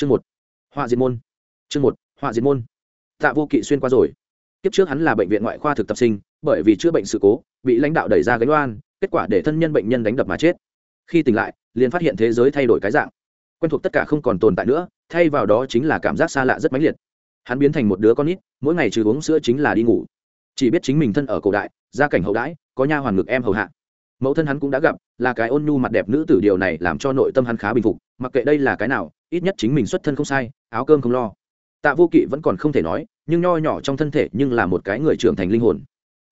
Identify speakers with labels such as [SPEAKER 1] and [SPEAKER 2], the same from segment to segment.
[SPEAKER 1] chương một. Họa diệt môn. Chương một, họa diệt môn. Tạ vô kỵ xuyên qua rồi. Kiếp trước hắn là bệnh viện ngoại khoa thực tập sinh, bởi vì chữa bệnh sự cố, bị lãnh đạo đẩy ra gánh oan, kết quả để thân nhân bệnh nhân đánh đập mà chết. Khi tỉnh lại, liền phát hiện thế giới thay đổi cái dạng. Quen thuộc tất cả không còn tồn tại nữa, thay vào đó chính là cảm giác xa lạ rất mãnh liệt. Hắn biến thành một đứa con nít, mỗi ngày trừ uống sữa chính là đi ngủ. Chỉ biết chính mình thân ở cổ đại, gia cảnh hậu đãi, có nha hoàn ngực em hầu hạ. Mẫu thân hắn cũng đã gặp, là cái ôn nhu mặt đẹp nữ tử, điều này làm cho nội tâm hắn khá bình phục, mặc kệ đây là cái nào ít nhất chính mình xuất thân không sai, áo cơm không lo. Tạ vô kỵ vẫn còn không thể nói, nhưng nho nhỏ trong thân thể nhưng là một cái người trưởng thành linh hồn.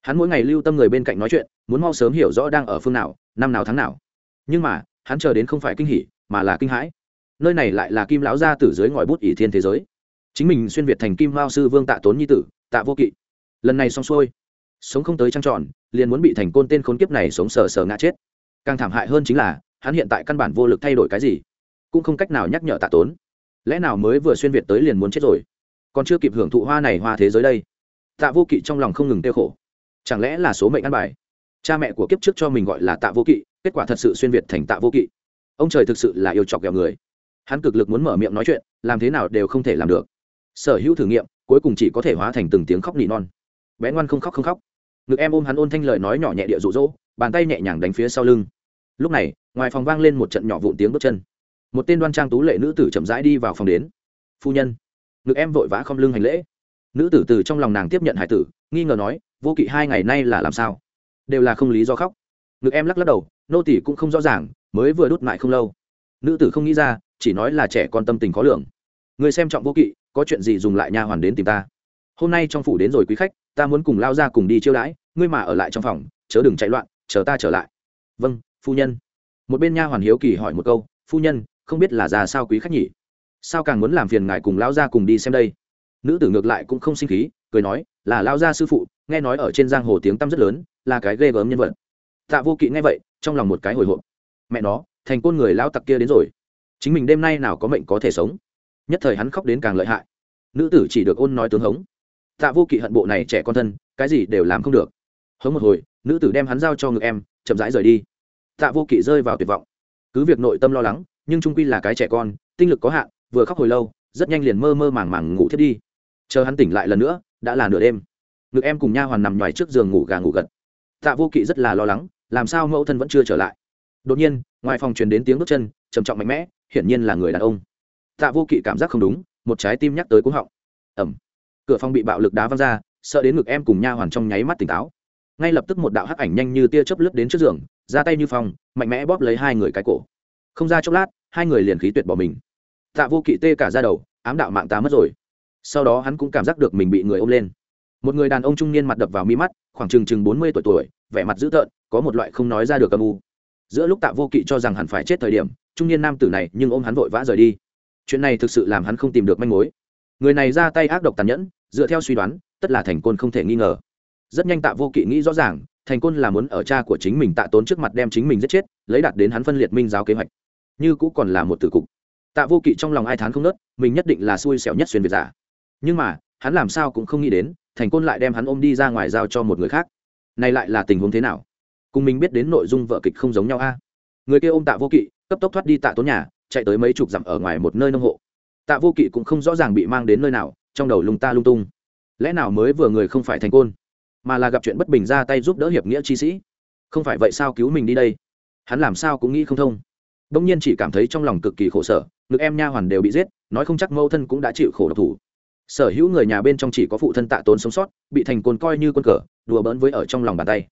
[SPEAKER 1] Hắn mỗi ngày lưu tâm người bên cạnh nói chuyện, muốn mau sớm hiểu rõ đang ở phương nào, năm nào tháng nào. Nhưng mà, hắn chờ đến không phải kinh hỉ, mà là kinh hãi. Nơi này lại là kim lão gia tử dưới ngòi bút ỷ thiên thế giới. Chính mình xuyên việt thành kim mao sư vương tạ tốn nhi tử, tạ vô kỵ. Lần này xong xuôi. Sống không tới trăng tròn, liền muốn bị thành côn tên khốn kiếp này sống sờ sờ ngã chết. Càng thảm hại hơn chính là, hắn hiện tại căn bản vô lực thay đổi cái gì cũng không cách nào nhắc nhở tạ tốn. Lẽ nào mới vừa xuyên việt tới liền muốn chết rồi? Còn chưa kịp hưởng thụ hoa này hoa thế giới đây. Tạ vô kỵ trong lòng không ngừng tiêu khổ. Chẳng lẽ là số mệnh ăn bài? Cha mẹ của kiếp trước cho mình gọi là tạ vô kỵ, kết quả thật sự xuyên việt thành tạ vô kỵ. Ông trời thực sự là yêu chọc ghẹo người. Hắn cực lực muốn mở miệng nói chuyện, làm thế nào đều không thể làm được. Sở hữu thử nghiệm, cuối cùng chỉ có thể hóa thành từng tiếng khóc nỉ non. Bé ngoan không khóc không khóc. Ngực em ôm hắn ôn thanh lời nói nhỏ nhẹ địa rụ rỗ bàn tay nhẹ nhàng đánh phía sau lưng. Lúc này, ngoài phòng vang lên một trận nhỏ vụn tiếng bước chân một tên đoan trang tú lệ nữ tử chậm rãi đi vào phòng đến. Phu nhân. Ngực em vội vã không lưng hành lễ. Nữ tử từ trong lòng nàng tiếp nhận hải tử, nghi ngờ nói, vô kỵ hai ngày nay là làm sao? Đều là không lý do khóc. Ngực em lắc lắc đầu, nô tỷ cũng không rõ ràng, mới vừa đút mại không lâu. Nữ tử không nghĩ ra, chỉ nói là trẻ con tâm tình khó lường. Người xem trọng vô kỵ, có chuyện gì dùng lại nha hoàn đến tìm ta. Hôm nay trong phủ đến rồi quý khách, ta muốn cùng lao ra cùng đi chiêu đãi, ngươi mà ở lại trong phòng, chớ đừng chạy loạn, chờ ta trở lại. Vâng phu nhân. Một bên nha hoàn hiếu kỳ hỏi một câu, phu nhân không biết là già sao quý khách nhỉ? Sao càng muốn làm phiền ngài cùng lao ra cùng đi xem đây? Nữ tử ngược lại cũng không sinh khí, cười nói, là lao gia sư phụ, nghe nói ở trên giang hồ tiếng tăm rất lớn, là cái ghê gớm nhân vật. Tạ vô kỵ nghe vậy, trong lòng một cái hồi hộp. Mẹ nó, thành côn người lao tặc kia đến rồi. Chính mình đêm nay nào có mệnh có thể sống? Nhất thời hắn khóc đến càng lợi hại. Nữ tử chỉ được ôn nói tướng hống. Tạ vô kỵ hận bộ này trẻ con thân, cái gì đều làm không được. Hống một hồi, nữ tử đem hắn giao cho ngực em, chậm rãi rời đi. Tạ vô kỵ rơi vào tuyệt vọng. Cứ việc nội tâm lo lắng nhưng trung quy là cái trẻ con, tinh lực có hạn, vừa khóc hồi lâu, rất nhanh liền mơ mơ màng màng ngủ thiết đi. Chờ hắn tỉnh lại lần nữa, đã là nửa đêm. Ngực em cùng nha hoàn nằm ngoài trước giường ngủ gà ngủ gật. Tạ vô kỵ rất là lo lắng, làm sao mẫu thân vẫn chưa trở lại. Đột nhiên, ngoài phòng truyền đến tiếng bước chân, trầm trọng mạnh mẽ, hiển nhiên là người đàn ông. Tạ vô kỵ cảm giác không đúng, một trái tim nhắc tới cúng họng. Ẩm cửa phòng bị bạo lực đá văng ra, sợ đến ngực em cùng nha hoàn trong nháy mắt tỉnh táo. Ngay lập tức một đạo hắc ảnh nhanh như tia chớp lướt đến trước giường, ra tay như phong, mạnh mẽ bóp lấy hai người cái cổ không ra chốc lát, hai người liền khí tuyệt bỏ mình. Tạ vô kỵ tê cả ra đầu, ám đạo mạng ta mất rồi. Sau đó hắn cũng cảm giác được mình bị người ôm lên. Một người đàn ông trung niên mặt đập vào mi mắt, khoảng chừng chừng bốn mươi tuổi tuổi, vẻ mặt dữ tợn, có một loại không nói ra được âm u. Giữa lúc tạ vô kỵ cho rằng hẳn phải chết thời điểm, trung niên nam tử này nhưng ôm hắn vội vã rời đi. Chuyện này thực sự làm hắn không tìm được manh mối. Người này ra tay ác độc tàn nhẫn, dựa theo suy đoán, tất là thành côn không thể nghi ngờ. Rất nhanh tạ vô kỵ nghĩ rõ ràng, thành côn là muốn ở cha của chính mình tạ tốn trước mặt đem chính mình giết chết, lấy đặt đến hắn phân liệt minh giáo kế hoạch như cũng còn là một tử cục. Tạ vô kỵ trong lòng ai thán không nớt, mình nhất định là xui xẻo nhất xuyên việt giả. Nhưng mà, hắn làm sao cũng không nghĩ đến, thành côn lại đem hắn ôm đi ra ngoài giao cho một người khác. Này lại là tình huống thế nào? Cùng mình biết đến nội dung vợ kịch không giống nhau a. Người kia ôm tạ vô kỵ, cấp tốc thoát đi tạ tốn nhà, chạy tới mấy chục dặm ở ngoài một nơi nông hộ. Tạ vô kỵ cũng không rõ ràng bị mang đến nơi nào, trong đầu lung ta lung tung. Lẽ nào mới vừa người không phải thành côn, mà là gặp chuyện bất bình ra tay giúp đỡ hiệp nghĩa chi sĩ? Không phải vậy sao cứu mình đi đây? Hắn làm sao cũng nghĩ không thông đông nhiên chỉ cảm thấy trong lòng cực kỳ khổ sở, ngực em nha hoàn đều bị giết, nói không chắc mẫu thân cũng đã chịu khổ độc thủ. Sở hữu người nhà bên trong chỉ có phụ thân tạ tốn sống sót, bị thành côn coi như quân cờ, đùa bỡn với ở trong lòng bàn tay.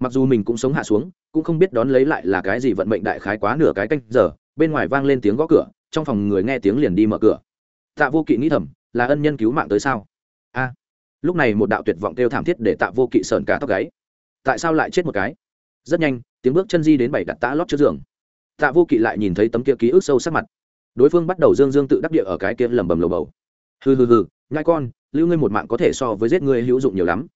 [SPEAKER 1] Mặc dù mình cũng sống hạ xuống, cũng không biết đón lấy lại là cái gì vận mệnh đại khái quá nửa cái canh giờ, bên ngoài vang lên tiếng gõ cửa, trong phòng người nghe tiếng liền đi mở cửa. Tạ vô kỵ nghĩ thầm, là ân nhân cứu mạng tới sao? A, lúc này một đạo tuyệt vọng kêu thảm thiết để tạ vô kỵ sờn cả tóc gáy. Tại sao lại chết một cái? Rất nhanh, tiếng bước chân di đến bảy đặt tã lót trước giường tạ vô kỵ lại nhìn thấy tấm kia ký ức sâu sắc mặt. Đối phương bắt đầu dương dương tự đắc địa ở cái kia lầm bầm lầu bầu. Hừ hừ hừ, nhai con, lưu ngươi một mạng có thể so với giết ngươi hữu dụng nhiều lắm.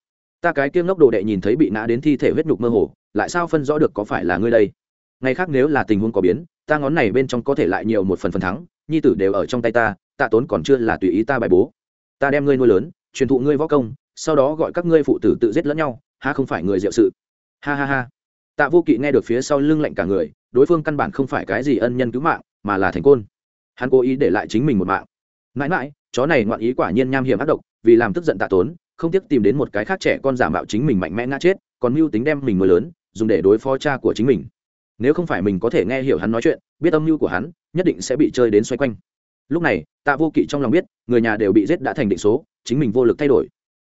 [SPEAKER 1] Ta cái kia ngốc đồ đệ nhìn thấy bị nã đến thi thể huyết nhục mơ hồ, lại sao phân rõ được có phải là ngươi đây? Ngày khác nếu là tình huống có biến, ta ngón này bên trong có thể lại nhiều một phần phần thắng, nhi tử đều ở trong tay ta, tạ tốn còn chưa là tùy ý ta bài bố. Ta đem ngươi nuôi lớn, truyền thụ ngươi võ công, sau đó gọi các ngươi phụ tử tự giết lẫn nhau ha không phải người diệu sự? Ha ha ha. Tạ vô kỵ nghe được phía sau lưng lạnh cả người đối phương căn bản không phải cái gì ân nhân cứu mạng, mà là thành côn. Hắn cố ý để lại chính mình một mạng. Mãi mãi, chó này ngoạn ý quả nhiên nham hiểm ác độc, vì làm tức giận tạ tốn, không tiếc tìm đến một cái khác trẻ con giả mạo chính mình mạnh mẽ ngã chết, còn mưu tính đem mình nuôi lớn, dùng để đối phó cha của chính mình. Nếu không phải mình có thể nghe hiểu hắn nói chuyện, biết âm mưu của hắn, nhất định sẽ bị chơi đến xoay quanh. Lúc này, tạ vô kỵ trong lòng biết, người nhà đều bị giết đã thành định số, chính mình vô lực thay đổi.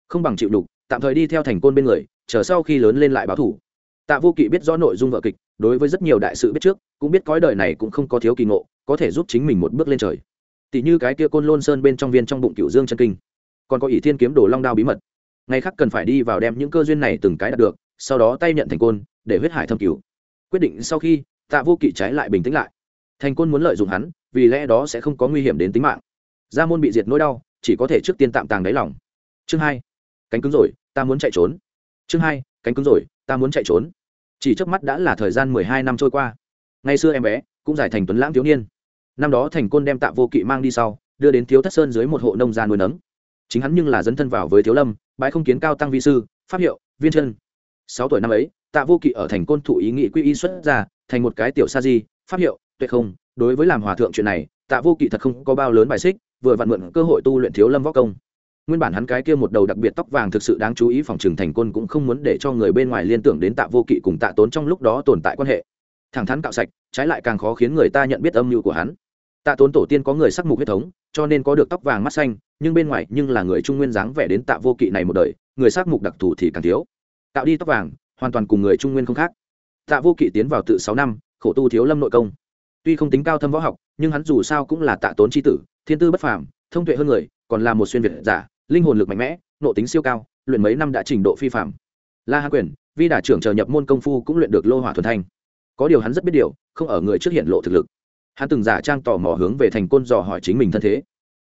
[SPEAKER 1] Không bằng chịu đục tạm thời đi theo thành côn bên người, chờ sau khi lớn lên lại báo thủ tạ vô kỵ biết rõ nội dung vợ kịch, đối với rất nhiều đại sự biết trước, cũng biết cõi đời này cũng không có thiếu kỳ ngộ, có thể giúp chính mình một bước lên trời. Tỷ như cái kia côn lôn sơn bên trong viên trong bụng cựu dương chân kinh. Còn có ỷ thiên kiếm đồ long đao bí mật. Ngay khắc cần phải đi vào đem những cơ duyên này từng cái đạt được, sau đó tay nhận thành côn, để huyết hải thâm cứu quyết định sau khi, tạ vô kỵ trái lại bình tĩnh lại. Thành côn muốn lợi dụng hắn, vì lẽ đó sẽ không có nguy hiểm đến tính mạng. Gia môn bị diệt nỗi đau, chỉ có thể trước tiên tạm tàng đáy lòng. Chương hai. Cánh cứng rồi, ta muốn chạy trốn. Chương hai. Cánh cứng rồi, ta muốn chạy trốn chỉ trước mắt đã là thời gian mười hai năm trôi qua. Ngày xưa em bé cũng giải thành tuấn lãng thiếu niên. Năm đó thành côn đem tạ vô kỵ mang đi sau, đưa đến thiếu thất sơn dưới một hộ nông gia nuôi nấng. Chính hắn nhưng là dấn thân vào với thiếu lâm bãi không kiến cao tăng vi sư, pháp hiệu, viên chân. Sáu tuổi năm ấy, tạ vô kỵ ở thành côn thụ ý nghị quy y xuất ra, thành một cái tiểu sa di, pháp hiệu, tuyệt không. Đối với làm hòa thượng chuyện này, tạ vô kỵ thật không có bao lớn bài xích, vừa vặn mượn cơ hội tu luyện thiếu lâm võ công nguyên bản hắn cái kia một đầu đặc biệt tóc vàng thực sự đáng chú ý phòng trường thành côn cũng không muốn để cho người bên ngoài liên tưởng đến tạ vô kỵ cùng tạ tốn trong lúc đó tồn tại quan hệ. Thẳng thắn cạo sạch, trái lại càng khó khiến người ta nhận biết âm mưu của hắn. Tạ tốn tổ tiên có người sắc mục huyết thống, cho nên có được tóc vàng mắt xanh, nhưng bên ngoài nhưng là người trung nguyên dáng vẻ đến tạ vô kỵ này một đời, người sắc mục đặc thù thì càng thiếu. Tạo đi tóc vàng, hoàn toàn cùng người trung nguyên không khác. Tạ vô kỵ tiến vào tự sáu năm, khổ tu thiếu lâm nội công. Tuy không tính cao thâm võ học, nhưng hắn dù sao cũng là tạ tốn c tử, thiên tư bất phàm, thông tuệ hơn người, còn là một xuyên việt giả linh hồn lực mạnh mẽ nộ tính siêu cao, luyện mấy năm đã trình độ phi phạm la hạ quyền, vi đà trưởng chờ nhập môn công phu cũng luyện được lô hỏa thuần thanh. Có điều hắn rất biết điều, không ở người trước hiện lộ thực lực. Hắn từng giả trang tò mò hướng về thành côn dò hỏi chính mình thân thế.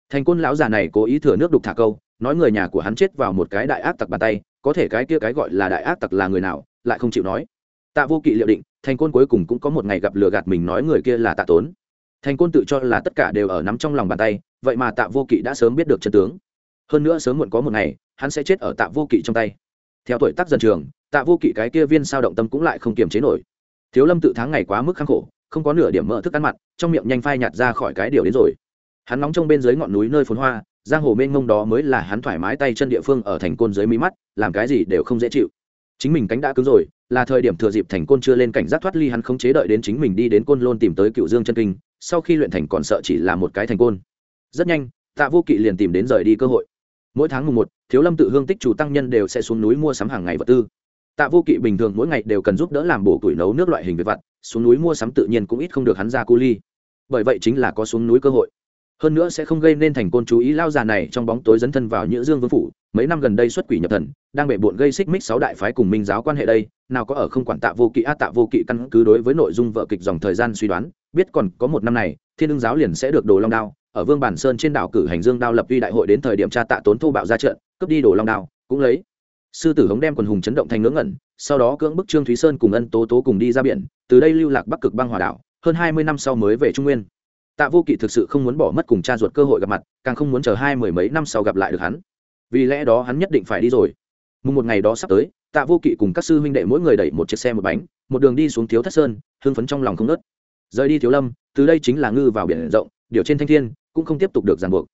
[SPEAKER 1] Thành côn lão già này cố ý thừa nước đục thả câu, nói người nhà của hắn chết vào một cái đại ác tặc bàn tay, có thể cái kia cái gọi là đại ác tặc là người nào, lại không chịu nói. Tạ vô kỵ liệu định, thành côn cuối cùng cũng có một ngày gặp lừa gạt mình nói người kia là tạ tốn. Thành côn tự cho là tất cả đều ở nắm trong lòng bàn tay, vậy mà tạ vô kỵ đã sớm biết được chân tướng hơn nữa sớm muộn có một ngày, hắn sẽ chết ở tạ vô kỵ trong tay. Theo tuổi tác dần trường, tạ vô kỵ cái kia viên sao động tâm cũng lại không kiềm chế nổi. Thiếu lâm tự tháng ngày quá mức kháng khổ, không có nửa điểm mỡ thức ăn mặn, trong miệng nhanh phai nhạt ra khỏi cái điều đến rồi. Hắn nóng trong bên dưới ngọn núi nơi phồn hoa, giang hồ mênh mông đó mới là hắn thoải mái tay chân địa phương ở thành côn dưới mí mắt, làm cái gì đều không dễ chịu. Chính mình cánh đã cứng rồi, là thời điểm thừa dịp thành côn chưa lên cảnh giác thoát ly hắn không chế đợi đến chính mình đi đến côn lôn tìm tới cựu dương chân kinh, sau khi luyện thành còn sợ chỉ là một cái thành côn. Rất nhanh, tạ vô kỵ liền tìm đến rời đi cơ hội mỗi tháng mùng một, thiếu lâm tự hương tích chủ tăng nhân đều sẽ xuống núi mua sắm hàng ngày vật tư. Tạ vô kỵ bình thường mỗi ngày đều cần giúp đỡ làm bổ củi nấu nước loại hình về vặt, xuống núi mua sắm tự nhiên cũng ít không được hắn ra cu ly. Bởi vậy chính là có xuống núi cơ hội. Hơn nữa sẽ không gây nên thành côn chú ý lao già này trong bóng tối dấn thân vào nhữ dương vương phủ, mấy năm gần đây xuất quỷ nhập thần, đang bệ bộn gây xích mích sáu đại phái cùng minh giáo quan hệ đây, nào có ở không quản tạ vô kỵ a tạ vô kỵ căn cứ đối với nội dung vợ kịch dòng thời gian suy đoán, biết còn có một năm này, thiên ưng giáo liền sẽ được đồ long đao ở vương bản sơn trên đảo cử hành dương đao lập vi đại hội đến thời điểm tra tạ tốn thô bạo ra trận, cướp đi đồ long đao, cũng lấy. Sư tử hống đem quần hùng chấn động thành ngớ ngẩn, sau đó cưỡng bức trương thúy sơn cùng ân tố tố cùng đi ra biển, từ đây lưu lạc bắc cực băng hòa đảo, hơn hai mươi năm sau mới về trung nguyên. Tạ vô kỵ thực sự không muốn bỏ mất cùng cha ruột cơ hội gặp mặt, càng không muốn chờ hai mười mấy năm sau gặp lại được hắn. Vì lẽ đó hắn nhất định phải đi rồi. Mùng một ngày đó sắp tới, tạ vô kỵ cùng các sư huynh đệ mỗi người đẩy một chiếc xe một bánh, một đường đi xuống thiếu thất sơn, hưng phấn trong lòng không nớt rời đi thiếu lâm, từ đây chính là ngư vào biển rộng điều trên thanh thiên cũng không tiếp tục được ràng buộc.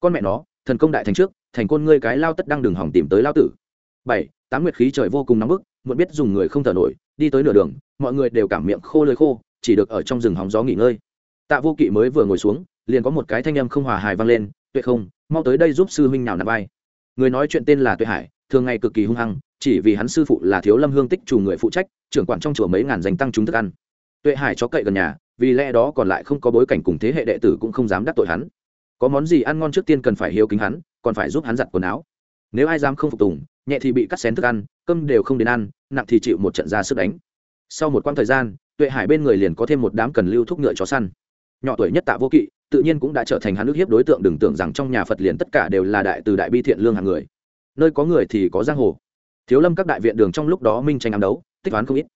[SPEAKER 1] Con mẹ nó, thần công đại thành trước, thành côn ngươi cái lao tất đang đường hỏng tìm tới lao tử. Bảy, tám nguyệt khí trời vô cùng nóng bức, muộn biết dùng người không thở nổi, đi tới nửa đường, mọi người đều cảm miệng khô lơi khô, chỉ được ở trong rừng hóng gió nghỉ ngơi. Tạ vô kỵ mới vừa ngồi xuống, liền có một cái thanh âm không hòa hài vang lên, tuệ không, mau tới đây giúp sư huynh nào nạp vai người nói chuyện tên là tuệ hải, thường ngày cực kỳ hung hăng, chỉ vì hắn sư phụ là thiếu lâm hương tích chủ người phụ trách, trưởng quản trong chùa mấy ngàn dành tăng chúng thức ăn. Tuệ hải cho cậy gần nhà vì lẽ đó còn lại không có bối cảnh cùng thế hệ đệ tử cũng không dám đắc tội hắn. Có món gì ăn ngon trước tiên cần phải hiếu kính hắn, còn phải giúp hắn giặt quần áo. Nếu ai dám không phục tùng, nhẹ thì bị cắt xén thức ăn, cơm đều không đến ăn, nặng thì chịu một trận ra sức đánh. Sau một quãng thời gian, tuệ hải bên người liền có thêm một đám cần lưu thúc ngựa chó săn. Nhỏ tuổi nhất tạ vô kỵ, tự nhiên cũng đã trở thành hắn nước hiếp đối tượng đừng tưởng rằng trong nhà phật liền tất cả đều là đại từ đại bi thiện lương hàng người. Nơi có người thì có giang hồ. Thiếu lâm các đại viện đường trong lúc đó minh tranh ám đấu, tích toán không ít.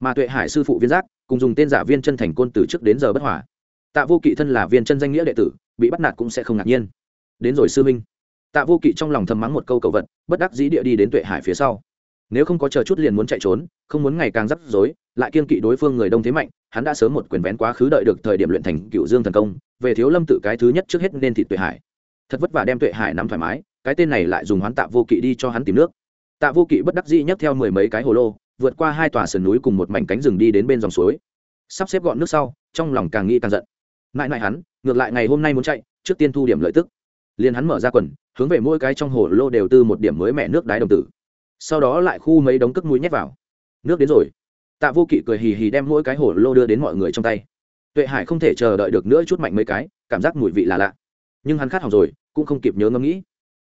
[SPEAKER 1] Mà tuệ hải sư phụ viên giác cùng dùng tên giả viên chân thành côn từ trước đến giờ bất hòa. Tạ vô kỵ thân là viên chân danh nghĩa đệ tử, bị bắt nạt cũng sẽ không ngạc nhiên. Đến rồi sư minh tạ vô kỵ trong lòng thầm mắng một câu cầu vật, bất đắc dĩ địa đi đến tuệ hải phía sau. Nếu không có chờ chút liền muốn chạy trốn, không muốn ngày càng rắc rối, lại kiên kỵ đối phương người đông thế mạnh, hắn đã sớm một quyền vén quá khứ đợi được thời điểm luyện thành cựu dương thần công, về thiếu lâm tự cái thứ nhất trước hết nên thịt tuệ hải. Thật vất vả đem tuệ hải nắm thoải mái, cái tên này lại dùng hoán tạ vô kỵ đi cho hắn tìm nước. Tạ vô kỵ bất đắc dĩ nhấc theo mười mấy cái hồ lô vượt qua hai tòa sườn núi cùng một mảnh cánh rừng đi đến bên dòng suối. Sắp xếp gọn nước sau, trong lòng càng nghĩ càng giận. Mãi mãi hắn, ngược lại ngày hôm nay muốn chạy, trước tiên thu điểm lợi tức. Liền hắn mở ra quần, hướng về mỗi cái trong hồ lô đều tư một điểm mới mẹ nước đái đồng tử. Sau đó lại khu mấy đống cất mũi nhét vào. Nước đến rồi. Tạ vô kỵ cười hì hì đem mỗi cái hồ lô đưa đến mọi người trong tay. Tuệ hải không thể chờ đợi được nữa chút mạnh mấy cái, cảm giác mùi vị là lạ. Nhưng hắn khát hỏng rồi, cũng không kịp nhớ ngẫm nghĩ.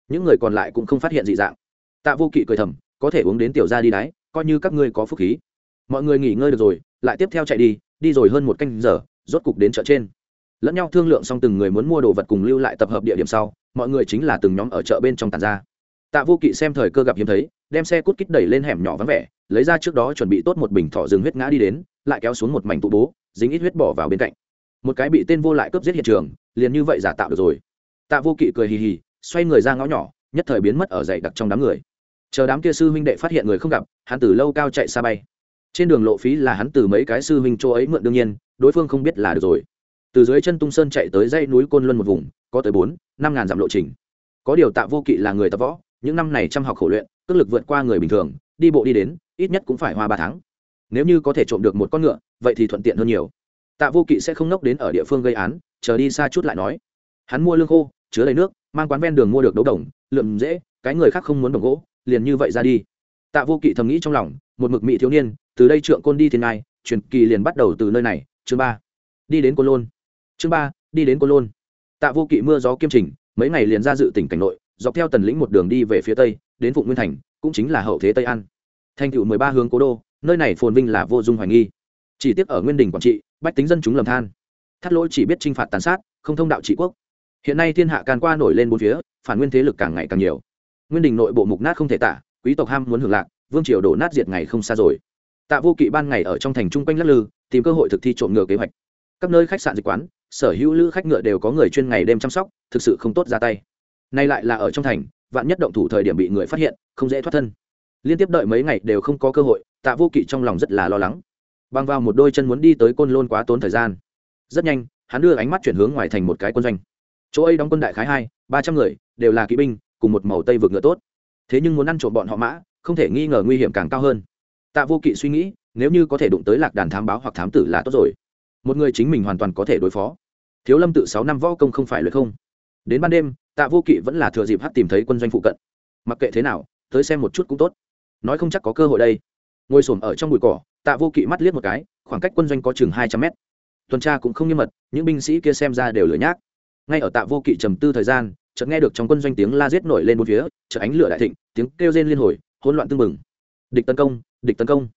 [SPEAKER 1] Những người còn lại cũng không phát hiện dị dạng. Tạ vô kỵ cười thầm, có thể uống đến tiểu ra đi đáy coi như các ngươi có phúc khí. Mọi người nghỉ ngơi được rồi, lại tiếp theo chạy đi đi rồi hơn một canh giờ, rốt cục đến chợ trên. Lẫn nhau thương lượng xong từng người muốn mua đồ vật cùng lưu lại tập hợp địa điểm sau, mọi người chính là từng nhóm ở chợ bên trong tàn ra. Tạ vô kỵ xem thời cơ gặp hiếm thấy, đem xe cút kít đẩy lên hẻm nhỏ vắng vẻ, lấy ra trước đó chuẩn bị tốt một bình thỏ rừng huyết ngã đi đến, lại kéo xuống một mảnh tụ bố, dính ít huyết bỏ vào bên cạnh. Một cái bị tên vô lại cướp giết hiện trường, liền như vậy giả tạo được rồi. Tạ vô kỵ cười hì hì, xoay người ra ngõ nhỏ, nhất thời biến mất ở dậy đặc trong đám người chờ đám kia sư huynh đệ phát hiện người không gặp, hắn từ lâu cao chạy xa bay. Trên đường lộ phí là hắn từ mấy cái sư huynh chỗ ấy mượn đương nhiên, đối phương không biết là được rồi. Từ dưới chân tung sơn chạy tới dãy núi côn luân một vùng, có tới bốn, năm ngàn dặm lộ trình. Có điều tạ vô kỵ là người tập võ, những năm này chăm học khổ luyện, cước lực vượt qua người bình thường, đi bộ đi đến, ít nhất cũng phải hoa ba tháng. Nếu như có thể trộm được một con ngựa, vậy thì thuận tiện hơn nhiều. Tạ vô kỵ sẽ không nốc đến ở địa phương gây án, chờ đi xa chút lại nói. Hắn mua lương khô, chứa đầy nước, mang quán ven đường mua được đấu đồng, lượm dễ, cái người khác không muốn đồng gỗ liền như vậy ra đi. Tạ vô kỵ thầm nghĩ trong lòng, một mực mỹ thiếu niên, từ đây trượng côn đi thiên ngai, truyền kỳ liền bắt đầu từ nơi này. Chương ba, đi đến côn lôn. Chương ba, đi đến côn lôn. Tạ vô kỵ mưa gió kiêm trình, mấy ngày liền ra dự tỉnh cảnh nội, dọc theo tần lĩnh một đường đi về phía tây, đến phụng nguyên thành, cũng chính là hậu thế tây an. Thành cựu mười ba hướng cố đô, nơi này phồn vinh là vô dung hoài nghi. Chỉ tiếc ở nguyên đình quản trị, bách tính dân chúng lầm than. Thắt lỗi chỉ biết t r i n h phạt tàn sát, không thông đạo trị quốc. Hiện nay thiên hạ càn qua nổi lên bốn phía, phản nguyên thế lực càng ngày càng nhiều nguyên đình nội bộ mục nát không thể tả, quý tộc ham muốn hưởng lạc, vương triều đổ nát diệt ngày không xa rồi. Tạ vô kỵ ban ngày ở trong thành trung quanh lắc lư, tìm cơ hội thực thi trộm ngựa kế hoạch. Các nơi khách sạn, dịch quán, sở hữu lữ khách ngựa đều có người chuyên ngày đêm chăm sóc, thực sự không tốt ra tay. Nay lại là ở trong thành, vạn nhất động thủ thời điểm bị người phát hiện, không dễ thoát thân. Liên tiếp đợi mấy ngày đều không có cơ hội, tạ vô kỵ trong lòng rất là lo lắng. Băng vào một đôi chân muốn đi tới côn lôn quá tốn thời gian. Rất nhanh, hắn đưa ánh mắt chuyển hướng ngoài thành một cái quân doanh. Chỗ ấy đóng quân đại khái hai, ba trăm người, đều là kỵ binh cùng một màu tây vượt ngựa tốt. Thế nhưng muốn ăn trộm bọn họ mã, không thể nghi ngờ nguy hiểm càng cao hơn. Tạ vô kỵ suy nghĩ, nếu như có thể đụng tới lạc đàn thám báo hoặc thám tử là tốt rồi. Một người chính mình hoàn toàn có thể đối phó. Thiếu lâm tự sáu năm võ công không phải luyện không. Đến ban đêm, tạ vô kỵ vẫn là thừa dịp hát tìm thấy quân doanh phụ cận. Mặc kệ thế nào, tới xem một chút cũng tốt. Nói không chắc có cơ hội đây. Ngồi xổm ở trong bụi cỏ, tạ vô kỵ mắt liếc một cái, khoảng cách quân doanh có chừng hai trăm mét. Tuần tra cũng không nghiêm mật, những binh sĩ kia xem ra đều lửa nhác. Ngay ở tạ vô kỵ trầm tư thời gian chợt nghe được trong quân doanh tiếng la giết nổi lên bốn phía, chợt ánh lửa đại thịnh, tiếng kêu rên liên hồi, hỗn loạn tương mừng. địch tấn công, địch tấn công.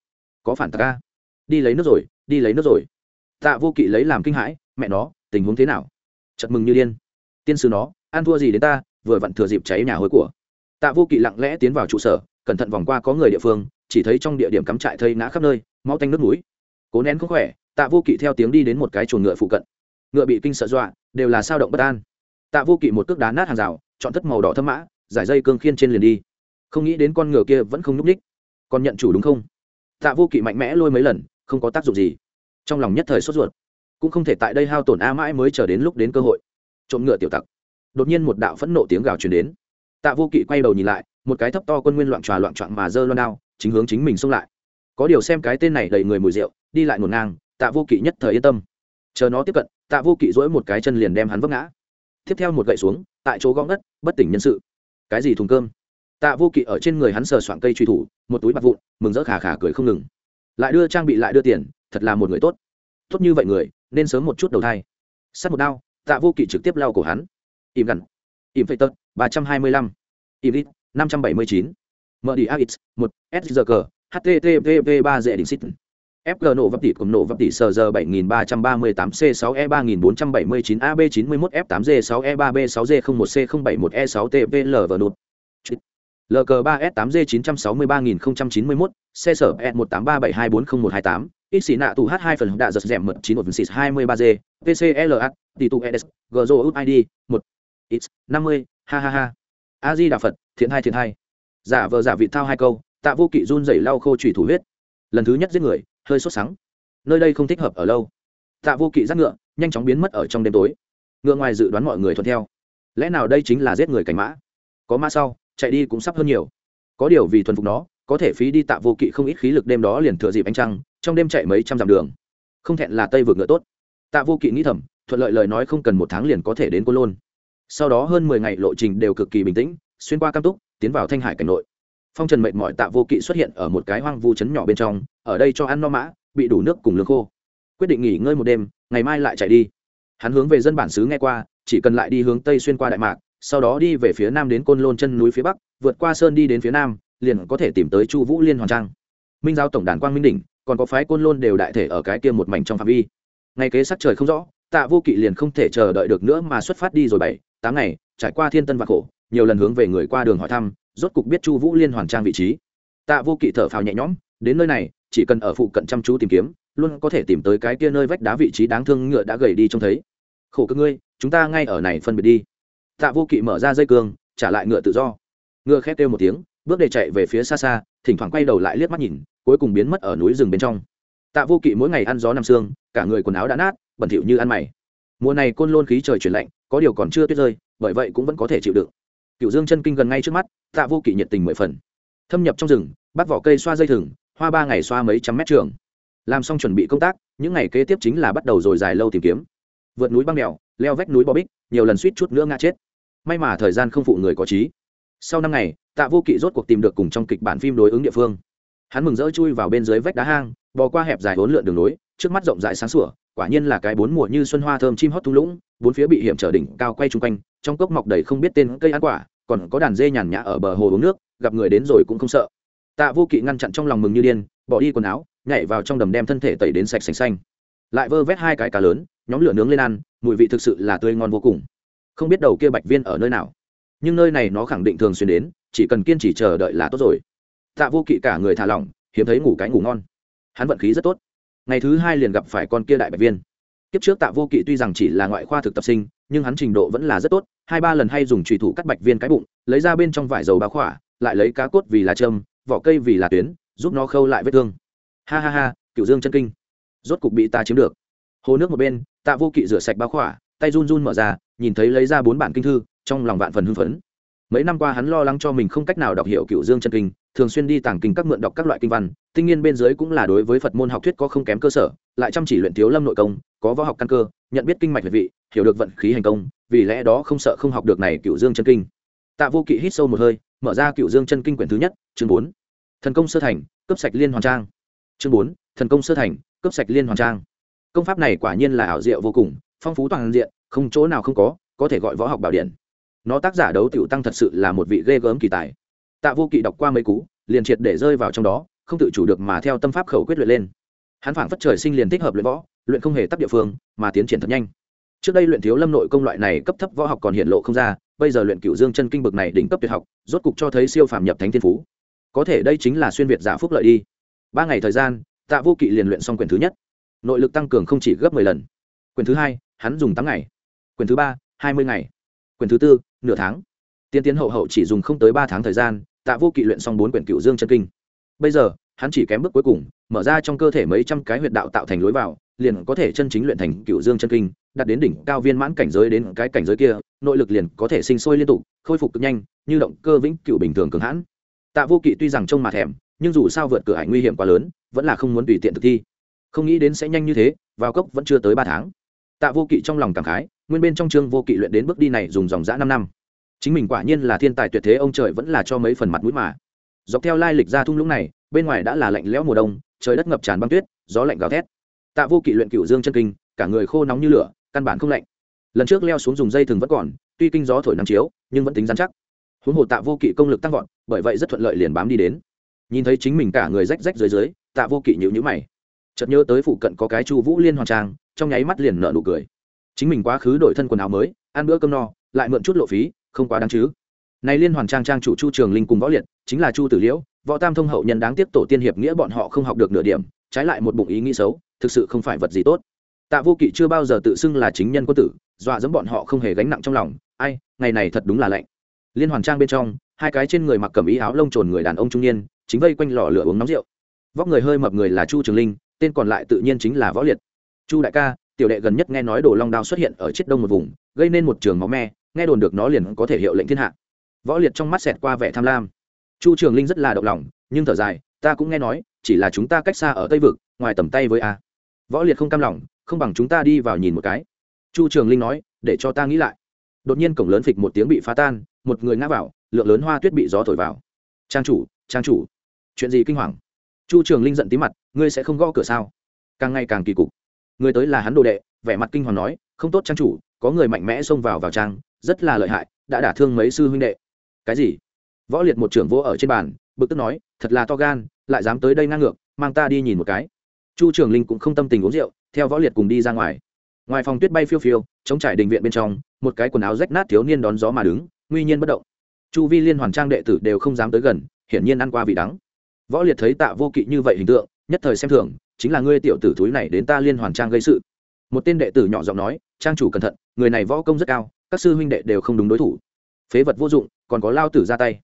[SPEAKER 1] Có phản tạc ca đi lấy nước rồi, đi lấy nước rồi. Tạ vô kỵ lấy làm kinh hãi, mẹ nó, tình huống thế nào? Chợt mừng như điên. Tiên sư nó, ăn thua gì đến ta, vừa vặn thừa dịp cháy nhà hối của. Tạ vô kỵ lặng lẽ tiến vào trụ sở, cẩn thận vòng qua có người địa phương, chỉ thấy trong địa điểm cắm trại thây ngã khắp nơi, máu tanh nước núi cố nén không khỏe, tạ vô kỵ theo tiếng đi đến một cái chuồng ngựa phụ cận. Ngựa bị kinh sợ dọa, đều là sao động bất an tạ vô kỵ một cước đá nát hàng rào, chọn thất màu đỏ thâm mã, giải dây cương khiên trên liền đi. Không nghĩ đến con ngựa kia vẫn không nhúc ních còn nhận chủ đúng không? Tạ vô kỵ mạnh mẽ lôi mấy lần, không có tác dụng gì. Trong lòng nhất thời sốt ruột. Cũng không thể tại đây hao tổn a mãi mới chờ đến lúc đến cơ hội. Trộm ngựa tiểu tặc. Đột nhiên một đạo phẫn nộ tiếng gào truyền đến. Tạ vô kỵ quay đầu nhìn lại, một cái thấp to quân nguyên loạn tròa loạn trọn mà dơ loan đao, chính hướng chính mình xông lại. Có điều xem cái tên này đầy người mùi rượu, đi lại ngổn ngang, tạ vô kỵ nhất thời yên tâm. Chờ nó tiếp cận, tạ vô kỵ dỗi một cái chân liền đem hắn vấp ngã tiếp theo một gậy xuống, tại chỗ gõ ngất, bất tỉnh nhân sự. Cái gì thùng cơm? Tạ vô kỵ ở trên người hắn sờ soạn cây truy thủ, một túi bạc vụn, mừng rỡ khả khả cười không ngừng. Lại đưa trang bị lại đưa tiền, thật là một người tốt. Tốt như vậy người, nên sớm một chút đầu thai. Sát một đao, tạ vô kỵ trực tiếp lao cổ hắn. Im gằn im phây tật, ba trăm hai mươi lăm. Im lít năm trăm bảy mươi chín. Mở đi axx một sgg http ba dễ đỉnh xít FG nổ vấp tỉ cùng nổ vấp tỉ sờ giờ 7338C6E3479AB91F8G6E3B6D01C071E6TPL và nụt. LK3S8G963091, xe sở E18372401128, xì nạ tù H2 phần đạ giật dẻm mật 91V623G, PCLA, tỷ tù EDS, GZO ID, 1, X, 50, ha ha ha. A-di Đà Phật, thiện hai thiện hai. Giả vờ giả vị thao hai câu, tạ vô kỵ run rẩy lau khô trùy thủ huyết lần thứ nhất giết người hơi sốt sắng. Nơi đây không thích hợp ở lâu. Tạ vô kỵ giác ngựa, nhanh chóng biến mất ở trong đêm tối. Ngựa ngoài dự đoán mọi người thuận theo. Lẽ nào đây chính là giết người cảnh mã? Có mã sau, chạy đi cũng sắp hơn nhiều. Có điều vì thuần phục nó, có thể phí đi tạ vô kỵ không ít khí lực đêm đó liền thừa dịp ánh trăng, trong đêm chạy mấy trăm dặm đường. Không thẹn là tây vượt ngựa tốt. Tạ vô kỵ nghĩ thầm, thuận lợi lời nói không cần một tháng liền có thể đến Côn lôn. Sau đó hơn mười ngày lộ trình đều cực kỳ bình tĩnh, xuyên qua cam túc, tiến vào thanh hải cảnh nội. Phong trần mệt mỏi tạ vô kỵ xuất hiện ở một cái hoang vu trấn nhỏ bên trong ở đây cho ăn no mã, bị đủ nước cùng lương khô. Quyết định nghỉ ngơi một đêm, ngày mai lại chạy đi. Hắn hướng về dân bản xứ nghe qua, chỉ cần lại đi hướng tây xuyên qua đại mạc, sau đó đi về phía nam đến côn lôn chân núi phía bắc, vượt qua sơn đi đến phía nam, liền có thể tìm tới chu vũ liên hoàn trang. Minh giáo tổng đàn quang minh đỉnh, còn có phái côn lôn đều đại thể ở cái kia một mảnh trong phạm vi. Ngày kế sắc trời không rõ, tạ vô kỵ liền không thể chờ đợi được nữa mà xuất phát đi rồi bảy, tám ngày, trải qua thiên tân và khổ, nhiều lần hướng về người qua đường hỏi thăm, rốt cục biết chu vũ liên hoàn trang vị trí. Tạ vô kỵ thở phào nhẹ nhõm, đến nơi này chỉ cần ở phụ cận chăm chú tìm kiếm, luôn có thể tìm tới cái kia nơi vách đá vị trí đáng thương ngựa đã gầy đi trông thấy. Khổ cơ ngươi, chúng ta ngay ở này phân biệt đi. Tạ vô kỵ mở ra dây cương, trả lại ngựa tự do. Ngựa khét kêu một tiếng, bước để chạy về phía xa xa, thỉnh thoảng quay đầu lại liếc mắt nhìn, cuối cùng biến mất ở núi rừng bên trong. Tạ vô kỵ mỗi ngày ăn gió nằm sương, cả người quần áo đã nát, bẩn thỉu như ăn mày. Mùa này côn lôn khí trời chuyển lạnh, có điều còn chưa tuyết rơi, bởi vậy cũng vẫn có thể chịu đựng. Cựu dương chân kinh gần ngay trước mắt, tạ vô kỵ nhiệt tình mười phần. Thâm nhập trong rừng, bắt vỏ cây xoa dây thừng hoa ba ngày xoa mấy trăm mét trường. Làm xong chuẩn bị công tác những ngày kế tiếp chính là bắt đầu rồi dài lâu tìm kiếm. Vượt núi băng mèo leo vách núi bò bích nhiều lần suýt chút nữa ngã chết. May mà thời gian không phụ người có trí. Sau năm ngày tạ vô kỵ rốt cuộc tìm được cùng trong kịch bản phim đối ứng địa phương. Hắn mừng rỡ chui vào bên dưới vách đá hang bò qua hẹp dài hốn lượn đường núi, trước mắt rộng rãi sáng sủa quả nhiên là cái bốn mùa như xuân hoa thơm chim hót thung lũng bốn phía bị hiểm trở đỉnh cao quay chung quanh trong cốc mọc đầy không biết tên cây ăn quả còn có đàn dê nhàn nhã ở bờ hồ uống nước gặp người đến rồi cũng không sợ tạ vô kỵ ngăn chặn trong lòng mừng như điên, bỏ đi quần áo, nhảy vào trong đầm đem thân thể tẩy đến sạch sành xanh. Lại vơ vét hai cái cá lớn, nhóm lửa nướng lên ăn, mùi vị thực sự là tươi ngon vô cùng. Không biết đầu kia bạch viên ở nơi nào. Nhưng nơi này nó khẳng định thường xuyên đến, chỉ cần kiên trì chờ đợi là tốt rồi. Tạ vô kỵ cả người thả lỏng, hiếm thấy ngủ cái ngủ ngon. Hắn vận khí rất tốt. Ngày thứ hai liền gặp phải con kia đại bạch viên. Kiếp trước tạ vô kỵ tuy rằng chỉ là ngoại khoa thực tập sinh, nhưng hắn trình độ vẫn là rất tốt, hai ba lần hay dùng trùy thủ cắt bạch viên cái bụng, lấy ra bên trong vải dầu bá khỏa, lại lấy cá cốt vì là châm vỏ cây vì là tuyến, giúp nó khâu lại vết thương. Ha ha ha cựu dương chân kinh. Rốt cục bị ta chiếm được. Hồ nước một bên, tạ vô kỵ rửa sạch bao khỏa, tay run run mở ra, nhìn thấy lấy ra bốn bản kinh thư, trong lòng vạn phần hưng phấn. Mấy năm qua hắn lo lắng cho mình không cách nào đọc hiểu cựu dương chân kinh, thường xuyên đi tàng kinh các mượn đọc các loại kinh văn, tinh nhiên bên dưới cũng là đối với phật môn học thuyết có không kém cơ sở, lại chăm chỉ luyện thiếu lâm nội công, có võ học căn cơ, nhận biết kinh mạch về vị, hiểu được vận khí hành công, vì lẽ đó không sợ không học được này cựu dương chân kinh. Tạ vô kỵ hít sâu một hơi mở ra cựu dương chân kinh quyển thứ nhất, chương bốn. Thần công sơ thành cấp sạch liên hoàn trang. Chương bốn, thần công sơ thành cấp sạch liên hoàn trang. Công pháp này quả nhiên là ảo diệu vô cùng, phong phú toàn diện, không chỗ nào không có có thể gọi võ học bảo điện. Nó tác giả đấu tiểu tăng thật sự là một vị ghê gớm kỳ tài. Tạ vô kỵ đọc qua mấy cú, liền triệt để rơi vào trong đó, không tự chủ được mà theo tâm pháp khẩu quyết luyện lên. Hắn phảng phất trời sinh liền thích hợp luyện võ, luyện không hề tắc địa phương, mà tiến triển thật nhanh. Trước đây luyện thiếu lâm nội công loại này cấp thấp võ học còn hiện lộ không ra bây giờ luyện cựu dương chân kinh bực này đỉnh cấp tuyệt học, rốt cục cho thấy siêu phàm nhập thánh thiên phú. Có thể đây chính là xuyên việt giả phúc lợi đi. Ba ngày thời gian, tạ vô kỵ liền luyện xong quyển thứ nhất. Nội lực tăng cường không chỉ gấp mười lần. Quyển thứ hai, hắn dùng tám ngày. Quyển thứ ba, hai mươi ngày. Quyển thứ tư, nửa tháng. Tiên tiến hậu hậu chỉ dùng không tới ba tháng thời gian, tạ vô kỵ luyện xong bốn quyển cựu dương chân kinh. Bây giờ, hắn chỉ kém bước cuối cùng, mở ra trong cơ thể mấy trăm cái huyệt đạo tạo thành lối vào, liền có thể chân chính luyện thành cựu dương chân kinh, đạt đến đỉnh cao viên mãn cảnh giới đến cái cảnh giới kia nội lực liền có thể sinh sôi liên tục, khôi phục cực nhanh, như động cơ vĩnh cựu bình thường cường hãn. Tạ vô kỵ tuy rằng trông mà thèm, nhưng dù sao vượt cửa hải nguy hiểm quá lớn, vẫn là không muốn tùy tiện thực thi. Không nghĩ đến sẽ nhanh như thế, vào cốc vẫn chưa tới ba tháng. Tạ vô kỵ trong lòng cảm khái, nguyên bên trong chương vô kỵ luyện đến bước đi này dùng dòng dã năm năm. Chính mình quả nhiên là thiên tài tuyệt thế, ông trời vẫn là cho mấy phần mặt mũi mà. Dọc theo lai lịch ra thung lũng này, bên ngoài đã là lạnh lẽo mùa đông, trời đất ngập tràn băng tuyết, gió lạnh gào thét. Tạ vô kỵ luyện cựu dương chân kinh, cả người khô nóng như lửa, căn bản không lạnh lần trước leo xuống dùng dây thừng vẫn còn, tuy kinh gió thổi nắng chiếu, nhưng vẫn tính dán chắc. Huống hồ tạ vô kỵ công lực tăng vọt, bởi vậy rất thuận lợi liền bám đi đến. Nhìn thấy chính mình cả người rách rách dưới dưới, tạ vô kỵ nhữ nhữ mày. Chợt nhớ tới phụ cận có cái chu vũ liên hoàn trang, trong nháy mắt liền nợ nụ cười. Chính mình quá khứ đổi thân quần áo mới, ăn bữa cơm no, lại mượn chút lộ phí, không quá đáng chứ. Này liên hoàn trang trang chủ chu trường linh cùng võ liệt, chính là chu tử liễu, võ tam thông hậu nhân đáng tiếp tổ tiên hiệp nghĩa bọn họ không học được nửa điểm, trái lại một bụng ý nghĩ xấu, thực sự không phải vật gì tốt tạ vô kỵ chưa bao giờ tự xưng là chính nhân quân tử, dọa dẫm bọn họ không hề gánh nặng trong lòng. Ai, ngày này thật đúng là lạnh. Liên hoàn trang bên trong, hai cái trên người mặc cầm ý áo lông trồn người đàn ông trung niên, chính vây quanh lò lửa uống nóng rượu. Vóc người hơi mập người là chu trường linh, tên còn lại tự nhiên chính là võ liệt. Chu đại ca, tiểu đệ gần nhất nghe nói đồ long đao xuất hiện ở chiết đông một vùng, gây nên một trường máu me, nghe đồn được nó liền có thể hiệu lệnh thiên hạ. Võ liệt trong mắt xẹt qua vẻ tham lam. Chu trường linh rất là động lòng, nhưng thở dài, ta cũng nghe nói, chỉ là chúng ta cách xa ở tây vực, ngoài tầm tay với a. Võ liệt không cam lòng không bằng chúng ta đi vào nhìn một cái. Chu trường linh nói, để cho ta nghĩ lại. Đột nhiên cổng lớn phịch một tiếng bị phá tan, một người ngã vào, lượng lớn hoa tuyết bị gió thổi vào. Trang chủ trang chủ. Chuyện gì kinh hoàng? Chu trường linh giận tí mặt, ngươi sẽ không gõ cửa sao? Càng ngày càng kỳ cục. Người tới là hắn đồ đệ, vẻ mặt kinh hoàng nói, không tốt trang chủ, có người mạnh mẽ xông vào vào trang, rất là lợi hại, đã đả thương mấy sư huynh đệ. Cái gì? Võ liệt một trưởng vô ở trên bàn, bực tức nói, thật là to gan, lại dám tới đây ngang ngược, mang ta đi nhìn một cái. Chu trường linh cũng không tâm tình uống rượu theo võ liệt cùng đi ra ngoài. Ngoài phòng tuyết bay phiêu phiêu chống trải đình viện bên trong, một cái quần áo rách nát thiếu niên đón gió mà đứng, nguy nhiên bất động. Chu vi liên hoàn trang đệ tử đều không dám tới gần, hiển nhiên ăn qua vị đắng. Võ liệt thấy tạ vô kỵ như vậy hình tượng, nhất thời xem thường, chính là ngươi tiểu tử thúi này đến ta liên hoàn trang gây sự. Một tên đệ tử nhỏ giọng nói, trang chủ cẩn thận, người này võ công rất cao, các sư huynh đệ đều không đúng đối thủ. Phế vật vô dụng, còn có lao tử ra tay.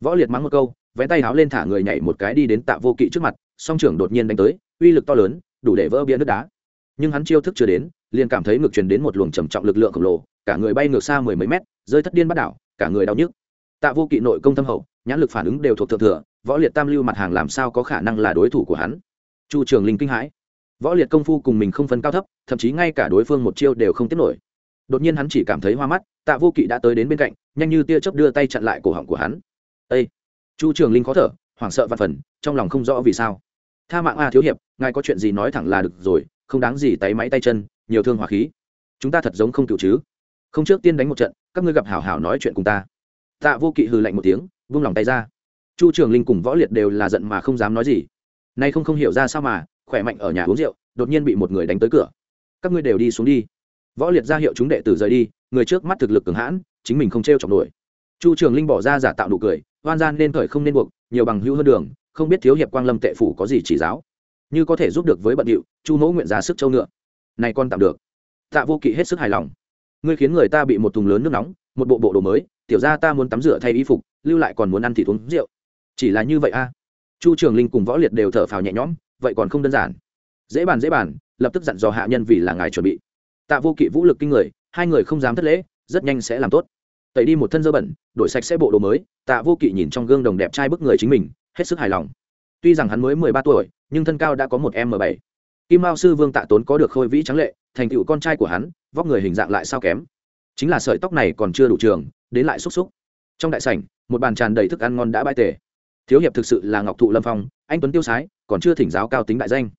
[SPEAKER 1] Võ liệt mắng một câu vẽ tay háo lên thả người nhảy một cái đi đến tạ vô kỵ trước mặt, song trưởng đột nhiên đánh tới, uy lực to lớn, đủ để vỡ bia nước đá nhưng hắn chiêu thức chưa đến, liền cảm thấy ngược truyền đến một luồng trầm trọng lực lượng khổng lồ, cả người bay ngược xa mười mấy mét, rơi thất điên bắt đảo, cả người đau nhức. Tạ vô kỵ nội công thâm hậu, nhãn lực phản ứng đều thuộc thượng thừa, võ liệt tam lưu mặt hàng làm sao có khả năng là đối thủ của hắn? Chu trường linh kinh hãi. Võ liệt công phu cùng mình không phân cao thấp, thậm chí ngay cả đối phương một chiêu đều không tiếp nổi. Đột nhiên hắn chỉ cảm thấy hoa mắt, tạ vô kỵ đã tới đến bên cạnh, nhanh như tia chớp đưa tay chặn lại cổ họng của hắn. Ây chu trường linh khó thở, hoảng sợ và phần, trong lòng không rõ vì sao. Tha mạng a thiếu hiệp, ngài có chuyện gì nói thẳng là được rồi không đáng gì tay máy tay chân, nhiều thương hỏa khí. Chúng ta thật giống không cựu chứ. Không trước tiên đánh một trận, các ngươi gặp hảo hảo nói chuyện cùng ta. Tạ vô kỵ hừ lạnh một tiếng vung lòng tay ra. Chu trường linh cùng võ liệt đều là giận mà không dám nói gì. Nay không không hiểu ra sao mà, khỏe mạnh ở nhà uống rượu, đột nhiên bị một người đánh tới cửa. Các ngươi đều đi xuống đi. Võ liệt ra hiệu chúng đệ tử rời đi, người trước mắt thực lực cường hãn, chính mình không t r e o chọc nổi. Chu trường linh bỏ ra giả tạo nụ cười hoan gian nên thời không nên buộc, nhiều bằng hữu hơn đường, không biết thiếu hiệp quang lâm tệ phủ có gì chỉ giáo như có thể giúp được với bận điệu, chu mẫu nguyện ra sức châu ngựa. Này con tạm được. Tạ vô kỵ hết sức hài lòng. Ngươi khiến người ta bị một thùng lớn nước nóng, một bộ bộ đồ mới, tiểu ra ta muốn tắm rửa thay y phục, lưu lại còn muốn ăn thịt uống rượu. Chỉ là như vậy a. Chu trường linh cùng võ liệt đều thở phào nhẹ nhõm, vậy còn không đơn giản. Dễ bàn dễ bàn, lập tức dặn dò hạ nhân vì là ngài chuẩn bị. Tạ vô kỵ vũ lực kinh người, hai người không dám thất lễ, rất nhanh sẽ làm tốt. Tẩy đi một thân dơ bẩn, đổi sạch sẽ bộ đồ mới, tạ vô kỵ nhìn trong gương đồng đẹp trai bức người chính mình, hết sức hài lòng tuy rằng hắn mới mười ba tuổi, nhưng thân cao đã có một m bảy. Kim mao sư vương tạ tốn có được khôi vĩ trắng lệ, thành tựu con trai của hắn, vóc người hình dạng lại sao kém. Chính là sợi tóc này còn chưa đủ trường, đến lại xúc xúc. Trong đại sảnh, một bàn tràn đầy thức ăn ngon đã bãi tề. Thiếu hiệp thực sự là ngọc thụ lâm phong, anh tuấn tiêu sái, còn chưa thỉnh giáo cao tính đại danh.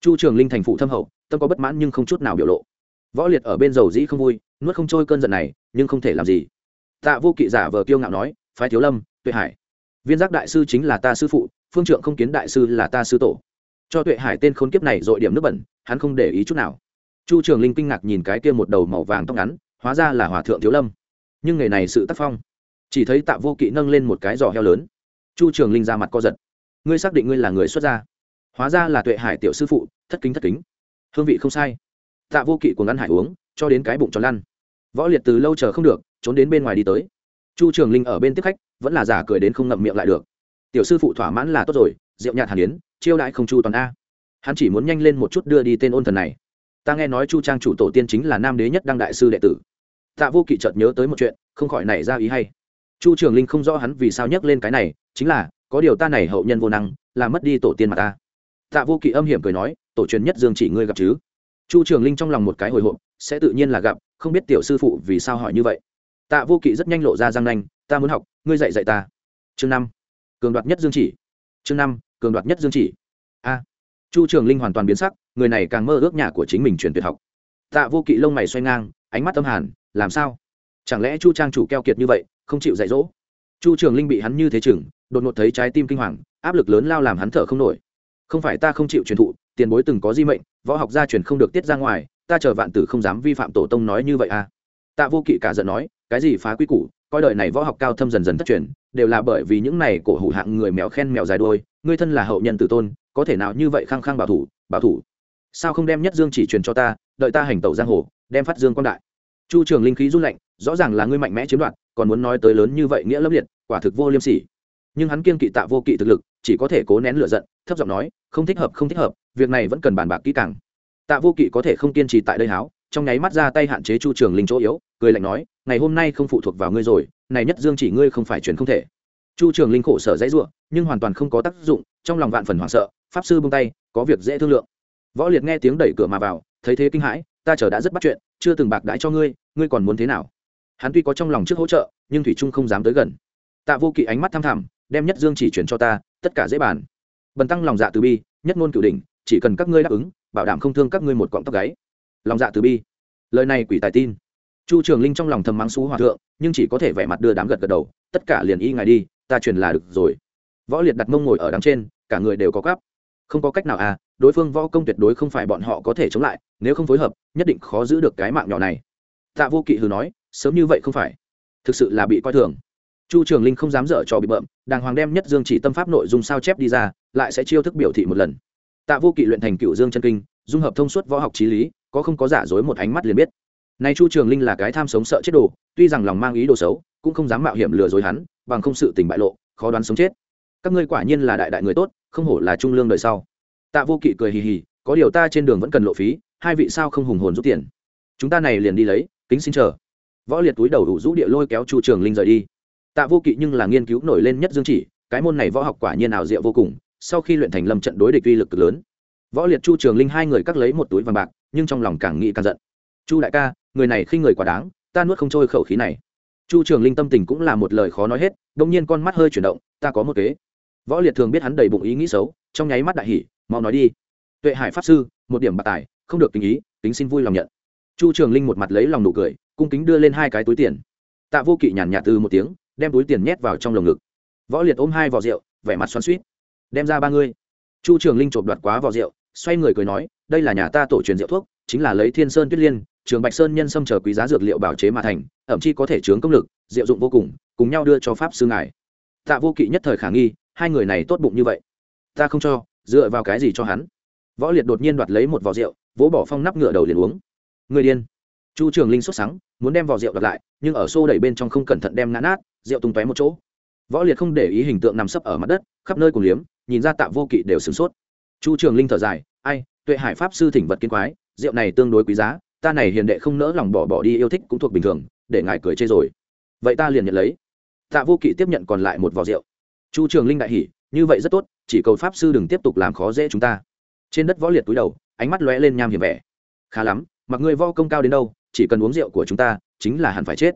[SPEAKER 1] Chu trường linh thành phụ thâm hậu, tâm có bất mãn nhưng không chút nào biểu lộ. Võ liệt ở bên dầu dĩ không vui, nuốt không trôi cơn giận này, nhưng không thể làm gì. Tạ vô kỵ giả vờ kiêu ngạo nói, phái thiếu lâm, tuệ hải. Viên giác đại sư chính là ta sư phụ phương trượng không kiến đại sư là ta sư tổ. Cho tuệ hải tên khốn kiếp này dội điểm nước bẩn, hắn không để ý chút nào. Chu trường linh kinh ngạc nhìn cái kia một đầu màu vàng tóc ngắn, hóa ra là hòa thượng thiếu lâm. Nhưng ngày này sự tác phong, chỉ thấy tạ vô kỵ nâng lên một cái giò heo lớn. Chu trường linh ra mặt co giật. Ngươi xác định ngươi là người xuất gia? Hóa ra là tuệ hải tiểu sư phụ, thất kính thất kính. Hương vị không sai. Tạ vô kỵ của ngăn hải uống, cho đến cái bụng tròn lăn. Võ liệt từ lâu chờ không được, trốn đến bên ngoài đi tới. Chu trường linh ở bên tiếp khách, vẫn là giả cười đến không ngậm miệng lại được tiểu sư phụ thỏa mãn là tốt rồi, rượu nhạt hàn yến, chiêu đại không chu toàn a. Hắn chỉ muốn nhanh lên một chút đưa đi tên ôn thần này. Ta nghe nói chu trang chủ tổ tiên chính là nam đế nhất đăng đại sư đệ tử. Tạ vô kỵ chợt nhớ tới một chuyện, không khỏi nảy ra ý hay. Chu trường linh không rõ hắn vì sao nhắc lên cái này, chính là, có điều ta này hậu nhân vô năng làm mất đi tổ tiên mà ta. Tạ vô kỵ âm hiểm cười nói, tổ truyền nhất dương chỉ ngươi gặp chứ. Chu trường linh trong lòng một cái hồi hộp, sẽ tự nhiên là gặp, không biết tiểu sư phụ vì sao hỏi như vậy. Tạ vô kỵ rất nhanh lộ ra răng nanh, ta muốn học, ngươi dạy dạy ta. Chương năm cường đoạt nhất dương chỉ. Chương năm, cường đoạt nhất dương chỉ. A. Chu trường linh hoàn toàn biến sắc, người này càng mơ ước nhà của chính mình truyền tuyệt học. Tạ vô kỵ lông mày xoay ngang, ánh mắt âm hàn, làm sao? Chẳng lẽ chu trang chủ keo kiệt như vậy, không chịu dạy dỗ? Chu trường linh bị hắn như thế chừng, đột ngột thấy trái tim kinh hoàng, áp lực lớn lao làm hắn thở không nổi. Không phải ta không chịu truyền thụ, tiền bối từng có di mệnh, võ học gia truyền không được tiết ra ngoài, ta chờ vạn tử không dám vi phạm tổ tông nói như vậy à? Tạ vô kỵ cả giận nói, cái gì phá quy củ, coi đời này võ học cao thâm dần dần thất truyền đều là bởi vì những này cổ hủ hạng người mèo khen mèo dài đôi, ngươi thân là hậu nhân tử tôn, có thể nào như vậy khăng khăng bảo thủ bảo thủ? Sao không đem nhất dương chỉ truyền cho ta, đợi ta hành tẩu giang hồ, đem phát dương quan đại. Chu trường linh khí run lạnh, rõ ràng là ngươi mạnh mẽ chiếm đoạt, còn muốn nói tới lớn như vậy nghĩa lấp liệt, quả thực vô liêm sỉ. Nhưng hắn kiên kỵ tạ vô kỵ thực lực, chỉ có thể cố nén lửa giận, thấp giọng nói, không thích hợp, không thích hợp, việc này vẫn cần bàn bạc kỹ càng. Tạ vô kỵ có thể không kiên trì tại đây háo trong nháy mắt ra tay hạn chế chu trường linh chỗ yếu, cười lạnh nói, ngày hôm nay không phụ thuộc vào ngươi rồi, này nhất dương chỉ ngươi không phải chuyển không thể. Chu trường linh khổ sở dãy ruộng nhưng hoàn toàn không có tác dụng, trong lòng vạn phần hoảng sợ, pháp sư bông tay, có việc dễ thương lượng. Võ liệt nghe tiếng đẩy cửa mà vào, thấy thế kinh hãi, ta chờ đã rất bắt chuyện, chưa từng bạc đãi cho ngươi ngươi còn muốn thế nào? Hắn tuy có trong lòng trước hỗ trợ, nhưng thủy trung không dám tới gần. Tạ vô kỵ ánh mắt tham thẳm, đem nhất dương chỉ chuyển cho ta, tất cả dễ bàn. Bần tăng lòng dạ từ bi, nhất ngôn cửu đỉnh, chỉ cần các ngươi đáp ứng, bảo đảm không thương các ngươi một cọng tóc gáy lòng dạ từ bi. Lời này quỷ tài tin. Chu trường linh trong lòng thầm mắng xú hòa thượng, nhưng chỉ có thể vẻ mặt đưa đám gật gật đầu, tất cả liền y ngài đi, ta truyền là được rồi. Võ liệt đặt mông ngồi ở đằng trên, cả người đều có cắp không có cách nào à đối phương võ công tuyệt đối không phải bọn họ có thể chống lại, nếu không phối hợp, nhất định khó giữ được cái mạng nhỏ này. Tạ vô kỵ hừ nói, sớm như vậy không phải. Thực sự là bị coi thường. Chu trường linh không dám dở trò bị bợm, đàng hoàng đem nhất dương chỉ tâm pháp nội dung sao chép đi ra, lại sẽ chiêu thức biểu thị một lần. Tạ vô kỵ luyện thành cựu dương chân kinh dung hợp thông suốt võ học trí lý, có không có giả dối một ánh mắt liền biết. Nay chu trường linh là cái tham sống sợ chết đồ, tuy rằng lòng mang ý đồ xấu, cũng không dám mạo hiểm lừa dối hắn, bằng không sự tình bại lộ, khó đoán sống chết. Các ngươi quả nhiên là đại đại người tốt, không hổ là trung lương đời sau. Tạ vô kỵ cười hì hì, có điều ta trên đường vẫn cần lộ phí, hai vị sao không hùng hồn rút tiền? Chúng ta này liền đi lấy, kính xin chờ. Võ liệt túi đầu đủ rũ địa lôi kéo chu trường linh rời đi. Tạ vô kỵ nhưng là nghiên cứu nổi lên nhất dương chỉ, cái môn này võ học quả nhiên ảo diệu vô cùng, sau khi luyện thành lâm trận đối địch uy lực cực lớn võ liệt, chu trường linh hai người cắt lấy một túi vàng bạc, nhưng trong lòng càng nghĩ càng giận. Chu đại ca, người này khi người quá đáng, ta nuốt không trôi khẩu khí này. Chu trường linh tâm tình cũng là một lời khó nói hết đông nhiên con mắt hơi chuyển động, ta có một kế. Võ liệt thường biết hắn đầy bụng ý nghĩ xấu, trong nháy mắt đại hỉ, mau nói đi. Tuệ hải pháp sư, một điểm bạc tài, không được tình ý tính xin vui lòng nhận. Chu trường linh một mặt lấy lòng nụ cười, cung kính đưa lên hai cái túi tiền. Tạ vô kỵ nhàn nhạt từ một tiếng, đem túi tiền nhét vào trong lồng ngực. Võ liệt ôm hai vỏ rượu, vẻ mặt xoắn suýt đem ra ba ngươi. Chu trường linh chộp đoạt quá vỏ rượu xoay người cười nói, đây là nhà ta tổ truyền rượu thuốc, chính là lấy thiên sơn tuyết liên, trường bạch sơn nhân sâm chờ quý giá dược liệu bảo chế mà thành, ẩm chi có thể chướng công lực diệu dụng vô cùng cùng nhau đưa cho pháp sư ngài. Tạ vô kỵ nhất thời khả nghi, hai người này tốt bụng như vậy, ta không cho, dựa vào cái gì cho hắn? Võ liệt đột nhiên đoạt lấy một vỏ rượu, vỗ bỏ phong nắp ngựa đầu liền uống. Người điên. Chu trường linh xuất sáng muốn đem vỏ rượu đoạt lại, nhưng ở xô đẩy bên trong không cẩn thận đem ngã nát, rượu tung tóe một chỗ. Võ liệt không để ý hình tượng nằm sấp ở mặt đất, khắp nơi cùng liếm, nhìn ra tạ vô kỵ đều sửng sốt chu trường linh thở dài, ai, tuệ hải pháp sư thỉnh vật kiên quái, rượu này tương đối quý giá, ta này hiền đệ không nỡ lòng bỏ bỏ đi yêu thích cũng thuộc bình thường, để ngài cười chê rồi. Vậy ta liền nhận lấy. Tạ vô kỵ tiếp nhận còn lại một vò rượu. Chu trường linh đại hỉ, như vậy rất tốt, chỉ cầu pháp sư đừng tiếp tục làm khó dễ chúng ta. Trên đất võ liệt túi đầu, ánh mắt lóe lên nham hiểm vẻ. Khá lắm, mặc người vo công cao đến đâu, chỉ cần uống rượu của chúng ta, chính là hẳn phải chết.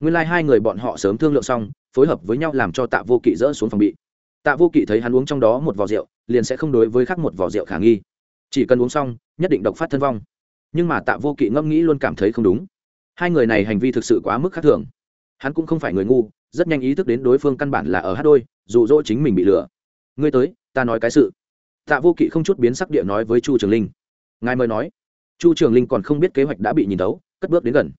[SPEAKER 1] Nguyên lai、like、hai người bọn họ sớm thương lượng xong, phối hợp với nhau làm cho tạ vô kỵ dỡ xuống phòng bị tạ vô kỵ thấy hắn uống trong đó một vò rượu, liền sẽ không đối với khác một vò rượu khả nghi. Chỉ cần uống xong, nhất định độc phát thân vong. Nhưng mà tạ vô kỵ ngẫm nghĩ luôn cảm thấy không đúng. Hai người này hành vi thực sự quá mức khác thường. Hắn cũng không phải người ngu, rất nhanh ý thức đến đối phương căn bản là ở hát đôi, dụ dỗ chính mình bị lừa. Ngươi tới, ta nói cái sự. Tạ vô kỵ không chút biến sắc địa nói với chu trường linh. Ngài mời nói. Chu trường linh còn không biết kế hoạch đã bị nhìn tấu cất bước đến gần.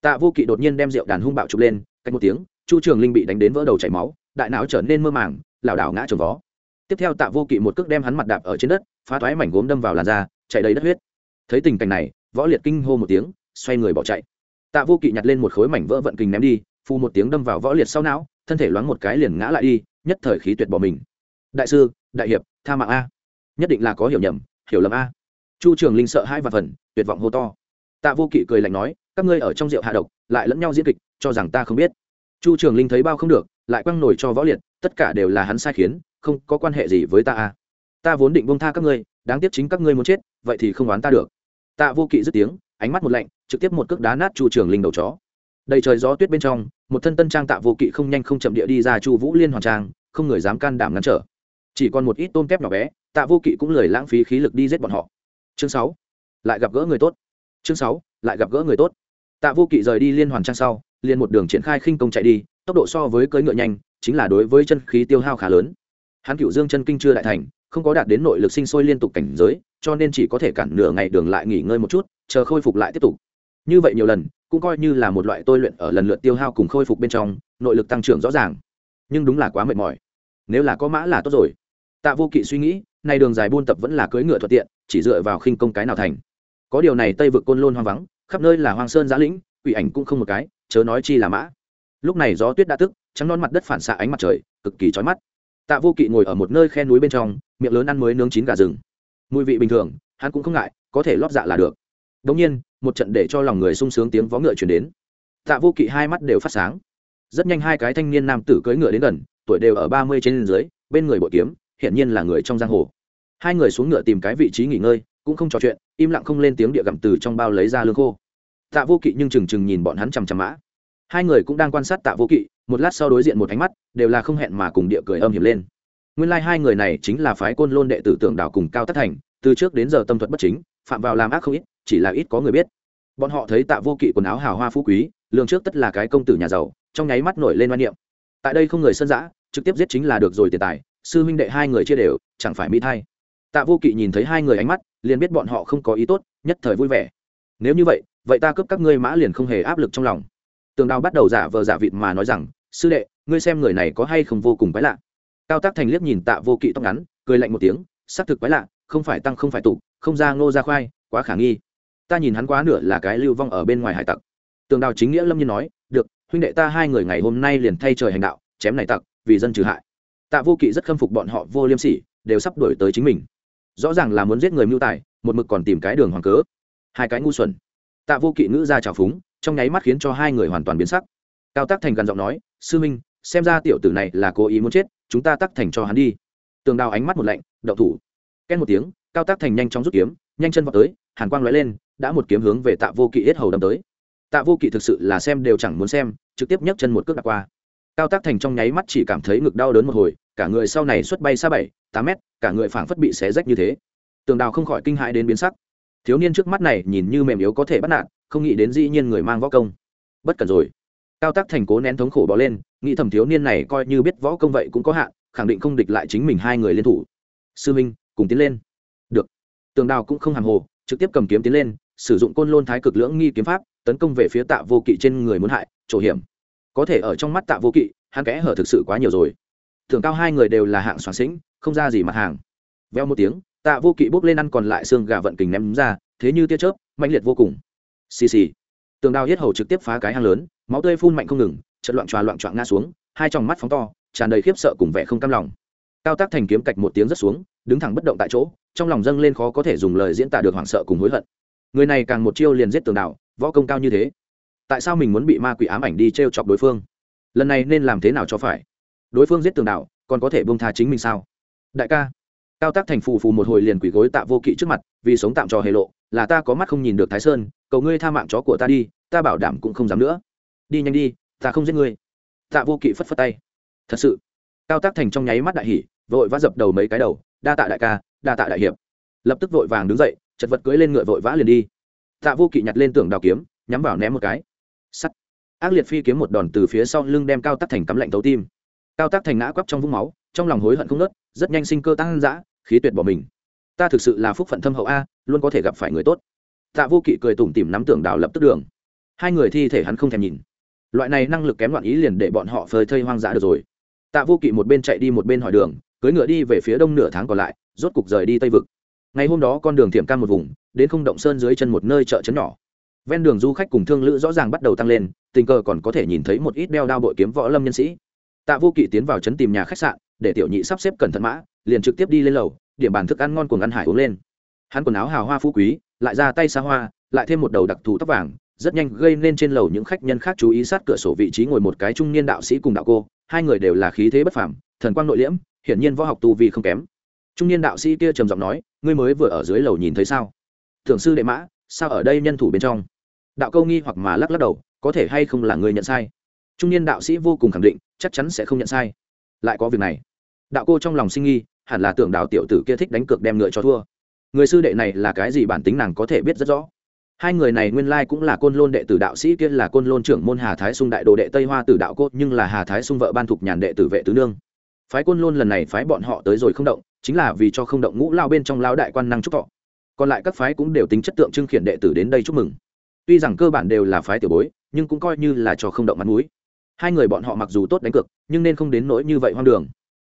[SPEAKER 1] Tạ vô kỵ đột nhiên đem rượu đàn hung bạo chụp lên, cách một tiếng, chu trường linh bị đánh đến vỡ đầu chảy máu, đại não trở nên mơ màng lảo đảo ngã trồng vó. Tiếp theo tạ vô kỵ một cước đem hắn mặt đạp ở trên đất, phá thoái mảnh gốm đâm vào làn da, chạy đầy đất huyết. Thấy tình cảnh này, võ liệt kinh hô một tiếng, xoay người bỏ chạy. Tạ vô kỵ nhặt lên một khối mảnh vỡ vận kình ném đi phu một tiếng đâm vào võ liệt sau não, thân thể loáng một cái liền ngã lại đi, nhất thời khí tuyệt bỏ mình. Đại sư, đại hiệp, tha mạng a. Nhất định là có hiểu nhầm, hiểu lầm a. Chu trường linh sợ hai và phần, tuyệt vọng hô to. Tạ vô kỵ cười lạnh nói, các ngươi ở trong rượu hạ độc, lại lẫn nhau diễn kịch, cho rằng ta không biết chu trường linh thấy bao không được, lại quăng nổi cho võ liệt, tất cả đều là hắn sai khiến, không có quan hệ gì với ta à. Ta vốn định bông tha các ngươi, đáng tiếc chính các ngươi muốn chết, vậy thì không oán ta được. Tạ vô kỵ dứt tiếng, ánh mắt một lạnh, trực tiếp một cước đá nát chu trường linh đầu chó. Đầy trời gió tuyết bên trong, một thân tân trang tạ vô kỵ không nhanh không chậm địa đi ra chu vũ liên hoàn trang, không người dám can đảm ngăn trở. Chỉ còn một ít tôm tép nhỏ bé, tạ vô kỵ cũng lười lãng phí khí lực đi giết bọn họ. Chương sáu, lại gặp gỡ người tốt. Chương sáu, lại gặp gỡ người tốt. Tạ vô kỵ rời đi liên hoàn trang sau liền một đường triển khai khinh công chạy đi, tốc độ so với cưỡi ngựa nhanh, chính là đối với chân khí tiêu hao khá lớn. Hắn cựu dương chân kinh chưa đại thành, không có đạt đến nội lực sinh sôi liên tục cảnh giới, cho nên chỉ có thể cản nửa ngày đường lại nghỉ ngơi một chút, chờ khôi phục lại tiếp tục. Như vậy nhiều lần, cũng coi như là một loại tôi luyện ở lần lượt tiêu hao cùng khôi phục bên trong, nội lực tăng trưởng rõ ràng. Nhưng đúng là quá mệt mỏi. Nếu là có mã là tốt rồi. Tạ vô kỵ suy nghĩ, nay đường dài buôn tập vẫn là cưỡi ngựa thuận tiện, chỉ dựa vào khinh công cái nào thành. Có điều này tây vực côn lôn hoang vắng, khắp nơi là hoang sơn giã lĩnh, quỷ ảnh cũng không một cái chớ nói chi là mã. Lúc này gió tuyết đã tức, trắng non mặt đất phản xạ ánh mặt trời, cực kỳ chói mắt. Tạ vô kỵ ngồi ở một nơi khe núi bên trong, miệng lớn ăn mới nướng chín gà rừng. Mùi vị bình thường, hắn cũng không ngại, có thể lót dạ là được. Đ ỗ n g nhiên, một trận để cho lòng người sung sướng tiếng vó ngựa chuyển đến. Tạ vô kỵ hai mắt đều phát sáng. Rất nhanh hai cái thanh niên nam tử cưỡi ngựa đến gần, tuổi đều ở ba mươi trên dưới, bên người bội kiếm, hiển nhiên là người trong giang hồ. Hai người xuống ngựa tìm cái vị trí nghỉ ngơi, cũng không trò chuyện, im lặng không lên tiếng địa gặm từ trong bao lấy ra lương khô tạ vô kỵ nhưng trừng trừng nhìn bọn hắn chằm chằm mã. Hai người cũng đang quan sát tạ vô kỵ, một lát sau đối diện một ánh mắt, đều là không hẹn mà cùng địa cười âm hiểm lên. Nguyên lai、like、hai người này chính là phái côn lôn đệ tử tưởng đảo cùng cao tất thành, từ trước đến giờ tâm thuật bất chính, phạm vào làm ác không ít, chỉ là ít có người biết. Bọn họ thấy tạ vô kỵ quần áo hào hoa phú quý lương trước tất là cái công tử nhà giàu, trong nháy mắt nổi lên oan niệm. Tại đây không người sân giã trực tiếp giết chính là được rồi tiền tài, sư huynh đệ hai người chia đều, chẳng phải mỹ thay. Tạ vô kỵ nhìn thấy hai người ánh mắt, liền biết bọn họ không có ý tốt, nhất thời vui vẻ. Nếu như vậy vậy ta cướp các ngươi mã liền không hề áp lực trong lòng. Tường đào bắt đầu giả vờ giả vịt mà nói rằng, sư đệ, ngươi xem người này có hay không vô cùng quái lạ. Cao tác thành liếc nhìn tạ vô kỵ tóc ngắn, cười lạnh một tiếng, xác thực quái lạ, không phải tăng không phải tụ, không ra ngô ra khoai, quá khả nghi. Ta nhìn hắn quá nửa là cái lưu vong ở bên ngoài hải tặc. Tường đào chính nghĩa lâm nhiên nói, được, huynh đệ ta hai người ngày hôm nay liền thay trời hành đạo, chém này tặc, vì dân trừ hại. Tạ vô kỵ rất khâm phục bọn họ vô liêm sỉ, đều sắp đổi tới chính mình. Rõ ràng là muốn giết người mưu tài, một mực còn tìm cái đường hoàng cớ. Hai cái ngu xuẩn tạ vô kỵ ngữ ra trào phúng, trong nháy mắt khiến cho hai người hoàn toàn biến sắc. Cao tác thành gần giọng nói, sư minh, xem ra tiểu tử này là cố ý muốn chết, chúng ta tắc thành cho hắn đi. Tường đào ánh mắt một lạnh, đậu thủ. Ken một tiếng, cao tác thành nhanh chóng rút kiếm, nhanh chân vào tới, hàn quang lóe lên, đã một kiếm hướng về tạ vô kỵ hết hầu đâm tới. Tạ vô kỵ thực sự là xem đều chẳng muốn xem, trực tiếp nhấc chân một cước đặt qua. Cao tác thành trong nháy mắt chỉ cảm thấy ngực đau đớn một hồi, cả người sau này xuất bay xa bảy, tám mét, cả người phảng phất bị xé rách như thế. Tường đào không khỏi kinh hãi đến biến sắc thiếu niên trước mắt này nhìn như mềm yếu có thể bắt nạt, không nghĩ đến dĩ nhiên người mang võ công. Bất cần rồi. Cao tác thành cố nén thống khổ bỏ lên, nghĩ thầm thiếu niên này coi như biết võ công vậy cũng có hạn, khẳng định không địch lại chính mình hai người liên thủ. Sư minh, cùng tiến lên. Được. Tường đào cũng không hàng hồ, trực tiếp cầm kiếm tiến lên, sử dụng côn lôn thái cực lưỡng nghi kiếm pháp, tấn công về phía tạ vô kỵ trên người muốn hại, chỗ hiểm. Có thể ở trong mắt tạ vô kỵ, hắn kẽ hở thực sự quá nhiều rồi. Thường cao hai người đều là hạng soạn sĩnh không ra gì mặt hàng. Veo một tiếng tạ vô kỵ bốc lên ăn còn lại xương gà vận kình ném ra, thế như tia chớp mạnh liệt vô cùng. Xì xì. Tường đào hết hầu trực tiếp phá cái hang lớn, máu tươi phun mạnh không ngừng chật loạn tròa loạn trọn ngã xuống, hai tròng mắt phóng to, tràn đầy khiếp sợ cùng vẻ không cam lòng. Cao tác thành kiếm cạch một tiếng rất xuống, đứng thẳng bất động tại chỗ, trong lòng dâng lên khó có thể dùng lời diễn tả được hoảng sợ cùng hối hận. Người này càng một chiêu liền giết tường đảo, võ công cao như thế. Tại sao mình muốn bị ma quỷ ám ảnh đi t r e o chọc đối phương? Lần này nên làm thế nào cho phải? Đối phương giết tường đảo, còn có thể bông tha chính mình sao? Đại ca cao tác thành phù phù một hồi liền quỷ gối tạ vô kỵ trước mặt, vì sống tạm trò hề lộ, là ta có mắt không nhìn được thái sơn, cầu ngươi tha mạng chó của ta đi, ta bảo đảm cũng không dám nữa. Đi nhanh đi, ta không giết ngươi. Tạ vô kỵ phất phất tay. Thật sự, cao tác thành trong nháy mắt đại hỉ, vội vã dập đầu mấy cái đầu, đa tạ đại ca, đa tạ đại hiệp. Lập tức vội vàng đứng dậy, chật vật cưỡi lên ngựa vội vã liền đi. Tạ vô kỵ nhặt lên tưởng đào kiếm, nhắm vào ném một cái. Sắt. Ác liệt phi kiếm một đòn từ phía sau lưng đem cao tác thành cắm lạnh tấu tim. Cao tác thành ngã quắp trong vũng máu, trong lòng hối hận không nớt rất nhanh sinh cơ tăng dã, khí tuyệt bỏ mình. Ta thực sự là phúc phận thâm hậu a, luôn có thể gặp phải người tốt. Tạ vô kỵ cười tủm tỉm nắm tưởng đào lập tức đường. Hai người thi thể hắn không thèm nhìn. Loại này năng lực kém loạn ý liền để bọn họ phơi thây hoang dã được rồi. Tạ vô kỵ một bên chạy đi một bên hỏi đường, cưỡi ngựa đi về phía đông nửa tháng còn lại, rốt cục rời đi tây vực. Ngày hôm đó con đường thiểm cam một vùng, đến không động sơn dưới chân một nơi chợ trấn nhỏ. Ven đường du khách cùng thương lữ rõ ràng bắt đầu tăng lên, tình cờ còn có thể nhìn thấy một ít đeo đao bội kiếm võ lâm nhân sĩ. Tạ vô kỵ tiến vào trấn tìm nhà khách sạn để tiểu nhị sắp xếp cẩn thận mã, liền trực tiếp đi lên lầu, điểm bàn thức ăn ngon cùng ăn hải uống lên. Hắn quần áo hào hoa phú quý, lại ra tay xa hoa, lại thêm một đầu đặc thù tóc vàng, rất nhanh gây nên trên lầu những khách nhân khác chú ý sát cửa sổ vị trí ngồi một cái trung niên đạo sĩ cùng đạo cô, hai người đều là khí thế bất phàm, thần quang nội liễm, hiển nhiên võ học tu vi không kém. Trung niên đạo sĩ kia trầm giọng nói, ngươi mới vừa ở dưới lầu nhìn thấy sao? Thượng sư đệ mã, sao ở đây nhân thủ bên trong? Đạo câu nghi hoặc mà lắc lắc đầu, có thể hay không là người nhận sai? Trung niên đạo sĩ vô cùng khẳng định, chắc chắn sẽ không nhận sai. Lại có việc này đạo cô trong lòng sinh nghi, hẳn là tưởng đạo tiểu tử kia thích đánh cược đem ngựa cho thua. Người sư đệ này là cái gì bản tính nàng có thể biết rất rõ. Hai người này nguyên lai cũng là côn lôn đệ tử đạo sĩ kia là côn lôn trưởng môn hà thái sung đại đồ đệ tây hoa tử đạo cô, nhưng là hà thái sung vợ ban thục nhàn đệ tử vệ tứ nương. Phái côn lôn lần này phái bọn họ tới rồi không động, chính là vì cho không động ngũ lao bên trong lao đại quan năng chúc thọ. Còn lại các phái cũng đều tính chất tượng trưng khiển đệ tử đến đây chúc mừng. Tuy rằng cơ bản đều là phái tiểu bối, nhưng cũng coi như là cho không động mặt mũi. Hai người bọn họ mặc dù tốt đánh cực nhưng nên không đến nỗi như vậy hoang đường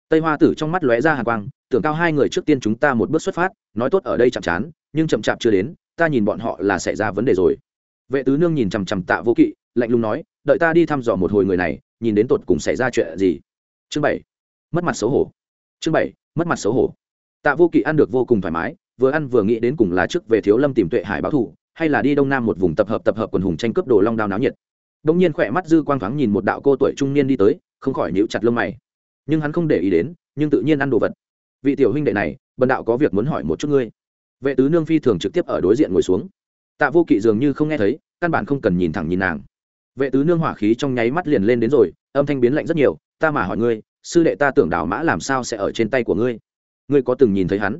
[SPEAKER 1] tây hoa tử trong mắt lóe ra hàng quang, tưởng cao hai người trước tiên chúng ta một bước xuất phát, nói tốt ở đây chậm chán, nhưng chậm chạp chưa đến, ta nhìn bọn họ là xảy ra vấn đề rồi. Vệ tứ nương nhìn chằm chằm tạ vô kỵ, lạnh lùng nói, đợi ta đi thăm dò một hồi người này, nhìn đến tột cùng xảy ra chuyện gì. Chương bảy, mất mặt xấu hổ. Chương bảy, mất mặt xấu hổ. Tạ vô kỵ ăn được vô cùng thoải mái, vừa ăn vừa nghĩ đến cùng là trước về thiếu lâm tìm tuệ hải báo thủ hay là đi đông nam một vùng tập hợp tập hợp quần hùng tranh cướp đồ long đao náo nhiệt. Đông nhiên khỏe mắt dư quang thoáng nhìn một đạo cô tuổi trung niên đi tới, không khỏi nhíu chặt lông mày nhưng hắn không để ý đến, nhưng tự nhiên ăn đồ vật. Vị tiểu huynh đệ này, bần đạo có việc muốn hỏi một chút ngươi. Vệ tứ nương phi thường trực tiếp ở đối diện ngồi xuống. Tạ vô kỵ dường như không nghe thấy, căn bản không cần nhìn thẳng nhìn nàng. Vệ tứ nương hỏa khí trong nháy mắt liền lên đến rồi, âm thanh biến lạnh rất nhiều, ta mà hỏi ngươi, sư đệ ta tưởng đào mã làm sao sẽ ở trên tay của ngươi? Ngươi có từng nhìn thấy hắn?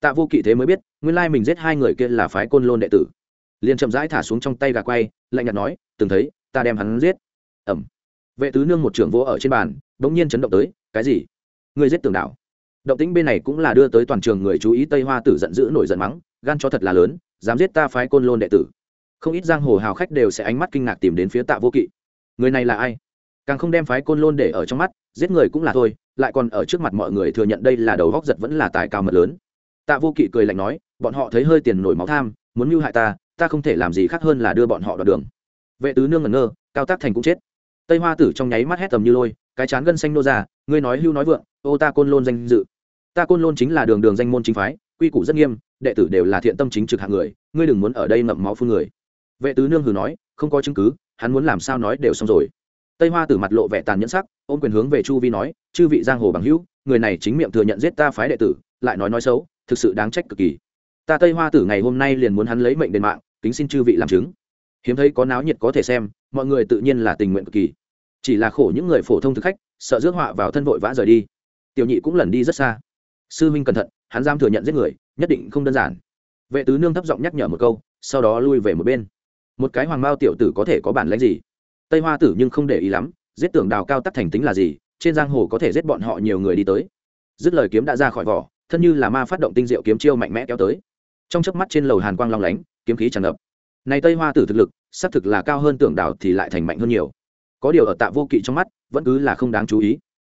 [SPEAKER 1] Tạ vô kỵ thế mới biết, nguyên lai mình giết hai người kia là phái côn lôn đệ tử. Liền chậm rãi thả xuống trong tay gà quay, lạnh nhạt nói, từng thấy, ta đem hắn giết. Ẩm. Vệ tứ nương một trưởng vỗ ở trên bàn bỗng nhiên chấn động tới, cái gì? Người giết tường đảo? Động tĩnh bên này cũng là đưa tới toàn trường người chú ý tây hoa tử giận dữ nổi giận mắng, gan cho thật là lớn, dám giết ta phái côn lôn đệ tử. Không ít giang hồ hào khách đều sẽ ánh mắt kinh ngạc tìm đến phía tạ vô kỵ. Người này là ai? Càng không đem phái côn lôn để ở trong mắt, giết người cũng là thôi, lại còn ở trước mặt mọi người thừa nhận đây là đầu góc giật vẫn là tài cao mật lớn. Tạ vô kỵ cười lạnh nói, bọn họ thấy hơi tiền nổi máu tham, muốn mưu hại ta ta không thể làm gì khác hơn là đưa bọn họ đoạn đường. Vệ tứ nương ngẩn ngơ, cao tác thành cũng chết. Tây hoa tử trong nháy mắt hét tầm như lôi cái chán gân xanh nô ra, ngươi nói hưu nói vượng, ô ta côn lôn danh dự. Ta côn lôn chính là đường đường danh môn chính phái, quy củ rất nghiêm, đệ tử đều là thiện tâm chính trực hạng người, ngươi đừng muốn ở đây ngậm máu phun người. Vệ tứ nương hừ nói, không có chứng cứ, hắn muốn làm sao nói đều xong rồi. Tây hoa tử mặt lộ vẻ tàn nhẫn sắc, ôm quyền hướng về chu vi nói, chư vị giang hồ bằng hữu, người này chính miệng thừa nhận giết ta phái đệ tử, lại nói nói xấu, thực sự đáng trách cực kỳ. Ta tây hoa tử ngày hôm nay liền muốn hắn lấy mệnh đền mạng, kính xin chư vị làm chứng. Hiếm thấy có náo nhiệt có thể xem, mọi người tự nhiên là tình nguyện cực kỳ chỉ là khổ những người phổ thông thực khách, sợ rước họa vào thân vội vã rời đi. Tiểu nhị cũng lần đi rất xa. Sư huynh cẩn thận, hắn giam thừa nhận giết người, nhất định không đơn giản. Vệ tứ nương thấp giọng nhắc nhở một câu, sau đó lui về một bên. Một cái hoàng mao tiểu tử có thể có bản lãnh gì? Tây hoa tử nhưng không để ý lắm, giết tưởng đào cao tắc thành tính là gì, trên giang hồ có thể giết bọn họ nhiều người đi tới. Dứt lời kiếm đã ra khỏi vỏ, thân như là ma phát động tinh diệu kiếm chiêu mạnh mẽ kéo tới. Trong chớp mắt trên lầu hàn quang long lánh, kiếm khí tràn ngập. Này tây hoa tử thực lực, xác thực là cao hơn tưởng đào thì lại thành mạnh hơn nhiều có điều ở tạ vô kỵ trong mắt, vẫn cứ là không đáng chú ý.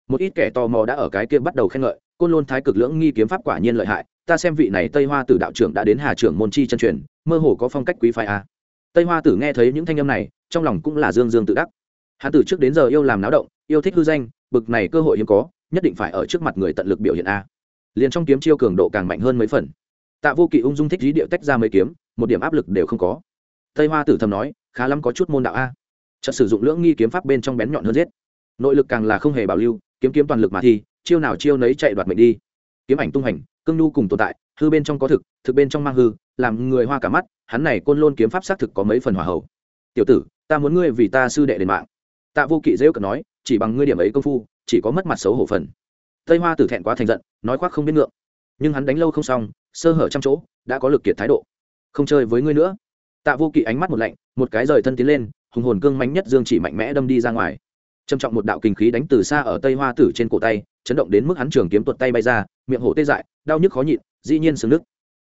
[SPEAKER 1] Một ít kẻ tò mò đã ở cái kia bắt đầu khen ngợi, côn lôn thái cực lưỡng nghi kiếm pháp quả nhiên lợi hại, ta xem vị này tây hoa tử đạo trưởng đã đến hà trưởng môn chi chân truyền, mơ hồ có phong cách quý phái a. Tây hoa tử nghe thấy những thanh âm này, trong lòng cũng là dương dương tự đắc. Hắn từ trước đến giờ yêu làm náo động, yêu thích hư danh, bực này cơ hội hiếm có, nhất định phải ở trước mặt người tận lực biểu hiện a. Liền trong kiếm chiêu cường độ càng mạnh hơn mấy phần. Tạ vô kỵ ung dung thích dí điệu tách ra mấy kiếm, một điểm áp lực đều không có. Tây hoa tử thầm nói, khá lắm có chút môn đạo a chợt sử dụng lưỡng nghi kiếm pháp bên trong bén nhọn hơn giết. Nội lực càng là không hề bảo lưu, kiếm kiếm toàn lực mà thi, chiêu nào chiêu nấy chạy đoạt mệnh đi. Kiếm ảnh tung hành, cương nhu cùng tồn tại, hư bên trong có thực thực bên trong mang hư, làm người hoa cả mắt, hắn này côn lôn kiếm pháp xác thực có mấy phần hỏa hậu. Tiểu tử, ta muốn ngươi vì ta sư đệ đền mạng. Tạ vô kỵ rêu cợt nói, chỉ bằng ngươi điểm ấy công phu, chỉ có mất mặt xấu hổ phần. Tây hoa tử thẹn quá thành giận, nói khoác không biết ngượng. Nhưng hắn đánh lâu không xong, sơ hở trăm chỗ, đã có lực kiệt thái độ. Không chơi với ngươi nữa. Tạ vô kỵ ánh mắt một lạnh, một cái rời thân tiến lên hùng hồn cương mánh nhất dương chỉ mạnh mẽ đâm đi ra ngoài. Trầm trọng một đạo kinh khí đánh từ xa ở tây hoa tử trên cổ tay, chấn động đến mức hắn trường kiếm tuột tay bay ra, miệng hổ tê dại, đau nhức khó nhịn, dĩ nhiên sừng nức.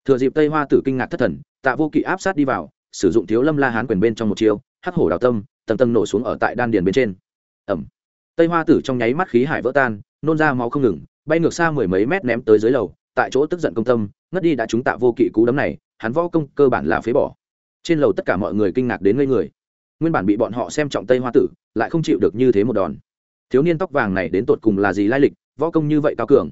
[SPEAKER 1] Thừa dịp tây hoa tử kinh ngạc thất thần, tạ vô kỵ áp sát đi vào, sử dụng thiếu lâm la hán quyền bên trong một chiêu, hắc hổ đào tâm, tầng tầng nổ xuống ở tại đan điền bên trên. Ẩm. Tây hoa tử trong nháy mắt khí hải vỡ tan, nôn ra máu không ngừng, bay ngược xa mười mấy mét ném tới dưới lầu, tại chỗ tức giận công tâm, ngất đi đã chúng tạ vô kỵ cú đấm này, hắn võ công cơ bản là phế bỏ. Trên lầu tất cả mọi người kinh ngạc đến ngây người nguyên bản bị bọn họ xem trọng tây hoa tử, lại không chịu được như thế một đòn. Thiếu niên tóc vàng này đến tột cùng là gì lai lịch, võ công như vậy cao cường,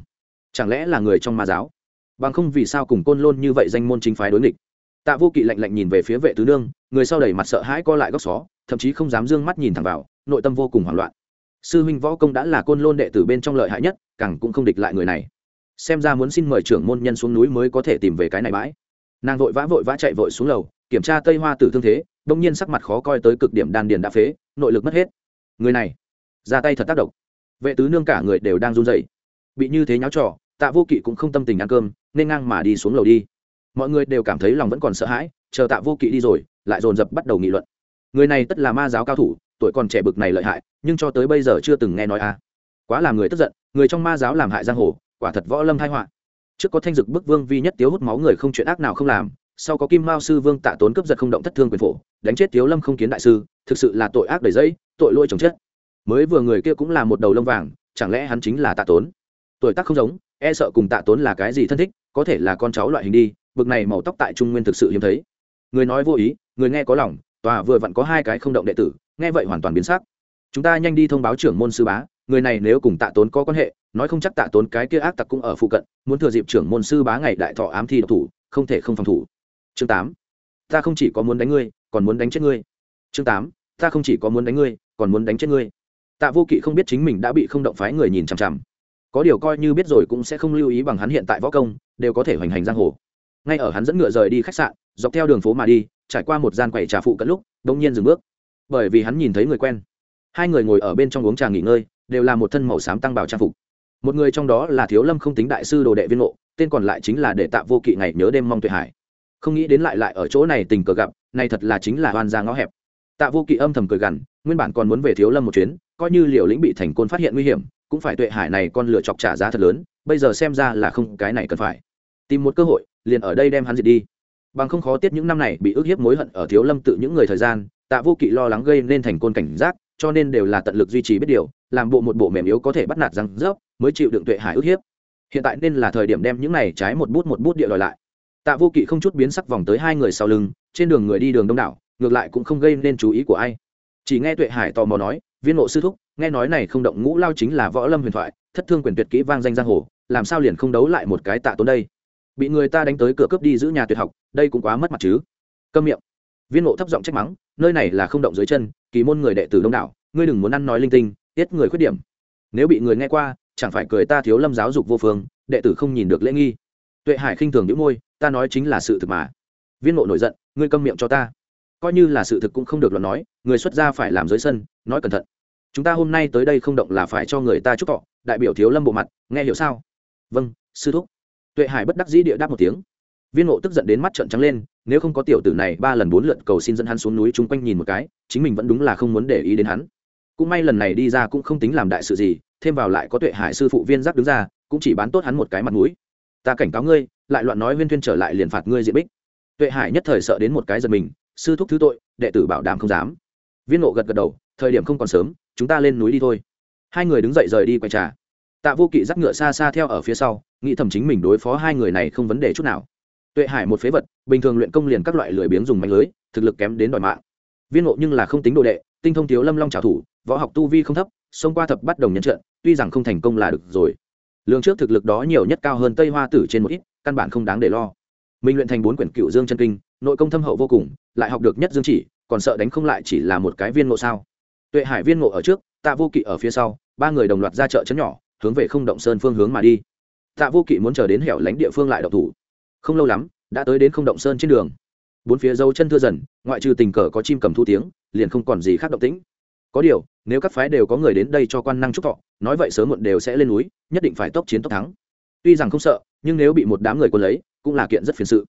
[SPEAKER 1] chẳng lẽ là người trong ma giáo? Bằng không vì sao cùng côn lôn như vậy danh môn chính phái đối nghịch? Tạ vô kỵ lạnh lạnh nhìn về phía vệ tứ nương, người sau đẩy mặt sợ hãi co lại góc xó, thậm chí không dám d ư ơ n g mắt nhìn thẳng vào, nội tâm vô cùng hoảng loạn. Sư huynh võ công đã là côn lôn đệ tử bên trong lợi hại nhất, càng cũng không địch lại người này. Xem ra muốn xin mời trưởng môn nhân xuống núi mới có thể tìm về cái này bãi. Nàng vội vã vội vã chạy vội xuống lầu, kiểm tra tây hoa tử thương thế đông nhiên sắc mặt khó coi tới cực điểm đan điền đã phế, nội lực mất hết. Người này, ra tay thật tác động. Vệ tứ nương cả người đều đang run dậy bị như thế nháo trò, tạ vô kỵ cũng không tâm tình ăn cơm, nên ngang mà đi xuống lầu đi. Mọi người đều cảm thấy lòng vẫn còn sợ hãi, chờ tạ vô kỵ đi rồi, lại dồn dập bắt đầu nghị luận. Người này tất là ma giáo cao thủ, tuổi còn trẻ bực này lợi hại, nhưng cho tới bây giờ chưa từng nghe nói a. À. quá làm người tức giận, người trong ma giáo làm hại giang hồ, quả thật võ lâm thai họa. Trước có thanh dực bức vương vi nhất tiếu hút máu người không chuyện ác nào không làm sau có kim mao sư vương tạ tốn cướp giật không động thất thương quyền phổ, đánh chết tiếu lâm không kiến đại sư, thực sự là tội ác đầy dẫy, tội lỗi chồng chết. Mới vừa người kia cũng là một đầu lông vàng, chẳng lẽ hắn chính là tạ tốn? Tuổi tác không giống e sợ cùng tạ tốn là cái gì thân thích, có thể là con cháu loại hình đi, bực này màu tóc tại trung nguyên thực sự hiếm thấy. Người nói vô ý, người nghe có lòng, tòa vừa vặn có hai cái không động đệ tử, nghe vậy hoàn toàn biến sắc. Chúng ta nhanh đi thông báo trưởng môn sư bá, người này nếu cùng tạ tốn có quan hệ, nói không chắc tạ tốn cái kia ác tặc cũng ở phụ cận, muốn thừa dịp trưởng môn sư bá ngày đại thọ ám thi độc thủ, không thể không phòng thủ chương tám. Ta không chỉ có muốn đánh ngươi, còn muốn đánh chết ngươi. Chương tám. Ta không chỉ có muốn đánh ngươi, còn muốn đánh chết ngươi. Tạ vô kỵ không biết chính mình đã bị không động phái người nhìn chằm chằm. Có điều coi như biết rồi cũng sẽ không lưu ý bằng hắn hiện tại võ công, đều có thể hoành hành giang hồ. Ngay ở hắn dẫn ngựa rời đi khách sạn, dọc theo đường phố mà đi, trải qua một gian quầy trà phụ cận lúc đông nhiên dừng bước. Bởi vì hắn nhìn thấy người quen. Hai người ngồi ở bên trong uống trà nghỉ ngơi, đều là một thân màu xám tăng bảo trang phục. Một người trong đó là thiếu lâm không tính đại sư đồ đệ viên ngộ, tên còn lại chính là đệ tạ vô kỵ ngày nhớ đêm mong tuệ hải không nghĩ đến lại lại ở chỗ này tình cờ gặp này thật là chính là oan ra ngõ hẹp. Tạ vô kỵ âm thầm cười gằn, nguyên bản còn muốn về thiếu lâm một chuyến, coi như liều lĩnh bị thành côn phát hiện nguy hiểm, cũng phải tuệ hải này con lựa chọc trả giá thật lớn, bây giờ xem ra là không cái này cần phải. Tìm một cơ hội, liền ở đây đem hắn diệt đi. Bằng không khó tiết những năm này bị ức hiếp mối hận ở thiếu lâm tự những người thời gian, tạ vô kỵ lo lắng gây nên thành côn cảnh giác, cho nên đều là tận lực duy trì biết điều, làm bộ một bộ mềm yếu có thể bắt nạt răng rớp, mới chịu đựng tuệ hải ức hiếp. Hiện tại nên là thời điểm đem những này trái một bút một bút địa đòi lại tạ vô kỵ không chút biến sắc vòng tới hai người sau lưng, trên đường người đi đường đông đảo, ngược lại cũng không gây nên chú ý của ai. Chỉ nghe tuệ hải tò mò nói, viên ngộ sư thúc, nghe nói này không động ngũ lao chính là võ lâm huyền thoại, thất thương quyền tuyệt kỹ vang danh giang hồ, làm sao liền không đấu lại một cái tạ tốn đây? Bị người ta đánh tới cửa cướp đi giữ nhà tuyệt học, đây cũng quá mất mặt chứ. Câm miệng. Viên ngộ thấp giọng trách mắng, nơi này là không động dưới chân, kỳ môn người đệ tử đông đảo, ngươi đừng muốn ăn nói linh tinh, tiết người khuyết điểm. Nếu bị người nghe qua, chẳng phải cười ta thiếu lâm giáo dục vô phương, đệ tử không nhìn được lễ nghi tuệ hải khinh thường những môi, ta nói chính là sự thực mà. Viên ngộ nổi giận, ngươi câm miệng cho ta. Coi như là sự thực cũng không được luận nói, người xuất gia phải làm dưới sân, nói cẩn thận. Chúng ta hôm nay tới đây không động là phải cho người ta chúc thọ, đại biểu thiếu lâm bộ mặt, nghe hiểu sao? Vâng sư thúc. Tuệ hải bất đắc dĩ địa đáp một tiếng. Viên ngộ tức giận đến mắt trợn trắng lên, nếu không có tiểu tử này, ba lần bốn lượt cầu xin dẫn hắn xuống núi chung quanh nhìn một cái, chính mình vẫn đúng là không muốn để ý đến hắn. Cũng may lần này đi ra cũng không tính làm đại sự gì, thêm vào lại có tuệ hải sư phụ viên giác đứng ra, cũng chỉ bán tốt hắn một cái mặt mũi ta cảnh cáo ngươi, lại loạn nói viên thuyên trở lại liền phạt ngươi diện bích. Tuệ hải nhất thời sợ đến một cái giật mình, sư thúc thứ tội, đệ tử bảo đảm không dám. Viên ngộ gật gật đầu, thời điểm không còn sớm, chúng ta lên núi đi thôi. Hai người đứng dậy rời đi quay trà. Tạ vô kỵ dắt ngựa xa xa theo ở phía sau, nghĩ thầm chính mình đối phó hai người này không vấn đề chút nào. Tuệ hải một phế vật, bình thường luyện công liền các loại lười biếng dùng mạnh lưới, thực lực kém đến đòi mạng. Viên ngộ nhưng là không tính đồ đệ, tinh thông thiếu lâm long trào thủ võ học tu vi không thấp, xông qua thập bắt đồng nhân trận, tuy rằng không thành công là được rồi lương trước thực lực đó nhiều nhất cao hơn tây hoa tử trên một ít, căn bản không đáng để lo. Mình luyện thành bốn quyển cựu dương chân kinh, nội công thâm hậu vô cùng, lại học được nhất dương chỉ, còn sợ đánh không lại chỉ là một cái viên ngộ sao. Tuệ hải viên ngộ ở trước, tạ vô kỵ ở phía sau, ba người đồng loạt ra chợ chấn nhỏ, hướng về không động sơn phương hướng mà đi. Tạ vô kỵ muốn chờ đến hẻo lánh địa phương lại độc thủ. Không lâu lắm, đã tới đến không động sơn trên đường. Bốn phía dấu chân thưa dần, ngoại trừ tình cờ có chim cầm thu tiếng, liền không còn gì khác động tĩnh có điều, nếu các phái đều có người đến đây cho quan năng trúc thọ, nói vậy sớm muộn đều sẽ lên núi, nhất định phải tốc chiến tốc thắng. Tuy rằng không sợ, nhưng nếu bị một đám người quân lấy, cũng là kiện rất phiền sự.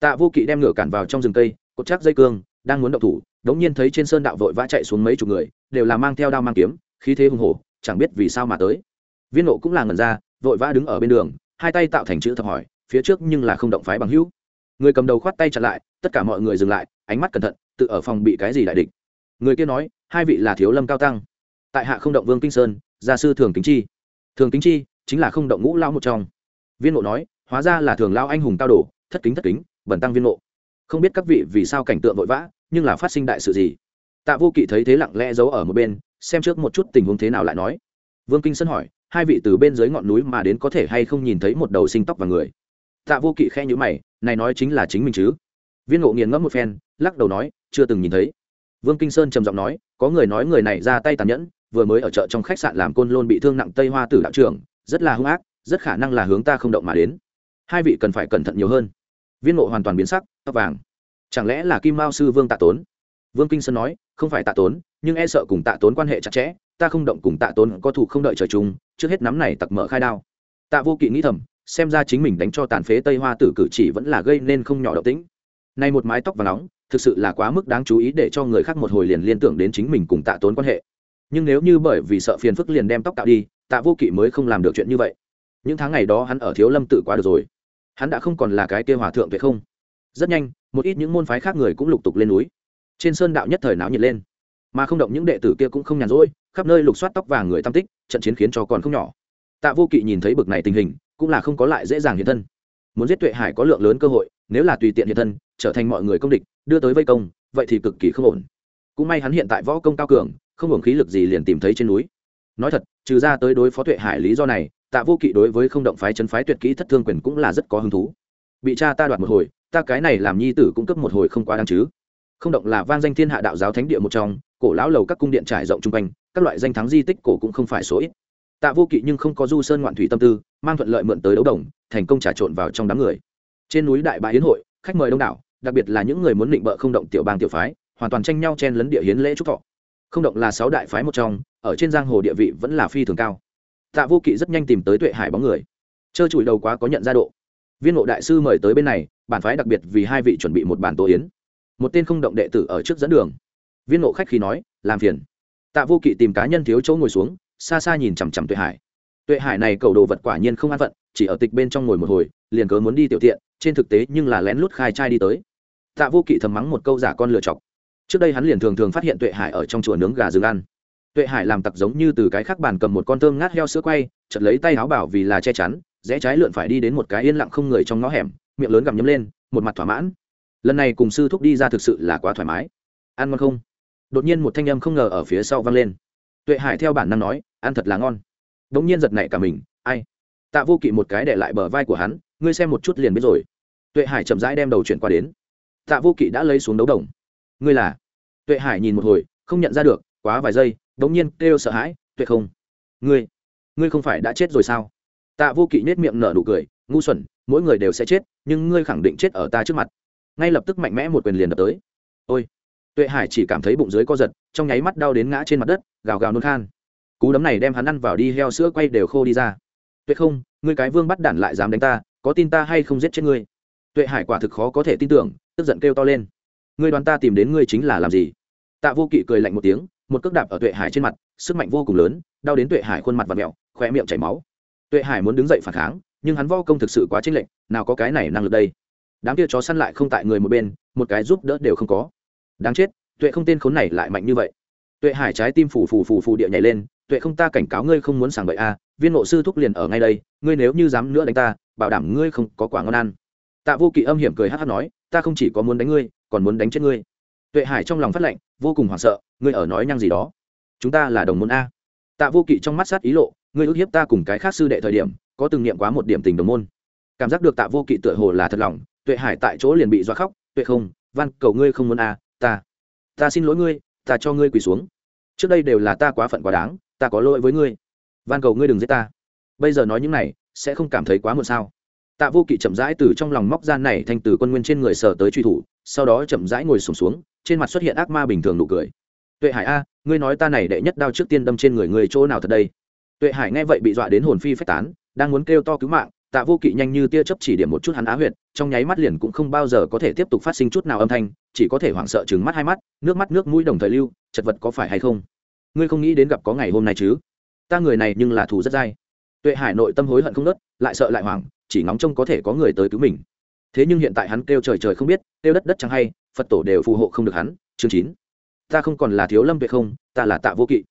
[SPEAKER 1] Tạ vô kỵ đem ngựa cản vào trong rừng cây, cột chắc dây cương, đang muốn động thủ, đống nhiên thấy trên sơn đạo vội vã chạy xuống mấy chục người, đều là mang theo đao mang kiếm, khí thế hùng hổ, chẳng biết vì sao mà tới. Viên nộ cũng là ngẩn ra, vội vã đứng ở bên đường, hai tay tạo thành chữ thập hỏi, phía trước nhưng là không động phái bằng hữu. Người cầm đầu khoát tay chặn lại, tất cả mọi người dừng lại, ánh mắt cẩn thận, tự ở phòng bị cái gì đại địch người kia nói hai vị là thiếu lâm cao tăng. Tại hạ không động vương kinh sơn gia sư thường kính chi. Thường kính chi chính là không động ngũ lao một trong. Viên ngộ nói hóa ra là thường lao anh hùng cao đổ, thất kính thất kính bẩn tăng viên ngộ. Không biết các vị vì sao cảnh tượng vội vã nhưng là phát sinh đại sự gì? Tạ vô kỵ thấy thế lặng lẽ giấu ở một bên xem trước một chút tình huống thế nào lại nói. Vương kinh sơn hỏi hai vị từ bên dưới ngọn núi mà đến có thể hay không nhìn thấy một đầu sinh tóc và người? Tạ vô kỵ khe nhữ mày này nói chính là chính mình chứ? Viên ngộ nghiền ngẫm một phen lắc đầu nói chưa từng nhìn thấy vương kinh sơn trầm giọng nói, có người nói người này ra tay tàn nhẫn, vừa mới ở chợ trong khách sạn làm côn lôn bị thương nặng tây hoa tử đạo trưởng, rất là hung ác, rất khả năng là hướng ta không động mà đến. Hai vị cần phải cẩn thận nhiều hơn. Viên ngộ hoàn toàn biến sắc, tóc vàng. Chẳng lẽ là kim mao sư vương tạ tốn? Vương kinh sơn nói, không phải tạ tốn, nhưng e sợ cùng tạ tốn quan hệ chặt chẽ, ta không động cùng tạ tốn có thủ không đợi trời chung, trước hết nắm này tặc mở khai đao. Tạ vô kỵ nghĩ thầm, xem ra chính mình đánh cho tàn phế tây hoa tử cử chỉ vẫn là gây nên không nhỏ động tĩnh. Nay một mái tóc và nóng thực sự là quá mức đáng chú ý để cho người khác một hồi liền liên tưởng đến chính mình cùng tạ tốn quan hệ. Nhưng nếu như bởi vì sợ phiền phức liền đem tóc tạo đi, tạ vô kỵ mới không làm được chuyện như vậy. Những tháng ngày đó hắn ở thiếu lâm tự quá được rồi. Hắn đã không còn là cái kia hòa thượng vậy không. Rất nhanh, một ít những môn phái khác người cũng lục tục lên núi. Trên sơn đạo nhất thời náo nhiệt lên. Mà không động những đệ tử kia cũng không nhàn rỗi, khắp nơi lục soát tóc vàng người tam tích, trận chiến khiến cho còn không nhỏ. Tạ vô kỵ nhìn thấy bực này tình hình, cũng là không có lại dễ dàng hiện thân muốn giết tuệ hải có lượng lớn cơ hội, nếu là tùy tiện hiện thân, trở thành mọi người công địch, đưa tới vây công, vậy thì cực kỳ không ổn. Cũng may hắn hiện tại võ công cao cường, không hưởng khí lực gì liền tìm thấy trên núi. Nói thật, trừ ra tới đối phó tuệ hải lý do này, tạ vô kỵ đối với không động phái chân phái tuyệt kỹ thất thương quyền cũng là rất có hứng thú. Bị cha ta đoạt một hồi, ta cái này làm nhi tử cũng cấp một hồi không quá đáng chứ. Không động là vang danh thiên hạ đạo giáo thánh địa một trong, cổ lão lầu các cung điện trải rộng chung quanh, các loại danh thắng di tích cổ cũng không phải số ít. Tạ vô kỵ nhưng không có du sơn ngoạn thủy tâm tư mang thuận lợi mượn tới đấu đồng, thành công trà trộn vào trong đám người. Trên núi đại bãi yến hội, khách mời đông đảo, đặc biệt là những người muốn định bợ không động tiểu bang tiểu phái, hoàn toàn tranh nhau chen lấn địa hiến lễ trúc thọ. Không động là sáu đại phái một trong, ở trên giang hồ địa vị vẫn là phi thường cao. Tạ vô kỵ rất nhanh tìm tới tuệ hải bóng người. Trơ trụi đầu quá có nhận ra độ. Viên ngộ đại sư mời tới bên này, bản phái đặc biệt vì hai vị chuẩn bị một bản tổ yến. Một tên không động đệ tử ở trước dẫn đường. Viên ngộ khách khí nói, làm phiền. Tạ vô kỵ tìm cá nhân thiếu chỗ ngồi xuống, xa xa nhìn chằm chằm tuệ hải tuệ hải này cầu đồ vật quả nhiên không an phận, chỉ ở tịch bên trong ngồi một hồi, liền cớ muốn đi tiểu tiện, trên thực tế nhưng là lén lút khai trai đi tới. Tạ vô kỵ thầm mắng một câu giả con lựa chọc. Trước đây hắn liền thường thường phát hiện tuệ hải ở trong chùa nướng gà rừng ăn. Tuệ hải làm tặc giống như từ cái khác bàn cầm một con tôm ngát heo sữa quay chật lấy tay áo bảo vì là che chắn, rẽ trái lượn phải đi đến một cái yên lặng không người trong ngõ hẻm, miệng lớn gặm nhấm lên, một mặt thỏa mãn. Lần này cùng sư thúc đi ra thực sự là quá thoải mái. Ăn ngon không? Đột nhiên một thanh âm không ngờ ở phía sau vang lên. Tuệ hải theo bản năng nói, ăn thật là ngon đ ỗ n g nhiên giật nảy cả mình, ai? Tạ vô kỵ một cái để lại bờ vai của hắn, ngươi xem một chút liền biết rồi. Tuệ hải chậm rãi đem đầu chuyển qua đến. Tạ vô kỵ đã lấy xuống đấu đồng. Ngươi là? Tuệ hải nhìn một hồi, không nhận ra được, quá vài giây, đ ỗ n g nhiên kêu sợ hãi, tuệ không, ngươi ngươi không phải đã chết rồi sao? Tạ vô kỵ nết miệng nở nụ cười, ngu xuẩn, mỗi người đều sẽ chết, nhưng ngươi khẳng định chết ở ta trước mặt. Ngay lập tức mạnh mẽ một quyền liền đập tới. Ôi! Tuệ hải chỉ cảm thấy bụng dưới co giật, trong nháy mắt đau đến ngã trên mặt đất, gào gào nôn khan cú đấm này đem hắn ăn vào đi, heo sữa quay đều khô đi ra. Tuệ không, ngươi cái vương bắt đản lại dám đánh ta, có tin ta hay không giết chết ngươi? Tuệ hải quả thực khó có thể tin tưởng, tức giận kêu to lên. Ngươi đoán ta tìm đến ngươi chính là làm gì? Tạ vô kỵ cười lạnh một tiếng, một cước đạp ở tuệ hải trên mặt, sức mạnh vô cùng lớn, đau đến tuệ hải khuôn mặt và mẹo khỏe miệng chảy máu. Tuệ hải muốn đứng dậy phản kháng, nhưng hắn vo công thực sự quá chênh lệch, nào có cái này năng lực đây? Đám kia chó săn lại không tại người một bên, một cái giúp đỡ đều không có. Đáng chết, tuệ không tên khốn này lại mạnh như vậy. Tuệ hải trái tim phù phù phù phù địa nhảy lên tuệ không ta cảnh cáo ngươi không muốn sàng bậy a viên ngộ sư thúc liền ở ngay đây, ngươi nếu như dám nữa đánh ta, bảo đảm ngươi không có quả ngon ăn. Tạ vô kỵ âm hiểm cười hát hát nói, ta không chỉ có muốn đánh ngươi, còn muốn đánh chết ngươi. Tuệ hải trong lòng phát lệnh, vô cùng hoảng sợ, ngươi ở nói nhăng gì đó. Chúng ta là đồng môn a. Tạ vô kỵ trong mắt sát ý lộ, ngươi ước hiếp ta cùng cái khác sư đệ thời điểm, có từng nghiệm quá một điểm tình đồng môn. Cảm giác được tạ vô kỵ tựa hồ là thật lòng, tuệ hải tại chỗ liền bị doa khóc, tuệ không van cầu ngươi không muốn a, ta. Ta xin lỗi ngươi, ta cho ngươi quỳ xuống. Trước đây đều là ta quá phận quá đáng ta có lỗi với ngươi. Van cầu ngươi đừng giết ta. Bây giờ nói những này sẽ không cảm thấy quá muộn sao? Tạ vô kỵ chậm rãi từ trong lòng móc gian này thành từ quân nguyên trên người sờ tới truy thủ sau đó chậm rãi ngồi sùng xuống, xuống trên mặt xuất hiện ác ma bình thường nụ cười. Tuệ hải a ngươi nói ta này đệ nhất đao trước tiên đâm trên người người chỗ nào thật đây? Tuệ hải nghe vậy bị dọa đến hồn phi phách tán đang muốn kêu to cứu mạng tạ vô kỵ nhanh như tia chấp chỉ điểm một chút hắn á huyệt trong nháy mắt liền cũng không bao giờ có thể tiếp tục phát sinh chút nào âm thanh chỉ có thể hoảng sợ chừng mắt hai mắt nước mắt nước mũi đồng thời lưu chật vật có phải hay không? Ngươi không nghĩ đến gặp có ngày hôm nay chứ? Ta người này nhưng là thù rất dai. Tuệ hải nội tâm hối hận không nớt lại sợ lại hoảng, chỉ ngóng trông có thể có người tới cứu mình. Thế nhưng hiện tại hắn kêu trời trời không biết, kêu đất đất chẳng hay, phật tổ đều phù hộ không được hắn. Chương chín. Ta không còn là thiếu lâm tuệ không, ta là tạ vô kỵ.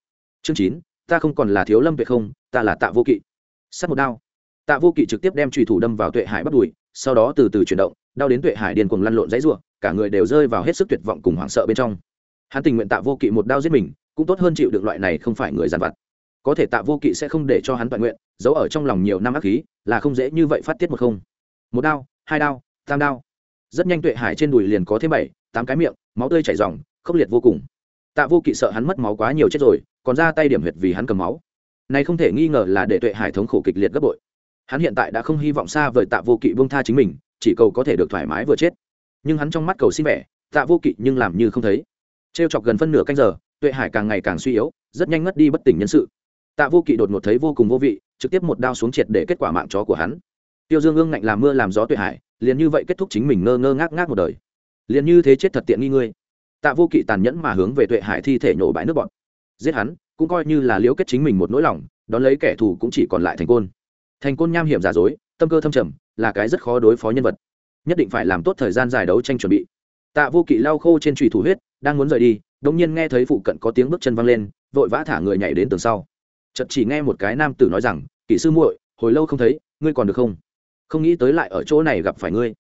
[SPEAKER 1] Chương chín. Ta không còn là thiếu lâm tuệ không, ta là tạ vô kỵ. Sắt một đao. Tạ vô kỵ trực tiếp đem trùy thủ đâm vào tuệ hải bắt đùi, sau đó từ từ chuyển động, đau đến tuệ hải điên cuồng lăn lộn dãy ruộng cả người đều rơi vào hết sức tuyệt vọng cùng hoảng sợ bên trong. Hắn tình nguyện tạ vô kỵ một đao giết mình cũng tốt hơn chịu được loại này không phải người giàn vặt. Có thể tạ vô kỵ sẽ không để cho hắn toàn nguyện, giấu ở trong lòng nhiều năm ác khí, là không dễ như vậy phát tiết một không. Một đao, hai đao, tam đao. Rất nhanh tuệ hải trên đùi liền có thêm bảy, tám cái miệng, máu tươi chảy r khốc liệt vô cùng. Tạ vô kỵ sợ hắn mất máu quá nhiều chết rồi, còn ra tay điểm huyệt vì hắn cầm máu. Này không thể nghi ngờ là để tuệ hải thống khổ kịch liệt gấp bội. Hắn hiện tại đã không hy vọng xa vời tạ vô kỵ bông tha chính mình, chỉ cầu có thể được thoải mái vừa chết. Nhưng hắn trong mắt cầu xin vẻ, tạ vô kỵ nhưng làm như không thấy. T r e o chọc gần phân nửa canh giờ tuệ hải càng ngày càng suy yếu, rất nhanh ngất đi bất tỉnh nhân sự. Tạ vô kỵ đột ngột thấy vô cùng vô vị, trực tiếp một đao xuống triệt để kết quả mạng chó của hắn. Tiêu dương ương ngạnh làm mưa làm gió tuệ hải, liền như vậy kết thúc chính mình ngơ ngơ ngác ngác một đời. Liền như thế chết thật tiện nghi ngươi. Tạ vô kỵ tàn nhẫn mà hướng về tuệ hải thi thể nhổ bãi nước bọn giết hắn, cũng coi như là liễu kết chính mình một nỗi lòng, đón lấy kẻ thù cũng chỉ còn lại thành côn. Thành côn nham hiểm giả dối, tâm cơ thâm trầm, là cái rất khó đối phó nhân vật. Nhất định phải làm tốt thời gian giải đấu tranh chuẩn bị. Tạ vô kỵ lau khô trên trùy thủ huyết, đang muốn rời đi đông nhiên nghe thấy phụ cận có tiếng bước chân văng lên, vội vã thả người nhảy đến tường sau. Chợt chỉ nghe một cái nam tử nói rằng kỹ sư muội, hồi lâu không thấy, ngươi còn được không? Không nghĩ tới lại ở chỗ này gặp phải ngươi.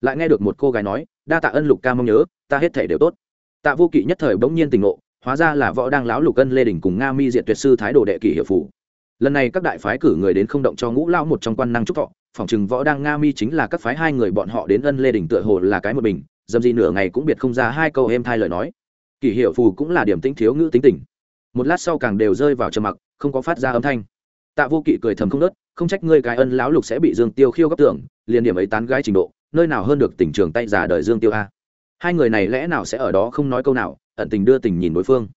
[SPEAKER 1] Lại nghe được một cô gái nói, đa tạ ân lục ca mong nhớ, ta hết thể đều tốt. Tạ vô kỵ nhất thời bỗng nhiên tình ngộ, hóa ra là võ đang lão lục ân lê đình cùng nga mi diện tuyệt sư thái đồ đệ kỷ hiệu phủ lần này các đại phái cử người đến không động cho ngũ lão một trong quan năng trúc thọ phòng chừng võ đang nga mi chính là các phái hai người bọn họ đến ân lê đình tựa hồ là cái một bình, dầm gì nửa ngày cũng biệt không ra hai câu êm thai lời nói kỷ hiệu phù cũng là điểm tĩnh thiếu ngữ tính tình. Một lát sau càng đều rơi vào trầm mặc không có phát ra âm thanh. Tạ vô kỵ cười thầm không nớt không trách ngươi cái ân lão lục sẽ bị dương tiêu khiêu gấp tưởng liền điểm ấy tán gái trình độ nơi nào hơn được tỉnh trường tay già đời dương tiêu a. Hai người này lẽ nào sẽ ở đó không nói câu nào ẩn tình đưa tình nhìn đối phương.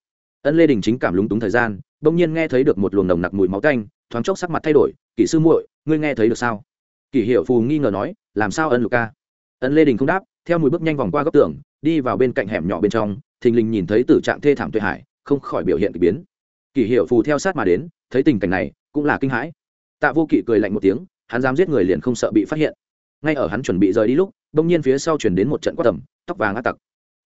[SPEAKER 1] Ân lê đình chính cảm lúng túng thời gian bỗng nhiên nghe thấy được một luồng nồng nặc mùi máu canh, thoáng chốc sắc mặt thay đổi kỷ sư muội ngươi nghe thấy được sao? Kỷ hiệu phù nghi ngờ nói làm sao ân lục ca? Ân lê đình không đáp theo mùi bước nhanh vòng qua góc tường đi vào bên cạnh hẻm nhỏ bên trong, thình lình nhìn thấy tử trạng thê thảm tuệ hải, không khỏi biểu hiện k ỳ biến. Kỷ hiệu phù theo sát mà đến, thấy tình cảnh này, cũng là kinh hãi. Tạ vô kỵ cười lạnh một tiếng, hắn dám giết người liền không sợ bị phát hiện. Ngay ở hắn chuẩn bị rời đi lúc, bỗng nhiên phía sau chuyển đến một trận quát tầm, tóc vàng ác tặc.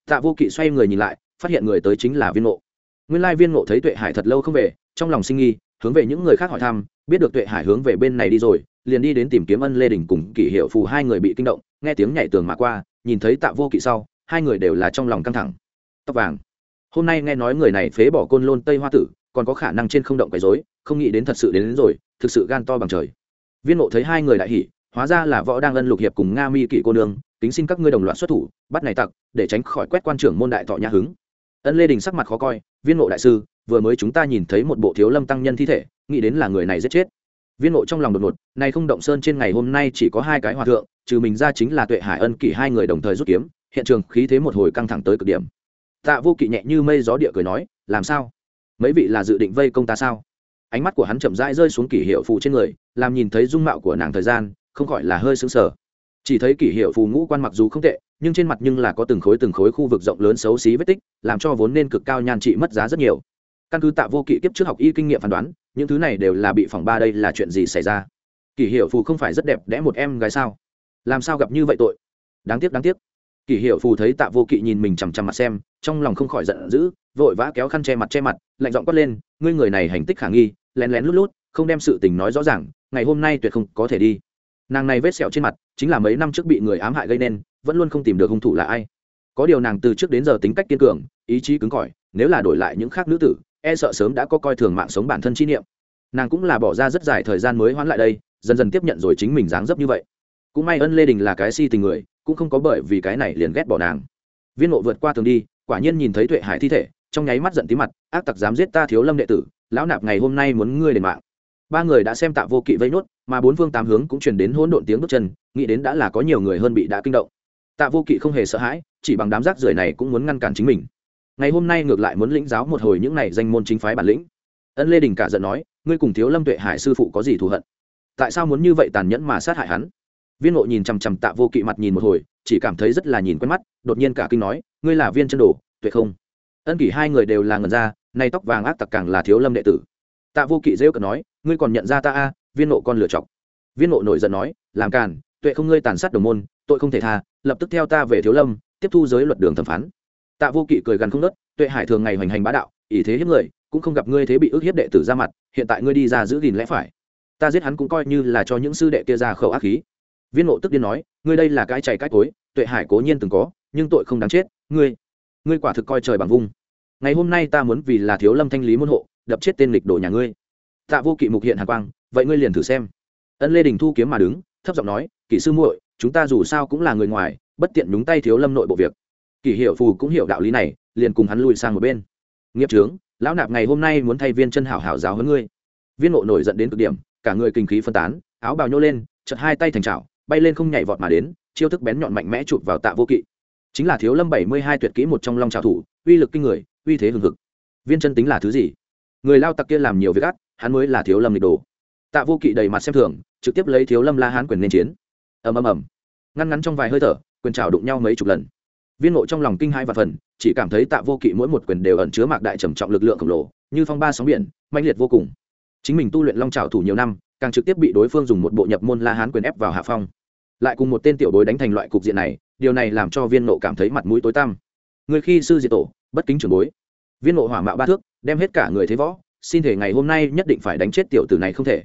[SPEAKER 1] Tạ vô kỵ xoay người nhìn lại, phát hiện người tới chính là viên ngộ. Nguyên lai viên ngộ thấy tuệ hải thật lâu không về, trong lòng sinh nghi, hướng về những người khác hỏi thăm, biết được tuệ hải hướng về bên này đi rồi, liền đi đến tìm kiếm ân lê đình cùng kỷ hiệu phù hai người bị kinh động, nghe tiếng nhảy tường mà qua, nhìn thấy tạ vô kỵ sau hai người đều là trong lòng căng thẳng. Tóc vàng. Hôm nay nghe nói người này phế bỏ côn lôn tây hoa tử còn có khả năng trên không động quấy dối không nghĩ đến thật sự đến, đến rồi thực sự gan to bằng trời. Viên ngộ thấy hai người đại hỉ hóa ra là võ đang ân lục hiệp cùng nga mi kỵ cô nương tính xin các ngươi đồng loạt xuất thủ bắt này tặc để tránh khỏi quét quan trưởng môn đại thọ nhà hứng. Ân lê đình sắc mặt khó coi viên ngộ đại sư vừa mới chúng ta nhìn thấy một bộ thiếu lâm tăng nhân thi thể nghĩ đến là người này giết chết. Viên ngộ trong lòng đột ngột này không động sơn trên ngày hôm nay chỉ có hai cái hòa thượng trừ mình ra chính là tuệ hải ân kỷ hai người đồng thời rút kiếm hiện trường khí thế một hồi căng thẳng tới cực điểm. Tạ vô kỵ nhẹ như mây gió địa cười nói, làm sao? Mấy vị là dự định vây công ta sao? Ánh mắt của hắn chậm rãi rơi xuống kỷ hiệu phù trên người, làm nhìn thấy dung mạo của nàng thời gian, không khỏi là hơi sững sờ. Chỉ thấy kỷ hiệu phù ngũ quan mặc dù không tệ, nhưng trên mặt nhưng là có từng khối từng khối khu vực rộng lớn xấu xí vết tích, làm cho vốn nên cực cao nhan trị mất giá rất nhiều. Căn cứ tạ vô kỵ kiếp trước học y kinh nghiệm phán đoán, những thứ này đều là bị phỏng ba đây là chuyện gì xảy ra? Kỷ hiệu phù không phải rất đẹp đẽ một em gái sao? Làm sao gặp như vậy tội? Đáng tiếc đáng tiếc kỷ hiệu phù thấy tạ vô kỵ nhìn mình chằm chằm mặt xem, trong lòng không khỏi giận dữ, vội vã kéo khăn che mặt che mặt, lạnh giọng quát lên, ngươi người này hành tích khả nghi, lén lén lút lút, không đem sự tình nói rõ ràng, ngày hôm nay tuyệt không có thể đi. Nàng này vết sẹo trên mặt, chính là mấy năm trước bị người ám hại gây nên, vẫn luôn không tìm được hung thủ là ai. Có điều nàng từ trước đến giờ tính cách kiên cường, ý chí cứng cỏi, nếu là đổi lại những khác nữ tử e sợ sớm đã có coi thường mạng sống bản thân chi niệm. Nàng cũng là bỏ ra rất dài thời gian mới hoãn lại đây, dần dần tiếp nhận rồi chính mình dáng dấp như vậy. Cũng may ân lê đình là cái si tình người cũng không có bởi vì cái này liền ghét bỏ nàng. Viên mộ vượt qua tường đi, quả nhiên nhìn thấy tuệ hải thi thể, trong nháy mắt giận tí mặt, ác tặc dám giết ta thiếu lâm đệ tử, lão nạp ngày hôm nay muốn ngươi đền mạng. Ba người đã xem tạ vô kỵ vây nốt, mà bốn phương tám hướng cũng truyền đến hỗn độn tiếng bước chân, nghĩ đến đã là có nhiều người hơn bị đã kinh động. Tạ vô kỵ không hề sợ hãi, chỉ bằng đám rác rưởi này cũng muốn ngăn cản chính mình. Ngày hôm nay ngược lại muốn lĩnh giáo một hồi những này danh môn chính phái bản lĩnh. Ân lê đình cả giận nói, ngươi cùng thiếu lâm tuệ hải sư phụ có gì thù hận? Tại sao muốn như vậy tàn nhẫn mà sát hại hắn? Viên ngộ nhìn chằm chằm tạ vô kỵ mặt nhìn một hồi, chỉ cảm thấy rất là nhìn quen mắt, đột nhiên cả kinh nói, ngươi là viên chân đồ, tuyệt không? Ân kỷ hai người đều là ngần ra, nay tóc vàng ác tặc càng là thiếu lâm đệ tử. Tạ vô kỵ rêu cợt nói, ngươi còn nhận ra ta a, viên ngộ con lựa chọc. Viên ngộ nổi giận nói, làm càn, tuệ không ngươi tàn sát đồng môn, tội không thể tha, lập tức theo ta về thiếu lâm, tiếp thu giới luật đường thẩm phán. Tạ vô kỵ cười gần không nớt tuệ hải thường ngày hoành hành bá đạo, ỷ thế hiếp người, cũng không gặp ngươi thế bị ức hiếp đệ tử ra mặt, hiện tại ngươi đi ra giữ gìn lẽ phải. Ta giết hắn cũng coi như là cho những sư đệ kia ra khẩu ác khí viên ngộ tức điên nói, ngươi đây là cái chảy cái cối, tuệ hải cố nhiên từng có, nhưng tội không đáng chết, ngươi ngươi quả thực coi trời bằng vung. Ngày hôm nay ta muốn vì là thiếu lâm thanh lý môn hộ, đập chết tên lịch đồ nhà ngươi. Tạ vô kỵ mục hiện hà quang, vậy ngươi liền thử xem. Ân lê đình thu kiếm mà đứng, thấp giọng nói kỹ sư muội, chúng ta dù sao cũng là người ngoài, bất tiện nhúng tay thiếu lâm nội bộ việc. Kỷ hiệu phù cũng hiểu đạo lý này, liền cùng hắn lùi sang một bên. Nghiệp trướng lão nạp ngày hôm nay muốn thay viên chân hảo hảo giáo hơn ngươi. Viên ngộ nổi giận đến cực điểm, cả người kinh khí phân tán, áo bào nhô lên chật hai tay thành trào bay lên không nhảy vọt mà đến, chiêu thức bén nhọn mạnh mẽ chụp vào tạ vô kỵ. Chính là thiếu lâm bảy mươi hai tuyệt kỹ một trong long trào thủ, uy lực kinh người, uy thế hừng hực. Viên chân tính là thứ gì? Người lao tặc kia làm nhiều việc ác, hắn mới là thiếu lâm lịch đồ. Tạ vô kỵ đầy mặt xem thường, trực tiếp lấy thiếu lâm la hán quyền nên chiến. Ầm ầm ầm. Ngăn ngắn trong vài hơi thở, quyền trào đụng nhau mấy chục lần. Viên ngộ trong lòng kinh hai và phần, chỉ cảm thấy tạ vô kỵ mỗi một quyền đều ẩn chứa mạc đại trầm trọng lực lượng khổng lồ, như phong ba sóng biển mạnh liệt vô cùng. Chính mình tu luyện long trào thủ nhiều năm, càng trực tiếp bị đối phương dùng một bộ nhập môn la hán quyền ép vào hạ phong lại cùng một tên tiểu bối đánh thành loại cục diện này, điều này làm cho viên nộ cảm thấy mặt mũi tối tăm. Người khi sư diệt tổ, bất kính trường bối. Viên nộ hỏa mạo ba thước, đem hết cả người thế võ, xin thể ngày hôm nay nhất định phải đánh chết tiểu tử này không thể.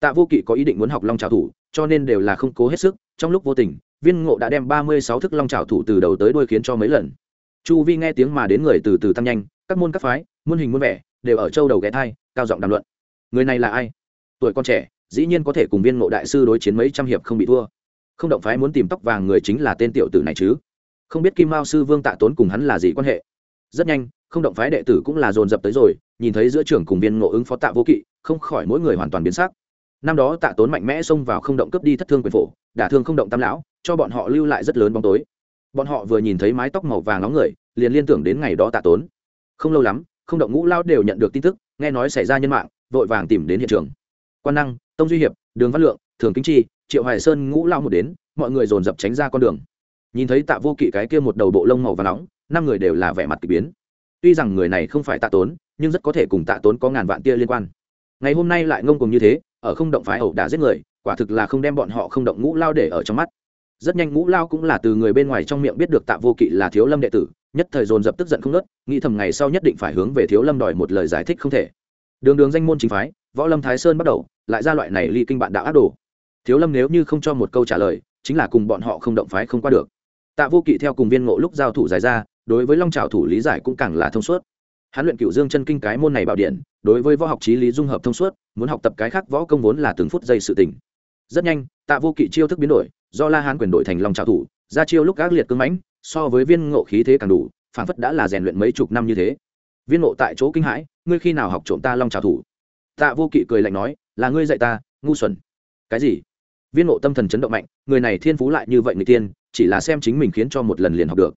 [SPEAKER 1] Tạ vô kỵ có ý định muốn học long trào thủ, cho nên đều là không cố hết sức, trong lúc vô tình, viên ngộ đã đem ba mươi sáu thức long trào thủ từ đầu tới đuôi khiến cho mấy lần. Chu vi nghe tiếng mà đến người từ từ tăng nhanh, các môn các phái, muôn hình muôn vẻ, đều ở châu đầu ghé thai, cao giọng đàm luận. Người này là ai? Tuổi con trẻ, dĩ nhiên có thể cùng viên ngộ đại sư đối chiến mấy trăm hiệp không bị thua không động phái muốn tìm tóc vàng người chính là tên tiểu tử này chứ. Không biết kim mao sư vương tạ tốn cùng hắn là gì quan hệ. Rất nhanh, không động phái đệ tử cũng là dồn dập tới rồi, nhìn thấy giữa trường cùng viên ngộ ứng phó tạ vô kỵ, không khỏi mỗi người hoàn toàn biến sắc. Năm đó tạ tốn mạnh mẽ xông vào không động cướp đi thất thương quyền phổ, đả thương không động tam lão, cho bọn họ lưu lại rất lớn bóng tối. Bọn họ vừa nhìn thấy mái tóc màu vàng nóng người, liền liên tưởng đến ngày đó tạ tốn. Không lâu lắm, không động ngũ lao đều nhận được tin tức, nghe nói xảy ra nhân mạng, vội vàng tìm đến hiện trường. Quan năng, tông duy hiệp, đường văn lượng, thường kính chi triệu hoài sơn ngũ lao một đến, mọi người dồn dập tránh ra con đường. Nhìn thấy tạ vô kỵ cái kia một đầu bộ lông màu và nóng, năm người đều là vẻ mặt k ỳ biến. Tuy rằng người này không phải tạ tốn, nhưng rất có thể cùng tạ tốn có ngàn vạn tia liên quan. Ngày hôm nay lại ngông cùng như thế, ở không động phái ẩu đã giết người, quả thực là không đem bọn họ không động ngũ lao để ở trong mắt. Rất nhanh ngũ lao cũng là từ người bên ngoài trong miệng biết được tạ vô kỵ là thiếu lâm đệ tử, nhất thời dồn dập tức giận không nớt nghĩ thầm ngày sau nhất định phải hướng về thiếu lâm đòi một lời giải thích không thể. Đường đường danh môn chính phái, võ lâm thái sơn bắt đầu, lại ra loại này ly kinh bạn đạo ác đồ thiếu lâm nếu như không cho một câu trả lời, chính là cùng bọn họ không động phái không qua được. Tạ vô kỵ theo cùng viên ngộ lúc giao thủ dài ra, đối với long trào thủ lý giải cũng càng là thông suốt. Hán luyện cựu dương chân kinh cái môn này bảo điện, đối với võ học trí lý dung hợp thông suốt, muốn học tập cái khác võ công vốn là từng phút giây sự tình. Rất nhanh, tạ vô kỵ chiêu thức biến đổi, do la hán quyền đổi thành long trào thủ, ra chiêu lúc ác liệt cưng mãnh, so với viên ngộ khí thế càng đủ, phản phất đã là rèn luyện mấy chục năm như thế. Viên ngộ tại chỗ kinh hãi, ngươi khi nào học trộm ta long trào thủ? Tạ vô kỵ cười lạnh nói, là ngươi dạy ta, ngu xuẩn. Cái gì? Viên ngộ tâm thần chấn động mạnh người này thiên phú lại như vậy người tiên chỉ là xem chính mình khiến cho một lần liền học được.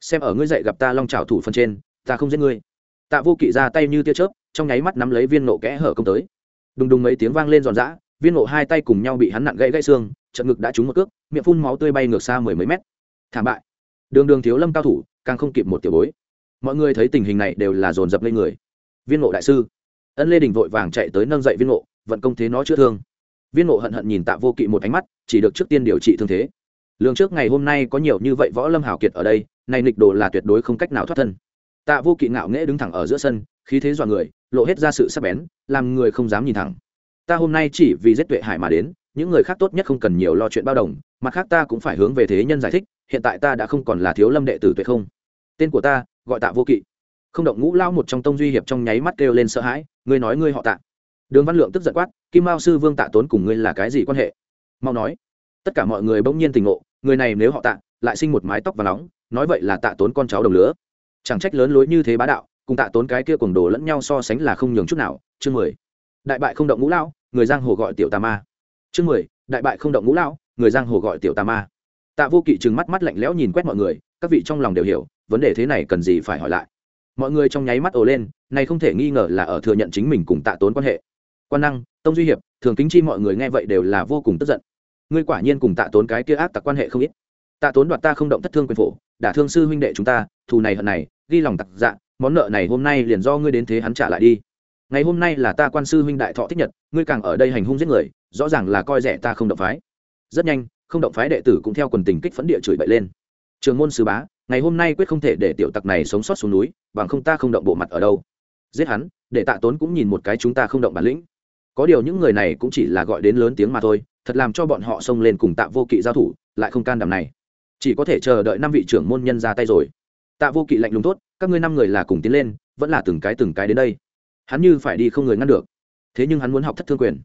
[SPEAKER 1] Xem ở ngươi dạy gặp ta long trào thủ phân trên ta không giết ngươi. Tạ vô kỵ ra tay như tia chớp trong nháy mắt nắm lấy viên nộ kẽ hở công tới. Đùng đùng mấy tiếng vang lên giòn giã viên nộ hai tay cùng nhau bị hắn nặng gãy gãy xương trận ngực đã trúng một cước miệng phun máu tươi bay ngược xa mười mấy mét. Thảm bại. Đường đường thiếu lâm cao thủ càng không kịp một tiểu bối. Mọi người thấy tình hình này đều là dồn dập lên người. Viên nộ đại sư. Ân lê đình vội vàng chạy tới nâng dậy viên nộ, vận công thế nó chữa thương viên ngộ hận hận nhìn tạ vô kỵ một ánh mắt, chỉ được trước tiên điều trị thương thế. Lường trước ngày hôm nay có nhiều như vậy võ lâm hảo kiệt ở đây, nay nịch đồ là tuyệt đối không cách nào thoát thân. Tạ vô kỵ ngạo nghễ đứng thẳng ở giữa sân, khí thế dọa người, lộ hết ra sự sắc bén, làm người không dám nhìn thẳng. Ta hôm nay chỉ vì giết tuệ hải mà đến, những người khác tốt nhất không cần nhiều lo chuyện bao đồng, mặt khác ta cũng phải hướng về thế nhân giải thích, hiện tại ta đã không còn là thiếu lâm đệ tử tuệ không. Tên của ta, gọi tạ vô kỵ. Không động ngũ lao một trong tông duy hiệp trong nháy mắt kêu lên sợ hãi, ngươi nói ngươi họ tạ đường văn lượng tức giận quát, kim mao sư vương tạ tốn cùng ngươi là cái gì quan hệ? Mau nói. Tất cả mọi người bỗng nhiên tình ngộ, người này nếu họ tạ, lại sinh một mái tóc và nóng, nói vậy là tạ tốn con cháu đồng lứa. Chẳng trách lớn lối như thế bá đạo, cùng tạ tốn cái kia cùng đồ lẫn nhau so sánh là không nhường chút nào. Chương mười. Đại bại không động ngũ lão, người giang hồ gọi tiểu tà ma. Chương mười. Đại bại không động ngũ lão, người giang hồ gọi tiểu tà ma. Tạ vô kỵ trừng mắt mắt lạnh lẽo nhìn quét mọi người, các vị trong lòng đều hiểu, vấn đề thế này cần gì phải hỏi lại. Mọi người trong nháy mắt ồ lên, này không thể nghi ngờ là ở thừa nhận chính mình cùng tạ tốn quan hệ quan năng, tông duy hiệp, thường kính chi mọi người nghe vậy đều là vô cùng tức giận. Ngươi quả nhiên cùng tạ tốn cái kia ác tặc quan hệ không ít. Tạ tốn đoạt ta không động thất thương quyền phổ, đả thương sư huynh đệ chúng ta, thù này hận này, ghi lòng tặc dạ món nợ này hôm nay liền do ngươi đến thế hắn trả lại đi. Ngày hôm nay là ta quan sư huynh đại thọ thích nhật, ngươi càng ở đây hành hung giết người, rõ ràng là coi rẻ ta không động phái. Rất nhanh, không động phái đệ tử cũng theo quần tình kích phấn địa chửi bậy lên. Trường môn sư bá, ngày hôm nay quyết không thể để tiểu tặc này sống sót xuống núi, bằng không ta không động bộ mặt ở đâu. Giết hắn, để tạ tốn cũng nhìn một cái chúng ta không động bản lĩnh có điều những người này cũng chỉ là gọi đến lớn tiếng mà thôi, thật làm cho bọn họ xông lên cùng tạ vô kỵ giao thủ, lại không can đảm này. Chỉ có thể chờ đợi năm vị trưởng môn nhân ra tay rồi. Tạ vô kỵ lạnh lùng tốt, các ngươi năm người là cùng tiến lên, vẫn là từng cái từng cái đến đây. Hắn như phải đi không người ngăn được. Thế nhưng hắn muốn học thất thương quyền.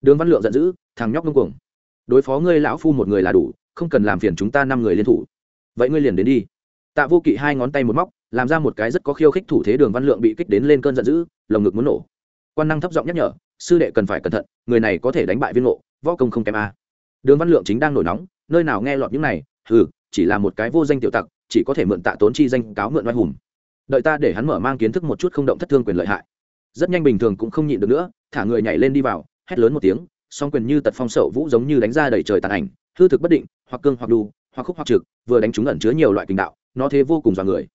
[SPEAKER 1] Đường văn lượng giận dữ, thằng nhóc ngông cuồng. Đối phó ngươi lão phu một người là đủ, không cần làm phiền chúng ta năm người liên thủ. Vậy ngươi liền đến đi. Tạ vô kỵ hai ngón tay một móc, làm ra một cái rất có khiêu khích thủ thế đường văn lượng bị kích đến lên cơn giận dữ, lồng ngực muốn nổ. Quan năng thấp giọng nhắc nhở sư đệ cần phải cẩn thận, người này có thể đánh bại viên ngộ, võ công không kém a. Đường văn lượng chính đang nổi nóng, nơi nào nghe lọt những này ừ chỉ là một cái vô danh tiểu tặc, chỉ có thể mượn tạ tốn chi danh cáo mượn oai hùng. Đợi ta để hắn mở mang kiến thức một chút không động thất thương quyền lợi hại. Rất nhanh bình thường cũng không nhịn được nữa, thả người nhảy lên đi vào, hét lớn một tiếng, song quyền như tật phong sậu vũ giống như đánh ra đầy trời tàn ảnh, hư thực bất định, hoặc cương hoặc đu, hoặc khúc hoặc trực, vừa đánh chúng ẩn chứa nhiều loại kinh đạo, nó thế vô cùng dọa người.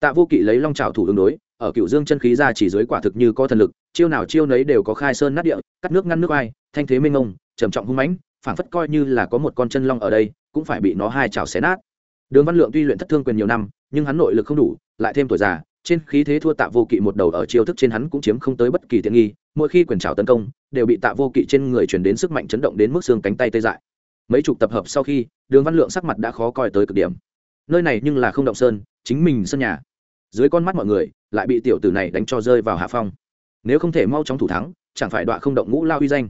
[SPEAKER 1] Tạ vô kỵ lấy long trào thủ ứng đối, ở cựu dương chân khí ra chỉ dưới quả thực như có thần lực chiêu nào chiêu nấy đều có khai sơn nát địa, cắt nước ngăn nước ai thanh thế minh ông trầm trọng hung mãnh, phảng phất coi như là có một con chân long ở đây, cũng phải bị nó hai chảo xé nát. Đường văn lượng tuy luyện thất thương quyền nhiều năm, nhưng hắn nội lực không đủ, lại thêm tuổi già, trên khí thế thua tạ vô kỵ một đầu ở chiêu thức trên hắn cũng chiếm không tới bất kỳ tiện nghi, mỗi khi quyền trào tấn công, đều bị tạ vô kỵ trên người truyền đến sức mạnh chấn động đến mức xương cánh tay tê dại. Mấy chục tập hợp sau khi, đường văn lượng sắc mặt đã khó coi tới cực điểm. Nơi này nhưng là không động sơn, chính mình sân nhà. Dưới con mắt mọi người, lại bị tiểu tử này đánh cho rơi vào hạ phong nếu không thể mau chóng thủ thắng, chẳng phải đọa không động ngũ lao uy danh.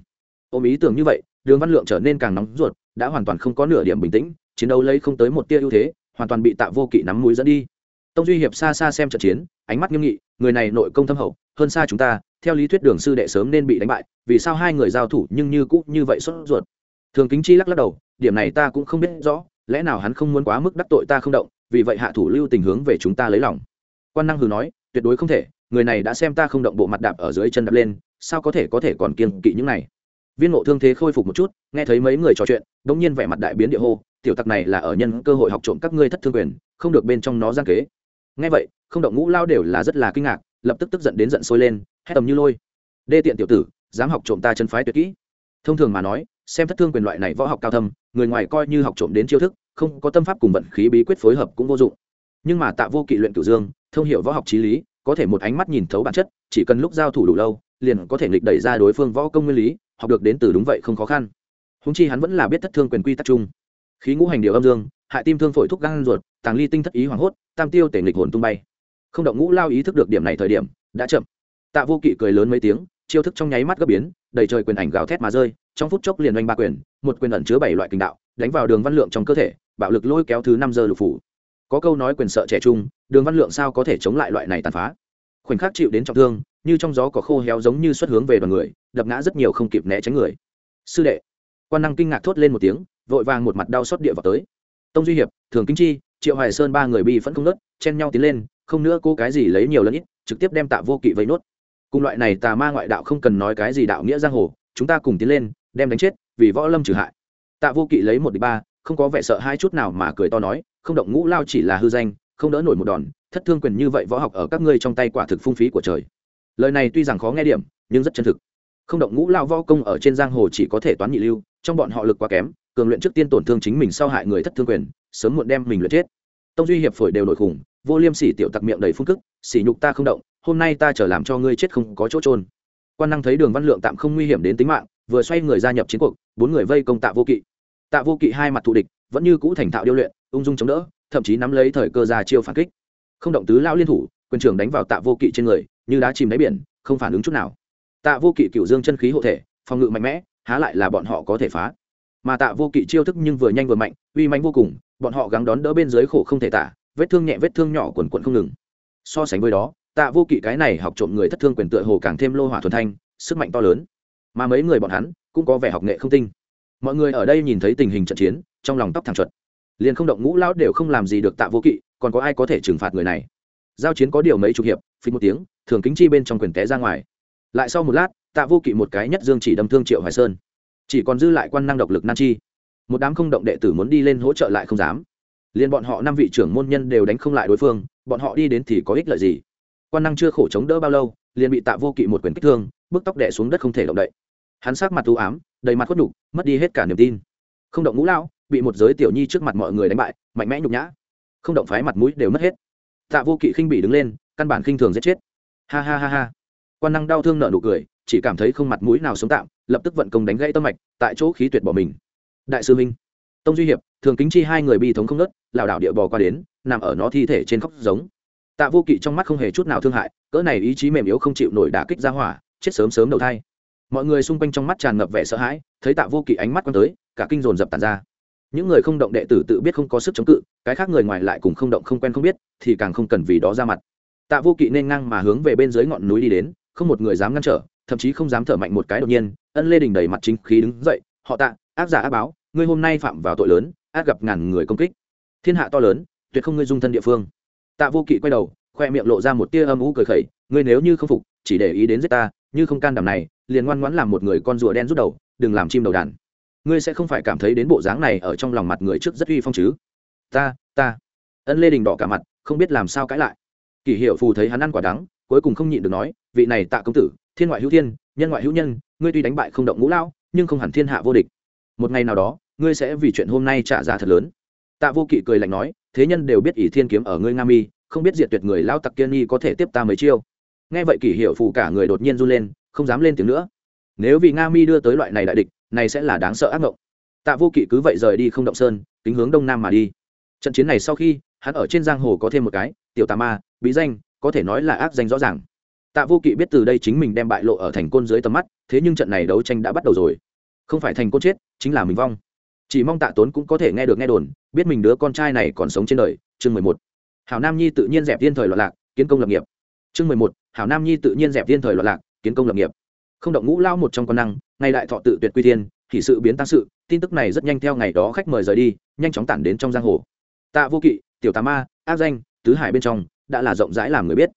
[SPEAKER 1] Ôm ý tưởng như vậy, đường văn lượng trở nên càng nóng ruột, đã hoàn toàn không có nửa điểm bình tĩnh, chiến đấu lấy không tới một tia ưu thế, hoàn toàn bị tạ vô kỵ nắm mũi dẫn đi. Tông duy hiệp xa xa xem trận chiến, ánh mắt nghiêm nghị, người này nội công thâm hậu, hơn xa chúng ta, theo lý thuyết đường sư đệ sớm nên bị đánh bại, vì sao hai người giao thủ nhưng như cũ như vậy sốt ruột. Thường kính chi lắc lắc đầu, điểm này ta cũng không biết rõ, lẽ nào hắn không muốn quá mức đắc tội ta không động, vì vậy hạ thủ lưu tình hướng về chúng ta lấy lòng. Quan năng hừ nói, tuyệt đối không thể người này đã xem ta không động bộ mặt đạp ở dưới chân đạp lên, sao có thể có thể còn kiên kỵ những này? Viên ngộ thương thế khôi phục một chút, nghe thấy mấy người trò chuyện đ ỗ n g nhiên vẻ mặt đại biến địa hô, tiểu tặc này là ở nhân cơ hội học trộm các ngươi thất thương quyền, không được bên trong nó gian kế. Nghe vậy, không động ngũ lao đều là rất là kinh ngạc, lập tức tức giận đến giận sôi lên, hét tầm như lôi. Đê tiện tiểu tử, dám học trộm ta chân phái tuyệt kỹ. Thông thường mà nói, xem thất thương quyền loại này võ học cao thâm, người ngoài coi như học trộm đến chiêu thức, không có tâm pháp cùng vận khí bí quyết phối hợp cũng vô dụng. Nhưng mà tạ vô kỵ luyện cửu dương, thông hiểu võ học trí lý có thể một ánh mắt nhìn thấu bản chất, chỉ cần lúc giao thủ đủ lâu, liền có thể nghịch đẩy ra đối phương võ công nguyên lý, học được đến từ đúng vậy không khó khăn. Húng chi hắn vẫn là biết thất thương quyền quy tắc chung. Khí ngũ hành điều âm dương, hại tim thương phổi thuốc gan ruột, tàng ly tinh thất ý hoảng hốt, tam tiêu tể nghịch hồn tung bay. Không động ngũ lao ý thức được điểm này thời điểm, đã chậm. Tạ vô kỵ cười lớn mấy tiếng, chiêu thức trong nháy mắt gấp biến, đầy trời quyền ảnh gào thét mà rơi, trong phút chốc liền oanh ba quyền, một quyền ẩn chứa bảy loại kinh đạo, đánh vào đường văn lượng trong cơ thể, bạo lực lôi kéo thứ năm giờ lục phủ. Có câu nói quyền sợ trẻ trung đường văn lượng sao có thể chống lại loại này tàn phá? Khoảnh khắc chịu đến trọng thương, như trong gió có khô héo giống như xuất hướng về đoàn người, đập ngã rất nhiều không kịp né tránh người. Sư đệ, quan năng kinh ngạc thốt lên một tiếng, vội vàng một mặt đau xót địa vào tới. Tông duy hiệp, thường kinh chi, triệu hoài sơn ba người bi vẫn không nớt chen nhau tiến lên, không nữa cô cái gì lấy nhiều lần ít, trực tiếp đem tạ vô kỵ vây nốt. Cùng loại này tà ma ngoại đạo không cần nói cái gì đạo nghĩa giang hồ, chúng ta cùng tiến lên, đem đánh chết, vì võ lâm trừ hại. Tạ vô kỵ lấy một đ ba, không có vẻ sợ hai chút nào mà cười to nói, không động ngũ lao chỉ là hư danh không đỡ nổi một đòn, thất thương quyền như vậy võ học ở các ngươi trong tay quả thực phung phí của trời. Lời này tuy rằng khó nghe điểm, nhưng rất chân thực. Không động ngũ lao võ công ở trên giang hồ chỉ có thể toán nhị lưu, trong bọn họ lực quá kém, cường luyện trước tiên tổn thương chính mình sau hại người thất thương quyền, sớm muộn đem mình luyện chết. Tông duy hiệp phổi đều nổi khủng, vô liêm sỉ tiểu tặc miệng đầy phun cức, sỉ nhục ta không động, hôm nay ta trở làm cho ngươi chết không có chỗ trôn quan năng thấy đường văn lượng tạm không nguy hiểm đến tính mạng, vừa xoay người gia nhập chiến cuộc, bốn người vây công tạ vô kỵ. Tạ vô kỵ hai mặt thù địch, vẫn như cũ thành thạo điêu luyện, ung dung chống đỡ thậm chí nắm lấy thời cơ ra chiêu phản kích. Không động tứ lao liên thủ, quyền trưởng đánh vào tạ vô kỵ trên người, như đá chìm đáy biển, không phản ứng chút nào. Tạ vô kỵ cựu dương chân khí hộ thể, phòng ngự mạnh mẽ, há lại là bọn họ có thể phá. Mà tạ vô kỵ chiêu thức nhưng vừa nhanh vừa mạnh, uy mạnh vô cùng, bọn họ gắng đón đỡ bên dưới khổ không thể tả, vết thương nhẹ vết thương nhỏ quần quận không ngừng. So sánh với đó, tạ vô kỵ cái này học trộm người thất thương quyền tựa hồ càng thêm lô hỏa thuần thanh, sức mạnh to lớn. Mà mấy người bọn hắn cũng có vẻ học nghệ không tinh. Mọi người ở đây nhìn thấy tình hình trận chiến, trong lòng tóc thẳng chuẩn liền không động ngũ lão đều không làm gì được tạ vô kỵ, còn có ai có thể trừng phạt người này? Giao chiến có điều mấy chục hiệp, phí một tiếng, thường kính chi bên trong quyền té ra ngoài. Lại sau một lát, tạ vô kỵ một cái nhất dương chỉ đâm thương triệu hoài sơn. Chỉ còn dư lại quan năng độc lực nan chi. Một đám không động đệ tử muốn đi lên hỗ trợ lại không dám. Liền bọn họ năm vị trưởng môn nhân đều đánh không lại đối phương, bọn họ đi đến thì có ích lợi gì? Quan năng chưa khổ chống đỡ bao lâu, liền bị tạ vô kỵ một quyền kích thương, bước tóc đẻ xuống đất không thể động đậy. Hắn sát mặt u ám, đầy mặt khuất nhục, mất đi hết cả niềm tin. Không động ngũ lão bị một giới tiểu nhi trước mặt mọi người đánh bại, mạnh mẽ nhục nhã. Không động phái mặt mũi đều mất hết. Tạ vô kỵ khinh bị đứng lên, căn bản khinh thường giết chết. Ha ha ha ha. Quan năng đau thương nợ nụ cười, chỉ cảm thấy không mặt mũi nào sống tạm, lập tức vận công đánh gãy tâm mạch, tại chỗ khí tuyệt bỏ mình. Đại sư minh, tông duy hiệp, thường kính chi hai người bi thống không nớt lảo đảo địa bò qua đến, nằm ở nó thi thể trên khóc giống. Tạ vô kỵ trong mắt không hề chút nào thương hại, cỡ này ý chí mềm yếu không chịu nổi đả kích ra hỏa, chết sớm sớm đầu thai. Mọi người xung quanh trong mắt tràn ngập vẻ sợ hãi, thấy tạ vô kỵ ánh mắt quăng tới, cả kinh dồn dập tàn ra những người không động đệ tử tự biết không có sức chống cự, cái khác người ngoài lại cùng không động không quen không biết, thì càng không cần vì đó ra mặt. Tạ vô kỵ nên ngang mà hướng về bên dưới ngọn núi đi đến, không một người dám ngăn trở, thậm chí không dám thở mạnh một cái đột nhiên, ân lê đình đầy mặt chính khí đứng dậy, họ tạ, ác giả ác báo, ngươi hôm nay phạm vào tội lớn ác gặp ngàn người công kích. Thiên hạ to lớn, tuyệt không ngươi dung thân địa phương. Tạ vô kỵ quay đầu, khoe miệng lộ ra một tia âm ú cười khẩy, ngươi nếu như không phục, chỉ để ý đến giết ta, như không can đảm này, liền ngoan ngoãn làm một người con rùa đen rút đầu, đừng làm chim đầu đàn ngươi sẽ không phải cảm thấy đến bộ dáng này ở trong lòng mặt người trước rất uy phong chứ? Ta ta. Ân lê đình đỏ cả mặt, không biết làm sao cãi lại. Kỷ hiệu phù thấy hắn ăn quả đắng, cuối cùng không nhịn được nói, vị này tạ công tử, thiên ngoại hữu thiên, nhân ngoại hữu nhân, ngươi tuy đánh bại không động ngũ lao nhưng không hẳn thiên hạ vô địch. Một ngày nào đó, ngươi sẽ vì chuyện hôm nay trả giá thật lớn. Tạ vô kỵ cười lạnh nói, thế nhân đều biết ỷ thiên kiếm ở ngươi nga mi, không biết diệt tuyệt người lao tặc kiên nhi có thể tiếp ta mấy chiêu. Nghe vậy kỷ hiệu phù cả người đột nhiên run lên, không dám lên tiếng nữa. Nếu vì nga mi đưa tới loại này đại địch này sẽ là đáng sợ ác ngộng. Tạ vô kỵ cứ vậy rời đi không động sơn, kính hướng đông nam mà đi. Trận chiến này sau khi, hắn ở trên giang hồ có thêm một cái, tiểu tà ma, bí danh, có thể nói là ác danh rõ ràng. Tạ vô kỵ biết từ đây chính mình đem bại lộ ở thành côn dưới tầm mắt, thế nhưng trận này đấu tranh đã bắt đầu rồi. Không phải thành côn chết, chính là mình vong. Chỉ mong tạ tốn cũng có thể nghe được nghe đồn, biết mình đứa con trai này còn sống trên đời, chương mười một. Hảo nam nhi tự nhiên dẹp thiên thời loạn lạc, kiến công lập nghiệp. Chương mười một, hảo nam nhi tự nhiên dẹp thiên thời loạn lạc, kiến công lập nghiệp không động ngũ lao một trong con năng, ngày đại thọ tự tuyệt quy thiên thì sự biến tăng sự, tin tức này rất nhanh theo ngày đó khách mời rời đi, nhanh chóng tản đến trong giang hồ. Tạ vô kỵ, tiểu tà ma áp danh, tứ hải bên trong, đã là rộng rãi làm người biết.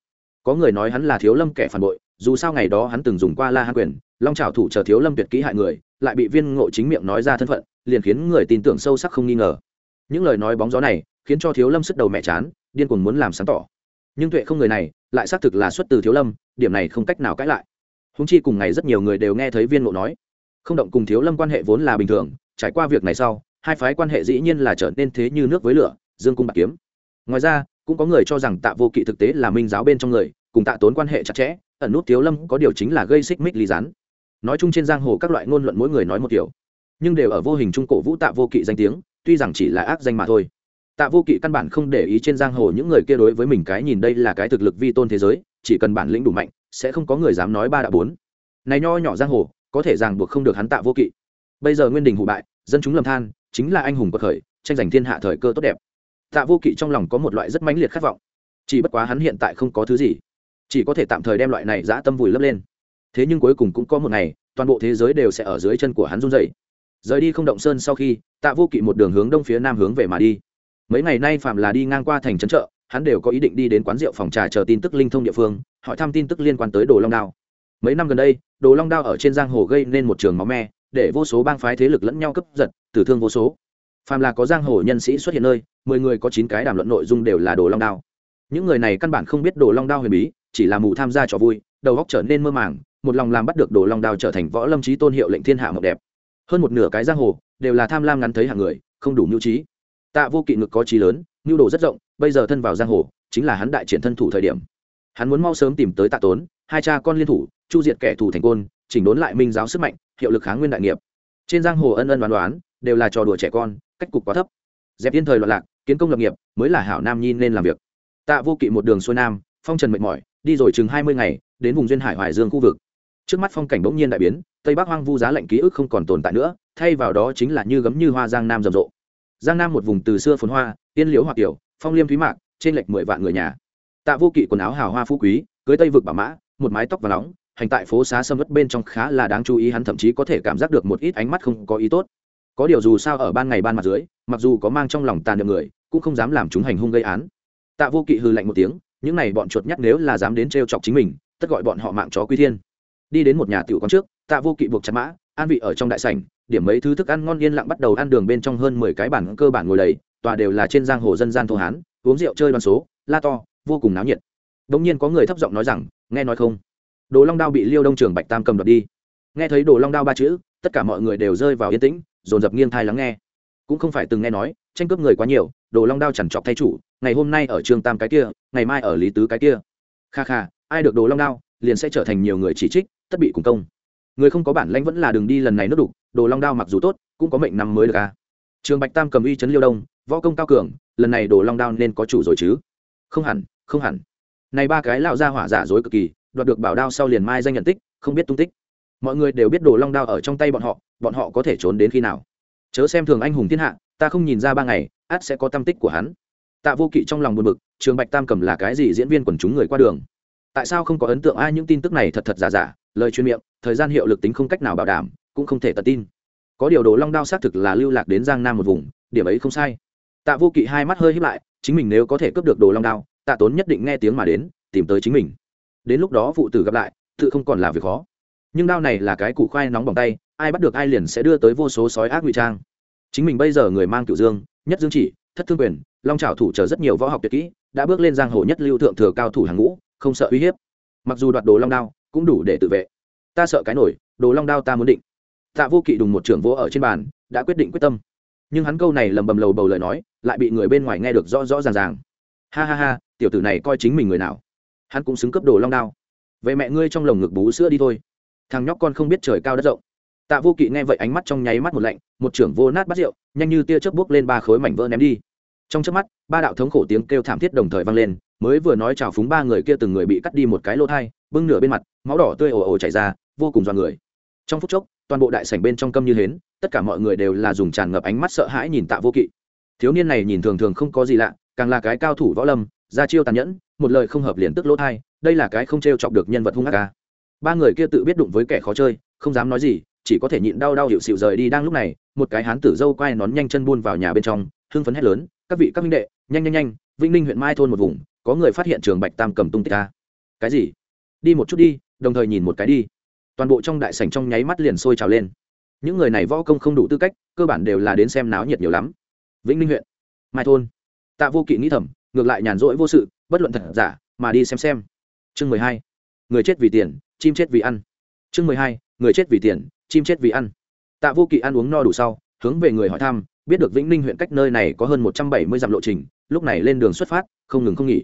[SPEAKER 1] Có người nói hắn là thiếu lâm kẻ phản bội, dù sao ngày đó hắn từng dùng qua la hạ quyền, long trào thủ chờ thiếu lâm tuyệt kỹ hại người, lại bị viên ngộ chính miệng nói ra thân phận, liền khiến người tin tưởng sâu sắc không nghi ngờ. Những lời nói bóng gió này, khiến cho thiếu lâm sức đầu mẹ chán, điên cuồng muốn làm sáng tỏ. Nhưng tuệ không người này, lại xác thực là xuất từ thiếu lâm, điểm này không cách nào cãi lại húng chi cùng ngày rất nhiều người đều nghe thấy viên ngộ nói. Không động cùng thiếu lâm quan hệ vốn là bình thường, trải qua việc này sau, hai phái quan hệ dĩ nhiên là trở nên thế như nước với lửa, dương cung bạc kiếm. Ngoài ra, cũng có người cho rằng tạ vô kỵ thực tế là minh giáo bên trong người, cùng tạ tốn quan hệ chặt chẽ, ẩn nút thiếu lâm có điều chính là gây xích mích ly rán nói chung trên giang hồ các loại ngôn luận mỗi người nói một kiểu, nhưng đều ở vô hình trung cổ vũ tạ vô kỵ danh tiếng, tuy rằng chỉ là ác danh mà thôi. Tạ vô kỵ căn bản không để ý trên giang hồ những người kia đối với mình cái nhìn đây là cái thực lực vi tôn thế giới, chỉ cần bản lĩnh đủ mạnh sẽ không có người dám nói ba đã bốn. Này nho nhỏ giang hồ, có thể ràng buộc không được hắn tạ vô kỵ. Bây giờ nguyên đình hụ bại, dân chúng lầm than, chính là anh hùng bậc khởi, tranh giành thiên hạ thời cơ tốt đẹp. Tạ vô kỵ trong lòng có một loại rất mãnh liệt khát vọng. Chỉ bất quá hắn hiện tại không có thứ gì. Chỉ có thể tạm thời đem loại này dã tâm vùi lấp lên. Thế nhưng cuối cùng cũng có một ngày, toàn bộ thế giới đều sẽ ở dưới chân của hắn run dậy rời đi không động sơn sau khi, tạ vô kỵ một đường hướng đông phía nam hướng về mà đi. Mấy ngày nay phạm là đi ngang qua thành trấn chợ hắn đều có ý định đi đến quán rượu phòng trà chờ tin tức linh thông địa phương, hỏi thăm tin tức liên quan tới đồ long đao. Mấy năm gần đây, đồ long đao ở trên giang hồ gây nên một trường máu me, để vô số bang phái thế lực lẫn nhau cấp giật, tử thương vô số. Phàm là có giang hồ nhân sĩ xuất hiện nơi, mười người có chín cái đàm luận nội dung đều là đồ long đao. Những người này căn bản không biết đồ long đao huyền bí, chỉ là mù tham gia trò vui, đầu góc trở nên mơ màng, một lòng làm bắt được đồ long đao trở thành võ lâm trí tôn hiệu lệnh thiên hạ mộng đẹp. Hơn một nửa cái giang hồ đều là tham lam ngắn thấy hàng người, không đủ mưu trí. Tạ vô kỵ ngực có trí lớn, mưu đồ rất rộng bây giờ thân vào giang hồ, chính là hắn đại triển thân thủ thời điểm. Hắn muốn mau sớm tìm tới tạ tốn, hai cha con liên thủ, chu diệt kẻ thù thành côn, chỉnh đốn lại minh giáo sức mạnh, hiệu lực kháng nguyên đại nghiệp. Trên giang hồ ân ân đoán đoán đều là trò đùa trẻ con, cách cục quá thấp. Dẹp yên thời loạn lạc, kiến công lập nghiệp, mới là hảo nam nhi nên làm việc. Tạ vô kỵ một đường xuôi nam, phong trần mệt mỏi, đi rồi chừng hai mươi ngày, đến vùng duyên hải hoài dương khu vực. Trước mắt phong cảnh bỗng nhiên đại biến, tây bắc hoang vu giá lạnh ký ức không còn tồn tại nữa, thay vào đó chính là như gấm như hoa giang nam rầm rộ. Giang nam một vùng từ xưa phồn hoa tiên liễu hoặc kiểu phong liêm thúy mạc, trên lệch mười vạn người nhà. Tạ vô kỵ quần áo hào hoa phú quý, cưới tây vực bảo mã, một mái tóc và nóng, hành tại phố xá sâm ớt bên trong khá là đáng chú ý, hắn thậm chí có thể cảm giác được một ít ánh mắt không có ý tốt. Có điều dù sao ở ban ngày ban mặt dưới, mặc dù có mang trong lòng tàn niệm người, cũng không dám làm chúng hành hung gây án. Tạ vô kỵ hư lạnh một tiếng, những này bọn chuột nhắt nếu là dám đến trêu chọc chính mình, tất gọi bọn họ mạng chó quy thiên. Đi đến một nhà tiểu quán trước, tạ vô kỵ buộc chặt mã, an vị ở trong đại sảnh, điểm mấy thứ thức ăn ngon yên lặng bắt đầu ăn đường bên trong hơn mười cái bản cơ bản ngồi đầy tòa đều là trên giang hồ dân gian thô hán, uống rượu chơi đoan số, la to, vô cùng náo nhiệt. Đống nhiên có người thấp giọng nói rằng, nghe nói không? Đồ long đao bị liêu đông trường bạch tam cầm đoạt đi. Nghe thấy đồ long đao ba chữ, tất cả mọi người đều rơi vào yên tĩnh, dồn dập nghiêng thai lắng nghe. Cũng không phải từng nghe nói, tranh cướp người quá nhiều, đồ long đao chẳng chọc thay chủ, ngày hôm nay ở trường tam cái kia, ngày mai ở lý tứ cái kia. Kha kha, ai được đồ long đao, liền sẽ trở thành nhiều người chỉ trích, tất bị cùng công. Người không có bản lãnh vẫn là đường đi lần này nước đục, đồ long đao mặc dù tốt, cũng có mệnh năm mới được à. Trường bạch tam cầm uy chấn liêu đông võ công cao cường, lần này đồ long đao nên có chủ rồi chứ? Không hẳn không hẳn. Này ba cái lão gia hỏa giả dối cực kỳ, đoạt được bảo đao sau liền mai danh nhận tích, không biết tung tích. Mọi người đều biết đồ long đao ở trong tay bọn họ bọn họ có thể trốn đến khi nào? Chớ xem thường anh hùng thiên hạ, ta không nhìn ra ba ngày át sẽ có tâm tích của hắn. Tạ vô kỵ trong lòng buồn bực, trường bạch tam cầm là cái gì diễn viên quần chúng người qua đường? Tại sao không có ấn tượng ai những tin tức này thật thật giả giả, lời chuyên miệng, thời gian hiệu lực tính không cách nào bảo đảm, cũng không thể tận tin. Có điều đồ long đao xác thực là lưu lạc đến giang nam một vùng, điểm ấy không sai tạ vô kỵ hai mắt hơi hít lại, chính mình nếu có thể cướp được đồ long đao, tạ tốn nhất định nghe tiếng mà đến, tìm tới chính mình. Đến lúc đó phụ tử gặp lại, tự không còn là việc khó. Nhưng đao này là cái củ khoai nóng bằng tay, ai bắt được ai liền sẽ đưa tới vô số sói ác ngụy trang. Chính mình bây giờ người mang cựu dương, nhất dương chỉ, thất thương quyền, long trào thủ chờ rất nhiều võ học tuyệt kỹ, đã bước lên giang hồ nhất lưu thượng thừa cao thủ hàng ngũ, không sợ uy hiếp. Mặc dù đoạt đồ long đao, cũng đủ để tự vệ. Ta sợ cái nổi, đồ long đao ta muốn định. Tạ vô kỵ đùng một trưởng vỗ ở trên bàn, đã quyết định quyết tâm nhưng hắn câu này lầm bầm lầu bầu lời nói, lại bị người bên ngoài nghe được rõ rõ ràng ràng. Ha ha ha, tiểu tử này coi chính mình người nào. Hắn cũng xứng cấp đồ long đao. Vậy mẹ ngươi trong lồng ngực bú sữa đi thôi. Thằng nhóc con không biết trời cao đất rộng. Tạ vô kỵ nghe vậy ánh mắt trong nháy mắt một lạnh, một trưởng vô nát bắt rượu, nhanh như tia chớp bước lên ba khối mảnh vỡ ném đi. Trong chớp mắt, ba đạo thống khổ tiếng kêu thảm thiết đồng thời vang lên, mới vừa nói chào phúng ba người kia từng người bị cắt đi một cái lỗ thai, bưng nửa bên mặt, máu đỏ tươi ồ ồ chảy ra, vô cùng do người. Trong phút chốc, toàn bộ đại sảnh bên trong câm như hến tất cả mọi người đều là dùng tràn ngập ánh mắt sợ hãi nhìn tạ vô kỵ. Thiếu niên này nhìn thường thường không có gì lạ, càng là cái cao thủ võ lâm, ra chiêu tàn nhẫn, một lời không hợp liền tức lỗ thai, đây là cái không t r e o chọc được nhân vật hung ác ca ba người kia tự biết đụng với kẻ khó chơi, không dám nói gì, chỉ có thể nhịn đau đau hiệu xịu rời đi đang lúc này, một cái hán tử dâu quai nón nhanh chân buôn vào nhà bên trong, hưng phấn hét lớn, các vị, các minh đệ, nhanh nhanh nhanh, vĩnh ninh huyện mai thôn một vùng, có người phát hiện trường bạch tam cầm tung tích ca cái gì? Đi một chút đi, đồng thời nhìn một cái đi. Toàn bộ trong đại sảnh trong nháy mắt liền sôi trào lên những người này võ công không đủ tư cách, cơ bản đều là đến xem náo nhiệt nhiều lắm. Vĩnh ninh huyện, mai thôn. Tạ vô kỵ nghĩ thầm, ngược lại nhàn rỗi vô sự, bất luận thật giả, mà đi xem xem. Chương mười hai, người chết vì tiền, chim chết vì ăn. Chương mười hai, người chết vì tiền, chim chết vì ăn. Tạ vô kỵ ăn uống no đủ sau, hướng về người hỏi thăm, biết được vĩnh ninh huyện cách nơi này có hơn một trăm bảy mươi dặm lộ trình, lúc này lên đường xuất phát, không ngừng không nghỉ.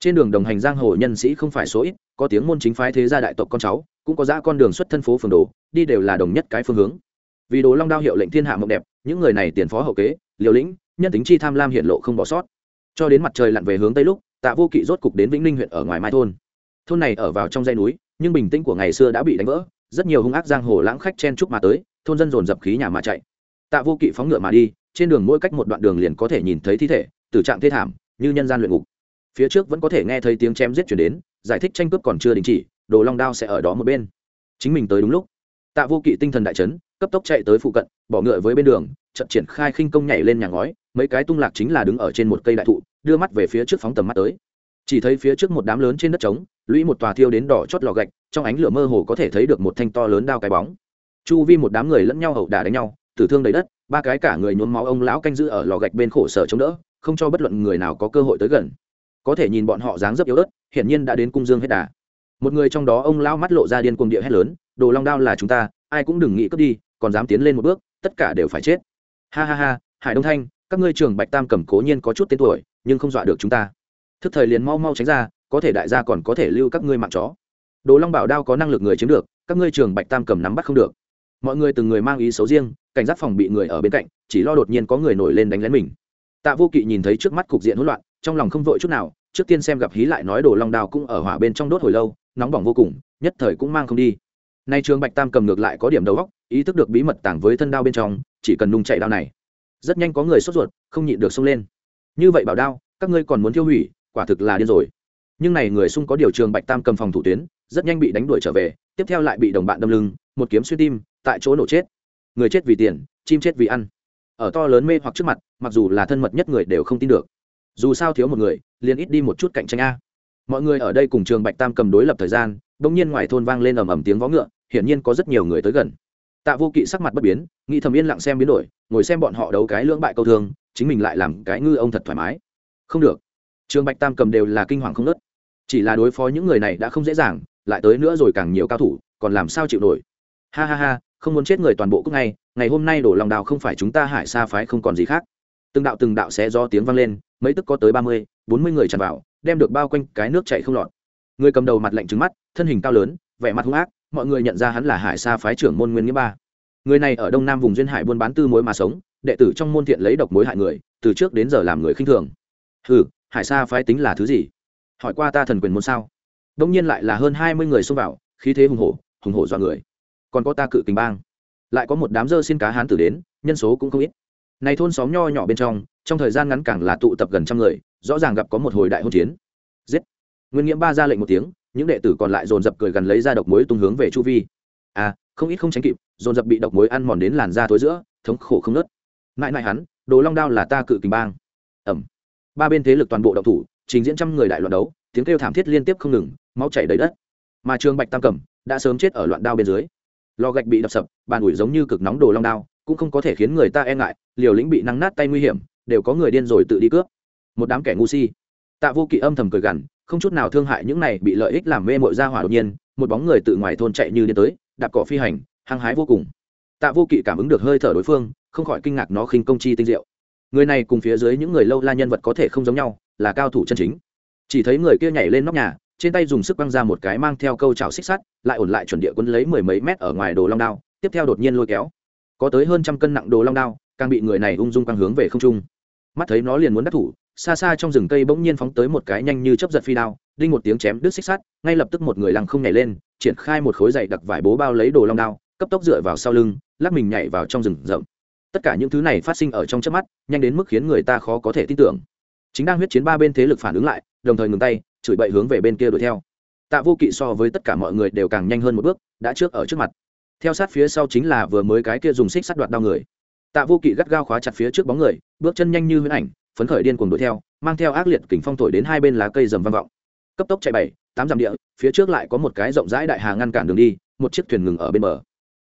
[SPEAKER 1] Trên đường đồng hành giang hồ nhân sĩ không phải số ít, có tiếng môn chính phái thế gia đại tộc con cháu, cũng có giã con đường xuất thân phố phường đồ, đi đều là đồng nhất cái phương hướng vì đồ long đao hiệu lệnh thiên hạ mộng đẹp, những người này tiền phó hậu kế, liều lĩnh, nhân tính chi tham lam hiện lộ không bỏ sót. Cho đến mặt trời lặn về hướng tây lúc, tạ vô kỵ rốt cục đến vĩnh ninh huyện ở ngoài mai thôn. Thôn này ở vào trong dãy núi, nhưng bình tĩnh của ngày xưa đã bị đánh vỡ, rất nhiều hung ác giang hồ lãng khách chen chúc mà tới, thôn dân dồn dập khí nhà mà chạy. Tạ vô kỵ phóng ngựa mà đi, trên đường mỗi cách một đoạn đường liền có thể nhìn thấy thi thể, tử trạng thê thảm, như nhân gian luyện ngục. Phía trước vẫn có thể nghe thấy tiếng chém giết chuyển đến, giải thích tranh cướp còn chưa đình chỉ, đồ long đao sẽ ở đó một bên. Chính mình tới đúng lúc. Tạ vô kỵ tinh thần đại chấn cấp tốc chạy tới phụ cận, bỏ ngựa với bên đường trận triển khai khinh công nhảy lên nhà ngói, mấy cái tung lạc chính là đứng ở trên một cây đại thụ, đưa mắt về phía trước phóng tầm mắt tới. Chỉ thấy phía trước một đám lớn trên đất trống, lũy một tòa thiêu đến đỏ chót lò gạch, trong ánh lửa mơ hồ có thể thấy được một thanh to lớn đao cái bóng. Chu vi một đám người lẫn nhau hậu đả đánh nhau, tử thương đầy đất, ba cái cả người nhuốm máu ông lão canh giữ ở lò gạch bên khổ sở chống đỡ, không cho bất luận người nào có cơ hội tới gần. Có thể nhìn bọn họ dáng dấp yếu ớt, hiển nhiên đã đến cung dương hết đà. Một người trong đó ông lão mắt lộ ra điên cuồng địa hét lớn, đồ long đao là chúng ta, ai cũng đừng nghĩ cướp đi còn dám tiến lên một bước, tất cả đều phải chết. Ha ha ha, hải đông thanh, các ngươi trường bạch tam cầm cố nhiên có chút tên tuổi, nhưng không dọa được chúng ta. Thức thời liền mau mau tránh ra, có thể đại gia còn có thể lưu các ngươi mạng chó. Đồ long bảo đao có năng lực người chiếm được, các ngươi trường bạch tam cầm nắm bắt không được. Mọi người từng người mang ý xấu riêng, cảnh giác phòng bị người ở bên cạnh, chỉ lo đột nhiên có người nổi lên đánh lén mình. Tạ vô kỵ nhìn thấy trước mắt cục diện hỗn loạn, trong lòng không vội chút nào, trước tiên xem gặp hí lại nói đồ long đao cũng ở hỏa bên trong đốt hồi lâu, nóng bỏng vô cùng, nhất thời cũng mang không đi. Nay trường bạch tam cầm ngược lại có điểm đầu góc ý thức được bí mật tàng với thân đao bên trong, chỉ cần nung chạy đao này, rất nhanh có người sốt ruột, không nhịn được xông lên. Như vậy bảo đao, các ngươi còn muốn tiêu hủy, quả thực là điên rồi. Nhưng này người xung có điều trường bạch tam cầm phòng thủ tuyến, rất nhanh bị đánh đuổi trở về, tiếp theo lại bị đồng bạn đâm lưng, một kiếm xuyên tim, tại chỗ nổ chết. Người chết vì tiền, chim chết vì ăn. Ở to lớn mê hoặc trước mặt, mặc dù là thân mật nhất người đều không tin được. Dù sao thiếu một người, liền ít đi một chút cạnh tranh a. Mọi người ở đây cùng trường bạch tam cầm đối lập thời gian đ ỗ n g nhiên ngoài thôn vang lên ầm ầm tiếng vó ngựa, hiển nhiên có rất nhiều người tới gần tạ vô kỵ sắc mặt bất biến, nghĩ thầm yên lặng xem biến đổi, ngồi xem bọn họ đấu cái lưỡng bại câu thương, chính mình lại làm cái ngư ông thật thoải mái. Không được. Trường bạch tam cầm đều là kinh hoàng không nớt chỉ là đối phó những người này đã không dễ dàng, lại tới nữa rồi càng nhiều cao thủ, còn làm sao chịu nổi. Ha ha ha, không muốn chết người toàn bộ cúc ngay, ngày hôm nay đổ lòng đào không phải chúng ta hải xa phái không còn gì khác. Từng đạo từng đạo sẽ do tiếng vang lên, mấy tức có tới ba mươi, bốn mươi người tràn vào, đem được bao quanh cái nước chạy không lọt. Người cầm đầu mặt lạnh trứng mắt, thân hình cao lớn, vẻ mặt hung ác mọi người nhận ra hắn là hải sa phái trưởng môn nguyên nghĩa ba. Người này ở đông nam vùng duyên hải buôn bán tư mối mà sống, đệ tử trong môn thiện lấy độc mối hại người, từ trước đến giờ làm người khinh thường. Ừ hải sa phái tính là thứ gì? Hỏi qua ta thần quyền môn sao? Đông nhiên lại là hơn hai mươi người xông vào, khí thế hùng hổ hùng hổ dọa người. Còn có ta cự kình bang. Lại có một đám dơ xin cá hán tử đến, nhân số cũng không ít. Này thôn xóm nho nhỏ bên trong trong thời gian ngắn càng là tụ tập gần trăm người, rõ ràng gặp có một hồi đại hôn chiến. Giết. Nguyên nghĩa ba ra lệnh một tiếng những đệ tử còn lại dồn dập cười gần lấy ra độc mối tung hướng về chu vi. À không ít không tránh kịp, dồn dập bị độc mối ăn mòn đến làn da thối giữa, thống khổ không nớt. Mãi mãi hắn, đồ long đao là ta cự kình bang. Ẩm. Ba bên thế lực toàn bộ độc thủ, trình diễn trăm người đại loạn đấu, tiếng kêu thảm thiết liên tiếp không ngừng, máu chảy đầy đất. Mà trường bạch tam cẩm đã sớm chết ở loạn đao bên dưới. Lò gạch bị đập sập, bàn ủi giống như cực nóng đồ long đao, cũng không có thể khiến người ta e ngại, liều lĩnh bị năng nát tay nguy hiểm, đều có người điên rồi tự đi cướp. Một đám kẻ ngu si tạ vô kỵ âm thầm cười gằn, không chút nào thương hại những này bị lợi ích làm mê mội ra hỏa đột nhiên, một bóng người từ ngoài thôn chạy như điên tới, đạp cỏ phi hành, hăng hái vô cùng. Tạ vô kỵ cảm ứng được hơi thở đối phương, không khỏi kinh ngạc nó khinh công chi tinh diệu. Người này cùng phía dưới những người lâu la nhân vật có thể không giống nhau, là cao thủ chân chính. Chỉ thấy người kia nhảy lên nóc nhà, trên tay dùng sức băng ra một cái mang theo câu chảo xích sắt, lại ổn lại chuẩn địa quân lấy mười mấy mét ở ngoài đồ long đao, tiếp theo đột nhiên lôi kéo. Có tới hơn trăm cân nặng đồ long đao, càng bị người này ung dung quăng hướng về không trung. Mắt thấy nó liền muốn đắc thủ xa xa trong rừng cây bỗng nhiên phóng tới một cái nhanh như chấp giật phi đao, đinh một tiếng chém đứt xích sắt, ngay lập tức một người lăng không nhảy lên, triển khai một khối dày đặc vải bố bao lấy đồ long đao, cấp tốc dựa vào sau lưng, lắc mình nhảy vào trong rừng rậm. Tất cả những thứ này phát sinh ở trong chớp mắt, nhanh đến mức khiến người ta khó có thể tin tưởng. Chính đang huyết chiến ba bên thế lực phản ứng lại, đồng thời ngừng tay, chửi bậy hướng về bên kia đuổi theo. Tạ vô kỵ so với tất cả mọi người đều càng nhanh hơn một bước, đã trước ở trước mặt. Theo sát phía sau chính là vừa mới cái kia dùng xích sắt đoạt đao người. Tạ vô kỵ gắt gao khóa chặt phía trước bóng người, bước chân nhanh như huyễn ảnh phấn khởi điên cuồng đuổi theo, mang theo ác liệt kình phong thổi đến hai bên lá cây rầm vang vọng. Cấp tốc chạy bảy, tám dặm địa, phía trước lại có một cái rộng rãi đại hà ngăn cản đường đi, một chiếc thuyền ngừng ở bên bờ.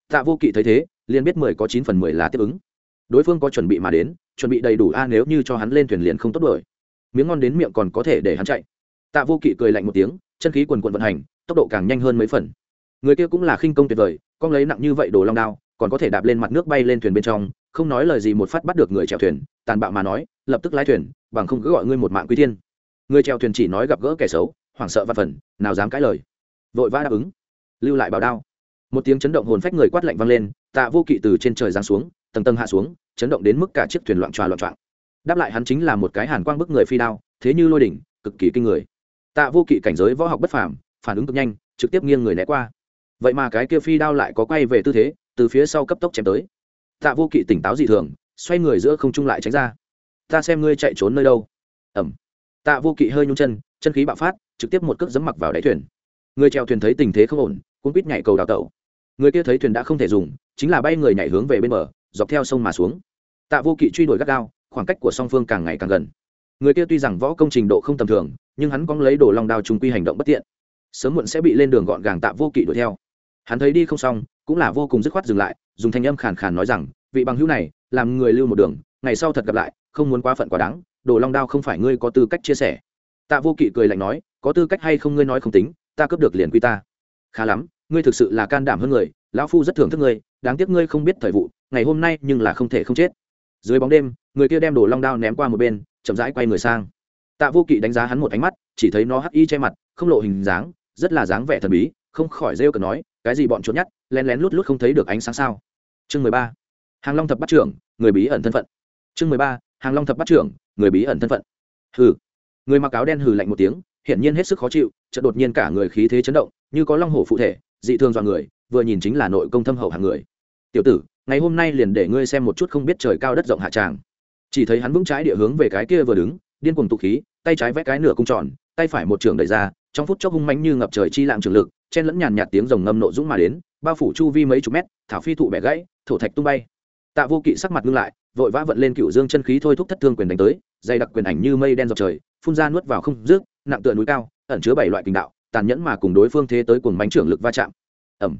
[SPEAKER 1] Tạ vô kỵ thấy thế, liền biết mười có chín phần mười là tiếp ứng. Đối phương có chuẩn bị mà đến, chuẩn bị đầy đủ a, nếu như cho hắn lên thuyền liền không tốt đổi miếng ngon đến miệng còn có thể để hắn chạy. Tạ vô kỵ cười lạnh một tiếng, chân khí quần quần vận hành, tốc độ càng nhanh hơn mấy phần. Người kia cũng là khinh công tuyệt vời, con lấy nặng như vậy đồ long đao, còn có thể đạp lên mặt nước bay lên thuyền bên trong, không nói lời gì một phát bắt được người chèo thuyền, tàn bạo mà nói lập tức lái thuyền, bằng không cứ gọi ngươi một mạng quý tiên. người treo thuyền chỉ nói gặp gỡ kẻ xấu, hoảng sợ văn phần, nào dám cãi lời. Vội vã đáp ứng. Lưu lại bảo đao. Một tiếng chấn động hồn phách người quát lạnh vang lên, tạ vô kỵ từ trên trời giáng xuống, tầng tầng hạ xuống, chấn động đến mức cả chiếc thuyền loạn tròa loạn trọng đáp lại hắn chính là một cái hàn quang bức người phi đao, thế như lôi đỉnh, cực kỳ kinh người. Tạ vô kỵ cảnh giới võ học bất phàm, phản ứng cực nhanh, trực tiếp nghiêng người né qua. Vậy mà cái kia phi đao lại có quay về tư thế, từ phía sau cấp tốc chém tới. Tạ vô kỵ tỉnh táo dị thường, xoay người giữa không trung lại tránh ra ta xem ngươi chạy trốn nơi đâu. Ẩm. Tạ vô kỵ hơi nhung chân chân khí bạo phát, trực tiếp một cước dẫm mặc vào đáy thuyền. Người trèo thuyền thấy tình thế không ổn cũng quýt nhảy cầu đào tẩu. Người kia thấy thuyền đã không thể dùng, chính là bay người nhảy hướng về bên bờ, dọc theo sông mà xuống. Tạ vô kỵ truy đuổi gắt gao, khoảng cách của song phương càng ngày càng gần. Người kia tuy rằng võ công trình độ không tầm thường, nhưng hắn cóng lấy đồ long đao trùng quy hành động bất tiện. Sớm muộn sẽ bị lên đường gọn gàng tạ vô kỵ đuổi theo. Hắn thấy đi không xong, cũng là vô cùng dứt khoát dừng lại, dùng thanh âm khàn khàn nói rằng, vị bằng hữu này, làm người lưu một đường, ngày sau thật gặp lại không muốn quá phận quá đáng, đồ long đao không phải ngươi có tư cách chia sẻ. Tạ vô kỵ cười lạnh nói, có tư cách hay không ngươi nói không tính, ta cướp được liền quy ta. Khá lắm, ngươi thực sự là can đảm hơn người, lão phu rất thưởng thức ngươi, đáng tiếc ngươi không biết thời vụ, ngày hôm nay nhưng là không thể không chết. Dưới bóng đêm, người kia đem đồ long đao ném qua một bên, chậm rãi quay người sang. Tạ vô kỵ đánh giá hắn một ánh mắt, chỉ thấy nó hắc y che mặt, không lộ hình dáng, rất là dáng vẻ thần bí, không khỏi rêu cần nói, cái gì bọn trốn nhát lén lén lút lút không thấy được ánh sáng sao? Chương mười ba. Hàng long thập bắt trưởng, người bí ẩn thân phận. Chương mười ba hàng long thập bắt trưởng, người bí ẩn thân phận. Hừ. Người mặc áo đen hừ lạnh một tiếng, hiển nhiên hết sức khó chịu, chợt đột nhiên cả người khí thế chấn động, như có long hổ phụ thể, dị thường dọa người, vừa nhìn chính là nội công thâm hậu hàng người. Tiểu tử, ngày hôm nay liền để ngươi xem một chút không biết trời cao đất rộng hạ tràng. Chỉ thấy hắn vững trái địa hướng về cái kia vừa đứng, điên cuồng tụ khí, tay trái vẽ cái nửa cung tròn, tay phải một trường đẩy ra, trong phút chốc hung mánh như ngập trời chi lạng trường lực, chen lẫn nhàn nhạt tiếng rồng ngâm nộ dũng mà đến, bao phủ chu vi mấy chục mét, thảo phi thụ bẻ gãy, thổ thạch tung bay. Tạ vô kỵ sắc mặt ngưng lại vội vã vận lên cựu dương chân khí thôi thúc thất thương quyền đánh tới, dày đặc quyền ảnh như mây đen dọc trời, phun ra nuốt vào không rước, nặng tựa núi cao, ẩn chứa bảy loại kinh đạo, tàn nhẫn mà cùng đối phương thế tới cùng bánh trưởng lực va chạm. Ẩm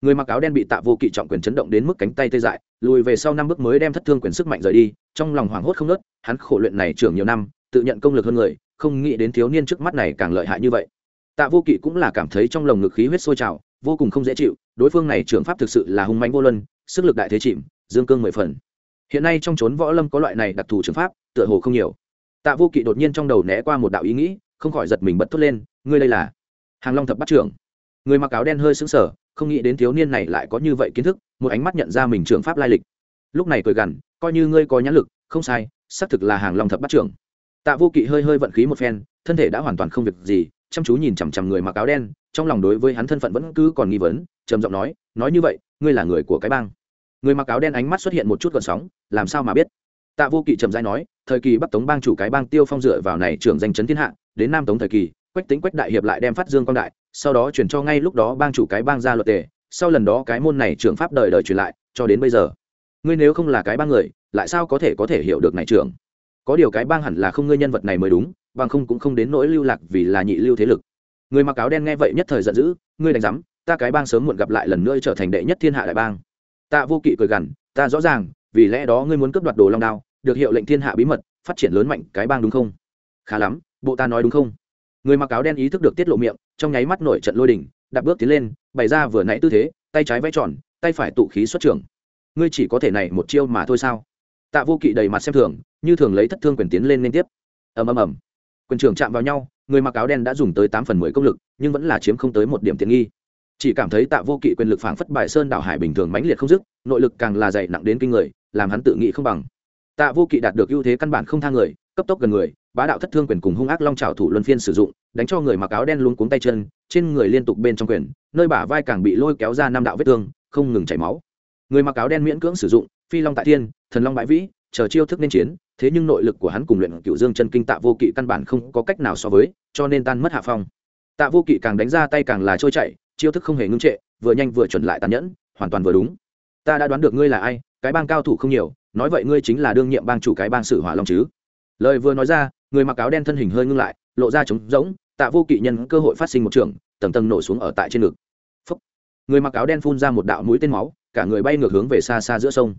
[SPEAKER 1] người mặc áo đen bị tạ vô kỵ trọng quyền chấn động đến mức cánh tay tê dại, lùi về sau năm bước mới đem thất thương quyền sức mạnh rời đi, trong lòng hoảng hốt không nớt hắn khổ luyện này trưởng nhiều năm, tự nhận công lực hơn người, không nghĩ đến thiếu niên trước mắt này càng lợi hại như vậy. Tạ vô kỵ cũng là cảm thấy trong lồng ngực khí huyết sôi trào, vô cùng không dễ chịu, đối phương này trưởng pháp thực sự là hung mánh vô luân, sức lực đại thế chìm, dương cương mười phần hiện nay trong trốn võ lâm có loại này đặc thù trường pháp, tựa hồ không nhiều. Tạ vô kỵ đột nhiên trong đầu né qua một đạo ý nghĩ, không khỏi giật mình bật thốt lên, ngươi đây là hàng long thập bắt trưởng. Người mặc áo đen hơi sững sờ, không nghĩ đến thiếu niên này lại có như vậy kiến thức, một ánh mắt nhận ra mình trường pháp lai lịch. Lúc này cười gằn, coi như ngươi có nhãn lực, không sai, xác thực là hàng long thập bắt trưởng. Tạ vô kỵ hơi hơi vận khí một phen, thân thể đã hoàn toàn không việc gì, chăm chú nhìn chằm chằm người mặc áo đen, trong lòng đối với hắn thân phận vẫn cứ còn nghi vấn, trầm giọng nói nói như vậy, ngươi là người của cái bang người mặc áo đen ánh mắt xuất hiện một chút gợn sóng, làm sao mà biết? Tạ vô kỵ trầm dai nói, thời kỳ bắc tống bang chủ cái bang tiêu phong dựa vào này trưởng danh chấn thiên hạ, đến nam tống thời kỳ, quách tính quách đại hiệp lại đem phát dương quang đại, sau đó chuyển cho ngay lúc đó bang chủ cái bang ra luật tề, sau lần đó cái môn này trưởng pháp đời đời truyền lại, cho đến bây giờ. Ngươi nếu không là cái bang người, lại sao có thể có thể hiểu được này trưởng? Có điều cái bang hẳn là không ngươi nhân vật này mới đúng, bằng không cũng không đến nỗi lưu lạc vì là nhị lưu thế lực. Người mặc áo đen nghe vậy nhất thời giận dữ, ngươi đánh giám, ta cái bang sớm muộn gặp lại lần nữa trở thành đệ nhất thiên hạ đại bang tạ vô kỵ cười gằn ta rõ ràng vì lẽ đó ngươi muốn cướp đoạt đồ long đao được hiệu lệnh thiên hạ bí mật phát triển lớn mạnh cái bang đúng không? Khá lắm bộ ta nói đúng không? Người mặc áo đen ý thức được tiết lộ miệng trong nháy mắt nổi trận lôi đình, đạp bước tiến lên bày ra vừa nãy tư thế tay trái vẽ tròn tay phải tụ khí xuất trường. ngươi chỉ có thể này một chiêu mà thôi sao? Tạ vô kỵ đầy mặt xem thường như thường lấy thất thương quyền tiến lên liên tiếp. Ầm ầm ầm. Quyền trưởng chạm vào nhau người mặc áo đen đã dùng tới tám phần mười công lực nhưng vẫn là chiếm không tới một điểm tiện nghi chỉ cảm thấy tạ vô kỵ quyền lực phảng phất bài sơn đảo hải bình thường mãnh liệt không dứt, nội lực càng là dày nặng đến kinh người, làm hắn tự nghĩ không bằng. Tạ vô kỵ đạt được ưu thế căn bản không thang người, cấp tốc gần người, bá đạo thất thương quyền cùng hung ác long trào thủ luân phiên sử dụng, đánh cho người mặc áo đen luôn cuống tay chân, trên người liên tục bên trong quyền, nơi bả vai càng bị lôi kéo ra năm đạo vết thương, không ngừng chảy máu. Người mặc áo đen miễn cưỡng sử dụng, phi long tại thiên, thần long bãi vĩ, chờ chiêu thức nên chiến, thế nhưng nội lực của hắn cùng luyện cựu dương chân kinh tạ vô kỵ căn bản không có cách nào so với, cho nên tan mất hạ phong. Tạ vô kỵ càng đánh ra tay càng là trôi chảy chiêu thức không hề ngưng trệ, vừa nhanh vừa chuẩn lại tàn nhẫn, hoàn toàn vừa đúng. Ta đã đoán được ngươi là ai, cái bang cao thủ không nhiều, nói vậy ngươi chính là đương nhiệm bang chủ cái bang sử hỏa long chứ. Lời vừa nói ra, người mặc áo đen thân hình hơi ngưng lại, lộ ra trống rỗng, tạ vô kỵ nhân cơ hội phát sinh một trường, tầng tầng nổ xuống ở tại trên ngực. Phúc. người mặc áo đen phun ra một đạo mũi tên máu, cả người bay ngược hướng về xa xa giữa sông.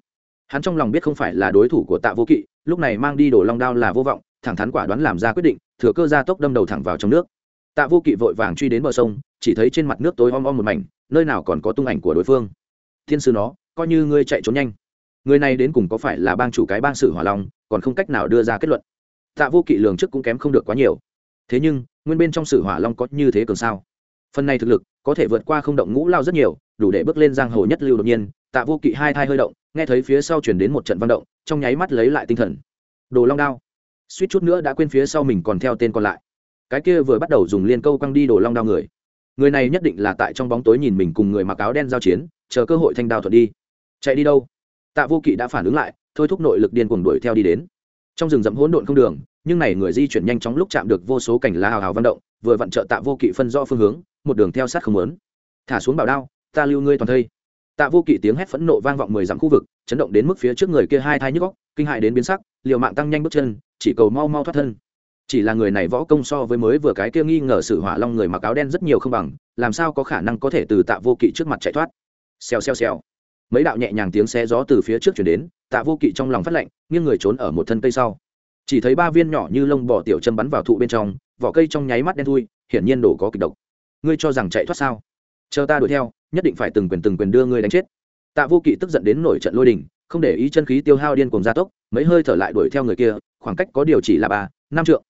[SPEAKER 1] Hắn trong lòng biết không phải là đối thủ của tạ vô kỵ, lúc này mang đi đổ long đao là vô vọng, thẳng thắn quả đoán làm ra quyết định, thừa cơ ra tốc đâm đầu thẳng vào trong nước. Tạ vô kỵ vội vàng truy đến bờ sông chỉ thấy trên mặt nước tối om om một mảnh, nơi nào còn có tung ảnh của đối phương. Thiên sư nó, coi như ngươi chạy trốn nhanh. Người này đến cùng có phải là bang chủ cái bang sử hỏa long, còn không cách nào đưa ra kết luận. Tạ vô kỵ lường trước cũng kém không được quá nhiều. Thế nhưng, nguyên bên trong sử hỏa long có như thế cường sao? Phần này thực lực, có thể vượt qua không động ngũ lao rất nhiều, đủ để bước lên giang hồ nhất lưu đột nhiên. Tạ vô kỵ hai thai hơi động, nghe thấy phía sau chuyển đến một trận văn động, trong nháy mắt lấy lại tinh thần. Đồ long đao. Suýt chút nữa đã quên phía sau mình còn theo tên còn lại. Cái kia vừa bắt đầu dùng liên câu quăng đi đồ long đao người người này nhất định là tại trong bóng tối nhìn mình cùng người mặc áo đen giao chiến, chờ cơ hội thanh đao thuận đi. Chạy đi đâu? Tạ vô kỵ đã phản ứng lại, thôi thúc nội lực điên cuồng đuổi theo đi đến. Trong rừng rậm hỗn độn không đường, nhưng này người di chuyển nhanh chóng lúc chạm được vô số cảnh lá hào hào văn động, vừa vặn trợ tạ vô kỵ phân rõ phương hướng, một đường theo sát không lớn thả xuống bảo đao, ta lưu ngươi toàn thây. Tạ vô kỵ tiếng hét phẫn nộ vang vọng mười dặm khu vực, chấn động đến mức phía trước người kia hai thai nhức góc kinh hại đến biến sắc, liều mạng tăng nhanh bước chân, chỉ cầu mau mau thoát thân chỉ là người này võ công so với mới vừa cái kia nghi ngờ sử hỏa long người mặc áo đen rất nhiều không bằng, làm sao có khả năng có thể từ tạ vô kỵ trước mặt chạy thoát? Xèo xèo xèo. Mấy đạo nhẹ nhàng tiếng xe gió từ phía trước chuyển đến, tạ vô kỵ trong lòng phát lạnh nghiêng người trốn ở một thân cây sau. Chỉ thấy ba viên nhỏ như lông bỏ tiểu chân bắn vào thụ bên trong, vỏ cây trong nháy mắt đen thui, hiển nhiên đổ có kịch độc. Ngươi cho rằng chạy thoát sao? Chờ ta đuổi theo, nhất định phải từng quyền từng quyền đưa ngươi đánh chết. Tạ vô kỵ tức giận đến nổi trận lôi đình, không để ý chân khí tiêu hao điên cùng gia tốc, mấy hơi thở lại đuổi theo người kia, khoảng cách có điều chỉ là ba, năm trượng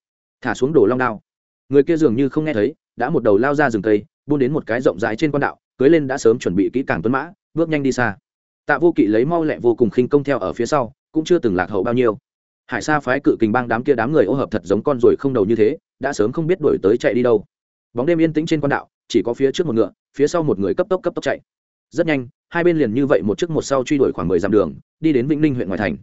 [SPEAKER 1] thả xuống đổ long đao. Người kia dường như không nghe thấy, đã một đầu lao ra rừng cây, buôn đến một cái rộng rãi trên con đạo, cưới lên đã sớm chuẩn bị kỹ càng tuấn mã, bước nhanh đi xa. Tạ vô kỵ lấy mau lẹ vô cùng khinh công theo ở phía sau, cũng chưa từng lạc hậu bao nhiêu. Hải sa phái cự kình bang đám kia đám người ô hợp thật giống con ruồi không đầu như thế, đã sớm không biết đuổi tới chạy đi đâu. Bóng đêm yên tĩnh trên con đạo, chỉ có phía trước một ngựa, phía sau một người cấp tốc cấp tốc chạy. Rất nhanh, hai bên liền như vậy một trước một sau truy đuổi khoảng mười dặm đường, đi đến vĩnh ninh huyện ngoại thành.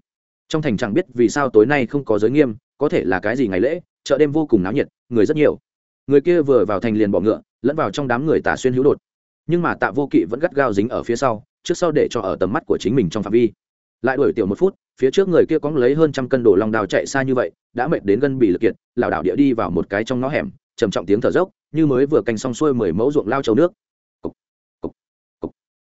[SPEAKER 1] Trong thành chẳng biết vì sao tối nay không có giới nghiêm, có thể là cái gì ngày lễ chợ đêm vô cùng náo nhiệt người rất nhiều. Người kia vừa vào thành liền bỏ ngựa lẫn vào trong đám người tả xuyên hữu đột. Nhưng mà tạ vô kỵ vẫn gắt gao dính ở phía sau trước sau để cho ở tầm mắt của chính mình trong phạm vi. Lại đuổi tiểu một phút phía trước người kia cóng lấy hơn trăm cân đồ lòng đào chạy xa như vậy đã mệt đến gân bị lực kiệt lảo đảo địa đi vào một cái trong ngõ hẻm trầm trọng tiếng thở dốc như mới vừa canh xong xuôi mười mẫu ruộng lao trầu nước. Cục, cục, cục.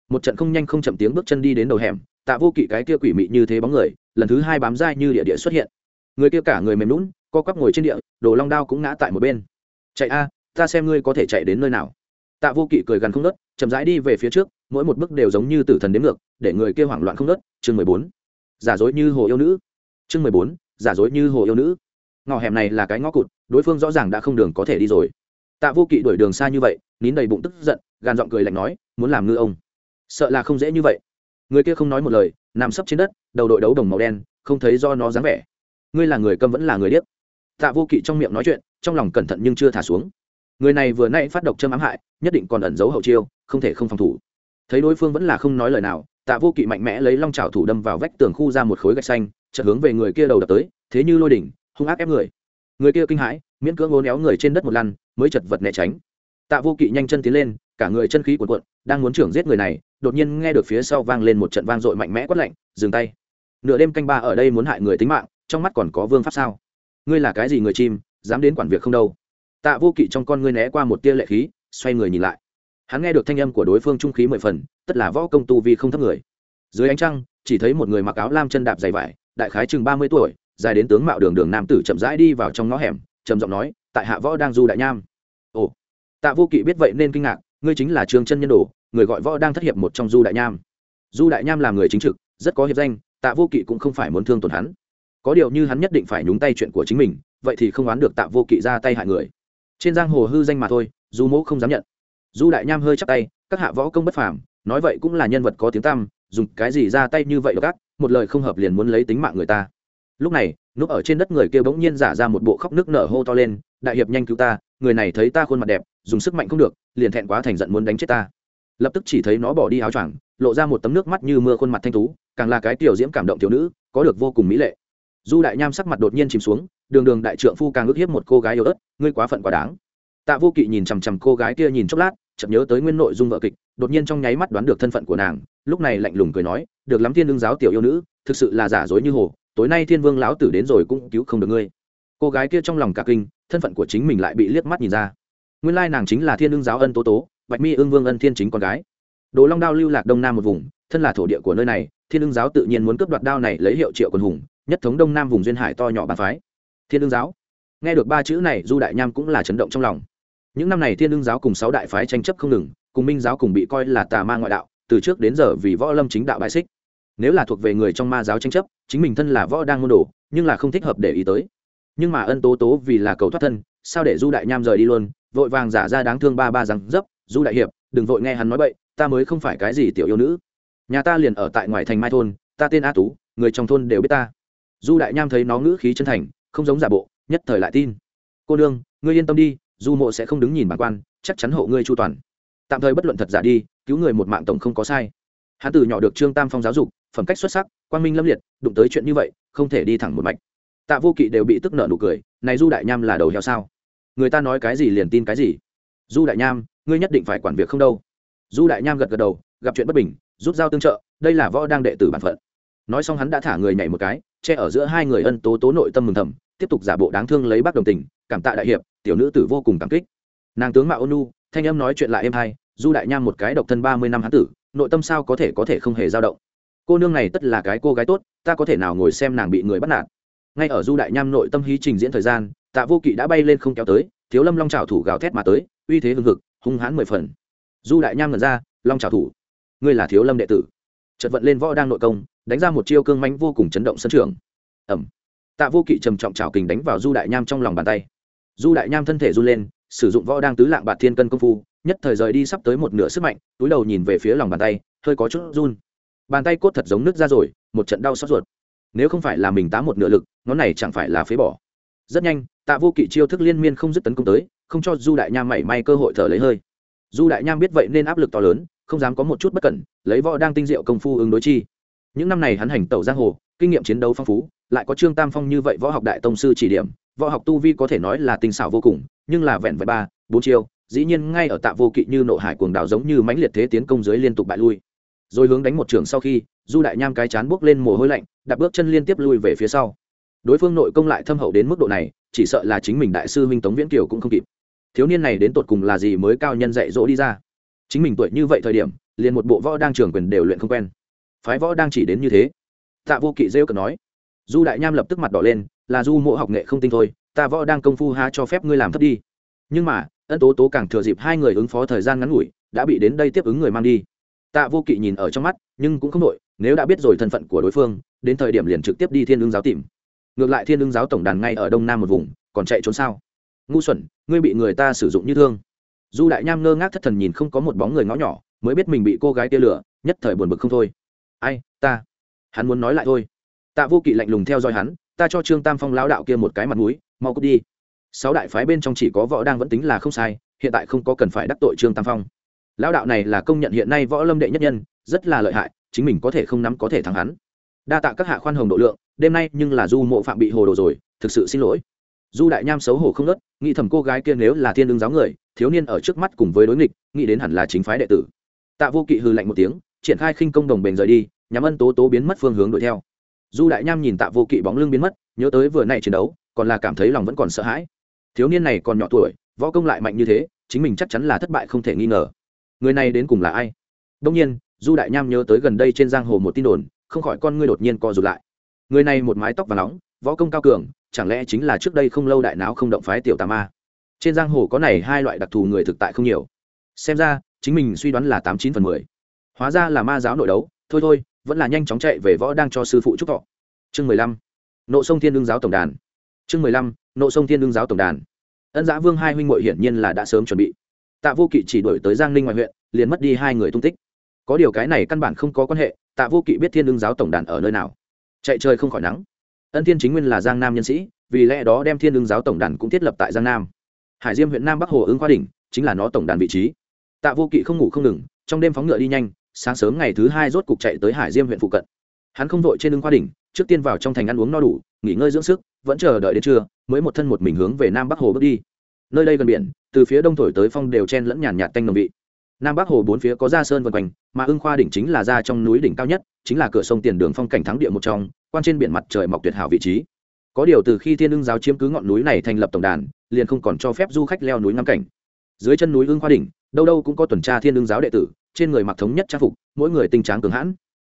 [SPEAKER 1] một trận không nhanh không chậm tiếng bước chân đi đến đầu hẻm tạ vô kỵ cái kia quỷ mị như thế bóng người lần thứ hai bám dai như địa địa xuất hiện. Người kia cả người mềm lún co quắp ngồi trên địa, đồ long đao cũng ngã tại một bên. Chạy a, ta xem ngươi có thể chạy đến nơi nào. Tạ vô kỵ cười gần không nớt, chậm rãi đi về phía trước, mỗi một bước đều giống như tử thần đến ngược, để người kia hoảng loạn không nớt. Chương mười bốn, giả dối như hồ yêu nữ. Chương mười bốn, giả dối như hồ yêu nữ. Ngõ hẻm này là cái ngõ cụt, đối phương rõ ràng đã không đường có thể đi rồi. Tạ vô kỵ đuổi đường xa như vậy, nín đầy bụng tức giận, gàn giọng cười lạnh nói, muốn làm ngư ông. Sợ là không dễ như vậy. Người kia không nói một lời, nằm sấp trên đất, đầu đội đấu đồng màu đen, không thấy do nó dáng vẻ. Ngươi là người câm vẫn là người điếc tạ vô kỵ trong miệng nói chuyện, trong lòng cẩn thận nhưng chưa thả xuống. Người này vừa nay phát độc châm ám hại, nhất định còn ẩn giấu hậu chiêu, không thể không phòng thủ. Thấy đối phương vẫn là không nói lời nào, tạ vô kỵ mạnh mẽ lấy long trào thủ đâm vào vách tường khu ra một khối gạch xanh, chợt hướng về người kia đầu đập tới, thế như lôi đỉnh, hung ác ép người. Người kia kinh hãi, miễn cưỡng ngốn éo người trên đất một lăn mới chật vật né tránh. Tạ vô kỵ nhanh chân tiến lên, cả người chân khí cuộn cuộn, đang muốn trưởng giết người này, đột nhiên nghe được phía sau vang lên một trận vang dội mạnh mẽ quát lạnh, dừng tay. Nửa đêm canh ba ở đây muốn hại người tính mạng, trong mắt còn có vương pháp sao? Ngươi là cái gì người chim, dám đến quản việc không đâu. Tạ vô kỵ trong con ngươi né qua một tia lệ khí, xoay người nhìn lại. Hắn nghe được thanh âm của đối phương trung khí mười phần, tất là võ công tu vi không thấp người. Dưới ánh trăng, chỉ thấy một người mặc áo lam chân đạp dày vải, đại khái chừng ba mươi tuổi, dài đến tướng mạo đường đường nam tử chậm rãi đi vào trong ngõ hẻm, trầm giọng nói, tại hạ võ đang du đại nham. Ồ. Tạ vô kỵ biết vậy nên kinh ngạc, ngươi chính là trương chân nhân đồ, người gọi võ đang thất hiệp một trong du đại nham. Du đại nham là người chính trực, rất có hiệp danh, tạ vô kỵ cũng không phải muốn thương tổn hắn có điều như hắn nhất định phải nhúng tay chuyện của chính mình, vậy thì không oán được tạ vô kỵ ra tay hại người. Trên giang hồ hư danh mà thôi du mẫu không dám nhận. Du đại nham hơi chắc tay, các hạ võ công bất phàm, nói vậy cũng là nhân vật có tiếng tăm, dùng cái gì ra tay như vậy gác một lời không hợp liền muốn lấy tính mạng người ta. Lúc này, núp ở trên đất người kia bỗng nhiên giả ra một bộ khóc nước nở hô to lên, đại hiệp nhanh cứu ta, người này thấy ta khuôn mặt đẹp, dùng sức mạnh không được, liền thẹn quá thành giận muốn đánh chết ta. Lập tức chỉ thấy nó bỏ đi áo choàng, lộ ra một tấm nước mắt như mưa khuôn mặt thanh tú, càng là cái tiểu diễm cảm động thiếu nữ, có được vô cùng mỹ lệ du đại nham sắc mặt đột nhiên chìm xuống, đường đường đại trượng phu càng ức hiếp một cô gái yếu ớt, ngươi quá phận quá đáng. Tạ vô kỵ nhìn chằm chằm cô gái kia nhìn chốc lát chậm nhớ tới nguyên nội dung vợ kịch, đột nhiên trong nháy mắt đoán được thân phận của nàng, lúc này lạnh lùng cười nói, được lắm thiên đương giáo tiểu yêu nữ, thực sự là giả dối như hồ, tối nay thiên vương lão tử đến rồi cũng cứu không được ngươi. Cô gái kia trong lòng cả kinh, thân phận của chính mình lại bị liếc mắt nhìn ra. Nguyên lai nàng chính là thiên đương giáo ân tố tố, bạch mi ương vương ân thiên chính con gái. Đồ long đao lưu lạc đông nam một vùng, thân là thổ địa của nơi này, thiên đương giáo tự nhiên muốn cướp đoạt đao này lấy hiệu triệu quân hùng nhất thống đông nam vùng duyên hải to nhỏ bàn phái. Thiên đương giáo. Nghe được ba chữ này, du đại nham cũng là chấn động trong lòng. Những năm này thiên đương giáo cùng sáu đại phái tranh chấp không ngừng, cùng minh giáo cùng bị coi là tà ma ngoại đạo, từ trước đến giờ vì võ lâm chính đạo bại xích. Nếu là thuộc về người trong ma giáo tranh chấp, chính mình thân là võ đang môn đồ, nhưng là không thích hợp để ý tới. Nhưng mà ân tố tố vì là cầu thoát thân, sao để du đại nham rời đi luôn, vội vàng giả ra đáng thương ba ba rằng, dấp, du đại hiệp, đừng vội nghe hắn nói bậy, ta mới không phải cái gì tiểu yêu nữ. Nhà ta liền ở tại ngoài thành mai thôn, ta tên a tú, người trong thôn đều biết ta du đại nham thấy nó ngữ khí chân thành, không giống giả bộ, nhất thời lại tin. Cô đương ngươi yên tâm đi, du mộ sẽ không đứng nhìn bản quan, chắc chắn hộ ngươi chu toàn. Tạm thời bất luận thật giả đi, cứu người một mạng tổng không có sai. Hắn từ nhỏ được trương tam phong giáo dục, phẩm cách xuất sắc, quang minh lâm liệt, đụng tới chuyện như vậy, không thể đi thẳng một mạch. Tạ vô kỵ đều bị tức nợ nụ cười, này du đại nham là đầu heo sao? Người ta nói cái gì liền tin cái gì. Du đại nham, ngươi nhất định phải quản việc không đâu. Du đại nham gật gật đầu, gặp chuyện bất bình, rút dao tương trợ, đây là võ đang đệ tử bản phận nói xong hắn đã thả người nhảy một cái, che ở giữa hai người ân tố tố nội tâm mừng thầm, tiếp tục giả bộ đáng thương lấy bác đồng tình, cảm tạ đại hiệp, tiểu nữ tử vô cùng cảm kích. Nàng tướng mạo ônu thanh âm nói chuyện lại êm hai du đại nham một cái độc thân ba mươi năm hán tử, nội tâm sao có thể có thể không hề dao động. Cô nương này tất là cái cô gái tốt, ta có thể nào ngồi xem nàng bị người bắt nạt. Ngay ở du đại nham nội tâm hí trình diễn thời gian, tạ vô kỵ đã bay lên không kéo tới, thiếu lâm long trào thủ gào thét mà tới, uy thế hưng hực, hung hãn mười phần. Du đại nham ngẩn ra, long trào thủ. Ngươi là thiếu lâm đệ tử. Chật vận lên võ đang nội công đánh ra một chiêu cương mánh vô cùng chấn động sân trường. Ẩm tạ vô kỵ trầm trọng trào kình đánh vào du đại nham trong lòng bàn tay. Du đại nham thân thể run lên, sử dụng võ đang tứ lạng bạt thiên cân công phu, nhất thời rời đi sắp tới một nửa sức mạnh, túi đầu nhìn về phía lòng bàn tay, hơi có chút run. Bàn tay cốt thật giống nứt ra rồi, một trận đau xót ruột. Nếu không phải là mình tá một nửa lực, ngón này chẳng phải là phế bỏ. Rất nhanh, tạ vô kỵ chiêu thức liên miên không dứt tấn công tới, không cho du đại nham mảy may cơ hội thở lấy hơi. Du đại nham biết vậy nên áp lực to lớn, không dám có một chút bất cẩn, lấy võ đang tinh diệu công phu ứng đối chi những năm này hắn hành tẩu giang hồ, kinh nghiệm chiến đấu phong phú, lại có trương tam phong như vậy võ học đại tông sư chỉ điểm, võ học tu vi có thể nói là tinh xảo vô cùng, nhưng là vẹn vẹn ba, bốn chiêu, dĩ nhiên ngay ở tạ vô kỵ như nộ hải cuồng đảo giống như mãnh liệt thế tiến công dưới liên tục bại lui. Rồi hướng đánh một trường sau khi, du đại nham cái chán bước lên mồ hôi lạnh đạp bước chân liên tiếp lui về phía sau. Đối phương nội công lại thâm hậu đến mức độ này, chỉ sợ là chính mình đại sư huynh tống viễn kiều cũng không kịp. Thiếu niên này đến tột cùng là gì mới cao nhân dạy dỗ đi ra? Chính mình tuổi như vậy thời điểm, liền một bộ võ đang trường quyền đều luyện không quen phái võ đang chỉ đến như thế. Tạ vô kỵ rêu cần nói. Du đại nham lập tức mặt đỏ lên, là du mộ học nghệ không tinh thôi, ta võ đang công phu ha cho phép ngươi làm thấp đi. Nhưng mà, ân tố tố càng thừa dịp hai người ứng phó thời gian ngắn ngủi, đã bị đến đây tiếp ứng người mang đi. Tạ vô kỵ nhìn ở trong mắt, nhưng cũng không đội nếu đã biết rồi thân phận của đối phương, đến thời điểm liền trực tiếp đi thiên ứng giáo tìm. Ngược lại thiên ứng giáo tổng đàn ngay ở đông nam một vùng, còn chạy trốn sao? Ngu xuẩn, ngươi bị người ta sử dụng như thương. Du đại nham ngơ ngác thất thần nhìn không có một bóng người ngõ nhỏ, mới biết mình bị cô gái tia lửa nhất thời buồn bực không thôi ai, ta? Hắn muốn nói lại thôi. Tạ vô kỵ lạnh lùng theo dõi hắn, ta cho trương tam phong lão đạo kia một cái mặt mũi, mau cút đi. Sáu đại phái bên trong chỉ có võ đang vẫn tính là không sai, hiện tại không có cần phải đắc tội trương tam phong. Lão đạo này là công nhận hiện nay võ lâm đệ nhất nhân, rất là lợi hại, chính mình có thể không nắm có thể thắng hắn. Đa tạ các hạ khoan hồng độ lượng, đêm nay nhưng là du mộ phạm bị hồ đồ rồi, thực sự xin lỗi. Du đại nham xấu hổ không nớt nghĩ thầm cô gái kia nếu là thiên đương giáo người, thiếu niên ở trước mắt cùng với đối nghịch, nghĩ đến hẳn là chính phái đệ tử. Tạ vô kỵ hư lạnh một tiếng triển khai khinh công đồng bền rời đi, nhắm ân tố tố biến mất phương hướng đuổi theo. Du đại nham nhìn tạ vô kỵ bóng lưng biến mất, nhớ tới vừa nay chiến đấu, còn là cảm thấy lòng vẫn còn sợ hãi. Thiếu niên này còn nhỏ tuổi, võ công lại mạnh như thế, chính mình chắc chắn là thất bại không thể nghi ngờ. Người này đến cùng là ai? Đông nhiên, du đại nham nhớ tới gần đây trên giang hồ một tin đồn, không khỏi con ngươi đột nhiên co rụt lại. Người này một mái tóc và nóng, võ công cao cường, chẳng lẽ chính là trước đây không lâu đại não không động phái tiểu tà ma? Trên giang hồ có này hai loại đặc thù người thực tại không nhiều. Xem ra, chính mình suy đoán là tám chín phần mười hóa ra là ma giáo nội đấu, thôi thôi, vẫn là nhanh chóng chạy về võ đang cho sư phụ chúc thọ. Chương mười lăm, nộ sông thiên đương giáo tổng đàn. Chương mười lăm, nộ sông thiên đương giáo tổng đàn. Ân giã vương hai huynh m hiển nhiên là đã sớm chuẩn bị. Tạ vô kỵ chỉ đổi tới giang ninh ngoại huyện, liền mất đi hai người tung tích. Có điều cái này căn bản không có quan hệ, tạ vô kỵ biết thiên đương giáo tổng đàn ở nơi nào. Chạy trời không khỏi nắng. Ân thiên chính nguyên là giang nam nhân sĩ, vì lẽ đó đem thiên đương giáo tổng đàn cũng thiết lập tại giang nam. Hải diêm huyện nam bắc hồ ứng khoa đỉnh, chính là nó tổng đàn vị trí. Tạ vô kỵ không ngủ không ngừng, trong đêm phóng ngựa đi nhanh sáng sớm ngày thứ hai rốt cục chạy tới hải diêm huyện phụ cận. Hắn không vội trên lưng khoa đỉnh, trước tiên vào trong thành ăn uống no đủ, nghỉ ngơi dưỡng sức, vẫn chờ đợi đến trưa, mới một thân một mình hướng về nam bắc hồ bước đi. Nơi đây gần biển, từ phía đông thổi tới phong đều chen lẫn nhàn nhạt tanh nồng vị. Nam bắc hồ bốn phía có ra sơn vân quanh, mà ưng khoa đỉnh chính là ra trong núi đỉnh cao nhất, chính là cửa sông tiền đường phong cảnh thắng địa một trong, quan trên biển mặt trời mọc tuyệt hảo vị trí. Có điều từ khi thiên ưng giáo chiếm cứ ngọn núi này thành lập tổng đàn, liền không còn cho phép du khách leo núi ngắm cảnh. Dưới chân núi ưng khoa đỉnh đâu đâu cũng có tuần tra thiên đương giáo đệ tử, trên người mặc thống nhất trang phục, mỗi người tinh tráng cường hãn.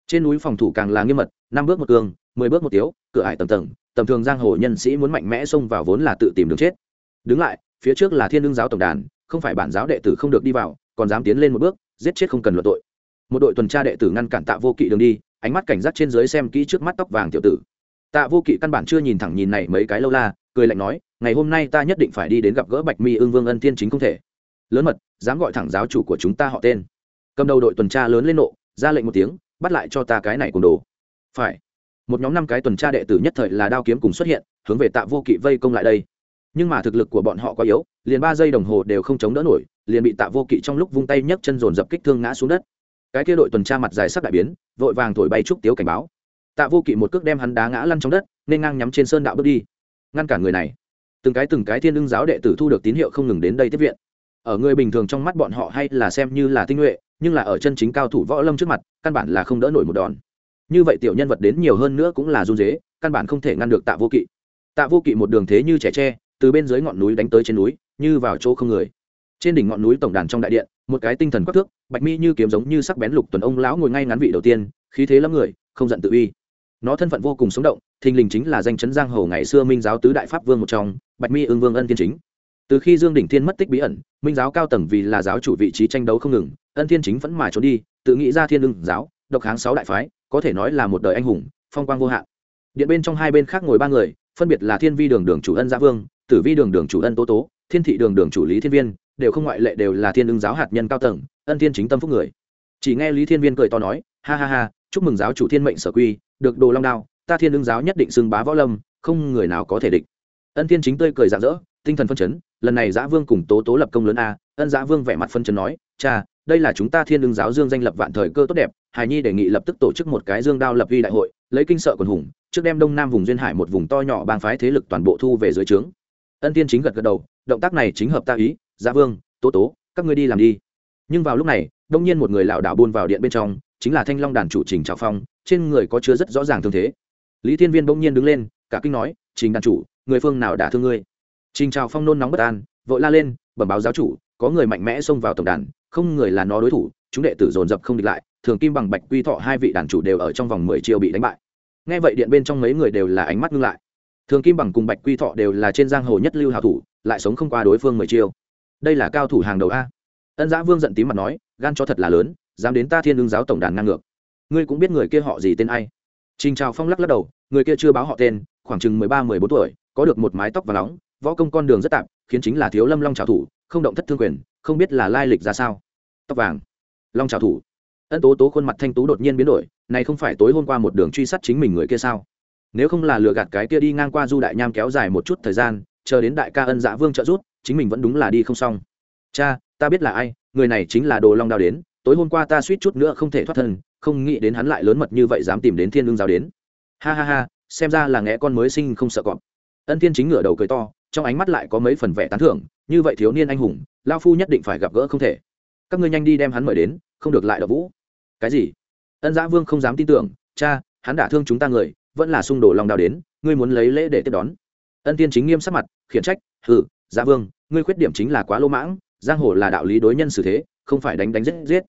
[SPEAKER 1] Trên núi phòng thủ càng là nghiêm mật, năm bước một cương mười bước một tiếu, cửa ải tầng tầng, tầm thường giang hồ nhân sĩ muốn mạnh mẽ xông vào vốn là tự tìm đường chết. Đứng lại, phía trước là thiên đương giáo tổng đàn, không phải bản giáo đệ tử không được đi vào, còn dám tiến lên một bước, giết chết không cần luận tội. Một đội tuần tra đệ tử ngăn cản tạ vô kỵ đường đi, ánh mắt cảnh giác trên dưới xem kỹ trước mắt tóc vàng tiểu tử. Tạ vô kỵ căn bản chưa nhìn thẳng nhìn này mấy cái lâu la, cười lạnh nói, ngày hôm nay ta nhất định phải đi đến gặp gỡ bạch mi ương vương ân thiên chính không thể lớn mật, dám gọi thẳng giáo chủ của chúng ta họ tên. Cầm đầu đội tuần tra lớn lên nộ, ra lệnh một tiếng, bắt lại cho ta cái này cùng đồ. Phải. Một nhóm năm cái tuần tra đệ tử nhất thời là đao kiếm cùng xuất hiện, hướng về tạ vô kỵ vây công lại đây. Nhưng mà thực lực của bọn họ quá yếu, liền ba giây đồng hồ đều không chống đỡ nổi, liền bị tạ vô kỵ trong lúc vung tay nhấc chân dồn dập kích thương ngã xuống đất. Cái kia đội tuần tra mặt dài sắc đại biến, vội vàng thổi bay trúc tiếu cảnh báo. Tạ vô kỵ một cước đem hắn đá ngã lăn trong đất, nên ngang nhắm trên sơn đạo bước đi. Ngăn cản người này. Từng cái từng cái thiên ưng giáo đệ tử thu được tín hiệu không ngừng đến đây tiếp viện ở người bình thường trong mắt bọn họ hay là xem như là tinh nhuệ, nhưng là ở chân chính cao thủ võ lâm trước mặt, căn bản là không đỡ nổi một đòn. Như vậy tiểu nhân vật đến nhiều hơn nữa cũng là run dế căn bản không thể ngăn được tạ vô kỵ. Tạ vô kỵ một đường thế như trẻ tre, từ bên dưới ngọn núi đánh tới trên núi, như vào chỗ không người. Trên đỉnh ngọn núi tổng đàn trong đại điện, một cái tinh thần quắc thước, bạch mi như kiếm giống như sắc bén lục tuần ông lão ngồi ngay ngắn vị đầu tiên, khí thế lắm người, không giận tự uy. Nó thân phận vô cùng sống động, thình lình chính là danh chấn giang hồ ngày xưa minh giáo tứ đại pháp vương một trong, bạch mi ương vương ân tiên chính từ khi dương đỉnh thiên mất tích bí ẩn, minh giáo cao tầng vì là giáo chủ vị trí tranh đấu không ngừng, ân thiên chính vẫn mà trốn đi, tự nghĩ ra thiên lưng giáo, độc kháng sáu đại phái, có thể nói là một đời anh hùng, phong quang vô hạn. Điện bên trong hai bên khác ngồi ba người, phân biệt là thiên vi đường đường chủ ân gia vương, tử vi đường đường chủ ân tố tố, thiên thị đường đường chủ lý thiên viên, đều không ngoại lệ đều là thiên lưng giáo hạt nhân cao tầng, ân thiên chính tâm phúc người. Chỉ nghe lý thiên viên cười to nói, ha ha ha, chúc mừng giáo chủ thiên mệnh sở quy, được đồ long đao, ta thiên lưng giáo nhất định xưng bá võ lâm, không người nào có thể địch. Ân thiên chính tươi cười rạng rỡ, tinh thần phân chấn lần này giã vương cùng tố tố lập công lớn a, ân giã vương vẻ mặt phân chấn nói, cha, đây là chúng ta thiên Đương giáo dương danh lập vạn thời cơ tốt đẹp hài nhi đề nghị lập tức tổ chức một cái dương đao lập vi đại hội, lấy kinh sợ quần hùng, trước đem đông nam vùng duyên hải một vùng to nhỏ bang phái thế lực toàn bộ thu về dưới trướng. Ân tiên chính gật gật đầu, động tác này chính hợp ta ý, giã vương, tố tố, các ngươi đi làm đi. Nhưng vào lúc này, đông nhiên một người lảo đảo buôn vào điện bên trong, chính là thanh long đàn chủ trình trào phong, trên người có chứa rất rõ ràng thương thế. Lý thiên viên bỗng nhiên đứng lên, cả kinh nói, trình đàn chủ, người phương nào đã thương ngươi? Trình trào phong nôn nóng bất an, vội la lên, bẩm báo giáo chủ, có người mạnh mẽ xông vào tổng đàn, không người là nó đối thủ, chúng đệ tử dồn dập không địch lại, thường kim bằng bạch quy thọ hai vị đàn chủ đều ở trong vòng mười chiêu bị đánh bại. Nghe vậy điện bên trong mấy người đều là ánh mắt ngưng lại. Thường kim bằng cùng bạch quy thọ đều là trên giang hồ nhất lưu hào thủ, lại sống không qua đối phương mười chiêu. Đây là cao thủ hàng đầu a. Ân giã vương giận tím mặt nói, gan cho thật là lớn, dám đến ta thiên lương giáo tổng đàn ngang ngược. Ngươi cũng biết người kia họ gì tên ai? Trình trào phong lắc lắc đầu, người kia chưa báo họ tên, khoảng chừng mười ba, mười bốn tuổi, có được một mái tóc và nóng võ công con đường rất tạp, khiến chính là thiếu lâm long trào thủ, không động thất thương quyền, không biết là lai lịch ra sao. Tóc vàng. Long trào thủ. Ân tố tố khuôn mặt thanh tú đột nhiên biến đổi, này không phải tối hôm qua một đường truy sát chính mình người kia sao? Nếu không là lừa gạt cái kia đi ngang qua du đại nham kéo dài một chút thời gian, chờ đến đại ca ân dạ vương trợ rút chính mình vẫn đúng là đi không xong. Cha, ta biết là ai, người này chính là đồ long đao đến, tối hôm qua ta suýt chút nữa không thể thoát thân, không nghĩ đến hắn lại lớn mật như vậy dám tìm đến thiên lương giáo đến. Ha ha ha, xem ra là nghe con mới sinh không sợ cọp. Ân thiên chính ngửa đầu cười to trong ánh mắt lại có mấy phần vẻ tán thưởng, như vậy thiếu niên anh hùng lao phu nhất định phải gặp gỡ không thể. Các ngươi nhanh đi đem hắn mời đến, không được lại đậu vũ. Cái gì? Ân giã vương không dám tin tưởng, cha, hắn đả thương chúng ta người, vẫn là xung đổ lòng đào đến, ngươi muốn lấy lễ để tiếp đón. Ân tiên chính nghiêm sắc mặt, khiển trách, hừ giã vương, ngươi khuyết điểm chính là quá lỗ mãng, giang hồ là đạo lý đối nhân xử thế, không phải đánh đánh giết giết.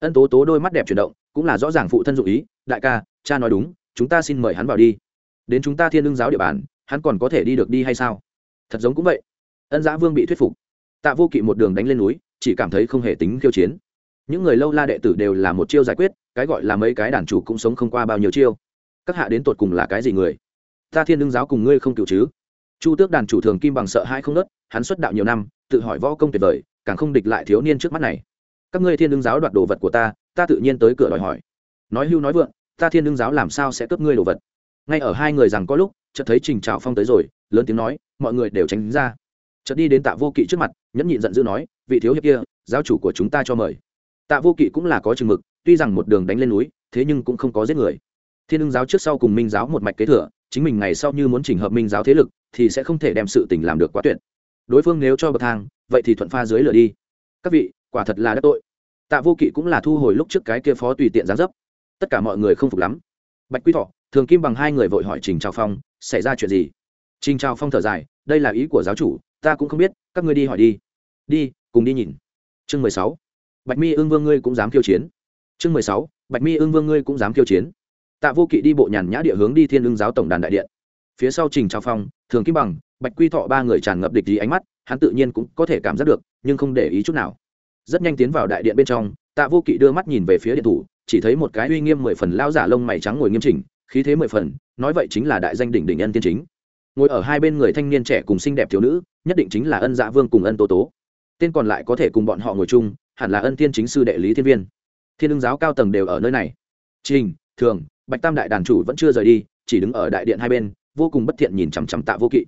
[SPEAKER 1] Ân tố tố đôi mắt đẹp chuyển động, cũng là rõ ràng phụ thân dụ ý, đại ca, cha nói đúng, chúng ta xin mời hắn vào đi. Đến chúng ta thiên lương giáo địa bàn, hắn còn có thể đi được đi hay sao? Thật giống cũng vậy. Ân giã vương bị thuyết phục. Tạ vô kỵ một đường đánh lên núi, chỉ cảm thấy không hề tính khiêu chiến. Những người lâu la đệ tử đều là một chiêu giải quyết, cái gọi là mấy cái đàn chủ cũng sống không qua bao nhiêu chiêu. Các hạ đến tột cùng là cái gì người? Ta thiên đương giáo cùng ngươi không cựu chứ? Chu tước đàn chủ thường kim bằng sợ hai không nớt, hắn xuất đạo nhiều năm, tự hỏi võ công tuyệt vời, càng không địch lại thiếu niên trước mắt này. Các ngươi thiên đương giáo đoạt đồ vật của ta ta tự nhiên tới cửa đòi hỏi. Nói hưu nói vượng, ta thiên đương giáo làm sao sẽ cướp ngươi đồ vật? Ngay ở hai người rằng có lúc, chợt thấy trình trào phong tới rồi lớn tiếng nói, mọi người đều tránh ra. Chợt đi đến tạ vô kỵ trước mặt, nhẫn nhịn giận dữ nói, vị thiếu hiệp kia, giáo chủ của chúng ta cho mời. Tạ vô kỵ cũng là có chừng mực, tuy rằng một đường đánh lên núi, thế nhưng cũng không có giết người. Thiên ưng giáo trước sau cùng minh giáo một mạch kế thừa, chính mình ngày sau như muốn chỉnh hợp minh giáo thế lực, thì sẽ không thể đem sự tình làm được quá tuyệt. Đối phương nếu cho bậc thang, vậy thì thuận pha dưới lửa đi. Các vị, quả thật là đắc tội. Tạ vô kỵ cũng là thu hồi lúc trước cái kia phó tùy tiện gián dấp. Tất cả mọi người không phục lắm. Bạch quy thọ, thường kim bằng hai người vội hỏi trình trào phong, xảy ra chuyện gì? Trình trào phong thở dài, đây là ý của giáo chủ, ta cũng không biết, các ngươi đi hỏi đi. Đi, cùng đi nhìn. Chương mười sáu. Bạch mi ương vương ngươi cũng dám khiêu chiến. Chương mười sáu. Bạch mi ương vương ngươi cũng dám khiêu chiến. Tạ vô kỵ đi bộ nhàn nhã địa hướng đi thiên ương giáo tổng đàn đại điện. Phía sau trình trào phong, thường kim bằng, bạch quy thọ ba người tràn ngập địch ý ánh mắt, hắn tự nhiên cũng có thể cảm giác được, nhưng không để ý chút nào. Rất nhanh tiến vào đại điện bên trong, tạ vô kỵ đưa mắt nhìn về phía điện thủ, chỉ thấy một cái uy nghiêm mười phần lao giả lông mày trắng ngồi nghiêm chỉnh, khí thế mười phần, nói vậy chính là đại danh đỉnh đỉnh ân tiên chính ngồi ở hai bên người thanh niên trẻ cùng xinh đẹp thiếu nữ, nhất định chính là ân dạ vương cùng ân tố tố. Tên còn lại có thể cùng bọn họ ngồi chung, hẳn là ân tiên chính sư đệ lý thiên viên. Thiên ưng giáo cao tầng đều ở nơi này. Trình, thường, bạch tam đại đàn chủ vẫn chưa rời đi, chỉ đứng ở đại điện hai bên, vô cùng bất thiện nhìn chằm chằm tạ vô kỵ.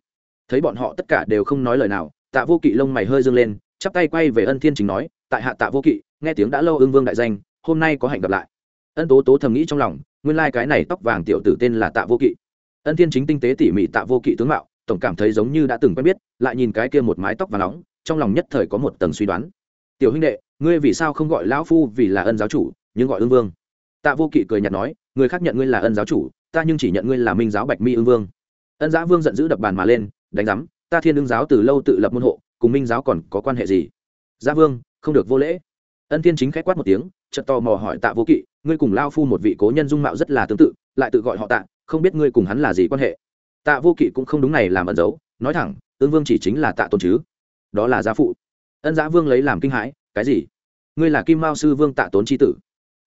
[SPEAKER 1] Thấy bọn họ tất cả đều không nói lời nào, tạ vô kỵ lông mày hơi dâng lên, chắp tay quay về ân thiên chính nói, tại hạ tạ vô kỵ, nghe tiếng đã lâu ương vương đại danh, hôm nay có hạnh gặp lại. Ân tố tố thầm nghĩ trong lòng, nguyên lai、like、cái này tóc vàng tiểu tử tên là tạ vô kỵ ân thiên chính tinh tế tỉ mỉ tạ vô kỵ tướng mạo, tổng cảm thấy giống như đã từng quen biết, lại nhìn cái kia một mái tóc và nóng, trong lòng nhất thời có một tầng suy đoán. Tiểu huynh đệ, ngươi vì sao không gọi lão phu vì là ân giáo chủ, nhưng gọi ương vương? Tạ vô kỵ cười nhạt nói, người khác nhận ngươi là ân giáo chủ, ta nhưng chỉ nhận ngươi là minh giáo bạch mi ương vương. Ân giã vương giận dữ đập bàn mà lên, đánh giám, ta thiên ương giáo từ lâu tự lập môn hộ, cùng minh giáo còn có quan hệ gì? Gia vương, không được vô lễ. Ân thiên chính k h á c quát một tiếng chợt tò mò hỏi tạ vô kỵ, ngươi cùng lao phu một vị cố nhân dung mạo rất là tương tự, lại tự gọi họ tạ không biết ngươi cùng hắn là gì quan hệ. Tạ vô kỵ cũng không đúng này làm ẩn giấu, nói thẳng ương vương chỉ chính là tạ tôn chứ. Đó là gia phụ. Ân giã vương lấy làm kinh hãi, cái gì? Ngươi là kim mao sư vương tạ tốn c tử.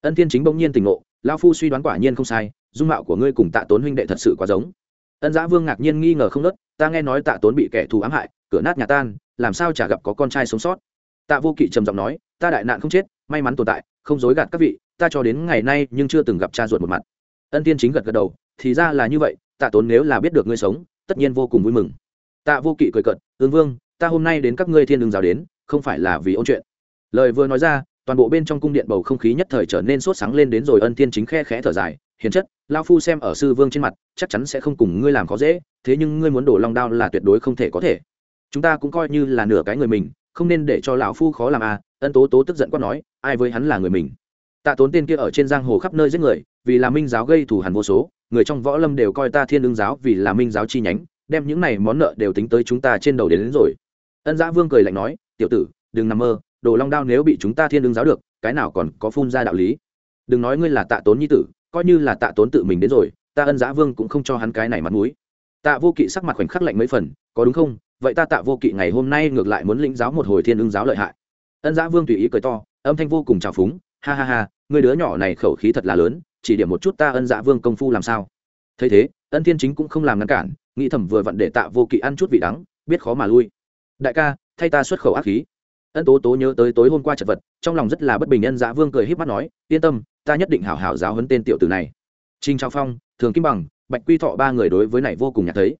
[SPEAKER 1] Ân thiên chính bỗng nhiên tỉnh ngộ lao phu suy đoán quả nhiên không sai, dung mạo của ngươi cùng tạ tốn huynh đệ thật sự quá giống. Ân giã vương ngạc nhiên nghi ngờ không nớt, ta nghe nói tạ tốn bị kẻ thù ám hại, cửa nát nhà tan, làm sao chả gặp có con trai sống sót. Tạ vô kỵ trầm giọng nói, ta đại nạn không chết, may mắn tồn tại, không dối gạt các vị, ta cho đến ngày nay nhưng chưa từng gặp cha ruột một mặt. Ân tiên chính gật gật đầu thì ra là như vậy, tạ tốn nếu là biết được ngươi sống, tất nhiên vô cùng vui mừng. Tạ vô kỵ cười cận ương vương, ta hôm nay đến các ngươi thiên đường giáo đến, không phải là vì ôn chuyện. Lời vừa nói ra, toàn bộ bên trong cung điện bầu không khí nhất thời trở nên sốt sáng lên đến rồi ân thiên chính khe khẽ thở dài, hiền chất lao phu xem ở sư vương trên mặt, chắc chắn sẽ không cùng ngươi làm khó dễ, thế nhưng ngươi muốn đổ long đao là tuyệt đối không thể có thể. Chúng ta cũng coi như là nửa cái người mình, không nên để cho lão phu khó làm à. Ân tố tố tức giận quát nói, ai với hắn là người mình? Tạ tốn tên kia ở trên giang hồ khắp nơi giết người vì là minh giáo gây thù hẳn vô số người trong võ lâm đều coi ta thiên đương giáo vì là minh giáo chi nhánh đem những này món nợ đều tính tới chúng ta trên đầu đến, đến rồi. Ân giã vương cười lạnh nói tiểu tử đừng nằm mơ đồ long đao nếu bị chúng ta thiên đương giáo được cái nào còn có phun ra đạo lý? Đừng nói ngươi là tạ tốn nhi tử coi như là tạ tốn tự mình đến rồi ta ân giã vương cũng không cho hắn cái này mặt mũi. Tạ vô kỵ sắc mặt khoảnh khắc lạnh mấy phần có đúng không? Vậy ta tạ vô kỵ ngày hôm nay ngược lại muốn lĩnh giáo một hồi thiên ưng giáo lợi hại. Ân giã vương tùy ý cười to âm thanh vô cùng trào phúng ha ha ha người đứa nhỏ này khẩu khí thật là lớn, chỉ điểm một chút ta ân dạ vương công phu làm sao? Thấy thế, ân thiên chính cũng không làm ngăn cản, nghĩ thầm vừa vặn để tạ vô kỵ ăn chút vị đắng, biết khó mà lui. Đại ca, thay ta xuất khẩu ác khí. Ân tố tố nhớ tới tối hôm qua chật vật, trong lòng rất là bất bình ân dạ vương cười h í p mắt nói, yên tâm, ta nhất định hảo hảo giáo hấn tên tiểu tử này. Trinh trao phong, thường kim bằng, bạch quy thọ ba người đối với này vô cùng nhạc thấy.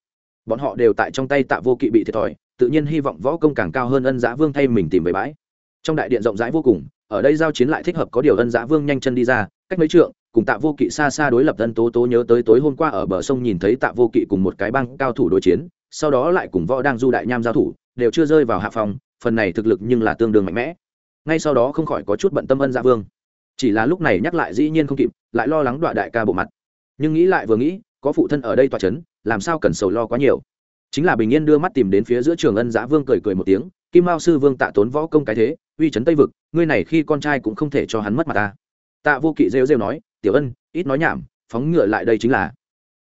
[SPEAKER 1] Bọn họ đều tại trong tay tạ vô kỵ bị thiệt thòi, tự nhiên hy vọng võ công càng cao hơn ân dạ vương thay mình tìm về bãi. Trong đại điện rộng rãi vô cùng ở đây giao chiến lại thích hợp có điều ân giã vương nhanh chân đi ra, cách mấy trượng, cùng tạ vô kỵ xa xa đối lập ân tố tố nhớ tới tối hôm qua ở bờ sông nhìn thấy tạ vô kỵ cùng một cái băng cao thủ đối chiến, sau đó lại cùng võ đang du đại nham giao thủ, đều chưa rơi vào hạ phòng phần này thực lực nhưng là tương đương mạnh mẽ. Ngay sau đó không khỏi có chút bận tâm ân dạ vương. Chỉ là lúc này nhắc lại dĩ nhiên không kịp, lại lo lắng đọa đại ca bộ mặt. Nhưng nghĩ lại vừa nghĩ, có phụ thân ở đây tòa c h ấ n làm sao cần sầu lo quá nhiều. Chính là bình yên đưa mắt tìm đến phía giữa trường ân giã vương cười cười một tiếng, kim mao sư vương tạ tốn võ công cái thế uy trấn tây vực, ngươi này khi con trai cũng không thể cho hắn mất mặt ta. Tạ vô kỵ rêu rêu nói, tiểu ân, ít nói nhảm, phóng ngựa lại đây chính là.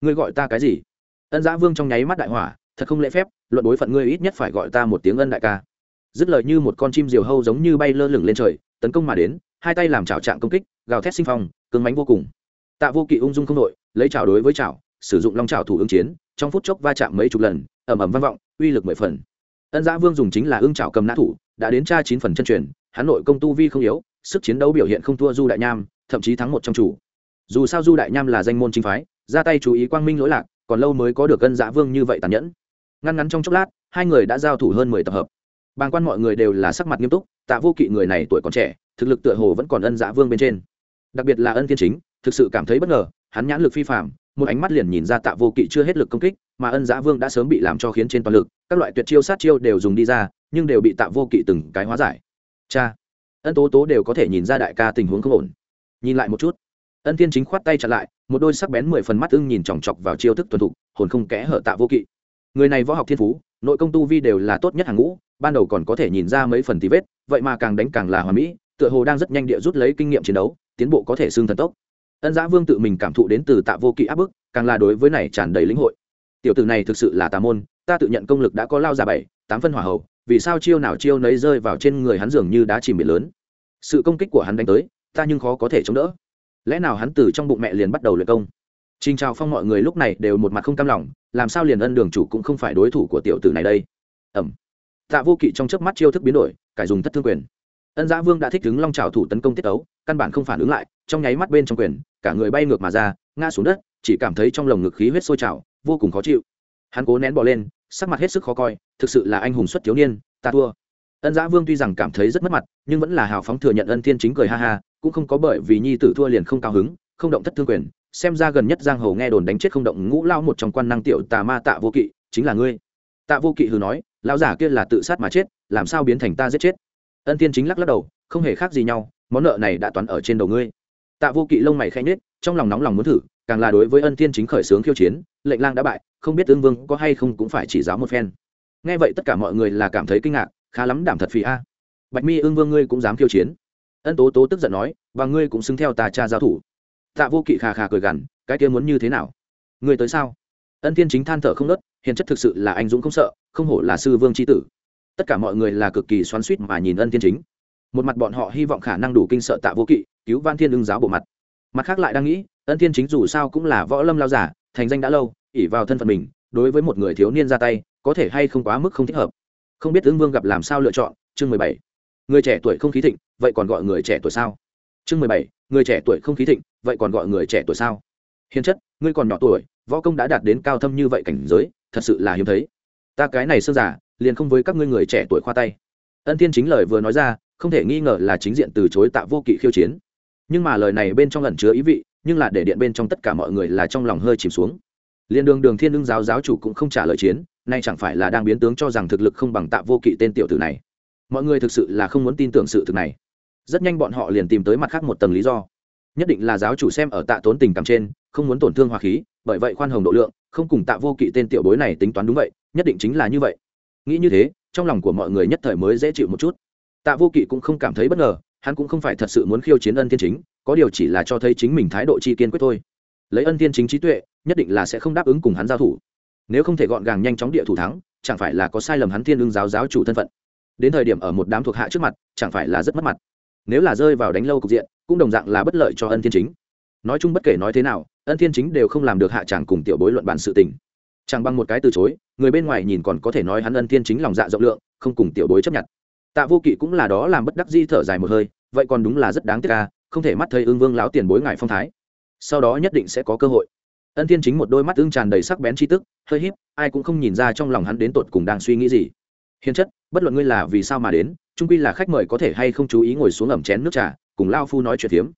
[SPEAKER 1] Ngươi gọi ta cái gì? Ân giã vương trong nháy mắt đại hỏa, thật không lễ phép, luận đối phận ngươi ít nhất phải gọi ta một tiếng ân đại ca. Dứt lời như một con chim diều hâu giống như bay lơ lửng lên trời, tấn công mà đến, hai tay làm chảo trạng công kích, gào thét sinh phong, cứng mánh vô cùng. Tạ vô kỵ ung dung không đội, lấy chảo đối với chảo, sử dụng long chảo thủ ứng chiến, trong phút chốc va chạm mấy chục lần ẩm ẩm vang vọng, uy lực mười phần. Ân giã vương dùng chính là ưng chảo cầm nã thủ đã đến tra chín phần chân truyền hắn nội công tu vi không yếu, sức chiến đấu biểu hiện không thua du đại nham, thậm chí thắng một trong chủ. Dù sao du đại nham là danh môn chính phái, ra tay chú ý quang minh lỗi lạc, còn lâu mới có được ân giã dạ vương như vậy tàn nhẫn. Ngăn ngắn trong chốc lát, hai người đã giao thủ hơn mười tập hợp. Bàng quan mọi người đều là sắc mặt nghiêm túc, tạ vô kỵ người này tuổi còn trẻ, thực lực tựa hồ vẫn còn ân dã vương bên trên. Đặc biệt là ân thiên chính, thực sự cảm thấy bất ngờ, hắn nhãn lực phi phạm một ánh mắt liền nhìn ra tạ vô kỵ chưa hết lực công kích, mà ân giã vương đã sớm bị làm cho khiến trên toàn lực, các loại tuyệt chiêu sát chiêu đều dùng đi ra, nhưng đều bị tạ vô kỵ từng cái hóa giải. Cha, ân tố tố đều có thể nhìn ra đại ca tình huống không ổn. Nhìn lại một chút. Ân thiên chính khoát tay chặn lại, một đôi sắc bén mười phần mắt ưng nhìn chòng chọc vào chiêu thức tuần thục, hồn không kẽ hở tạ vô kỵ. Người này võ học thiên phú, nội công tu vi đều là tốt nhất hàng ngũ, ban đầu còn có thể nhìn ra mấy phần tí vết, vậy mà càng đánh càng là hòa mỹ, tựa hồ đang rất nhanh địa rút lấy kinh nghiệm chiến đấu, tiến bộ có thể xương thần tốc ân giã vương tự mình cảm thụ đến từ tạ vô kỵ áp bức càng là đối với này tràn đầy lĩnh hội tiểu tử này thực sự là tà môn ta tự nhận công lực đã có lao già bảy tám phân hỏa hậu vì sao chiêu nào chiêu nấy rơi vào trên người hắn dường như đá chìm biển lớn sự công kích của hắn đánh tới ta nhưng khó có thể chống đỡ lẽ nào hắn từ trong bụng mẹ liền bắt đầu luyện công Trình Trào Phong mọi người lúc này đều một mặt không cam lòng, làm sao liền ân đường chủ cũng không phải đối thủ của tiểu tử này đây. Ẩm. Tạ Vô Kỵ trong chớp mắt chiêu thức biến đổi, cải dùng thất thương quyền. Ân giã Vương đã thích ứng long trào thủ tấn công tiết ấu, căn bản không phản ứng lại, trong nháy mắt bên trong quyền, cả người bay ngược mà ra, ngã xuống đất, chỉ cảm thấy trong lồng ngực khí huyết sôi trào, vô cùng khó chịu. Hắn cố nén bỏ lên, sắc mặt hết sức khó coi, thực sự là anh hùng xuất thiếu niên, ta thua. Ân giã Vương tuy rằng cảm thấy rất mất mặt, nhưng vẫn là hào phóng thừa nhận Ân Thiên chính cười ha ha, cũng không có bởi vì nhi tử thua liền không cao hứng, không động thất thương quyền, xem ra gần nhất giang hồ nghe đồn đánh chết không động ngũ lao một trong quan năng tiểu tà ma tạ vô kỵ chính là ngươi tạ vô kỵ hừ nói lão giả kia là tự sát mà chết làm sao biến thành ta giết chết ân tiên chính lắc lắc đầu, không hề khác gì nhau, món nợ này đã toán ở trên đầu ngươi. Tạ vô kỵ lông mày khẽ nhết trong lòng nóng lòng muốn thử, càng là đối với ân tiên chính khởi xướng khiêu chiến, lệnh lang đã bại, không biết tương vương có hay không cũng phải chỉ giáo một phen. Nghe vậy tất cả mọi người là cảm thấy kinh ngạc, khá lắm đảm thật phì a. Bạch mi ương vương ngươi cũng dám khiêu chiến. Ân tố tố tức giận nói, và ngươi cũng xứng theo tà cha giáo thủ. Tạ vô kỵ khà khà cười gằn, cái kia muốn như thế nào? Ngươi tới sao? Ân thiên chính than thở không nớt hiền chất thực sự là anh dũng không sợ, không hổ là sư vương c tử tất cả mọi người là cực kỳ xoắn suýt mà nhìn ân thiên chính. Một mặt bọn họ hy vọng khả năng đủ kinh sợ tạ vô kỵ, cứu van thiên ưng giáo bộ mặt. Mặt khác lại đang nghĩ, ân thiên chính dù sao cũng là võ lâm lao giả, thành danh đã lâu ỉ vào thân phận mình, đối với một người thiếu niên ra tay, có thể hay không quá mức không thích hợp. Không biết ứng vương gặp làm sao lựa chọn, chương mười bảy. Người trẻ tuổi không khí thịnh, vậy còn gọi người trẻ tuổi sao? Chương mười bảy, người trẻ tuổi không khí thịnh, vậy còn gọi người trẻ tuổi sao? Hiền chất, ngươi còn nhỏ tuổi, võ công đã đạt đến cao thâm như vậy cảnh giới, thật sự là hiếm thấy. Ta cái này sơn giả liền không với các ngươi người trẻ tuổi khoa tay. Ân thiên chính lời vừa nói ra, không thể nghi ngờ là chính diện từ chối tạ vô kỵ khiêu chiến. Nhưng mà lời này bên trong lần chứa ý vị, nhưng là để điện bên trong tất cả mọi người là trong lòng hơi chìm xuống. Liền đường đường thiên đương giáo giáo chủ cũng không trả lời chiến, nay chẳng phải là đang biến tướng cho rằng thực lực không bằng tạ vô kỵ tên tiểu tử này. Mọi người thực sự là không muốn tin tưởng sự thực này. Rất nhanh bọn họ liền tìm tới mặt khác một tầng lý do. Nhất định là giáo chủ xem ở tạ tốn tình cảm trên, không muốn tổn thương hòa khí, bởi vậy khoan hồng độ lượng, không cùng tạ vô kỵ tên tiểu bối này tính toán đúng vậy, nhất định chính là như vậy nghĩ như thế, trong lòng của mọi người nhất thời mới dễ chịu một chút. Tạ vô kỵ cũng không cảm thấy bất ngờ, hắn cũng không phải thật sự muốn khiêu chiến ân thiên chính, có điều chỉ là cho thấy chính mình thái độ chi kiên quyết thôi. Lấy ân thiên chính trí tuệ, nhất định là sẽ không đáp ứng cùng hắn giao thủ. Nếu không thể gọn gàng nhanh chóng địa thủ thắng, chẳng phải là có sai lầm hắn thiên ưng giáo giáo chủ thân phận. Đến thời điểm ở một đám thuộc hạ trước mặt, chẳng phải là rất mất mặt. Nếu là rơi vào đánh lâu cục diện, cũng đồng dạng là bất lợi cho ân thiên chính. Nói chung bất kể nói thế nào, ân thiên chính đều không làm được hạ tràng cùng tiểu bối luận bản sự tình chẳng bằng một cái từ chối người bên ngoài nhìn còn có thể nói hắn ân thiên chính lòng dạ rộng lượng không cùng tiểu bối chấp nhận. Tạ vô kỵ cũng là đó làm bất đắc di thở dài một hơi vậy còn đúng là rất đáng tiếc ca không thể mắt thấy ương vương láo tiền bối ngài phong thái. Sau đó nhất định sẽ có cơ hội. Ân thiên chính một đôi mắt ương tràn đầy sắc bén tri tức hơi híp, ai cũng không nhìn ra trong lòng hắn đến tột cùng đang suy nghĩ gì. Hiền chất bất luận ngươi là vì sao mà đến trung quy là khách mời có thể hay không chú ý ngồi xuống ẩm chén nước trà cùng lao phu nói chuyện phiếm.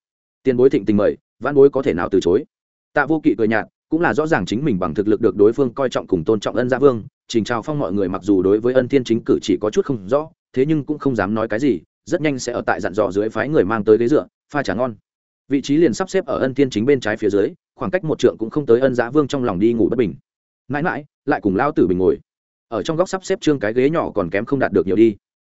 [SPEAKER 1] Tiền bối thịnh tình mời văn bối có thể nào từ chối? Tạ vô kỵ cười nhạt cũng là rõ ràng chính mình bằng thực lực được đối phương coi trọng cùng tôn trọng ân gia vương, trình trào phong mọi người mặc dù đối với ân thiên chính cử chỉ có chút không rõ, thế nhưng cũng không dám nói cái gì, rất nhanh sẽ ở tại dặn dò dưới phái người mang tới ghế dựa, pha trà ngon. Vị trí liền sắp xếp ở ân thiên chính bên trái phía dưới, khoảng cách một trượng cũng không tới ân giã vương trong lòng đi ngủ bất bình. Mãi mãi, lại cùng lao tử bình ngồi. Ở trong góc sắp xếp trương cái ghế nhỏ còn kém không đạt được nhiều đi.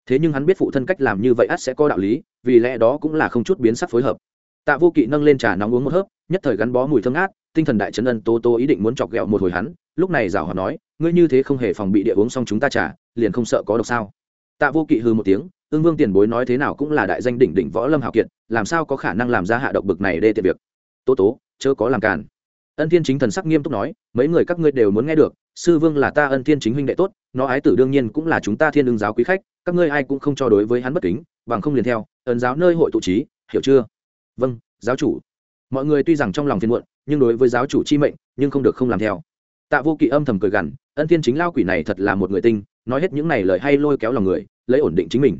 [SPEAKER 1] Thế nhưng hắn biết phụ thân cách làm như vậy ắt sẽ có đạo lý, vì lẽ đó cũng là không chút biến sắc phối hợp. Tạ vô kỵ nâng lên trà nóng uống một hớp, nhất thời gắn bó mùi thơm ngát tinh thần đại trấn ân tô tô ý định muốn chọc ghẹo một hồi hắn, lúc này giảo hòa nói, ngươi như thế không hề phòng bị địa uống xong chúng ta trả liền không sợ có độc sao? Tạ vô kỵ hư một tiếng ương vương tiền bối nói thế nào cũng là đại danh đỉnh đỉnh võ lâm hào kiệt, làm sao có khả năng làm ra hạ độc bực này đê tiện việc? Tố tố, chớ có làm càn. Ân thiên chính thần sắc nghiêm túc nói, mấy người các ngươi đều muốn nghe được, sư vương là ta ân thiên chính huynh đệ tốt, nó ái tử đương nhiên cũng là chúng ta thiên ưng giáo quý khách, các ngươi ai cũng không cho đối với hắn bất kính, bằng không liền theo ấn giáo nơi hội tụ trí, hiểu chưa? Vâng giáo chủ. Mọi người tuy rằng trong lòng phiền muộn nhưng đối với giáo chủ chi mệnh, nhưng không được không làm theo. Tạ vô kỵ âm thầm cười gằn, ân thiên chính lao quỷ này thật là một người tinh, nói hết những này lời hay lôi kéo lòng người, lấy ổn định chính mình.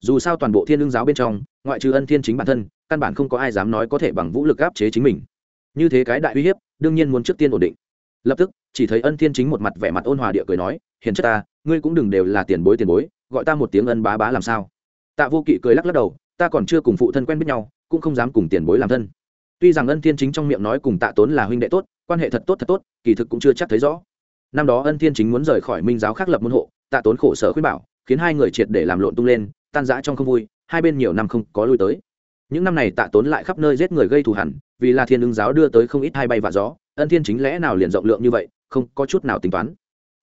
[SPEAKER 1] Dù sao toàn bộ thiên lương giáo bên trong, ngoại trừ ân thiên chính bản thân, căn bản không có ai dám nói có thể bằng vũ lực áp chế chính mình. Như thế cái đại uy hiếp, đương nhiên muốn trước tiên ổn định. Lập tức, chỉ thấy ân thiên chính một mặt vẻ mặt ôn hòa địa cười nói, hiền chất ta, ngươi cũng đừng đều là tiền bối tiền bối, gọi ta một tiếng ân bá bá làm sao? Tạ vô kỵ cười lắc lắc đầu, ta còn chưa cùng phụ thân quen biết nhau, cũng không dám cùng tiền bối làm thân tuy rằng ân thiên chính trong miệng nói cùng tạ tốn là huynh đệ tốt, quan hệ thật tốt thật tốt, kỳ thực cũng chưa chắc thấy rõ. Năm đó ân thiên chính muốn rời khỏi minh giáo khác lập môn hộ, tạ tốn khổ sở khuyên bảo, khiến hai người triệt để làm lộn tung lên, tan rã trong không vui, hai bên nhiều năm không có lui tới. Những năm này tạ tốn lại khắp nơi giết người gây thù hẳn vì là thiên ứng giáo đưa tới không ít hai bay và gió, ân thiên chính lẽ nào liền rộng lượng như vậy, không có chút nào tính toán.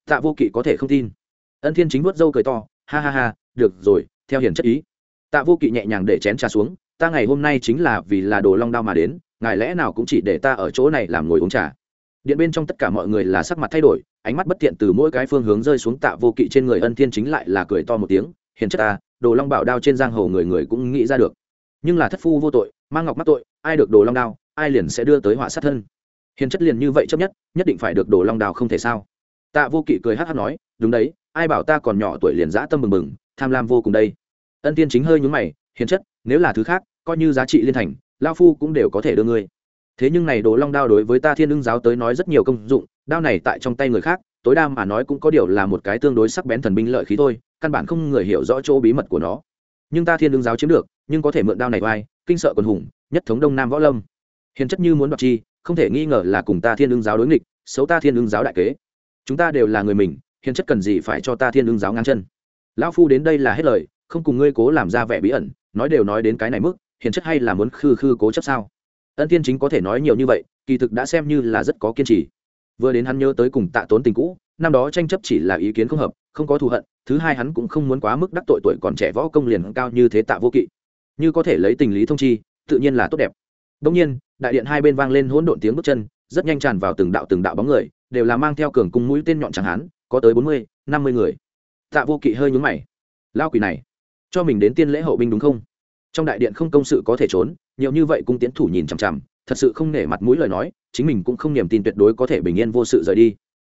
[SPEAKER 1] Tạ vô kỵ có thể không tin. Ân thiên chính vuốt râu cười to, ha ha ha, được rồi, theo hiển chất ý. Tạ vô kỵ nhẹ nhàng để chén trà xuống ta ngày hôm nay chính là vì là đồ long đao mà đến, ngài lẽ nào cũng chỉ để ta ở chỗ này làm ngồi uống trà. Điện bên trong tất cả mọi người là sắc mặt thay đổi, ánh mắt bất tiện từ mỗi cái phương hướng rơi xuống tạ vô kỵ trên người ân thiên chính lại là cười to một tiếng, hiền chất ta, đồ long bảo đao trên giang hồ người người cũng nghĩ ra được. Nhưng là thất phu vô tội, mang ngọc mắc tội, ai được đồ long đao, ai liền sẽ đưa tới họa sát thân. Hiền chất liền như vậy chấp nhất nhất định phải được đồ long đao không thể sao. Tạ vô kỵ cười hát hát nói, đúng đấy, ai bảo ta còn nhỏ tuổi liền dã tâm mừng mừng, tham lam vô cùng đây. Ân tiên chính hơi nhúng mày, hiền chất, nếu là thứ khác coi như giá trị liên thành lao phu cũng đều có thể đưa ngươi. Thế nhưng này đồ long đao đối với ta thiên ưng giáo tới nói rất nhiều công dụng, đao này tại trong tay người khác, tối đa mà nói cũng có điều là một cái tương đối sắc bén thần binh lợi khí thôi, căn bản không người hiểu rõ chỗ bí mật của nó. Nhưng ta thiên ưng giáo chiếm được, nhưng có thể mượn đao này oai, kinh sợ quần hùng, nhất thống đông nam võ lâm. Hiền chất như muốn đoạt chi, không thể nghi ngờ là cùng ta thiên ưng giáo đối nghịch, xấu ta thiên ưng giáo đại kế. Chúng ta đều là người mình, hiền chất cần gì phải cho ta thiên ưng giáo ngang chân. Lão phu đến đây là hết lời, không cùng ngươi cố làm ra vẻ bí ẩn, nói đều nói đến cái này mức hiền chất hay là muốn khư khư cố chấp sao? Ân tiên chính có thể nói nhiều như vậy, kỳ thực đã xem như là rất có kiên trì. Vừa đến hắn nhớ tới cùng tạ tốn tình cũ, năm đó tranh chấp chỉ là ý kiến không hợp, không có thù hận, thứ hai hắn cũng không muốn quá mức đắc tội tuổi còn trẻ võ công liền cao như thế tạ vô kỵ. Như có thể lấy tình lý thông chi, tự nhiên là tốt đẹp. Đông nhiên, đại điện hai bên vang lên hỗn độn tiếng bước chân, rất nhanh tràn vào từng đạo từng đạo bóng người, đều là mang theo cường cung mũi tên nhọn chẳng hắn có tới bốn mươi, năm mươi người. Tạ vô kỵ hơi nhúng mày. Lao quỷ này, cho mình đến tiên lễ hậu binh đúng không? Trong đại điện không công sự có thể trốn, nhiều như vậy cung tiến thủ nhìn chằm chằm, thật sự không nể mặt mũi lời nói, chính mình cũng không niềm tin tuyệt đối có thể bình yên vô sự rời đi.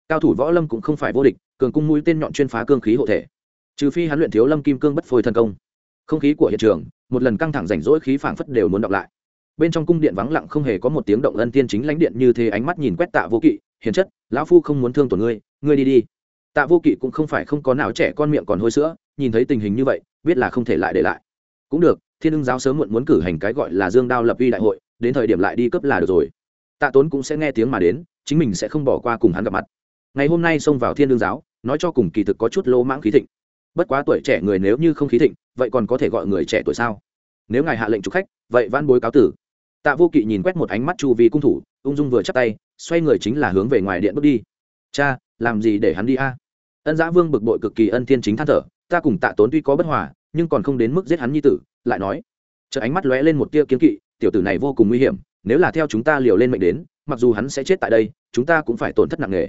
[SPEAKER 1] Cao thủ võ lâm cũng không phải vô địch, cường cung mũi tên nhọn chuyên phá cương khí hộ thể. Trừ phi hắn luyện thiếu lâm kim cương bất phôi thân công. Không khí của hiện trường, một lần căng thẳng rảnh rỗi khí phảng phất đều muốn đọc lại. Bên trong cung điện vắng lặng không hề có một tiếng động ân tiên chính lãnh điện như thế ánh mắt nhìn quét tạ vô kỵ, hiền chất, lão phu không muốn thương tổn ngươi ngươi đi đi. Tạ vô kỵ cũng không phải không có nào trẻ con miệng còn hôi sữa, nhìn thấy tình hình như vậy, biết là không thể lại để lại. Cũng được thiên ưng giáo sớm muộn muốn cử hành cái gọi là dương đao lập vi đại hội, đến thời điểm lại đi cấp là được rồi. Tạ tốn cũng sẽ nghe tiếng mà đến, chính mình sẽ không bỏ qua cùng hắn gặp mặt. Ngày hôm nay xông vào thiên ưng giáo, nói cho cùng kỳ thực có chút lỗ mãng khí thịnh. Bất quá tuổi trẻ người nếu như không khí thịnh, vậy còn có thể gọi người trẻ tuổi sao? Nếu ngài hạ lệnh chụp khách, vậy van bối cáo tử. Tạ vô kỵ nhìn quét một ánh mắt chu vi cung thủ, ung dung vừa chắp tay, xoay người chính là hướng về ngoài điện bước đi. Cha, làm gì để hắn đi a? Ân giã vương bực bội cực kỳ ân thiên chính than thở, ta cùng tạ tốn tuy có bất hòa nhưng còn không đến mức giết hắn nhi tử, lại nói chợ ánh mắt lóe lên một tia kiếm kỵ, tiểu tử này vô cùng nguy hiểm, nếu là theo chúng ta liều lên mệnh đến, mặc dù hắn sẽ chết tại đây, chúng ta cũng phải tổn thất nặng nề.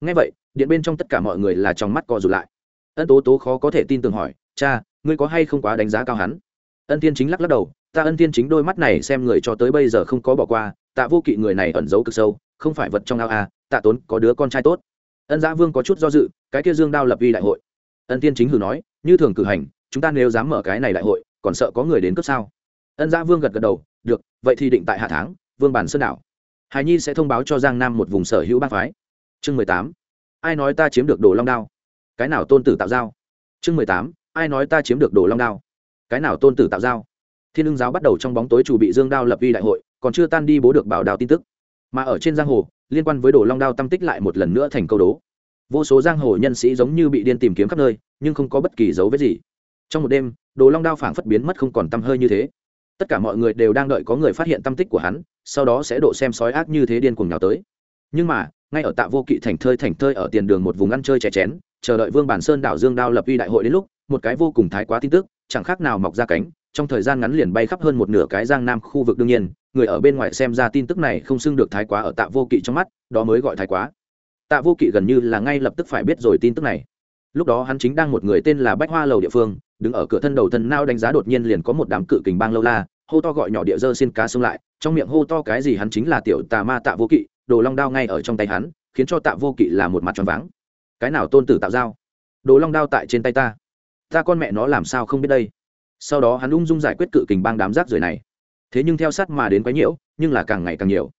[SPEAKER 1] Ngay vậy, điện bên trong tất cả mọi người là trong mắt co rụt lại. Ân tố tố khó có thể tin tưởng hỏi, cha, ngươi có hay không quá đánh giá cao hắn? Ân tiên chính lắc lắc đầu, ta ân tiên chính đôi mắt này xem người cho tới bây giờ không có bỏ qua, tạ vô kỵ người này ẩn giấu cực sâu, không phải vật trong ao à tạ tốn có đứa con trai tốt. Ân giã vương có chút do dự, cái kia dương đao lập uy đại hội. Ân tiên chính hử nói, như thường cử hành chúng ta nếu dám mở cái này đại hội, còn sợ có người đến cướp sao? Ân gia vương gật gật đầu, được, vậy thì định tại hạ tháng, vương bản sơn đảo. Hải nhi sẽ thông báo cho giang nam một vùng sở hữu bang phái. Chương mười tám, ai nói ta chiếm được đồ long đao? Cái nào tôn tử tạo giao? Chương mười tám, ai nói ta chiếm được đồ long đao? Cái nào tôn tử tạo giao? Thiên ưng giáo bắt đầu trong bóng tối chủ bị dương đao lập vi đại hội, còn chưa tan đi bố được bảo đào tin tức. Mà ở trên giang hồ, liên quan với đồ long đao tâm tích lại một lần nữa thành câu đố. Vô số giang hồ nhân sĩ giống như bị điên tìm kiếm khắp nơi, nhưng không có bất kỳ dấu vết gì trong một đêm, đồ long đao phảng phất biến mất không còn tăm hơi như thế. Tất cả mọi người đều đang đợi có người phát hiện tâm tích của hắn, sau đó sẽ độ xem sói ác như thế điên cuồng nào tới. Nhưng mà, ngay ở tạ vô kỵ thành thơi thành thơi ở tiền đường một vùng ăn chơi trẻ chén, chờ đợi vương bản sơn đảo dương đao lập uy đại hội đến lúc, một cái vô cùng thái quá tin tức, chẳng khác nào mọc ra cánh, trong thời gian ngắn liền bay khắp hơn một nửa cái giang nam khu vực đương nhiên, người ở bên ngoài xem ra tin tức này không xưng được thái quá ở tạ vô kỵ trong mắt, đó mới gọi thái quá. Tạ vô kỵ gần như là ngay lập tức phải biết rồi tin tức này. Lúc đó hắn chính đang một người tên là bách hoa lầu địa phương đứng ở cửa thân đầu thân nao đánh giá đột nhiên liền có một đám cự kình bang lâu la, hô to gọi nhỏ địa dơ xin cá xông lại, trong miệng hô to cái gì hắn chính là tiểu tà ma tạ vô kỵ, đồ long đao ngay ở trong tay hắn, khiến cho tạ vô kỵ là một mặt tròn váng. Cái nào tôn tử tạo dao đồ long đao tại trên tay ta. Ta con mẹ nó làm sao không biết đây? Sau đó hắn ung dung giải quyết cự kình bang đám rác rưởi này. Thế nhưng theo sát mà đến quái nhiễu, nhưng là càng ngày càng nhiều.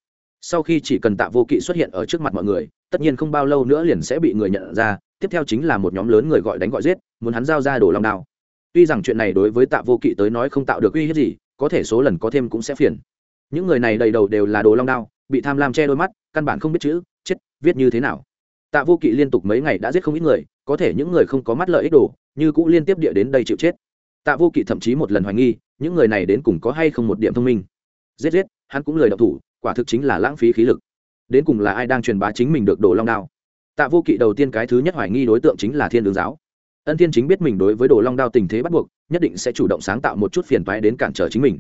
[SPEAKER 1] Sau khi chỉ cần tạ vô kỵ xuất hiện ở trước mặt mọi người, tất nhiên không bao lâu nữa liền sẽ bị người nhận ra, tiếp theo chính là một nhóm lớn người gọi đánh gọi giết, muốn hắn giao ra đồ long đao tuy rằng chuyện này đối với tạ vô kỵ tới nói không tạo được uy hiếp gì, có thể số lần có thêm cũng sẽ phiền. Những người này đầy đầu đều là đồ long đao, bị tham lam che đôi mắt, căn bản không biết chữ, chết, viết như thế nào. Tạ vô kỵ liên tục mấy ngày đã giết không ít người, có thể những người không có mắt lợi ích đồ, như cũng liên tiếp địa đến đây chịu chết. Tạ vô kỵ thậm chí một lần hoài nghi, những người này đến cùng có hay không một điểm thông minh. Giết giết, hắn cũng lời độc thủ, quả thực chính là lãng phí khí lực. Đến cùng là ai đang truyền bá chính mình được đồ long đao? Tạ vô kỵ đầu tiên cái thứ nhất hoài nghi đối tượng chính là thiên đường giáo ân thiên chính biết mình đối với đồ long đao tình thế bắt buộc, nhất định sẽ chủ động sáng tạo một chút phiền toái đến cản trở chính mình.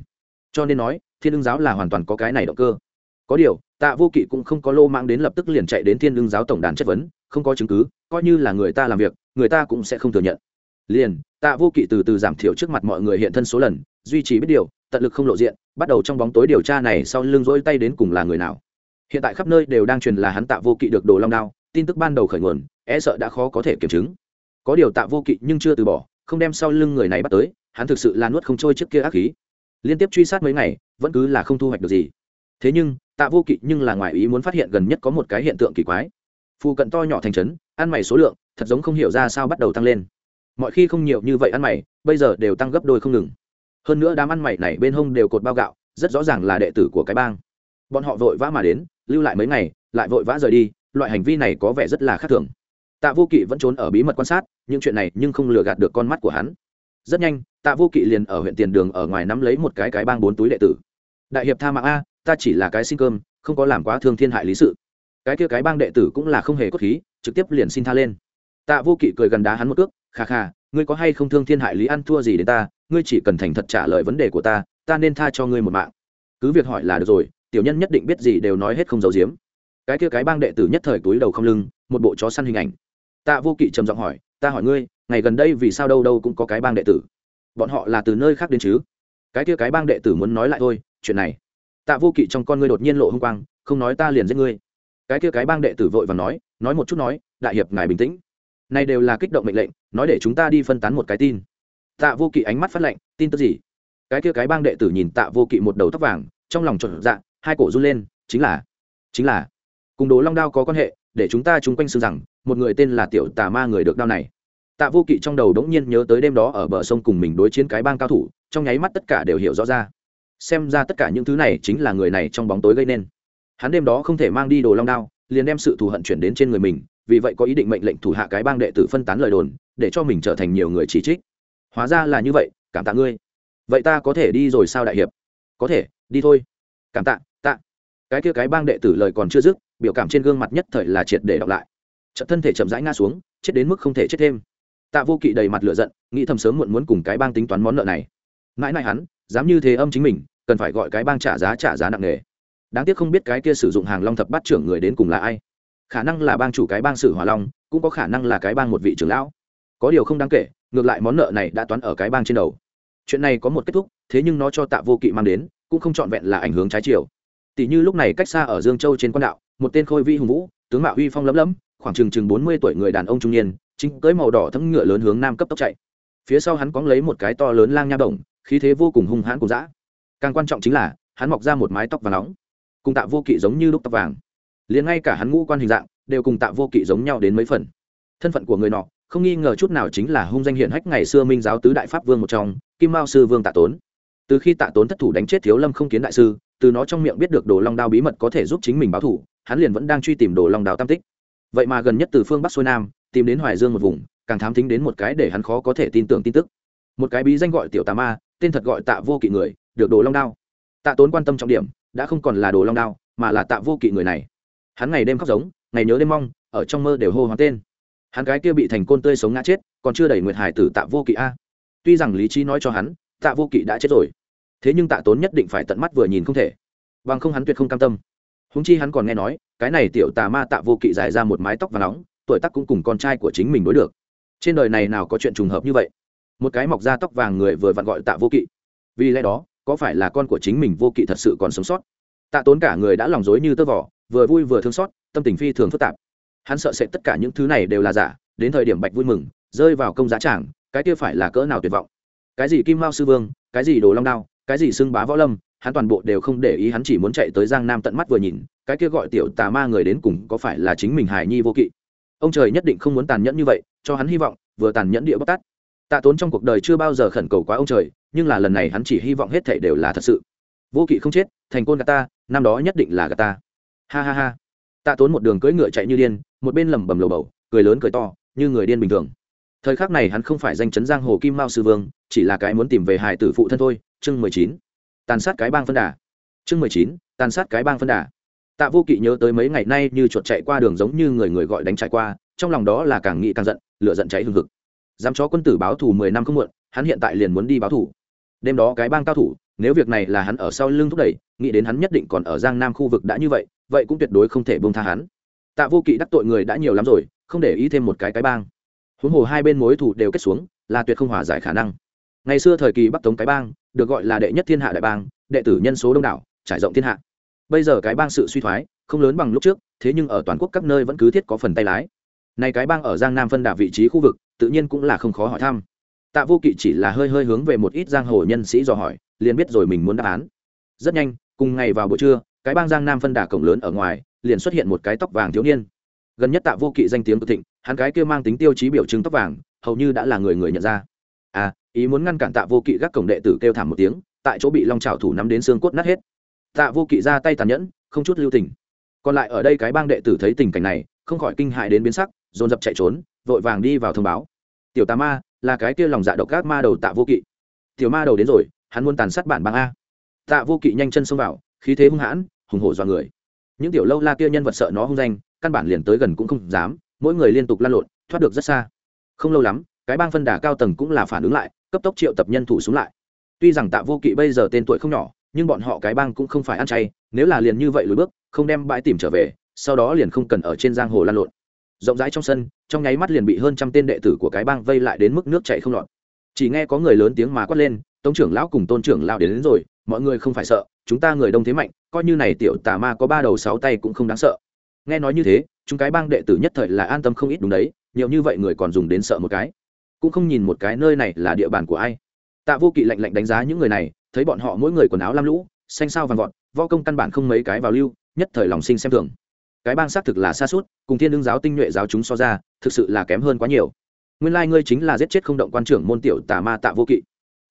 [SPEAKER 1] Cho nên nói, thiên lương giáo là hoàn toàn có cái này động cơ. Có điều, tạ vô kỵ cũng không có lô mang đến lập tức liền chạy đến thiên lương giáo tổng đàn chất vấn, không có chứng cứ, coi như là người ta làm việc, người ta cũng sẽ không thừa nhận. Liền, tạ vô kỵ từ từ giảm thiểu trước mặt mọi người hiện thân số lần, duy trì biết điều, tận lực không lộ diện, bắt đầu trong bóng tối điều tra này sau lưng rỗi tay đến cùng là người nào. Hiện tại khắp nơi đều đang truyền là hắn tạ vô kỵ được đồ long đao, tin tức ban đầu khởi nguồn e sợ đã khó có thể kiểm chứng có điều tạ vô kỵ nhưng chưa từ bỏ, không đem sau lưng người này bắt tới, hắn thực sự là nuốt không trôi trước kia ác khí. Liên tiếp truy sát mấy ngày, vẫn cứ là không thu hoạch được gì. Thế nhưng, tạ vô kỵ nhưng là ngoài ý muốn phát hiện gần nhất có một cái hiện tượng kỳ quái. Phù cận to nhỏ thành trấn, ăn mày số lượng, thật giống không hiểu ra sao bắt đầu tăng lên. Mọi khi không nhiều như vậy ăn mày, bây giờ đều tăng gấp đôi không ngừng. Hơn nữa đám ăn mày này bên hông đều cột bao gạo, rất rõ ràng là đệ tử của cái bang. Bọn họ vội vã mà đến, lưu lại mấy ngày, lại vội vã rời đi, loại hành vi này có vẻ rất là khác thường. Tạ vô kỵ vẫn trốn ở bí mật quan sát những chuyện này nhưng không lừa gạt được con mắt của hắn. Rất nhanh, tạ vô kỵ liền ở huyện tiền đường ở ngoài nắm lấy một cái cái bang bốn túi đệ tử. Đại hiệp tha mạng a, ta chỉ là cái xin cơm, không có làm quá thương thiên hại lý sự. Cái kia cái bang đệ tử cũng là không hề cốt khí, trực tiếp liền xin tha lên. Tạ vô kỵ cười gần đá hắn một cước khà khà ngươi có hay không thương thiên hại lý ăn thua gì đến ta, ngươi chỉ cần thành thật trả lời vấn đề của ta ta nên tha cho ngươi một mạng. Cứ việc hỏi là được rồi, tiểu nhân nhất định biết gì đều nói hết không giấu giếm. Cái kia cái bang đệ tử nhất thời túi đầu không lưng, một bộ chó săn hình ảnh. Tạ vô kỵ trầm giọng hỏi ta hỏi ngươi, ngày gần đây vì sao đâu đâu cũng có cái bang đệ tử? Bọn họ là từ nơi khác đến chứ? Cái kia cái bang đệ tử muốn nói lại thôi, chuyện này. Tạ vô kỵ trong con ngươi đột nhiên lộ h ư n g quang, không nói ta liền giết ngươi. Cái kia cái bang đệ tử vội và nói nói một chút nói, đại hiệp ngài bình tĩnh. Này đều là kích động mệnh lệnh, nói để chúng ta đi phân tán một cái tin. Tạ vô kỵ ánh mắt phát lệnh tin tức gì? Cái kia cái bang đệ tử nhìn tạ vô kỵ một đầu tóc vàng, trong lòng trộn dạ hai cổ run lên, chính là chính là, cùng đồ long đao có quan hệ để chúng ta chung quanh xưng rằng, một người tên là tiểu tà ma người được đao này. Tạ vô kỵ trong đầu đống nhiên nhớ tới đêm đó ở bờ sông cùng mình đối chiến cái bang cao thủ, trong nháy mắt tất cả đều hiểu rõ ra. Xem ra tất cả những thứ này chính là người này trong bóng tối gây nên. Hắn đêm đó không thể mang đi đồ long đao, liền đem sự thù hận chuyển đến trên người mình, vì vậy có ý định mệnh lệnh thủ hạ cái bang đệ tử phân tán lời đồn, để cho mình trở thành nhiều người chỉ trích. Hóa ra là như vậy, cảm tạ ngươi. Vậy ta có thể đi rồi sao đại hiệp? Có thể, đi thôi. Cảm tạ tạ. Cái kia cái bang đệ tử lời còn chưa dứt biểu cảm trên gương mặt nhất thời là triệt để đọc lại. Trận thân thể chậm rãi ngã xuống, chết đến mức không thể chết thêm. Tạ vô kỵ đầy mặt lửa giận, nghĩ thầm sớm muộn muốn cùng cái bang tính toán món nợ này. Mãi mãi hắn, dám như thế âm chính mình, cần phải gọi cái bang trả giá trả giá nặng nề. Đáng tiếc không biết cái kia sử dụng hàng long thập bắt trưởng người đến cùng là ai. Khả năng là bang chủ cái bang sử hỏa long, cũng có khả năng là cái bang một vị trưởng lão. Có điều không đáng kể, ngược lại món nợ này đã toán ở cái bang trên đầu. Chuyện này có một kết thúc, thế nhưng nó cho tạ vô kỵ mang đến, cũng không trọn vẹn là ảnh hướng trái chiều. Tỷ như lúc này cách xa ở dương châu trên quan đạo một tên khôi vi hùng vũ, tướng mạo uy phong lấm lấm khoảng chừng chừng bốn mươi tuổi người đàn ông trung niên, chính cưới màu đỏ thấm ngựa lớn hướng nam cấp tốc chạy. Phía sau hắn cóng lấy một cái to lớn lang nha đồng khí thế vô cùng hung hãn cùng dã. Càng quan trọng chính là, hắn mọc ra một mái tóc vàng nóng, cùng tạ vô kỵ giống như lúc tóc vàng. Liền ngay cả hắn ngũ quan hình dạng, đều cùng tạ vô kỵ giống nhau đến mấy phần. Thân phận của người nọ, không nghi ngờ chút nào chính là hung danh hiển hách ngày xưa minh giáo tứ đại pháp vương một trong, kim mao sư vương tạ tốn. Từ khi tạ tốn thất thủ đánh chết thiếu lâm không kiến đại sư, từ nó trong miệng biết được đồ long đao bí mật có thể giúp chính mình báo thủ hắn liền vẫn đang truy tìm đồ long đao tam tích. Vậy mà gần nhất từ phương bắc xuôi nam, tìm đến hoài dương một vùng, càng thám thính đến một cái để hắn khó có thể tin tưởng tin tức. Một cái bí danh gọi tiểu tà ma, tên thật gọi tạ vô kỵ người, được đồ long đao. Tạ tốn quan tâm trọng điểm, đã không còn là đồ long đao, mà là tạ vô kỵ người này. Hắn ngày đêm khóc giống, ngày nhớ đêm mong, ở trong mơ đều hô hoán tên. Hắn cái kia bị thành côn tươi sống ngã chết, còn chưa đẩy nguyệt hải tử tạ vô kỵ a. Tuy rằng lý trí nói cho hắn, tạ vô kỵ đã chết rồi, thế nhưng tạ tốn nhất định phải tận mắt vừa nhìn không thể. Bằng không hắn tuyệt không cam tâm húng chi hắn còn nghe nói, cái này tiểu tà ma tạ vô kỵ dài ra một mái tóc và nóng, tuổi tác cũng cùng con trai của chính mình đối được. Trên đời này nào có chuyện trùng hợp như vậy? Một cái mọc ra tóc vàng người vừa vặn gọi tạ vô kỵ. Vì lẽ đó, có phải là con của chính mình vô kỵ thật sự còn sống sót? Tạ tốn cả người đã lòng dối như tơ vỏ vừa vui vừa thương xót, tâm tình phi thường phức tạp. Hắn sợ sẽ tất cả những thứ này đều là giả, đến thời điểm bạch vui mừng, rơi vào công giá trảng cái kia phải là cỡ nào tuyệt vọng? Cái gì kim mao sư vương, cái gì đồ long đao, cái gì xưng bá võ lâm hắn toàn bộ đều không để ý, hắn chỉ muốn chạy tới giang nam tận mắt vừa nhìn, cái kia gọi tiểu tà ma người đến cùng có phải là chính mình hài nhi vô kỵ? Ông trời nhất định không muốn tàn nhẫn như vậy, cho hắn hy vọng, vừa tàn nhẫn địa bóc tát. Tạ tốn trong cuộc đời chưa bao giờ khẩn cầu quá ông trời, nhưng là lần này hắn chỉ hy vọng hết thể đều là thật sự. Vô kỵ không chết, thành côn gà ta, năm đó nhất định là gà ta. Ha ha ha. Tạ tốn một đường cưỡi ngựa chạy như điên, một bên lẩm bẩm lầu bầu, cười lớn cười to, như người điên bình thường. Thời khắc này hắn không phải danh chấn giang hồ kim mao sư vương, chỉ là cái muốn tìm về hài tử phụ thân thôi, chương mười chín tàn sát cái bang phân đà. Chương mười chín, tàn sát cái bang phân đà. Tạ vô kỵ nhớ tới mấy ngày nay như chuột chạy qua đường giống như người người gọi đánh trải qua, trong lòng đó là càng nghĩ càng giận, lửa giận cháy hừng hực. Dám cho quân tử báo thù mười năm không muộn, hắn hiện tại liền muốn đi báo thù. Đêm đó cái bang cao thủ, nếu việc này là hắn ở sau lưng thúc đẩy, nghĩ đến hắn nhất định còn ở giang nam khu vực đã như vậy vậy cũng tuyệt đối không thể bông tha hắn. Tạ vô kỵ đắc tội người đã nhiều lắm rồi, không để ý thêm một cái cái bang. Huống hồ hai bên mối thủ đều kết xuống, là tuyệt không hòa giải khả năng. Ngày xưa thời kỳ bắc tống cái bang được gọi là đệ nhất thiên hạ đại bang, đệ tử nhân số đông đảo, trải rộng thiên hạ. Bây giờ cái bang sự suy thoái, không lớn bằng lúc trước, thế nhưng ở toàn quốc các nơi vẫn cứ thiết có phần tay lái. Này cái bang ở giang nam phân đà vị trí khu vực, tự nhiên cũng là không khó hỏi thăm. Tạ vô kỵ chỉ là hơi hơi hướng về một ít giang hồ nhân sĩ dò hỏi, liền biết rồi mình muốn đáp án. Rất nhanh, cùng ngày vào buổi trưa, cái bang giang nam phân đà cổng lớn ở ngoài, liền xuất hiện một cái tóc vàng thiếu niên. Gần nhất tạ vô kỵ danh tiếng cực thịnh, hắn cái kia mang tính tiêu chí biểu trưng tóc vàng, hầu như đã là người người nhận ra. À ý muốn ngăn cản tạ vô kỵ gác cổng đệ tử kêu thảm một tiếng, tại chỗ bị long trào thủ nắm đến xương cốt nát hết. Tạ vô kỵ ra tay tàn nhẫn, không chút lưu tình. Còn lại ở đây cái bang đệ tử thấy tình cảnh này, không khỏi kinh hại đến biến sắc, dồn dập chạy trốn, vội vàng đi vào thông báo. Tiểu tà ma, là cái kia lòng dạ độc gác ma đầu tạ vô kỵ. Tiểu ma đầu đến rồi, hắn muốn tàn sát bản bang a. Tạ vô kỵ nhanh chân xông vào, khí thế hung hãn, hùng hổ dọa người. Những tiểu lâu la kia nhân vật sợ nó hung danh, căn bản liền tới gần cũng không dám, mỗi người liên tục lan lộn, thoát được rất xa. Không lâu lắm, cái bang phân đà cao tầng cũng là phản ứng lại cấp tốc triệu tập nhân thủ xuống lại. Tuy rằng tạ vô kỵ bây giờ tên tuổi không nhỏ nhưng bọn họ cái bang cũng không phải ăn chay nếu là liền như vậy lùi bước không đem bãi tìm trở về sau đó liền không cần ở trên giang hồ lan lộn. Rộng rãi trong sân trong nháy mắt liền bị hơn trăm tên đệ tử của cái bang vây lại đến mức nước chảy không lọt. Chỉ nghe có người lớn tiếng mà quát lên tống trưởng lão cùng tôn trưởng lão đến, đến rồi mọi người không phải sợ chúng ta người đông thế mạnh coi như này tiểu tà ma có ba đầu sáu tay cũng không đáng sợ. Nghe nói như thế chúng cái bang đệ tử nhất thời là an tâm không ít đúng đấy nhiều như vậy người còn dùng đến sợ một cái cũng không nhìn một cái nơi này là địa bàn của ai. Tạ vô kỵ lạnh lạnh đánh giá những người này, thấy bọn họ mỗi người quần áo lam lũ, xanh sao vàng vọt vo công căn bản không mấy cái vào lưu, nhất thời lòng sinh xem thường. Cái bang xác thực là xa suốt, cùng thiên đương giáo tinh nhuệ giáo chúng so ra, thực sự là kém hơn quá nhiều. Nguyên lai、like、ngươi chính là giết chết không động quan trưởng môn tiểu tà ma tạ vô kỵ.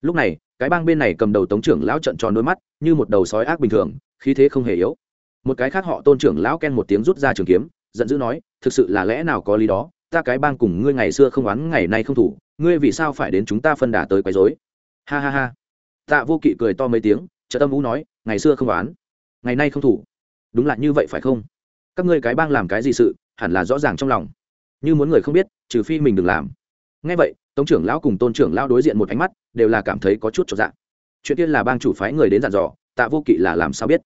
[SPEAKER 1] Lúc này, cái bang bên này cầm đầu tống trưởng lão trận tròn đôi mắt, như một đầu sói ác bình thường, khí thế không hề yếu. Một cái khác họ tôn trưởng lão ken một tiếng rút ra trường kiếm, giận dữ nói, thực sự là lẽ nào có lý đó? Ta cái bang cùng ngươi ngày xưa không oán ngày nay không thủ ngươi vì sao phải đến chúng ta phân đà tới quấy rối? Ha ha ha. Tạ vô kỵ cười to mấy tiếng trợ tâm vũ nói, ngày xưa không oán, ngày nay không thủ. Đúng là như vậy phải không? Các ngươi cái bang làm cái gì sự, hẳn là rõ ràng trong lòng. Như muốn người không biết, trừ phi mình đừng làm. Ngay vậy, tống trưởng lão cùng tôn trưởng lão đối diện một ánh mắt, đều là cảm thấy có chút trọn dạng chuyện tiên là bang chủ phái người đến dặn dò, tạ vô kỵ là làm sao biết?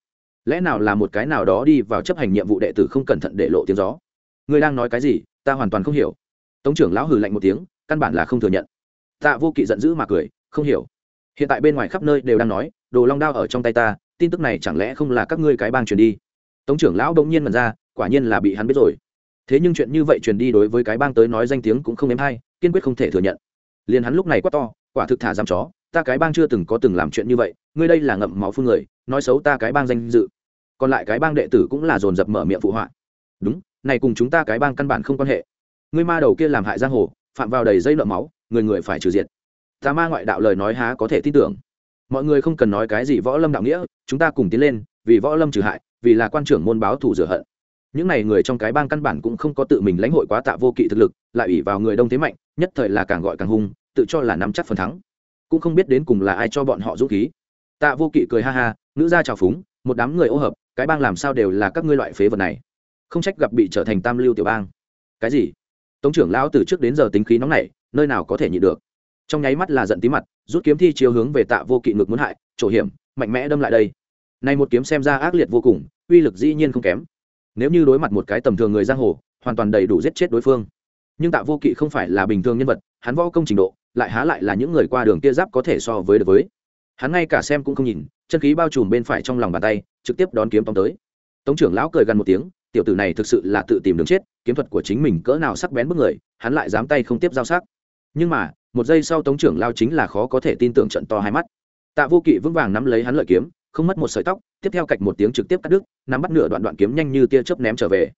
[SPEAKER 1] Lẽ nào là một cái nào đó đi vào chấp hành nhiệm vụ đệ tử không cẩn thận để lộ tiếng gió? Ngươi đang nói cái gì, ta hoàn toàn không hiểu. Tống trưởng lão hừ lạnh một tiếng căn bản là không thừa nhận. Tạ vô kỵ giận dữ mà cười, không hiểu. Hiện tại bên ngoài khắp nơi đều đang nói, đồ long đao ở trong tay ta, tin tức này chẳng lẽ không là các ngươi cái bang truyền đi? Tống trưởng lão đông nhiên mật ra, quả nhiên là bị hắn biết rồi. Thế nhưng chuyện như vậy truyền đi đối với cái bang tới nói danh tiếng cũng không êm hay, kiên quyết không thể thừa nhận. Liền hắn lúc này quá to, quả thực thả giam chó, ta cái bang chưa từng có từng làm chuyện như vậy, ngươi đây là ngậm máu phương người, nói xấu ta cái bang danh dự. Còn lại cái bang đệ tử cũng là dồn dập mở miệng phụ họa. Đúng, này cùng chúng ta cái bang căn bản không quan hệ. Ngươi ma đầu kia làm hại giang hồ phạm vào đầy dây nợ máu, người người phải trừ diệt. Tà ma ngoại đạo lời nói há có thể tin tưởng. Mọi người không cần nói cái gì võ lâm đạo nghĩa, chúng ta cùng tiến lên, vì võ lâm trừ hại, vì là quan trưởng môn báo thủ rửa hận. Những n à y người trong cái bang căn bản cũng không có tự mình lãnh hội quá tạ vô kỵ thực lực, lại ủy vào người đông thế mạnh, nhất thời là càng gọi càng hung, tự cho là nắm chắc phần thắng. Cũng không biết đến cùng là ai cho bọn họ dũng khí. Tạ vô kỵ cười ha ha, nữ gia trào phúng, một đám người ô hợp, cái bang làm sao đều là các ngươi loại phế vật này. Không trách gặp bị trở thành tam lưu tiểu bang. Cái gì? Tống trưởng lão từ trước đến giờ tính khí nóng nảy, nơi nào có thể nhịn được. Trong nháy mắt là giận tí mặt, rút kiếm thi chiếu hướng về tạ vô kỵ ngực muốn hại trổ hiểm, mạnh mẽ đâm lại đây. Này một kiếm xem ra ác liệt vô cùng, uy lực dĩ nhiên không kém. Nếu như đối mặt một cái tầm thường người giang hồ, hoàn toàn đầy đủ giết chết đối phương. Nhưng tạ vô kỵ không phải là bình thường nhân vật, hắn võ công trình độ, lại há lại là những người qua đường kia giáp có thể so với được với. Hắn ngay cả xem cũng không nhìn, chân khí bao trùm bên phải trong lòng bàn tay, trực tiếp đón kiếm tóm tới. Tống trưởng lão cười gần một tiếng tiểu tử này thực sự là tự tìm đường chết, kiếm thuật của chính mình cỡ nào sắc bén bức người, hắn lại dám tay không tiếp giao sắc. Nhưng mà, một giây sau tống trưởng lao chính là khó có thể tin tưởng trận to hai mắt. Tạ vô kỵ vững vàng nắm lấy hắn lợi kiếm, không mất một sợi tóc, tiếp theo cạch một tiếng trực tiếp cắt đứt, nắm bắt nửa đoạn đoạn kiếm nhanh như tia chớp ném trở về.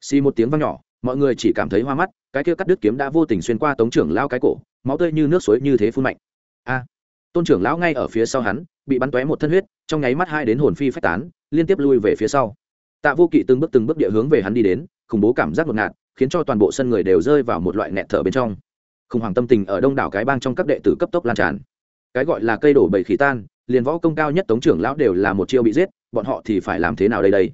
[SPEAKER 1] Xì một tiếng vang nhỏ, mọi người chỉ cảm thấy hoa mắt, cái kia cắt đứt kiếm đã vô tình xuyên qua tống trưởng lao cái cổ, máu tươi như nước suối như thế phun mạnh. A! Tôn trưởng lão ngay ở phía sau hắn, bị bắn tóe một thân huyết, trong nháy mắt hai đến hồn phi phách tán, liên tiếp lui về phía sau tạ vô kỵ từng bước từng bước địa hướng về hắn đi đến, khủng bố cảm giác ngột ngạt, khiến cho toàn bộ sân người đều rơi vào một loại nghẹt thở bên trong. Khủng hoảng tâm tình ở đông đảo cái bang trong các đệ tử cấp tốc lan tràn. Cái gọi là cây đổ bầy khí tan, liền võ công cao nhất tống trưởng lão đều là một chiêu bị giết, bọn họ thì phải làm thế nào đây đây?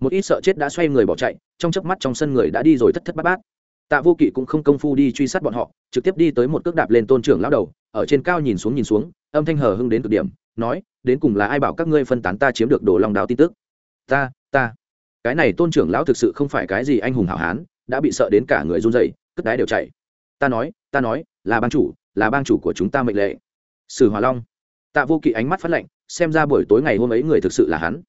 [SPEAKER 1] Một ít sợ chết đã xoay người bỏ chạy, trong chớp mắt trong sân người đã đi rồi thất thất bát bát. Tạ vô kỵ cũng không công phu đi truy sát bọn họ, trực tiếp đi tới một cước đạp lên tôn trưởng lão đầu, ở trên cao nhìn xuống nhìn xuống, âm thanh hờ hưng đến cực điểm, nói, đến cùng là ai bảo các ngươi phân tán ta chiếm được đồ long đào tin tức? Ta ta cái này tôn trưởng lão thực sự không phải cái gì anh hùng hảo hán, đã bị sợ đến cả người run rẩy, cất đái đều chạy. Ta nói ta nói, là bang chủ, là bang chủ của chúng ta mệnh lệ. Sử hỏa long. Tạ vô kỵ ánh mắt phát lệnh xem ra buổi tối ngày hôm ấy người thực sự là hắn.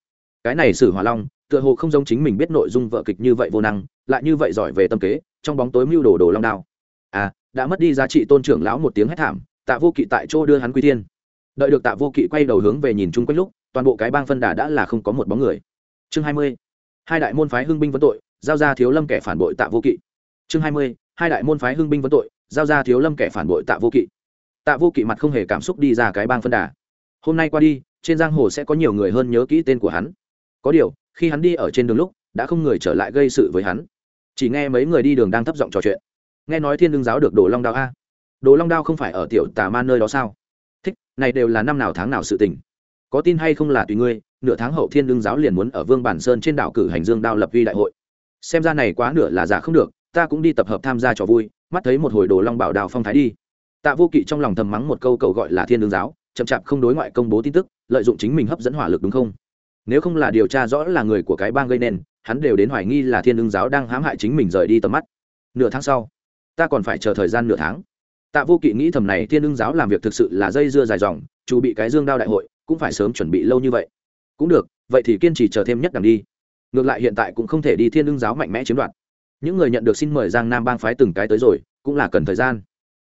[SPEAKER 1] Cái này sử hỏa long, tựa hồ không giống chính mình biết nội dung vợ kịch như vậy vô năng, lại như vậy giỏi về tâm kế, trong bóng tối mưu đồ đồ long đao. À đã mất đi giá trị tôn trưởng lão một tiếng hét thảm, tạ vô kỵ tại chỗ đưa hắn quy thiên. Đợi được tạ vô kỵ quay đầu hướng về nhìn chung quanh lúc, toàn bộ cái bang phân đà đã là không có một bóng người. Chương hai mươi hai đại môn phái hưng binh vấn tội, giao ra thiếu lâm kẻ phản bội tạ vô kỵ. Chương hai mươi, hai đại môn phái hưng binh vấn tội, giao ra thiếu lâm kẻ phản bội tạ vô kỵ. Tạ vô kỵ mặt không hề cảm xúc đi ra cái bang phân đà. Hôm nay qua đi, trên giang hồ sẽ có nhiều người hơn nhớ kỹ tên của hắn. Có điều, khi hắn đi ở trên đường lúc, đã không người trở lại gây sự với hắn. Chỉ nghe mấy người đi đường đang thấp giọng trò chuyện. Nghe nói thiên đương giáo được đồ long đao a. Đồ long đao không phải ở tiểu tà man nơi đó sao? Thích, này đều là năm nào tháng nào sự tình. Có tin hay không là tùy ngươi nửa tháng hậu thiên đương giáo liền muốn ở vương bản sơn trên đảo cử hành dương đao lập vi đại hội. Xem ra này quá nửa là giả không được, ta cũng đi tập hợp tham gia trò vui, mắt thấy một hồi đồ long bảo đào phong thái đi. Tạ vô kỵ trong lòng thầm mắng một câu cầu gọi là thiên đương giáo, chậm chạp không đối ngoại công bố tin tức, lợi dụng chính mình hấp dẫn hỏa lực đúng không? Nếu không là điều tra rõ là người của cái bang gây nên, hắn đều đến hoài nghi là thiên đương giáo đang hãm hại chính mình rời đi tầm mắt. Nửa tháng sau, ta còn phải chờ thời gian nửa tháng. Tạ vô kỵ nghĩ thầm này thiên đương giáo làm việc thực sự là dây dưa dài dòng chủ bị cái dương đao đại hội, cũng phải sớm chuẩn bị lâu như vậy cũng được, vậy thì kiên trì chờ thêm nhất đằng đi. Ngược lại hiện tại cũng không thể đi thiên lương giáo mạnh mẽ chiếm đoạt. Những người nhận được xin mời giang nam bang phái từng cái tới rồi, cũng là cần thời gian.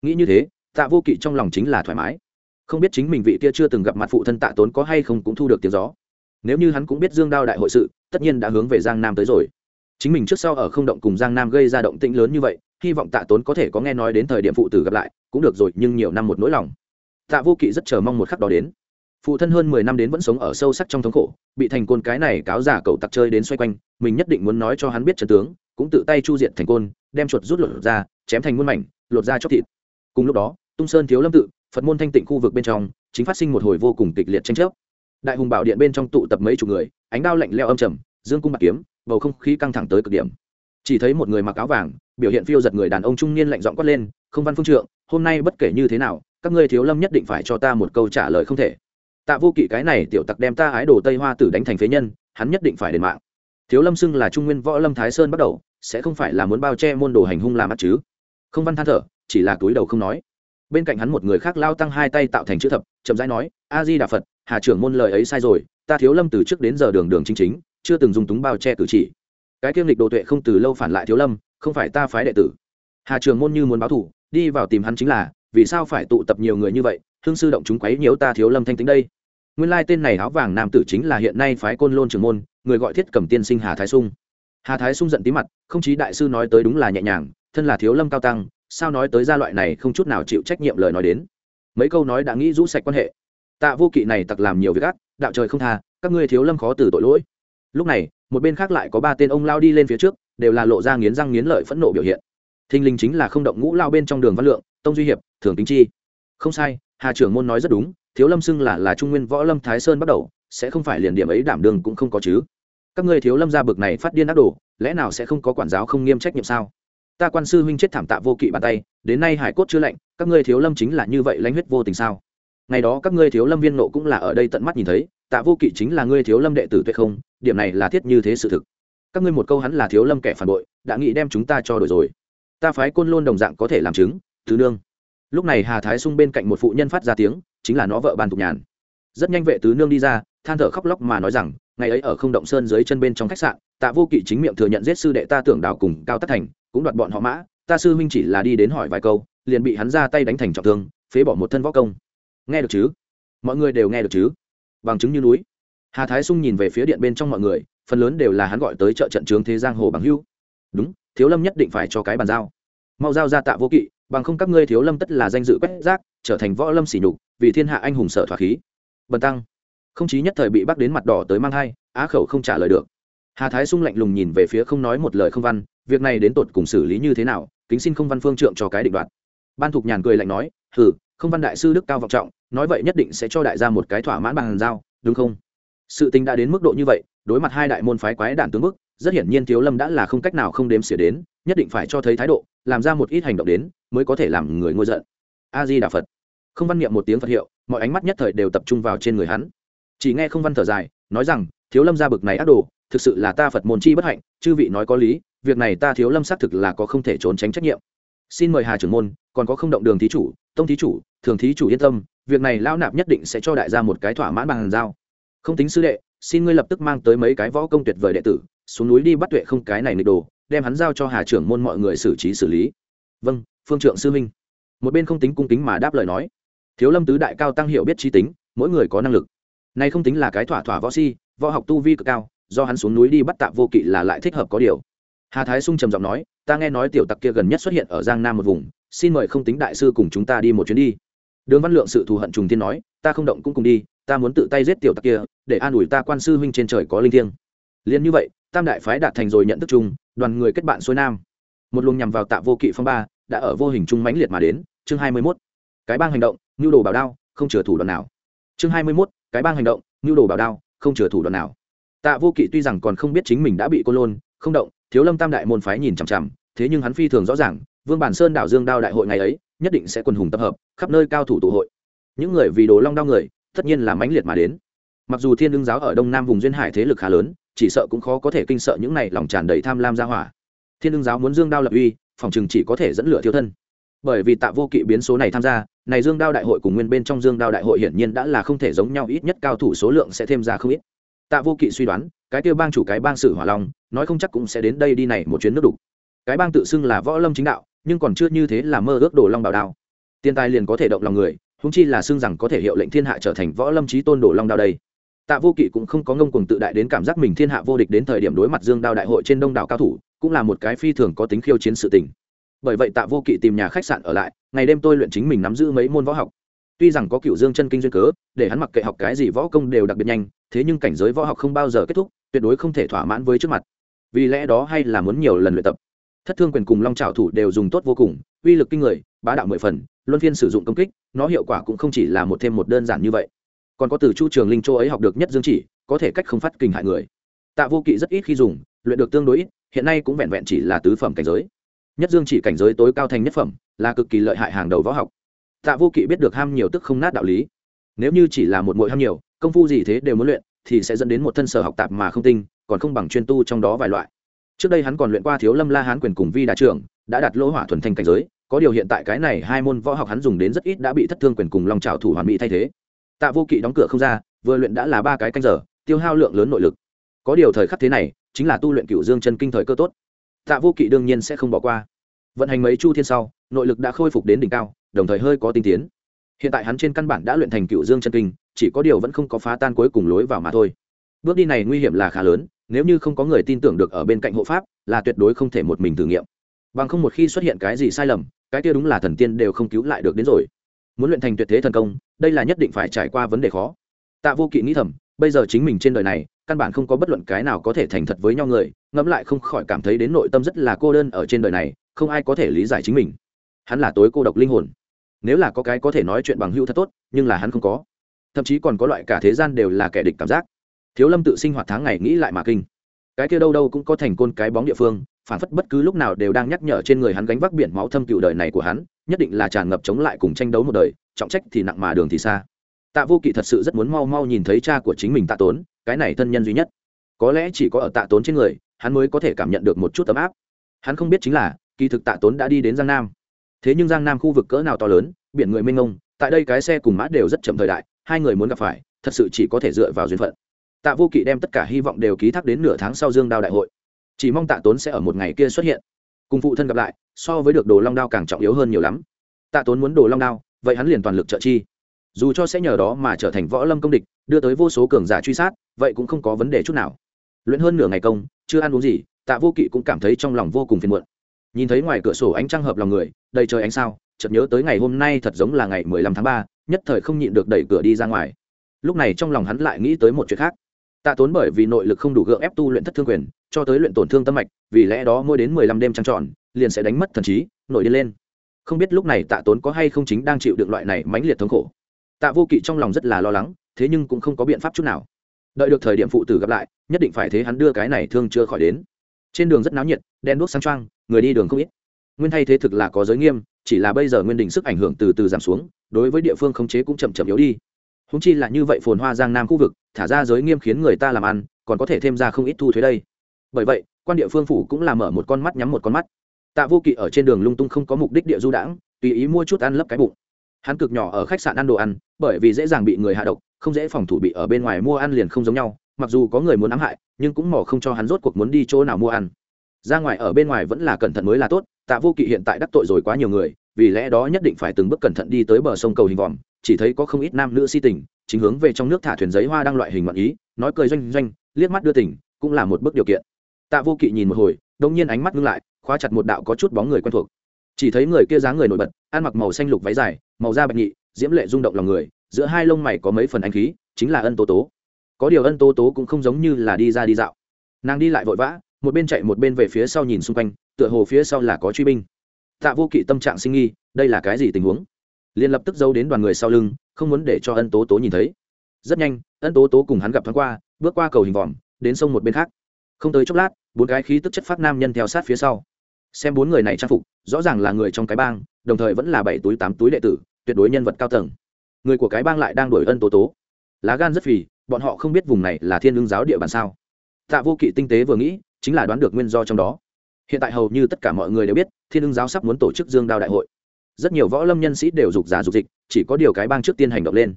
[SPEAKER 1] Nghĩ như thế, tạ vô kỵ trong lòng chính là thoải mái. Không biết chính mình vị kia chưa từng gặp mặt phụ thân tạ tốn có hay không cũng thu được tiếng gió. Nếu như hắn cũng biết dương đao đại hội sự, tất nhiên đã hướng về giang nam tới rồi. Chính mình trước sau ở không động cùng giang nam gây ra động tĩnh lớn như vậy, hy vọng tạ tốn có thể có nghe nói đến thời điểm phụ tử gặp lại, cũng được rồi, nhưng nhiều năm một nỗi lòng. Tạ vô kỵ rất chờ mong một khắc đó đến phụ thân hơn mười năm đến vẫn sống ở sâu sắc trong thống khổ, bị thành côn cái này cáo giả cậu tặc chơi đến xoay quanh, mình nhất định muốn nói cho hắn biết trần tướng, cũng tự tay chu diện thành côn, đem chuột rút lột ra, chém thành muôn mảnh, lột ra chóc thịt. Cùng lúc đó, tung sơn thiếu lâm tự, phật môn thanh tịnh khu vực bên trong, chính phát sinh một hồi vô cùng kịch liệt tranh chấp. Đại hùng bảo điện bên trong tụ tập mấy chục người, ánh đao lạnh leo âm trầm, dương cung bạc kiếm, bầu không khí căng thẳng tới cực điểm. Chỉ thấy một người mặc áo vàng, biểu hiện phiêu giật người đàn ông trung niên lạnh giọng quát lên, không văn phương trượng, hôm nay bất kể như thế nào, các ngươi thiếu lâm nhất định phải cho ta một câu trả lời không thể tạ vô kỵ cái này tiểu tặc đem ta ái đồ tây hoa tử đánh thành phế nhân, hắn nhất định phải đền mạng. Thiếu lâm xưng là trung nguyên võ lâm thái sơn bắt đầu, sẽ không phải là muốn bao che môn đồ hành hung làm ắt chứ. Không văn than thở, chỉ là túi đầu không nói. Bên cạnh hắn một người khác lao tăng hai tay tạo thành chữ thập, chậm rãi nói, a di đà phật, hà trưởng môn lời ấy sai rồi, ta thiếu lâm từ trước đến giờ đường đường chính chính, chưa từng dùng túng bao che cử chỉ. Cái kiêm lịch đồ tuệ không từ lâu phản lại thiếu lâm, không phải ta phái đệ tử. Hà trường môn như muốn báo thủ, đi vào tìm hắn chính là, vì sao phải tụ tập nhiều người như vậy? Hương sư động chúng quấy nhiễu ta thiếu lâm thanh tính đây nguyên lai tên này áo vàng nam tử chính là hiện nay phái côn lôn trưởng môn, người gọi thiết cầm tiên sinh hà thái sung. Hà thái sung giận tí mặt, không chí đại sư nói tới đúng là nhẹ nhàng, thân là thiếu lâm cao tăng, sao nói tới gia loại này không chút nào chịu trách nhiệm lời nói đến. Mấy câu nói đã nghĩ rũ sạch quan hệ. Tạ vô kỵ này tặc làm nhiều việc ác, đạo trời không tha, các ngươi thiếu lâm khó từ tội lỗi. Lúc này, một bên khác lại có ba tên ông lao đi lên phía trước, đều là lộ ra nghiến răng nghiến lợi phẫn nộ biểu hiện. Thình linh chính là không động ngũ lao bên trong đường văn lượng, tông duy hiệp thường tính chi. Không sai, hà trưởng môn nói rất đúng thiếu lâm xưng là là trung nguyên võ lâm thái sơn bắt đầu, sẽ không phải liền điểm ấy đảm đường cũng không có chứ. Các ngươi thiếu lâm ra bực này phát điên ác đồ, lẽ nào sẽ không có quản giáo không nghiêm trách nhiệm sao? Ta quan sư huynh chết thảm tạ vô kỵ bàn tay, đến nay hải cốt chưa lạnh, các ngươi thiếu lâm chính là như vậy lãnh huyết vô tình sao? Ngày đó các ngươi thiếu lâm viên nộ cũng là ở đây tận mắt nhìn thấy, tạ vô kỵ chính là ngươi thiếu lâm đệ tử tuyệt không, điểm này là thiết như thế sự thực. Các ngươi một câu hắn là thiếu lâm kẻ phản bội, đã nghĩ đem chúng ta cho đổi rồi. Ta phái côn lôn đồng dạng có thể làm chứng, thứ nương. Lúc này hà thái sung bên cạnh một phụ nhân phát ra tiếng chính là nó vợ bàn thục nhàn. Rất nhanh vệ tứ nương đi ra, than thở khóc lóc mà nói rằng, ngày ấy ở không động sơn dưới chân bên trong khách sạn, tạ vô kỵ chính miệng thừa nhận giết sư đệ ta tưởng đào cùng cao tất thành, cũng đoạt bọn họ mã. Ta sư huynh chỉ là đi đến hỏi vài câu, liền bị hắn ra tay đánh thành trọng thương, phế bỏ một thân võ công. Nghe được chứ? Mọi người đều nghe được chứ? Bằng chứng như núi. Hà thái sung nhìn về phía điện bên trong mọi người, phần lớn đều là hắn gọi tới chợ trận trướng thế giang hồ bằng hưu. Đúng, thiếu lâm nhất định phải cho cái bàn giao. Mau giao ra tạ vô kỵ, bằng không các ngươi thiếu lâm tất là danh dự quét rác, trở thành võ lâm sỉ nhục vì thiên hạ anh hùng sở thỏa khí. Bần tăng, không chí nhất thời bị bắt đến mặt đỏ tới mang hai, á khẩu không trả lời được. Hà thái sung lạnh lùng nhìn về phía không nói một lời không văn, việc này đến tột cùng xử lý như thế nào, kính xin không văn phương trượng cho cái định đoạt. Ban thục nhàn cười lạnh nói, hừ, không văn đại sư đức cao vọng trọng, nói vậy nhất định sẽ cho đại gia một cái thỏa mãn bằng giao, đúng không? Sự tình đã đến mức độ như vậy, đối mặt hai đại môn phái quái đản tướng bức, rất hiển nhiên thiếu lâm đã là không cách nào không đếm xỉa đến, nhất định phải cho thấy thái độ, làm ra một ít hành động đến, mới có thể làm người ngôi giận. A di đà phật không văn niệm một tiếng phật hiệu, mọi ánh mắt nhất thời đều tập trung vào trên người hắn. Chỉ nghe không văn thở dài, nói rằng, thiếu lâm ra bực này ác đồ, thực sự là ta phật môn chi bất hạnh, chư vị nói có lý, việc này ta thiếu lâm xác thực là có không thể trốn tránh trách nhiệm. Xin mời hà trưởng môn, còn có không động đường thí chủ, tông thí chủ, thường thí chủ yên tâm, việc này lao nạp nhất định sẽ cho đại gia một cái thỏa mãn bằng giao. Không tính sư đệ, xin ngươi lập tức mang tới mấy cái võ công tuyệt vời đệ tử, xuống núi đi bắt tuệ không cái này nịch đồ, đem hắn giao cho hà trưởng môn mọi người xử trí xử lý. Vâng phương trượng sư minh một bên không tính cung kính mà đáp lời nói thiếu lâm tứ đại cao tăng hiểu biết trí tính, mỗi người có năng lực. Này không tính là cái thỏa thỏa võ si, võ học tu vi cực cao, do hắn xuống núi đi bắt tạ vô kỵ là lại thích hợp có điều. Hà thái sung trầm giọng nói, ta nghe nói tiểu tặc kia gần nhất xuất hiện ở giang nam một vùng, xin mời không tính đại sư cùng chúng ta đi một chuyến đi. Đường văn lượng sự thù hận trùng tiên nói, ta không động cũng cùng đi, ta muốn tự tay giết tiểu tặc kia, để an ủi ta quan sư huynh trên trời có linh thiêng. Liền như vậy, tam đại phái đạt thành rồi nhận thức chung, đoàn người kết bạn xuôi nam. Một luồng nhằm vào tạ vô kỵ phong ba, đã ở vô hình chung mãnh liệt mà đến. Chương hai mươi 21. cái bang hành động nhu đồ bảo đao, không chừa thủ đoạn nào. Chương hai mươi mốt, cái bang hành động nhu đồ bảo đao, không chừa thủ đoạn nào. Tạ vô kỵ tuy rằng còn không biết chính mình đã bị cô lôn, không động, thiếu lâm tam đại môn phái nhìn chằm chằm, thế nhưng hắn phi thường rõ ràng, vương bản sơn đảo dương đao đại hội ngày ấy, nhất định sẽ quần hùng tập hợp, khắp nơi cao thủ tụ hội. Những người vì đồ long đao người, tất nhiên là mãnh liệt mà đến. Mặc dù thiên đương giáo ở đông nam vùng duyên hải thế lực khá lớn, chỉ sợ cũng khó có thể kinh sợ những này lòng tràn đầy tham lam gia hỏa. Thiên đương giáo muốn dương đao lập uy, phòng chừng chỉ có thể dẫn lửa thiêu thân bởi vì tạ vô kỵ biến số này tham gia, này dương đao đại hội cùng nguyên bên trong dương đao đại hội hiển nhiên đã là không thể giống nhau, ít nhất cao thủ số lượng sẽ thêm ra không ít. Tạ vô kỵ suy đoán, cái kêu bang chủ, cái bang sử hỏa long, nói không chắc cũng sẽ đến đây đi này một chuyến nước đục. Cái bang tự xưng là võ lâm chính đạo, nhưng còn chưa như thế là mơ ước đồ long bảo đao. Tiền tài liền có thể động lòng người húng chi là xưng rằng có thể hiệu lệnh thiên hạ trở thành võ lâm trí tôn đồ long đao đây. Tạ vô kỵ cũng không có ngông cuồng tự đại đến cảm giác mình thiên hạ vô địch đến thời điểm đối mặt dương đao đại hội trên đông đảo cao thủ, cũng là một cái phi thường có tính khiêu chiến sự tình bởi vậy tạ vô kỵ tìm nhà khách sạn ở lại, ngày đêm tôi luyện chính mình nắm giữ mấy môn võ học. Tuy rằng có cựu dương chân kinh duyên cớ, để hắn mặc kệ học cái gì võ công đều đặc biệt nhanh, thế nhưng cảnh giới võ học không bao giờ kết thúc, tuyệt đối không thể thỏa mãn với trước mặt. Vì lẽ đó hay là muốn nhiều lần luyện tập. Thất thương quyền cùng long trào thủ đều dùng tốt vô cùng, uy lực kinh người, bá đạo mười phần, luân phiên sử dụng công kích, nó hiệu quả cũng không chỉ là một thêm một đơn giản như vậy. Còn có từ chu trường linh châu ấy học được nhất dương chỉ, có thể cách không phát kinh hại người. Tạ vô kỵ rất ít khi dùng, luyện được tương đối ít, hiện nay cũng vẹn vẹn chỉ là tứ phẩm cảnh giới nhất dương chỉ cảnh giới tối cao thành nhất phẩm, là cực kỳ lợi hại hàng đầu võ học. Tạ vô kỵ biết được ham nhiều tức không nát đạo lý. Nếu như chỉ là một mội ham nhiều, công phu gì thế đều muốn luyện, thì sẽ dẫn đến một thân sở học tạp mà không tinh, còn không bằng chuyên tu trong đó vài loại. Trước đây hắn còn luyện qua thiếu lâm la hán quyền cùng vi đà trưởng, đã đặt lỗ hỏa thuần thanh cảnh giới, có điều hiện tại cái này hai môn võ học hắn dùng đến rất ít đã bị thất thương quyền cùng long trào thủ hoàn mỹ thay thế. Tạ vô kỵ đóng cửa không ra, vừa luyện đã là ba cái canh giờ, tiêu hao lượng lớn nội lực. Có điều thời khắc thế này, chính là tu luyện cựu dương chân kinh thời cơ tốt tạ vô kỵ đương nhiên sẽ không bỏ qua. Vận hành mấy chu thiên sau, nội lực đã khôi phục đến đỉnh cao, đồng thời hơi có tinh tiến. Hiện tại hắn trên căn bản đã luyện thành cựu dương chân kinh, chỉ có điều vẫn không có phá tan cuối cùng lối vào mà thôi. Bước đi này nguy hiểm là khá lớn, nếu như không có người tin tưởng được ở bên cạnh hộ pháp, là tuyệt đối không thể một mình thử nghiệm. Bằng không một khi xuất hiện cái gì sai lầm, cái kia đúng là thần tiên đều không cứu lại được đến rồi. Muốn luyện thành tuyệt thế thần công, đây là nhất định phải trải qua vấn đề khó. Tạ vô kỵ nghĩ thầm, bây giờ chính mình trên đời này căn bản không có bất luận cái nào có thể thành thật với nhau người, ngẫm lại không khỏi cảm thấy đến nội tâm rất là cô đơn ở trên đời này, không ai có thể lý giải chính mình. Hắn là tối cô độc linh hồn. Nếu là có cái có thể nói chuyện bằng hữu thật tốt, nhưng là hắn không có. Thậm chí còn có loại cả thế gian đều là kẻ địch cảm giác. Thiếu lâm tự sinh hoạt tháng ngày nghĩ lại mà kinh. Cái kia đâu đâu cũng có thành côn cái bóng địa phương, phản phất bất cứ lúc nào đều đang nhắc nhở trên người hắn gánh vác biển máu thâm cựu đời này của hắn, nhất định là tràn ngập chống lại cùng tranh đấu một đời, trọng trách thì nặng mà đường thì xa. Tạ vô kỵ thật sự rất muốn mau mau nhìn thấy cha của chính mình tạ tốn cái này thân nhân duy nhất. Có lẽ chỉ có ở tạ tốn trên người, hắn mới có thể cảm nhận được một chút ấm áp. Hắn không biết chính là, kỳ thực tạ tốn đã đi đến giang nam. Thế nhưng giang nam khu vực cỡ nào to lớn, biển người mênh mông, tại đây cái xe cùng mã đều rất chậm thời đại, hai người muốn gặp phải, thật sự chỉ có thể dựa vào duyên phận. Tạ vô kỵ đem tất cả hy vọng đều ký thác đến nửa tháng sau dương đao đại hội. Chỉ mong tạ tốn sẽ ở một ngày kia xuất hiện. Cùng phụ thân gặp lại, so với được đồ long đao càng trọng yếu hơn nhiều lắm. Tạ tốn muốn đồ long đao, vậy hắn liền toàn lực trợ chi dù cho sẽ nhờ đó mà trở thành võ lâm công địch, đưa tới vô số cường giả truy sát, vậy cũng không có vấn đề chút nào. Luyện hơn nửa ngày công, chưa ăn uống gì, tạ vô kỵ cũng cảm thấy trong lòng vô cùng phiền muộn. Nhìn thấy ngoài cửa sổ ánh trăng hợp lòng người, đầy trời ánh sao, chợt nhớ tới ngày hôm nay thật giống là ngày mười lăm tháng ba, nhất thời không nhịn được đẩy cửa đi ra ngoài. Lúc này trong lòng hắn lại nghĩ tới một chuyện khác. Tạ tốn bởi vì nội lực không đủ gượng ép tu luyện thất thương quyền, cho tới luyện tổn thương tâm mạch, vì lẽ đó mỗi đến mười lăm đêm trăng tròn, liền sẽ đánh mất thần trí, nổi đi lên. Không biết lúc này tạ tốn có hay không chính đang chịu được loại này mãnh liệt thống khổ tạ vô kỵ trong lòng rất là lo lắng, thế nhưng cũng không có biện pháp chút nào. Đợi được thời điểm phụ tử gặp lại, nhất định phải thế hắn đưa cái này thương chưa khỏi đến. Trên đường rất náo nhiệt đen đuốc sáng trăng người đi đường không ít. Nguyên thay thế thực là có giới nghiêm, chỉ là bây giờ nguyên đình sức ảnh hưởng từ từ giảm xuống, đối với địa phương khống chế cũng chậm chậm yếu đi. Húng chi là như vậy phồn hoa giang nam khu vực, thả ra giới nghiêm khiến người ta làm ăn, còn có thể thêm ra không ít thu thuế đây. Bởi vậy, quan địa phương phủ cũng là mở một con mắt nhắm một con mắt. Tạ vô kỵ ở trên đường lung tung không có mục đích địa du đãng, tùy ý mua chút ăn lấp cái bụng hắn cực nhỏ ở khách sạn ăn đồ ăn, bởi vì dễ dàng bị người hạ độc, không dễ phòng thủ bị ở bên ngoài mua ăn liền không giống nhau, mặc dù có người muốn ám hại, nhưng cũng mỏ không cho hắn rốt cuộc muốn đi chỗ nào mua ăn. Ra ngoài ở bên ngoài vẫn là cẩn thận mới là tốt, tạ vô kỵ hiện tại đắc tội rồi quá nhiều người, vì lẽ đó nhất định phải từng bước cẩn thận đi tới bờ sông cầu hình vòm, chỉ thấy có không ít nam nữ si tình, chính hướng về trong nước thả thuyền giấy hoa đang loại hình mặn ý, nói cười doanh doanh, liếc mắt đưa tỉnh cũng là một bước điều kiện. Tạ vô kỵ nhìn một hồi, đông nhiên ánh mắt ngưng lại, khóa chặt một đạo có chút bóng người quen thuộc chỉ thấy người kia dáng người nổi bật, ăn mặc màu xanh lục váy dài, màu da bạch nhị, diễm lệ rung động lòng người, giữa hai lông mày có mấy phần ánh khí, chính là ân tố tố. Có điều ân tố tố cũng không giống như là đi ra đi dạo. Nàng đi lại vội vã, một bên chạy một bên về phía sau nhìn xung quanh, tựa hồ phía sau là có truy binh. Tạ vô kỵ tâm trạng sinh nghi, đây là cái gì tình huống? Liền lập tức giấu đến đoàn người sau lưng, không muốn để cho ân tố tố nhìn thấy. Rất nhanh, ân tố tố cùng hắn gặp thoáng qua, bước qua cầu hình vòm, đến sông một bên khác. Không tới chốc lát, bốn cái khí tức chất phát nam nhân theo sát phía sau xem bốn người này trang phục, rõ ràng là người trong cái bang, đồng thời vẫn là bảy túi tám túi đệ tử, tuyệt đối nhân vật cao tầng. Người của cái bang lại đang đổi ân tố tố. Lá gan rất phì, bọn họ không biết vùng này là thiên lương giáo địa bàn sao. Tạ vô kỵ tinh tế vừa nghĩ, chính là đoán được nguyên do trong đó. Hiện tại hầu như tất cả mọi người đều biết, thiên lương giáo sắp muốn tổ chức dương đao đại hội. Rất nhiều võ lâm nhân sĩ đều dục giả dục dịch, chỉ có điều cái bang trước tiên hành động lên.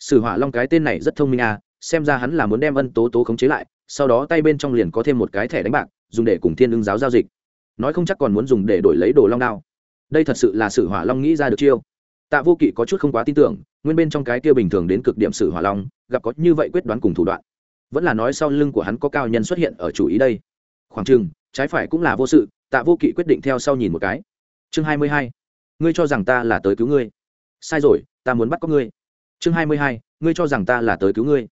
[SPEAKER 1] Sử hỏa long cái tên này rất thông minh à xem ra hắn là muốn đem ân tố tố khống chế lại, sau đó tay bên trong liền có thêm một cái thẻ đánh bạc, dùng để cùng thiên lương giáo giao dịch nói không chắc còn muốn dùng để đổi lấy đồ long đao. Đây thật sự là sử hỏa long nghĩ ra được chiêu. Tạ vô kỵ có chút không quá tin tưởng, nguyên bên trong cái kia bình thường đến cực điểm sử hỏa long, gặp có như vậy quyết đoán cùng thủ đoạn. Vẫn là nói sau lưng của hắn có cao nhân xuất hiện ở chủ ý đây. Khoảng chừng, trái phải cũng là vô sự, tạ vô kỵ quyết định theo sau nhìn một cái. Chương hai mươi hai. Ngươi cho rằng ta là tới cứu ngươi. Sai rồi, ta muốn bắt có ngươi. Chương hai mươi hai. Ngươi cho rằng ta là tới cứu ngươi.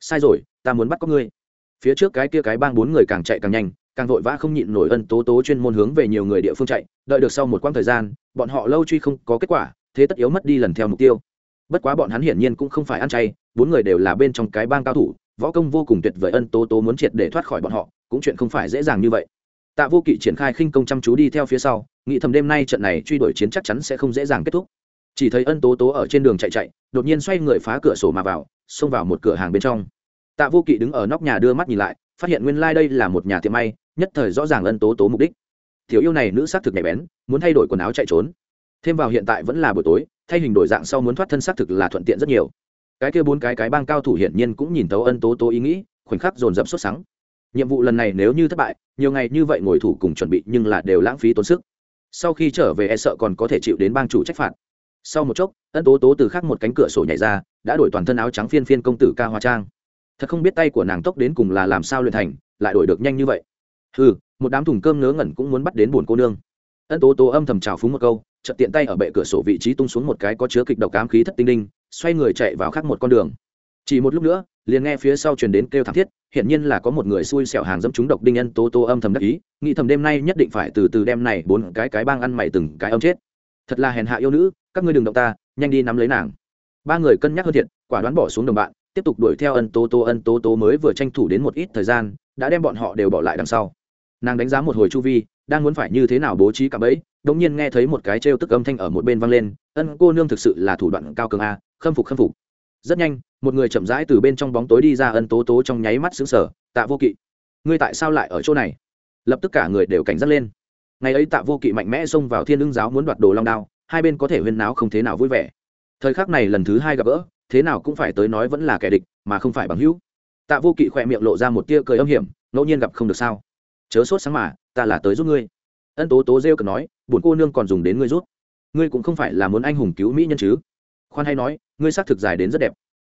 [SPEAKER 1] Sai rồi, ta muốn bắt có ngươi. Phía trước cái kia cái bang bốn người càng chạy càng nhanh càng vội vã không nhịn nổi ân tố tố chuyên môn hướng về nhiều người địa phương chạy, đợi được sau một quãng thời gian, bọn họ lâu truy không có kết quả, thế tất yếu mất đi lần theo mục tiêu. Bất quá bọn hắn hiển nhiên cũng không phải ăn chay, bốn người đều là bên trong cái bang cao thủ, võ công vô cùng tuyệt vời ân tố tố muốn triệt để thoát khỏi bọn họ, cũng chuyện không phải dễ dàng như vậy. Tạ vô kỵ triển khai khinh công chăm chú đi theo phía sau, nghĩ thầm đêm nay trận này truy đuổi chiến chắc chắn sẽ không dễ dàng kết thúc. Chỉ thấy ân tố tố ở trên đường chạy chạy, đột nhiên xoay người phá cửa sổ mà vào, xông vào một cửa hàng bên trong. Tạ vô kỵ đứng ở nóc nhà đưa mắt nhìn lại, phát hiện nguyên lai、like、đây là một nhà tiệm may nhất thời rõ ràng ân tố tố mục đích. Thiếu yêu này nữ xác thực nhạy bén, muốn thay đổi quần áo chạy trốn. Thêm vào hiện tại vẫn là buổi tối, thay hình đổi dạng sau muốn thoát thân xác thực là thuận tiện rất nhiều. Cái kia bốn cái cái bang cao thủ hiển nhiên cũng nhìn tấu ân tố tố ý nghĩ, khoảnh khắc dồn dập xuất sáng nhiệm vụ lần này nếu như thất bại, nhiều ngày như vậy ngồi thủ cùng chuẩn bị nhưng là đều lãng phí tốn sức. Sau khi trở về e sợ còn có thể chịu đến bang chủ trách phạt. Sau một chốc, ân tố tố từ khắc một cánh cửa sổ nhảy ra, đã đổi toàn thân áo trắng phiên phiên công tử ca hoa trang. Thật không biết tay của nàng tốc đến cùng là làm sao luyện thành, lại đổi được nhanh như vậy ừ một đám thùng cơm ngớ ngẩn cũng muốn bắt đến buồn cô nương. Ân tố tố âm thầm trào phúng một câu, chợt tiện tay ở bệ cửa sổ vị trí tung xuống một cái có chứa kịch độc ám khí thất tinh linh, xoay người chạy vào khác một con đường. Chỉ một lúc nữa, liền nghe phía sau truyền đến kêu thảm thiết hiện nhiên là có một người xui xẻo hàng dẫm trúng độc đinh Ân tố tố âm thầm đắc ý, nghĩ thầm đêm nay nhất định phải từ từ đem này bốn cái cái bang ăn mày từng cái âm chết. Thật là hèn hạ yêu nữ, các ngươi đừng động ta, nhanh đi nắm lấy nàng. Ba người cân nhắc hơn thiệt, quả đoán bỏ xuống đồng bạn, tiếp tục đuổi theo ân tố tố, ân tố tố mới vừa tranh thủ đến một ít thời gian, đã đem bọn họ đều bỏ lại đằng sau nàng đánh giá một hồi chu vi, đang muốn phải như thế nào bố trí cả bẫy đống nhiên nghe thấy một cái trêu tức âm thanh ở một bên vang lên, ân, cô nương thực sự là thủ đoạn cao cường a, khâm phục khâm phục. Rất nhanh, một người chậm rãi từ bên trong bóng tối đi ra ân tố tố trong nháy mắt xứng sở tạ vô kỵ, ngươi tại sao lại ở chỗ này? Lập tức cả người đều cảnh giác lên. Ngày ấy tạ vô kỵ mạnh mẽ xông vào thiên lương giáo muốn đoạt đồ long đao, hai bên có thể huyên náo không thế nào vui vẻ. Thời khắc này lần thứ hai gặp gỡ, thế nào cũng phải tới nói vẫn là kẻ địch, mà không phải bằng hữu. Tạ vô kỵ khỏe miệng lộ ra một tia cười âm hiểm, ngẫu nhiên gặp không được sao? Chớ sốt sáng mà, ta là tới giúp ngươi. Ân tố tố rêu cực nói, bổn cô nương còn dùng đến ngươi rút ngươi cũng không phải là muốn anh hùng cứu mỹ nhân chứ? Khoan hay nói, ngươi xác thực dài đến rất đẹp.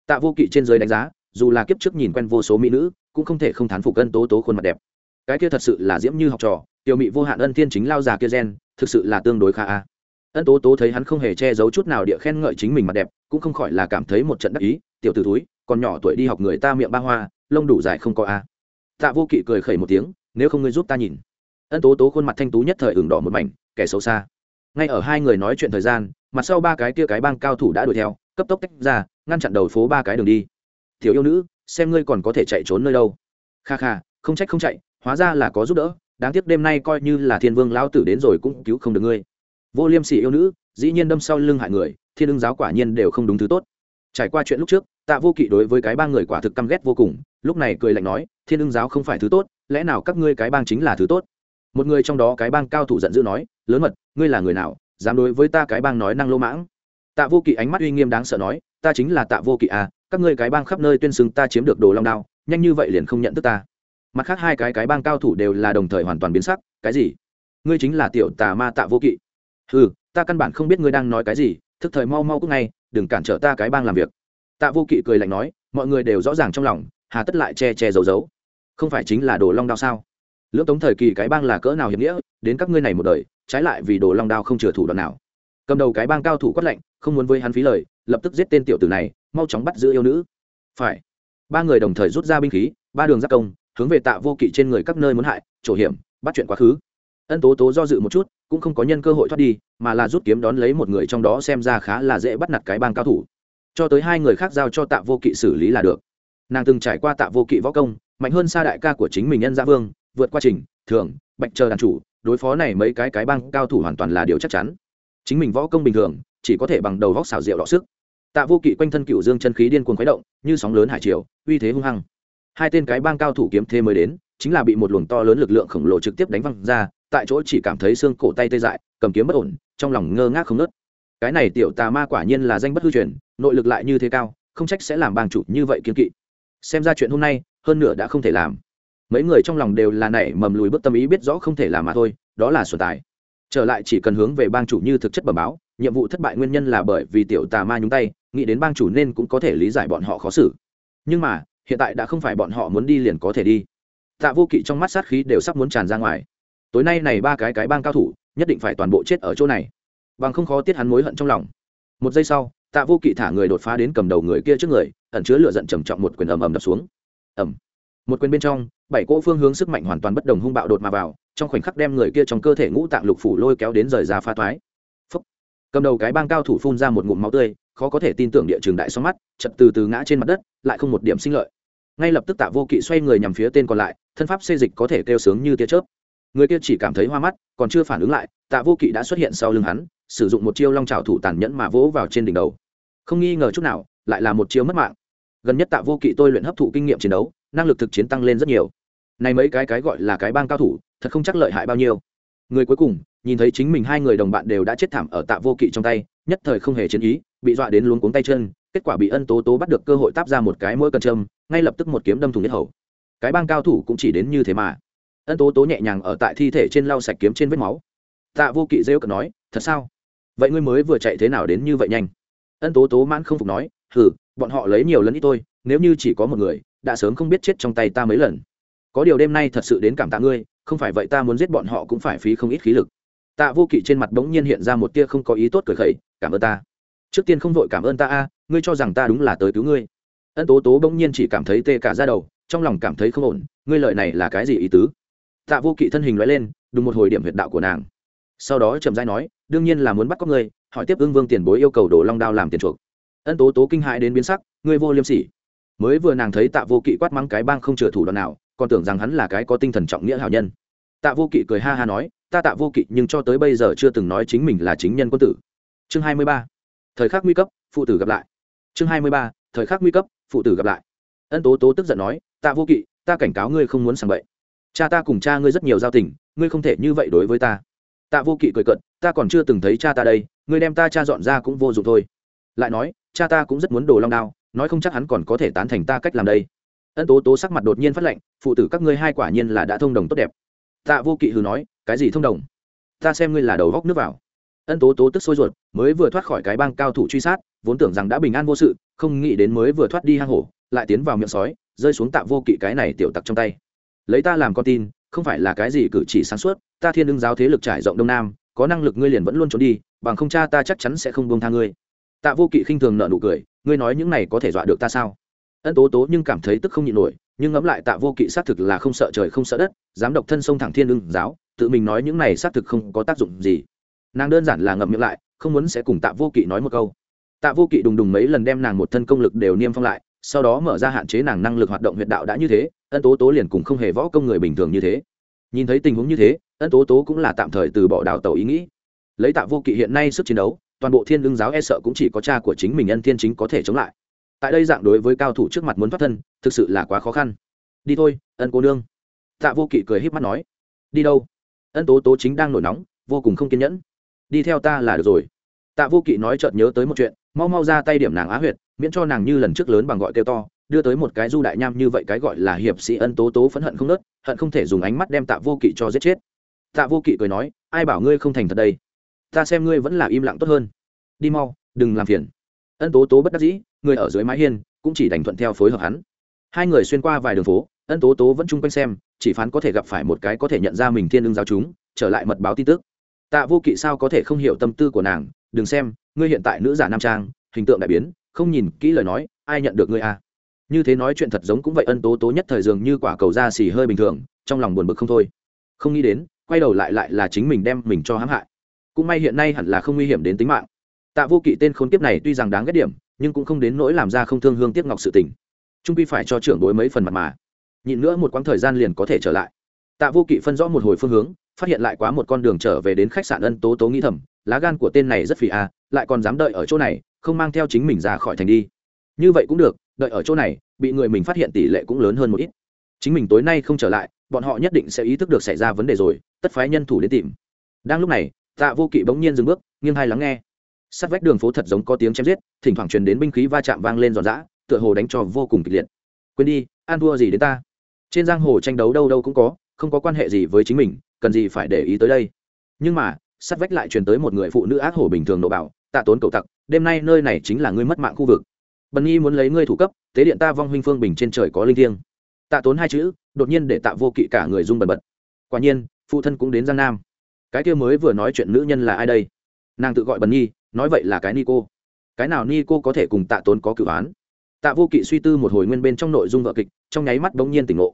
[SPEAKER 1] Tạ vô kỵ trên giới đánh giá, dù là kiếp trước nhìn quen vô số mỹ nữ, cũng không thể không thán phục ân tố tố khuôn mặt đẹp. Cái kia thật sự là diễm như học trò, tiểu mỹ vô hạn ân thiên chính lao già kia gen, thực sự là tương đối khá a. Ân tố tố thấy hắn không hề che giấu chút nào địa khen ngợi chính mình mặt đẹp, cũng không khỏi là cảm thấy một trận đắc ý, tiểu t ử túi còn nhỏ tuổi đi học người ta miệng ba hoa, lông đủ dài không có a. Tạ vô kỵ cười khẩy một tiếng nếu không ngươi giúp ta nhìn. Ân tố tố khuôn mặt thanh tú nhất thời ửng đỏ một mảnh, kẻ xấu xa. Ngay ở hai người nói chuyện thời gian, mặt sau ba cái kia cái bang cao thủ đã đuổi theo, cấp tốc tách ra, ngăn chặn đầu phố ba cái đường đi. Thiếu yêu nữ, xem ngươi còn có thể chạy trốn nơi đâu. Kha kha, không trách không chạy, hóa ra là có giúp đỡ, đáng tiếc đêm nay coi như là thiên vương lão tử đến rồi cũng cứu không được ngươi. Vô liêm sỉ yêu nữ, dĩ nhiên đâm sau lưng hại người, thiên ưng giáo quả nhiên đều không đúng thứ tốt. Trải qua chuyện lúc trước, tạ vô kỵ đối với cái ba người quả thực căm ghét vô cùng, lúc này cười lạnh nói, thiên ưng giáo không phải thứ tốt lẽ nào các ngươi cái bang chính là thứ tốt? Một người trong đó cái bang cao thủ giận dữ nói, lớn mật, ngươi là người nào, dám đối với ta cái bang nói năng lô mãng? Tạ vô kỵ ánh mắt uy nghiêm đáng sợ nói, ta chính là tạ vô kỵ à các ngươi cái bang khắp nơi tuyên xưng ta chiếm được đồ long đao, nhanh như vậy liền không nhận thức ta. Mặt khác hai cái cái bang cao thủ đều là đồng thời hoàn toàn biến sắc, cái gì? Ngươi chính là tiểu tà ma tạ vô kỵ. Ừ ta căn bản không biết ngươi đang nói cái gì, thức thời mau mau cúc ngay, đừng cản trở ta cái bang làm việc. Tạ vô kỵ cười lạnh nói, mọi người đều rõ ràng trong lòng, hà tất lại che che giấu giấu không phải chính là đồ long đao sao? Lưỡng tống thời kỳ cái bang là cỡ nào hiểm nghĩa, đến các ngươi này một đời, trái lại vì đồ long đao không chừa thủ đoạn nào. Cầm đầu cái bang cao thủ quát lạnh, không muốn với hắn phí lời, lập tức giết tên tiểu tử này, mau chóng bắt giữ yêu nữ. Phải. Ba người đồng thời rút ra binh khí, ba đường giác công, hướng về tạ vô kỵ trên người các nơi muốn hại trổ hiểm, bắt chuyện quá khứ. Ân tố tố do dự một chút, cũng không có nhân cơ hội thoát đi, mà là rút kiếm đón lấy một người trong đó xem ra khá là dễ bắt nạt cái bang cao thủ. Cho tới hai người khác giao cho tạ vô kỵ xử lý là được. Nàng từng trải qua tạ vô kỵ võ công mạnh hơn xa đại ca của chính mình nhân gia vương, vượt qua trình, thường, bạch chờ đàn chủ, đối phó này mấy cái cái bang cao thủ hoàn toàn là điều chắc chắn. Chính mình võ công bình thường, chỉ có thể bằng đầu vóc xào rượu đọ sức. Tạ vô kỵ quanh thân cựu dương chân khí điên cuồng khuấy động, như sóng lớn hải triều, uy thế hung hăng. Hai tên cái bang cao thủ kiếm thế mới đến, chính là bị một luồng to lớn lực lượng khổng lồ trực tiếp đánh văng ra, tại chỗ chỉ cảm thấy xương cổ tay tê dại, cầm kiếm bất ổn, trong lòng ngơ ngác không nớt cái này tiểu tà ma quả nhiên là danh bất hư truyền, nội lực lại như thế cao, không trách sẽ làm bang chủ như vậy kiên kỵ. Xem ra chuyện hôm nay hơn nửa đã không thể làm. Mấy người trong lòng đều là nảy mầm lùi bước tâm ý biết rõ không thể làm mà thôi, đó là sổ tài. Trở lại chỉ cần hướng về bang chủ như thực chất bẩm báo, nhiệm vụ thất bại nguyên nhân là bởi vì tiểu tà ma nhúng tay, nghĩ đến bang chủ nên cũng có thể lý giải bọn họ khó xử. Nhưng mà, hiện tại đã không phải bọn họ muốn đi liền có thể đi. Tạ vô kỵ trong mắt sát khí đều sắp muốn tràn ra ngoài. Tối nay này ba cái cái bang cao thủ, nhất định phải toàn bộ chết ở chỗ này. Bằng không khó tiết hắn mối hận trong lòng. Một giây sau, tạ vô kỵ thả người đột phá đến cầm đầu người kia trước người, ẩn chứa lửa giận trầm trọng một quyền ầm ầm đập xuống ẩm. Một quyền bên trong, bảy cỗ phương hướng sức mạnh hoàn toàn bất đồng hung bạo đột mà vào, trong khoảnh khắc đem người kia trong cơ thể ngũ tạng lục phủ lôi kéo đến rời ra pha thoái. Phúc. cầm đầu cái bang cao thủ phun ra một ngụm máu tươi, khó có thể tin tưởng địa trường đại xoắn mắt, chật từ từ ngã trên mặt đất, lại không một điểm sinh lợi. Ngay lập tức tạ vô kỵ xoay người nhằm phía tên còn lại, thân pháp xê dịch có thể kêu sướng như tia chớp. Người kia chỉ cảm thấy hoa mắt, còn chưa phản ứng lại, tạ vô kỵ đã xuất hiện sau lưng hắn, sử dụng một chiêu long trào thủ tàn nhẫn mà vỗ vào trên đỉnh đầu. Không nghi ngờ chút nào, lại là một chiêu mất mạng gần nhất tạ vô kỵ tôi luyện hấp thụ kinh nghiệm chiến đấu, năng lực thực chiến tăng lên rất nhiều. Này mấy cái cái gọi là cái bang cao thủ, thật không chắc lợi hại bao nhiêu. Người cuối cùng, nhìn thấy chính mình hai người đồng bạn đều đã chết thảm ở tạ vô kỵ trong tay, nhất thời không hề chiến ý, bị dọa đến luống cuống tay chân, kết quả bị ân tố tố bắt được cơ hội táp ra một cái mỗi cần châm, ngay lập tức một kiếm đâm thủng nhất hầu. Cái bang cao thủ cũng chỉ đến như thế mà. Ân tố tố nhẹ nhàng ở tại thi thể trên lau sạch kiếm trên vết máu. Tạ vô kỵ rêu cợt nói, thật sao? Vậy ngươi mới vừa chạy thế nào đến như vậy nhanh? Ân tố tố mãn không phục nói, hừ bọn họ lấy nhiều lần ít tôi nếu như chỉ có một người, đã sớm không biết chết trong tay ta mấy lần. Có điều đêm nay thật sự đến cảm tạ ngươi, không phải vậy ta muốn giết bọn họ cũng phải phí không ít khí lực. Tạ vô kỵ trên mặt bỗng nhiên hiện ra một tia không có ý tốt cười khẩy, cảm ơn ta. Trước tiên không vội cảm ơn ta a, ngươi cho rằng ta đúng là tới cứu ngươi. Ân tố tố bỗng nhiên chỉ cảm thấy tê cả ra đầu, trong lòng cảm thấy không ổn, ngươi lợi này là cái gì ý tứ? Tạ vô kỵ thân hình nói lên đúng một hồi điểm huyệt đạo của nàng. Sau đó trầm dai nói, đương nhiên là muốn bắt cóc ngươi, hỏi tiếp ương vương tiền bối yêu cầu đồ long đao làm tiền chuộc ân tố tố kinh hại đến biến sắc, ngươi vô liêm sỉ. Mới vừa nàng thấy tạ vô kỵ quát mắng cái bang không chừa thủ đoạn nào, còn tưởng rằng hắn là cái có tinh thần trọng nghĩa hào nhân. Tạ vô kỵ cười ha ha nói, ta tạ vô kỵ, nhưng cho tới bây giờ chưa từng nói chính mình là chính nhân quân tử. Chương hai mươi ba. Thời khắc nguy cấp, phụ tử gặp lại. Chương hai mươi ba. Thời khắc nguy cấp, phụ tử gặp lại. Ân tố tố tức giận nói, tạ vô kỵ, ta cảnh cáo ngươi không muốn sàng bậy. Cha ta cùng cha ngươi rất nhiều giao tình, ngươi không thể như vậy đối với ta. Tạ vô kỵ cười cận ta còn chưa từng thấy cha ta đây, ngươi đem ta cha dọn ra cũng vô dụng thôi. Lại nói cha ta cũng rất muốn đồ long đao, nói không chắc hắn còn có thể tán thành ta cách làm đây. Ân tố tố sắc mặt đột nhiên phát lệnh phụ tử các ngươi hai quả nhiên là đã thông đồng tốt đẹp. Tạ vô kỵ hừ nói, cái gì thông đồng? Ta xem ngươi là đầu góc nước vào. Ân tố tố tức sôi ruột, mới vừa thoát khỏi cái bang cao thủ truy sát, vốn tưởng rằng đã bình an vô sự, không nghĩ đến mới vừa thoát đi hang hổ, lại tiến vào miệng sói, rơi xuống tạ vô kỵ cái này tiểu tặc trong tay. Lấy ta làm con tin, không phải là cái gì cử chỉ sáng suốt, ta thiên đương giáo thế lực trải rộng đông nam, có năng lực ngươi liền vẫn luôn trốn đi, bằng không cha ta chắc chắn sẽ không buông tha ngươi tạ vô kỵ khinh thường nợ nụ cười, ngươi nói những này có thể dọa được ta sao? Ân tố tố nhưng cảm thấy tức không nhịn nổi, nhưng ngẫm lại tạ vô kỵ xác thực là không sợ trời không sợ đất, dám độc thân sông thẳng thiên ưng giáo, tự mình nói những này xác thực không có tác dụng gì. Nàng đơn giản là ngậm miệng lại, không muốn sẽ cùng tạ vô kỵ nói một câu. Tạ vô kỵ đùng đùng mấy lần đem nàng một thân công lực đều niêm phong lại, sau đó mở ra hạn chế nàng năng lực hoạt động huyệt đạo đã như thế, ân tố tố liền cùng không hề võ công người bình thường như thế. Nhìn thấy tình huống như thế, ân tố tố cũng là tạm thời từ bỏ đào tàu ý nghĩ. Lấy tạ vô kỵ hiện nay sức chiến đấu toàn bộ thiên lương giáo e sợ cũng chỉ có cha của chính mình ân thiên chính có thể chống lại. Tại đây dạng đối với cao thủ trước mặt muốn thoát thân, thực sự là quá khó khăn. Đi thôi, ân cô nương. Tạ vô kỵ cười h í p mắt nói. Đi đâu? Ân tố tố chính đang nổi nóng, vô cùng không kiên nhẫn. Đi theo ta là được rồi. Tạ vô kỵ nói chợt nhớ tới một chuyện, mau mau ra tay điểm nàng á huyệt, miễn cho nàng như lần trước lớn bằng gọi kêu to, đưa tới một cái du đại nham như vậy cái gọi là hiệp sĩ ân tố tố phẫn hận không nớt, hận không thể dùng ánh mắt đem tạ vô kỵ cho giết chết. Tạ vô kỵ cười nói, ai bảo ngươi không thành thật đây? Ta xem ngươi vẫn là im lặng tốt hơn. Đi mau, đừng làm phiền. Ân tố tố bất đắc dĩ, người ở dưới mái hiên, cũng chỉ đành thuận theo phối hợp hắn. Hai người xuyên qua vài đường phố, ân tố tố vẫn chung quanh xem, chỉ phán có thể gặp phải một cái có thể nhận ra mình thiên lương giáo chúng, trở lại mật báo tin tức. Tạ vô kỵ sao có thể không hiểu tâm tư của nàng, đừng xem, ngươi hiện tại nữ giả nam trang, hình tượng đại biến, không nhìn kỹ lời nói, ai nhận được ngươi à? Như thế nói chuyện thật giống cũng vậy, ân tố tố nhất thời dường như quả cầu da xì hơi bình thường, trong lòng buồn bực không thôi. Không nghĩ đến, quay đầu lại lại là chính mình đem mình cho hãm hại cũng may hiện nay hẳn là không nguy hiểm đến tính mạng. Tạ vô kỵ tên khốn kiếp này tuy rằng đáng ghét điểm, nhưng cũng không đến nỗi làm ra không thương hương tiếc ngọc sự tình. Trung quy phải cho trưởng đối mấy phần mặt mà. Nhịn nữa một quãng thời gian liền có thể trở lại. Tạ vô kỵ phân rõ một hồi phương hướng, phát hiện lại quá một con đường trở về đến khách sạn ân tố tố nghĩ thầm, lá gan của tên này rất phì à lại còn dám đợi ở chỗ này, không mang theo chính mình ra khỏi thành đi. Như vậy cũng được, đợi ở chỗ này, bị người mình phát hiện tỷ lệ cũng lớn hơn một ít. Chính mình tối nay không trở lại, bọn họ nhất định sẽ ý thức được xảy ra vấn đề rồi, tất phái nhân thủ đến tìm. Đang lúc này tạ vô kỵ bỗng nhiên dừng bước, nghiêng hai lắng nghe. Sát vách đường phố thật giống có tiếng chém giết, thỉnh thoảng truyền đến binh khí va chạm vang lên giòn giã, tựa hồ đánh cho vô cùng kịch liệt. Quên đi an thua gì đến ta? Trên giang hồ tranh đấu đâu đâu cũng có, không có quan hệ gì với chính mình, cần gì phải để ý tới đây? Nhưng mà, sát vách lại truyền tới một người phụ nữ ác hổ bình thường nộ bảo, tạ tốn cầu tặc, đêm nay nơi này chính là ngươi mất mạng khu vực. Bần nhi muốn lấy ngươi thủ cấp tế điện ta vong huynh phương bình trên trời có linh thiêng. Tạ tốn hai chữ, đột nhiên để tạ vô kỵ cả người rung bần bật. Quả nhiên, phụ thân cũng đến giang nam cái kia mới vừa nói chuyện nữ nhân là ai đây? Nàng tự gọi bần nhi, nói vậy là cái ni cô cái nào ni cô có thể cùng tạ tốn có cử án? Tạ vô kỵ suy tư một hồi nguyên bên trong nội dung vợ kịch, trong nháy mắt bỗng nhiên tỉnh ngộ.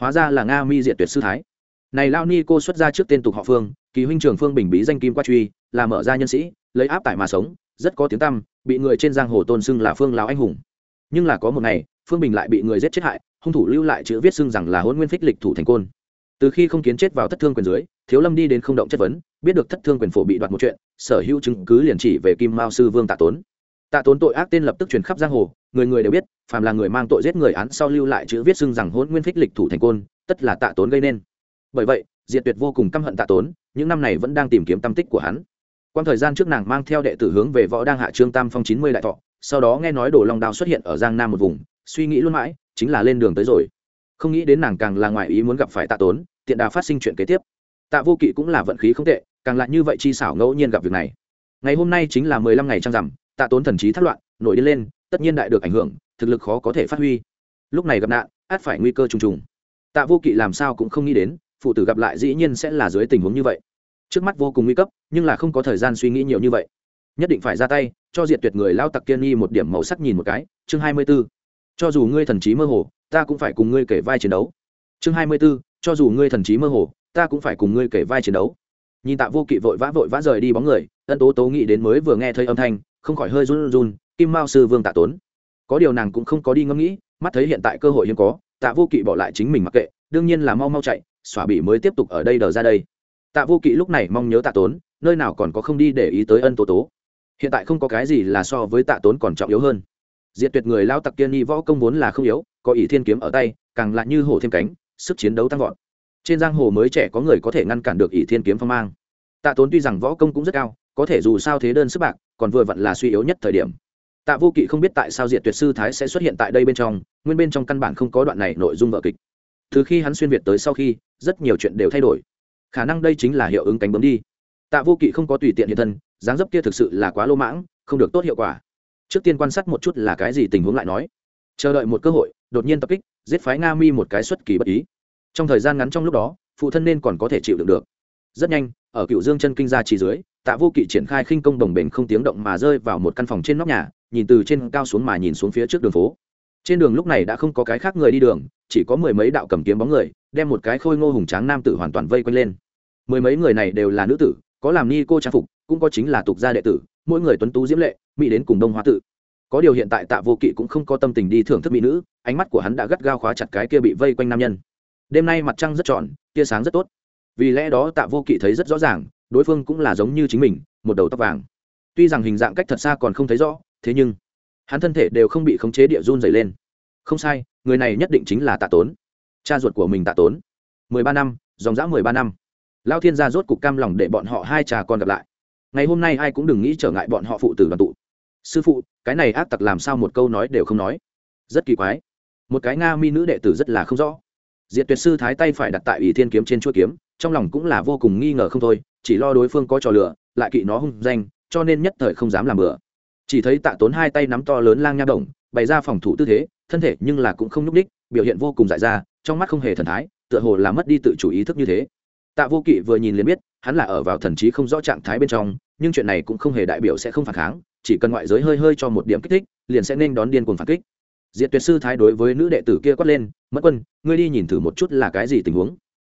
[SPEAKER 1] Hóa ra là nga mi diệt tuyệt sư thái. Này lao ni cô xuất ra trước tên tục họ phương, kỳ huynh trường phương bình bí danh kim qua truy, là mở ra nhân sĩ, lấy áp tải mà sống, rất có tiếng tăm, bị người trên giang hồ tôn xưng là phương lão anh hùng. Nhưng là có một ngày, phương bình lại bị người giết chết hại, hung thủ lưu lại chữ viết xưng rằng là hôn nguyên phích lịch thủ thành côn. Từ khi không kiến chết vào thất thương quyền dưới thiếu lâm đi đến không động chất vấn, biết được thất thương quyền phổ bị đoạt một chuyện, sở hữu chứng cứ liền chỉ về kim mao sư vương tạ tốn. Tạ tốn tội ác tên lập tức truyền khắp giang hồ, người người đều biết, phàm là người mang tội giết người án sau lưu lại chữ viết xưng rằng hôn nguyên phích lịch thủ thành côn, tất là tạ tốn gây nên. Bởi vậy, diệt tuyệt vô cùng căm hận tạ tốn, những năm này vẫn đang tìm kiếm tâm tích của hắn. Quan thời gian trước nàng mang theo đệ tử hướng về võ đang hạ trương tam phong chín mươi đại thọ, sau đó nghe nói đồ long đao xuất hiện ở giang nam một vùng, suy nghĩ luôn mãi, chính là lên đường tới rồi. Không nghĩ đến nàng càng là ngoại ý muốn gặp phải tạ tốn, tiện đà phát sinh chuyện kế tiếp tạ vô kỵ cũng là vận khí không tệ, càng lại như vậy chi xảo ngẫu nhiên gặp việc này. Ngày hôm nay chính là mười lăm ngày trăng rằm, tạ tốn thần trí thất loạn, nổi đi lên, tất nhiên đại được ảnh hưởng, thực lực khó có thể phát huy. Lúc này gặp nạn át phải nguy cơ trùng trùng. Tạ vô kỵ làm sao cũng không nghĩ đến, phụ tử gặp lại dĩ nhiên sẽ là dưới tình huống như vậy. Trước mắt vô cùng nguy cấp, nhưng là không có thời gian suy nghĩ nhiều như vậy. Nhất định phải ra tay, cho diệt tuyệt người lao tặc kiên nghi một điểm màu sắc nhìn một cái, chương hai mươi b ố cho dù ngươi thần trí mơ hồ, ta cũng phải cùng ngươi kể vai chiến đấu. Chương hai mươi b ố cho dù ngươi thần trí mơ hồ ta cũng phải cùng ngươi kể vai chiến đấu. Nhìn tạ vô kỵ vội vã vội vã rời đi bóng người, ân tố tố nghĩ đến mới vừa nghe thấy âm thanh, không khỏi hơi run run, kim mao sư vương tạ tốn. Có điều nàng cũng không có đi ngẫm nghĩ, mắt thấy hiện tại cơ hội hiếm có, tạ vô kỵ bỏ lại chính mình mặc kệ, đương nhiên là mau mau chạy xỏa bị mới tiếp tục ở đây đờ ra đây. Tạ vô kỵ lúc này mong nhớ tạ tốn, nơi nào còn có không đi để ý tới ân tố tố. Hiện tại không có cái gì là so với tạ tốn còn trọng yếu hơn. Diệt tuyệt người lao tặc kiên nhi võ công vốn là không yếu, có ỷ thiên kiếm ở tay, càng lại như hổ thêm cánh, sức chiến đấu tăng vọt trên giang hồ mới trẻ có người có thể ngăn cản được ỷ thiên kiếm phong mang. Tạ tốn tuy rằng võ công cũng rất cao, có thể dù sao thế đơn sức bạc, còn vừa vặn là suy yếu nhất thời điểm. Tạ vô kỵ không biết tại sao diệt tuyệt sư thái sẽ xuất hiện tại đây bên trong, nguyên bên trong căn bản không có đoạn này nội dung vợ kịch. Từ khi hắn xuyên việt tới sau khi, rất nhiều chuyện đều thay đổi. Khả năng đây chính là hiệu ứng cánh bấm đi. Tạ vô kỵ không có tùy tiện hiện thân, dáng dấp kia thực sự là quá lô mãng, không được tốt hiệu quả. Trước tiên quan sát một chút là cái gì tình huống lại nói. Chờ đợi một cơ hội, đột nhiên tập kích, giết phái nga mi một cái xuất kỳ bất ý trong thời gian ngắn trong lúc đó, phụ thân nên còn có thể chịu đựng được. Rất nhanh, ở cựu dương chân kinh gia chỉ dưới, tạ vô kỵ triển khai khinh công đồng bền không tiếng động mà rơi vào một căn phòng trên nóc nhà, nhìn từ trên cao xuống mà nhìn xuống phía trước đường phố. Trên đường lúc này đã không có cái khác người đi đường, chỉ có mười mấy đạo cầm kiếm bóng người, đem một cái khôi ngô hùng tráng nam tử hoàn toàn vây quanh lên. Mười mấy người này đều là nữ tử, có làm ni cô trang phục, cũng có chính là tục gia đệ tử, mỗi người tuấn tú diễm lệ, mỹ đến cùng đông hoa tự. Có điều hiện tại tạ vô kỵ cũng không có tâm tình đi thưởng thức mỹ nữ, ánh mắt của hắn đã gắt gao khóa chặt cái kia bị vây quanh nam nhân đêm nay mặt trăng rất tròn tia sáng rất tốt. Vì lẽ đó tạ vô kỵ thấy rất rõ ràng, đối phương cũng là giống như chính mình, một đầu tóc vàng. Tuy rằng hình dạng cách thật xa còn không thấy rõ, thế nhưng hắn thân thể đều không bị khống chế địa run dày lên. Không sai, người này nhất định chính là tạ tốn. Cha ruột của mình tạ tốn. Mười ba năm, dòng dã mười ba năm. Lao thiên gia rốt cục cam lòng để bọn họ hai trà con gặp lại. Ngày hôm nay ai cũng đừng nghĩ trở ngại bọn họ phụ tử đoàn tụ. Sư phụ, cái này ác tặc làm sao một câu nói đều không nói. Rất kỳ quái. Một cái nga mi nữ đệ tử rất là không rõ diệt tuyệt sư thái tay phải đặt tại ủy thiên kiếm trên chuỗi kiếm, trong lòng cũng là vô cùng nghi ngờ không thôi, chỉ lo đối phương có trò lửa lại kỵ nó hung danh, cho nên nhất thời không dám làm bừa. Chỉ thấy tạ tốn hai tay nắm to lớn lang nha đồng, bày ra phòng thủ tư thế, thân thể nhưng là cũng không nhúc đích biểu hiện vô cùng dại ra, trong mắt không hề thần thái, tựa hồ là mất đi tự chủ ý thức như thế. Tạ vô kỵ vừa nhìn liền biết, hắn là ở vào thần trí không rõ trạng thái bên trong, nhưng chuyện này cũng không hề đại biểu sẽ không phản kháng, chỉ cần ngoại giới hơi hơi cho một điểm kích thích, liền sẽ nên đón điên cuồng phản kích diệt tuyệt sư thái đối với nữ đệ tử kia quát lên, Mẫn quân, ngươi đi nhìn thử một chút là cái gì tình huống.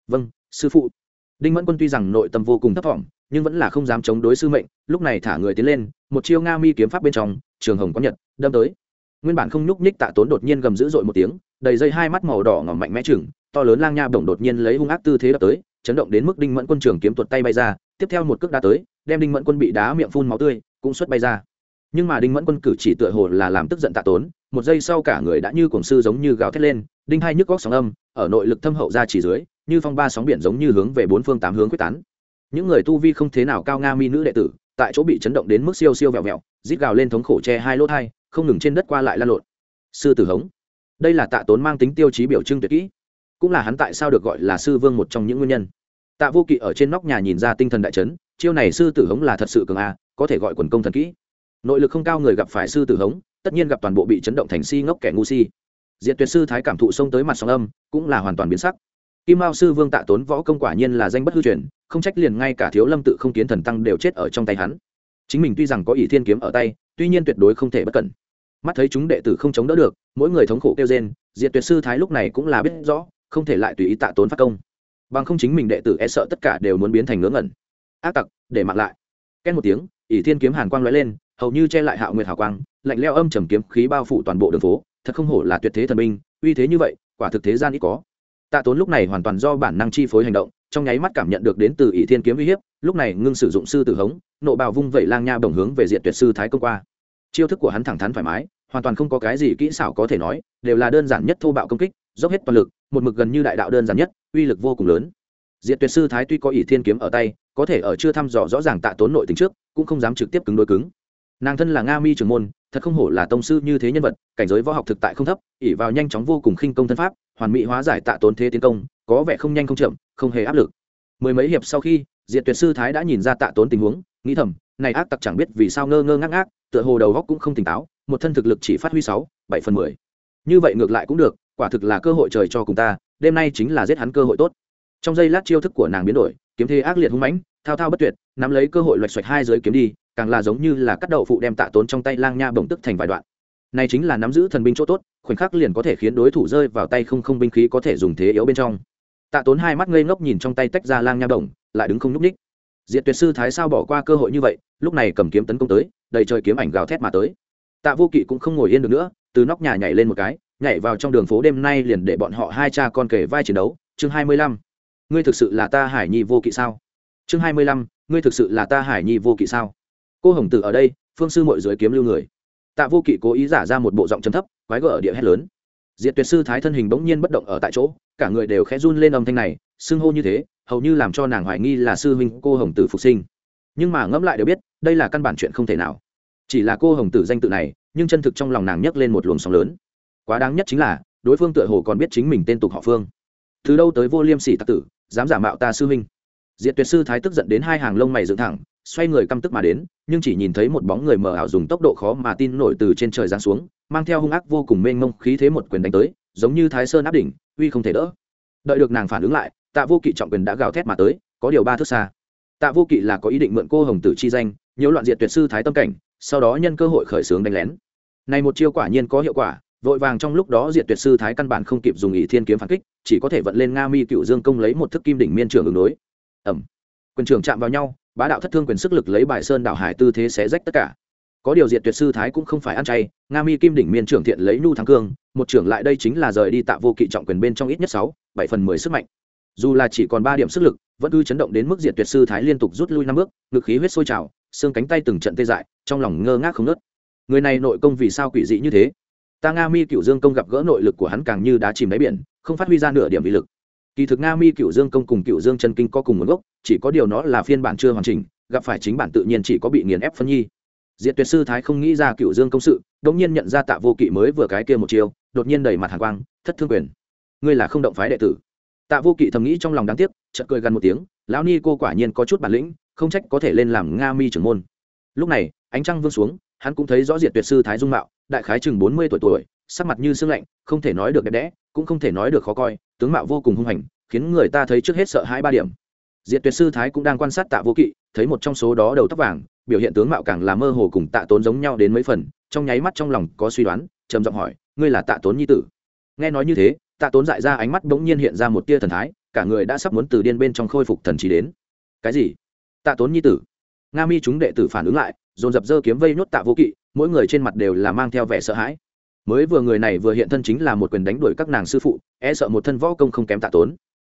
[SPEAKER 1] Vâng sư phụ. Đinh mẫn quân tuy rằng nội tâm vô cùng thấp thỏm, nhưng vẫn là không dám chống đối sư mệnh, lúc này thả người tiến lên, một chiêu nga mi kiếm pháp bên trong, trường hồng có nhật, đâm tới. Nguyên bản không nhúc nhích tạ tốn đột nhiên gầm dữ dội một tiếng, đầy dây hai mắt màu đỏ ngỏm mạnh mẽ chừng, to lớn lang nha bổng đột nhiên lấy hung ác tư thế đập tới, chấn động đến mức đinh mẫn quân trường kiếm tuột tay bay ra, tiếp theo một cước đá tới, đem đinh mẫn quân bị đá miệng phun máu tươi, cũng xuất bay ra nhưng mà đinh mẫn quân cử chỉ tựa hồ là làm tức giận tạ tốn, một giây sau cả người đã như cổng sư giống như gào thét lên, đinh hai nhức góc sóng âm, ở nội lực thâm hậu ra chỉ dưới, như phong ba sóng biển giống như hướng về bốn phương tám hướng quyết tán. Những người tu vi không thế nào cao nga mi nữ đệ tử, tại chỗ bị chấn động đến mức siêu siêu vẹo vẹo, rít gào lên thống khổ che hai lỗ thai, không ngừng trên đất qua lại lan lộn. Sư tử hống. Đây là tạ tốn mang tính tiêu chí biểu trưng tuyệt kỹ. Cũng là hắn tại sao được gọi là sư vương một trong những nguyên nhân. Tạ vô kỵ ở trên nóc nhà nhìn ra tinh thần đại trấn chiêu này sư tử hống là thật sự cường a, có thể gọi quần công thần kỹ nội lực không cao người gặp phải sư tử hống, tất nhiên gặp toàn bộ bị chấn động thành si ngốc kẻ ngu si. Diện tuyệt sư thái cảm thụ xông tới mặt sóng âm, cũng là hoàn toàn biến sắc. Kim mao sư vương tạ tốn võ công quả nhiên là danh bất hư truyền, không trách liền ngay cả thiếu lâm tự không kiến thần tăng đều chết ở trong tay hắn. Chính mình tuy rằng có ỷ thiên kiếm ở tay, tuy nhiên tuyệt đối không thể bất cẩn. Mắt thấy chúng đệ tử không chống đỡ được, mỗi người thống khổ kêu trên diệt tuyệt sư thái lúc này cũng là biết rõ, không thể lại tùy ý tạ tốn phát công. Bằng không chính mình đệ tử e sợ tất cả đều muốn biến thành ngớ ngẩn. Ác tặc, để mặc lại. Két một tiếng, ỷ thiên kiếm hàn quang lóe lên hầu như che lại hạo nguyệt hào quang, lạnh leo âm trầm kiếm khí bao phủ toàn bộ đường phố, thật không hổ là tuyệt thế thần binh, uy thế như vậy, quả thực thế gian ít có. Tạ tốn lúc này hoàn toàn do bản năng chi phối hành động, trong nháy mắt cảm nhận được đến từ ỷ thiên kiếm uy hiếp, lúc này ngưng sử dụng sư tử hống, nộ bào vung vẩy lang nha bồng hướng về diện tuyệt sư thái công qua. Chiêu thức của hắn thẳng thắn thoải mái, hoàn toàn không có cái gì kỹ xảo có thể nói, đều là đơn giản nhất thô bạo công kích, dốc hết toàn lực, một mực gần như đại đạo đơn giản nhất, uy lực vô cùng lớn. Diện tuyệt sư thái tuy có ỷ thiên kiếm ở tay, có thể ở chưa thăm dò rõ ràng tạ tốn nội tính trước, cũng không dám trực tiếp cứng đối cứng nàng thân là nga mi trưởng môn, thật không hổ là tông sư như thế nhân vật, cảnh giới võ học thực tại không thấp ỉ vào nhanh chóng vô cùng khinh công thân pháp, hoàn mỹ hóa giải tạ tốn thế tiến công, có vẻ không nhanh không chậm, không hề áp lực. Mười mấy hiệp sau khi diện tuyệt sư thái đã nhìn ra tạ tốn tình huống, nghĩ thầm, này ác tặc chẳng biết vì sao ngơ ngơ ngác ngác, tựa hồ đầu góc cũng không tỉnh táo, một thân thực lực chỉ phát huy sáu, bảy phần mười. Như vậy ngược lại cũng được, quả thực là cơ hội trời cho cùng ta, đêm nay chính là giết hắn cơ hội tốt. Trong giây lát chiêu thức của nàng biến đổi, kiếm thế ác liệt hung mãnh, thao thao bất tuyệt, nắm lấy cơ hội loạch xoạch hai giới kiếm đi càng là giống như là cắt đậu phụ đem tạ tốn trong tay lang nha bổng tức thành vài đoạn. Này chính là nắm giữ thần binh chỗ tốt, khoảnh khắc liền có thể khiến đối thủ rơi vào tay không không binh khí có thể dùng thế yếu bên trong. Tạ tốn hai mắt ngây ngốc nhìn trong tay tách ra lang nha bổng, lại đứng không nhúc ních diệt tuyệt sư thái sao bỏ qua cơ hội như vậy, lúc này cầm kiếm tấn công tới, đầy trời kiếm ảnh gào thét mà tới. Tạ vô kỵ cũng không ngồi yên được nữa, từ nóc nhà nhảy lên một cái, nhảy vào trong đường phố đêm nay liền để bọn họ hai cha con kể vai chiến đấu. Chương hai mươi lăm. Ngươi thực sự là ta hải nhi vô kỵ sao? Chương hai mươi lăm. Ngươi thực sự là ta hải nhi vô kỵ sao? Cô hồng tử ở đây, phương sư mội dưới kiếm lưu người. Tạ vô kỵ cố ý giả ra một bộ giọng trầm thấp, quái gở ở địa hét lớn. Diệt tuyệt sư thái thân hình bỗng nhiên bất động ở tại chỗ, cả người đều khẽ run lên âm thanh này, xưng hô như thế, hầu như làm cho nàng hoài nghi là sư huynh cô hồng tử phục sinh. Nhưng mà ngẫm lại đều biết, đây là căn bản chuyện không thể nào. Chỉ là cô hồng tử danh tự này, nhưng chân thực trong lòng nàng nhấc lên một luồng sóng lớn. Quá đáng nhất chính là, đối phương tựa hồ còn biết chính mình tên tục họ phương. Từ đâu tới vô liêm sỉ tặc tử, dám giả mạo ta sư huynh? Diệt tuyệt sư thái tức giận đến hai hàng lông mày dựng thẳng xoay người căm tức mà đến, nhưng chỉ nhìn thấy một bóng người mờ ảo dùng tốc độ khó mà tin nổi từ trên trời giáng xuống, mang theo hung ác vô cùng mênh mông khí thế một quyền đánh tới, giống như thái sơn áp đỉnh, uy không thể đỡ. Đợi được nàng phản ứng lại, tạ vô kỵ trọng quyền đã gào thét mà tới, có điều ba thước xa. Tạ vô kỵ là có ý định mượn cô hồng tử chi danh, nhiễu loạn diệt tuyệt sư thái tâm cảnh, sau đó nhân cơ hội khởi xướng đánh lén. Này một chiêu quả nhiên có hiệu quả, vội vàng trong lúc đó diệt tuyệt sư thái căn bản không kịp dùng ý thiên kiếm phản kích, chỉ có thể vận lên nga mi cựu dương công lấy một thức kim đỉnh miên trường ứng đối. Ẩm quyền trưởng chạm vào nhau bá đạo thất thương quyền sức lực lấy bài sơn đảo hải tư thế sẽ rách tất cả. Có điều diệt tuyệt sư thái cũng không phải ăn chay, nga mi kim đỉnh miên trưởng thiện lấy nhu thắng cương, một trưởng lại đây chính là rời đi tạ vô kỵ trọng quyền bên trong ít nhất sáu, bảy phần mười sức mạnh. Dù là chỉ còn ba điểm sức lực, vẫn cứ chấn động đến mức diệt tuyệt sư thái liên tục rút lui năm bước, ngực khí huyết sôi trào, xương cánh tay từng trận tê dại, trong lòng ngơ ngác không nớt người này nội công vì sao quỷ dị như thế? Ta nga mi cựu dương công gặp gỡ nội lực của hắn càng như đá chìm đáy biển, không phát huy ra nửa điểm vị lực kỳ thực nga mi cựu dương công cùng cựu dương chân kinh có cùng nguồn gốc, chỉ có điều nó là phiên bản chưa hoàn chỉnh, gặp phải chính bản tự nhiên chỉ có bị nghiền ép phân nhi. Diệt tuyệt sư thái không nghĩ ra cựu dương công sự đống nhiên nhận ra tạ vô kỵ mới vừa cái kia một chiều đột nhiên đầy mặt hàng quang, thất thương quyền. Ngươi là không động phái đệ tử. Tạ vô kỵ thầm nghĩ trong lòng đáng tiếc, chợt cười gần một tiếng, lão ni cô quả nhiên có chút bản lĩnh, không trách có thể lên làm nga mi trưởng môn. Lúc này, ánh trăng vương xuống, hắn cũng thấy rõ diệt tuyệt sư thái dung mạo, đại khái chừng bốn mươi tuổi tuổi sắc mặt như sương lạnh, không thể nói được đẹp đẽ, cũng không thể nói được khó coi, tướng mạo vô cùng hung hành, khiến người ta thấy trước hết sợ hãi ba điểm. Diệt tuyệt sư thái cũng đang quan sát tạ vô kỵ, thấy một trong số đó đầu tóc vàng, biểu hiện tướng mạo càng là mơ hồ cùng tạ tốn giống nhau đến mấy phần, trong nháy mắt trong lòng có suy đoán, trầm giọng hỏi, ngươi là tạ tốn nhi tử? Nghe nói như thế, tạ tốn dại ra ánh mắt bỗng nhiên hiện ra một tia thần thái, cả người đã sắp muốn từ điên bên trong khôi phục thần trí đến. Cái gì? Tạ tốn nhi tử? Nga mi chúng đệ tử phản ứng lại, dồn dập dơ kiếm vây nhốt tạ vô kỵ, mỗi người trên mặt đều là mang theo vẻ sợ hãi mới vừa người này vừa hiện thân chính là một quyền đánh đuổi các nàng sư phụ e sợ một thân võ công không kém tạ tốn.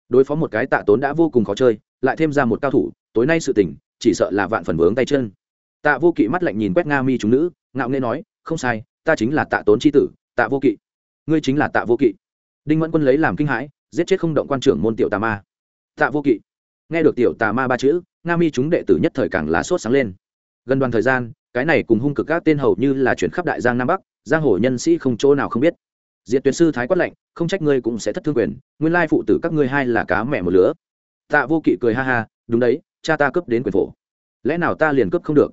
[SPEAKER 1] Đối phó một cái tạ tốn đã vô cùng khó chơi, lại thêm ra một cao thủ, tối nay sự tình, chỉ sợ là vạn phần vướng tay chân. Tạ vô kỵ mắt lạnh nhìn quét nga mi chúng nữ, ngạo nghê nói, không sai, ta chính là tạ tốn c h i tử, tạ vô kỵ. Ngươi chính là tạ vô kỵ. Đinh mẫn quân lấy làm kinh hãi, giết chết không động quan trưởng môn tiểu tà ma. Tạ vô kỵ. Nghe được tiểu tà ma ba chữ, nga mi chúng đệ tử nhất thời càng là sốt sáng lên. Gần đoàn thời gian, cái này cùng hung cực các tên hầu như là chuyển khắp đại giang nam bắc giang hồ nhân sĩ không chỗ nào không biết. Diệt tuyệt sư thái quát lệnh không trách ngươi cũng sẽ thất thương quyền, nguyên lai phụ tử các ngươi hai là cá mẹ một lứa. Tạ vô kỵ cười ha ha, đúng đấy, cha ta cướp đến quyền phổ. Lẽ nào ta liền cướp không được?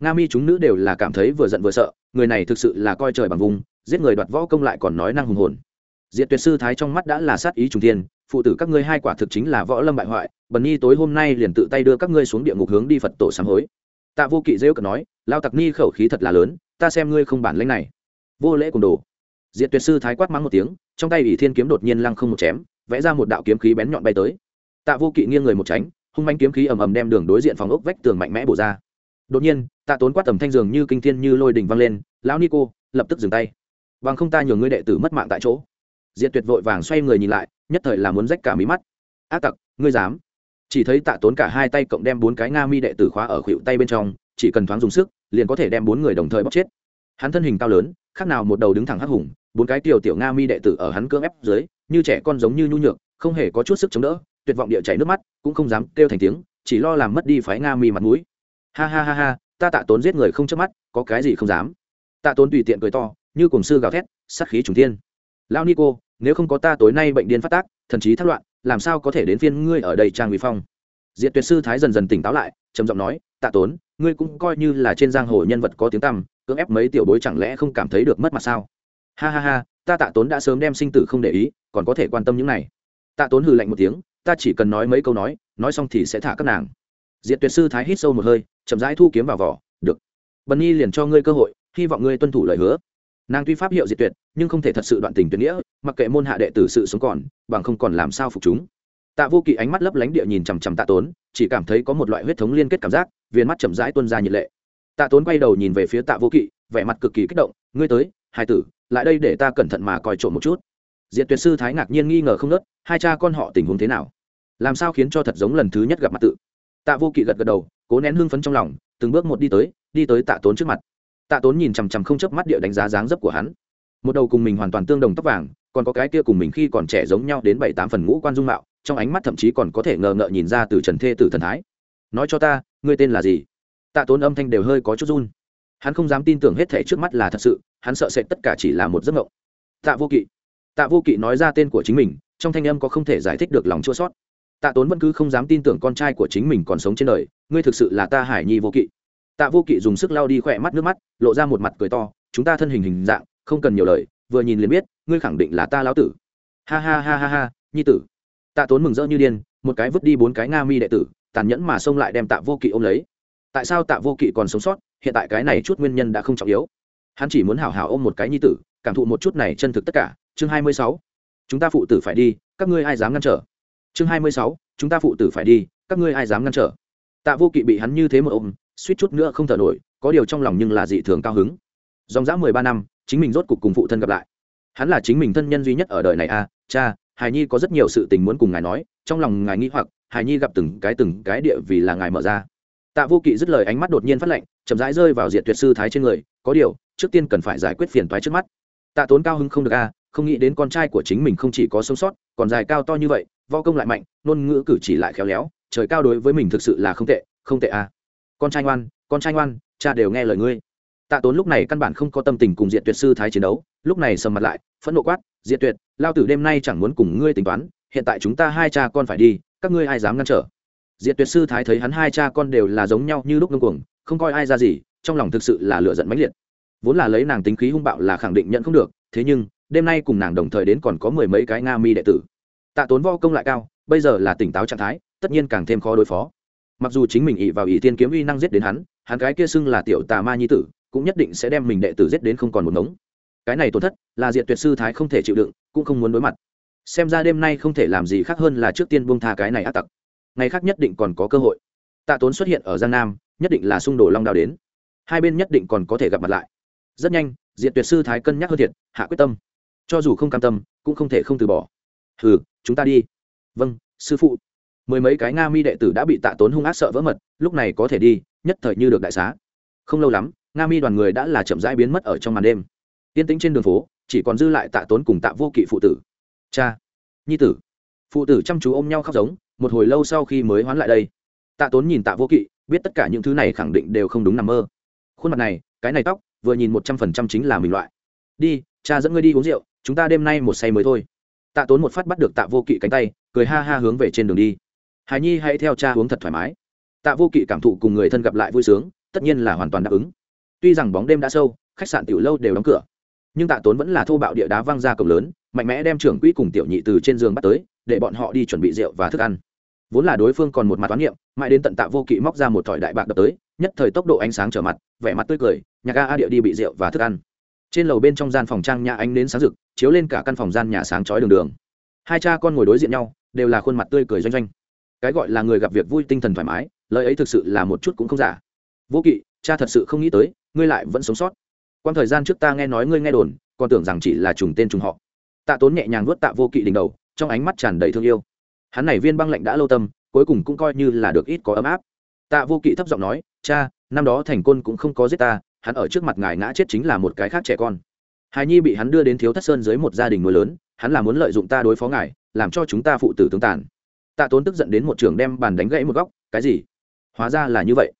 [SPEAKER 1] Nga mi chúng nữ đều là cảm thấy vừa giận vừa sợ, người này thực sự là coi trời bằng vùng, giết người đoạt võ công lại còn nói năng hùng hồn. Diệt tuyệt sư thái trong mắt đã là sát ý trùng thiên, phụ tử các ngươi hai quả thực chính là võ lâm bại hoại, bần nhi tối hôm nay liền tự tay đưa các ngươi xuống địa ngục hướng đi phật tổ sám hối. Tạ vô kỵ rêu cợt nói, lao tặc ni khẩu khí thật là lớn, ta xem ngươi không bản lãnh này vô lễ cùng đồ. Diệt tuyệt sư thái quát mắng một tiếng, trong tay ỷ thiên kiếm đột nhiên lăng không một chém, vẽ ra một đạo kiếm khí bén nhọn bay tới. Tạ vô kỵ nghiêng người một tránh, hung manh kiếm khí ầm ầm đem đường đối diện phòng ốc vách tường mạnh mẽ bổ ra. Đột nhiên, tạ tốn quát tầm thanh dường như kinh thiên như lôi đình văng lên, lão Nico lập tức dừng tay. Bằng không ta nhường ngươi đệ tử mất mạng tại chỗ. Diệt tuyệt vội vàng xoay người nhìn lại, nhất thời là muốn rách cả mí mắt. Ác tặc, ngươi dám? Chỉ thấy tạ tốn cả hai tay cộng đem bốn cái nga mi đệ tử khóa ở khuỷu tay bên trong, chỉ cần thoáng dùng sức, liền có thể đem bốn người đồng thời bóc chết. Hắn thân hình cao lớn khác nào một đầu đứng thẳng hắc hùng, bốn cái tiểu tiểu nga mi đệ tử ở hắn cưỡng ép dưới, như trẻ con giống như nhu nhược, không hề có chút sức chống đỡ, tuyệt vọng địa chảy nước mắt, cũng không dám kêu thành tiếng, chỉ lo làm mất đi phái nga mi mặt mũi. Ha ha ha ha, ta tạ tốn giết người không chớp mắt, có cái gì không dám. Tạ tốn tùy tiện cười to, như cùng sư gào thét, sát khí trùng thiên. Lao nico, nếu không có ta tối nay bệnh điên phát tác, thần trí thất loạn, làm sao có thể đến phiên ngươi ở đây trang uy phong? Diệt tuyệt sư thái dần dần tỉnh táo lại, trầm giọng nói, tạ tốn, ngươi cũng coi như là trên giang hồ nhân vật có tiếng tăm cưỡng ép mấy tiểu bối chẳng lẽ không cảm thấy được mất mặt sao? Ha ha ha, ta tạ tốn đã sớm đem sinh tử không để ý, còn có thể quan tâm những này. Tạ tốn hừ lạnh một tiếng, ta chỉ cần nói mấy câu nói nói xong thì sẽ thả các nàng. Diệt tuyệt sư thái hít sâu một hơi, chậm rãi thu kiếm vào vỏ, được. Bần nhi liền cho ngươi cơ hội, hy vọng ngươi tuân thủ lời hứa. Nàng tuy pháp hiệu diệt tuyệt, nhưng không thể thật sự đoạn tình tuyệt nghĩa, mặc kệ môn hạ đệ tử sự sống còn, bằng không còn làm sao phục chúng. Tạ vô kỵ ánh mắt lấp lánh địa nhìn chằm chằm tạ tốn, chỉ cảm thấy có một loại huyết thống liên kết cảm giác viên mắt chậm rãi tuân ra nhiệt lệ tạ tốn quay đầu nhìn về phía tạ vô kỵ, vẻ mặt cực kỳ kích động, ngươi tới hai tử, lại đây để ta cẩn thận mà coi trộm một chút. Diện tuyệt sư thái ngạc nhiên nghi ngờ không nớt, hai cha con họ tình huống thế nào? Làm sao khiến cho thật giống lần thứ nhất gặp mặt tự? Tạ vô kỵ gật gật đầu, cố nén hương phấn trong lòng, từng bước một đi tới đi tới tạ tốn trước mặt. Tạ tốn nhìn chằm chằm không chớp mắt địa đánh giá dáng dấp của hắn. Một đầu cùng mình hoàn toàn tương đồng tóc vàng, còn có cái kia cùng mình khi còn trẻ giống nhau đến bảy tám phần ngũ quan dung mạo, trong ánh mắt thậm chí còn có thể ngờ ngợ nhìn ra từ trần thê tử thần thái. Nói cho ta, ngươi tên là gì? Tạ tốn âm thanh đều hơi có chút run. Hắn không dám tin tưởng hết thể trước mắt là thật sự, hắn sợ sệt tất cả chỉ là một giấc mộng. Tạ vô kỵ. Tạ vô kỵ nói ra tên của chính mình, trong thanh âm có không thể giải thích được lòng chua sót tạ tốn vẫn cứ không dám tin tưởng con trai của chính mình còn sống trên đời, ngươi thực sự là ta hải nhi vô kỵ. Tạ vô kỵ dùng sức lao đi khỏe mắt nước mắt, lộ ra một mặt cười to, chúng ta thân hình hình dạng, không cần nhiều lời, vừa nhìn liền biết, ngươi khẳng định là ta lão tử. Ha ha ha ha ha, nhi tử. Tạ tốn mừng rỡ như điên, một cái vứt đi bốn cái nga mi đệ tử, tàn nhẫn mà xông lại đem tạ vô kỵ ôm lấy tại sao tạ vô kỵ còn sống sót hiện tại cái này chút nguyên nhân đã không trọng yếu. Hắn chỉ muốn hảo hảo ôm một cái nhi tử cảm thụ một chút này chân thực tất cả. Chương hai mươi sáu chúng ta phụ tử phải đi các ngươi ai dám ngăn trở? Chương hai mươi sáu chúng ta phụ tử phải đi các ngươi ai dám ngăn trở? Tạ vô kỵ bị hắn như thế một ôm suýt chút nữa không thở nổi có điều trong lòng nhưng là dị thường cao hứng. Dòng dã mười ba năm chính mình rốt cục cùng phụ thân gặp lại. Hắn là chính mình thân nhân duy nhất ở đời này a à, cha hài nhi có rất nhiều sự tình muốn cùng ngài nói trong lòng ngài nghĩ hoặc hài nhi gặp từng cái từng cái địa vì là ngài mở ra tạ vô kỵ dứt lời ánh mắt đột nhiên phát lệnh chậm rãi rơi vào diệt tuyệt sư thái trên người, có điều, trước tiên cần phải giải quyết phiền toái trước mắt. Tạ tốn cao hứng không được a, không nghĩ đến con trai của chính mình không chỉ có sống sót, còn dài cao to như vậy vo công lại mạnh, ngôn ngữ cử chỉ lại khéo léo, trời cao đối với mình thực sự là không tệ không tệ a. Con trai ngoan, con trai ngoan, cha đều nghe lời ngươi. Tạ tốn lúc này căn bản không có tâm tình cùng diệt tuyệt sư thái chiến đấu, lúc này sầm mặt lại, phẫn nộ quát, diệt tuyệt, lao tử đêm nay chẳng muốn cùng ngươi tính toán, hiện tại chúng ta hai cha con phải đi, các ngươi ai dám ngăn trở? Diệt tuyệt sư thái thấy hắn hai cha con đều là giống nhau như lúc ngưng cuồng, không coi ai ra gì, trong lòng thực sự là lựa giận mãnh liệt. Vốn là lấy nàng tính khí hung bạo là khẳng định nhận không được, thế nhưng, đêm nay cùng nàng đồng thời đến còn có mười mấy cái nga mi đệ tử. Tạ tốn vo công lại cao, bây giờ là tỉnh táo trạng thái, tất nhiên càng thêm khó đối phó. Mặc dù chính mình ỉ vào ỷ tiên kiếm uy năng giết đến hắn hắn cái kia xưng là tiểu tà ma nhi tử, cũng nhất định sẽ đem mình đệ tử giết đến không còn một ngống. Cái này tổn thất, là diện tuyệt sư thái không thể chịu đựng, cũng không muốn đối mặt. Xem ra đêm nay không thể làm gì khác hơn là trước tiên buông tha cái này ác tặc ngày khác nhất định còn có cơ hội. Tạ tốn xuất hiện ở giang nam, nhất định là xung đổ long đào đến. Hai bên nhất định còn có thể gặp mặt lại. Rất nhanh diện tuyệt sư thái cân nhắc hơn thiệt, hạ quyết tâm. Cho dù không cam tâm, cũng không thể không từ bỏ. Hừ, chúng ta đi. Vâng sư phụ. Mười mấy cái nga mi đệ tử đã bị tạ tốn hung ác sợ vỡ mật, lúc này có thể đi, nhất thời như được đại xá. Không lâu lắm, nga mi đoàn người đã là chậm rãi biến mất ở trong màn đêm. Yên tĩnh trên đường phố, chỉ còn dư lại tạ tốn cùng tạ vô kỵ phụ tử. Cha, nhi tử. Phụ tử chăm chú ôm nhau khóc giống một hồi lâu sau khi mới hoán lại đây. Tạ tốn nhìn tạ vô kỵ, biết tất cả những thứ này khẳng định đều không đúng nằm mơ. Khuôn mặt này, cái này tóc, vừa nhìn một trăm phần trăm chính là mình loại. Đi, cha dẫn ngươi đi uống rượu, chúng ta đêm nay một say mới thôi. Tạ tốn một phát bắt được tạ vô kỵ cánh tay, cười ha ha hướng về trên đường đi. Hài nhi hãy theo cha uống thật thoải mái. Tạ vô kỵ cảm thụ cùng người thân gặp lại vui sướng, tất nhiên là hoàn toàn đáp ứng. Tuy rằng bóng đêm đã sâu, khách sạn tiểu lâu đều đóng cửa, nhưng tạ tốn vẫn là thô bạo địa đá văng ra cổng lớn, mạnh mẽ đem trưởng quỹ cùng tiểu nhị từ trên giường bắt tới, để bọn họ đi chuẩn bị rượu và thức ăn vốn là đối phương còn một mặt toán niệm mãi đến tận tạ vô kỵ móc ra một thỏi đại bạc đập tới, nhất thời tốc độ ánh sáng trở mặt, vẻ mặt tươi cười nhà ga a địa đi bị rượu và thức ăn. Trên lầu bên trong gian phòng trang nhà ánh đến sáng rực, chiếu lên cả căn phòng gian nhà sáng chói đường đường. Hai cha con ngồi đối diện nhau, đều là khuôn mặt tươi cười doanh doanh. Cái gọi là người gặp việc vui tinh thần thoải mái, lời ấy thực sự là một chút cũng không giả. Vô kỵ, cha thật sự không nghĩ tới, ngươi lại vẫn sống sót. Quan thời gian trước ta nghe nói ngươi nghe đồn, còn tưởng rằng chỉ là trùng tên trùng họ. Tạ tốn nhẹ nhàng nuốt tạ vô kỵ đỉnh đầu, trong ánh mắt tràn đầy thương yêu hắn này viên băng lệnh đã lâu tâm, cuối cùng cũng coi như là được ít có ấm áp. Tạ vô kỵ thấp giọng nói, cha, năm đó thành côn cũng không có giết ta, hắn ở trước mặt ngài ngã chết chính là một cái khác trẻ con. Hài nhi bị hắn đưa đến thiếu thất sơn dưới một gia đình nuôi lớn, hắn là muốn lợi dụng ta đối phó ngài, làm cho chúng ta phụ tử tướng tàn. Tạ tốn tức giận đến một trường đem bàn đánh gãy một góc, cái gì? Hóa ra là như vậy.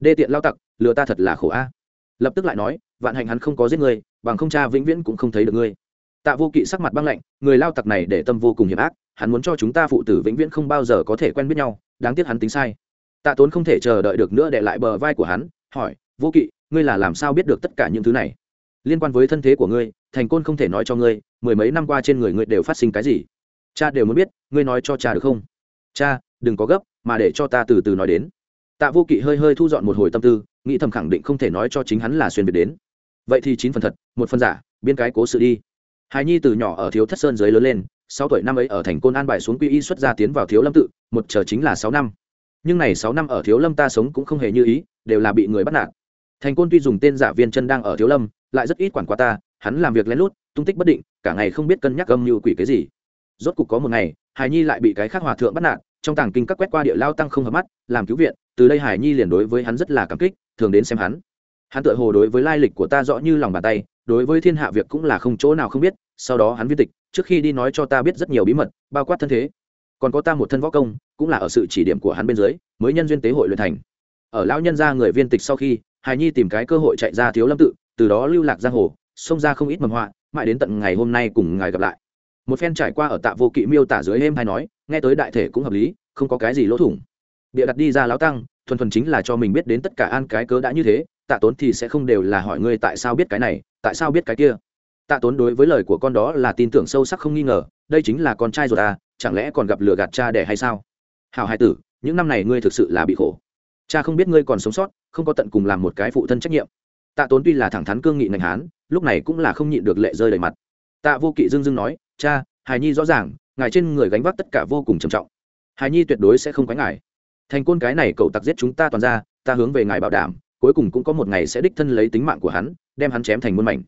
[SPEAKER 1] Đê tiện lao tặc, lừa ta thật là khổ a. Lập tức lại nói, vạn hạnh hắn không có giết người bằng không cha vĩnh viễn cũng không thấy được ngươi tạ vô kỵ sắc mặt băng lạnh, người lao tặc này để tâm vô cùng hiểm ác, hắn muốn cho chúng ta phụ tử vĩnh viễn không bao giờ có thể quen biết nhau, đáng tiếc hắn tính sai. Tạ tốn không thể chờ đợi được nữa để lại bờ vai của hắn, hỏi, vô kỵ, ngươi là làm sao biết được tất cả những thứ này? Liên quan với thân thế của ngươi, thành côn không thể nói cho ngươi, mười mấy năm qua trên người ngươi đều phát sinh cái gì? Cha đều muốn biết, ngươi nói cho cha được không? Cha, đừng có gấp, mà để cho ta từ từ nói đến. Tạ vô kỵ hơi hơi thu dọn một hồi tâm tư, nghĩ thầm khẳng định không thể nói cho chính hắn là xuyên việt đến. Vậy thì chín phần thật, một phần giả biên cái cố sự đi hài nhi từ nhỏ ở thiếu thất sơn dưới lớn lên sau tuổi năm ấy ở thành côn an bài xuống quy y xuất gia tiến vào thiếu lâm tự, một chờ chính là sáu năm. Nhưng này sáu năm ở thiếu lâm ta sống cũng không hề như ý, đều là bị người bắt nạt. Thành côn tuy dùng tên giả viên chân đang ở thiếu lâm, lại rất ít quản qua ta, hắn làm việc lén lút, tung tích bất định, cả ngày không biết cân nhắc âm như quỷ cái gì. Rốt cục có một ngày hài nhi lại bị cái khác hòa thượng bắt nạt, trong tàng kinh các quét qua địa lao tăng không hợp mắt, làm cứu viện, từ đây hải nhi liền đối với hắn rất là cảm kích, thường đến xem hắn. Hắn tự hồ đối với lai lịch của ta rõ như lòng bàn tay đối với thiên hạ việc cũng là không chỗ nào không biết, sau đó hắn viên tịch, trước khi đi nói cho ta biết rất nhiều bí mật, bao quát thân thế. Còn có ta một thân võ công, cũng là ở sự chỉ điểm của hắn bên dưới, mới nhân duyên tế hội luyện thành. Ở lão nhân gia người viên tịch sau khi, hải nhi tìm cái cơ hội chạy ra thiếu lâm tự, từ đó lưu lạc giang hồ, xông ra không ít mầm họa, mãi đến tận ngày hôm nay cùng ngài gặp lại. Một phen trải qua ở tạ vô kỵ miêu tả dưới êm hay nói, nghe tới đại thể cũng hợp lý, không có cái gì lỗ thủng. Bịa đặt đi ra lão tăng, thuần thuần chính là cho mình biết đến tất cả an cái cớ đã như thế, tạ tốn thì sẽ không đều là hỏi ngươi tại sao biết cái này tại sao biết cái kia? Tạ tốn đối với lời của con đó là tin tưởng sâu sắc không nghi ngờ, đây chính là con trai ruột ta chẳng lẽ còn gặp lừa gạt cha đẻ hay sao? Hào hai tử, những năm này ngươi thực sự là bị khổ. Cha không biết ngươi còn sống sót, không có tận cùng làm một cái phụ thân trách nhiệm. Tạ tốn tuy là thẳng thắn cương nghị ngành hán, lúc này cũng là không nhịn được lệ rơi đầy mặt. Tạ vô kỵ dưng dưng nói, cha, hài nhi rõ ràng, ngài trên người gánh vác tất cả vô cùng trầm trọng. Hài nhi tuyệt đối sẽ không quánh ngài. Thành côn cái này cậu tặc giết chúng ta toàn ra, ta hướng về ngài bảo đảm cuối cùng cũng có một ngày sẽ đích thân lấy tính mạng của hắn, đem hắn chém thành muôn mảnh.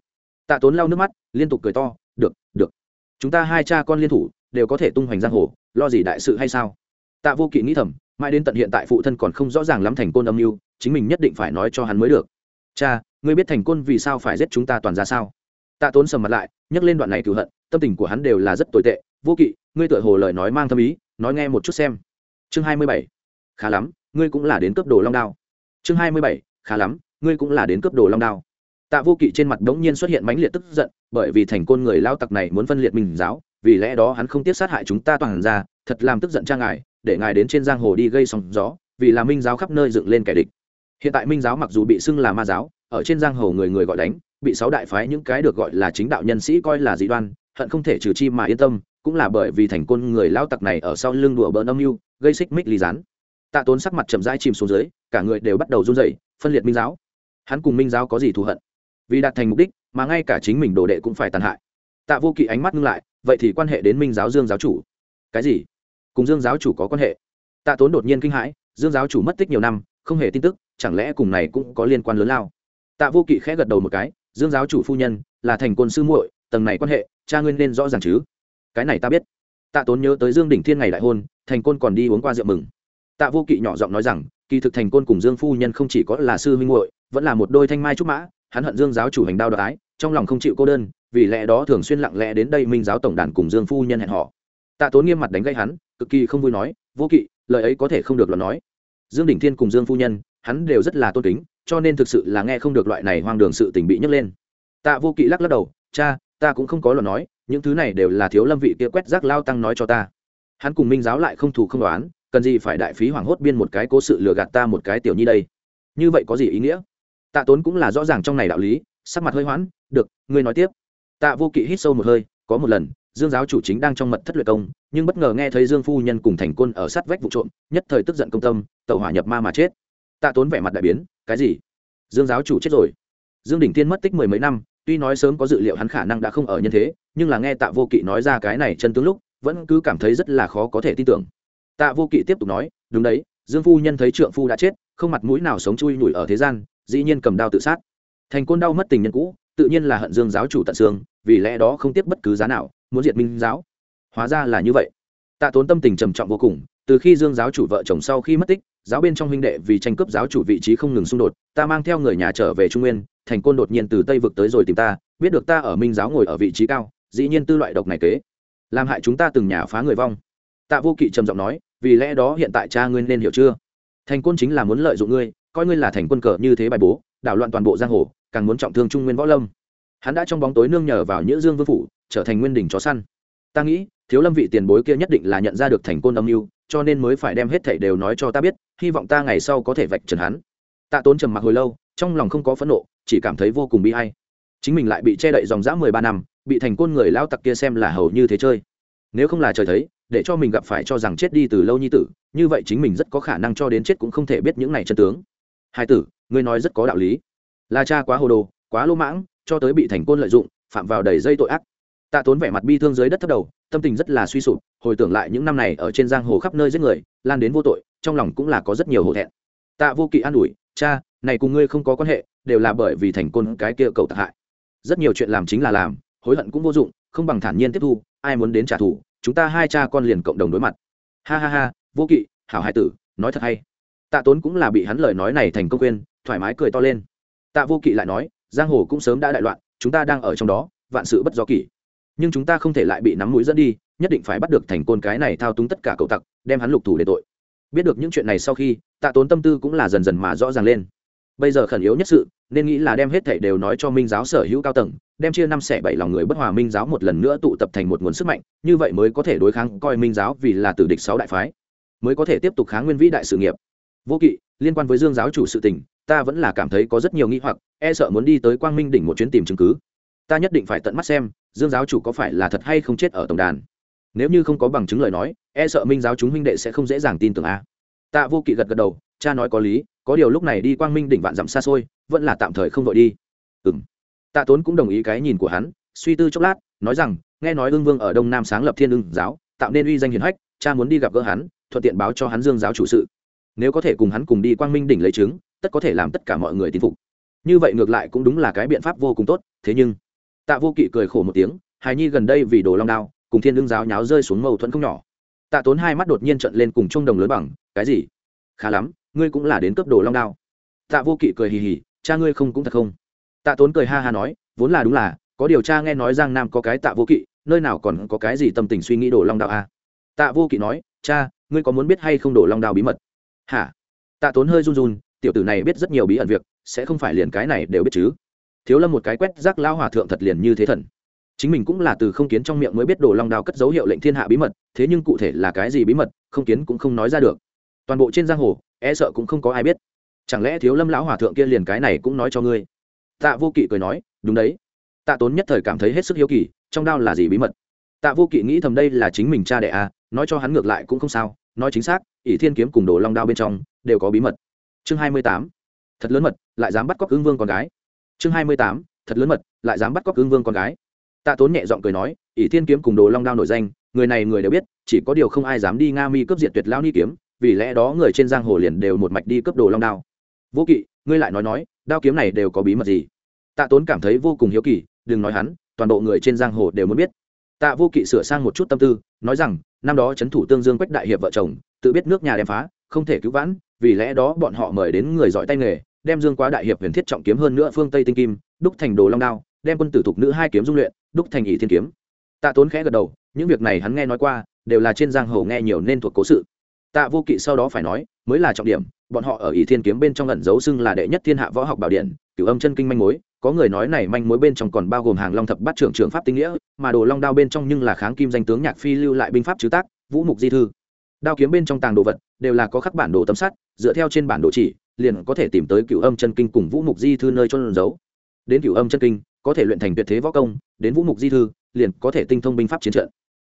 [SPEAKER 1] Tạ tốn lau nước mắt, liên tục cười to, được được. Chúng ta hai cha con liên thủ, đều có thể tung hoành giang hồ, lo gì đại sự hay sao? Tạ vô kỵ nghĩ thầm, mãi đến tận hiện tại phụ thân còn không rõ ràng lắm thành côn âm mưu, chính mình nhất định phải nói cho hắn mới được. Cha, ngươi biết thành côn vì sao phải giết chúng ta toàn ra sao? Tạ tốn sầm mặt lại, nhắc lên đoạn này cựu hận, tâm tình của hắn đều là rất tồi tệ. Vô kỵ, ngươi tựa hồ lời nói mang tâm ý, nói nghe một chút xem. Chương hai mươi bảy. Khá lắm, ngươi cũng là đến cấp đồ long đao. Chương hai mươi bảy khá lắm, ngươi cũng là đến cướp đồ long đao. Tạ vô kỵ trên mặt đống nhiên xuất hiện mãnh liệt tức giận, bởi vì thành côn người lao tặc này muốn phân liệt mình giáo, vì lẽ đó hắn không tiếc sát hại chúng ta toàn ra, thật làm tức giận cha ngài, để ngài đến trên giang hồ đi gây sóng gió, vì là minh giáo khắp nơi dựng lên kẻ địch. Hiện tại minh giáo mặc dù bị xưng là ma giáo, ở trên giang hồ người người gọi đánh, bị sáu đại phái những cái được gọi là chính đạo nhân sĩ coi là dị đoan, hận không thể trừ chi mà yên tâm, cũng là bởi vì thành côn người lao tặc này ở sau lưng đùa bỡn âm mưu, gây xích mích ly rán tạ tốn sắc mặt chậm rãi chìm xuống dưới, cả người đều bắt đầu run rẩy phân liệt minh giáo. Hắn cùng minh giáo có gì thù hận? Vì đạt thành mục đích mà ngay cả chính mình đồ đệ cũng phải tàn hại. Tạ vô kỵ ánh mắt ngưng lại, vậy thì quan hệ đến minh giáo dương giáo chủ. Cái gì? Cùng dương giáo chủ có quan hệ? Tạ tốn đột nhiên kinh hãi, dương giáo chủ mất tích nhiều năm, không hề tin tức, chẳng lẽ cùng này cũng có liên quan lớn lao? Tạ vô kỵ khẽ gật đầu một cái, dương giáo chủ phu nhân là thành côn sư muội, tầng này quan hệ, cha ngươi nên rõ ràng chứ? Cái này ta biết. Tạ tốn nhớ tới dương đỉnh thiên ngày đại hôn, thành côn còn đi uống qua rượu mừng tạ vô kỵ nhỏ giọng nói rằng, kỳ thực thành côn cùng dương phu nhân không chỉ có là sư huynh muội, vẫn là một đôi thanh mai trúc mã, hắn hận dương giáo chủ hành đao đoái trong lòng không chịu cô đơn, vì lẽ đó thường xuyên lặng lẽ đến đây minh giáo tổng đàn cùng dương phu nhân hẹn họ tạ tốn nghiêm mặt đánh gây hắn, cực kỳ không vui nói, vô kỵ, lời ấy có thể không được luận nói. Dương Đình thiên cùng dương phu nhân, hắn đều rất là tôn kính, cho nên thực sự là nghe không được loại này hoang đường sự tình bị nhấc lên. Tạ vô kỵ lắc lắc đầu, cha, ta cũng không có luận nói, những thứ này đều là thiếu lâm vị kia quét rác lao tăng nói cho ta. Hắn cùng minh giáo lại không thù không đoán cần gì phải đại phí hoảng hốt biên một cái cố sự lừa gạt ta một cái tiểu nhi đây? Như vậy có gì ý nghĩa? Tạ tốn cũng là rõ ràng trong này đạo lý, sắc mặt hơi hoãn, được, ngươi nói tiếp. Tạ vô kỵ hít sâu một hơi, có một lần, dương giáo chủ chính đang trong mật thất luyện công, nhưng bất ngờ nghe thấy dương phu nhân cùng thành quân ở sát vách vụ trộm, nhất thời tức giận công tâm tàu hỏa nhập ma mà chết. Tạ tốn vẻ mặt đại biến, cái gì? Dương giáo chủ chết rồi? Dương đỉnh tiên mất tích mười mấy năm, tuy nói sớm có dự liệu hắn khả năng đã không ở nhân thế, nhưng là nghe tạ vô kỵ nói ra cái này chân tướng lúc, vẫn cứ cảm thấy rất là khó có thể tin tưởng tạ vô kỵ tiếp tục nói, đúng đấy, dương phu nhân thấy trượng phu đã chết, không mặt mũi nào sống chui nhủi ở thế gian, dĩ nhiên cầm đao tự sát. Thành côn đau mất tình nhân cũ, tự nhiên là hận dương giáo chủ tận xương, vì lẽ đó không tiếc bất cứ giá nào, muốn diệt minh giáo. Hóa ra là như vậy. Tạ tốn tâm tình trầm trọng vô cùng, từ khi dương giáo chủ vợ chồng sau khi mất tích, giáo bên trong huynh đệ vì tranh cướp giáo chủ vị trí không ngừng xung đột, ta mang theo người nhà trở về trung nguyên, thành côn đột nhiên từ tây vực tới rồi tìm ta, biết được ta ở minh giáo ngồi ở vị trí cao, dĩ nhiên tư loại độc này kế, làm hại chúng ta từng nhà phá người vong. Tạ vô kỵ trầm giọng nói vì lẽ đó hiện tại cha ngươi nên hiểu chưa? Thành côn chính là muốn lợi dụng ngươi, coi ngươi là thành quân cờ như thế bài bố, đảo loạn toàn bộ giang hồ, càng muốn trọng thương trung nguyên võ lâm. Hắn đã trong bóng tối nương nhờ vào nhữ dương vương phủ, trở thành nguyên đỉnh chó săn. Ta nghĩ, thiếu lâm vị tiền bối kia nhất định là nhận ra được thành côn âm mưu, cho nên mới phải đem hết thảy đều nói cho ta biết, hy vọng ta ngày sau có thể vạch trần hắn. Tạ tốn trầm mặc hồi lâu, trong lòng không có phẫn nộ, chỉ cảm thấy vô cùng bi hay chính mình lại bị che đậy dòng dã mười ba năm, bị thành côn người lao tặc kia xem là hầu như thế chơi. Nếu không là trời thấy để cho mình gặp phải cho rằng chết đi từ lâu nhi tử, như vậy chính mình rất có khả năng cho đến chết cũng không thể biết những này chân tướng. Hai tử, ngươi nói rất có đạo lý. Là cha quá hồ đồ, quá lô mãng, cho tới bị thành côn lợi dụng, phạm vào đầy dây tội ác. Tạ tốn vẻ mặt bi thương dưới đất thấp đầu, tâm tình rất là suy sụp, hồi tưởng lại những năm này ở trên giang hồ khắp nơi giết người, lan đến vô tội, trong lòng cũng là có rất nhiều hổ thẹn. Tạ vô kỵ an ủi, cha, này cùng ngươi không có quan hệ, đều là bởi vì thành côn cái kia cầu tạc hại. Rất nhiều chuyện làm chính là làm, hối hận cũng vô dụng, không bằng thản nhiên tiếp thu, ai muốn đến trả thù chúng ta hai cha con liền cộng đồng đối mặt. Ha ha ha, vô kỵ, hảo hải tử, nói thật hay. Tạ tốn cũng là bị hắn lời nói này thành công quên thoải mái cười to lên. Tạ vô kỵ lại nói, giang hồ cũng sớm đã đại loạn, chúng ta đang ở trong đó, vạn sự bất do kỷ. Nhưng chúng ta không thể lại bị nắm mũi dẫn đi, nhất định phải bắt được thành côn cái này thao túng tất cả cậu tặc, đem hắn lục thủ để tội. Biết được những chuyện này sau khi, tạ tốn tâm tư cũng là dần dần mà rõ ràng lên bây giờ khẩn yếu nhất sự, nên nghĩ là đem hết thảy đều nói cho minh giáo sở hữu cao tầng, đem chia năm xẻ bảy lòng người bất hòa minh giáo một lần nữa tụ tập thành một nguồn sức mạnh, như vậy mới có thể đối kháng coi minh giáo vì là tử địch sáu đại phái, mới có thể tiếp tục kháng nguyên vĩ đại sự nghiệp. Vô kỵ, liên quan với dương giáo chủ sự tình, ta vẫn là cảm thấy có rất nhiều nghi hoặc e sợ muốn đi tới quang minh đỉnh một chuyến tìm chứng cứ. Ta nhất định phải tận mắt xem, dương giáo chủ có phải là thật hay không chết ở tổng đàn. Nếu như không có bằng chứng lời nói e sợ minh giáo chúng huynh đệ sẽ không dễ dàng tin tưởng a. Tạ vô kỵ gật gật đầu, cha nói có lý có điều lúc này đi quang minh đỉnh vạn dặm xa xôi, vẫn là tạm thời không vội đi. Ừ m tạ tốn cũng đồng ý cái nhìn của hắn, suy tư chốc lát, nói rằng, nghe nói ương vương ở đông nam sáng lập thiên ưng giáo, tạo nên uy danh hiền hách, cha muốn đi gặp gỡ hắn, thuận tiện báo cho hắn dương giáo chủ sự. Nếu có thể cùng hắn cùng đi quang minh đỉnh lấy chứng, tất có thể làm tất cả mọi người tin phục. Như vậy ngược lại cũng đúng là cái biện pháp vô cùng tốt, thế nhưng, tạ vô kỵ cười khổ một tiếng, hài nhi gần đây vì đồ long đao, cùng thiên lương giáo nháo rơi xuống mâu thuẫn không nhỏ. Tạ tốn hai mắt đột nhiên trận lên cùng trung đồng lớn bằng, cái gì? Khá lắm ngươi cũng là đến cấp đồ long đao. Tạ vô kỵ cười hì hì, cha ngươi không cũng thật không? Tạ tốn cười ha ha nói, vốn là đúng là, có điều tra nghe nói giang nam có cái tạ vô kỵ, nơi nào còn có cái gì tâm tình suy nghĩ đồ long đao à? tạ vô kỵ nói, cha, ngươi có muốn biết hay không đồ long đao bí mật? Hả? Tạ tốn hơi run run, tiểu tử này biết rất nhiều bí ẩn việc, sẽ không phải liền cái này đều biết chứ. Thiếu lâm một cái quét rác lao hòa thượng thật liền như thế thần. Chính mình cũng là từ không kiến trong miệng mới biết đồ long đao cất dấu hiệu lệnh thiên hạ bí mật, thế nhưng cụ thể là cái gì bí mật, không kiến cũng không nói ra được. Toàn bộ trên giang hồ e sợ cũng không có ai biết. Chẳng lẽ thiếu lâm lão hòa thượng kia liền cái này cũng nói cho ngươi? Tạ vô kỵ cười nói, đúng đấy. Tạ tốn nhất thời cảm thấy hết sức hiếu kỳ, trong đao là gì bí mật? Tạ vô kỵ nghĩ thầm đây là chính mình cha đệ à nói cho hắn ngược lại cũng không sao, nói chính xác, ỷ thiên kiếm cùng đồ long đao bên trong đều có bí mật. Chương hai mươi tám, thật lớn mật, lại dám bắt cóc ương vương con gái. Chương hai mươi tám, thật lớn mật, lại dám bắt cóc ương vương con gái. Tạ tốn nhẹ giọng cười nói, ỷ thiên kiếm cùng đồ long đao nổi danh, người này người đều biết, chỉ có điều không ai dám đi nga mi cướp diệt tuyệt lao ni kiếm vì lẽ đó người trên giang hồ liền đều một mạch đi cướp đồ long đao. Vô kỵ, ngươi lại nói nói, đao kiếm này đều có bí mật gì? Tạ tốn cảm thấy vô cùng hiếu kỳ, đừng nói hắn, toàn bộ người trên giang hồ đều muốn biết. Tạ vô kỵ sửa sang một chút tâm tư, nói rằng, năm đó c h ấ n thủ tương dương quách đại hiệp vợ chồng, tự biết nước nhà đem phá, không thể cứu vãn, vì lẽ đó bọn họ mời đến người giỏi tay nghề, đem dương quá đại hiệp huyền thiết trọng kiếm hơn nữa phương tây tinh kim, đúc thành đồ long đao, đem quân tử thục nữ hai kiếm dung luyện, đúc thành ỷ thiên kiếm. Tạ tốn khẽ gật đầu, những việc này hắn nghe nói qua, đều là trên giang hồ nghe nhiều nên thuộc cố sự tạ vô kỵ sau đó phải nói, mới là trọng điểm, bọn họ ở ỷ thiên kiếm bên trong ẩn giấu xưng là đệ nhất thiên hạ võ học bảo điện cửu âm chân kinh manh mối, có người nói này manh mối bên trong còn bao gồm hàng long thập bát trưởng trưởng pháp tinh nghĩa, mà đồ long đao bên trong nhưng là kháng kim danh tướng nhạc phi lưu lại binh pháp chứ tác, vũ mục di thư. Đao kiếm bên trong tàng đồ vật, đều là có khắc bản đồ tấm sắt, dựa theo trên bản đồ chỉ, liền có thể tìm tới cửu âm chân kinh cùng vũ mục di thư nơi trôn giấu. Đến cửu âm chân kinh, có thể luyện thành tuyệt thế võ công, đến vũ mục di thư, liền có thể tinh thông binh pháp chiến trận.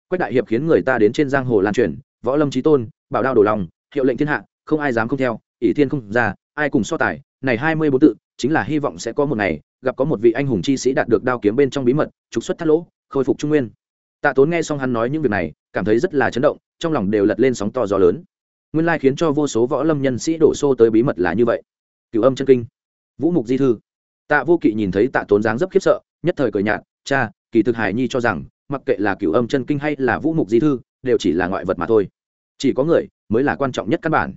[SPEAKER 1] Quách đại hiệp khiến người ta đến trên giang hồ lan truyền võ lâm trí tôn, bảo đao đổ lòng, hiệu lệnh thiên hạ, không ai dám không theo, ỷ thiên không ra, ai cùng so tài, này hai mươi bốn tự, chính là hy vọng sẽ có một ngày, gặp có một vị anh hùng chi sĩ đạt được đao kiếm bên trong bí mật, trục xuất thắt lỗ, khôi phục trung nguyên. Tạ tốn nghe xong hắn nói những việc này, cảm thấy rất là chấn động, trong lòng đều lật lên sóng to gió lớn. Nguyên lai khiến cho vô số võ lâm nhân sĩ đổ xô tới bí mật là như vậy. Cựu âm chân kinh. Vũ mục di thư. Tạ vô kỵ nhìn thấy tạ tốn dáng dấp khiếp sợ, nhất thời cười nhạt, cha, kỳ thực hải nhi cho rằng, mặc kệ là cựu âm chân kinh hay là vũ mục di thư đều chỉ là ngoại vật mà thôi. Chỉ có người mới là quan trọng nhất căn bản.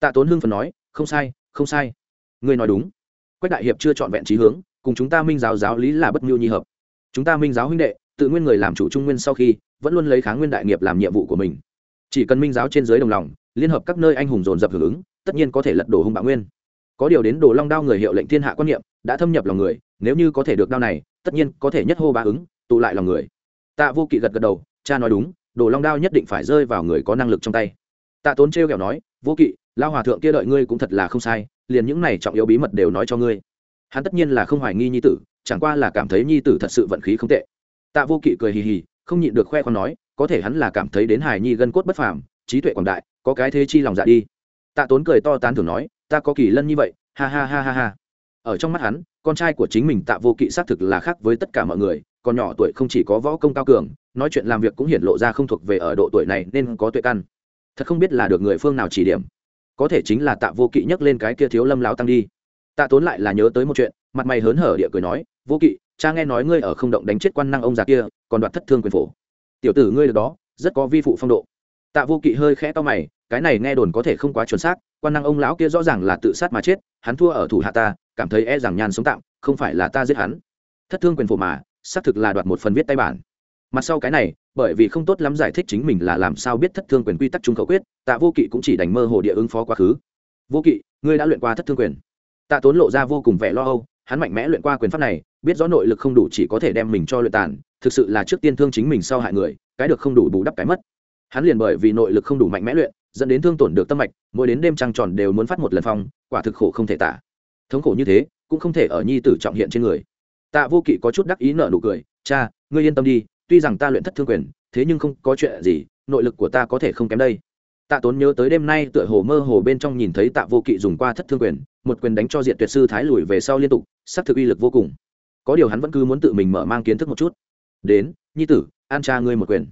[SPEAKER 1] Tạ tốn hưng phần nói, không sai không sai. Ngươi nói đúng. Quách đại hiệp chưa chọn vẹn trí hướng, cùng chúng ta minh giáo giáo lý là bất mưu nhi hợp. Chúng ta minh giáo huynh đệ, tự nguyên người làm chủ trung nguyên sau khi, vẫn luôn lấy kháng nguyên đại nghiệp làm nhiệm vụ của mình. Chỉ cần minh giáo trên giới đồng lòng, liên hợp các nơi anh hùng dồn dập hưởng ứng, tất nhiên có thể lật đổ hung bạo nguyên. Có điều đến đồ long đao người hiệu lệnh thiên hạ quan niệm, đã thâm nhập lòng người, nếu như có thể được đao này, tất nhiên có thể nhất hô ba ứng, tụ lại lòng người. Tạ vô kỵ gật gật đầu, cha nói đúng đồ long đao nhất định phải rơi vào người có năng lực trong tay. Tạ tốn trêu kẹo nói, vô kỵ lao hòa thượng kia đợi ngươi cũng thật là không sai, liền những này trọng yếu bí mật đều nói cho ngươi. Hắn tất nhiên là không hoài nghi nhi tử, chẳng qua là cảm thấy nhi tử thật sự vận khí không tệ. Tạ vô kỵ cười hì hì, không nhịn được khoe con nói, có thể hắn là cảm thấy đến hài nhi gân cốt bất phàm, trí tuệ quảng đại, có cái thế chi lòng dạ đi. Tạ tốn cười to tán thường nói, ta có kỳ lân như vậy, ha ha ha ha ha. Ở trong mắt hắn, con trai của chính mình tạ vô kỵ xác thực là khác với tất cả mọi người, còn nhỏ tuổi không chỉ có võ công cao cường nói chuyện làm việc cũng hiện lộ ra không thuộc về ở độ tuổi này nên có tuệ căn. Thật không biết là được người phương nào chỉ điểm. Có thể chính là tạ vô kỵ nhắc lên cái kia thiếu lâm láo tăng đi. Tạ tốn lại là nhớ tới một chuyện, mặt mày hớn hở địa cười nói, vô kỵ, cha nghe nói ngươi ở không động đánh chết quan năng ông già kia, còn đoạt thất thương quyền phổ. Tiểu tử ngươi được đó, rất có vi phụ phong độ. Tạ vô kỵ hơi khẽ to mày, cái này nghe đồn có thể không quá chuẩn xác, quan năng ông lão kia rõ ràng là tự sát mà chết, hắn thua ở thủ hạ ta, cảm thấy e rằng nhàn sống tạm, không phải là ta giết hắn. Thất thương quyền phổ mà, xác thực là đoạt một phần viết tay bản mặt sau cái này, bởi vì không tốt lắm giải thích chính mình là làm sao biết thất thương quyền quy tắc trung khẩu quyết, tạ vô kỵ cũng chỉ đành mơ hồ địa ứng phó quá khứ. Vô kỵ, ngươi đã luyện qua thất thương quyền. Tạ tốn lộ ra vô cùng vẻ lo âu, hắn mạnh mẽ luyện qua quyền pháp này, biết rõ nội lực không đủ chỉ có thể đem mình cho luyện tàn, thực sự là trước tiên thương chính mình sau hại người, cái được không đủ bù đắp cái mất. Hắn liền bởi vì nội lực không đủ mạnh mẽ luyện, dẫn đến thương tổn được tâm mạch, mỗi đến đêm trăng tròn đều muốn phát một lần phong, quả thực khổ không thể tả. Thống khổ như thế, cũng không thể ở nhi tử trọng hiện trên người. Tạ vô kỵ có chút đắc ý nợ nụ cười, cha, ngươi yên tâm đi tuy rằng ta luyện thất thương quyền, thế nhưng không có chuyện gì, nội lực của ta có thể không kém đây. Tạ tốn nhớ tới đêm nay tựa hồ mơ hồ bên trong nhìn thấy tạ vô kỵ dùng qua thất thương quyền, một quyền đánh cho diện tuyệt sư thái lùi về sau liên tục sắc thực uy lực vô cùng. Có điều hắn vẫn cứ muốn tự mình mở mang kiến thức một chút. Đến, nhi tử, an cha ngươi một quyền.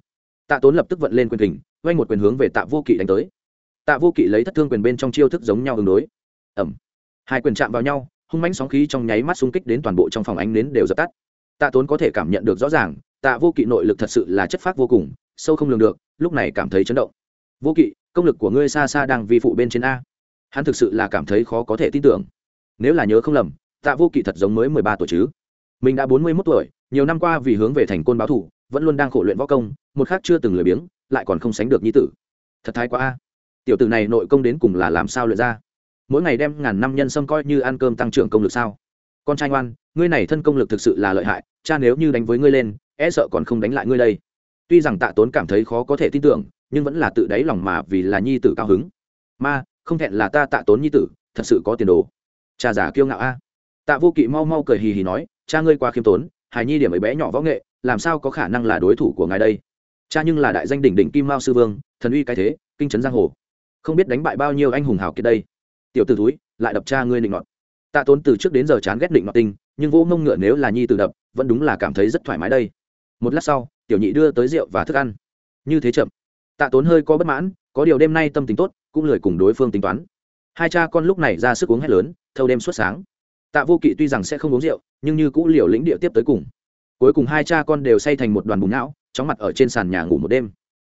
[SPEAKER 1] Tạ tốn lập tức vận lên quyền kình vay một quyền hướng về tạ vô kỵ đánh tới. Tạ vô kỵ lấy thất thương quyền bên trong chiêu thức giống nhau ứng đối. Ẩm. Hai quyền chạm vào nhau, hung mãnh sóng khí trong nháy mắt xung kích đến toàn bộ trong phòng ánh nến đều dập tắt. Tạ tốn có thể cảm nhận được rõ ràng tạ vô kỵ nội lực thật sự là chất phác vô cùng, sâu không lường được, lúc này cảm thấy chấn động. Vô kỵ, công lực của ngươi xa xa đang vi phụ bên trên a. Hắn thực sự là cảm thấy khó có thể tin tưởng. Nếu là nhớ không lầm, tạ vô kỵ thật giống mới mười ba tuổi chứ. Mình đã bốn mươi mốt tuổi, nhiều năm qua vì hướng về thành côn báo thủ vẫn luôn đang khổ luyện võ công, một khác chưa từng lười biếng, lại còn không sánh được nhi tử. Thật thái quá a. Tiểu tử này nội công đến cùng là làm sao luyện ra? Mỗi ngày đem ngàn năm nhân sâm coi như ăn cơm tăng trưởng công lực sao? Con trai ngoan, ngươi này thân công lực thực sự là lợi hại, cha nếu như đánh với ngươi lên e sợ còn không đánh lại ngươi đây. Tuy rằng tạ tốn cảm thấy khó có thể tin tưởng, nhưng vẫn là tự đáy lòng mà vì là nhi tử cao hứng. Ma, không thẹn là ta tạ tốn nhi tử, thật sự có tiền đồ. Cha giả kiêu ngạo a. Tạ vô kỵ mau mau cười hì hì nói, cha ngươi quá khiêm tốn, hài nhi điểm ấy bé nhỏ võ nghệ, làm sao có khả năng là đối thủ của ngài đây? Cha nhưng là đại danh đỉnh đỉnh kim mao sư vương, thần uy cái thế, kinh trấn giang hồ. Không biết đánh bại bao nhiêu anh hùng hào kiệt đây. Tiểu t ử túi lại đập cha ngươi định ngọt tạ tốn từ trước đến giờ chán ghét định ngọt tinh, nhưng vỗ mông ngựa nếu là nhi từ đập, vẫn đúng là cảm thấy rất thoải mái đây một lát sau, tiểu nhị đưa tới rượu và thức ăn. Như thế chậm. Tạ tốn hơi có bất mãn, có điều đêm nay tâm tính tốt, cũng lười cùng đối phương tính toán. Hai cha con lúc này ra sức uống hết lớn, thâu đêm suốt sáng. Tạ vô kỵ tuy rằng sẽ không uống rượu, nhưng như cũ liều lĩnh địa tiếp tới cùng. Cuối cùng hai cha con đều say thành một đoàn bùng não, chóng mặt ở trên sàn nhà ngủ một đêm.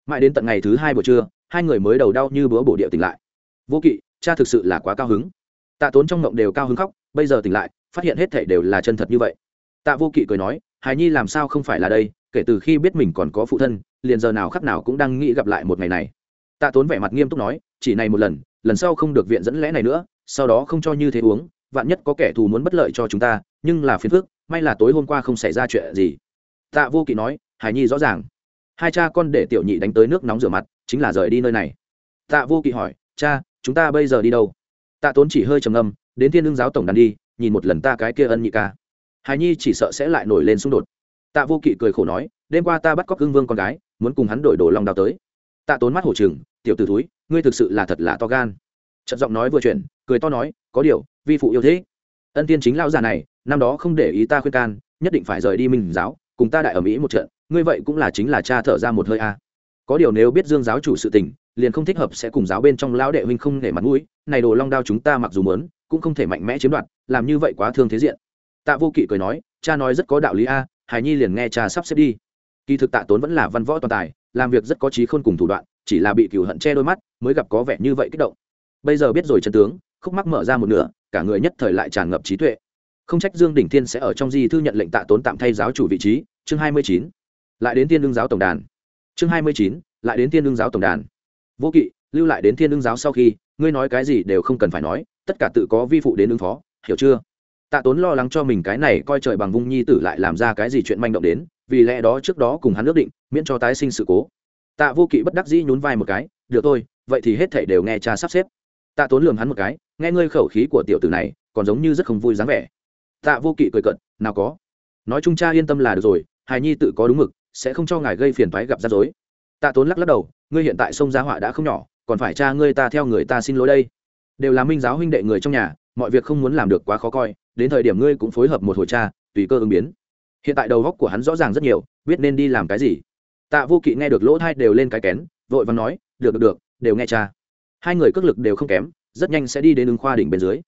[SPEAKER 1] Mãi đến tận ngày thứ hai buổi trưa, hai người mới đầu đau như bữa bổ địa tỉnh lại. Vô kỵ, cha thực sự là quá cao hứng. Tạ tốn trong mộng đều cao hứng khóc, bây giờ tỉnh lại, phát hiện hết thể đều là chân thật như vậy. Tạ vô kỵ cười nói hài nhi làm sao không phải là đây kể từ khi biết mình còn có phụ thân liền giờ nào khắc nào cũng đang nghĩ gặp lại một ngày này. Tạ tốn vẻ mặt nghiêm túc nói chỉ này một lần lần sau không được viện dẫn lẽ này nữa sau đó không cho như thế uống vạn nhất có kẻ thù muốn bất lợi cho chúng ta nhưng là phiền phức may là tối hôm qua không xảy ra chuyện gì. Tạ vô kỵ nói hải nhi rõ ràng. Hai cha con để tiểu nhị đánh tới nước nóng rửa mặt chính là rời đi nơi này. Tạ vô kỵ hỏi cha chúng ta bây giờ đi đâu? Tạ tốn chỉ hơi trầm âm, đến thiên lương giáo tổng đàn đi nhìn một lần ta cái kia ân nhị ca hải nhi chỉ sợ sẽ lại nổi lên xung đột. Tạ vô kỵ cười khổ nói, đêm qua ta bắt cóc hưng vương con gái, muốn cùng hắn đổi đồ lòng đào tới. Tạ tốn mắt hổ chừng tiểu t ử túi ngươi thực sự là thật là to gan. Trận giọng nói vừa chuyển, cười to nói, có điều, vi phụ yêu thế ân tiên chính lão già này, năm đó không để ý ta khuyên can, nhất định phải rời đi minh giáo, cùng ta đại ở mỹ một trận, ngươi vậy cũng là chính là cha thở ra một hơi a. Có điều nếu biết dương giáo chủ sự tình, liền không thích hợp sẽ cùng giáo bên trong lão đệ huynh không để mặt mũi, này đồ long đao chúng ta mặc dù mớn cũng không thể mạnh mẽ chiếm đoạt, làm như vậy quá thương thế diện tạ vô kỵ cười nói, cha nói rất có đạo lý a, hài nhi liền nghe cha sắp xếp đi. Kỳ thực tạ tốn vẫn là văn võ toàn tài, làm việc rất có trí khôn cùng thủ đoạn, chỉ là bị cừu hận che đôi mắt mới gặp có vẻ như vậy kích động. Bây giờ biết rồi chân tướng, khúc mắc mở ra một nửa, cả người nhất thời lại tràn ngập trí tuệ. Không trách dương đỉnh thiên sẽ ở trong di thư nhận lệnh tạ tốn tạm thay giáo chủ vị trí, chương hai mươi chín, lại đến tiên Đương giáo tổng đàn. Chương hai mươi chín, lại đến tiên Đương giáo tổng đàn. Vô kỵ, lưu lại đến thiên Đương giáo sau khi, ngươi nói cái gì đều không cần phải nói, tất cả tự có vi phụ đến ứng phó, hiểu chưa? Tạ tốn lo lắng cho mình cái này coi trời bằng vung nhi tử lại làm ra cái gì chuyện manh động đến, vì lẽ đó trước đó cùng hắn ước định, miễn cho tái sinh sự cố. Tạ vô kỵ bất đắc dĩ nhún vai một cái, được thôi, vậy thì hết thảy đều nghe cha sắp xếp. Tạ tốn lường hắn một cái, nghe ngươi khẩu khí của tiểu tử này, còn giống như rất không vui dáng vẻ. Tạ vô kỵ cười cận nào có. Nói chung cha yên tâm là được rồi, hài nhi tự có đúng mực, sẽ không cho ngài gây phiền toái gặp rắc rối. Tạ tốn lắc lắc đầu, ngươi hiện tại sông gia họa đã không nhỏ, còn phải cha ngươi ta theo người ta xin lỗi đây. Đều là minh giáo huynh đệ người trong nhà, mọi việc không muốn làm được quá khó coi đến thời điểm ngươi cũng phối hợp một hồi cha tùy cơ ứng biến. Hiện tại đầu góc của hắn rõ ràng rất nhiều, biết nên đi làm cái gì. Tạ vô kỵ nghe được lỗ thai đều lên cái kén, vội và nói, được được được, đều nghe cha hai người cước lực đều không kém, rất nhanh sẽ đi đến ứng khoa đỉnh bên dưới.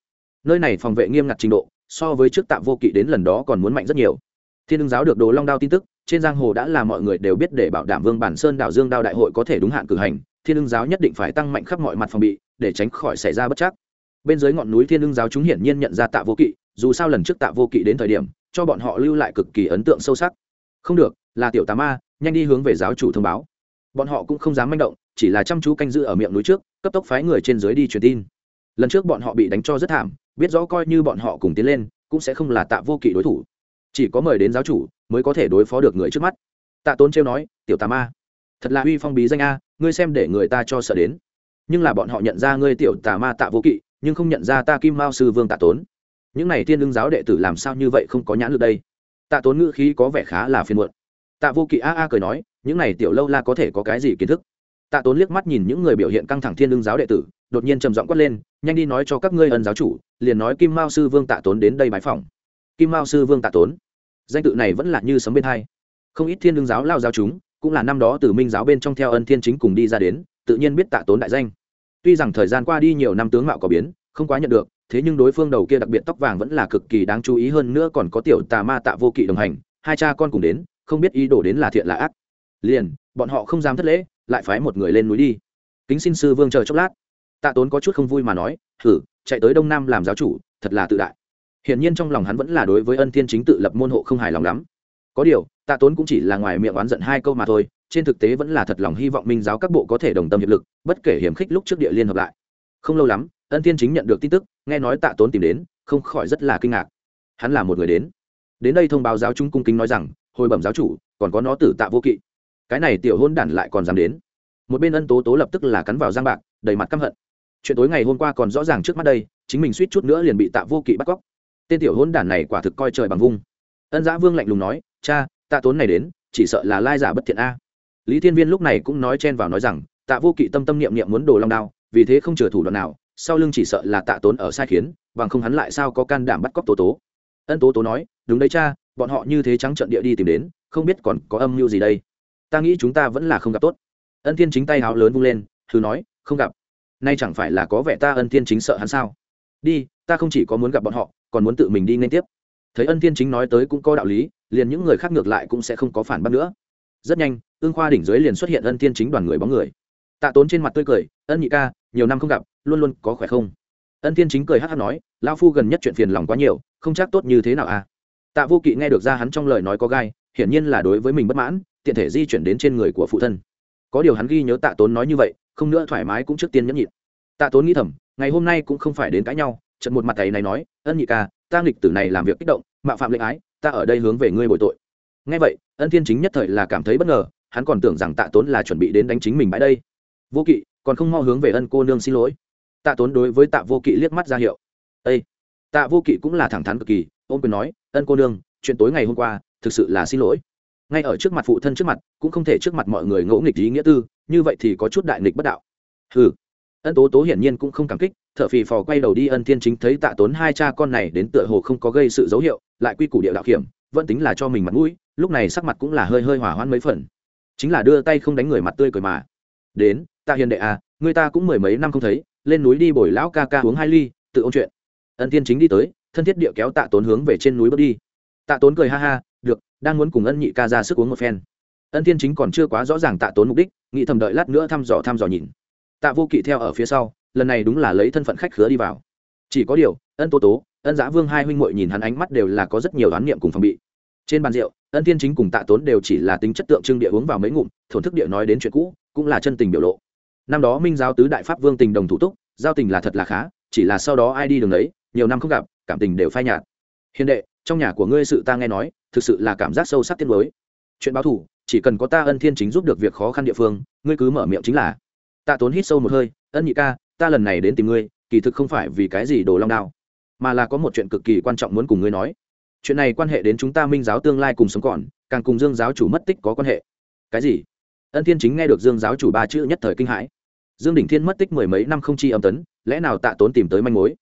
[SPEAKER 1] Nơi này phòng vệ nghiêm ngặt trình độ, so với trước tạ vô kỵ đến lần đó còn muốn mạnh rất nhiều. Thiên ứng giáo được đồ long đao tin tức, trên giang hồ đã là mọi người đều biết để bảo đảm vương bản sơn đảo dương đao đại hội có thể đúng hạn cử hành, thiên ưng giáo nhất định phải tăng mạnh khắp mọi mặt phòng bị, để tránh khỏi xảy ra bất chắc. Bên dưới ngọn núi thiên ưng giáo chúng hiển nhiên nhận ra tạ vô kỵ dù sao lần trước tạ vô kỵ đến thời điểm, cho bọn họ lưu lại cực kỳ ấn tượng sâu sắc. Không được, là tiểu tà ma, nhanh đi hướng về giáo chủ thông báo. Bọn họ cũng không dám manh động, chỉ là chăm chú canh giữ ở miệng núi trước, cấp tốc phái người trên dưới đi truyền tin. Lần trước bọn họ bị đánh cho rất thảm, biết rõ coi như bọn họ cùng tiến lên, cũng sẽ không là tạ vô kỵ đối thủ. Chỉ có mời đến giáo chủ, mới có thể đối phó được người trước mắt. Tạ Tốn trêu nói, tiểu tà ma, thật là uy phong bí danh a, ngươi xem để người ta cho sợ đến. Nhưng là bọn họ nhận ra ngươi tiểu tà ma tạ vô kỵ, nhưng không nhận ra ta kim mao sư vương tạ tốn những này thiên đương giáo đệ tử làm sao như vậy không có nhãn lực đây? Tạ tốn ngữ khí có vẻ khá là phiền muộn. Tạ vô kỵ a a cười nói, những này tiểu lâu la có thể có cái gì kiến thức? Tạ tốn liếc mắt nhìn những người biểu hiện căng thẳng thiên đương giáo đệ tử, đột nhiên trầm giọng quát lên, nhanh đi nói cho các ngươi ân giáo chủ, liền nói kim mao sư vương tạ tốn đến đây bái phòng kim mao sư vương tạ tốn, danh tự này vẫn là như sấm bên hai. Không ít thiên đương giáo lao giáo chúng, cũng là năm đó từ minh giáo bên trong theo ân thiên chính cùng đi ra đến, tự nhiên biết tạ tốn đại danh. Tuy rằng thời gian qua đi nhiều năm tướng mạo có biến, không quá nhận được thế nhưng đối phương đầu kia đặc biệt tóc vàng vẫn là cực kỳ đáng chú ý hơn nữa còn có tiểu tà ma tạ vô kỵ đồng hành, hai cha con cùng đến, không biết ý đồ đến là thiện là ác. Liền, bọn họ không dám thất lễ, lại phái một người lên núi đi. Kính xin sư vương chờ chốc lát. Tạ tốn có chút không vui mà nói thử chạy tới đông nam làm giáo chủ, thật là tự đại. Hiển nhiên trong lòng hắn vẫn là đối với ân thiên chính tự lập môn hộ không hài lòng lắm. Có điều, tạ tốn cũng chỉ là ngoài miệng oán giận hai câu mà thôi, trên thực tế vẫn là thật lòng hy vọng minh giáo các bộ có thể đồng tâm hiệp lực, bất kể hiểm khích lúc trước địa liên hợp lại. Không lâu lắm ân thiên chính nhận được tin tức, nghe nói tạ tốn tìm đến, không khỏi rất là kinh ngạc. Hắn là một người đến. Đến đây thông báo giáo trung cung kính nói rằng, hồi bẩm giáo chủ, còn có nó tử tạ vô kỵ. Cái này tiểu hôn đản lại còn dám đến. Một bên ân tố tố lập tức là cắn vào giang bạc, đầy mặt căm hận. Chuyện tối ngày hôm qua còn rõ ràng trước mắt đây, chính mình suýt chút nữa liền bị tạ vô kỵ bắt cóc. Tên tiểu hôn đản này quả thực coi trời bằng vung. Ân giã vương lạnh lùng nói, cha, tạ tốn này đến, chỉ sợ là lai giả bất thiện a. Lý thiên viên lúc này cũng nói chen vào nói rằng, tạ vô kỵ tâm tâm niệm niệm muốn đồ long đao, vì thế không chừa thủ đoạn nào sau lưng chỉ sợ là tạ tốn ở sai khiến, bằng không hắn lại sao có can đảm bắt cóc tố tố. Ân tố tố nói, đúng đấy cha, bọn họ như thế trắng trận địa đi tìm đến, không biết còn có âm mưu gì đây. Ta nghĩ chúng ta vẫn là không gặp tốt. Ân thiên chính tay háo lớn vung lên thứ nói, không gặp. Nay chẳng phải là có vẻ ta ân thiên chính sợ hắn sao? Đi, ta không chỉ có muốn gặp bọn họ, còn muốn tự mình đi nên tiếp. Thấy ân thiên chính nói tới cũng có đạo lý, liền những người khác ngược lại cũng sẽ không có phản bác nữa. Rất nhanh ương khoa đỉnh dưới liền xuất hiện ân thiên chính đoàn người bóng người. Tạ tốn trên mặt tươi cười, ân nhị ca, nhiều năm không gặp luôn luôn có khỏe không? Ân thiên chính cười hát hát nói lao phu gần nhất chuyện phiền lòng quá nhiều, không chắc tốt như thế nào à? Tạ vô kỵ nghe được ra hắn trong lời nói có gai, hiển nhiên là đối với mình bất mãn, tiện thể di chuyển đến trên người của phụ thân. Có điều hắn ghi nhớ tạ tốn nói như vậy, không nữa thoải mái cũng trước tiên nhẫn nhịn. Tạ tốn nghĩ thầm, ngày hôm nay cũng không phải đến cãi nhau trận một mặt thầy này nói, ân nhị ca, ta nghịch tử này làm việc kích động mạo phạm lệnh ái, ta ở đây hướng về ngươi bồi tội. Ngay vậy, ân thiên chính nhất thời là cảm thấy bất ngờ, hắn còn tưởng rằng tạ tốn là chuẩn bị đến đánh chính mình bãi đây. Vô kỵ, còn không mo hướng về ân cô nương xin lỗi tạ tốn đối với tạ vô kỵ liếc mắt ra hiệu. Ây tạ vô kỵ cũng là thẳng thắn cực kỳ ôm quyền nói ân cô nương chuyện tối ngày hôm qua thực sự là xin lỗi. Ngay ở trước mặt phụ thân trước mặt cũng không thể trước mặt mọi người ngỗ nghịch ý nghĩa tư như vậy thì có chút đại nghịch bất đạo. Ừ ân tố tố hiển nhiên cũng không cảm kích t h ở phì phò quay đầu đi ân thiên chính thấy tạ tốn hai cha con này đến tựa hồ không có gây sự dấu hiệu lại quy củ địa đạo kiểm, vẫn tính là cho mình mặt mũi lúc này sắc mặt cũng là hơi hơi hỏa hoãn mấy phần. Chính là đưa tay không đánh người mặt tươi cười mà. Đến tạ hiền đệ à người ta cũng mười mấy năm không thấy lên núi đi bồi lão ca ca uống hai ly, tự ôn chuyện. Ân thiên chính đi tới, thân thiết địa kéo tạ tốn hướng về trên núi bước đi. Tạ tốn cười ha ha, được, đang muốn cùng ân nhị ca ra sức uống một phen. Ân thiên chính còn chưa quá rõ ràng tạ tốn mục đích, nghĩ thầm đợi lát nữa thăm dò thăm dò nhìn. Tạ vô kỵ theo ở phía sau, lần này đúng là lấy thân phận khách khứa đi vào. Chỉ có điều, ân tố tố, ân giã vương hai huynh muội nhìn hắn ánh mắt đều là có rất nhiều đoán niệm cùng phòng bị. Trên bàn rượu, ân thiên chính cùng tạ tốn đều chỉ là tính chất tượng trưng địa uống vào mấy ngụm, thổn thức địa nói đến chuyện cũ, cũng là chân tình biểu lộ năm đó minh giáo tứ đại pháp vương tình đồng thủ túc, giao tình là thật là khá, chỉ là sau đó ai đi đường đấy nhiều năm không gặp, cảm tình đều phai nhạt. Hiền đệ, trong nhà của ngươi sự ta nghe nói, thực sự là cảm giác sâu sắc tiết mới chuyện báo thủ chỉ cần có ta ân thiên chính giúp được việc khó khăn địa phương, ngươi cứ mở miệng chính là. Tạ tốn hít sâu một hơi, ân nhị ca, ta lần này đến tìm ngươi, kỳ thực không phải vì cái gì đồ long đao, mà là có một chuyện cực kỳ quan trọng muốn cùng ngươi nói. Chuyện này quan hệ đến chúng ta minh giáo tương lai cùng sống còn, càng cùng dương giáo chủ mất tích có quan hệ. Cái gì? Ân thiên chính nghe được dương giáo chủ ba chữ nhất thời kinh hãi dương đỉnh thiên mất tích mười mấy năm không chi âm tấn, lẽ nào tạ tốn tìm tới manh mối?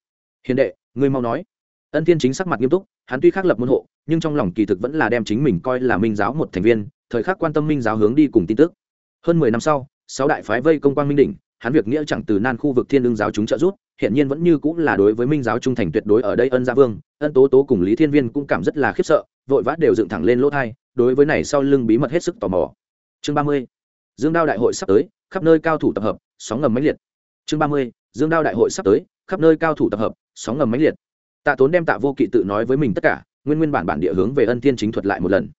[SPEAKER 1] Hiền đệ, ngươi mau nói. Ân thiên chính sắc mặt nghiêm túc, hắn tuy khác lập môn hộ, nhưng trong lòng kỳ thực vẫn là đem chính mình coi là minh giáo một thành viên, thời khắc quan tâm minh giáo hướng đi cùng tin tức. Hơn mười năm sau, sáu đại phái vây công quang minh đỉnh, hắn việc nghĩa chẳng từ nan khu vực thiên lương giáo chúng trợ giúp hiện nhiên vẫn như cũng là đối với minh giáo trung thành tuyệt đối ở đây ân gia vương, ân tố tố cùng lý thiên viên cũng cảm rất là khiếp sợ, vội vã đều dựng thẳng lên lỗ thai, đối với này sau lưng bí mật hết sức tò mò. Chương ba mươi, dương đao đại hội sắp tới, khắp nơi cao thủ tập hợp sóng ngầm mãnh liệt. Chương ba mươi, dương đao đại hội sắp tới, khắp nơi cao thủ tập hợp, sóng ngầm mãnh liệt. Tạ tốn đem tạ vô kỵ tự nói với mình tất cả, nguyên nguyên bản bản địa hướng về ân thiên chính thuật lại một lần.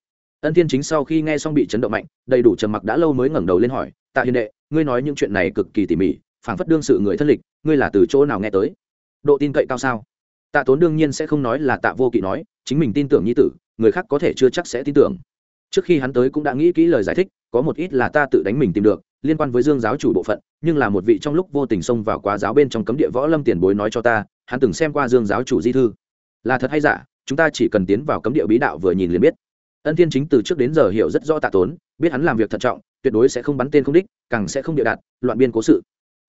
[SPEAKER 1] Ân thiên chính sau khi nghe xong bị chấn động mạnh, đầy đủ trầm mặc đã lâu mới ngẩng đầu lên hỏi, tạ hiền đệ, ngươi nói những chuyện này cực kỳ tỉ mỉ, phảng phất đương sự người thân lịch, ngươi là từ chỗ nào nghe tới? Độ tin cậy cao sao? Tạ tốn đương nhiên sẽ không nói là tạ vô kỵ nói, chính mình tin tưởng nhi tử, người khác có thể chưa chắc sẽ tin tưởng. Trước khi hắn tới cũng đã nghĩ kỹ lời giải thích, có một ít là ta tự đánh mình tìm được liên quan với dương giáo chủ bộ phận, nhưng là một vị trong lúc vô tình xông vào quá giáo bên trong cấm địa võ lâm tiền bối nói cho ta, hắn từng xem qua dương giáo chủ di thư. Là thật hay giả, chúng ta chỉ cần tiến vào cấm địa bí đạo vừa nhìn liền biết. Ân thiên chính từ trước đến giờ hiểu rất rõ tạ tốn, biết hắn làm việc thận trọng, tuyệt đối sẽ không bắn tên không đích, càng sẽ không địa đạt loạn biên cố sự.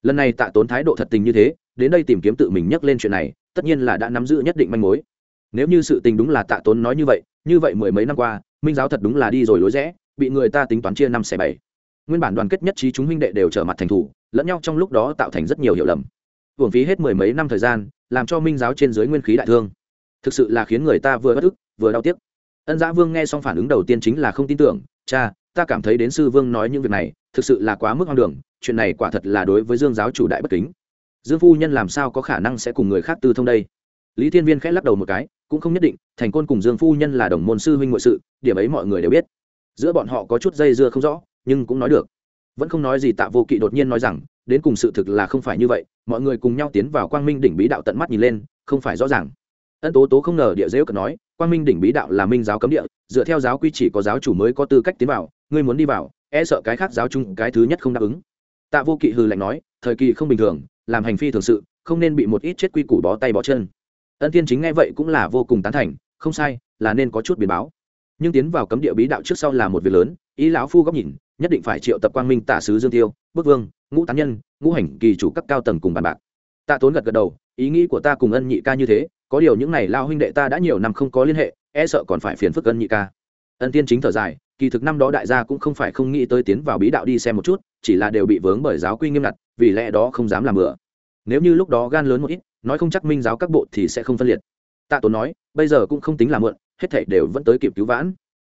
[SPEAKER 1] Lần này tạ tốn thái độ thật tình như thế, đến đây tìm kiếm tự mình nhắc lên chuyện này, tất nhiên là đã nắm giữ nhất định manh mối. Nếu như sự tình đúng là tạ tốn nói như vậy như vậy mười mấy năm qua, minh giáo thật đúng là đi rồi lối rẽ, bị người ta tính toán chia năm xẻ bảy nguyên bản đoàn kết nhất trí chúng huynh đệ đều trở mặt thành thủ, lẫn nhau trong lúc đó tạo thành rất nhiều hiểu lầm. Hưởng phí hết mười mấy năm thời gian, làm cho minh giáo trên dưới nguyên khí đại thương. Thực sự là khiến người ta vừa bất ức, vừa đau tiếc. Ân giã vương nghe xong phản ứng đầu tiên chính là không tin tưởng, cha, ta cảm thấy đến sư vương nói những việc này, thực sự là quá mức hoang đường, chuyện này quả thật là đối với dương giáo chủ đại bất kính. Dương phu nhân làm sao có khả năng sẽ cùng người khác tư thông đây? Lý thiên viên khẽ lắc đầu một cái, cũng không nhất định, thành côn cùng dương phu nhân là đồng môn sư huynh ngội sự, điểm ấy mọi người đều biết. Giữa bọn họ có chút dây dưa không rõ nhưng cũng nói được. Vẫn không nói gì tạ vô kỵ đột nhiên nói rằng, đến cùng sự thực là không phải như vậy, mọi người cùng nhau tiến vào quang minh đỉnh bí đạo tận mắt nhìn lên, không phải rõ ràng. Ân tố tố không ngờ địa dễ cận nói, quang minh đỉnh bí đạo là minh giáo cấm địa, dựa theo giáo quy chỉ có giáo chủ mới có tư cách tiến vào, ngươi muốn đi vào e sợ cái khác giáo chung cái thứ nhất không đáp ứng. Tạ vô kỵ hừ lạnh nói, thời kỳ không bình thường, làm hành phi thường sự, không nên bị một ít chết quy củ bó tay bó chân. Ân thiên chính nghe vậy cũng là vô cùng tán thành, không sai, là nên có chút biến báo. Nhưng tiến vào cấm địa bí đạo trước sau là một việc lớn, ý lão phu góc nhìn nhất định phải triệu tập quang minh tả sứ dương tiêu bức vương, ngũ tán nhân, ngũ hành kỳ chủ các cao tầng cùng bàn bạc. Tạ tốn gật gật đầu, ý nghĩ của ta cùng ân nhị ca như thế, có điều những này lao huynh đệ ta đã nhiều năm không có liên hệ e sợ còn phải phiền phức ân nhị ca. Ân tiên chính thở dài, kỳ thực năm đó đại gia cũng không phải không nghĩ tới tiến vào bí đạo đi xem một chút, chỉ là đều bị vướng bởi giáo quy nghiêm ngặt, vì lẽ đó không dám làm bừa. Nếu như lúc đó gan lớn một ít, nói không chắc minh giáo các bộ thì sẽ không phân liệt. Tạ tốn nói, bây giờ cũng không tính là mượn hết thảy đều vẫn tới kịp cứu vãn.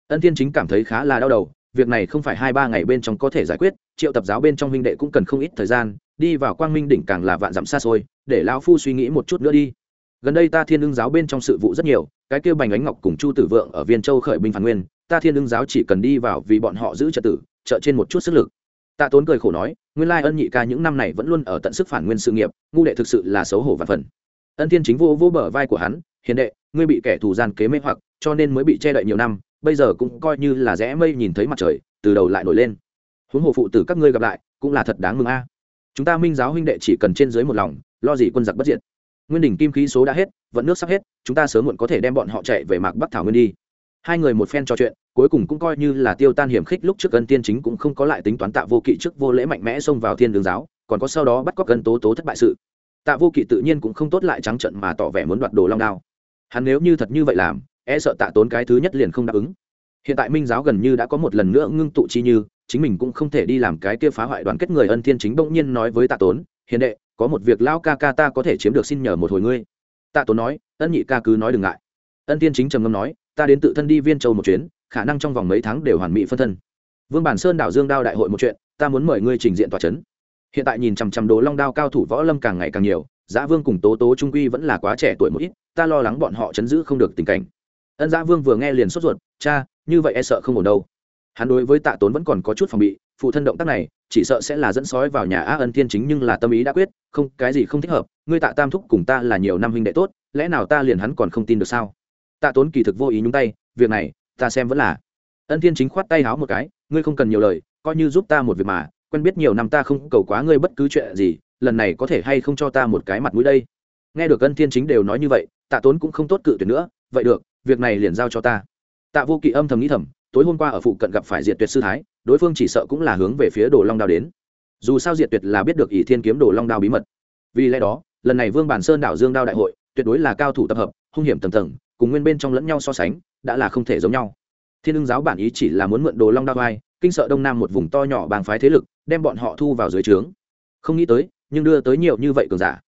[SPEAKER 1] Ân thiên chính cảm thấy khá là đau đầu việc này không phải hai ba ngày bên trong có thể giải quyết, triệu tập giáo bên trong huynh đệ cũng cần không ít thời gian, đi vào quang minh đỉnh càng là vạn dặm xa xôi, để lão phu suy nghĩ một chút nữa đi. Gần đây ta thiên ưng giáo bên trong sự vụ rất nhiều, cái kêu bành ánh ngọc cùng chu tử vượng ở viên châu khởi binh phản nguyên, ta thiên ưng giáo chỉ cần đi vào vì bọn họ giữ trật tự, trợ trên một chút sức lực. Tạ tốn cười khổ nói, nguyên lai ân nhị ca những năm này vẫn luôn ở tận sức phản nguyên sự nghiệp, ngu đệ thực sự là xấu hổ và phần. Ân thiên chính vô vô bờ vai của hắn, hiền đệ, ngươi bị kẻ thù gian kế mê hoặc, cho nên mới bị che đậy nhiều năm bây giờ cũng coi như là rẽ mây nhìn thấy mặt trời, từ đầu lại nổi lên. Huống hồ phụ tử các ngươi gặp lại, cũng là thật đáng mừng a. Chúng ta minh giáo huynh đệ chỉ cần trên dưới một lòng, lo gì quân giặc bất diệt. Nguyên đỉnh kim khí số đã hết, vận nước sắp hết, chúng ta sớm muộn có thể đem bọn họ chạy về mạc bắc thảo nguyên đi. Hai người một phen trò chuyện, cuối cùng cũng coi như là tiêu tan hiểm khích lúc trước ân tiên chính cũng không có lại tính toán tạ vô kỵ trước vô lễ mạnh mẽ xông vào thiên đường giáo, còn có sau đó bắt cóc cân tố tố thất bại sự. Tạ vô kỵ tự nhiên cũng không tốt lại trắng trận mà tỏ vẻ muốn đoạt đồ long đao. Hắn nếu như thật như vậy làm e sợ tạ tốn cái thứ nhất liền không đáp ứng. Hiện tại minh giáo gần như đã có một lần nữa ngưng tụ chi như, chính mình cũng không thể đi làm cái kia phá hoại đoàn kết người ân thiên chính bỗng nhiên nói với tạ tốn, hiền đệ, có một việc lão ca ca ta có thể chiếm được xin nhờ một hồi ngươi. Tạ tốn nói, ân nhị ca cứ nói đừng ngại. Ân thiên chính trầm ngâm nói, ta đến tự thân đi viên châu một chuyến, khả năng trong vòng mấy tháng đều hoàn mỹ phân thân. Vương bản sơn đảo dương đao đại hội một chuyện, ta muốn mời ngươi trình diện tòa c hiện tại nhìn chằm chằm đồ long đao cao thủ võ lâm càng ngày càng nhiều giã vương cùng tố tố trung quy vẫn là quá trẻ tuổi một ít, ta lo lắng bọn họ chấn giữ không được tình cảnh ân giã vương vừa nghe liền sốt ruột, cha, như vậy e sợ không ổn đâu. Hắn đối với tạ tốn vẫn còn có chút phòng bị, phụ thân động tác này, chỉ sợ sẽ là dẫn sói vào nhà a ân thiên chính nhưng là tâm ý đã quyết, không, cái gì không thích hợp, ngươi tạ tam thúc cùng ta là nhiều năm huynh đệ tốt, lẽ nào ta liền hắn còn không tin được sao? Tạ tốn kỳ thực vô ý nhúng tay, việc này, ta xem vẫn là. Ân thiên chính khoát tay háo một cái, ngươi không cần nhiều lời, coi như giúp ta một việc mà, quen biết nhiều năm ta không cầu quá ngươi bất cứ chuyện gì, lần này có thể hay không cho ta một cái mặt mũi đây? Nghe được ân thiên chính đều nói như vậy, tạ tốn cũng không tốt cự tuyệt nữa, vậy được việc này liền giao cho ta. Tạ vô kỵ âm thầm nghĩ thầm, tối hôm qua ở phụ cận gặp phải diệt tuyệt sư thái, đối phương chỉ sợ cũng là hướng về phía đồ long đao đến. Dù sao diệt tuyệt là biết được ỷ thiên kiếm đồ long đao bí mật. Vì lẽ đó, lần này vương bản sơn đảo dương đao đại hội, tuyệt đối là cao thủ tập hợp, hung hiểm tầng tầng, cùng nguyên bên trong lẫn nhau so sánh, đã là không thể giống nhau. Thiên ưng giáo bản ý chỉ là muốn mượn đồ long đao vai, kinh sợ đông nam một vùng to nhỏ bàng phái thế lực, đem bọn họ thu vào dưới trướng. Không nghĩ tới, nhưng đưa tới nhiều như vậy cường giả.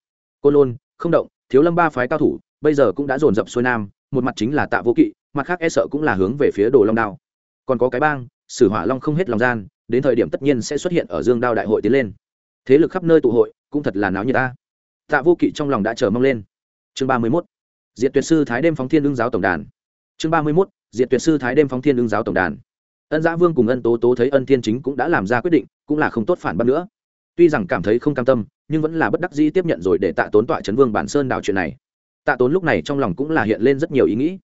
[SPEAKER 1] Côn lôn, không động, thiếu lâm ba phái cao thủ, bây giờ cũng đã dồn dập xuôi nam một mặt chính là tạ vô kỵ, mặt khác e sợ cũng là hướng về phía đồ long đao. Còn có cái bang, sử hỏa long không hết lòng gian, đến thời điểm tất nhiên sẽ xuất hiện ở dương đao đại hội tiến lên. Thế lực khắp nơi tụ hội, cũng thật là náo như ta. Tạ vô kỵ trong lòng đã chờ mong lên. Chương ba mươi mốt diện tuyệt sư thái đêm phóng thiên ưng giáo tổng đàn. Chương ba mươi mốt diện tuyệt sư thái đêm phóng thiên ưng giáo tổng đàn. Ân giã vương cùng ân tố tố thấy ân thiên chính cũng đã làm ra quyết định, cũng là không tốt phản bác nữa. Tuy rằng cảm thấy không cam tâm, nhưng vẫn là bất đắc dĩ tiếp nhận rồi để tạ tốn tọa chấn vương bản sơn đào chuyện này tạ tốn lúc này trong lòng cũng là hiện lên rất nhiều ý nghĩ.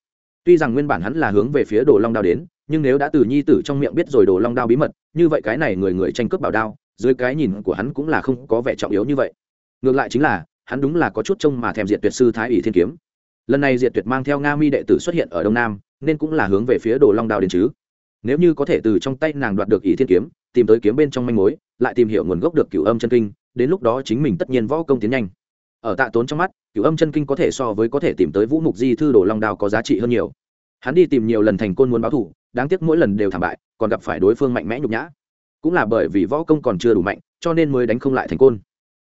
[SPEAKER 1] Tuy rằng nguyên bản hắn là hướng về phía đồ long đao đến, nhưng nếu đã từ nhi tử trong miệng biết rồi đồ long đao bí mật, như vậy cái này người người tranh cướp bảo đao, dưới cái nhìn của hắn cũng là không có vẻ trọng yếu như vậy. Ngược lại chính là, hắn đúng là có chút trông mà thèm diệt tuyệt sư thái ỷ thiên kiếm. Lần này diệt tuyệt mang theo nga mi đệ tử xuất hiện ở đông nam, nên cũng là hướng về phía đồ long đao đến chứ. Nếu như có thể từ trong tay nàng đoạt được ỷ thiên kiếm, tìm tới kiếm bên trong manh mối, lại tìm hiểu nguồn gốc được cửu âm chân kinh, đến lúc đó chính mình tất nhiên võ công tiến nhanh ở tạ tốn trong mắt cửu âm chân kinh có thể so với có thể tìm tới vũ mục di thư đồ long đao có giá trị hơn nhiều. Hắn đi tìm nhiều lần thành côn muốn báo thủ đáng tiếc mỗi lần đều thảm bại còn gặp phải đối phương mạnh mẽ nhục nhã. Cũng là bởi vì võ công còn chưa đủ mạnh cho nên mới đánh không lại thành côn.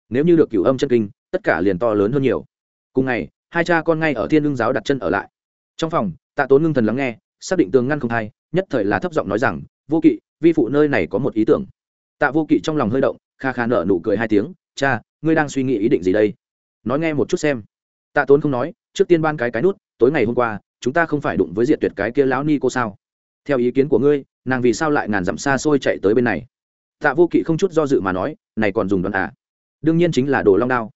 [SPEAKER 1] Nếu như được cửu âm chân kinh tất cả liền to lớn hơn nhiều. Cùng ngày hai cha con ngay ở thiên lương giáo đặt chân ở lại. Trong phòng tạ tốn ngưng thần lắng nghe xác định tường ngăn không thay, nhất thời là thấp giọng nói rằng vô kỵ vi phụ nơi này có một ý tưởng. Tạ vô kỵ trong lòng hơi động kha kha nở nụ cười hai tiếng cha ngươi đang suy nghĩ ý định gì đây? Nói nghe một chút xem. Tạ tốn không nói, trước tiên ban cái cái nút, tối ngày hôm qua, chúng ta không phải đụng với diệt tuyệt cái kia lão ni cô sao? Theo ý kiến của ngươi, nàng vì sao lại ngàn dặm xa xôi chạy tới bên này? Tạ vô kỵ không chút do dự mà nói, này còn dùng đòn à? Đương nhiên chính là đồ long đao.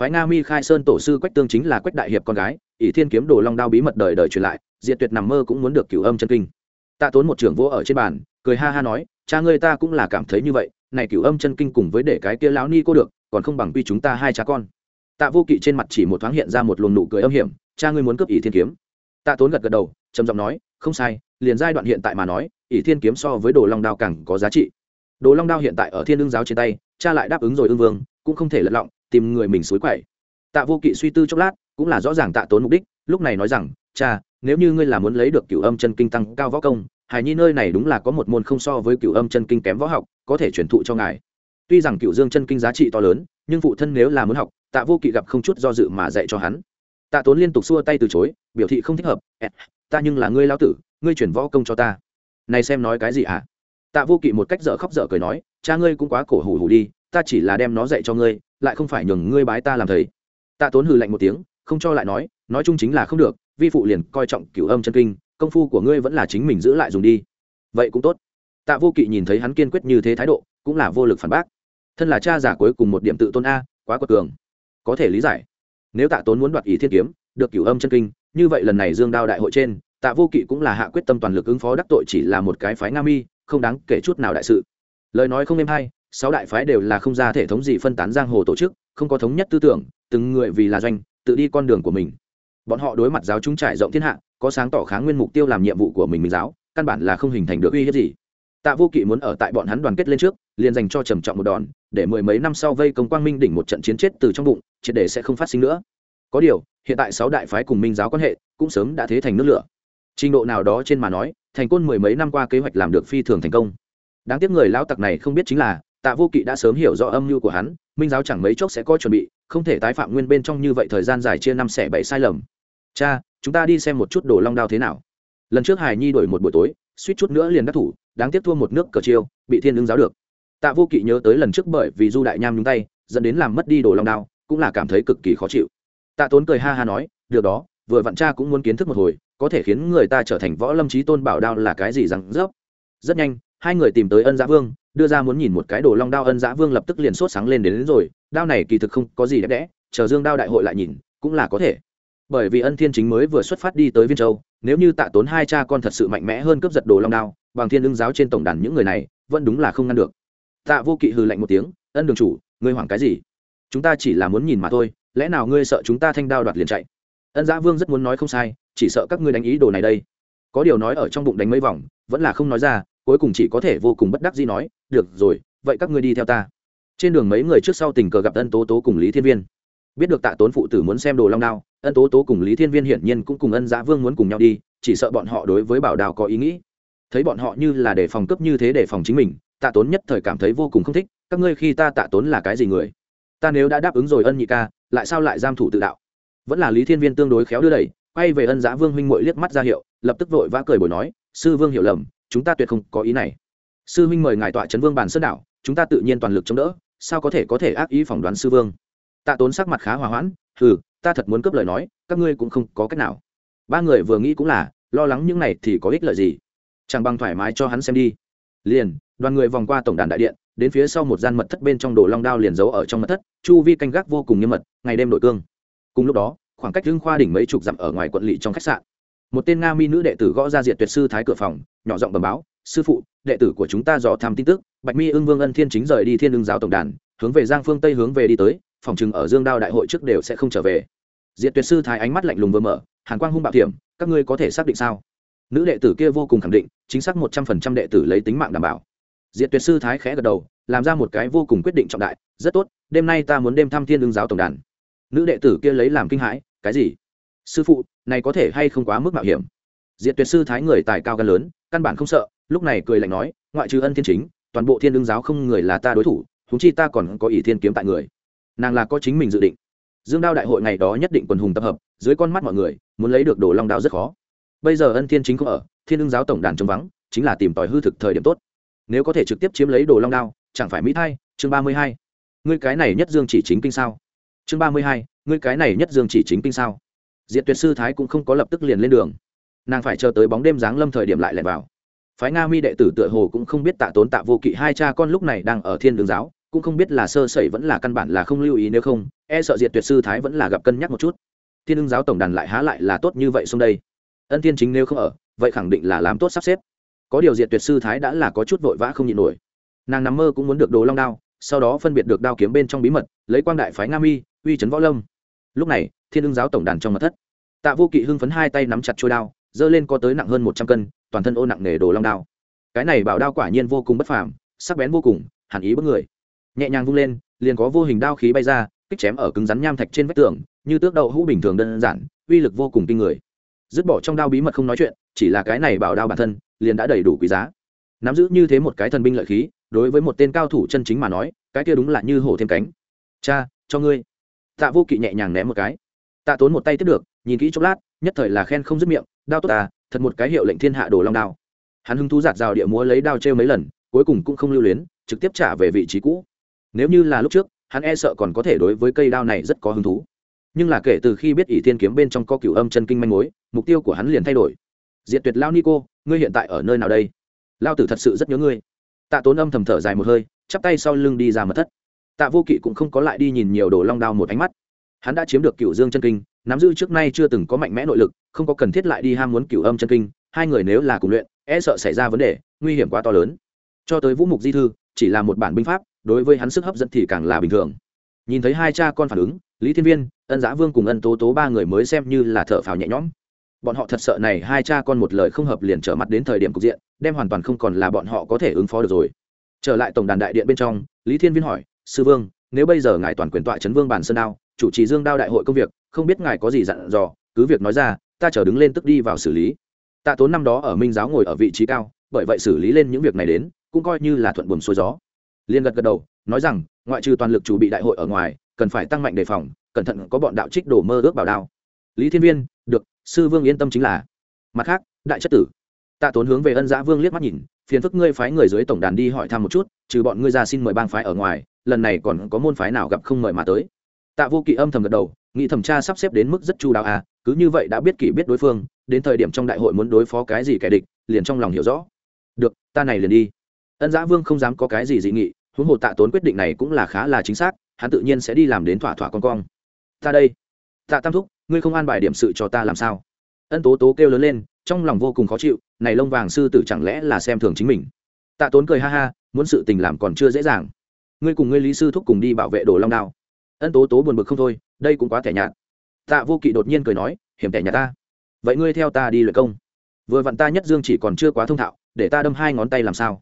[SPEAKER 1] Phái nga mi khai sơn tổ sư quách tương chính là quách đại hiệp con gái, ỷ thiên kiếm đồ long đao bí mật đời đời truyền lại, diệt tuyệt nằm mơ cũng muốn được cửu âm chân kinh. Tạ tốn một trưởng vô ở trên bàn, cười ha ha nói, cha ngươi ta cũng là cảm thấy như vậy, này cửu âm chân kinh cùng với để cái kia lão ni cô được, còn không bằng quy chúng ta hai cha con tạ vô kỵ trên mặt chỉ một thoáng hiện ra một luồng nụ cười âm hiểm, cha ngươi muốn cướp ỷ thiên kiếm? Tạ tốn gật gật đầu, trầm giọng nói, không sai, liền giai đoạn hiện tại mà nói, ỷ thiên kiếm so với đồ long đao càng có giá trị. Đồ long đao hiện tại ở thiên lương giáo trên tay, cha lại đáp ứng rồi ương vương, cũng không thể lật lọng, tìm người mình xối quậy. Tạ vô kỵ suy tư chốc lát, cũng là rõ ràng tạ tốn mục đích, lúc này nói rằng, cha, nếu như ngươi là muốn lấy được cửu âm chân kinh tăng cao võ công, hài nhi nơi này đúng là có một môn không so với cửu âm chân kinh kém võ học, có thể truyền thụ cho ngài. Tuy rằng cửu dương chân kinh giá trị to lớn, nhưng phụ thân nếu là muốn học tạ vô kỵ gặp không chút do dự mà dạy cho hắn. Tạ tốn liên tục xua tay từ chối, biểu thị không thích hợp. Ta nhưng là ngươi lao tử, ngươi chuyển võ công cho ta. Này xem nói cái gì ạ à? tạ vô kỵ một cách dở khóc dở cười nói, cha ngươi cũng quá cổ hủ hủ đi, ta chỉ là đem nó dạy cho ngươi, lại không phải nhường ngươi bái ta làm thầy. Tạ tốn hừ lạnh một tiếng, không cho lại nói nói chung chính là không được, vi phụ liền coi trọng cửu âm chân kinh, công phu của ngươi vẫn là chính mình giữ lại dùng đi. Vậy cũng tốt. Tạ vô kỵ nhìn thấy hắn kiên quyết như thế thái độ, cũng là vô lực phản bác. Thân là cha giả cuối cùng một điểm tự tôn a, quá quật cường có thể lý giải. Nếu tạ tốn muốn đoạt ý thiên kiếm, được cửu âm chân kinh, như vậy lần này dương đao đại hội trên, tạ vô kỵ cũng là hạ quyết tâm toàn lực ứng phó đắc tội chỉ là một cái phái nga mi, không đáng kể chút nào đại sự. Lời nói không êm hay, sáu đại phái đều là không ra thể thống gì phân tán giang hồ tổ chức, không có thống nhất tư tưởng, từng người vì là doanh, tự đi con đường của mình. Bọn họ đối mặt giáo chúng trải rộng thiên hạ, có sáng tỏ kháng nguyên mục tiêu làm nhiệm vụ của mình mình giáo, căn bản là không hình thành được uy hiếp gì tạ vô kỵ muốn ở tại bọn hắn đoàn kết lên trước, liền dành cho trầm trọng một đòn, để mười mấy năm sau vây công quang minh đỉnh một trận chiến chết từ trong bụng, triệt để sẽ không phát sinh nữa. Có điều, hiện tại sáu đại phái cùng minh giáo quan hệ cũng sớm đã thế thành nước lửa. Trình độ nào đó trên mà nói, thành côn mười mấy năm qua kế hoạch làm được phi thường thành công. Đáng tiếc người lão tặc này không biết chính là, tạ vô kỵ đã sớm hiểu rõ âm mưu của hắn, minh giáo chẳng mấy chốc sẽ có chuẩn bị, không thể tái phạm nguyên bên trong như vậy thời gian dài chia năm xẻ bảy sai lầm. Cha, chúng ta đi xem một chút đồ long đao thế nào. Lần trước hải nhi đổi một buổi tối suýt chút nữa liền đắc thủ đáng tiếc thua một nước cờ chiêu bị thiên ứng giáo được. Tạ vô kỵ nhớ tới lần trước bởi vì du đại nham nhúng tay dẫn đến làm mất đi đồ long đao cũng là cảm thấy cực kỳ khó chịu. Tạ tốn cười ha ha nói được đó vừa vặn cha cũng muốn kiến thức một hồi có thể khiến người ta trở thành võ lâm trí tôn bảo đao là cái gì rằng dốc? Rất nhanh hai người tìm tới ân giã vương đưa ra muốn nhìn một cái đồ long đao ân giã vương lập tức liền sốt sáng lên đến, đến rồi đao này kỳ thực không có gì đẹp đẽ chờ dương đao đại hội lại nhìn cũng là có thể bởi vì ân thiên chính mới vừa xuất phát đi tới viên châu, nếu như tạ tốn hai cha con thật sự mạnh mẽ hơn cướp giật đồ long đao, bằng thiên lương giáo trên tổng đàn những người này, vẫn đúng là không ngăn được. Tạ vô kỵ hừ lạnh một tiếng, ân đường chủ, ngươi hoảng cái gì? Chúng ta chỉ là muốn nhìn mà thôi, lẽ nào ngươi sợ chúng ta thanh đao đoạt liền chạy? Ân giã vương rất muốn nói không sai, chỉ sợ các ngươi đánh ý đồ này đây. Có điều nói ở trong bụng đánh mấy vòng, vẫn là không nói ra, cuối cùng chỉ có thể vô cùng bất đắc gì nói, được rồi, vậy các ngươi đi theo ta. Trên đường mấy người trước sau tình cờ gặp ân tố tố cùng lý thiên viên biết được tạ tốn phụ tử muốn xem đồ long đao, ân tố tố cùng lý thiên viên hiển nhiên cũng cùng ân giã vương muốn cùng nhau đi, chỉ sợ bọn họ đối với bảo đào có ý nghĩ. Thấy bọn họ như là để phòng cấp như thế để phòng chính mình, tạ tốn nhất thời cảm thấy vô cùng không thích, các ngươi khi ta tạ tốn là cái gì người? Ta nếu đã đáp ứng rồi ân nhị ca, lại sao lại giam thủ tự đạo? Vẫn là lý thiên viên tương đối khéo đưa đẩy, quay về ân giã vương huynh mội liếc mắt ra hiệu, lập tức vội vã cười bồi nói, sư vương hiểu lầm, chúng ta tuyệt không có ý này. Sư huynh mời ngài tọa trấn vương bàn sơn đảo, chúng ta tự nhiên toàn lực chống đỡ, sao có thể có thể ác ý phỏng đoán sư vương? Tạ tốn sắc mặt khá hòa hoãn ừ ta thật muốn cướp lời nói, các ngươi cũng không có cách nào. Ba người vừa nghĩ cũng là, lo lắng những này thì có ích lợi gì. Chẳng bằng thoải mái cho hắn xem đi. Liền, đoàn người vòng qua tổng đàn đại điện, đến phía sau một gian mật thất bên trong đồ long đao liền giấu ở trong mật thất, chu vi canh gác vô cùng nghiêm mật, ngày đêm đội cương. Cùng lúc đó, khoảng cách hưng khoa đỉnh mấy chục dặm ở ngoài quận lỵ trong khách sạn. Một tên nga mi nữ đệ tử gõ ra diệt tuyệt sư thái cửa phòng, nhỏ giọng bầm báo, sư phụ, đệ tử của chúng ta dò tham tin tức, bạch mi ưng vương ân thiên chính rời đi thiên ưng giáo tổng đàn, hướng về giang phương tây hướng về đi tới phòng chừng ở dương đao đại hội trước đều sẽ không trở về. Diệt tuyệt sư thái ánh mắt lạnh lùng vừa mở, hàn quang hung bạo thiểm các ngươi có thể xác định sao? Nữ đệ tử kia vô cùng khẳng định, chính xác một trăm phần trăm đệ tử lấy tính mạng đảm bảo. Diệt tuyệt sư thái khẽ gật đầu, làm ra một cái vô cùng quyết định trọng đại, rất tốt, đêm nay ta muốn đêm thăm thiên Đương giáo tổng đàn. Nữ đệ tử kia lấy làm kinh hãi, cái gì? Sư phụ, này có thể hay không quá mức mạo hiểm? Diệt tuyệt sư thái người tài cao gan lớn, căn bản không sợ, lúc này cười lạnh nói, ngoại trừ ân thiên chính, toàn bộ thiên đương giáo không người là ta đối thủ thúng chi ta còn có ỷ thiên kiếm tại người nàng là có chính mình dự định. Dương đao đại hội ngày đó nhất định quần hùng tập hợp, dưới con mắt mọi người, muốn lấy được đồ long đao rất khó. Bây giờ ân thiên chính không ở, thiên đương giáo tổng đàn trống vắng, chính là tìm tòi hư thực thời điểm tốt. Nếu có thể trực tiếp chiếm lấy đồ long đao, chẳng phải mỹ thay chương ba mươi hai. Ngươi cái này nhất dương chỉ chính kinh sao? Chương ba mươi hai, ngươi cái này nhất dương chỉ chính kinh sao? Diệt tuyệt sư thái cũng không có lập tức liền lên đường. Nàng phải chờ tới bóng đêm giáng lâm thời điểm lại lẻn vào. Phái nga mi đệ tử tựa hồ cũng không biết tạ tốn tạ vô kỵ hai cha con lúc này đang ở thiên đường giáo cũng không biết là sơ sẩy vẫn là căn bản là không lưu ý nếu không e sợ diệt tuyệt sư thái vẫn là gặp cân nhắc một chút. Thiên ưng giáo tổng đàn lại há lại là tốt như vậy xung đây. Ân thiên chính nếu không ở, vậy khẳng định là làm tốt sắp xếp. Có điều diệt tuyệt sư thái đã là có chút vội vã không nhịn nổi. Nàng nằm mơ cũng muốn được đồ long đao, sau đó phân biệt được đao kiếm bên trong bí mật, lấy quang đại phái nga mi, uy trấn võ lâm. Lúc này, thiên ưng giáo tổng đàn trong mặt thất. Tạ vô kỵ hưng phấn hai tay nắm chặt trôi đao dơ lên có tới nặng hơn một trăm cân, toàn thân ô nặng nề đồ long đao. Cái này bảo đao quả nhiên vô cùng bất phàm, sắc bén vô cùng, hàn ý bất người nhẹ nhàng vung lên, liền có vô hình đao khí bay ra, kích chém ở cứng rắn nham thạch trên vách tường, như tước đậu hũ bình thường đơn giản, uy lực vô cùng kinh người. Dứt bỏ trong đao bí mật không nói chuyện, chỉ là cái này bảo đao bản thân, liền đã đầy đủ quý giá. Nắm giữ như thế một cái thần binh lợi khí, đối với một tên cao thủ chân chính mà nói, cái kia đúng là như hổ thêm cánh. Cha, cho ngươi. Tạ vô kỵ nhẹ nhàng ném một cái. Tạ tốn một tay tiếp được, nhìn kỹ chốc lát, nhất thời là khen không dứt miệng, đao tốt ta, thật một cái hiệu lệnh thiên hạ đồ long đao. Hắn hứng thú giạt rào địa múa lấy đao trêu mấy lần, cuối cùng cũng không lưu luyến, trực tiếp trả về vị trí cũ nếu như là lúc trước, hắn e sợ còn có thể đối với cây đao này rất có hứng thú. Nhưng là kể từ khi biết ỷ thiên kiếm bên trong có cửu âm chân kinh manh mối, mục tiêu của hắn liền thay đổi. Diệt tuyệt lao nico, ngươi hiện tại ở nơi nào đây? Lao tử thật sự rất nhớ ngươi. Tạ tốn âm thầm thở dài một hơi, chắp tay sau lưng đi ra mật thất. Tạ vô kỵ cũng không có lại đi nhìn nhiều đồ long đao một ánh mắt. Hắn đã chiếm được cửu dương chân kinh, nắm giữ trước nay chưa từng có mạnh mẽ nội lực, không có cần thiết lại đi ham muốn cửu âm chân kinh, hai người nếu là cùng luyện e sợ xảy ra vấn đề, nguy hiểm quá to lớn. Cho tới vũ mục di thư, chỉ là một bản binh pháp đối với hắn sức hấp dẫn thì càng là bình thường. Nhìn thấy hai cha con phản ứng, lý thiên viên, ân giã vương cùng ân tố tố ba người mới xem như là thở phào nhẹ nhõm. Bọn họ thật sợ này hai cha con một lời không hợp liền trở mặt đến thời điểm cục diện, đem hoàn toàn không còn là bọn họ có thể ứng phó được rồi. Trở lại tổng đàn đại điện bên trong, lý thiên viên hỏi, sư vương, nếu bây giờ ngài toàn quyền tọa chấn vương bản sơn đao, chủ trì dương đao đại hội công việc, không biết ngài có gì dặn dò, cứ việc nói ra, ta chờ đứng lên tức đi vào xử lý. Tạ tốn năm đó ở minh giáo ngồi ở vị trí cao, bởi vậy xử lý lên những việc này đến, cũng coi như là thuận buồm xuôi gió liên gật gật đầu, nói rằng, ngoại trừ toàn lực chủ bị đại hội ở ngoài, cần phải tăng mạnh đề phòng, cẩn thận có bọn đạo trích đổ mơ ước bảo đao. Lý thiên viên, được, sư vương yên tâm chính là. Mặt khác, đại chất tử. Tạ tốn hướng về ân giã vương liếc mắt nhìn, phiền phức ngươi phái người dưới tổng đàn đi hỏi thăm một chút, trừ bọn ngươi ra xin mời bang phái ở ngoài, lần này còn có môn phái nào gặp không mời mà tới. Tạ vô kỵ âm thầm gật đầu, nghĩ thẩm tra sắp xếp đến mức rất chu đáo à cứ như vậy đã biết kỷ biết đối phương, đến thời điểm trong đại hội muốn đối phó cái gì kẻ địch, liền trong lòng hiểu rõ. Được, ta này liền đi ân giã vương không dám có cái gì dị nghị, huống hồ tạ tốn quyết định này cũng là khá là chính xác, hắn tự nhiên sẽ đi làm đến thỏa thỏa con cong. Ta đây. Tạ tam thúc, ngươi không an bài điểm sự cho ta làm sao? Ân tố tố kêu lớn lên, trong lòng vô cùng khó chịu, này lông vàng sư tử chẳng lẽ là xem thường chính mình? Tạ tốn cười ha ha, muốn sự tình làm còn chưa dễ dàng. Ngươi cùng ngươi lý sư thúc cùng đi bảo vệ đồ long đao. Ân tố tố buồn bực không thôi, đây cũng quá thẻ nhạt. Tạ vô kỵ đột nhiên cười nói, hiểm thẻ nhà ta. Vậy ngươi theo ta đi luyện công. Vừa vặn ta nhất dương chỉ còn chưa quá thông thạo, để ta đâm hai ngón tay làm sao?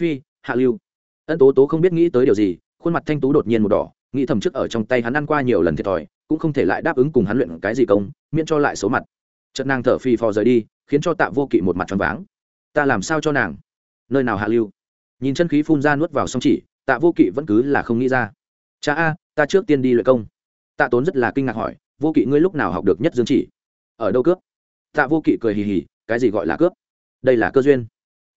[SPEAKER 1] Phi, hạ lưu. Ân tố tố không biết nghĩ tới điều gì, khuôn mặt thanh tú đột nhiên một đỏ, nghĩ thầm trước ở trong tay hắn ăn qua nhiều lần thiệt thòi, cũng không thể lại đáp ứng cùng hắn luyện cái gì công, miễn cho lại số mặt. Chất nàng thở phì phò rời đi, khiến cho tạ vô kỵ một mặt tròn váng. Ta làm sao cho nàng? Nơi nào hạ lưu? Nhìn chân khí phun ra nuốt vào song chỉ, tạ vô kỵ vẫn cứ là không nghĩ ra. Cha a, ta trước tiên đi luyện công. Tạ tốn rất là kinh ngạc hỏi, vô kỵ ngươi lúc nào học được nhất dương chỉ? Ở đâu cướp? Tạ vô kỵ cười hì hì, cái gì gọi là cướp? Đây là cơ duyên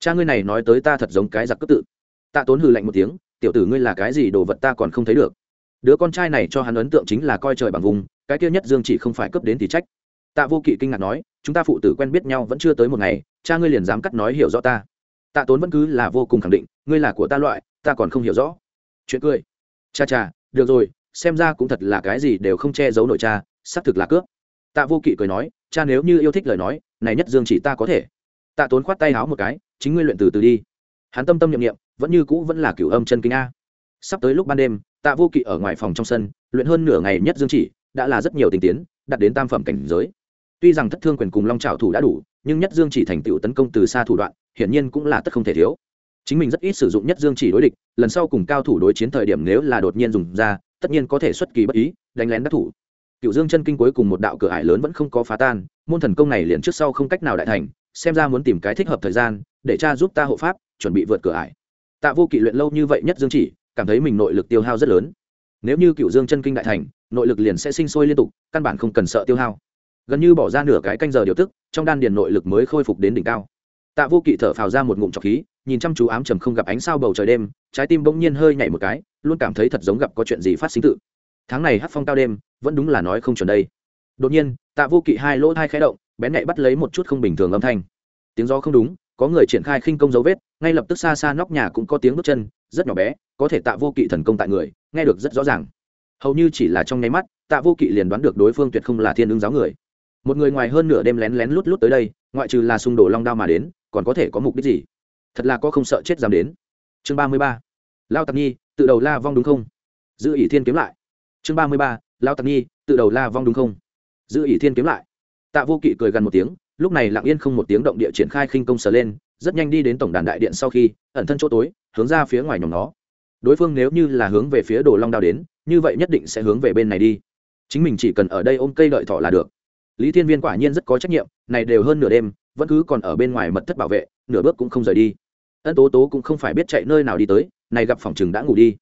[SPEAKER 1] cha ngươi này nói tới ta thật giống cái giặc cướp tự. Tạ tốn hừ lạnh một tiếng, tiểu tử ngươi là cái gì đồ vật ta còn không thấy được. Đứa con trai này cho hắn ấn tượng chính là coi trời bằng vùng, cái kia nhất dương chỉ không phải cướp đến thì trách. Tạ vô kỵ kinh ngạc nói, chúng ta phụ tử quen biết nhau vẫn chưa tới một ngày, cha ngươi liền dám cắt nói hiểu rõ ta. Tạ tốn vẫn cứ là vô cùng khẳng định, ngươi là của ta loại, ta còn không hiểu rõ. Chuyện cười. Cha cha, được rồi, xem ra cũng thật là cái gì đều không che giấu nội cha, xác thực là cướp. Tạ vô kỵ cười nói, cha nếu như yêu thích lời nói, này nhất dương chỉ ta có thể. Tạ tốn khoát tay háo một cái chính ngươi luyện từ từ đi. Hắn tâm tâm nhiệm nghiệm vẫn như cũ vẫn là cửu âm chân kinh a. Sắp tới lúc ban đêm, tạ vô kỵ ở ngoài phòng trong sân, luyện hơn nửa ngày nhất dương chỉ, đã là rất nhiều tình tiến, đạt đến tam phẩm cảnh giới. Tuy rằng thất thương quyền cùng long trào thủ đã đủ, nhưng nhất dương chỉ thành tựu tấn công từ xa thủ đoạn, hiển nhiên cũng là tất không thể thiếu. Chính mình rất ít sử dụng nhất dương chỉ đối địch, lần sau cùng cao thủ đối chiến thời điểm nếu là đột nhiên dùng ra, tất nhiên có thể xuất kỳ bất ý, đánh lén đắc thủ. Cựu dương chân kinh cuối cùng một đạo cửa ải lớn vẫn không có phá tan, môn thần công này liền trước sau không cách nào đại thành xem ra muốn tìm cái thích hợp thời gian, để cha giúp ta hộ pháp, chuẩn bị vượt cửa ải. Tạ vô kỵ luyện lâu như vậy nhất dương chỉ, cảm thấy mình nội lực tiêu hao rất lớn. Nếu như cựu dương chân kinh đại thành, nội lực liền sẽ sinh sôi liên tục, căn bản không cần sợ tiêu hao. Gần như bỏ ra nửa cái canh giờ điều tức, trong đan điền nội lực mới khôi phục đến đỉnh cao. Tạ vô kỵ thở phào ra một ngụm trọc khí, nhìn chăm chú ám trầm không gặp ánh sao bầu trời đêm, trái tim bỗng nhiên hơi nhảy một cái, luôn cảm thấy thật giống gặp có chuyện gì phát sinh tự. Tháng này hát phong cao đêm, vẫn đúng là nói không chuẩn đây. Đột nhiên, tạ vô kỵ hai lỗ thai khé động bén nhạy bắt lấy một chút không bình thường âm thanh. Tiếng gió không đúng, có người triển khai khinh công dấu vết, ngay lập tức xa xa nóc nhà cũng có tiếng bước chân, rất nhỏ bé, có thể tạ vô kỵ thần công tại người, nghe được rất rõ ràng. Hầu như chỉ là trong nháy mắt, tạ vô kỵ liền đoán được đối phương tuyệt không là thiên ứng giáo người. Một người ngoài hơn nửa đêm lén lén lút lút tới đây, ngoại trừ là xung đổ long đao mà đến, còn có thể có mục đích gì? Thật là có không sợ chết dám đến. Chương ba mươi ba, lao tặc nhi, tự đầu la vong đúng không? Giữ ỷ thiên kiếm lại. Chương ba mươi ba, lao tặc nhi, tự đầu la vong đúng không? Giữ ỷ thiên kiếm lại tạ vô kỵ cười gần một tiếng, lúc này lặng yên không một tiếng động địa triển khai khinh công sờ lên, rất nhanh đi đến tổng đàn đại điện sau khi, ẩn thân chỗ tối, hướng ra phía ngoài nhóm nó. Đối phương nếu như là hướng về phía đồ long đao đến, như vậy nhất định sẽ hướng về bên này đi. Chính mình chỉ cần ở đây ôm cây đợi thỏ là được. Lý thiên viên quả nhiên rất có trách nhiệm, này đều hơn nửa đêm, vẫn cứ còn ở bên ngoài mật thất bảo vệ, nửa bước cũng không rời đi. Ân tố tố cũng không phải biết chạy nơi nào đi tới, này gặp phòng chừng đã ngủ đi.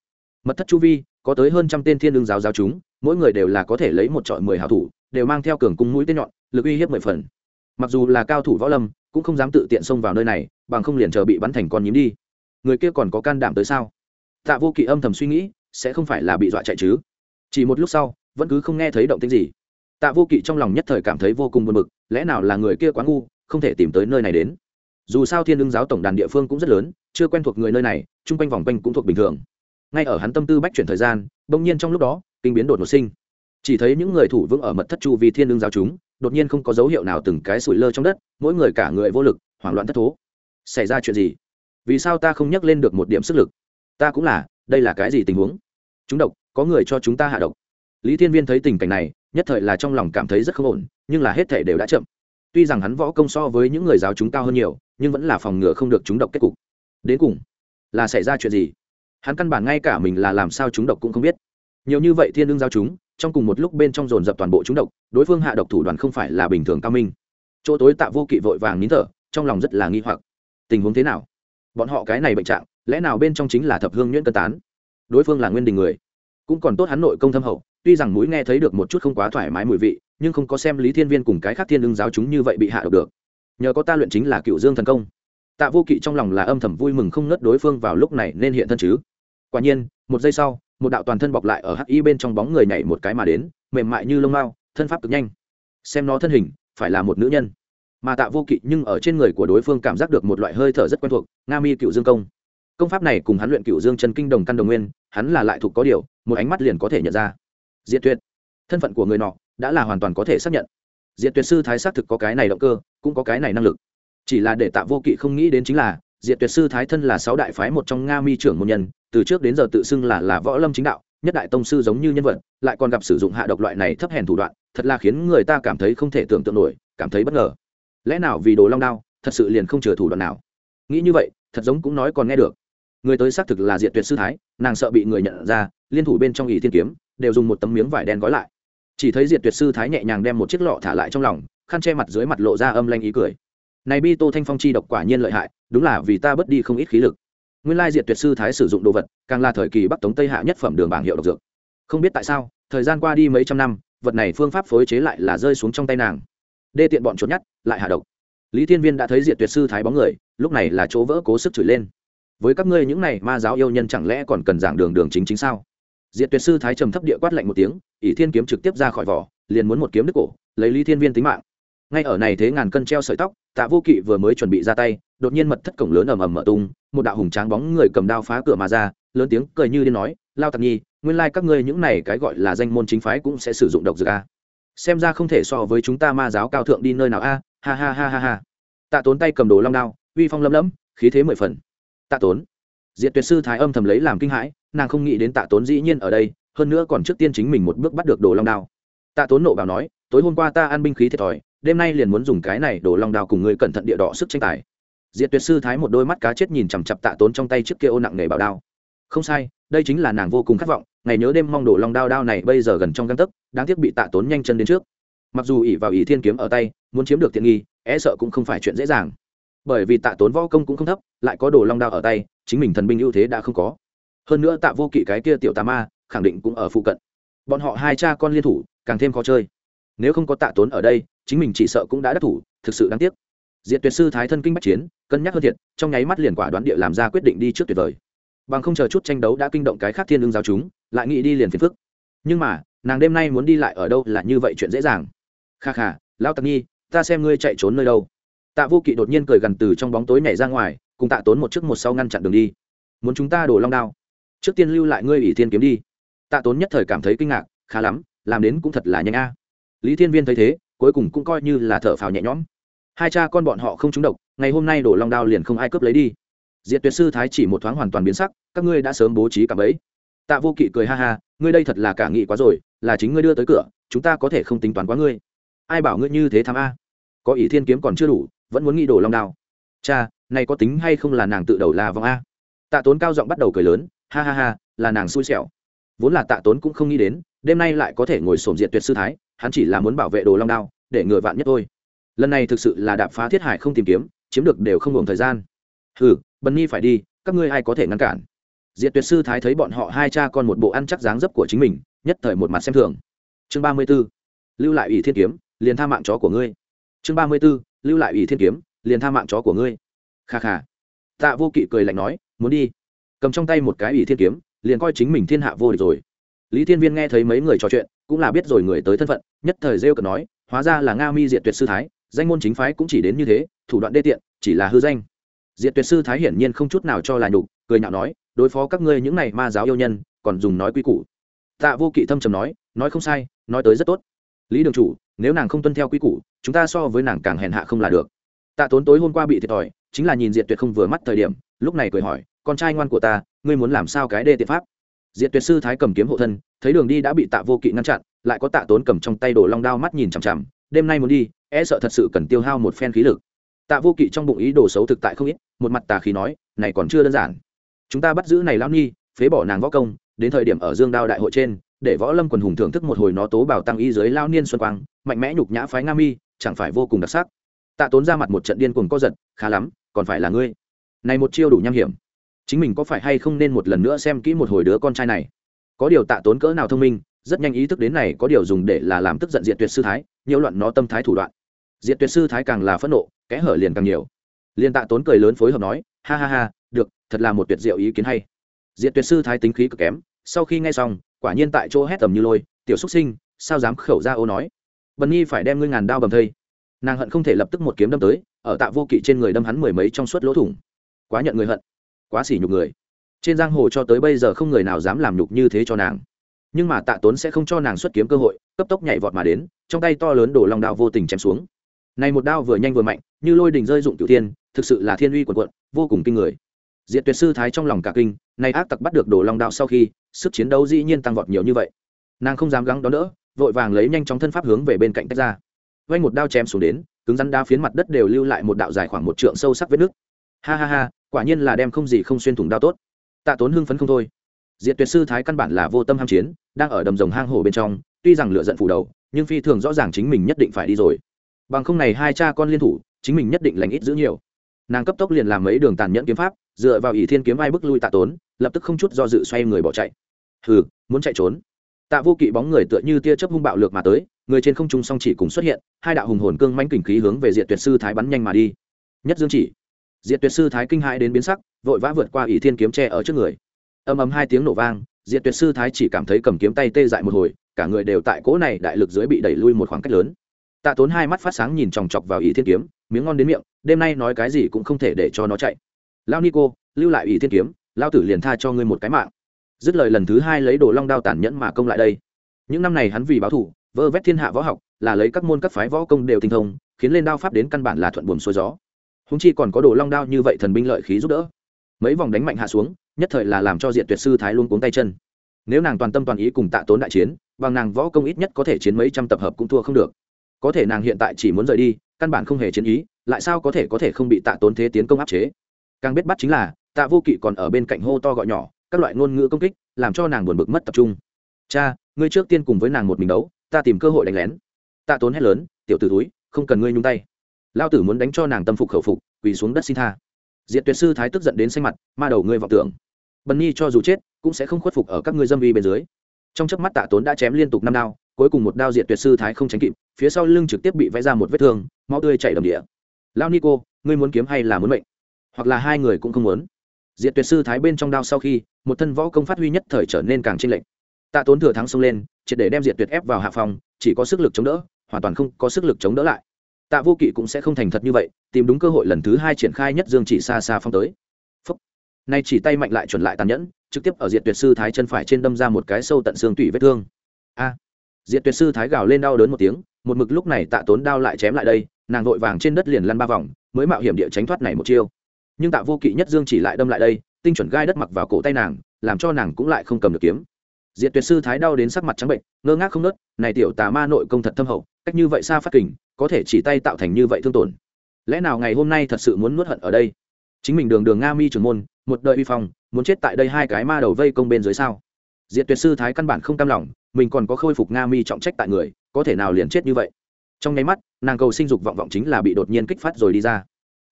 [SPEAKER 1] Mật thất chu vi, có tới hơn trăm tên thiên đương giáo giáo chúng, mỗi người đều là có thể lấy một trọi mười hảo thủ, đều mang theo cường cung mũi tên nhọn lực uy hiếp mười phần. Mặc dù là cao thủ võ lâm, cũng không dám tự tiện xông vào nơi này, bằng không liền chờ bị bắn thành con nhím đi. Người kia còn có can đảm tới sao? Tạ vô kỵ âm thầm suy nghĩ, sẽ không phải là bị dọa chạy chứ? Chỉ một lúc sau, vẫn cứ không nghe thấy động tĩnh gì. Tạ vô kỵ trong lòng nhất thời cảm thấy vô cùng buồn bực, lẽ nào là người kia quá ngu, không thể tìm tới nơi này đến? Dù sao thiên Đương giáo tổng đàn địa phương cũng rất lớn, chưa quen thuộc người nơi này, chung quanh vòng quanh cũng thuộc bình thường. Ngay ở hắn tâm tư bách chuyển thời gian, bỗng nhiên trong lúc đó, kinh biến đột ngột sinh. Chỉ thấy những người thủ vững ở mật thất chu vì thiên Đương giáo chúng đột nhiên không có dấu hiệu nào từng cái sủi lơ trong đất, mỗi người cả người vô lực, hoảng loạn thất thố. Xảy ra chuyện gì? Vì sao ta không nhắc lên được một điểm sức lực? Ta cũng là, đây là cái gì tình huống? Chúng độc, có người cho chúng ta hạ độc. Lý thiên viên thấy tình cảnh này, nhất thời là trong lòng cảm thấy rất không ổn, nhưng là hết thể đều đã chậm. Tuy rằng hắn võ công so với những người giáo chúng cao hơn nhiều, nhưng vẫn là phòng ngừa không được chúng độc kết cục. Đến cùng là xảy ra chuyện gì? Hắn căn bản ngay cả mình là làm sao chúng độc cũng không biết nhiều như vậy thiên đương giao chúng, trong cùng một lúc bên trong dồn dập toàn bộ chúng độc, đối phương hạ độc thủ đoàn không phải là bình thường cao minh. Chỗ tối tạ vô kỵ vội vàng nín thở, trong lòng rất là nghi hoặc. Tình huống thế nào? Bọn họ cái này bệnh trạng, lẽ nào bên trong chính là thập hương nhuyễn cân tán? Đối phương là nguyên đình người. Cũng còn tốt hắn nội công thâm hậu, tuy rằng mũi nghe thấy được một chút không quá thoải mái mùi vị, nhưng không có xem lý thiên viên cùng cái khác thiên đương giáo chúng như vậy bị hạ độc được. Nhờ có ta luyện chính là cựu dương thần công. Tạ vô kỵ trong lòng là âm thầm vui mừng không ngất đối phương vào lúc này nên hiện thân chứ. Quả nhiên, một giây sau một đạo toàn thân bọc lại ở hắc y bên trong bóng người nhảy một cái mà đến, mềm mại như lông mao, thân pháp cực nhanh. Xem nó thân hình, phải là một nữ nhân. Mà tạ vô kỵ nhưng ở trên người của đối phương cảm giác được một loại hơi thở rất quen thuộc, nga mi cựu dương công. Công pháp này cùng hắn luyện cựu dương chân kinh đồng căn đồng nguyên, hắn là lại thuộc có điều, một ánh mắt liền có thể nhận ra. Diệt tuyệt. Thân phận của người nọ đã là hoàn toàn có thể xác nhận. Diệt tuyệt sư thái xác thực có cái này động cơ, cũng có cái này năng lực. Chỉ là để tạ vô kỵ không nghĩ đến chính là diệt tuyệt sư thái thân là sáu đại phái một trong nga mi trưởng môn nhân, từ trước đến giờ tự xưng là là võ lâm chính đạo, nhất đại tông sư giống như nhân vật, lại còn gặp sử dụng hạ độc loại này thấp hèn thủ đoạn, thật là khiến người ta cảm thấy không thể tưởng tượng nổi, cảm thấy bất ngờ. Lẽ nào vì đồ long đao, thật sự liền không chừa thủ đoạn nào? Nghĩ như vậy, thật giống cũng nói còn nghe được. Người tới xác thực là diệt tuyệt sư thái, nàng sợ bị người nhận ra, liên thủ bên trong ỷ thiên kiếm, đều dùng một tấm miếng vải đen gói lại. Chỉ thấy diệt tuyệt sư thái nhẹ nhàng đem một chiếc lọ thả lại trong lòng, khăn che mặt dưới mặt lộ ra âm lanh ý cười này bi tô thanh phong chi độc quả nhiên lợi hại, đúng là vì ta bớt đi không ít khí lực. Nguyên lai diệt tuyệt sư thái sử dụng đồ vật, càng là thời kỳ bắc tống tây hạ nhất phẩm đường bảng hiệu độc dược. Không biết tại sao, thời gian qua đi mấy trăm năm, vật này phương pháp phối chế lại là rơi xuống trong tay nàng. Đê tiện bọn trốn nhát lại hạ độc. Lý thiên viên đã thấy diệt tuyệt sư thái bóng người, lúc này là chỗ vỡ cố sức chửi lên. Với các ngươi những này ma giáo yêu nhân chẳng lẽ còn cần giảng đường đường chính chính sao? Diệt tuyệt sư thái trầm thấp địa quát lạnh một tiếng, ỷ thiên kiếm trực tiếp ra khỏi vỏ, liền muốn một kiếm đứt cổ, lấy lý thiên viên tính mạng ngay ở này thế ngàn cân treo sợi tóc, tạ vô kỵ vừa mới chuẩn bị ra tay, đột nhiên mật thất cổng lớn ầm ầm mở tung, một đạo hùng tráng bóng người cầm đao phá cửa mà ra, lớn tiếng cười như điên nói, lao tặc nhi, nguyên lai các ngươi những này cái gọi là danh môn chính phái cũng sẽ sử dụng độc dược a. Xem ra không thể so với chúng ta ma giáo cao thượng đi nơi nào a, ha ha ha ha ha. Tạ tốn tay cầm đồ long đao, uy phong lấm lấm, khí thế mười phần. Tạ tốn. Diệt tuyệt sư thái âm thầm lấy làm kinh hãi, nàng không nghĩ đến tạ tốn dĩ nhiên ở đây, hơn nữa còn trước tiên chính mình một bước bắt được đồ long đao. Tạ tốn nộ bảo nói, tối hôm qua ta ăn binh khí thiệt thòi đêm nay liền muốn dùng cái này đổ long đao cùng người cẩn thận địa đỏ sức tranh tài. Diệt tuyệt sư thái một đôi mắt cá chết nhìn chằm chặp tạ tốn trong tay trước kia ô nặng nề bảo đao. Không sai, đây chính là nàng vô cùng khát vọng, ngày nhớ đêm mong đổ long đao đao này bây giờ gần trong găng tấc, đáng tiếc bị tạ tốn nhanh chân đến trước. Mặc dù ỷ vào ỷ thiên kiếm ở tay, muốn chiếm được tiện nghi e sợ cũng không phải chuyện dễ dàng. Bởi vì tạ tốn võ công cũng không thấp, lại có đồ long đao ở tay, chính mình thần binh ưu thế đã không có. Hơn nữa tạ vô kỵ cái kia tiểu tà ma, khẳng định cũng ở phụ cận. Bọn họ hai cha con liên thủ, càng thêm khó chơi. Nếu không có tạ tốn ở đây chính mình chỉ sợ cũng đã đắc thủ, thực sự đáng tiếc. Diệt tuyệt sư thái thân kinh bách chiến, cân nhắc hơn thiệt, trong nháy mắt liền quả đoán địa làm ra quyết định đi trước tuyệt vời. Bằng không chờ chút tranh đấu đã kinh động cái khác thiên lương giáo chúng, lại nghĩ đi liền phiền phức. Nhưng mà, nàng đêm nay muốn đi lại ở đâu là như vậy chuyện dễ dàng. Kha kha lao tặc nhi, ta xem ngươi chạy trốn nơi đâu. Tạ vô kỵ đột nhiên cười gần từ trong bóng tối nhảy ra ngoài, cùng tạ tốn một chiếc một sau ngăn chặn đường đi. Muốn chúng ta đổ long đao? Trước tiên lưu lại ngươi ỷ thiên kiếm đi. Tạ tốn nhất thời cảm thấy kinh ngạc, khá lắm, làm đến cũng thật là nhanh a. Lý thiên viên thấy thế cuối cùng cũng coi như là thở phào nhẹ nhõm. Hai cha con bọn họ không trúng độc, ngày hôm nay đổ long đao liền không ai cướp lấy đi. Diệt tuyệt sư thái chỉ một thoáng hoàn toàn biến sắc, các ngươi đã sớm bố trí cả bấy tạ vô kỵ cười ha ha, ngươi đây thật là cả nghị quá rồi, là chính ngươi đưa tới cửa, chúng ta có thể không tính toán quá ngươi. Ai bảo ngươi như thế tham a? Có ý thiên kiếm còn chưa đủ, vẫn muốn nghĩ đổ long đao. Cha, này có tính hay không là nàng tự đầu là vòng a? Tạ tốn cao giọng bắt đầu cười lớn, ha ha ha, là nàng xui xẻo. Vốn là tạ tốn cũng không nghĩ đến, đêm nay lại có thể ngồi sổm diện tuyệt sư thái hắn chỉ là muốn bảo vệ đồ long đao, để ngừa vạn nhất thôi. Lần này thực sự là đạp phá thiết hải không tìm kiếm, chiếm được đều không ngừng thời gian. Ừ bần nhi phải đi, các ngươi ai có thể ngăn cản? Diệt tuyệt sư thái thấy bọn họ hai cha con một bộ ăn chắc dáng dấp của chính mình, nhất thời một mặt xem thường. Chương ba mươi b ố lưu lại ủy thiên kiếm, liền tha mạng chó của ngươi. Chương ba mươi b ố lưu lại ủy thiên kiếm, liền tha mạng chó của ngươi. Kha kha. Tạ vô kỵ cười lạnh nói, muốn đi. Cầm trong tay một cái ủy thiên kiếm, liền coi chính mình thiên hạ vô địch rồi. Lý thiên viên nghe thấy mấy người trò chuyện cũng là biết rồi người tới thân phận, nhất thời rêu cợt nói, hóa ra là nga mi diệt tuyệt sư thái, danh môn chính phái cũng chỉ đến như thế, thủ đoạn đê tiện, chỉ là hư danh. Diệt tuyệt sư thái hiển nhiên không chút nào cho là nhục, cười nhạo nói, đối phó các ngươi những này ma giáo yêu nhân, còn dùng nói quy củ. Tạ vô kỵ thâm trầm nói nói không sai, nói tới rất tốt. Lý đường chủ, nếu nàng không tuân theo quy củ, chúng ta so với nàng càng hèn hạ không là được. Tạ tốn tối hôm qua bị thiệt thòi, chính là nhìn diệt tuyệt không vừa mắt thời điểm, lúc này cười hỏi, con trai ngoan của ta, ngươi muốn làm sao cái đê tiện pháp? Diệt tuyệt sư thái cầm kiếm hộ thân, thấy đường đi đã bị tạ vô kỵ ngăn chặn, lại có tạ tốn cầm trong tay đổ long đao mắt nhìn chằm chằm, đêm nay muốn đi e sợ thật sự cần tiêu hao một phen khí lực. Tạ vô kỵ trong bụng ý đồ xấu thực tại không ít, một mặt tà khí nói, này còn chưa đơn giản. Chúng ta bắt giữ này lão nhi, phế bỏ nàng võ công, đến thời điểm ở dương đao đại hội trên, để võ lâm quần hùng thưởng thức một hồi nó tố bảo tăng y dưới lao niên xuân quang, mạnh mẽ nhục nhã phái nga mi, chẳng phải vô cùng đặc sắc. Tạ tốn ra mặt một trận điên cuồng co giật, khá lắm, còn phải là ngươi. Này một chiêu đủ nham hiểm chính mình có phải hay không nên một lần nữa xem kỹ một hồi đứa con trai này? Có điều tạ tốn cỡ nào thông minh, rất nhanh ý thức đến này có điều dùng để là làm tức giận diện tuyệt sư thái, nhiễu loạn nó tâm thái thủ đoạn. Diện tuyệt sư thái càng là phẫn nộ, kẽ hở liền càng nhiều. Liền tạ tốn cười lớn phối hợp nói, ha ha ha, được, thật là một tuyệt diệu ý kiến hay. Diện tuyệt sư thái tính khí cực kém, sau khi nghe xong, quả nhiên tại chỗ hét tầm như lôi, tiểu xúc sinh, sao dám khẩu ra ô nói? Bần nhi phải đem ngươi ngàn đao bầm thây. Nàng hận không thể lập tức một kiếm đâm tới, ở tạ vô kỵ trên người đâm hắn mười mấy trong suốt lỗ thủng. Quá nhận người hận quá xỉ nhục người. Trên giang hồ cho tới bây giờ không người nào dám làm nhục như thế cho nàng. Nhưng mà tạ tốn sẽ không cho nàng xuất kiếm cơ hội, cấp tốc nhảy vọt mà đến, trong tay to lớn đổ lòng đao vô tình chém xuống. Này một đao vừa nhanh vừa mạnh, như lôi đình rơi dụng cửu thiên, thực sự là thiên uy quần quận vô cùng kinh người. Diệt tuyệt sư thái trong lòng cả kinh nay ác tặc bắt được đổ long đao sau khi, sức chiến đấu dĩ nhiên tăng vọt nhiều như vậy. Nàng không dám gắng đó nữa vội vàng lấy nhanh chóng thân pháp hướng về bên cạnh tách ra. Vay một đao chém xuống đến, cứng rắn đá phiến mặt đất đều lưu lại một đạo dài khoảng một trượng sâu sắc vết nước ha ha ha quả nhiên là đem không gì không xuyên thủng đao tốt. Tạ tốn hưng phấn không thôi. Diệt tuyệt sư thái căn bản là vô tâm ham chiến, đang ở đầm rồng hang hổ bên trong, tuy rằng lựa giận phủ đầu, nhưng phi thường rõ ràng chính mình nhất định phải đi rồi. Bằng không này hai cha con liên thủ, chính mình nhất định lành ít giữ nhiều. Nàng cấp tốc liền làm mấy đường tàn nhẫn kiếm pháp, dựa vào ỷ thiên kiếm vai bức lui tạ tốn, lập tức không chút do dự xoay người bỏ chạy. Hừ, muốn chạy trốn. Tạ vô kỵ bóng người tựa như tia chớp hung bạo lược mà tới, người trên không trung song chỉ cùng xuất hiện, hai đạo hùng hồn cương mãnh kình khí hướng về diện tuyệt sư thái bắn nhanh mà đi. Nhất dương chỉ Diệt tuyệt sư thái kinh hãi đến biến sắc, vội vã vượt qua ỷ thiên kiếm tre ở trước người. Âm ấm hai tiếng nổ vang, Diệt tuyệt sư thái chỉ cảm thấy cầm kiếm tay tê dại một hồi, cả người đều tại cỗ này đại lực dưới bị đẩy lui một khoảng cách lớn. Tạ tốn hai mắt phát sáng nhìn chòng chọc vào ỷ thiên kiếm, miếng ngon đến miệng, đêm nay nói cái gì cũng không thể để cho nó chạy. Lao nico, lưu lại ỷ thiên kiếm, lao tử liền tha cho ngươi một cái mạng. Dứt lời lần thứ hai lấy đồ long đao tàn nhẫn mà công lại đây. Những năm này hắn vì báo thủ vơ vét thiên hạ võ học, là lấy các môn các phái võ công đều tinh thông, khiến lên đao pháp đến căn bản là thuận buồm xuôi gió húng chi còn có đồ long đao như vậy thần binh lợi khí giúp đỡ. Mấy vòng đánh mạnh hạ xuống, nhất thời là làm cho diện tuyệt sư thái luôn cuống tay chân. Nếu nàng toàn tâm toàn ý cùng tạ tốn đại chiến, bằng nàng võ công ít nhất có thể chiến mấy trăm tập hợp cũng thua không được. Có thể nàng hiện tại chỉ muốn rời đi, căn bản không hề chiến ý, lại sao có thể có thể không bị tạ tốn thế tiến công áp chế? Càng biết bắt chính là, tạ vô kỵ còn ở bên cạnh hô to gọi nhỏ, các loại ngôn ngữ công kích, làm cho nàng buồn bực mất tập trung. Cha, ngươi trước tiên cùng với nàng một mình đấu, ta tìm cơ hội đánh lén. Tạ tốn hét lớn, tiểu t ử túi không cần ngươi nhung tay lao tử muốn đánh cho nàng tâm phục khẩu phục, quỳ xuống đất xin tha. Diện tuyệt sư thái tức giận đến xanh mặt, ma đầu ngươi vọng tưởng. Bần nhi cho dù chết, cũng sẽ không khuất phục ở các ngươi dâm vi bên dưới. Trong chớp mắt tạ tốn đã chém liên tục năm đao, cuối cùng một đao diện tuyệt sư thái không tránh kịp, phía sau lưng trực tiếp bị vẽ ra một vết thương, máu tươi chảy đầm địa. Lao nico cô, ngươi muốn kiếm hay là muốn mệnh? Hoặc là hai người cũng không muốn. Diện tuyệt sư thái bên trong đao sau khi, một thân võ công phát huy nhất thời trở nên càng chênh lệch. Tạ tốn thừa thắng xông lên, triệt để đem diệt tuyệt ép vào hạ phòng, chỉ có sức lực chống đỡ, hoàn toàn không có sức lực chống đỡ lại tạ vô kỵ cũng sẽ không thành thật như vậy, tìm đúng cơ hội lần thứ hai triển khai nhất dương chỉ xa xa phong tới. Phúc. nay chỉ tay mạnh lại chuẩn lại tàn nhẫn, trực tiếp ở diệt tuyệt sư thái chân phải trên đâm ra một cái sâu tận xương tủy vết thương. A. Diệt tuyệt sư thái gào lên đau đớn một tiếng, một mực lúc này tạ tốn đao lại chém lại đây, nàng vội vàng trên đất liền lăn ba vòng, mới mạo hiểm địa tránh thoát này một chiêu. Nhưng tạ vô kỵ nhất dương chỉ lại đâm lại đây, tinh chuẩn gai đất mặc vào cổ tay nàng, làm cho nàng cũng lại không cầm được kiếm. Diệt tuyệt sư thái đau đến sắc mặt trắng bệnh, ngơ ngác không nớt này tiểu tà ma nội công thật thâm hậu cách như vậy xa phát kình, có thể chỉ tay tạo thành như vậy thương tổn. Lẽ nào ngày hôm nay thật sự muốn nuốt hận ở đây? Chính mình đường đường nga mi trưởng môn, một đời uy phong, muốn chết tại đây hai cái ma đầu vây công bên dưới sao? Diệt tuyệt sư thái căn bản không cam lòng, mình còn có khôi phục nga mi trọng trách tại người, có thể nào liền chết như vậy? Trong nháy mắt, nàng cầu sinh dục vọng vọng chính là bị đột nhiên kích phát rồi đi ra.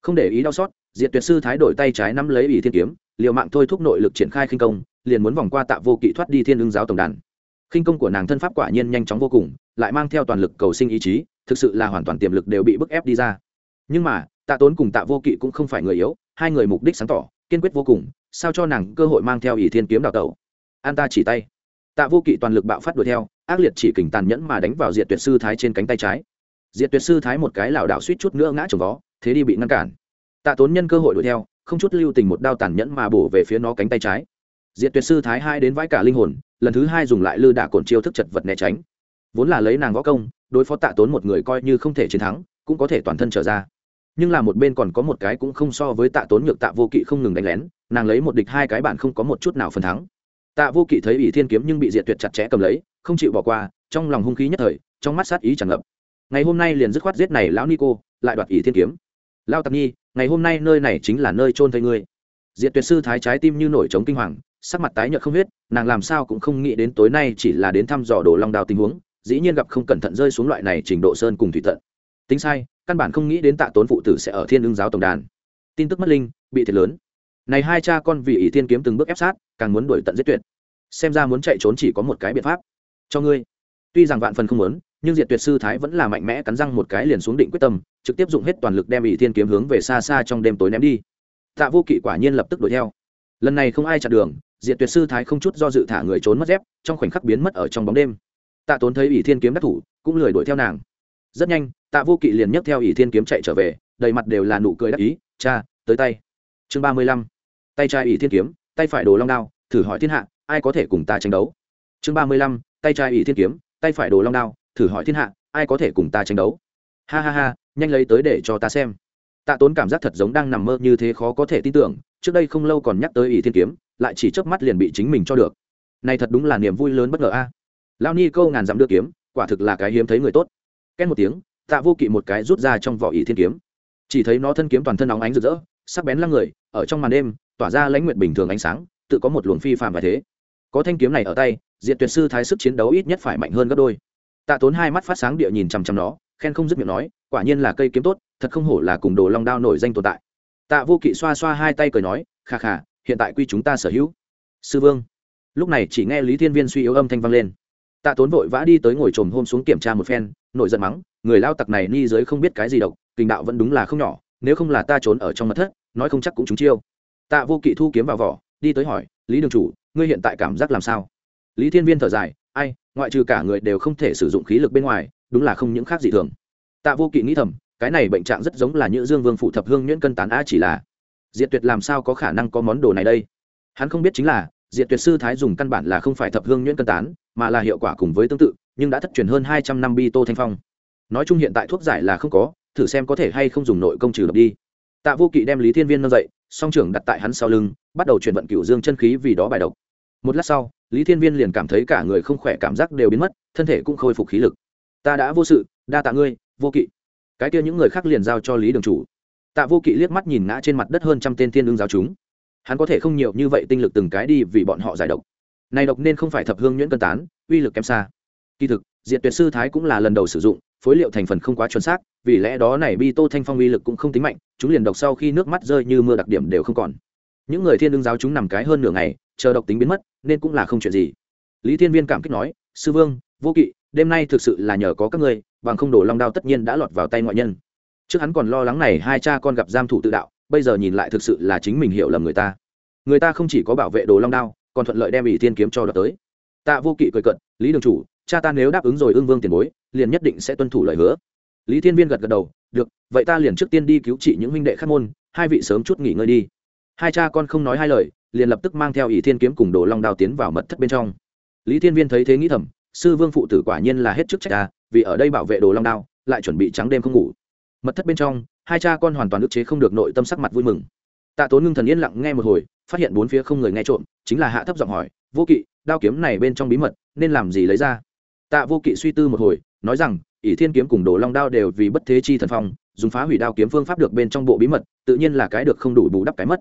[SPEAKER 1] Không để ý đau xót, diệt tuyệt sư thái đổi tay trái nắm lấy ủy thiên kiếm, liều mạng thôi thúc nội lực triển khai khinh công, liền muốn vòng qua tạ vô kỵ thoát đi thiên ưng giáo tổng đàn khinh công của nàng thân pháp quả nhiên nhanh chóng vô cùng, lại mang theo toàn lực cầu sinh ý chí, thực sự là hoàn toàn tiềm lực đều bị bức ép đi ra. Nhưng mà, tạ tốn cùng tạ vô kỵ cũng không phải người yếu, hai người mục đích sáng tỏ, kiên quyết vô cùng, sao cho nàng cơ hội mang theo ỷ thiên kiếm đào tẩu? An ta chỉ tay. Tạ vô kỵ toàn lực bạo phát đuổi theo, ác liệt chỉ kình tàn nhẫn mà đánh vào diệt tuyệt sư thái trên cánh tay trái. Diệt tuyệt sư thái một cái lảo đảo suýt chút nữa ngã trồng vó, thế đi bị ngăn cản. Tạ tốn nhân cơ hội đuổi theo, không chút lưu tình một đao tàn nhẫn mà bổ về phía nó cánh tay trái. Diệt tuyệt sư thái hai đến vãi cả linh hồn lần thứ hai dùng lại lư đả cồn chiêu thức chật vật né tránh. Vốn là lấy nàng võ công, đối phó tạ tốn một người coi như không thể chiến thắng, cũng có thể toàn thân trở ra. Nhưng là một bên còn có một cái cũng không so với tạ tốn nhược tạ vô kỵ không ngừng đánh lén, nàng lấy một địch hai cái bạn không có một chút nào phần thắng. Tạ vô kỵ thấy ỷ thiên kiếm nhưng bị diệt tuyệt chặt chẽ cầm lấy, không chịu bỏ qua, trong lòng hung khí nhất thời, trong mắt sát ý tràn ngập. Ngày hôm nay liền dứt khoát giết này lão ni cô, lại đoạt ỷ thiên kiếm. Lao tạc nhi, ngày hôm nay nơi này chính là nơi trôn thây ngươi. Diệt tuyệt sư thái trái tim như nổi trống kinh hoàng sắc mặt tái nhợt không huyết, nàng làm sao cũng không nghĩ đến tối nay chỉ là đến thăm dò đồ long đào tình huống, dĩ nhiên gặp không cẩn thận rơi xuống loại này trình độ sơn cùng thủy tận. Tính sai, căn bản không nghĩ đến tạ tốn phụ tử sẽ ở thiên ưng giáo tổng đàn. Tin tức mất linh, bị thiệt lớn. Này hai cha con vì ý thiên kiếm từng bước ép sát, càng muốn đuổi tận giết tuyệt. Xem ra muốn chạy trốn chỉ có một cái biện pháp. Cho ngươi. Tuy rằng vạn phần không muốn, nhưng diệt tuyệt sư thái vẫn là mạnh mẽ cắn răng một cái liền xuống định quyết tâm, trực tiếp dùng hết toàn lực đem ỷ thiên kiếm hướng về xa xa trong đêm tối ném đi. Tạ vô kỵ quả nhiên lập tức đuổi theo. Lần này không ai chặn đường diệt tuyệt sư thái không chút do dự thả người trốn mất dép, trong khoảnh khắc biến mất ở trong bóng đêm. Tạ tốn thấy ỷ thiên kiếm đắc thủ, cũng lười đuổi theo nàng. Rất nhanh, tạ vô kỵ liền nhấc theo ỷ thiên kiếm chạy trở về, đầy mặt đều là nụ cười đắc ý, cha, tới tay. Chương ba mươi lăm. Tay trai ỷ thiên kiếm, tay phải đồ long đao, thử hỏi thiên hạ, ai có thể cùng ta tranh đấu? Chương ba mươi lăm. Tay trai ỷ thiên kiếm, tay phải đồ long đao, thử hỏi thiên hạ, ai có thể cùng ta tranh đấu? Ha ha ha, nhanh lấy tới để cho ta xem. Tạ tốn cảm giác thật giống đang nằm mơ như thế khó có thể tin tưởng, trước đây không lâu còn nhắc tới ỷ thiên kiếm lại chỉ chớp mắt liền bị chính mình cho được. Này thật đúng là niềm vui lớn bất ngờ a. Lao ni câu ngàn dặm đưa kiếm, quả thực là cái hiếm thấy người tốt. Két một tiếng, tạ vô kỵ một cái rút ra trong vỏ ỷ thiên kiếm. Chỉ thấy nó thân kiếm toàn thân óng ánh rực rỡ, sắc bén lăng người, ở trong màn đêm, tỏa ra lãnh nguyện bình thường ánh sáng, tự có một luồng phi phàm và thế. Có thanh kiếm này ở tay diện tuyệt sư thái sức chiến đấu ít nhất phải mạnh hơn gấp đôi. Tạ tốn hai mắt phát sáng địa nhìn chằm chằm nó, khen không dứt miệng nói, quả nhiên là cây kiếm tốt, thật không hổ là cùng đồ long đao nổi danh tồn tại. Tạ vô kỵ xoa xoa hai tay cười nói, kha kha hiện tại quy chúng ta sở hữu. Sư vương. Lúc này chỉ nghe lý thiên viên suy yếu âm thanh vang lên. Tạ tốn vội vã đi tới ngồi trồm hôm xuống kiểm tra một phen, nổi giận mắng, người lao tặc này ni giới không biết cái gì độc, kinh đạo vẫn đúng là không nhỏ, nếu không là ta trốn ở trong mặt thất, nói không chắc cũng trúng chiêu. Tạ vô kỵ thu kiếm vào vỏ, đi tới hỏi, lý đường chủ, ngươi hiện tại cảm giác làm sao? Lý thiên viên thở dài, ai, ngoại trừ cả người đều không thể sử dụng khí lực bên ngoài, đúng là không những khác gì thường. Tạ vô kỵ nghĩ thầm, cái này bệnh trạng rất giống là như dương vương phụ thập hương nhuyễn cân tán a chỉ là diệt tuyệt làm sao có khả năng có món đồ này đây? Hắn không biết chính là, diệt tuyệt sư thái dùng căn bản là không phải thập hương nhuyễn cân tán, mà là hiệu quả cùng với tương tự, nhưng đã thất truyền hơn hai trăm năm bi tô thanh phong. Nói chung hiện tại thuốc giải là không có, thử xem có thể hay không dùng nội công trừ độc đi. Tạ vô kỵ đem lý thiên viên nâng dậy, song trưởng đặt tại hắn sau lưng, bắt đầu chuyển vận cựu dương chân khí vì đó bài độc. Một lát sau, lý thiên viên liền cảm thấy cả người không khỏe cảm giác đều biến mất, thân thể cũng khôi phục khí lực. Ta đã vô sự, đa tạ ngươi, vô kỵ. Cái kia những người khác liền giao cho lý đường chủ tạ vô kỵ liếc mắt nhìn ngã trên mặt đất hơn trăm tên tiên đương giáo chúng. Hắn có thể không nhiều như vậy tinh lực từng cái đi vì bọn họ giải độc. Này độc nên không phải thập hương nhuyễn cân tán, uy lực kém xa. Kỳ thực, diệt tuyệt sư thái cũng là lần đầu sử dụng, phối liệu thành phần không quá chuẩn xác, vì lẽ đó này bi tô thanh phong uy lực cũng không tính mạnh, chúng liền độc sau khi nước mắt rơi như mưa đặc điểm đều không còn. Những người thiên đương giáo chúng nằm cái hơn nửa ngày, chờ độc tính biến mất, nên cũng là không chuyện gì. Lý thiên viên cảm kích nói, sư vương, vô kỵ, đêm nay thực sự là nhờ có các ngươi, bằng không đổ long đao tất nhiên đã lọt vào tay ngoại nhân trước hắn còn lo lắng này hai cha con gặp giam thủ tự đạo, bây giờ nhìn lại thực sự là chính mình hiểu lầm người ta. Người ta không chỉ có bảo vệ đồ long đao, còn thuận lợi đem ỷ thiên kiếm cho đợt tới. Tạ vô kỵ cười cận lý đường chủ, cha ta nếu đáp ứng rồi ưng vương tiền bối, liền nhất định sẽ tuân thủ lời hứa. Lý thiên viên gật gật đầu, được, vậy ta liền trước tiên đi cứu trị những huynh đệ khát môn, hai vị sớm chút nghỉ ngơi đi. Hai cha con không nói hai lời, liền lập tức mang theo ỷ thiên kiếm cùng đồ long đao tiến vào mật thất bên trong. Lý thiên viên thấy thế nghĩ thầm, sư vương phụ tử quả nhiên là hết chức trách ta, vì ở đây bảo vệ đồ long đao, lại chuẩn bị trắng đêm không ngủ mật thất bên trong, hai cha con hoàn toàn ức chế không được nội tâm sắc mặt vui mừng. Tạ tốn ngưng thần yên lặng nghe một hồi, phát hiện bốn phía không người nghe trộm, chính là hạ thấp giọng hỏi, vô kỵ, đao kiếm này bên trong bí mật, nên làm gì lấy ra? Tạ vô kỵ suy tư một hồi, nói rằng, ỷ thiên kiếm cùng đồ long đao đều vì bất thế chi thần phong, dùng phá hủy đao kiếm phương pháp được bên trong bộ bí mật, tự nhiên là cái được không đủ bù đắp cái mất.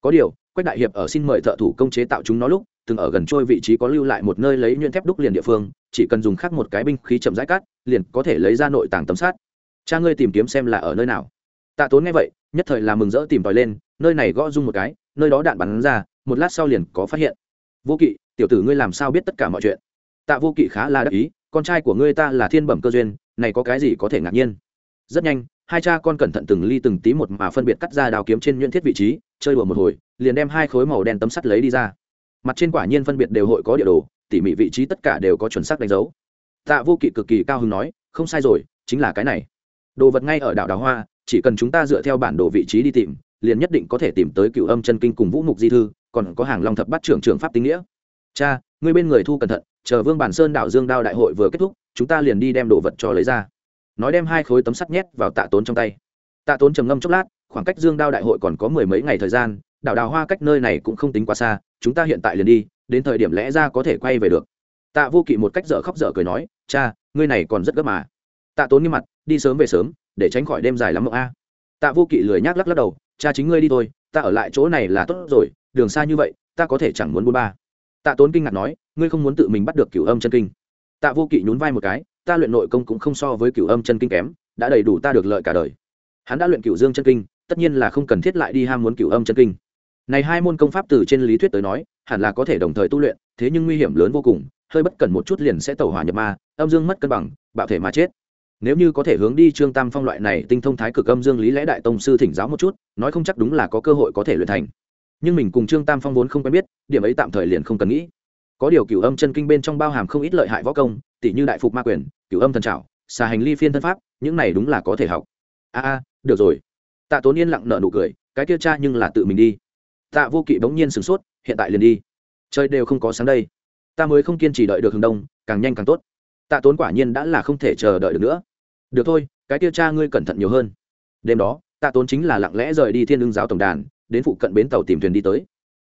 [SPEAKER 1] Có điều, quách đại hiệp ở xin mời thợ thủ công chế tạo chúng nó lúc, từng ở gần trôi vị trí có lưu lại một nơi lấy nhuyễn thép đúc liền địa phương, chỉ cần dùng khác một cái binh khí chậm rãi cát liền có thể lấy ra nội tàng tấm sát cha ngươi tìm kiếm xem là ở nơi nào. Tạ tốn nghe vậy, nhất thời là mừng rỡ tìm tòi lên, nơi này gõ rung một cái, nơi đó đạn bắn ra, một lát sau liền có phát hiện. Vô kỵ, tiểu tử ngươi làm sao biết tất cả mọi chuyện? Tạ vô kỵ khá là đắc ý, con trai của ngươi ta là thiên bẩm cơ duyên, này có cái gì có thể ngạc nhiên? Rất nhanh, hai cha con cẩn thận từng ly từng tí một mà phân biệt cắt ra đào kiếm trên nhuyễn thiết vị trí, chơi đùa một hồi, liền đem hai khối màu đen tấm sắt lấy đi ra. Mặt trên quả nhiên phân biệt đều hội có địa đồ, tỉ mỉ vị trí tất cả đều có chuẩn xác đánh dấu. Tạ vô kỵ cực kỳ cao hứng nói, không sai rồi, chính là cái này đồ vật ngay ở đảo đào hoa, chỉ cần chúng ta dựa theo bản đồ vị trí đi tìm, liền nhất định có thể tìm tới cựu âm chân kinh cùng vũ mục di thư, còn có hàng long thập bắt trưởng trưởng pháp tinh nghĩa. Cha ngươi bên người thu cẩn thận, chờ vương bản sơn đảo dương đao đại hội vừa kết thúc, chúng ta liền đi đem đồ vật cho lấy ra. Nói đem hai khối tấm sắt nhét vào tạ tốn trong tay. Tạ tốn trầm ngâm chốc lát, khoảng cách dương đao đại hội còn có mười mấy ngày thời gian, đảo đào hoa cách nơi này cũng không tính quá xa, chúng ta hiện tại liền đi, đến thời điểm lẽ ra có thể quay về được. Tạ vô kỵ một cách dở khóc dở cười nói, cha, ngươi này còn rất gấp mà. Tạ tốn nghiêm mặt đi sớm về sớm, để tránh khỏi đêm dài lắm mộng a. Tạ vô kỵ lười nhác lắc lắc đầu, cha chính ngươi đi thôi, ta ở lại chỗ này là tốt rồi, đường xa như vậy, ta có thể chẳng muốn buôn ba. Tạ tốn kinh ngạc nói, ngươi không muốn tự mình bắt được cửu âm chân kinh? Tạ vô kỵ nhún vai một cái, ta luyện nội công cũng không so với cửu âm chân kinh kém, đã đầy đủ ta được lợi cả đời. Hắn đã luyện cửu dương chân kinh, tất nhiên là không cần thiết lại đi ham muốn cửu âm chân kinh. Này hai môn công pháp từ trên lý thuyết tới nói, hẳn là có thể đồng thời tu luyện, thế nhưng nguy hiểm lớn vô cùng, hơi bất cẩn một chút liền sẽ tẩu hỏa nhập ma, âm dương mất cân bằng, bạo thể mà chết nếu như có thể hướng đi trương tam phong loại này tinh thông thái cực âm dương lý lẽ đại tông sư thỉnh giáo một chút, nói không chắc đúng là có cơ hội có thể luyện thành. Nhưng mình cùng trương tam phong vốn không quen biết, điểm ấy tạm thời liền không cần nghĩ. Có điều cửu âm chân kinh bên trong bao hàm không ít lợi hại võ công tỷ như đại phục ma quyền, cửu âm thần trảo, xà hành ly phiên thân pháp, những này đúng là có thể học. A a, được rồi. Tạ tốn yên lặng nợ nụ cười, cái kia cha nhưng là tự mình đi. Tạ vô kỵ bỗng nhiên sửng sốt, hiện tại liền đi. Trời đều không có sáng đây. Ta mới không kiên trì đợi được hướng đông, càng nhanh càng tốt. Tạ tốn quả nhiên đã là không thể chờ đợi được nữa được thôi, cái kia cha ngươi cẩn thận nhiều hơn. Đêm đó, tạ tốn chính là lặng lẽ rời đi thiên lương giáo tổng đàn, đến phụ cận bến tàu tìm thuyền đi tới.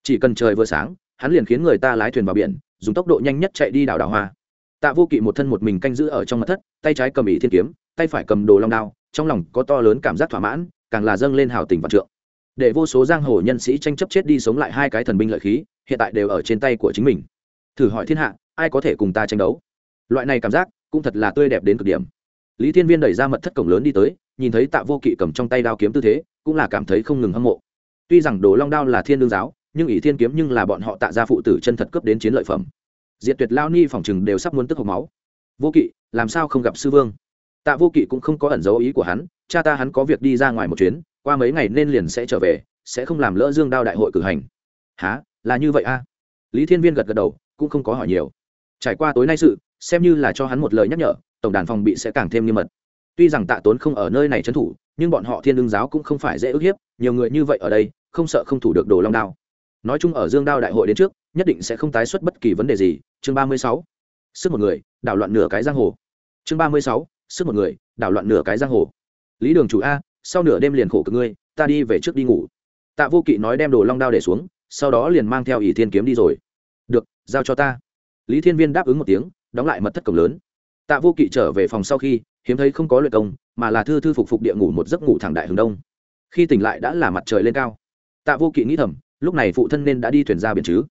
[SPEAKER 1] Chỉ cần trời vừa sáng, hắn liền khiến người ta lái thuyền vào biển, dùng tốc độ nhanh nhất chạy đi đảo đảo hoa. Tạ vô kỵ một thân một mình canh giữ ở trong mặt thất, tay trái cầm ỷ thiên kiếm, tay phải cầm đồ long đao, trong lòng có to lớn cảm giác thỏa mãn, càng là dâng lên hào tình vạn trượng. Để vô số giang hồ nhân sĩ tranh chấp chết đi sống lại hai cái thần binh lợi khí, hiện tại đều ở trên tay của chính mình. Thử hỏi thiên hạ, ai có thể cùng ta tranh đấu? Loại này cảm giác, cũng thật là tươi đẹp đến cực điểm lý thiên viên đẩy ra mật thất cổng lớn đi tới, nhìn thấy tạ vô kỵ cầm trong tay đao kiếm tư thế, cũng là cảm thấy không ngừng hâm mộ. Tuy rằng đồ long đao là thiên đương giáo, nhưng ỷ thiên kiếm nhưng là bọn họ tạ ra phụ tử chân thật cấp đến chiến lợi phẩm. Diệt tuyệt lao ni phòng chừng đều sắp muốn tức hộc máu. Vô kỵ, làm sao không gặp sư vương? Tạ vô kỵ cũng không có ẩn dấu ý của hắn, cha ta hắn có việc đi ra ngoài một chuyến, qua mấy ngày nên liền sẽ trở về, sẽ không làm lỡ dương đao đại hội cử hành. Há là như vậy a lý thiên viên gật gật đầu, cũng không có hỏi nhiều. Trải qua tối nay sự, xem như là cho hắn một lời nhắc nhở tổng đàn phòng bị sẽ càng thêm nghiêm mật. Tuy rằng tạ tốn không ở nơi này trấn thủ, nhưng bọn họ thiên đương giáo cũng không phải dễ ức hiếp, nhiều người như vậy ở đây, không sợ không thủ được đồ long đao. Nói chung ở dương đao đại hội đến trước, nhất định sẽ không tái xuất bất kỳ vấn đề gì. Chương ba mươi sáu, sức một người, đảo loạn nửa cái giang hồ. Chương ba mươi sáu, sức một người, đảo loạn nửa cái giang hồ. Lý đường chủ a, sau nửa đêm liền khổ cực ngươi, ta đi về trước đi ngủ. Tạ vô kỵ nói đem đồ long đao để xuống, sau đó liền mang theo ỷ thiên kiếm đi rồi. Được, giao cho ta. Lý thiên viên đáp ứng một tiếng, đóng lại mật thất cổng lớn tạ vô kỵ trở về phòng sau khi, hiếm thấy không có luyện công, mà là thư thư phục phục địa ngủ một giấc ngủ thẳng đại hướng đông. Khi tỉnh lại đã là mặt trời lên cao. Tạ vô kỵ nghĩ thầm, lúc này phụ thân nên đã đi thuyền ra biển chứ?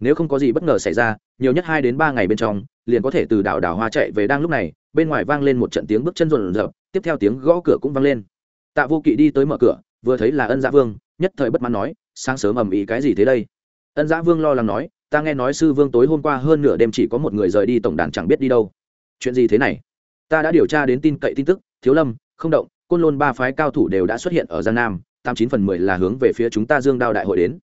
[SPEAKER 1] Nếu không có gì bất ngờ xảy ra, nhiều nhất hai đến ba ngày bên trong, liền có thể từ đảo đảo hoa chạy về đang lúc này, bên ngoài vang lên một trận tiếng bước chân rộn rợp tiếp theo tiếng gõ cửa cũng vang lên. Tạ vô kỵ đi tới mở cửa, vừa thấy là ân gia vương, nhất thời bất mãn nói, sáng sớm ầm ĩ cái gì thế đây? Ân gia vương lo lắng nói, ta nghe nói sư vương tối hôm qua hơn nửa đêm chỉ có một người rời đi tổng đàn chẳng biết đi đâu chuyện gì thế này? Ta đã điều tra đến tin cậy tin tức, thiếu lâm, không động, côn lôn ba phái cao thủ đều đã xuất hiện ở giang nam, tám chín phần mười là hướng về phía chúng ta dương đao đại hội đến.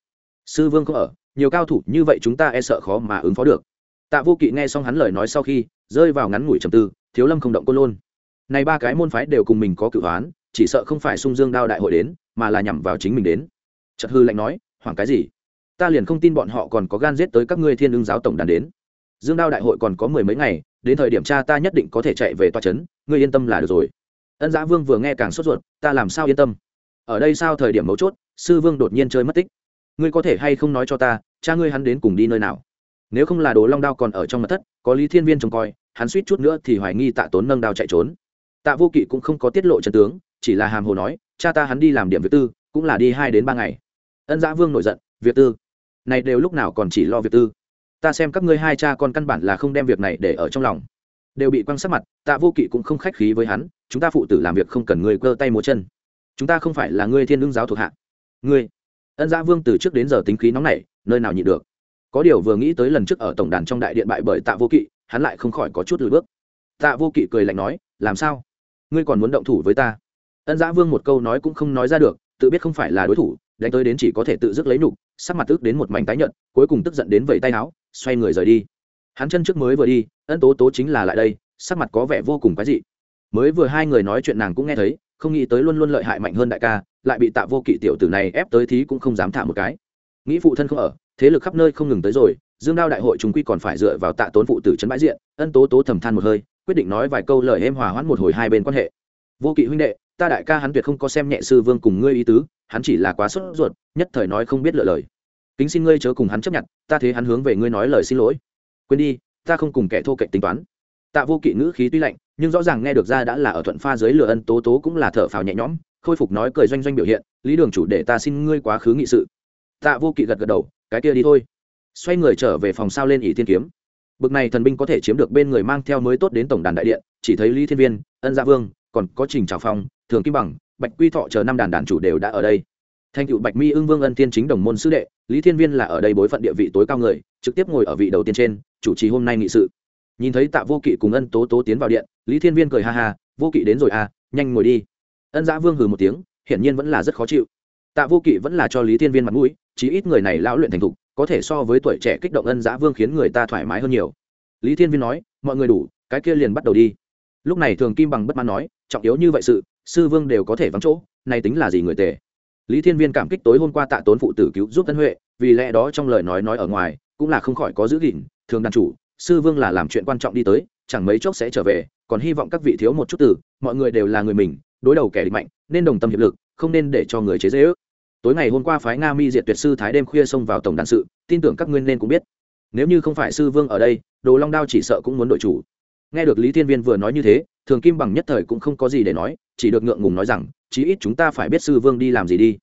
[SPEAKER 1] Sư vương không ở, nhiều cao thủ như vậy chúng ta e sợ khó mà ứng phó được. Tạ vô kỵ nghe xong hắn lời nói sau khi, rơi vào ngắn ngủi trầm tư, thiếu lâm không động côn lôn. Này ba cái môn phái đều cùng mình có cự hoán, chỉ sợ không phải sung dương đao đại hội đến, mà là nhằm vào chính mình đến. Trật hư lạnh nói, hoảng cái gì? Ta liền không tin bọn họ còn có gan giết tới các ngươi thiên ưng giáo tổng đàn đến dương đao đại hội còn có mười mấy ngày, đến thời điểm cha ta nhất định có thể chạy về toa trấn, ngươi yên tâm là được rồi. Ân giã vương vừa nghe càng sốt ruột, ta làm sao yên tâm? Ở đây sao thời điểm mấu chốt, sư vương đột nhiên chơi mất tích. Ngươi có thể hay không nói cho ta, cha ngươi hắn đến cùng đi nơi nào? Nếu không là đồ long đao còn ở trong mật thất, có lý thiên viên trông coi, hắn suýt chút nữa thì hoài nghi tạ tốn nâng đao chạy trốn. Tạ vô kỵ cũng không có tiết lộ trần tướng, chỉ là hàm hồ nói, cha ta hắn đi làm điểm việc tư, cũng là đi hai đến ba ngày. Ân giã vương nổi giận, việc tư. Này đều lúc nào còn chỉ lo việc tư? Ta xem các ngươi hai cha con căn bản là không đem việc này để ở trong lòng. Đều bị quăng sắc mặt, tạ vô kỵ cũng không khách khí với hắn, chúng ta phụ tử làm việc không cần ngươi cơ tay múa chân. Chúng ta không phải là ngươi thiên lương giáo thuộc hạ. Ngươi, ân Gia vương từ trước đến giờ tính khí nóng nảy, nơi nào nhịn được. Có điều vừa nghĩ tới lần trước ở tổng đàn trong đại điện bại bởi tạ vô kỵ, hắn lại không khỏi có chút lùi bước. Tạ vô kỵ cười lạnh nói, làm sao? Ngươi còn muốn động thủ với ta? Ân Gia vương một câu nói cũng không nói ra được, tự biết không phải là đối thủ, đánh tới đến chỉ có thể tự dứt lấy nhục sắc mặt tức đến một mảnh tái nhợt, cuối cùng tức giận đến vẩy tay áo, xoay người rời đi. Hắn chân trước mới vừa đi, ân tố tố chính là lại đây, sắc mặt có vẻ vô cùng quái dị. Mới vừa hai người nói chuyện nàng cũng nghe thấy, không nghĩ tới luôn luôn lợi hại mạnh hơn đại ca, lại bị tạ vô kỵ tiểu tử này ép tới thí cũng không dám thả một cái. Nghĩ phụ thân không ở, thế lực khắp nơi không ngừng tới rồi, dương đao đại hội chúng quy còn phải dựa vào tạ tốn phụ tử trấn bãi diện, ân tố tố thầm than một hơi, quyết định nói vài câu lời êm hòa hoãn một hồi hai bên quan hệ. Vô kỵ huynh đệ ta đại ca hắn tuyệt không có xem nhẹ sư vương cùng ngươi ý tứ, hắn chỉ là quá sốt ruột, nhất thời nói không biết lựa lời. Kính xin ngươi chớ cùng hắn chấp nhận, ta thế hắn hướng về ngươi nói lời xin lỗi. Quên đi, ta không cùng kẻ thô kệch tính toán. Tạ vô kỵ ngữ khí tuy lạnh, nhưng rõ ràng nghe được ra đã là ở thuận pha dưới lửa ân tố tố cũng là thở phào nhẹ nhõm, khôi phục nói cười doanh doanh biểu hiện, lý đường chủ để ta xin ngươi quá khứ nghị sự. Tạ vô kỵ gật gật đầu, cái kia đi thôi. Xoay người trở về phòng sao lên ỷ thiên kiếm. Bực này thần binh có thể chiếm được bên người mang theo mới tốt đến tổng đàn đại điện, chỉ thấy lý thiên viên, ân gia vương, còn có trình trào phong thường kim bằng, bạch quy thọ chờ năm đàn đàn chủ đều đã ở đây. Thành cựu bạch mi ưng vương ân tiên chính đồng môn Sứ đệ, lý thiên viên là ở đây bối phận địa vị tối cao người, trực tiếp ngồi ở vị đầu tiên trên, chủ trì hôm nay nghị sự. Nhìn thấy tạ vô kỵ cùng ân tố tố tiến vào điện, lý thiên viên cười ha ha, vô kỵ đến rồi à nhanh ngồi đi. Ân giã vương hừ một tiếng, hiển nhiên vẫn là rất khó chịu. Tạ vô kỵ vẫn là cho lý thiên viên mặt mũi, chí ít người này lão luyện thành thục, có thể so với tuổi trẻ kích động ân giã vương khiến người ta thoải mái hơn nhiều. Lý thiên viên nói, mọi người đủ, cái kia liền bắt đầu đi. Lúc này thường kim bằng bất mãn nói, trọng yếu như vậy sự sư vương đều có thể vắng chỗ, nay tính là gì người tề? Lý thiên viên cảm kích tối hôm qua tạ tốn phụ tử cứu giúp tân huệ, vì lẽ đó trong lời nói nói ở ngoài, cũng là không khỏi có giữ gìn, thường đàn chủ, sư vương là làm chuyện quan trọng đi tới, chẳng mấy chốc sẽ trở về, còn hy vọng các vị thiếu một chút từ, mọi người đều là người mình, đối đầu kẻ địch mạnh, nên đồng tâm hiệp lực, không nên để cho người chế dễ ước tối ngày hôm qua phái nga mi diệt tuyệt sư thái đêm khuya xông vào tổng đàn sự, tin tưởng các ngươi nên cũng biết. Nếu như không phải sư vương ở đây, đồ long đao chỉ sợ cũng muốn đội chủ. Nghe được lý thiên viên vừa nói như thế thường kim bằng nhất thời cũng không có gì để nói chỉ được ngượng ngùng nói rằng chí ít chúng ta phải biết sư vương đi làm gì đi.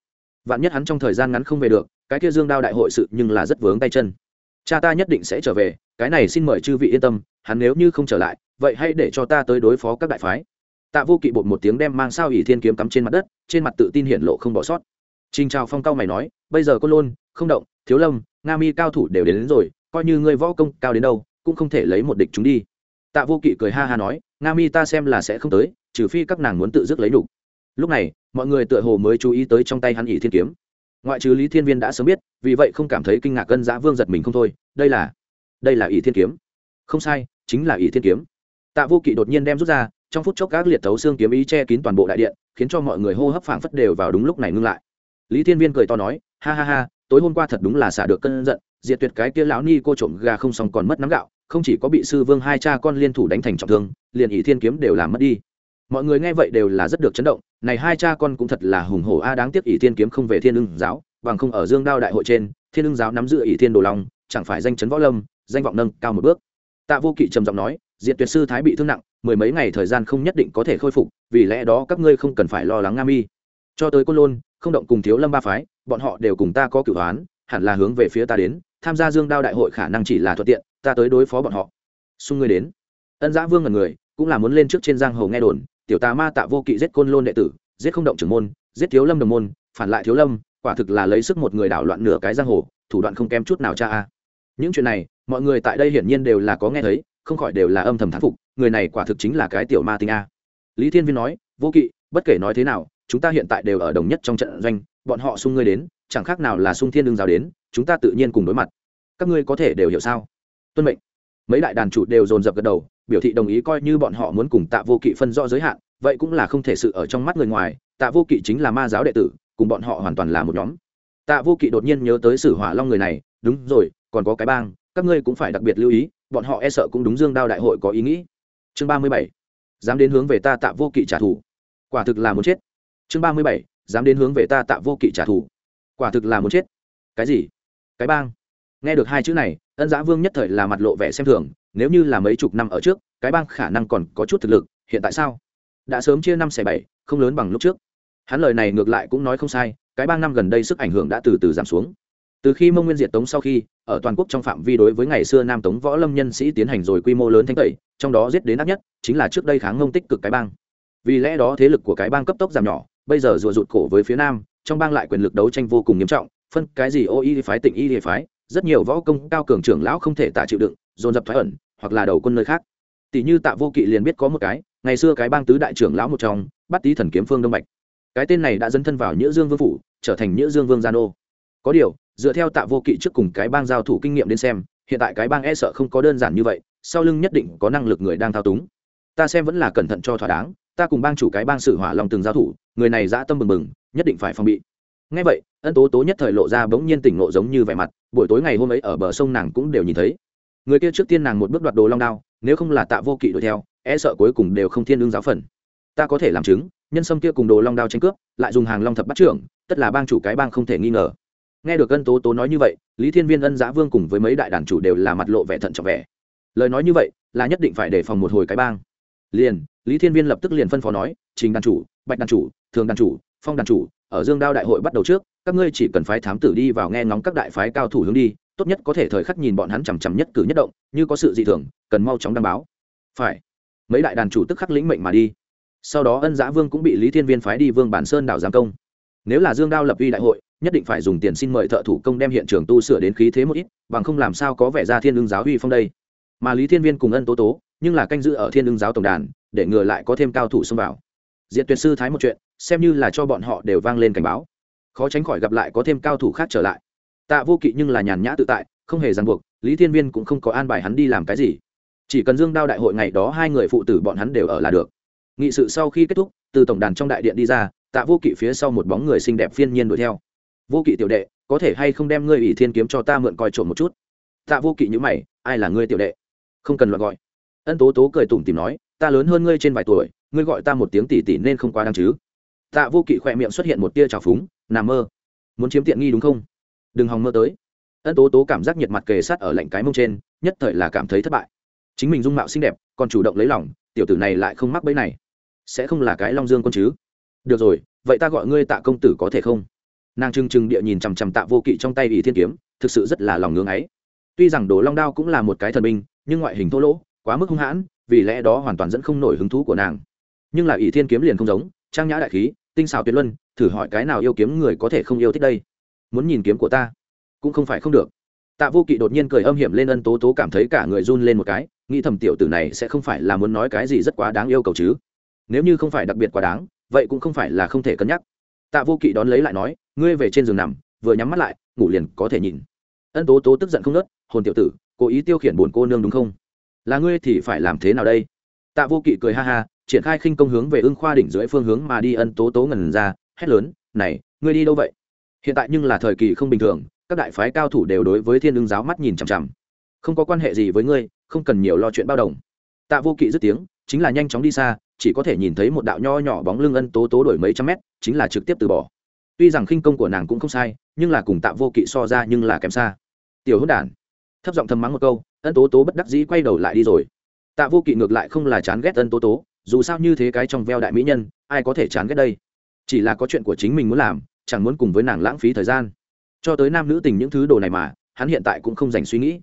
[SPEAKER 1] Vạn nhất hắn trong thời gian ngắn không về được cái kia dương đao đại hội sự nhưng là rất vướng tay chân. Cha ta nhất định sẽ trở về cái này xin mời chư vị yên tâm hắn nếu như không trở lại vậy hãy để cho ta tới đối phó các đại phái. Tạ vô kỵ bột một tiếng đem mang sao ỷ thiên kiếm cắm trên mặt đất trên mặt tự tin hiện lộ không bỏ sót. Trình Trào Phong cao mày nói, bây giờ Côn Lôn, không động, Thiếu Lâm, Nga Mi cao thủ đều đến, đến rồi, coi như ngươi võ công cao đến đâu, cũng không thể lấy một địch chúng đi. Tạ Vô Kỵ cười ha ha nói, Nga Mi ta xem là sẽ không tới, trừ phi các nàng muốn tự dứt lấy đủ. Lúc này, mọi người tựa hồ mới chú ý tới trong tay hắn ỷ thiên kiếm. Ngoại trừ Lý Thiên Viên đã sớm biết, vì vậy không cảm thấy kinh ngạc cân giã vương giật mình không thôi, đây là, đây là ỷ thiên kiếm. Không sai, chính là ỷ thiên kiếm. Tạ Vô Kỵ đột nhiên đem rút ra, trong phút chốc các liệt tấu xương kiếm ý che kín toàn bộ đại điện, khiến cho mọi người hô hấp phảng phất đều vào đúng lúc này ngưng lại lý thiên viên cười to nói ha ha ha tối hôm qua thật đúng là xả được cân giận diệt tuyệt cái kia lão ni cô trộm gà không xong còn mất nắm gạo không chỉ có bị sư vương hai cha con liên thủ đánh thành trọng thương liền ỷ thiên kiếm đều làm mất đi. Mọi người nghe vậy đều là rất được chấn động, này hai cha con cũng thật là hùng hổ a, đáng tiếc ỷ thiên kiếm không về thiên ưng giáo, bằng không ở dương đao đại hội trên, thiên ưng giáo nắm giữ ỷ thiên đồ long chẳng phải danh chấn võ lâm, danh vọng nâng cao một bước. Tạ vô kỵ trầm giọng nói diện tuyệt sư thái bị thương nặng, mười mấy ngày thời gian không nhất định có thể khôi phục, vì lẽ đó các ngươi không cần phải lo lắng nga mi. Cho tới côn lôn, không động cùng thiếu lâm ba phái, bọn họ đều cùng ta có cửu hoán hẳn là hướng về phía ta đến, tham gia dương đao đại hội khả năng chỉ là thuận tiện, ta tới đối phó bọn họ. Xung ngươi đến. Ân giã vương là người cũng là muốn lên trước trên giang hồ nghe đồn, tiểu tà ma tạ vô kỵ giết côn lôn đệ tử, giết không động trưởng môn, giết thiếu lâm đồng môn, phản lại thiếu lâm, quả thực là lấy sức một người đảo loạn nửa cái giang hồ, thủ đoạn không kém chút nào cha a. Những chuyện này, mọi người tại đây hiển nhiên đều là có nghe thấy, không khỏi đều là âm thầm thán phục, người này quả thực chính là cái tiểu ma tinh a. Lý thiên viên nói, vô kỵ, bất kể nói thế nào, chúng ta hiện tại đều ở đồng nhất trong trận doanh, bọn họ xung ngươi đến, chẳng khác nào là xung thiên đương giáo đến, chúng ta tự nhiên cùng đối mặt. Các ngươi có thể đều hiểu sao? Tuân mệnh. Mấy đại đàn chủ đều dồn dập gật đầu biểu thị đồng ý coi như bọn họ muốn cùng tạ vô kỵ phân rõ giới hạn, vậy cũng là không thể sự ở trong mắt người ngoài, tạ vô kỵ chính là ma giáo đệ tử, cùng bọn họ hoàn toàn là một nhóm. Tạ vô kỵ đột nhiên nhớ tới sử hỏa long người này, đúng rồi, còn có cái bang, các ngươi cũng phải đặc biệt lưu ý, bọn họ e sợ cũng đúng dương đao đại hội có ý nghĩ. Chương ba mươi bảy, dám đến hướng về ta tạ vô kỵ trả thù. Quả thực là muốn chết. Chương ba mươi bảy, dám đến hướng về ta tạ vô kỵ trả thù. Quả thực là muốn chết. Cái gì? Cái bang nghe được hai chữ này, ân giã vương nhất thời là mặt lộ vẻ xem thường, nếu như là mấy chục năm ở trước, cái bang khả năng còn có chút thực lực, hiện tại sao? Đã sớm chia năm xẻ bảy, không lớn bằng lúc trước. Hắn lời này ngược lại cũng nói không sai, cái bang năm gần đây sức ảnh hưởng đã từ từ giảm xuống. Từ khi mông nguyên diệt tống sau khi, ở toàn quốc trong phạm vi đối với ngày xưa nam tống võ lâm nhân sĩ tiến hành rồi quy mô lớn thanh tẩy, trong đó giết đến ác nhất, chính là trước đây kháng ngông tích cực cái bang. Vì lẽ đó thế lực của cái bang cấp tốc giảm nhỏ, bây giờ rùa rụt cổ với phía nam, trong bang lại quyền lực đấu tranh vô cùng nghiêm trọng, phân cái gì ô y phái tỉnh y phái rất nhiều võ công cao cường trưởng lão không thể tả chịu đựng dồn dập thoái ẩn hoặc là đầu quân nơi khác. Tỷ như tạ vô kỵ liền biết có một cái ngày xưa cái bang tứ đại trưởng lão một trong bắt tý thần kiếm phương đông bạch. Cái tên này đã dấn thân vào nhữ dương vương phủ trở thành nhữ dương vương gia nô. Có điều dựa theo tạ vô kỵ trước cùng cái bang giao thủ kinh nghiệm đến xem hiện tại cái bang e sợ không có đơn giản như vậy sau lưng nhất định có năng lực người đang thao túng. Ta xem vẫn là cẩn thận cho thỏa đáng ta cùng bang chủ cái bang sử hỏa lòng từng giao thủ người này dã tâm bừng bừng, nhất định phải phòng bị ngay vậy, ân tố tố nhất thời lộ ra bỗng nhiên tỉnh ngộ giống như vẻ mặt, buổi tối ngày hôm ấy ở bờ sông nàng cũng đều nhìn thấy. Người kia trước tiên nàng một bước đoạt đồ long đao, nếu không là tạ vô kỵ đuổi theo e sợ cuối cùng đều không thiên lương giáo phần. Ta có thể làm chứng, nhân sâm kia cùng đồ long đao tranh cướp, lại dùng hàng long thập bắt trưởng, tất là bang chủ cái bang không thể nghi ngờ. Nghe được ân tố tố nói như vậy, lý thiên viên ân giã vương cùng với mấy đại đàn chủ đều là mặt lộ vẻ thận trọng vẻ. Lời nói như vậy, là nhất định phải đề phòng một hồi cái bang. Liền, lý thiên viên lập tức liền phân phó nói, trình đàn chủ, bạch đàn chủ, thường đàn chủ phong đàn chủ, ở dương đao đại hội bắt đầu trước, các ngươi chỉ cần phái thám tử đi vào nghe ngóng các đại phái cao thủ hướng đi, tốt nhất có thể thời khắc nhìn bọn hắn chằm chằm nhất cử nhất động, như có sự dị thường, cần mau chóng đăng báo. Phải. Mấy đại đàn chủ tức khắc lĩnh mệnh mà đi. Sau đó ân giã vương cũng bị lý thiên viên phái đi vương bản sơn đảo giang công. Nếu là dương đao lập uy đại hội, nhất định phải dùng tiền xin mời thợ thủ công đem hiện trường tu sửa đến khí thế một ít, bằng không làm sao có vẻ ra thiên lương giáo uy phong đây. Mà lý thiên viên cùng ân tố tố, nhưng là canh giữ ở thiên lương giáo tổng đàn, để ngừa lại có thêm cao thủ xông vào. Diện tuyệt sư thái một chuyện xem như là cho bọn họ đều vang lên cảnh báo. Khó tránh khỏi gặp lại có thêm cao thủ khác trở lại. Tạ vô kỵ nhưng là nhàn nhã tự tại, không hề ràng buộc, lý thiên viên cũng không có an bài hắn đi làm cái gì. Chỉ cần dương đao đại hội ngày đó hai người phụ tử bọn hắn đều ở là được. Nghị sự sau khi kết thúc, từ tổng đàn trong đại điện đi ra, tạ vô kỵ phía sau một bóng người xinh đẹp phiên nhiên đuổi theo. Vô kỵ tiểu đệ, có thể hay không đem ngươi ủy thiên kiếm cho ta mượn coi trộm một chút? Tạ vô kỵ nhữ mày, ai là ngươi tiểu đệ? Không cần loạn gọi. Ân tố tố cười tủm tìm nói, ta lớn hơn ngươi trên vài tuổi, ngươi gọi ta một tiếng tỷ tỷ nên không quá đáng chứ tạ vô kỵ khỏe miệng xuất hiện một tia trào phúng nằm mơ, muốn chiếm tiện nghi đúng không? Đừng hòng mơ tới. Ân tố tố cảm giác nhiệt mặt kề sát ở lạnh cái mông trên, nhất thời là cảm thấy thất bại. Chính mình dung mạo xinh đẹp, còn chủ động lấy lòng, tiểu tử này lại không mắc bẫy này. Sẽ không là cái long dương con chứ? Được rồi, vậy ta gọi ngươi tạ công tử có thể không? Nàng trừng trừng địa nhìn chằm chằm tạ vô kỵ trong tay ỷ thiên kiếm, thực sự rất là lòng ngưng ấy. Tuy rằng đồ long đao cũng là một cái thần binh, nhưng ngoại hình thô lỗ, quá mức hung hãn, vì lẽ đó hoàn toàn dẫn không nổi hứng thú của nàng. Nhưng là ỷ thiên kiếm liền không giống trang nhã đại khí, tinh xảo tuyệt luân, thử hỏi cái nào yêu kiếm người có thể không yêu thích đây? Muốn nhìn kiếm của ta? Cũng không phải không được. Tạ vô kỵ đột nhiên cười âm hiểm lên ân tố tố cảm thấy cả người run lên một cái, nghĩ thầm tiểu tử này sẽ không phải là muốn nói cái gì rất quá đáng yêu cầu chứ. Nếu như không phải đặc biệt quá đáng, vậy cũng không phải là không thể cân nhắc. Tạ vô kỵ đón lấy lại nói, ngươi về trên giường nằm, vừa nhắm mắt lại, ngủ liền có thể nhìn. Ân tố tố tức giận không nớt, hồn tiểu tử, cố ý tiêu khiển buồn cô nương đúng không? Là ngươi thì phải làm thế nào đây? Tạ vô kỵ cười ha ha triển khai khinh công hướng về ưng khoa đỉnh dưới phương hướng mà đi ân tố tố ngần ra, hét lớn, này, ngươi đi đâu vậy? Hiện tại nhưng là thời kỳ không bình thường, các đại phái cao thủ đều đối với thiên ưng giáo mắt nhìn chằm chằm. Không có quan hệ gì với ngươi, không cần nhiều lo chuyện bao đồng. Tạ vô kỵ dứt tiếng, chính là nhanh chóng đi xa, chỉ có thể nhìn thấy một đạo nho nhỏ bóng lưng ân tố tố đổi mấy trăm mét, chính là trực tiếp từ bỏ. Tuy rằng khinh công của nàng cũng không sai, nhưng là cùng tạ vô kỵ so ra nhưng là kém xa. Tiểu hữu đản, thấp giọng thầm mắng một câu, ân tố tố bất đắc dĩ quay đầu lại đi rồi. Tạ vô kỵ ngược lại không là chán ghét ân tố tố dù sao như thế cái trong veo đại mỹ nhân, ai có thể chán ghét đây? Chỉ là có chuyện của chính mình muốn làm, chẳng muốn cùng với nàng lãng phí thời gian. Cho tới nam nữ tình những thứ đồ này mà, hắn hiện tại cũng không dành suy nghĩ.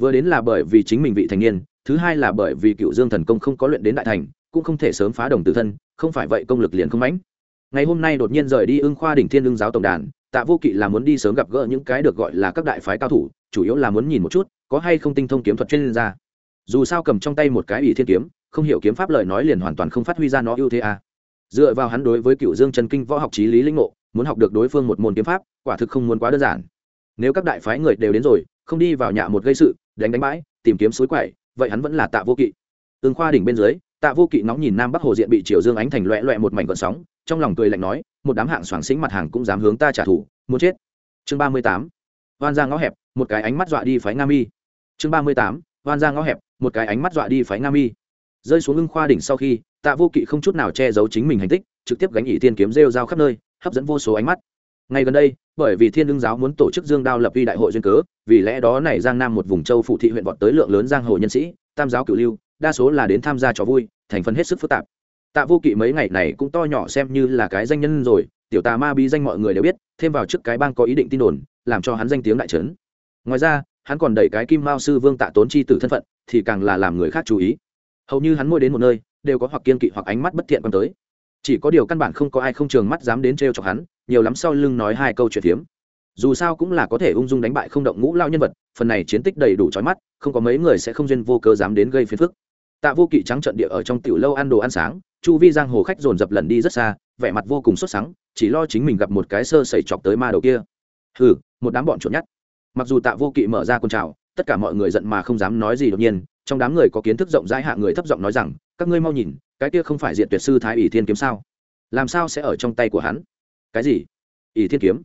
[SPEAKER 1] Vừa đến là bởi vì chính mình vị thành niên, thứ hai là bởi vì cựu dương thần công không có luyện đến đại thành, cũng không thể sớm phá đồng tử thân, không phải vậy công lực liền không mãnh. Ngày hôm nay đột nhiên rời đi ưng khoa đỉnh thiên ưng giáo tổng đàn, tạ vô kỵ là muốn đi sớm gặp gỡ những cái được gọi là các đại phái cao thủ, chủ yếu là muốn nhìn một chút, có hay không tinh thông kiếm thuật chuyên gia. Dù sao cầm trong tay một cái ỷ thiên kiếm không hiểu kiếm pháp lời nói liền hoàn toàn không phát huy ra nó ưu thế à. dựa vào hắn đối với cựu dương chân kinh võ học trí lý linh ngộ, muốn học được đối phương một môn kiếm pháp, quả thực không muốn quá đơn giản. Nếu các đại phái người đều đến rồi, không đi vào nhà một gây sự, đánh đánh bãi, tìm kiếm suối quậy vậy hắn vẫn là tạ vô kỵ. Tương khoa đỉnh bên dưới, tạ vô kỵ nóng nhìn nam bắc hồ diện bị triều dương ánh thành loẹ loẹ một mảnh gọn sóng, trong lòng cười lạnh nói, một đám hạng soảng xính mặt hàng cũng dám hướng ta trả thù, muốn chết. Chương ba mươi tám hoan ra ngõ hẹp, một cái ánh mắt dọa đi phái nga mi. Chương ba mươi tám hoan ra ngõ hẹp, một cái ánh mắt dọa đi phái nga mi rơi xuống ưng khoa đỉnh sau khi, tạ vô kỵ không chút nào che giấu chính mình hành tích, trực tiếp gánh ỷ thiên kiếm rêu rao khắp nơi, hấp dẫn vô số ánh mắt. Ngay gần đây, bởi vì thiên ưng giáo muốn tổ chức dương đao lập vi đại hội duyên cớ, vì lẽ đó này giang nam một vùng châu phụ thị huyện vọt tới lượng lớn giang hồ nhân sĩ, tam giáo cửu lưu, đa số là đến tham gia trò vui, thành phần hết sức phức tạp. Tạ vô kỵ mấy ngày này cũng to nhỏ xem như là cái danh nhân rồi, tiểu tà ma bí danh mọi người đều biết, thêm vào trước cái bang có ý định tin đồn, làm cho hắn danh tiếng đại trấn. Ngoài ra, hắn còn đẩy cái kim mao sư vương tạ tốn chi tử thân phận, thì càng là làm người khác chú ý hầu như hắn môi đến một nơi, đều có hoặc kiên kỵ hoặc ánh mắt bất thiện quan tới. Chỉ có điều căn bản không có ai không trường mắt dám đến trêu chọc hắn, nhiều lắm sau lưng nói hai câu chuyện phiếm dù sao cũng là có thể ung dung đánh bại không động ngũ lao nhân vật, phần này chiến tích đầy đủ trói mắt, không có mấy người sẽ không duyên vô cớ dám đến gây phiền phức. Tạ vô kỵ trắng trận địa ở trong tiểu lâu ăn đồ ăn sáng, chu vi giang hồ khách dồn dập lần đi rất xa, vẻ mặt vô cùng sốt sắng, chỉ lo chính mình gặp một cái sơ sẩy chọc tới ma đầu kia. Hừ, một đám bọn trộn nhát mặc dù tạ vô kỵ mở ra con trào tất cả mọi người giận mà không dám nói gì đột nhiên trong đám người có kiến thức rộng rãi hạ người thấp giọng nói rằng, các ngươi mau nhìn, cái kia không phải diện tuyệt sư thái ỷ thiên kiếm sao? Làm sao sẽ ở trong tay của hắn? Cái gì? Ỷ thiên kiếm?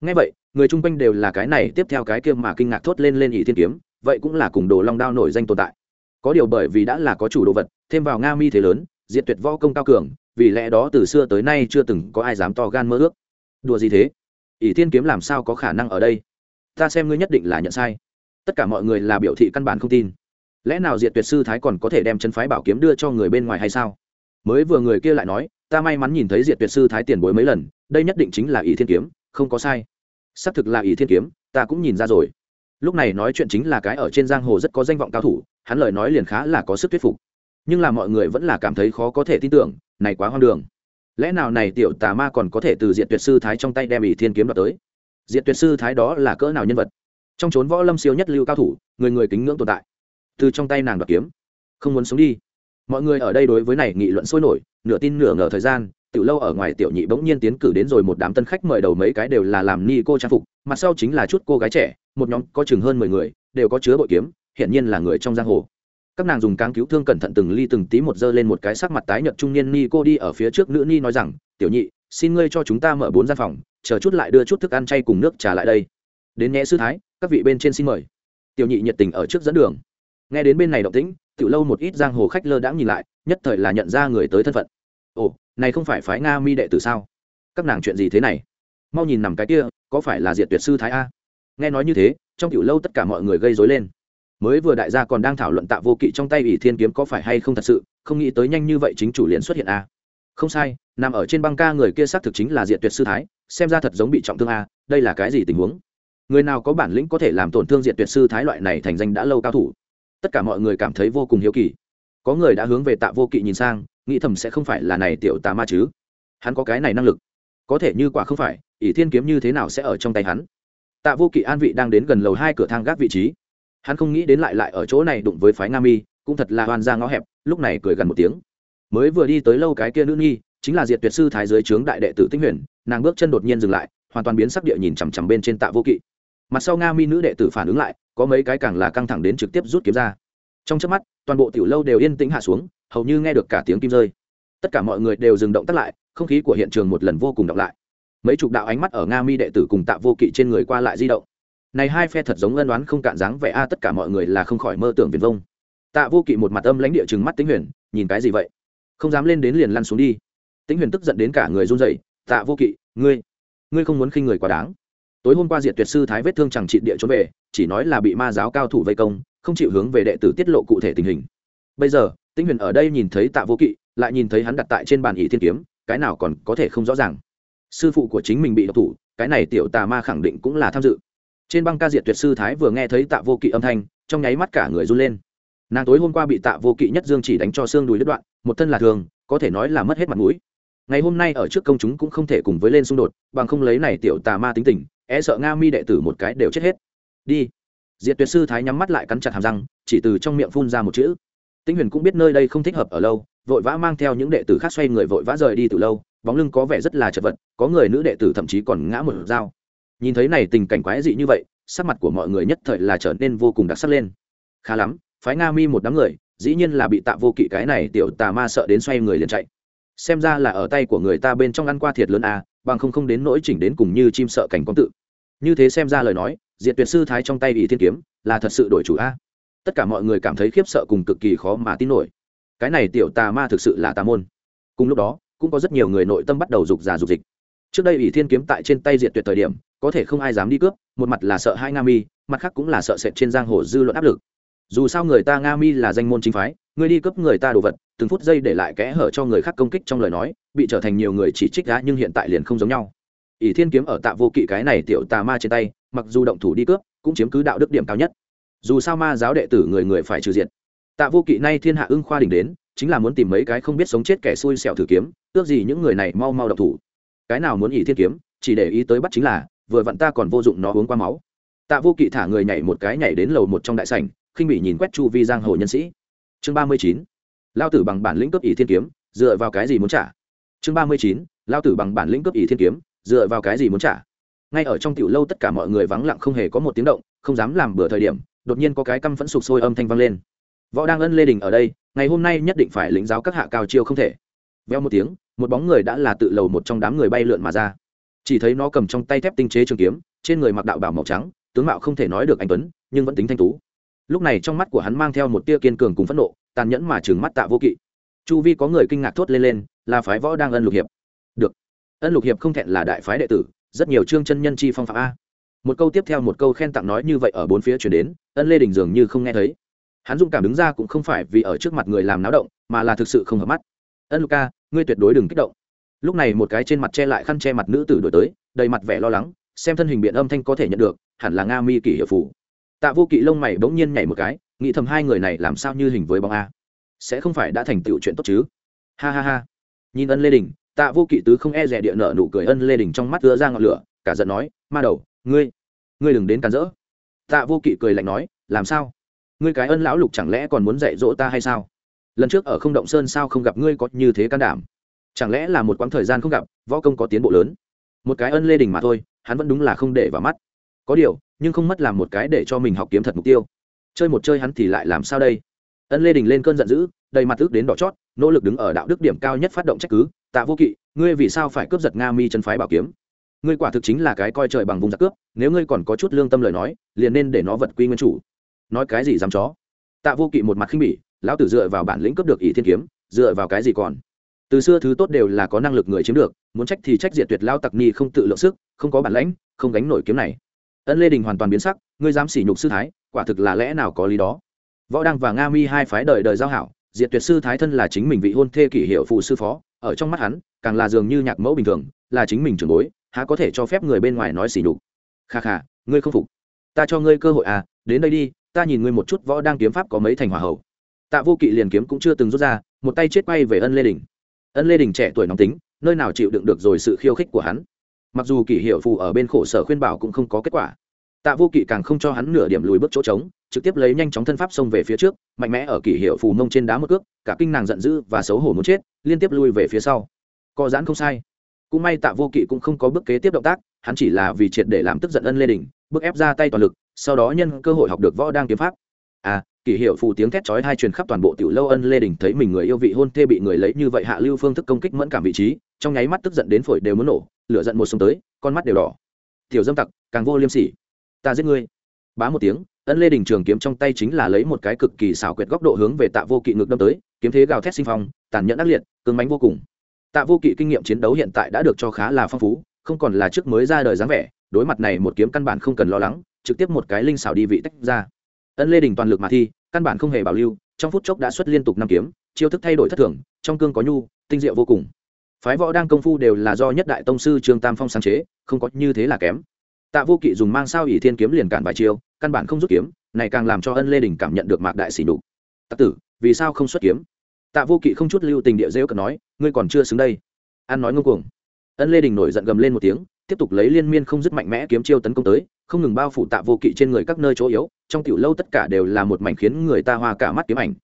[SPEAKER 1] Ngay vậy, người chung quanh đều là cái này, tiếp theo cái kia mà kinh ngạc thốt lên lên ỷ thiên kiếm, vậy cũng là cùng đồ long đao nổi danh tồn tại. Có điều bởi vì đã là có chủ đồ vật, thêm vào nga mi thế lớn diện tuyệt võ công cao cường, vì lẽ đó từ xưa tới nay chưa từng có ai dám to gan mơ ước. Đùa gì thế? Ỷ thiên kiếm làm sao có khả năng ở đây? Ta xem ngươi nhất định là nhận sai. Tất cả mọi người là biểu thị căn bản không tin lẽ nào diệt tuyệt sư thái còn có thể đem chân phái bảo kiếm đưa cho người bên ngoài hay sao? Mới vừa người kia lại nói, ta may mắn nhìn thấy diệt tuyệt sư thái tiền bối mấy lần, đây nhất định chính là ý thiên kiếm, không có sai. Xác thực là ý thiên kiếm, ta cũng nhìn ra rồi. Lúc này nói chuyện chính là cái ở trên giang hồ rất có danh vọng cao thủ, hắn lời nói liền khá là có sức thuyết phục. Nhưng là mọi người vẫn là cảm thấy khó có thể tin tưởng, này quá hoang đường. Lẽ nào này tiểu tà ma còn có thể từ diện tuyệt sư thái trong tay đem ỷ thiên kiếm đoạt tới? Diện tuyệt sư thái đó là cỡ nào nhân vật? Trong trốn võ lâm siêu nhất lưu cao thủ, người người kính ngưỡng tồn tại từ trong tay nàng đoạt kiếm. Không muốn sống đi. Mọi người ở đây đối với này nghị luận sôi nổi, nửa tin nửa ngờ thời gian, tiểu lâu ở ngoài tiểu nhị bỗng nhiên tiến cử đến rồi một đám tân khách mời đầu mấy cái đều là làm ni cô trang phục, mặt sau chính là chút cô gái trẻ, một nhóm có chừng hơn mười người, đều có chứa bội kiếm hiện nhiên là người trong giang hồ. Các nàng dùng cáng cứu thương cẩn thận từng ly từng tí một dơ lên một cái sắc mặt tái nhợt trung niên ni cô đi ở phía trước nữ ni nói rằng, tiểu nhị, xin ngươi cho chúng ta mở bốn gian phòng, chờ chút lại đưa chút thức ăn chay cùng nước trà lại đây. Đến nhé sư thái, các vị bên trên xin mời. Tiểu nhị nhiệt tình ở trước dẫn đường nghe đến bên này động tĩnh, tiểu lâu một ít giang hồ khách lơ đãng nhìn lại, nhất thời là nhận ra người tới thân phận. Ồ, này không phải phái nga mi đệ tử sao? Các nàng chuyện gì thế này? Mau nhìn nằm cái kia, có phải là diệt tuyệt sư thái a? Nghe nói như thế, trong tiểu lâu tất cả mọi người gây rối lên. Mới vừa đại gia còn đang thảo luận tạ vô kỵ trong tay ỷ thiên kiếm có phải hay không thật sự, không nghĩ tới nhanh như vậy chính chủ liền xuất hiện a. Không sai, nằm ở trên băng ca người kia xác thực chính là diệt tuyệt sư thái, xem ra thật giống bị trọng thương a, đây là cái gì tình huống? Người nào có bản lĩnh có thể làm tổn thương diệt tuyệt sư thái loại này thành danh đã lâu cao thủ? Tất cả mọi người cảm thấy vô cùng hiếu kỳ. Có người đã hướng về tạ vô kỵ nhìn sang, nghĩ thầm sẽ không phải là này tiểu tà ma chứ. Hắn có cái này năng lực. Có thể như quả không phải, ỷ thiên kiếm như thế nào sẽ ở trong tay hắn? Tạ vô kỵ an vị đang đến gần lầu hai cửa thang gác vị trí. Hắn không nghĩ đến lại lại ở chỗ này đụng với phái nga mi, cũng thật là hoàn ra ngõ hẹp, lúc này cười gần một tiếng. Mới vừa đi tới lâu cái kia nữ nghi chính là diệt tuyệt sư thái dưới trướng đại đệ tử tinh huyền, nàng bước chân đột nhiên dừng lại, hoàn toàn biến sắc địa nhìn chằm chằm bên trên tạ vô kỵ. Mặt sau nga mi nữ đệ tử phản ứng lại có mấy cái càng là căng thẳng đến trực tiếp rút kiếm ra. Trong trước mắt, toàn bộ tiểu lâu đều yên tĩnh hạ xuống, hầu như nghe được cả tiếng kim rơi. Tất cả mọi người đều dừng động tắt lại, không khí của hiện trường một lần vô cùng đọc lại. Mấy chục đạo ánh mắt ở nga mi đệ tử cùng tạ vô kỵ trên người qua lại di động. Này hai phe thật giống ân đoán không cạn dáng vẻ a, tất cả mọi người là không khỏi mơ tưởng viền vông. Tạ vô kỵ một mặt âm lãnh địa chừng mắt tính huyền, nhìn cái gì vậy? Không dám lên đến liền lăn xuống đi. Tính huyền tức giận đến cả người run rẩy, tạ vô kỵ, ngươi ngươi không muốn khinh người quá đáng tối hôm qua diệt tuyệt sư thái vết thương chẳng trị địa trốn về, chỉ nói là bị ma giáo cao thủ vây công, không chịu hướng về đệ tử tiết lộ cụ thể tình hình. Bây giờ tĩnh huyền ở đây nhìn thấy tạ vô kỵ, lại nhìn thấy hắn đặt tại trên bàn ỷ thiên kiếm, cái nào còn có thể không rõ ràng. Sư phụ của chính mình bị độc thủ, cái này tiểu tà ma khẳng định cũng là tham dự. Trên băng ca diệt tuyệt sư thái vừa nghe thấy tạ vô kỵ âm thanh, trong nháy mắt cả người run lên. Nàng tối hôm qua bị tạ vô kỵ nhất dương chỉ đánh cho xương đùi đứt đoạn, một thân là thường, có thể nói là mất hết mặt mũi. Ngày hôm nay ở trước công chúng cũng không thể cùng với lên xung đột, bằng không lấy này tiểu tà ma tính tình e sợ nga mi đệ tử một cái đều chết hết. Đi. Diệt tuyệt sư thái nhắm mắt lại cắn chặt hàm răng, chỉ từ trong miệng phun ra một chữ. Tĩnh huyền cũng biết nơi đây không thích hợp ở lâu, vội vã mang theo những đệ tử khác xoay người vội vã rời đi từ lâu, bóng lưng có vẻ rất là chật vật, có người nữ đệ tử thậm chí còn ngã một dao. Nhìn thấy này tình cảnh quái dị như vậy, sắc mặt của mọi người nhất thời là trở nên vô cùng đặc sắc lên. Khá lắm, phái nga mi một đám người, dĩ nhiên là bị tạ vô kỵ cái này tiểu tà ma sợ đến xoay người liền chạy. Xem ra là ở tay của người ta bên trong ăn qua thiệt lớn à bằng không không đến nỗi chỉnh đến cùng như chim sợ cảnh quang tự. Như thế xem ra lời nói, diệt tuyệt sư thái trong tay ỷ thiên kiếm là thật sự đổi chủ a. Tất cả mọi người cảm thấy khiếp sợ cùng cực kỳ khó mà tin nổi. Cái này tiểu tà ma thực sự là tà môn. Cùng lúc đó, cũng có rất nhiều người nội tâm bắt đầu rục già rục dịch. Trước đây ỷ thiên kiếm tại trên tay diệt tuyệt thời điểm, có thể không ai dám đi cướp, một mặt là sợ hai nga mi, mặt khác cũng là sợ sệt trên giang hồ dư luận áp lực dù sao người ta nga mi là danh môn chính phái người đi cướp người ta đồ vật, từng phút giây để lại kẽ hở cho người khác công kích trong lời nói, bị trở thành nhiều người chỉ trích gã nhưng hiện tại liền không giống nhau. Ỷ thiên kiếm ở tạ vô kỵ cái này tiểu tà ma trên tay, mặc dù động thủ đi cướp, cũng chiếm cứ đạo đức điểm cao nhất. Dù sao ma giáo đệ tử người người phải trừ diện tạ vô kỵ nay thiên hạ ưng khoa đỉnh đến, chính là muốn tìm mấy cái không biết sống chết kẻ xui xẻo thử kiếm, ước gì những người này mau mau độc thủ. Cái nào muốn ỷ thiên kiếm, chỉ để ý tới bắt chính là, vừa vặn ta còn vô dụng nó uống qua máu. Tạ vô kỵ thả người nhảy một cái nhảy đến lầu một trong đại sảnh khinh bị nhìn quét chu vi giang hồ nhân sĩ. Chương ba mươi chín, lao tử bằng bản lĩnh cấp ỷ thiên kiếm, dựa vào cái gì muốn trả? Chương ba mươi chín, lao tử bằng bản lĩnh cấp ỷ thiên kiếm, dựa vào cái gì muốn trả? Ngay ở trong tiểu lâu tất cả mọi người vắng lặng không hề có một tiếng động, không dám làm bữa thời điểm, đột nhiên có cái căm phẫn sụp sôi âm thanh vang lên. Võ đang ân lê đình ở đây, ngày hôm nay nhất định phải lĩnh giáo các hạ cao chiêu không thể. Veo một tiếng, một bóng người đã là tự lầu một trong đám người bay lượn mà ra. Chỉ thấy nó cầm trong tay thép tinh chế trường kiếm, trên người mặc đạo bảo màu trắng, tướng mạo không thể nói được anh tuấn, nhưng vẫn tính thanh tú lúc này trong mắt của hắn mang theo một tia kiên cường cùng phẫn nộ, tàn nhẫn mà trừng mắt tạ vô kỵ. Chu vi có người kinh ngạc thốt lên lên, là phái võ đang ân lục hiệp. Được. Ân lục hiệp không thẹn là đại phái đệ tử, rất nhiều chương chân nhân chi phong phạm a. Một câu tiếp theo một câu khen tặng nói như vậy ở bốn phía chuyển đến, ân lê đình dường như không nghe thấy. Hắn dung cảm đứng ra cũng không phải vì ở trước mặt người làm náo động, mà là thực sự không hợp mắt. Ân lục ca, ngươi tuyệt đối đừng kích động. Lúc này một cái trên mặt che lại khăn che mặt nữ tử đổi tới, đầy mặt vẻ lo lắng, xem thân hình biện âm thanh có thể nhận được, hẳn là nga mi kỷ hiệu phủ tạ vô kỵ lông mày bỗng nhiên nhảy một cái, nghĩ thầm hai người này làm sao như hình với bóng a. Sẽ không phải đã thành tựu chuyện tốt chứ? Ha ha ha. Nhìn ân lê đình, tạ vô kỵ tứ không e rẻ địa nợ nụ cười ân lê đình trong mắt đưa ra ngọn lửa, cả giận nói, ma đầu, ngươi ngươi đừng đến cản rỡ. Tạ vô kỵ cười lạnh nói, làm sao? Ngươi cái ân lão lục chẳng lẽ còn muốn dạy dỗ ta hay sao? Lần trước ở không động sơn sao không gặp ngươi có như thế can đảm? Chẳng lẽ là một quãng thời gian không gặp, võ công có tiến bộ lớn? Một cái ân lê đình mà thôi, hắn vẫn đúng là không để vào mắt. Có điều nhưng không mất làm một cái để cho mình học kiếm thật mục tiêu. Chơi một chơi hắn thì lại làm sao đây? Ân lê đình lên cơn giận dữ, đầy mặt ước đến đỏ chót, nỗ lực đứng ở đạo đức điểm cao nhất phát động trách cứ. Tạ vô kỵ, ngươi vì sao phải cướp giật nga mi chân phái bảo kiếm? Ngươi quả thực chính là cái coi trời bằng vùng giặc cướp, nếu ngươi còn có chút lương tâm lời nói, liền nên để nó vật quy nguyên chủ. Nói cái gì dám chó? Tạ vô kỵ một mặt khinh bỉ, lão tử dựa vào bản lĩnh cướp được ỷ thiên kiếm, dựa vào cái gì còn? Từ xưa thứ tốt đều là có năng lực người chiếm được, muốn trách thì trách diệt tuyệt lao tặc ni không tự lượng sức, không có bản lãnh, không gánh nổi kiếm này ân lê đình hoàn toàn biến sắc, ngươi dám sỉ nhục sư thái, quả thực là lẽ nào có lý đó. Võ đăng và nga mi hai phái đời đời giao hảo, diệt tuyệt sư thái thân là chính mình vị hôn thê kỷ hiệu phụ sư phó, ở trong mắt hắn, càng là dường như nhạc mẫu bình thường, là chính mình trường bối, há có thể cho phép người bên ngoài nói xỉ nhục. Kha kha, ngươi không phục. Ta cho ngươi cơ hội à đến đây đi, ta nhìn ngươi một chút võ đang kiếm pháp có mấy thành hòa hậu. Tạ vô kỵ liền kiếm cũng chưa từng rút ra, một tay chết quay về ân lê đình. Ân lê đình trẻ tuổi nóng tính, nơi nào chịu đựng được rồi sự khiêu khích của hắn. Mặc dù kỷ hiệu phù ở bên khổ sở khuyên bảo cũng không có kết quả tạ vô kỵ càng không cho hắn nửa điểm lùi bước chỗ trống, trực tiếp lấy nhanh chóng thân pháp xông về phía trước, mạnh mẽ ở kỷ hiệu phù mông trên đá một cước, cả kinh nàng giận dữ và xấu hổ muốn chết, liên tiếp lui về phía sau. Co giãn không sai. Cũng may tạ vô kỵ cũng không có bước kế tiếp động tác, hắn chỉ là vì triệt để làm tức giận ân lê đình, bước ép ra tay toàn lực, sau đó nhân cơ hội học được võ đang kiếm pháp. À kỷ hiệu phù tiếng thét chói hai truyền khắp toàn bộ tiểu lâu ân lê đình thấy mình người yêu vị hôn thê bị người lấy như vậy hạ lưu phương thức công kích mẫn cảm vị trí, trong nháy mắt tức giận đến phổi đều muốn nổ, lửa giận một sông tới, con mắt đều đỏ. Tiểu dâm tặc, càng vô liêm sỉ ta giết ngươi. Bá một tiếng, ân lê đình trường kiếm trong tay chính là lấy một cái cực kỳ xảo quyệt góc độ hướng về tạ vô kỵ ngược đâm tới, kiếm thế gào thét sinh phong, tàn nhẫn ác liệt, cứng mánh vô cùng. Tạ vô kỵ kinh nghiệm chiến đấu hiện tại đã được cho khá là phong phú, không còn là trước mới ra đời dáng vẻ, đối mặt này một kiếm căn bản không cần lo lắng, trực tiếp một cái linh xảo đi vị tách ra. Ân lê đình toàn lực mà thi, căn bản không hề bảo lưu, trong phút chốc đã xuất liên tục năm kiếm, chiêu thức thay đổi thất thường, trong cương có nhu, tinh diệu vô cùng. Phái võ đang công phu đều là do nhất đại tông sư trương tam phong sáng chế, không có như thế là kém tạ vô kỵ dùng mang sao ỷ thiên kiếm liền cản vài chiêu, căn bản không rút kiếm, này càng làm cho ân lê đình cảm nhận được mạc đại xỉ đục tặc tử, vì sao không xuất kiếm? Tạ vô kỵ không chút lưu tình địa rêu cờ nói, ngươi còn chưa xứng đây. An nói ngông cuồng. Ân lê đình nổi giận gầm lên một tiếng, tiếp tục lấy liên miên không dứt mạnh mẽ kiếm chiêu tấn công tới, không ngừng bao phủ tạ vô kỵ trên người các nơi chỗ yếu, trong tiểu lâu tất cả đều là một mảnh khiến người ta hoa cả mắt kiếm ảnh.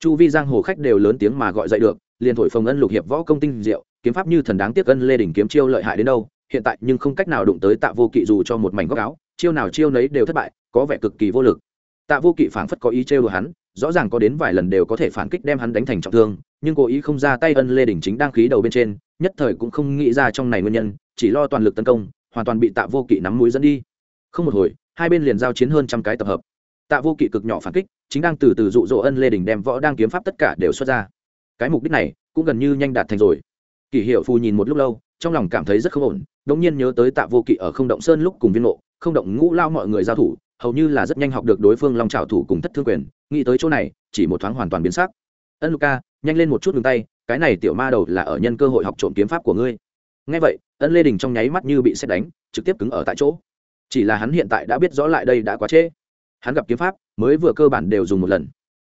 [SPEAKER 1] Chu vi giang hồ khách đều lớn tiếng mà gọi dậy được, liền thổi phồng ân lục hiệp võ công tinh diệu, kiếm pháp như thần đáng tiếc ân lê đình kiếm chiêu lợi hại đến đâu hiện tại nhưng không cách nào đụng tới tạ vô kỵ dù cho một mảnh góc áo, chiêu nào chiêu nấy đều thất bại, có vẻ cực kỳ vô lực. Tạ vô kỵ phảng phất có ý trêu đùa hắn, rõ ràng có đến vài lần đều có thể phản kích đem hắn đánh thành trọng thương, nhưng cố ý không ra tay ân lê đình chính đang khí đầu bên trên, nhất thời cũng không nghĩ ra trong này nguyên nhân, chỉ lo toàn lực tấn công, hoàn toàn bị tạ vô kỵ nắm mũi dẫn đi. Không một hồi, hai bên liền giao chiến hơn trăm cái tập hợp. Tạ vô kỵ cực nhỏ phản kích, chính đang từ từ dụ dỗ ân lê đình đem võ đang kiếm pháp tất cả đều xuất ra. Cái mục đích này cũng gần như nhanh đạt thành rồi. Kỷ hiệu phù nhìn một lúc lâu trong lòng cảm thấy rất không ổn đống nhiên nhớ tới tạ vô kỵ ở không động sơn lúc cùng viên ngộ, không động ngũ lao mọi người giao thủ, hầu như là rất nhanh học được đối phương long trào thủ cùng thất thương quyền, nghĩ tới chỗ này, chỉ một thoáng hoàn toàn biến sắc. Ân Luka nhanh lên một chút ngừng tay, cái này tiểu ma đầu là ở nhân cơ hội học trộm kiếm pháp của ngươi. Ngay vậy, ân lê đình trong nháy mắt như bị xét đánh, trực tiếp cứng ở tại chỗ. Chỉ là hắn hiện tại đã biết rõ lại đây đã quá trễ. Hắn gặp kiếm pháp, mới vừa cơ bản đều dùng một lần.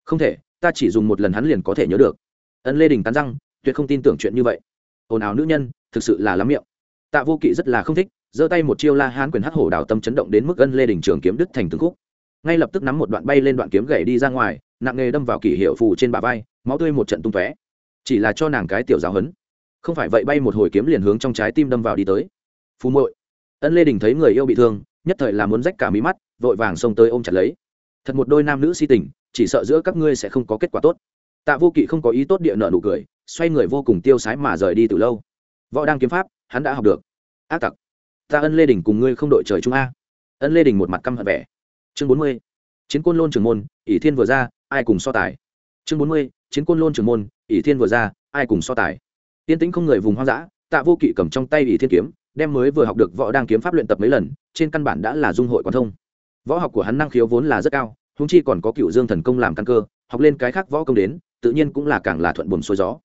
[SPEAKER 1] Không thể, ta chỉ dùng một lần hắn liền có thể nhớ được. Ân lê đình tán răng, tuyệt không tin tưởng chuyện như vậy ồn ào nữ nhân, thực sự là lắm miệng. Tạ vô kỵ rất là không thích, giơ tay một chiêu la hán quyền hắc hổ đào tâm chấn động đến mức gân lê đình trường kiếm đứt thành từng khúc. Ngay lập tức nắm một đoạn bay lên đoạn kiếm gậy đi ra ngoài, nặng nghề đâm vào kỷ hiệu phù trên bả vai, máu tươi một trận tung tóe. Chỉ là cho nàng cái tiểu giáo hấn. Không phải vậy bay một hồi kiếm liền hướng trong trái tim đâm vào đi tới. Phù muội. Ân lê đình thấy người yêu bị thương, nhất thời là muốn rách cả mí mắt, vội vàng xông tới ôm chặt lấy. Thật một đôi nam nữ si tình, chỉ sợ giữa các ngươi sẽ không có kết quả tốt. Tạ vô kỵ không có ý tốt địa nợ nụ cười xoay người vô cùng tiêu sái mà rời đi từ lâu. Võ đang kiếm pháp, hắn đã học được. Ác tặc. Ta ân lê đình cùng ngươi không đội trời chung a. Ân lê đình một mặt căm hận vẻ. Chương bốn mươi. Chiến côn lôn trưởng môn, ỷ thiên vừa ra, ai cùng so tài? Chương bốn mươi. Chiến côn lôn trưởng môn, ỷ thiên vừa ra, ai cùng so tài? Tiên tĩnh không người vùng hoang dã, tạ vô kỵ cầm trong tay ỷ thiên kiếm, đem mới vừa học được võ đang kiếm pháp luyện tập mấy lần, trên căn bản đã là dung hội quán thông. Võ học của hắn năng khiếu vốn là rất cao húng chi còn có cựu dương thần công làm căn cơ, học lên cái khác võ công đến, tự nhiên cũng là càng là thuận buồm xuôi gió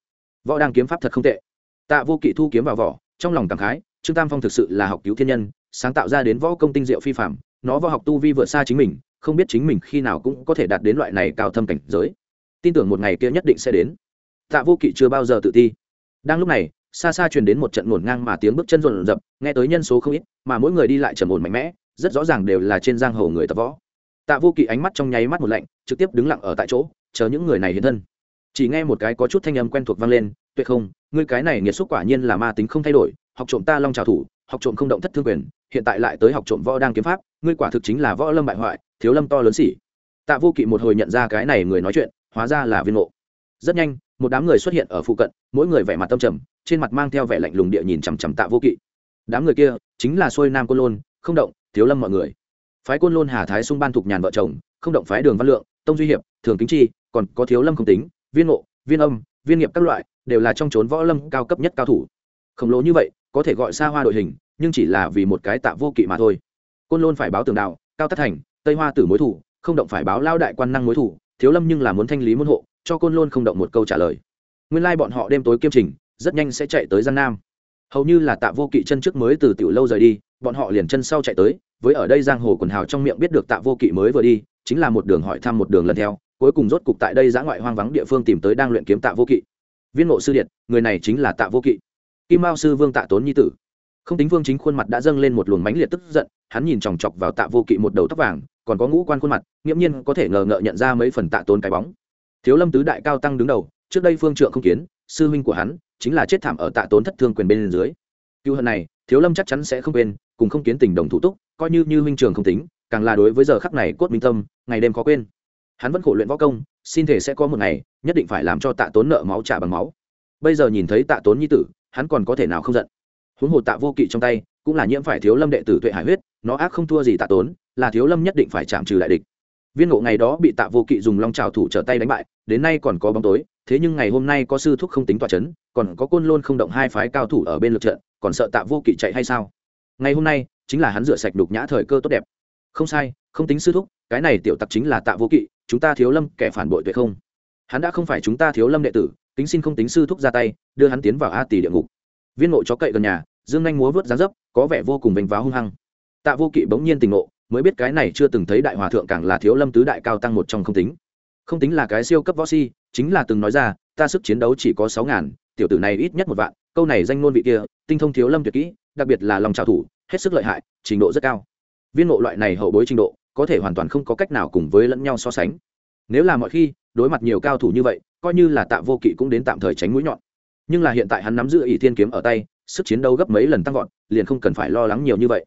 [SPEAKER 1] võ đang kiếm pháp thật không tệ. Tạ vô kỵ thu kiếm vào vỏ, trong lòng cảm khái, trương tam phong thực sự là học cứu thiên nhân, sáng tạo ra đến võ công tinh diệu phi phạm nó võ học tu vi vượt xa chính mình, không biết chính mình khi nào cũng có thể đạt đến loại này cao thâm cảnh giới. Tin tưởng một ngày kia nhất định sẽ đến. Tạ vô kỵ chưa bao giờ tự ti. Đang lúc này, xa xa truyền đến một trận ngổn ngang mà tiếng bước chân rộn rập, nghe tới nhân số không ít, mà mỗi người đi lại trầm ổn mạnh mẽ, rất rõ ràng đều là trên giang hồ người tập võ. Tạ vô kỵ ánh mắt trong nháy mắt một lạnh, trực tiếp đứng lặng ở tại chỗ, chờ những người này hiện thân chỉ nghe một cái có chút thanh âm quen thuộc vang lên tuyệt không, ngươi cái này nghiệt xúc quả nhiên là ma tính không thay đổi, học trộm ta long trào thủ, học trộm không động thất thương quyền, hiện tại lại tới học trộm võ đang kiếm pháp, ngươi quả thực chính là võ lâm bại hoại, thiếu lâm to lớn xỉ. Tạ vô kỵ một hồi nhận ra cái này người nói chuyện, hóa ra là viên ngộ. Rất nhanh, một đám người xuất hiện ở phụ cận, mỗi người vẻ mặt tâm trầm, trên mặt mang theo vẻ lạnh lùng địa nhìn chằm chằm tạ vô kỵ. Đám người kia chính là xuôi nam côn lôn, không động, thiếu lâm mọi người. Phái côn lôn hà thái xung ban thục nhàn vợ chồng, không động phái đường văn lượng, tông duy hiệp, thường kính chi, còn có thiếu lâm không tính viên ngộ, viên âm, viên nghiệp các loại đều là trong trốn võ lâm cao cấp nhất cao thủ. Khổng lồ như vậy, có thể gọi xa hoa đội hình, nhưng chỉ là vì một cái tạ vô kỵ mà thôi. Côn lôn phải báo tường đạo, cao tất thành, tây hoa tử mối thủ, không động phải báo lao đại quan năng mối thủ, thiếu lâm nhưng là muốn thanh lý môn hộ, cho côn lôn không động một câu trả lời. Nguyên lai bọn họ đêm tối kiêm trình, rất nhanh sẽ chạy tới gian nam. Hầu như là tạ vô kỵ chân trước mới từ tiểu lâu rời đi, bọn họ liền chân sau chạy tới, với ở đây giang hồ quần hào trong miệng biết được tạ vô kỵ mới vừa đi, chính là một đường hỏi thăm một đường lần theo cuối cùng rốt cục tại đây giã ngoại hoang vắng địa phương tìm tới đang luyện kiếm tạ vô kỵ. Viên ngộ sư điện người này chính là tạ vô kỵ. Kim mao sư vương tạ tốn nhi tử. Không tính vương chính khuôn mặt đã dâng lên một luồng mánh liệt tức giận, hắn nhìn chòng chọc vào tạ vô kỵ một đầu tóc vàng, còn có ngũ quan khuôn mặt, nghiễm nhiên có thể ngờ ngợ nhận ra mấy phần tạ tốn cái bóng. Thiếu lâm tứ đại cao tăng đứng đầu, trước đây phương trượng không kiến, sư huynh của hắn chính là chết thảm ở tạ tốn thất thương quyền bên dưới. Cựu hận này, thiếu lâm chắc chắn sẽ không quên, cùng không kiến tình đồng thủ túc, coi như như huynh trường không tính, càng là đối với giờ khắc này cốt minh tâm, ngày đêm khó quên hắn vẫn khổ luyện võ công, xin thể sẽ có một ngày, nhất định phải làm cho tạ tốn nợ máu trả bằng máu. Bây giờ nhìn thấy tạ tốn nhi tử, hắn còn có thể nào không giận? Huống hồ tạ vô kỵ trong tay, cũng là nhiễm phải thiếu lâm đệ tử tuệ hải huyết, nó ác không thua gì tạ tốn, là thiếu lâm nhất định phải chạm trừ đại địch. Viên ngộ ngày đó bị tạ vô kỵ dùng long trào thủ trở tay đánh bại, đến nay còn có bóng tối, thế nhưng ngày hôm nay có sư thúc không tính tọa c h ấ n còn có côn lôn không động hai phái cao thủ ở bên lượt trận, còn sợ tạ vô kỵ chạy hay sao? Ngày hôm nay, chính là hắn rửa sạch đục nhã thời cơ tốt đẹp. Không sai, không tính sư thúc, cái này tiểu tặc chính là tạ vô kỵ chúng ta thiếu lâm kẻ phản bội tuyệt không? Hắn đã không phải chúng ta thiếu lâm đệ tử tính xin không tính sư thúc ra tay, đưa hắn tiến vào a tỷ địa ngục. Viên ngộ chó cậy gần nhà, dương anh múa vớt giá dấp, có vẻ vô cùng vênh váo hung hăng. Tạ vô kỵ bỗng nhiên tình ngộ, mới biết cái này chưa từng thấy đại hòa thượng càng là thiếu lâm tứ đại cao tăng một trong không tính. Không tính là cái siêu cấp võ si, chính là từng nói ra, ta sức chiến đấu chỉ có sáu ngàn, tiểu tử này ít nhất một vạn, câu này danh ngôn vị kia, tinh thông thiếu lâm tuyệt kỹ, đặc biệt là lòng trào thủ, hết sức lợi hại, trình độ rất cao. Viên ngộ loại này hậu bối trình độ có thể hoàn toàn không có cách nào cùng với lẫn nhau so sánh. Nếu là mọi khi, đối mặt nhiều cao thủ như vậy, coi như là tạ vô kỵ cũng đến tạm thời tránh mũi nhọn. Nhưng là hiện tại hắn nắm giữ ỷ thiên kiếm ở tay, sức chiến đấu gấp mấy lần tăng vọt, liền không cần phải lo lắng nhiều như vậy.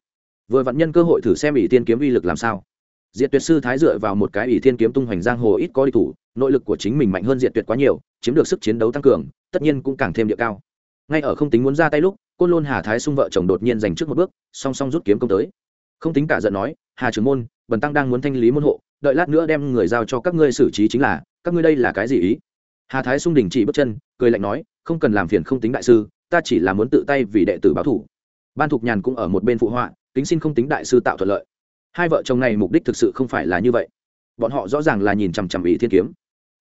[SPEAKER 1] Vừa vặn nhân cơ hội thử xem ỷ thiên kiếm uy lực làm sao. Diệt tuyệt sư thái dựa vào một cái ỷ thiên kiếm tung hoành giang hồ ít có đi thủ, nội lực của chính mình mạnh hơn diệt tuyệt quá nhiều, chiếm được sức chiến đấu tăng cường, tất nhiên cũng càng thêm địa cao. Ngay ở không tính muốn ra tay lúc, côn lôn hà thái xung vợ chồng đột nhiên giành trước một bước, song song rút kiếm công tới không tính cả giận nói, hà trưởng môn, bần tăng đang muốn thanh lý môn hộ, đợi lát nữa đem người giao cho các ngươi xử trí chính là, các ngươi đây là cái gì ý? Hà thái xung đình chỉ bước chân, cười lạnh nói, không cần làm phiền không tính đại sư, ta chỉ là muốn tự tay vì đệ tử báo thủ. Ban thục nhàn cũng ở một bên phụ họa tính xin không tính đại sư tạo thuận lợi. Hai vợ chồng này mục đích thực sự không phải là như vậy. Bọn họ rõ ràng là nhìn chằm chằm ý thiên kiếm.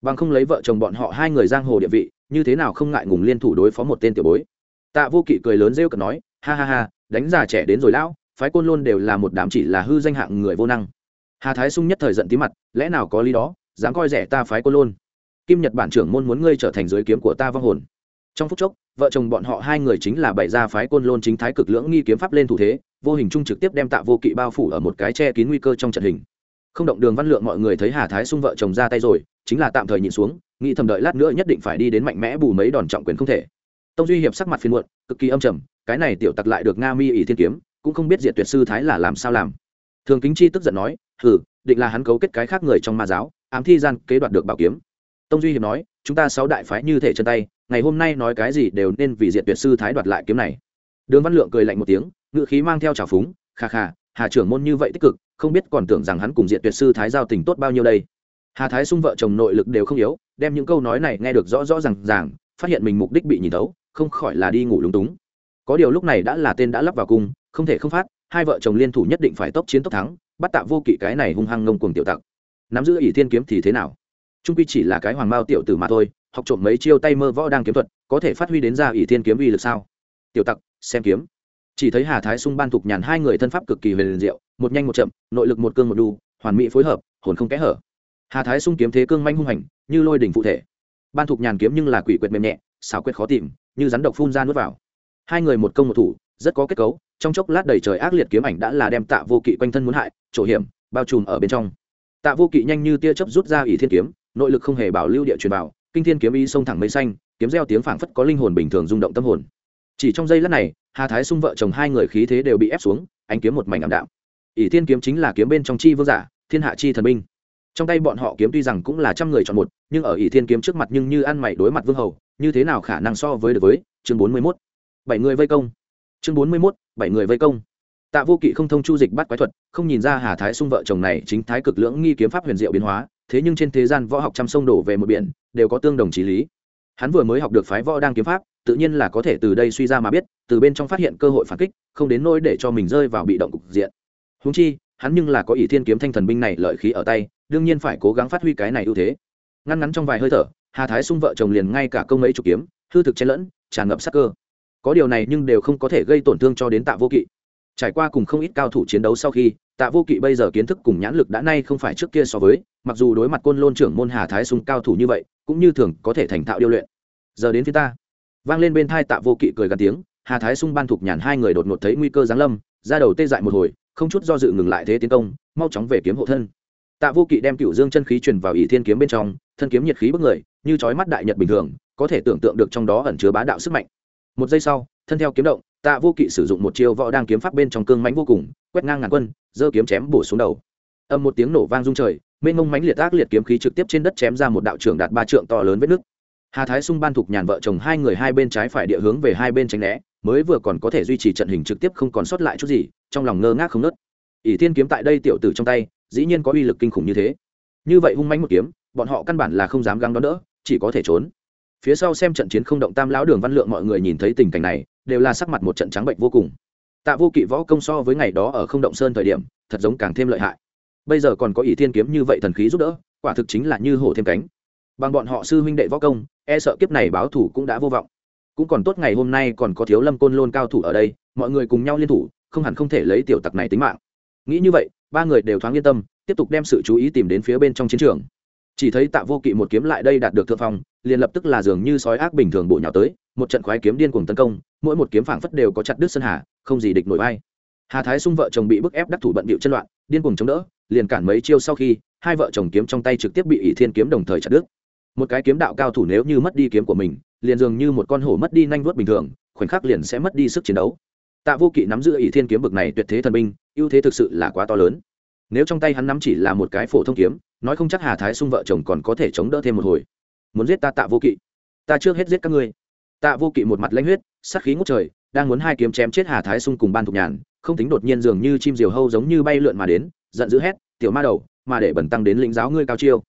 [SPEAKER 1] Bằng không lấy vợ chồng bọn họ hai người giang hồ địa vị, như thế nào không ngại ngùng liên thủ đối phó một tên tiểu bối. Tạ vô kỵ cười lớn rêu cợt nói, ha ha ha, đánh già trẻ đến rồi lão phái côn luôn đều là một đám chỉ là hư danh hạng người vô năng. Hà thái sung nhất thời giận tí mặt, lẽ nào có lý đó, dám coi rẻ ta phái côn luôn kim nhật bản trưởng môn muốn ngươi trở thành giới kiếm của ta vong hồn. Trong phút chốc, vợ chồng bọn họ hai người chính là bày ra phái côn lôn chính thái cực lưỡng nghi kiếm pháp lên thủ thế, vô hình chung trực tiếp đem tạ vô kỵ bao phủ ở một cái che kín nguy cơ trong trận hình. Không động đường văn lượng mọi người thấy hà thái sung vợ chồng ra tay rồi, chính là tạm thời nhìn xuống, nghĩ thầm đợi lát nữa nhất định phải đi đến mạnh mẽ bù mấy đòn trọng quyền không thể. Tông duy hiệp sắc mặt phiên muộn, cực kỳ âm trầm, cái này tiểu tặc lại được nga mi ỷ thiên kiếm cũng không biết diệt tuyệt sư thái là làm sao làm. Thường kính chi tức giận nói, hừ, định là hắn cấu kết cái khác người trong ma giáo, ám thi gian kế đoạt được bảo kiếm. Tông duy hiệp nói, chúng ta sáu đại phái như thể chân tay, ngày hôm nay nói cái gì đều nên vì diệt tuyệt sư thái đoạt lại kiếm này. Đường văn lượng cười lạnh một tiếng ngự khí mang theo trào phúng, kha kha, hà trưởng môn như vậy tích cực, không biết còn tưởng rằng hắn cùng diệt tuyệt sư thái giao tình tốt bao nhiêu đây. Hà thái xung vợ chồng nội lực đều không yếu, đem những câu nói này nghe được rõ rõ r à n g ràng, phát hiện mình mục đích bị nhìn thấu, không khỏi là đi ngủ lúng túng có điều lúc này đã là tên đã lắp vào cung, không thể không phát, hai vợ chồng liên thủ nhất định phải tốc chiến tốc thắng, bắt tạ vô kỵ cái này hung hăng ngông cuồng tiểu tặc. Nắm giữ ỷ thiên kiếm thì thế nào? Trung quy chỉ là cái hoàng mao tiểu tử mà thôi, học trộm mấy chiêu tay mơ võ đang kiếm thuật, có thể phát huy đến ra ỷ thiên kiếm uy lực sao? Tiểu tặc, xem kiếm. Chỉ thấy hà thái sung ban thục nhàn hai người thân pháp cực kỳ huyền diệu, một nhanh một chậm, nội lực một cương một đu, hoàn mỹ phối hợp, hồn không kẽ hở. Hà thái sung kiếm thế cương manh hung hành, như lôi đỉnh phụ thể. Ban thục nhàn kiếm nhưng là quỷ quyệt mềm nhẹ, xảo quyệt khó tìm, như rắn độc phun ra nuốt vào hai người một công một thủ, rất có kết cấu, trong chốc lát đầy trời ác liệt kiếm ảnh đã là đem tạ vô kỵ quanh thân muốn hại, chỗ hiểm, bao trùm ở bên trong. Tạ vô kỵ nhanh như tia chớp rút ra ỷ thiên kiếm, nội lực không hề bảo lưu địa truyền bảo kinh thiên kiếm y xông thẳng mây xanh, kiếm reo tiếng phảng phất có linh hồn bình thường rung động tâm hồn. Chỉ trong giây lát này, hà thái xung vợ chồng hai người khí thế đều bị ép xuống anh kiếm một mảnh ảm đạm. Ỷ thiên kiếm chính là kiếm bên trong chi vương giả, thiên hạ chi thần binh. Trong tay bọn họ kiếm tuy rằng cũng là trăm người chọn một, nhưng ở ỷ thiên kiếm trước mặt nhưng như ăn mày đối mặt vương hầu, như thế nào khả năng so với được với chương bốn mươi mốt? Bảy người vây công. Chương bốn mươi mốt, bảy người vây công. Tạ vô kỵ không thông chu dịch bắt quái thuật, không nhìn ra hà thái xung vợ chồng này chính thái cực lưỡng nghi kiếm pháp huyền diệu biến hóa, thế nhưng trên thế gian võ học trăm sông đổ về một biển, đều có tương đồng trí lý. Hắn vừa mới học được phái võ đang kiếm pháp, tự nhiên là có thể từ đây suy ra mà biết, từ bên trong phát hiện cơ hội phản kích, không đến nỗi để cho mình rơi vào bị động cục diện. Húng chi, hắn nhưng là có ỷ thiên kiếm thanh thần binh này lợi khí ở tay, đương nhiên phải cố gắng phát huy cái này ưu thế. Ngăn ngắn trong vài hơi thở, hà thái xung vợ chồng liền ngay cả công mấy trục kiếm, hư thực chen lẫn, tràn ngập sắc cơ có điều này nhưng đều không có thể gây tổn thương cho đến tạ vô kỵ. Trải qua cùng không ít cao thủ chiến đấu sau khi, tạ vô kỵ bây giờ kiến thức cùng nhãn lực đã nay không phải trước kia so với, mặc dù đối mặt côn lôn trưởng môn hà thái Sùng cao thủ như vậy, cũng như thường có thể thành thạo điêu luyện. Giờ đến phía ta. Vang lên bên thai tạ vô kỵ cười gần tiếng, hà thái sung ban thục nhàn hai người đột ngột thấy nguy cơ giáng lâm, ra đầu tê dại một hồi, không chút do dự ngừng lại thế tiến công, mau chóng về kiếm hộ thân. Tạ vô kỵ đem cựu dương chân khí truyền vào ỷ thiên kiếm bên trong, thân kiếm nhiệt khí bức người, như trói mắt đại nhật bình thường, có thể tưởng tượng được trong đó ẩn chứa bá đạo sức mạnh một giây sau, thân theo kiếm động, tạ vô kỵ sử dụng một chiêu võ đang kiếm pháp bên trong cương mãnh vô cùng, quét ngang ngàn quân, giơ kiếm chém bổ xuống đầu. Âm một tiếng nổ vang rung trời, mênh mông mãnh liệt ác liệt kiếm khí trực tiếp trên đất chém ra một đạo trưởng đạt ba trượng to lớn vết nước hà thái sung ban thục nhàn vợ chồng hai người hai bên trái phải địa hướng về hai bên tránh né, mới vừa còn có thể duy trì trận hình trực tiếp không còn sót lại chút gì, trong lòng ngơ ngác không nớt. ỷ thiên kiếm tại đây tiểu tử trong tay, dĩ nhiên có uy lực kinh khủng như thế. Như vậy hung mãnh một kiếm, bọn họ căn bản là không dám găng đón đỡ, chỉ có thể trốn phía sau xem trận chiến không động tam lão đường văn lượng mọi người nhìn thấy tình cảnh này, đều là sắc mặt một trận trắng bệnh vô cùng. Tạ vô kỵ võ công so với ngày đó ở không động sơn thời điểm, thật giống càng thêm lợi hại. Bây giờ còn có ý thiên kiếm như vậy thần khí giúp đỡ, quả thực chính là như hổ thêm cánh. Bằng bọn họ sư huynh đệ võ công e sợ kiếp này báo thủ cũng đã vô vọng. Cũng còn tốt ngày hôm nay còn có thiếu lâm côn lôn cao thủ ở đây, mọi người cùng nhau liên thủ, không hẳn không thể lấy tiểu tặc này tính mạng. Nghĩ như vậy, ba người đều thoáng yên tâm, tiếp tục đem sự chú ý tìm đến phía bên trong chiến trường chỉ thấy tạ vô kỵ một kiếm lại đây đạt được thượng phong, liền lập tức là dường như sói ác bình thường bộ nhào tới, một trận khoái kiếm điên cuồng tấn công, mỗi một kiếm phảng phất đều có chặt đứt sân hà, không gì địch nổi vai hà thái sung vợ chồng bị bức ép đắc thủ bận bịu chân loạn, điên cuồng chống đỡ, liền cản mấy chiêu sau khi, hai vợ chồng kiếm trong tay trực tiếp bị ỷ thiên kiếm đồng thời chặt đứt. Một cái kiếm đạo cao thủ nếu như mất đi kiếm của mình, liền dường như một con hổ mất đi nhanh vuốt bình thường, khoảnh khắc liền sẽ mất đi sức chiến đấu. Tạ vô kỵ nắm giữ ỷ thiên kiếm bực này tuyệt thế thần binh, ưu thế thực sự là quá to lớn. Nếu trong tay hắn nắm chỉ là một cái phổ thông kiếm nói không chắc hà thái sung vợ chồng còn có thể chống đỡ thêm một hồi. Muốn giết ta tạ vô kỵ. Ta trước hết giết các ngươi. Tạ vô kỵ một mặt lãnh huyết sắc khí ngút trời, đang muốn hai kiếm chém chết hà thái sung cùng ban thục nhàn, không tính đột nhiên dường như chim diều hâu giống như bay lượn mà đến, giận dữ hét, tiểu ma đầu, mà để bẩn tăng đến lĩnh giáo ngươi cao chiêu.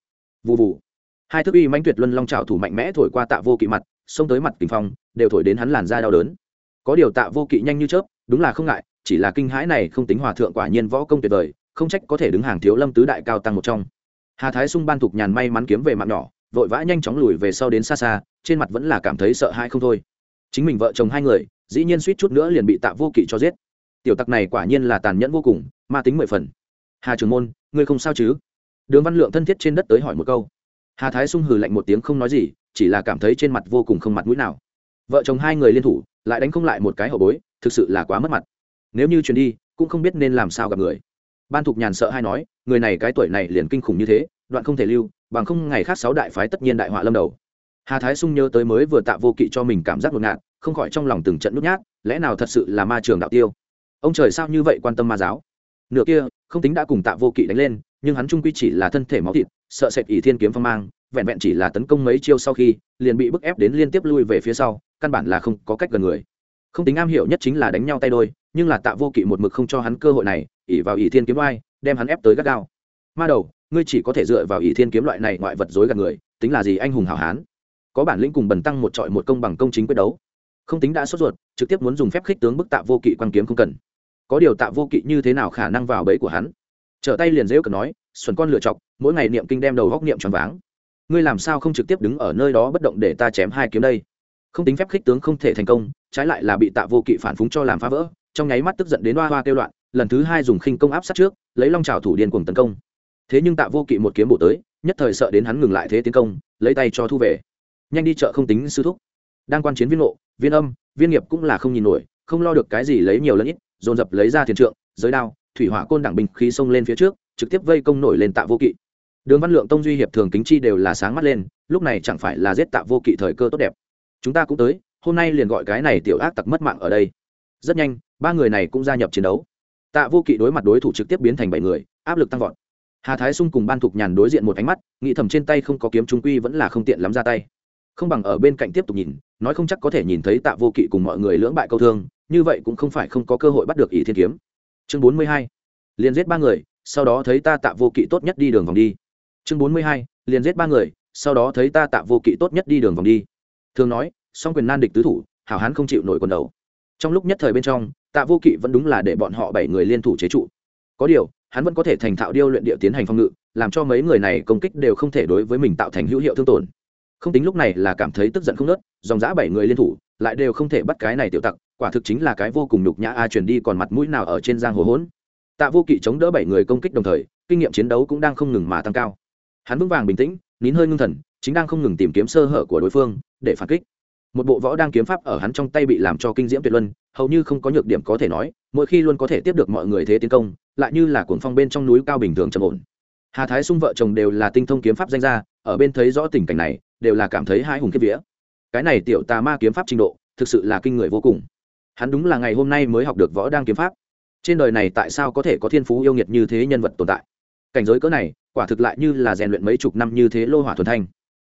[SPEAKER 1] Vụ vụ hai thức uy mãnh tuyệt luân long trào thủ mạnh mẽ thổi qua tạ vô kỵ mặt, xông tới mặt kinh phong, đều thổi đến hắn làn da đau đớn. Có điều tạ vô kỵ nhanh như chớp, đúng là không ngại, chỉ là kinh hãi này không tính hòa thượng quả nhiên võ công tuyệt vời, không trách có thể đứng hàng thiếu lâm tứ đại cao tăng một trong hà thái sung ban thục nhàn may mắn kiếm về mạng nhỏ, vội vã nhanh chóng lùi về sau đến xa xa, trên mặt vẫn là cảm thấy sợ hãi không thôi. Chính mình vợ chồng hai người, dĩ nhiên suýt chút nữa liền bị tạ vô kỵ cho giết. Tiểu tặc này quả nhiên là tàn nhẫn vô cùng, ma tính mười phần. Hà trường môn, ngươi không sao chứ? Đường văn lượng thân thiết trên đất tới hỏi một câu. Hà thái sung hừ lạnh một tiếng không nói gì, chỉ là cảm thấy trên mặt vô cùng không mặt mũi nào. Vợ chồng hai người liên thủ, lại đánh không lại một cái hậu bối, thực sự là quá mất mặt. Nếu như chuyển đi, cũng không biết nên làm sao gặp người ban thục nhàn sợ hay nói, người này cái tuổi này liền kinh khủng như thế, đoạn không thể lưu, bằng không ngày khác sáu đại phái tất nhiên đại họa lâm đầu. Hà thái sung nhớ tới mới vừa tạ vô kỵ cho mình cảm giác ngột ngạt, không khỏi trong lòng từng trận nút nhát, lẽ nào thật sự là ma trường đạo tiêu? Ông trời sao như vậy quan tâm ma giáo? Nửa kia, không tính đã cùng tạ vô kỵ đánh lên, nhưng hắn trung quy chỉ là thân thể máu thịt, sợ sệt ỷ thiên kiếm phong mang, vẹn vẹn chỉ là tấn công mấy chiêu sau khi, liền bị bức ép đến liên tiếp lui về phía sau, căn bản là không có cách gần người. Không tính am hiểu nhất chính là đánh nhau tay đôi, nhưng là tạ vô kỵ một mực không cho hắn cơ hội này ỉ vào ỷ thiên kiếm oai, đem hắn ép tới gắt gao. Ma đầu, ngươi chỉ có thể dựa vào ỷ thiên kiếm loại này ngoại vật dối gạt người, tính là gì anh hùng hảo hán? Có bản lĩnh cùng bần tăng một trọi một công bằng công chính quyết đấu. Không tính đã sốt ruột, trực tiếp muốn dùng phép khích tướng bức tạ vô kỵ quan kiếm không cần. Có điều tạ vô kỵ như thế nào khả năng vào bẫy của hắn? Trở tay liền dễ cờ nói, xuẩn con lựa chọc, mỗi ngày niệm kinh đem đầu góc niệm tròn váng. Ngươi làm sao không trực tiếp đứng ở nơi đó bất động để ta chém hai kiếm đây? Không tính phép khích tướng không thể thành công, trái lại là bị tạ vô kỵ phản phúng cho làm phá vỡ, trong nháy mắt tức giận đến hoa hoa kêu loạn lần thứ hai dùng khinh công áp sát trước, lấy long trào thủ điên cuồng tấn công. Thế nhưng tạ vô kỵ một kiếm bổ tới, nhất thời sợ đến hắn ngừng lại thế tiến công, lấy tay cho thu về. Nhanh đi chợ không tính sư thúc. Đang quan chiến viên ngộ, viên âm, viên nghiệp cũng là không nhìn nổi, không lo được cái gì lấy nhiều lẫn ít, dồn dập lấy ra thiền trượng, giới đao, thủy hỏa côn đẳng binh khí xông lên phía trước, trực tiếp vây công nổi lên tạ vô kỵ. Đường văn lượng tông duy hiệp thường kính chi đều là sáng mắt lên, lúc này chẳng phải là giết tạ vô kỵ thời cơ tốt đẹp. Chúng ta cũng tới, hôm nay liền gọi cái này tiểu ác tặc mất mạng ở đây. Rất nhanh, ba người này cũng gia nhập chiến đấu tạ vô kỵ đối mặt đối thủ trực tiếp biến thành bảy người, áp lực tăng vọt. Hà thái sung cùng ban thục nhàn đối diện một ánh mắt, nghĩ thầm trên tay không có kiếm trung quy vẫn là không tiện lắm ra tay. Không bằng ở bên cạnh tiếp tục nhìn, nói không chắc có thể nhìn thấy tạ vô kỵ cùng mọi người lưỡng bại câu thương, như vậy cũng không phải không có cơ hội bắt được ỷ thiên kiếm. Chương bốn mươi hai, liền giết ba người, sau đó thấy ta tạ vô kỵ tốt nhất đi đường vòng đi. Chương bốn mươi hai, liền giết ba người, sau đó thấy ta tạ vô kỵ tốt nhất đi đường vòng đi. Thường nói, song quyền nan địch tứ thủ, hảo hán không chịu nổi quần đầu. Trong lúc nhất thời bên trong tạ vô kỵ vẫn đúng là để bọn họ bảy người liên thủ chế trụ. Có điều, hắn vẫn có thể thành thạo điêu luyện địa tiến hành phòng ngự, làm cho mấy người này công kích đều không thể đối với mình tạo thành hữu hiệu thương tổn. Không tính lúc này là cảm thấy tức giận không nớt dòng giã bảy người liên thủ, lại đều không thể bắt cái này tiểu tặc, quả thực chính là cái vô cùng nhục nhã a truyền đi còn mặt mũi nào ở trên giang hồ hỗn. Tạ vô kỵ chống đỡ bảy người công kích đồng thời, kinh nghiệm chiến đấu cũng đang không ngừng mà tăng cao. Hắn vững vàng bình tĩnh, nín hơi ngưng thần, chính đang không ngừng tìm kiếm sơ hở của đối phương, để phản kích một bộ võ đang kiếm pháp ở hắn trong tay bị làm cho kinh diễm tuyệt luân, hầu như không có nhược điểm có thể nói, mỗi khi luôn có thể tiếp được mọi người thế tiến công, lại như là cuồng phong bên trong núi cao bình thường trầm ổn. Hà thái sung vợ chồng đều là tinh thông kiếm pháp danh gia, ở bên thấy rõ tình cảnh này, đều là cảm thấy hai hùng kiếp vía. Cái này tiểu tà ma kiếm pháp trình độ, thực sự là kinh người vô cùng. Hắn đúng là ngày hôm nay mới học được võ đang kiếm pháp. Trên đời này tại sao có thể có thiên phú yêu nghiệt như thế nhân vật tồn tại? Cảnh giới cỡ này, quả thực lại như là rèn luyện mấy chục năm như thế lô hỏa thuần thanh.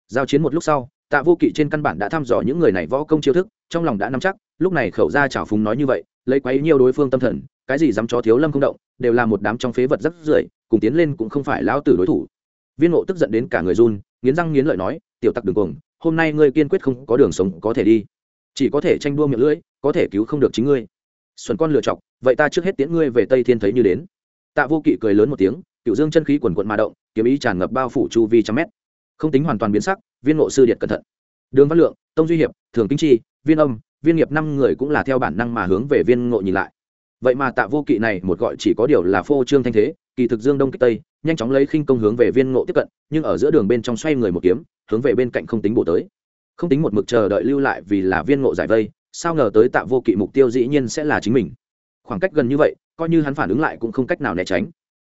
[SPEAKER 1] Giao chiến một lúc sau tạ vô kỵ trên căn bản đã thăm dò những người này võ công chiêu thức, trong lòng đã nắm chắc, lúc này khẩu ra chảo phúng nói như vậy, lấy quấy nhiều đối phương tâm thần, cái gì dám cho thiếu lâm không động, đều là một đám trong phế vật rất rưởi, cùng tiến lên cũng không phải lão tử đối thủ. Viên ngộ tức giận đến cả người run, nghiến răng nghiến lợi nói, tiểu tặc đường cuồng, hôm nay ngươi kiên quyết không có đường sống có thể đi. Chỉ có thể tranh đua miệng lưỡi, có thể cứu không được chính ngươi. Xuân con lựa chọc, vậy ta trước hết tiễn ngươi về tây thiên thấy như đến. Tạ vô kỵ cười lớn một tiếng cựu dương chân khí quần quận mà động, kiếm ý tràn ngập bao phủ chu vi trăm mét không tính hoàn toàn biến sắc, viên ngộ sư điện cẩn thận. Đường văn lượng, tông duy hiệp, thường kinh chi, viên âm, viên nghiệp năm người cũng là theo bản năng mà hướng về viên ngộ nhìn lại. Vậy mà tạ vô kỵ này một gọi chỉ có điều là phô trương thanh thế, kỳ thực dương đông kích tây, nhanh chóng lấy khinh công hướng về viên ngộ tiếp cận, nhưng ở giữa đường bên trong xoay người một kiếm, hướng về bên cạnh không tính bổ tới. Không tính một mực chờ đợi lưu lại vì là viên ngộ giải vây, sao ngờ tới tạ vô kỵ mục tiêu dĩ nhiên sẽ là chính mình. Khoảng cách gần như vậy, coi như hắn phản ứng lại cũng không cách nào né tránh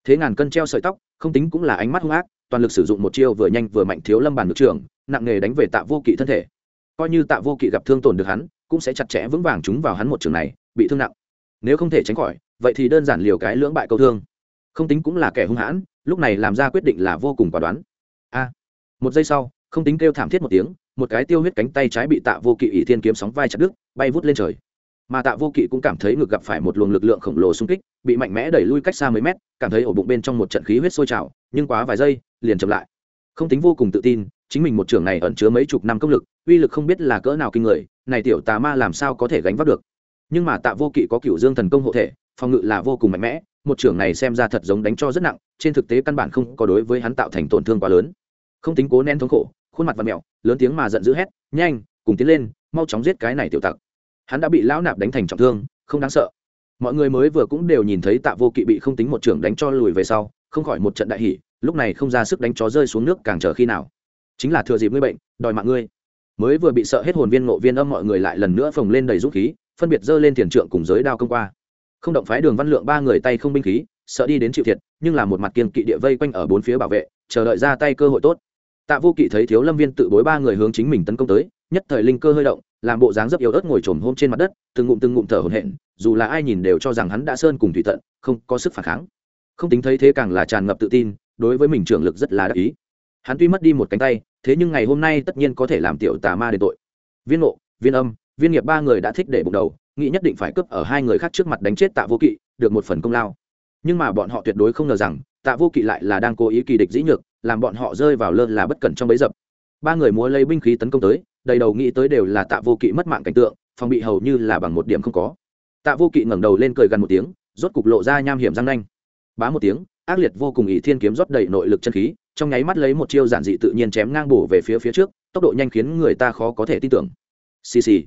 [SPEAKER 1] thế ngàn cân treo sợi tóc, không tính cũng là ánh mắt hung ác, toàn lực sử dụng một chiêu vừa nhanh vừa mạnh thiếu lâm bàn ngược trưởng, nặng nghề đánh về tạ vô kỵ thân thể. Coi như tạ vô kỵ gặp thương tổn được hắn, cũng sẽ chặt chẽ vững vàng chúng vào hắn một trường này, bị thương nặng. Nếu không thể tránh khỏi, vậy thì đơn giản liều cái lưỡng bại câu thương. Không tính cũng là kẻ hung hãn, lúc này làm ra quyết định là vô cùng quả đoán. A. Một giây sau, không tính kêu thảm thiết một tiếng, một cái tiêu huyết cánh tay trái bị tạ vô kỵ ỷ thiên kiếm sóng vai chặt đứt, bay vút lên trời mà tạ vô kỵ cũng cảm thấy ngực gặp phải một luồng lực lượng khổng lồ xung kích, bị mạnh mẽ đẩy lui cách xa mấy mét, cảm thấy ổ bụng bên trong một trận khí huyết sôi trào, nhưng quá vài giây, liền chậm lại. Không tính vô cùng tự tin, chính mình một trường này ẩn chứa mấy chục năm công lực, uy lực không biết là cỡ nào kinh người, này tiểu tà ma làm sao có thể gánh vác được. Nhưng mà tạ vô kỵ có cựu dương thần công hộ thể, phòng ngự là vô cùng mạnh mẽ, một trưởng này xem ra thật giống đánh cho rất nặng, trên thực tế căn bản không có đối với hắn tạo thành tổn thương quá lớn. Không tính cố nén thống khổ, khuôn mặt và mẹo lớn tiếng mà giận dữ hét, nhanh, cùng tiến lên, mau chóng giết cái này tiểu tặc hắn đã bị lão nạp đánh thành trọng thương, không đáng sợ. Mọi người mới vừa cũng đều nhìn thấy tạ vô kỵ bị không tính một trưởng đánh cho lùi về sau, không khỏi một trận đại hỉ, lúc này không ra sức đánh chó rơi xuống nước càng chờ khi nào. Chính là thừa dịp ngươi bệnh, đòi mạng ngươi. Mới vừa bị sợ hết hồn viên ngộ viên âm mọi người lại lần nữa phồng lên đầy rút khí, phân biệt dơ lên tiền trượng cùng giới đao công qua. Không động phái đường văn lượng ba người tay không binh khí, sợ đi đến chịu thiệt, nhưng là một mặt kiên kỵ địa vây quanh ở bốn phía bảo vệ, chờ đợi ra tay cơ hội tốt. Tạ vô kỵ thấy thiếu lâm viên tự bối ba người hướng chính mình tấn công tới, nhất thời linh cơ hơi động làm bộ dáng rất yếu ớt ngồi trồm hôm trên mặt đất, từng ngụm từng ngụm thở hổn hển, dù là ai nhìn đều cho rằng hắn đã sơn cùng thủy tận, không có sức phản kháng. Không tính thấy thế càng là tràn ngập tự tin, đối với mình trưởng lực rất là đắc ý. Hắn tuy mất đi một cánh tay, thế nhưng ngày hôm nay tất nhiên có thể làm tiểu tà ma đền tội. Viên nộ viên âm, viên nghiệp ba người đã thích để bụng đầu, nghĩ nhất định phải cướp ở hai người khác trước mặt đánh chết tạ vô kỵ, được một phần công lao. Nhưng mà bọn họ tuyệt đối không ngờ rằng, tạ vô kỵ lại là đang cố ý kỳ địch dĩ nhược, làm bọn họ rơi vào lơ là bất cẩn trong bấy dập. Ba người múa lấy binh khí tấn công tới đầy đầu nghĩ tới đều là tạ vô kỵ mất mạng cảnh tượng, phòng bị hầu như là bằng một điểm không có. Tạ vô kỵ ngẩng đầu lên cười gần một tiếng, rốt cục lộ ra nham hiểm răng nanh. Bá một tiếng, ác liệt vô cùng ỷ thiên kiếm rót đầy nội lực chân khí, trong nháy mắt lấy một chiêu giản dị tự nhiên chém ngang bổ về phía phía trước, tốc độ nhanh khiến người ta khó có thể tin tưởng. Xì xì.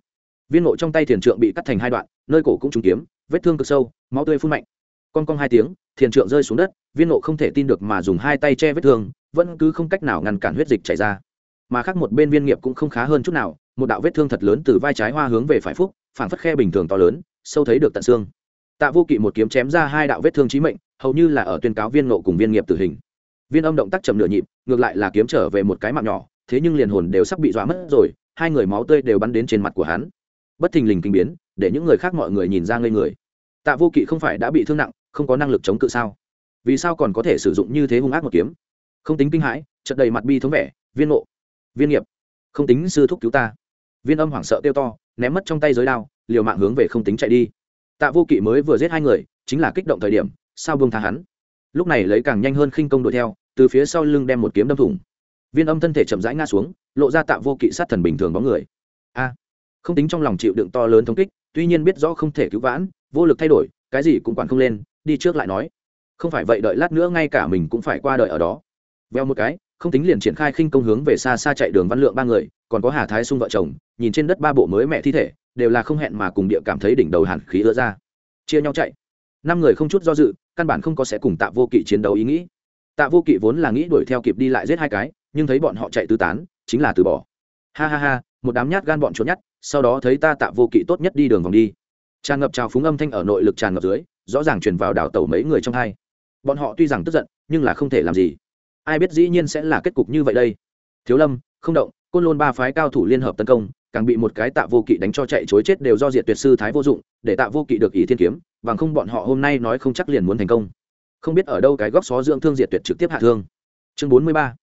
[SPEAKER 1] Viên ngộ trong tay thiền trượng bị cắt thành hai đoạn, nơi cổ cũng trúng kiếm, vết thương cực sâu, máu tươi phun mạnh. Con cong hai tiếng, thiền trượng rơi xuống đất, viên ngộ không thể tin được mà dùng hai tay che vết thương, vẫn cứ không cách nào ngăn cản huyết dịch chảy ra mà khác một bên viên nghiệp cũng không khá hơn chút nào, một đạo vết thương thật lớn từ vai trái hoa hướng về phải phúc phản phất khe bình thường to lớn, sâu thấy được tận xương. Tạ vô kỵ một kiếm chém ra hai đạo vết thương trí mệnh, hầu như là ở tuyên cáo viên nộ cùng viên nghiệp tử hình. Viên âm động tác chậm nửa nhịp, ngược lại là kiếm trở về một cái mạng nhỏ, thế nhưng liền hồn đều sắp bị dọa mất rồi, hai người máu tươi đều bắn đến trên mặt của hắn. Bất thình lình kinh biến, để những người khác mọi người nhìn ra ngây người. Tạ vô kỵ không phải đã bị thương nặng, không có năng lực chống cự sao? Vì sao còn có thể sử dụng như thế hung ác một kiếm? Không tính kinh hãi, chợt đầy mặt bi thống vẻ, viên nộ viên nghiệp. Không tính sư thúc cứu ta. Viên âm hoảng sợ kêu to, ném mất trong tay giới đao, liều mạng hướng về không tính chạy đi. Tạ vô kỵ mới vừa giết hai người, chính là kích động thời điểm, sao buông tha hắn? Lúc này lấy càng nhanh hơn khinh công đuổi theo, từ phía sau lưng đem một kiếm đâm thủng. Viên âm thân thể chậm rãi ngã xuống, lộ ra tạ vô kỵ sát thần bình thường bóng người. A! Không tính trong lòng chịu đựng to lớn thống kích, tuy nhiên biết rõ không thể cứu vãn, vô lực thay đổi, cái gì cũng quản không lên, đi trước lại nói. Không phải vậy đợi lát nữa ngay cả mình cũng phải qua đợi ở đó. Veo một cái không tính liền triển khai khinh công hướng về xa xa chạy đường văn lượng ba người, còn có hà thái sung vợ chồng, nhìn trên đất ba bộ mới mẹ thi thể, đều là không hẹn mà cùng địa cảm thấy đỉnh đầu hàn khí ứa ra. Chia nhau chạy. Năm người không chút do dự, căn bản không có sẽ cùng tạ vô kỵ chiến đấu ý nghĩ. Tạ vô kỵ vốn là nghĩ đuổi theo kịp đi lại giết hai cái, nhưng thấy bọn họ chạy tứ tán, chính là từ bỏ. Ha ha ha, một đám nhát gan bọn trốn nhát sau đó thấy ta tạ vô kỵ tốt nhất đi đường vòng đi. Tràn ngập trào phúng âm thanh ở nội lực tràn ngập dưới, rõ ràng truyền vào đảo tàu mấy người trong hai. Bọn họ tuy rằng tức giận, nhưng là không thể làm gì ai biết dĩ nhiên sẽ là kết cục như vậy đây. Thiếu lâm, không động, côn lôn ba phái cao thủ liên hợp tấn công, càng bị một cái tạ vô kỵ đánh cho chạy chối chết đều do diệt tuyệt sư thái vô dụng, để tạ vô kỵ được ý thiên kiếm, bằng không bọn họ hôm nay nói không chắc liền muốn thành công. Không biết ở đâu cái góc xó dưỡng thương diệt tuyệt trực tiếp hạ thương. Chương bốn mươi ba,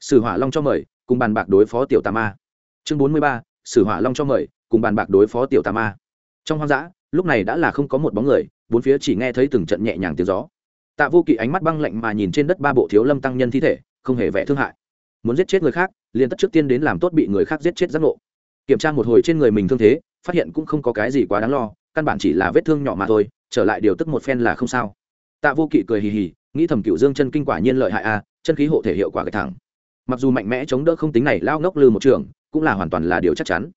[SPEAKER 1] sử hỏa long cho mời, cùng bàn bạc đối phó tiểu tà ma. Chương bốn mươi ba, sử hỏa long cho mời, cùng bàn bạc đối phó tiểu tà ma. Trong hoang dã, lúc này đã là không có một bóng người, bốn phía chỉ nghe thấy từng trận nhẹ nhàng tiếng gió tạ vô kỵ ánh mắt băng lạnh mà nhìn trên đất ba bộ thiếu lâm tăng nhân thi thể, không hề vẻ thương hại. Muốn giết chết người khác, liền tất trước tiên đến làm tốt bị người khác giết chết giác ngộ. Kiểm tra một hồi trên người mình thương thế, phát hiện cũng không có cái gì quá đáng lo, căn bản chỉ là vết thương nhỏ mà thôi, trở lại điều tức một phen là không sao. Tạ vô kỵ cười hì hì, nghĩ thầm cựu dương chân kinh quả nhiên lợi hại a, chân khí hộ thể hiệu quả gạch thẳng. Mặc dù mạnh mẽ chống đỡ không tính này lao ngốc lư một trường, cũng là hoàn toàn là điều chắc chắn.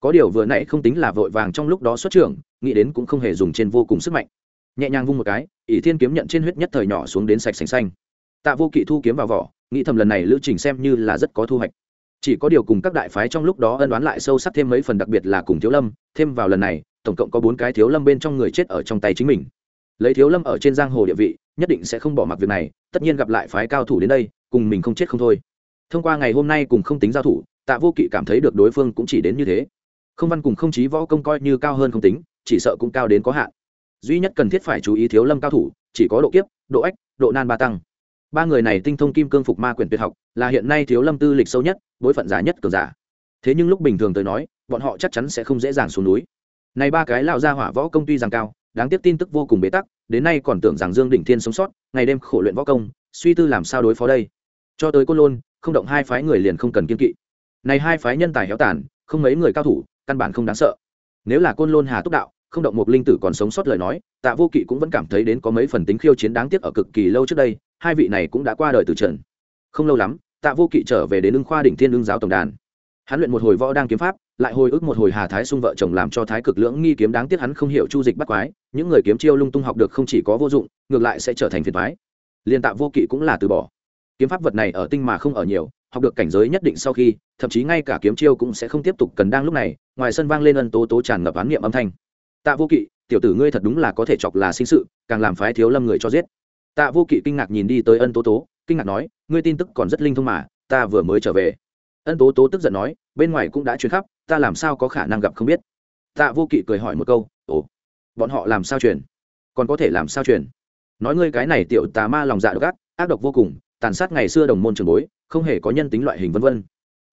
[SPEAKER 1] Có điều vừa nãy không tính là vội vàng trong lúc đó xuất trưởng, nghĩ đến cũng không hề dùng trên vô cùng sức mạnh nhẹ nhàng vung một cái, ỷ thiên kiếm nhận trên huyết nhất thời nhỏ xuống đến sạch sành xanh. Tạ vô kỵ thu kiếm vào vỏ, nghĩ thầm lần này lữ trình xem như là rất có thu hoạch. Chỉ có điều cùng các đại phái trong lúc đó ân đoán lại sâu sắc thêm mấy phần đặc biệt là cùng thiếu lâm, thêm vào lần này, tổng cộng có bốn cái thiếu lâm bên trong người chết ở trong tay chính mình. Lấy thiếu lâm ở trên giang hồ địa vị, nhất định sẽ không bỏ mặc việc này, tất nhiên gặp lại phái cao thủ đến đây, cùng mình không chết không thôi. Thông qua ngày hôm nay cùng không tính giao thủ, tạ vô kỵ cảm thấy được đối phương cũng chỉ đến như thế. Không văn cùng không chí võ công coi như cao hơn không tính, chỉ sợ cũng cao đến có hạn duy nhất cần thiết phải chú ý thiếu lâm cao thủ, chỉ có độ kiếp, độ ách, độ nan ba tăng. Ba người này tinh thông kim cương phục ma quyển tuyệt học, là hiện nay thiếu lâm tư lịch sâu nhất bối phận giả nhất cường giả. Thế nhưng lúc bình thường tới nói, bọn họ chắc chắn sẽ không dễ dàng xuống núi. Này ba cái lão gia hỏa võ công tuy rằng cao, đáng tiếc tin tức vô cùng bế tắc, đến nay còn tưởng rằng dương đỉnh thiên sống sót, ngày đêm khổ luyện võ công, suy tư làm sao đối phó đây. Cho tới côn lôn, không động hai phái người liền không cần kiên kỵ. Này hai phái nhân tài héo tàn, không mấy người cao thủ, căn bản không đáng sợ. Nếu là côn lôn hà túc đạo không động một linh tử còn sống sót lời nói, tạ vô kỵ cũng vẫn cảm thấy đến có mấy phần tính khiêu chiến đáng tiếc ở cực kỳ lâu trước đây, hai vị này cũng đã qua đời từ trần không lâu lắm, tạ vô kỵ trở về đến ưng khoa đỉnh thiên ưng giáo tổng đàn. Hắn luyện một hồi võ đang kiếm pháp, lại hồi ức một hồi hà thái xung vợ chồng làm cho thái cực lưỡng nghi kiếm đáng tiếc hắn không hiểu chu dịch bắt quái, những người kiếm chiêu lung tung học được không chỉ có vô dụng, ngược lại sẽ trở thành phiền thoái liên tạ vô kỵ cũng là từ bỏ. Kiếm pháp vật này ở tinh mà không ở nhiều, học được cảnh giới nhất định sau khi, thậm chí ngay cả kiếm chiêu cũng sẽ không tiếp tục cần đang lúc này, ngoài sân vang lên ân tố tố tràn ngập án niệm âm thanh tạ vô kỵ, tiểu tử ngươi thật đúng là có thể chọc là sinh sự, càng làm phái thiếu lâm người cho giết. Tạ vô kỵ kinh ngạc nhìn đi tới ân tố tố, kinh ngạc nói, ngươi tin tức còn rất linh thông mà, ta vừa mới trở về. Ân tố tố tức giận nói, bên ngoài cũng đã truyền khắp, ta làm sao có khả năng gặp không biết. Tạ vô kỵ cười hỏi một câu, ồ, bọn họ làm sao truyền? Còn có thể làm sao truyền? Nói ngươi cái này tiểu tà ma lòng dạ độc ác ác độc vô cùng, tàn sát ngày xưa đồng môn trường bối, không hề có nhân tính loại hình vân vân.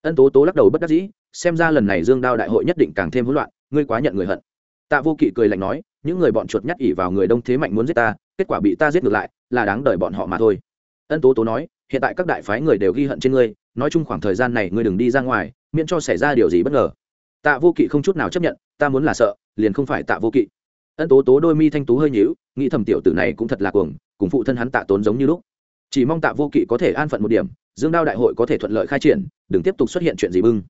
[SPEAKER 1] Ân tố tố lắc đầu bất đắc dĩ, xem ra lần này dương đao đại hội nhất định càng thêm hỗn loạn, ngươi quá nhận người hận tạ vô kỵ cười lạnh nói, những người bọn chuột nhắt ỉ vào người đông thế mạnh muốn giết ta, kết quả bị ta giết ngược lại, là đáng đợi bọn họ mà thôi. Ân tố tố nói, hiện tại các đại phái người đều ghi hận trên ngươi, nói chung khoảng thời gian này ngươi đừng đi ra ngoài, miễn cho xảy ra điều gì bất ngờ. Tạ vô kỵ không chút nào chấp nhận, ta muốn là sợ, liền không phải tạ vô kỵ. Ân tố tố đôi mi thanh tú hơi nhíu, nghĩ thầm tiểu tử này cũng thật là cuồng, cùng phụ thân hắn tạ tốn giống như lúc. Chỉ mong tạ vô kỵ có thể an phận một điểm, dương đao đại hội có thể thuận lợi khai triển, đừng tiếp tục xuất hiện chuyện gì bưng.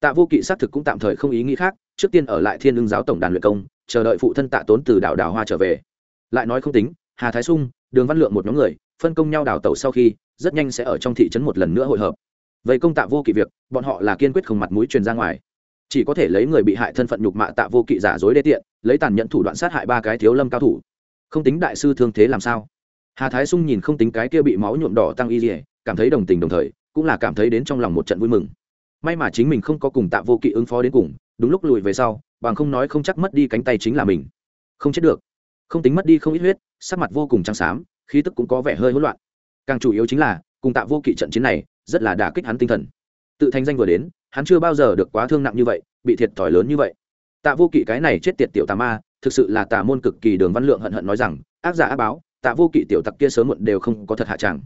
[SPEAKER 1] Tạ vô kỵ xác thực cũng tạm thời không ý nghĩ khác trước tiên ở lại thiên ưng giáo tổng đàn luyện công, chờ đợi phụ thân tạ tốn từ đảo đào hoa trở về. Lại nói không tính, hà thái sung, đường văn lượng một nhóm người, phân công nhau đào tẩu sau khi, rất nhanh sẽ ở trong thị trấn một lần nữa hội hợp. Vậy công tạ vô kỵ việc, bọn họ là kiên quyết không mặt mũi truyền ra ngoài. Chỉ có thể lấy người bị hại thân phận nhục mạ tạ vô kỵ giả dối đê tiện, lấy tàn nhẫn thủ đoạn sát hại ba cái thiếu lâm cao thủ. Không tính đại sư thương thế làm sao? Hà thái sung nhìn không tính cái kia bị máu nhuộm đỏ tăng y dỉa cảm thấy đồng tình đồng thời, cũng là cảm thấy đến trong lòng một trận vui mừng. May mà chính mình không có cùng tạ vô kỵ ứng phó đến cùng đúng lúc lùi về sau, bằng không nói không chắc mất đi cánh tay chính là mình. Không chết được. Không tính mất đi không ít huyết, sắc mặt vô cùng trắng xám, khí tức cũng có vẻ hơi hỗn loạn. Càng chủ yếu chính là, cùng tạ vô kỵ trận chiến này, rất là đả kích hắn tinh thần. Tự thành danh vừa đến, hắn chưa bao giờ được quá thương nặng như vậy, bị thiệt thòi lớn như vậy. Tạ vô kỵ cái này chết tiệt tiểu tà ma, thực sự là tà môn cực kỳ đường văn lượng hận hận nói rằng, ác giả ác báo, tạ vô kỵ tiểu tặc kia sớm muộn đều không có thật hạ tràng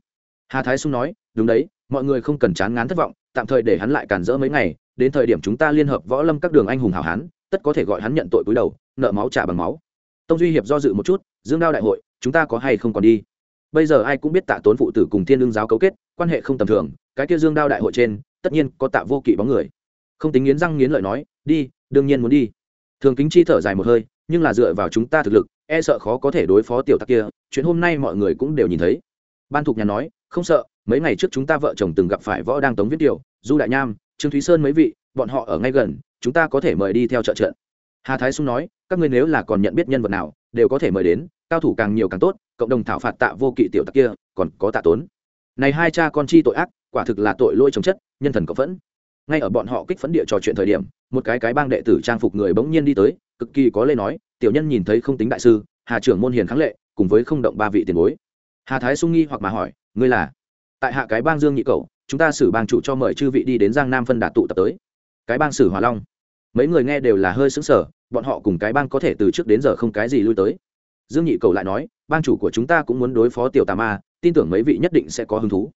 [SPEAKER 1] hà thái sung nói, đúng đấy, mọi người không cần chán ngán thất vọng, tạm thời để hắn lại cản rỡ mấy ngày, đến thời điểm chúng ta liên hợp võ lâm các đường anh hùng hảo hán, tất có thể gọi hắn nhận tội cúi đầu, nợ máu trả bằng máu. Tông duy hiệp do dự một chút, dương đao đại hội, chúng ta có hay không còn đi? Bây giờ ai cũng biết tạ tốn phụ tử cùng thiên lương giáo cấu kết, quan hệ không tầm thường, cái kia dương đao đại hội trên, tất nhiên có tạ vô kỵ bóng người. Không tính nghiến răng nghiến lợi nói, đi, đương nhiên muốn đi. Thường kính chi thở dài một hơi, nhưng là dựa vào chúng ta thực lực e sợ khó có thể đối phó tiểu tặc kia, chuyện hôm nay mọi người cũng đều nhìn thấy ban thục nhà nói, không sợ, mấy ngày trước chúng ta vợ chồng từng gặp phải võ đang tống viết điều, du đại nham, trương thúy sơn mấy vị, bọn họ ở ngay gần, chúng ta có thể mời đi theo trợ trận. Hà thái sung nói, các ngươi nếu là còn nhận biết nhân vật nào, đều có thể mời đến, cao thủ càng nhiều càng tốt, cộng đồng thảo phạt tạ vô kỵ tiểu tặc kia, còn có tạ tốn. Này hai cha con chi tội ác, quả thực là tội lỗi chống chất, nhân thần có phẫn. Ngay ở bọn họ kích phấn địa trò chuyện thời điểm, một cái cái bang đệ tử trang phục người bỗng nhiên đi tới, cực kỳ có lê nói, tiểu nhân nhìn thấy không tính đại sư, hà trưởng môn hiền kháng lệ, cùng với không động ba vị tiền bối hà thái sung nghi hoặc mà hỏi, ngươi là? Tại hạ cái bang dương nhị cầu chúng ta xử bang chủ cho mời chư vị đi đến giang nam phân đạt tụ tập tới. Cái bang sử hòa long. Mấy người nghe đều là hơi xứng sở bọn họ cùng cái bang có thể từ trước đến giờ không cái gì lui tới. Dương nhị cầu lại nói, bang chủ của chúng ta cũng muốn đối phó tiểu tà ma, tin tưởng mấy vị nhất định sẽ có hứng thú.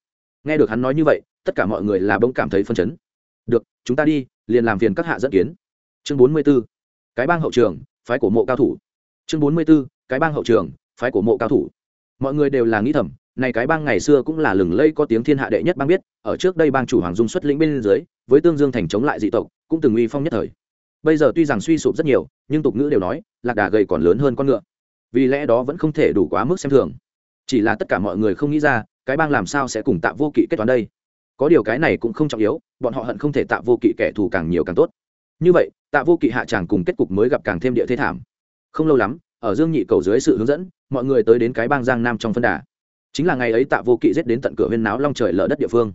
[SPEAKER 1] Nghe được hắn nói như vậy, tất cả mọi người là bỗng cảm thấy phân chấn. Được, chúng ta đi, liền làm phiền các hạ dẫn kiến. Chương bốn mươi b ố cái bang hậu trường, phái cổ mộ cao thủ. Chương bốn mươi b ố cái bang hậu trường, phái cổ mộ cao thủ mọi người đều là nghĩ thầm, này cái bang ngày xưa cũng là lừng lây có tiếng thiên hạ đệ nhất bang biết, ở trước đây bang chủ hoàng dung xuất lĩnh bên dưới, với tương dương thành chống lại dị tộc, cũng từng uy phong nhất thời. Bây giờ tuy rằng suy sụp rất nhiều, nhưng tục ngữ đều nói, lạc đà gầy còn lớn hơn con ngựa. Vì lẽ đó vẫn không thể đủ quá mức xem thường. Chỉ là tất cả mọi người không nghĩ ra, cái bang làm sao sẽ cùng tạ vô kỵ kết toán đây? Có điều cái này cũng không trọng yếu, bọn họ hận không thể tạ vô kỵ kẻ thù càng nhiều càng tốt. Như vậy, tạ vô kỵ hạ tràng cùng kết cục mới gặp càng thêm địa thế thảm. Không lâu lắm, ở dương nhị cầu dưới sự hướng dẫn mọi người tới đến cái bang giang nam trong phân đà. Chính là ngày ấy tạ vô kỵ giết đến tận cửa huyên náo long trời lở đất địa phương.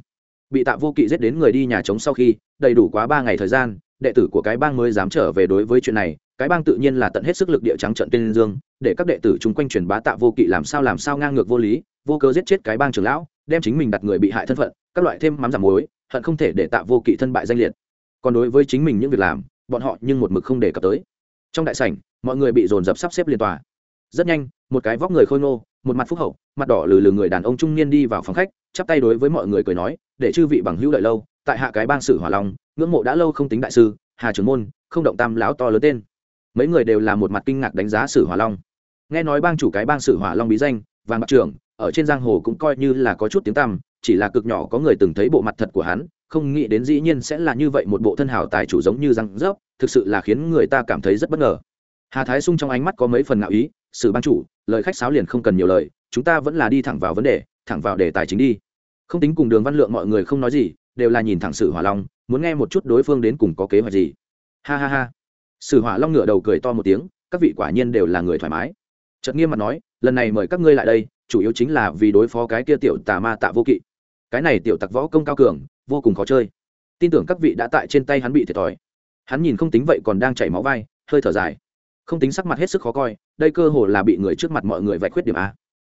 [SPEAKER 1] Bị tạ vô kỵ giết đến người đi nhà trống sau khi, đầy đủ quá ba ngày thời gian, đệ tử của cái bang mới dám trở về đối với chuyện này, cái bang tự nhiên là tận hết sức lực địa trắng trận tên dương, để các đệ tử chung quanh truyền bá tạ vô kỵ làm sao làm sao ngang ngược vô lý, vô cớ giết chết cái bang trưởng lão, đem chính mình đặt người bị hại thân phận, các loại thêm mắm giảm muối, hận không thể để tạ vô kỵ thân bại danh liệt. Còn đối với chính mình những việc làm, bọn họ nhưng một mực không đề cập tới. Trong đại sảnh, mọi người bị dồn dập sắp xếp liên tòa rất nhanh, một cái vóc người khôi ngô, một mặt phúc hậu, mặt đỏ lừ lừ người đàn ông trung niên đi vào phòng khách, chắp tay đối với mọi người cười nói, để chư vị bằng hữu đợi lâu, tại hạ cái bang sử hỏa long, ngưỡng mộ đã lâu không tính đại sư, hà trưởng môn, không động tam lão to lớn tên. Mấy người đều là một mặt kinh ngạc đánh giá sử hỏa long. Nghe nói bang chủ cái bang sử hỏa long bí danh, vàng bạc trưởng, ở trên giang hồ cũng coi như là có chút tiếng tăm, chỉ là cực nhỏ có người từng thấy bộ mặt thật của hắn, không nghĩ đến dĩ nhiên sẽ là như vậy một bộ thân hảo tài chủ giống như răng rớp, thực sự là khiến người ta cảm thấy rất bất ngờ. Hà thái sung trong ánh mắt có mấy phần ngạo ý sử ban chủ, lời khách sáo liền không cần nhiều lời, chúng ta vẫn là đi thẳng vào vấn đề, thẳng vào đề tài chính đi. Không tính cùng đường văn lượng mọi người không nói gì, đều là nhìn thẳng sử hỏa long, muốn nghe một chút đối phương đến cùng có kế hoạch gì. Ha ha ha. Sử hỏa long ngửa đầu cười to một tiếng, các vị quả nhiên đều là người thoải mái. Trận nghiêm mặt nói, lần này mời các ngươi lại đây, chủ yếu chính là vì đối phó cái kia tiểu tà ma tạ vô kỵ. Cái này tiểu tặc võ công cao cường, vô cùng khó chơi. Tin tưởng các vị đã tại trên tay hắn bị thiệt thòi. Hắn nhìn không tính vậy còn đang chảy máu vai, hơi thở dài không tính sắc mặt hết sức khó coi, đây cơ hồ là bị người trước mặt mọi người vạch khuyết điểm a.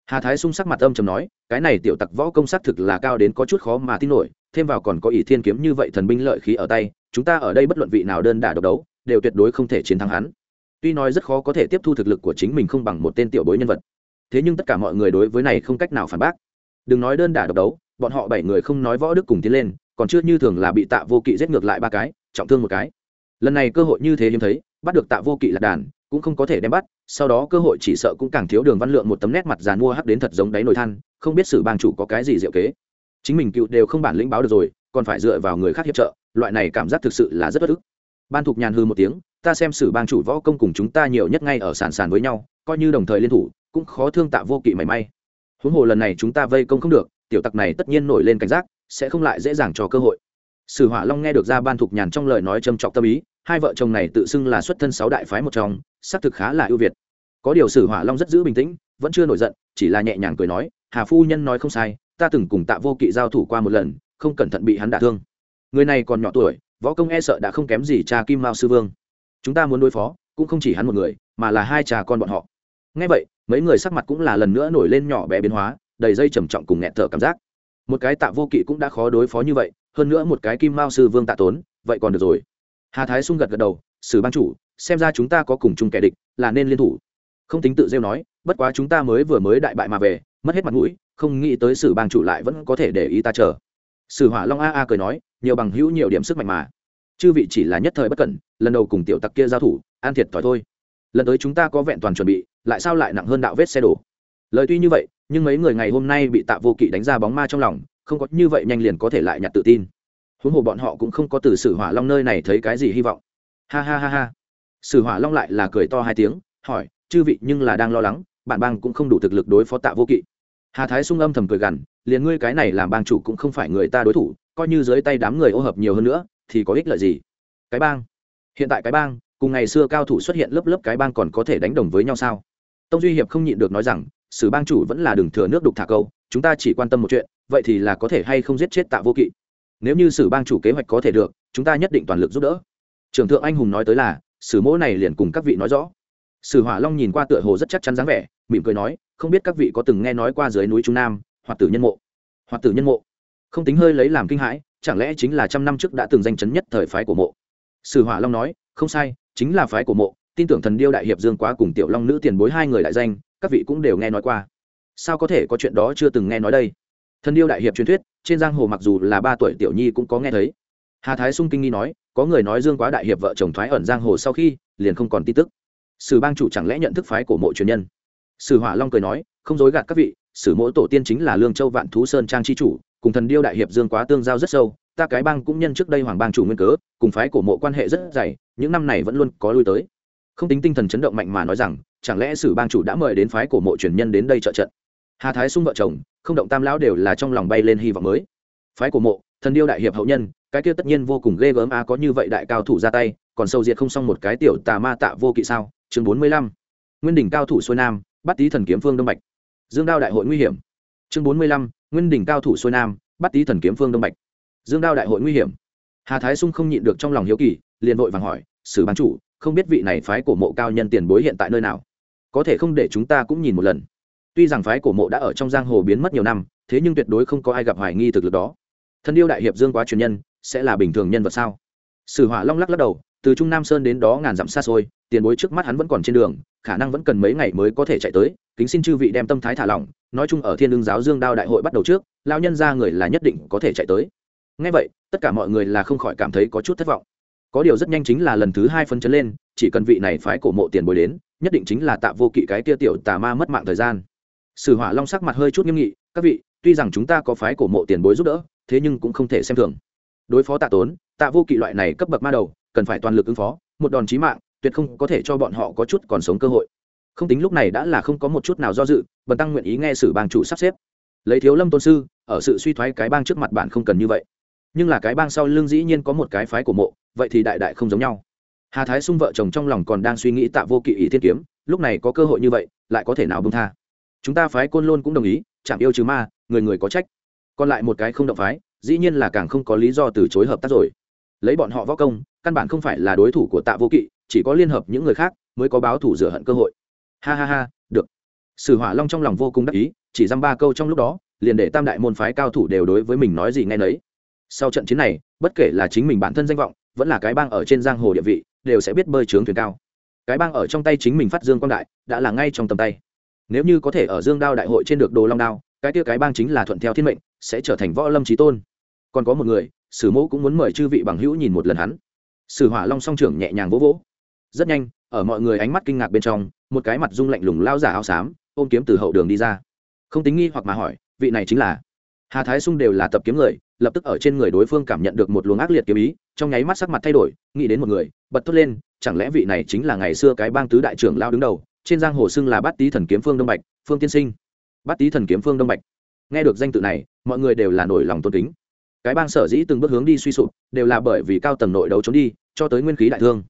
[SPEAKER 1] Hà thái sung sắc mặt âm chầm nói, cái này tiểu tặc võ công sắc thực là cao đến có chút khó mà tin nổi, thêm vào còn có ỷ thiên kiếm như vậy thần binh lợi khí ở tay, chúng ta ở đây bất luận vị nào đơn đả độc đấu, đều tuyệt đối không thể chiến thắng hắn. Tuy nói rất khó có thể tiếp thu thực lực của chính mình không bằng một tên tiểu bối nhân vật, thế nhưng tất cả mọi người đối với này không cách nào phản bác. Đừng nói đơn đả độc đấu, bọn họ bảy người không nói võ đức cùng tiến lên, còn chưa như thường là bị tạ vô kỵ giết ngược lại ba cái, trọng thương một cái. Lần này cơ hội như thế hiếm thấy bắt được tạ vô kỵ lạc đàn, cũng không có thể đem bắt, sau đó cơ hội chỉ sợ cũng càng thiếu đường văn lượng một tấm nét mặt dàn mua hắc đến thật giống đáy nồi than, không biết sử bang chủ có cái gì diệu kế. Chính mình cựu đều không bản lĩnh báo được rồi, còn phải dựa vào người khác hiệp trợ, loại này cảm giác thực sự là rất bất ức. Ban thục nhàn hư một tiếng, ta xem sử bang chủ võ công cùng chúng ta nhiều nhất ngay ở sàn sàn với nhau, coi như đồng thời liên thủ, cũng khó thương tạ vô kỵ mảy may. Huống hồ lần này chúng ta vây công không được, tiểu tặc này tất nhiên nổi lên cảnh giác, sẽ không lại dễ dàng cho cơ hội sử hỏa long nghe được ra ban thục nhàn trong lời nói trầm trọng tâm ý, hai vợ chồng này tự xưng là xuất thân sáu đại phái một trong, xác thực khá là ưu việt. Có điều sử hỏa long rất giữ bình tĩnh, vẫn chưa nổi giận, chỉ là nhẹ nhàng cười nói, hà phu nhân nói không sai, ta từng cùng tạ vô kỵ giao thủ qua một lần, không cẩn thận bị hắn đả thương. Người này còn nhỏ tuổi, võ công e sợ đã không kém gì cha kim mao sư vương. Chúng ta muốn đối phó, cũng không chỉ hắn một người, mà là hai cha con bọn họ. Ngay vậy, mấy người sắc mặt cũng là lần nữa nổi lên nhỏ bé biến hóa, đầy dây trầm trọng cùng nghẹn thở cảm giác. Một cái tạ vô kỵ cũng đã khó đối phó như vậy hơn nữa một cái kim mao sư vương tạ tốn, vậy còn được rồi. Hà thái sung gật gật đầu, sử ban chủ, xem ra chúng ta có cùng chung kẻ địch, là nên liên thủ. Không tính tự rêu nói, bất quá chúng ta mới vừa mới đại bại mà về, mất hết mặt mũi, không nghĩ tới sử bang chủ lại vẫn có thể để ý ta chờ. Sử hỏa long a a cười nói, nhiều bằng hữu nhiều điểm sức mạnh mà. Chư vị chỉ là nhất thời bất cẩn, lần đầu cùng tiểu tặc kia giao thủ, an thiệt thòi thôi. Lần tới chúng ta có vẹn toàn chuẩn bị, lại sao lại nặng hơn đạo vết xe đổ? Lời tuy như vậy, nhưng mấy người ngày hôm nay bị tạ vô kỵ đánh ra bóng ma trong lòng không có như vậy nhanh liền có thể lại nhặt tự tin. Huống hồ bọn họ cũng không có từ sử hỏa long nơi này thấy cái gì hy vọng. Ha ha ha ha. Sử hỏa long lại là cười to hai tiếng, hỏi, chư vị nhưng là đang lo lắng, bạn bang cũng không đủ thực lực đối phó tạ vô kỵ. Hà thái sung âm thầm cười gằn, liền ngươi cái này làm bang chủ cũng không phải người ta đối thủ, coi như dưới tay đám người ô hợp nhiều hơn nữa, thì có ích lợi gì? Cái bang. Hiện tại cái bang, cùng ngày xưa cao thủ xuất hiện lớp lớp cái bang còn có thể đánh đồng với nhau sao? Tông duy hiệp không nhịn được nói rằng, sử bang chủ vẫn là đường thừa nước đục thả câu, chúng ta chỉ quan tâm một chuyện vậy thì là có thể hay không giết chết tạ vô kỵ? Nếu như sử bang chủ kế hoạch có thể được, chúng ta nhất định toàn lực giúp đỡ. Trưởng thượng anh hùng nói tới là, sử mỗ này liền cùng các vị nói rõ. Sử hỏa long nhìn qua tựa hồ rất chắc chắn dáng vẻ, mỉm cười nói, không biết các vị có từng nghe nói qua dưới núi trung nam hoặc tử nhân mộ? Hoặc tử nhân mộ? Không tính hơi lấy làm kinh hãi, chẳng lẽ chính là trăm năm trước đã từng danh chấn nhất thời phái của mộ? Sử hỏa long nói, không sai, chính là phái của mộ, tin tưởng thần điêu đại hiệp dương quá cùng tiểu long nữ tiền bối hai người đại danh, các vị cũng đều nghe nói qua. Sao có thể có chuyện đó chưa từng nghe nói đây? Thần điêu đại hiệp truyền thuyết, trên giang hồ mặc dù là ba tuổi tiểu nhi cũng có nghe thấy. Hà thái sung kinh nghi nói, có người nói dương quá đại hiệp vợ chồng thoái ẩn giang hồ sau khi, liền không còn tin tức. Sử bang chủ chẳng lẽ nhận thức phái của mộ truyền nhân? Sử hỏa long cười nói, không dối gạt các vị, sử mỗi tổ tiên chính là lương châu vạn thú sơn trang chi chủ, cùng thần điêu đại hiệp dương quá tương giao rất sâu, ta cái bang cũng nhân trước đây hoàng bang chủ nguyên cớ, cùng phái của mộ quan hệ rất dày, những năm này vẫn luôn có lui tới. Không tính tinh thần chấn động mạnh mà nói rằng, chẳng lẽ sử bang chủ đã mời đến phái của mộ truyền nhân đến đây trợ trận? Hà thái sung vợ chồng không động tam lão đều là trong lòng bay lên hy vọng mới. Phái của mộ, thần điêu đại hiệp hậu nhân, cái kia tất nhiên vô cùng ghê gớm, a, có như vậy đại cao thủ ra tay, còn sâu diệt không xong một cái tiểu tà ma tạ vô kỵ sao? Chương bốn mươi lăm. Nguyên đỉnh cao thủ xuôi nam, bắt tý thần kiếm phương đông bạch. Dương đao đại hội nguy hiểm. Chương bốn mươi lăm. Nguyên đỉnh cao thủ xuôi nam, bắt tý thần kiếm phương đông bạch. Dương đao đại hội nguy hiểm. Hà thái sung không nhịn được trong lòng hiếu kỳ, liền vội vàng hỏi, sử bán chủ, không biết vị này phái cổ mộ cao nhân tiền bối hiện tại nơi nào? Có thể không để chúng ta cũng nhìn một lần? Tuy rằng phái cổ mộ đã ở trong giang hồ biến mất nhiều năm, thế nhưng tuyệt đối không có ai gặp hoài nghi thực lực đó. Thân yêu đại hiệp dương quá truyền nhân, sẽ là bình thường nhân vật sao? Sử hỏa long lắc lắc đầu, từ trung nam sơn đến đó ngàn dặm xa xôi, tiền bối trước mắt hắn vẫn còn trên đường, khả năng vẫn cần mấy ngày mới có thể chạy tới, kính xin chư vị đem tâm thái thả lỏng, nói chung ở thiên lương giáo dương đao đại hội bắt đầu trước lao nhân ra người là nhất định có thể chạy tới. Ngay vậy, tất cả mọi người là không khỏi cảm thấy có chút thất vọng. Có điều rất nhanh chính là lần thứ hai phân chấn lên, chỉ cần vị này phái cổ mộ tiền bối đến, nhất định chính là tạ vô kỵ cái tia tiểu tà ma mất mạng thời gian sử hỏa long sắc mặt hơi chút nghiêm nghị, các vị, tuy rằng chúng ta có phái cổ mộ tiền bối giúp đỡ, thế nhưng cũng không thể xem thường. Đối phó tạ tốn, tạ vô kỵ loại này cấp bậc ma đầu, cần phải toàn lực ứng phó, một đòn chí mạng, tuyệt không có thể cho bọn họ có chút còn sống cơ hội. Không tính lúc này đã là không có một chút nào do dự, bần tăng nguyện ý nghe sử bang chủ sắp xếp. Lấy thiếu lâm tôn sư, ở sự suy thoái cái bang trước mặt bạn không cần như vậy. Nhưng là cái bang sau lưng dĩ nhiên có một cái phái của mộ, vậy thì đại đại không giống nhau. Hà thái sung vợ chồng trong lòng còn đang suy nghĩ tạ vô kỵ ý thiên kiếm, lúc này có cơ hội như vậy, lại có thể nào bông tha? Chúng ta phái côn lôn cũng đồng ý, chạm yêu trừ ma, người người có trách. Còn lại một cái không động phái, dĩ nhiên là càng không có lý do từ chối hợp tác rồi. Lấy bọn họ võ công, căn bản không phải là đối thủ của tạ vô kỵ, chỉ có liên hợp những người khác mới có báo thủ rửa hận cơ hội. Ha ha ha, được. Sử hỏa long trong lòng vô cùng đắc ý, chỉ dăm ba câu trong lúc đó, liền để tam đại môn phái cao thủ đều đối với mình nói gì ngay nấy. Sau trận chiến này, bất kể là chính mình bản thân danh vọng, vẫn là cái bang ở trên giang hồ địa vị, đều sẽ biết bơi trướng thuyền cao. Cái bang ở trong tay chính mình phát dương quang đại, đã là ngay trong tầm tay nếu như có thể ở dương đao đại hội trên được đồ long đao, cái tia cái bang chính là thuận theo thiên mệnh, sẽ trở thành võ lâm trí tôn. Còn có một người, sử mẫu cũng muốn mời chư vị bằng hữu nhìn một lần hắn. Sử hỏa long song trưởng nhẹ nhàng vỗ vỗ. Rất nhanh, ở mọi người ánh mắt kinh ngạc bên trong, một cái mặt rung lạnh lùng lao giả áo xám, ôm kiếm từ hậu đường đi ra. Không tính nghi hoặc mà hỏi, vị này chính là? Hà thái sung đều là tập kiếm người, lập tức ở trên người đối phương cảm nhận được một luồng ác liệt kiếm ý, trong nháy mắt sắc mặt thay đổi, nghĩ đến một người, bật thốt lên, chẳng lẽ vị này chính là ngày xưa cái bang tứ đại trưởng lao đứng đầu trên giang hồ xưng là bát tý thần kiếm phương đông bạch, phương tiên sinh. Bát tý thần kiếm phương đông bạch. Nghe được danh tự này, mọi người đều là nổi lòng tôn kính. Cái bang sở dĩ từng bước hướng đi suy sụp, đều là bởi vì cao tầng nội đấu trốn đi, cho tới nguyên khí đại thương.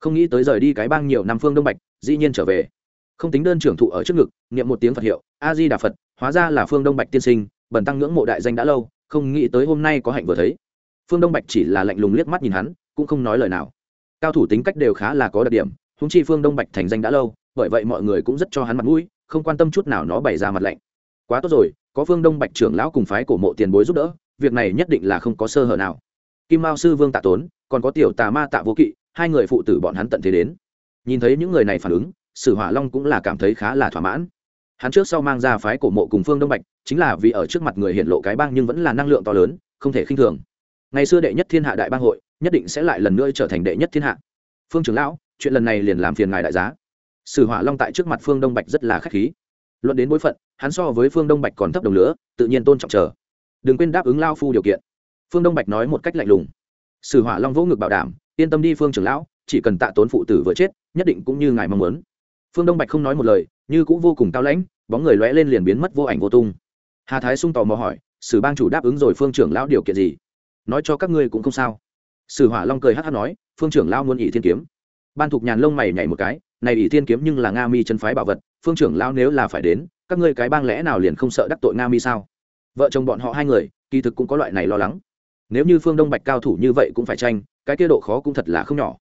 [SPEAKER 1] Không nghĩ tới rời đi cái bang nhiều năm phương đông bạch, dĩ nhiên trở về. Không tính đơn trưởng thụ ở trước ngực, niệm một tiếng phật hiệu, a di đà phật, hóa ra là phương đông bạch tiên sinh, bần tăng ngưỡng mộ đại danh đã lâu, không nghĩ tới hôm nay có hạnh vừa thấy. Phương đông bạch chỉ là lạnh lùng liếc mắt nhìn hắn, cũng không nói lời nào. Cao thủ tính cách đều khá là có đặc điểm húng chi phương đông bạch thành danh đã lâu bởi vậy mọi người cũng rất cho hắn mặt mũi, không quan tâm chút nào nó bày ra mặt lạnh. Quá tốt rồi, có phương đông bạch trưởng lão cùng phái cổ mộ tiền bối giúp đỡ, việc này nhất định là không có sơ hở nào. Kim mao sư vương tạ tốn, còn có tiểu tà ma tạ vô kỵ, hai người phụ tử bọn hắn tận thế đến. Nhìn thấy những người này phản ứng, sử hỏa long cũng là cảm thấy khá là thỏa mãn. Hắn trước sau mang ra phái cổ mộ cùng phương đông bạch, chính là vì ở trước mặt người hiện lộ cái bang nhưng vẫn là năng lượng to lớn, không thể khinh thường. Ngày xưa đệ nhất thiên hạ đại bang hội, nhất định sẽ lại lần nữa trở thành đệ nhất thiên hạ. Phương trưởng lão, chuyện lần này liền làm phiền ngài đại giá sử hỏa long tại trước mặt phương đông bạch rất là k h á c h khí. Luận đến bối phận, hắn so với phương đông bạch còn thấp đồng lửa, tự nhiên tôn trọng chờ. Đừng quên đáp ứng lao phu điều kiện. Phương đông bạch nói một cách lạnh lùng. Sử hỏa long vỗ ngực bảo đảm, yên tâm đi phương trưởng lão, chỉ cần tạ tốn phụ tử vừa chết, nhất định cũng như ngài mong muốn. Phương đông bạch không nói một lời, như cũng vô cùng cao lãnh, bóng người lóe lên liền biến mất vô ảnh vô tung. Hà thái sung tò mò hỏi, sử bang chủ đáp ứng rồi phương trưởng lão điều kiện gì? Nói cho các ngươi cũng không sao. Sử hỏa long cười hát hát nói, phương trưởng lão muốn ỷ thiên kiếm ban thục nhàn lông mày nhảy một cái, này ỷ thiên kiếm nhưng là nga mi chân phái bảo vật, phương trưởng lão nếu là phải đến, các ngươi cái bang lẽ nào liền không sợ đắc tội nga mi sao? Vợ chồng bọn họ hai người, kỳ thực cũng có loại này lo lắng. Nếu như phương đông bạch cao thủ như vậy cũng phải tranh, cái kia độ khó cũng thật là không nhỏ.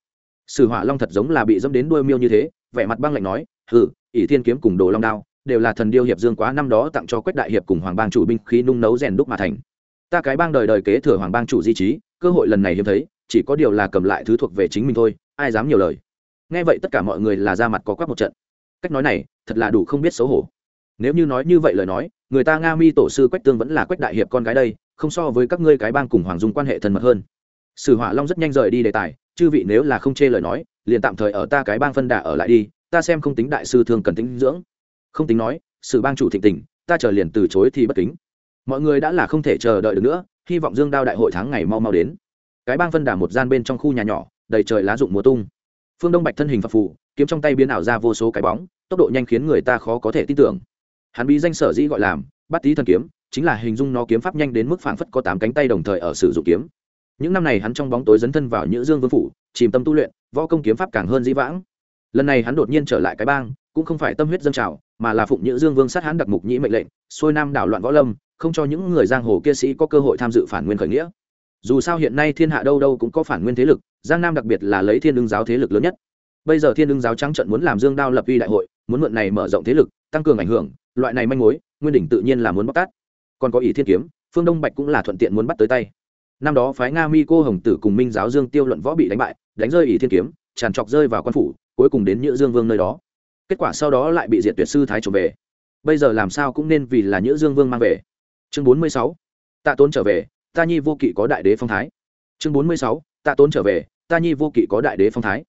[SPEAKER 1] Sử hỏa long thật giống là bị dẫm đến đuôi miêu như thế, vẻ mặt băng lạnh nói, hừ, ỷ thiên kiếm cùng đồ long đao, đều là thần điêu hiệp dương quá năm đó tặng cho quách đại hiệp cùng hoàng bang chủ binh khí nung nấu rèn đúc mà thành. Ta cái bang đời đời kế thừa hoàng bang chủ di trí, cơ hội lần này hiếm thấy, chỉ có điều là cầm lại thứ thuộc về chính mình thôi, ai dám nhiều lời nghe vậy tất cả mọi người là ra mặt có quắc một trận. Cách nói này, thật là đủ không biết xấu hổ. Nếu như nói như vậy lời nói, người ta nga mi tổ sư quách tương vẫn là quách đại hiệp con gái đây, không so với các ngươi cái bang cùng hoàng dung quan hệ thân mật hơn. Sử hỏa long rất nhanh rời đi đề tài, chư vị nếu là không chê lời nói, liền tạm thời ở ta cái bang phân đà ở lại đi, ta xem không tính đại sư thường cần tính dưỡng. Không tính nói sự bang chủ thịnh tình, ta chờ liền từ chối thì bất kính. Mọi người đã là không thể chờ đợi được nữa, hy vọng dương đao đại hội tháng ngày mau mau đến. Cái bang phân đà một gian bên trong khu nhà nhỏ, đầy trời lá rụng mùa tung phương đông bạch thân hình phật phù, kiếm trong tay biến ảo ra vô số cái bóng, tốc độ nhanh khiến người ta khó có thể tin tưởng. Hắn bí danh sở dĩ gọi làm bắt tý thần kiếm, chính là hình dung nó kiếm pháp nhanh đến mức phảng phất có tám cánh tay đồng thời ở sử dụng kiếm. Những năm này hắn trong bóng tối dấn thân vào nhữ dương vương phủ, chìm tâm tu luyện, võ công kiếm pháp càng hơn dĩ vãng. Lần này hắn đột nhiên trở lại cái bang, cũng không phải tâm huyết dân trào, mà là phụng nhữ dương vương sát hắn đặc mục nhĩ mệnh lệnh, xuôi nam đảo loạn võ lâm, không cho những người giang hồ kia sĩ có cơ hội tham dự phản nguyên khởi nghĩa dù sao hiện nay thiên hạ đâu đâu cũng có phản nguyên thế lực, giang nam đặc biệt là lấy thiên đương giáo thế lực lớn nhất. Bây giờ thiên đương giáo trắng trận muốn làm dương đao lập uy đại hội, muốn mượn này mở rộng thế lực, tăng cường ảnh hưởng, loại này manh mối, nguyên đỉnh tự nhiên là muốn bóc tát. Còn có ý thiên kiếm, phương đông bạch cũng là thuận tiện muốn bắt tới tay. Năm đó phái nga mi cô hồng tử cùng minh giáo dương tiêu luận võ bị đánh bại, đánh rơi ỷ thiên kiếm, tràn trọc rơi vào quan phủ, cuối cùng đến nhữ dương vương nơi đó. Kết quả sau đó lại bị diệt tuyệt sư thái trộm về. Bây giờ làm sao cũng nên vì là nhữ dương vương mang về. Chương bốn mươi sáu, tạ tốn trở về ta nhi vô kỵ có đại đế phong thái. Chương bốn mươi sáu, tạ tốn trở về, ta nhi vô kỵ có đại đế phong thái.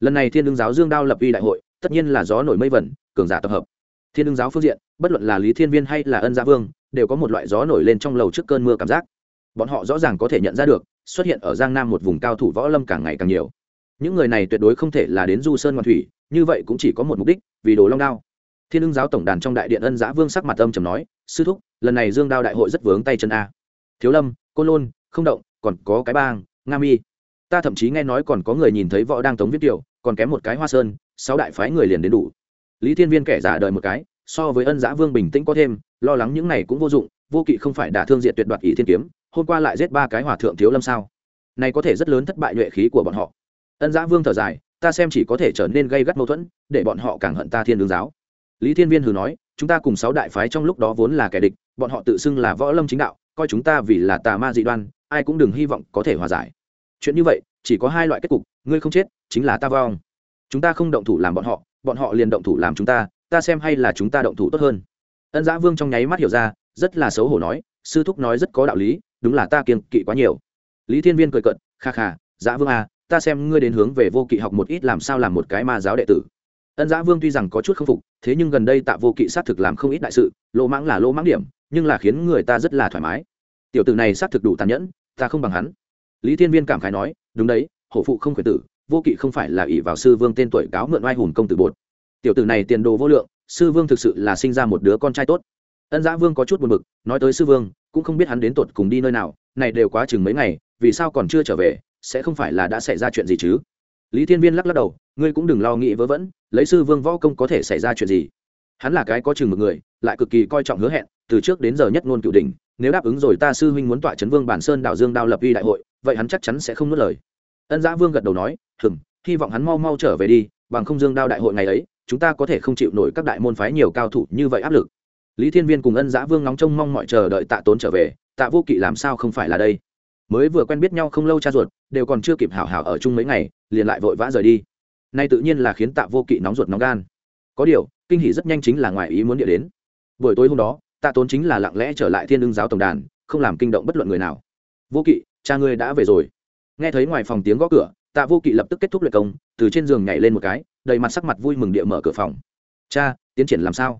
[SPEAKER 1] Lần này thiên đương giáo dương đao lập uy đại hội, tất nhiên là gió nổi mây vẩn, cường giả tập hợp. Thiên đương giáo phương diện, bất luận là lý thiên viên hay là ân gia vương, đều có một loại gió nổi lên trong lầu trước cơn mưa cảm giác. Bọn họ rõ ràng có thể nhận ra được, xuất hiện ở giang nam một vùng cao thủ võ lâm càng ngày càng nhiều. Những người này tuyệt đối không thể là đến du sơn ngoan thủy, như vậy cũng chỉ có một mục đích, vì đồ long đao. Thiên ưng giáo tổng đàn trong đại điện ân giã vương sắc mặt âm trầm nói, sư thúc, lần này dương đao đại hội rất vướng tay chân a. Thiếu lâm côn lôn, không động, còn có cái bang, nga mi. Ta thậm chí nghe nói còn có người nhìn thấy võ đang tống viết kiều còn kém một cái hoa sơn, sáu đại phái người liền đến đủ. Lý thiên viên kẻ giả đời một cái, so với ân giã vương bình tĩnh có thêm, lo lắng những này cũng vô dụng, vô kỵ không phải đả thương diện tuyệt đoạt ý thiên kiếm, hôm qua lại giết ba cái hòa thượng thiếu lâm sao? Này có thể rất lớn thất bại nhuệ khí của bọn họ. Ân giã vương thở dài, ta xem chỉ có thể trở nên gây gắt mâu thuẫn, để bọn họ càng hận ta thiên đường giáo. Lý thiên viên hừ nói, chúng ta cùng sáu đại phái trong lúc đó vốn là kẻ địch, bọn họ tự xưng là võ lâm chính đạo coi chúng ta vì là tà ma dị đoan, ai cũng đừng hy vọng có thể hòa giải. Chuyện như vậy, chỉ có hai loại kết cục, ngươi không chết, chính là ta vong. Chúng ta không động thủ làm bọn họ bọn họ liền động thủ làm chúng ta ta xem hay là chúng ta động thủ tốt hơn. Ân giã vương trong nháy mắt hiểu ra, rất là xấu hổ nói, sư thúc nói rất có đạo lý, đúng là ta kiêng kỵ quá nhiều. Lý thiên viên cười cận kha kha, giã vương à ta xem ngươi đến hướng về vô kỵ học một ít làm sao làm một cái ma giáo đệ tử. Ân giã vương tuy rằng có chút k phục, thế nhưng gần đây tạ vô kỵ xác thực làm không ít đại sự, lỗ mãng là lỗ mãng điểm nhưng là khiến người ta rất là thoải mái. Tiểu tử này xác thực đủ tàn nhẫn, ta không bằng hắn. Lý thiên viên cảm khái nói, đúng đấy, hổ phụ không khuyển tử, vô kỵ không phải là ỷ vào sư vương tên tuổi cáo mượn oai hùng công tử bột. Tiểu tử này tiền đồ vô lượng, sư vương thực sự là sinh ra một đứa con trai tốt. Ân giã vương có chút buồn b ự c nói tới sư vương, cũng không biết hắn đến tột cùng đi nơi nào, này đều quá chừng mấy ngày, vì sao còn chưa trở về, sẽ không phải là đã xảy ra chuyện gì chứ? Lý thiên viên lắc lắc đầu, ngươi cũng đừng lo nghĩ vớ vẩn, lấy sư vương võ công có thể xảy ra chuyện gì. Hắn là cái có chừng một người, lại cực kỳ coi trọng hứa hẹn từ trước đến giờ nhất ngôn cựu đình nếu đáp ứng rồi ta sư huynh muốn tọa chấn vương bản sơn đảo dương đao lập uy đại hội, vậy hắn chắc chắn sẽ không nuốt lời. Ân giã vương gật đầu nói hừng hy vọng hắn mau mau trở về đi, bằng không dương đao đại hội ngày ấy, chúng ta có thể không chịu nổi các đại môn phái nhiều cao thủ như vậy áp lực. Lý thiên viên cùng ân giã vương nóng trông mong mọi chờ đợi tạ tốn trở về, tạ vô kỵ làm sao không phải là đây? Mới vừa quen biết nhau không lâu cha ruột, đều còn chưa kịp hảo hảo ở chung mấy ngày, liền lại vội vã rời đi. Nay tự nhiên là khiến tạ vô kỵ nóng ruột nóng gan. Có điều, kinh hỷ rất nhanh chính là ngoài ý muốn địa đến. Buổi tối hôm đó tạ tốn chính là lặng lẽ trở lại thiên đương giáo tổng đàn, không làm kinh động bất luận người nào. Vô kỵ, cha ngươi đã về rồi. Nghe thấy ngoài phòng tiếng gõ cửa, tạ vô kỵ lập tức kết thúc luyện công, từ trên giường nhảy lên một cái, đầy mặt sắc mặt vui mừng địa mở cửa phòng. Cha, tiến triển làm sao?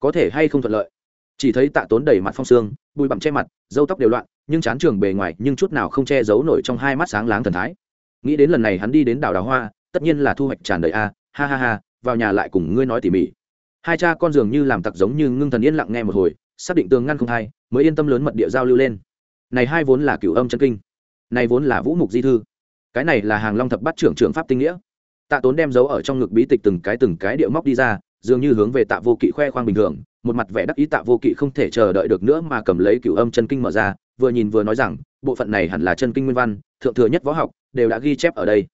[SPEAKER 1] Có thể hay không thuận lợi? Chỉ thấy tạ tốn đầy mặt phong sương, bụi bặm che mặt dâu tóc đều loạn, nhưng chán trường bề ngoài nhưng chút nào không che giấu nổi trong hai mắt sáng láng thần thái. Nghĩ đến lần này hắn đi đến đảo đào hoa, tất nhiên là thu hoạch tràn đầy a, ha ha ha, vào nhà lại cùng ngươi nói tỉ mỉ. Hai cha con dường như làm tặc giống như ngưng thần yên lặng nghe một hồi xác định tường ngăn không hai, mới yên tâm lớn mật địa giao lưu lên. Này hai vốn là cửu âm chân kinh, này vốn là vũ mục di thư. Cái này là hàng long thập bắt trưởng trưởng pháp tinh nghĩa. Tạ tốn đem dấu ở trong ngực bí tịch từng cái từng cái địa móc đi ra, dường như hướng về tạ vô kỵ khoe khoang bình thường, một mặt vẻ đắc ý tạ vô kỵ không thể chờ đợi được nữa mà cầm lấy cửu âm chân kinh mở ra, vừa nhìn vừa nói rằng, bộ phận này hẳn là chân kinh nguyên văn, thượng thừa nhất võ học, đều đã ghi chép ở đây.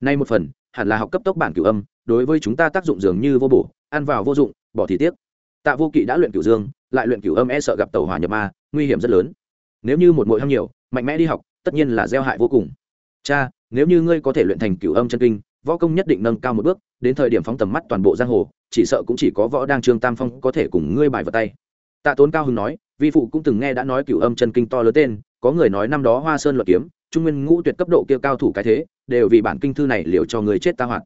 [SPEAKER 1] Nay một phần, hẳn là học cấp tốc bản cửu âm, đối với chúng ta tác dụng dường như vô bổ, ăn vào vô dụng, bỏ thì tiếc tạ vô kỵ đã luyện cửu dương, lại luyện cửu âm e sợ gặp tàu hỏa nhập ma, nguy hiểm rất lớn. Nếu như một mội ham nhiều, mạnh mẽ đi học, tất nhiên là gieo hại vô cùng. Cha, nếu như ngươi có thể luyện thành cửu âm chân kinh, võ công nhất định nâng cao một bước, đến thời điểm phóng tầm mắt toàn bộ giang hồ, chỉ sợ cũng chỉ có võ đang trương tam phong có thể cùng ngươi bài vào tay. Tạ tốn cao hưng nói, vi phụ cũng từng nghe đã nói cửu âm chân kinh to lớn tên, có người nói năm đó hoa sơn luật kiếm, trung nguyên ngũ tuyệt cấp độ kia cao thủ cái thế, đều vì bản kinh thư này liệu cho người chết ta hoạt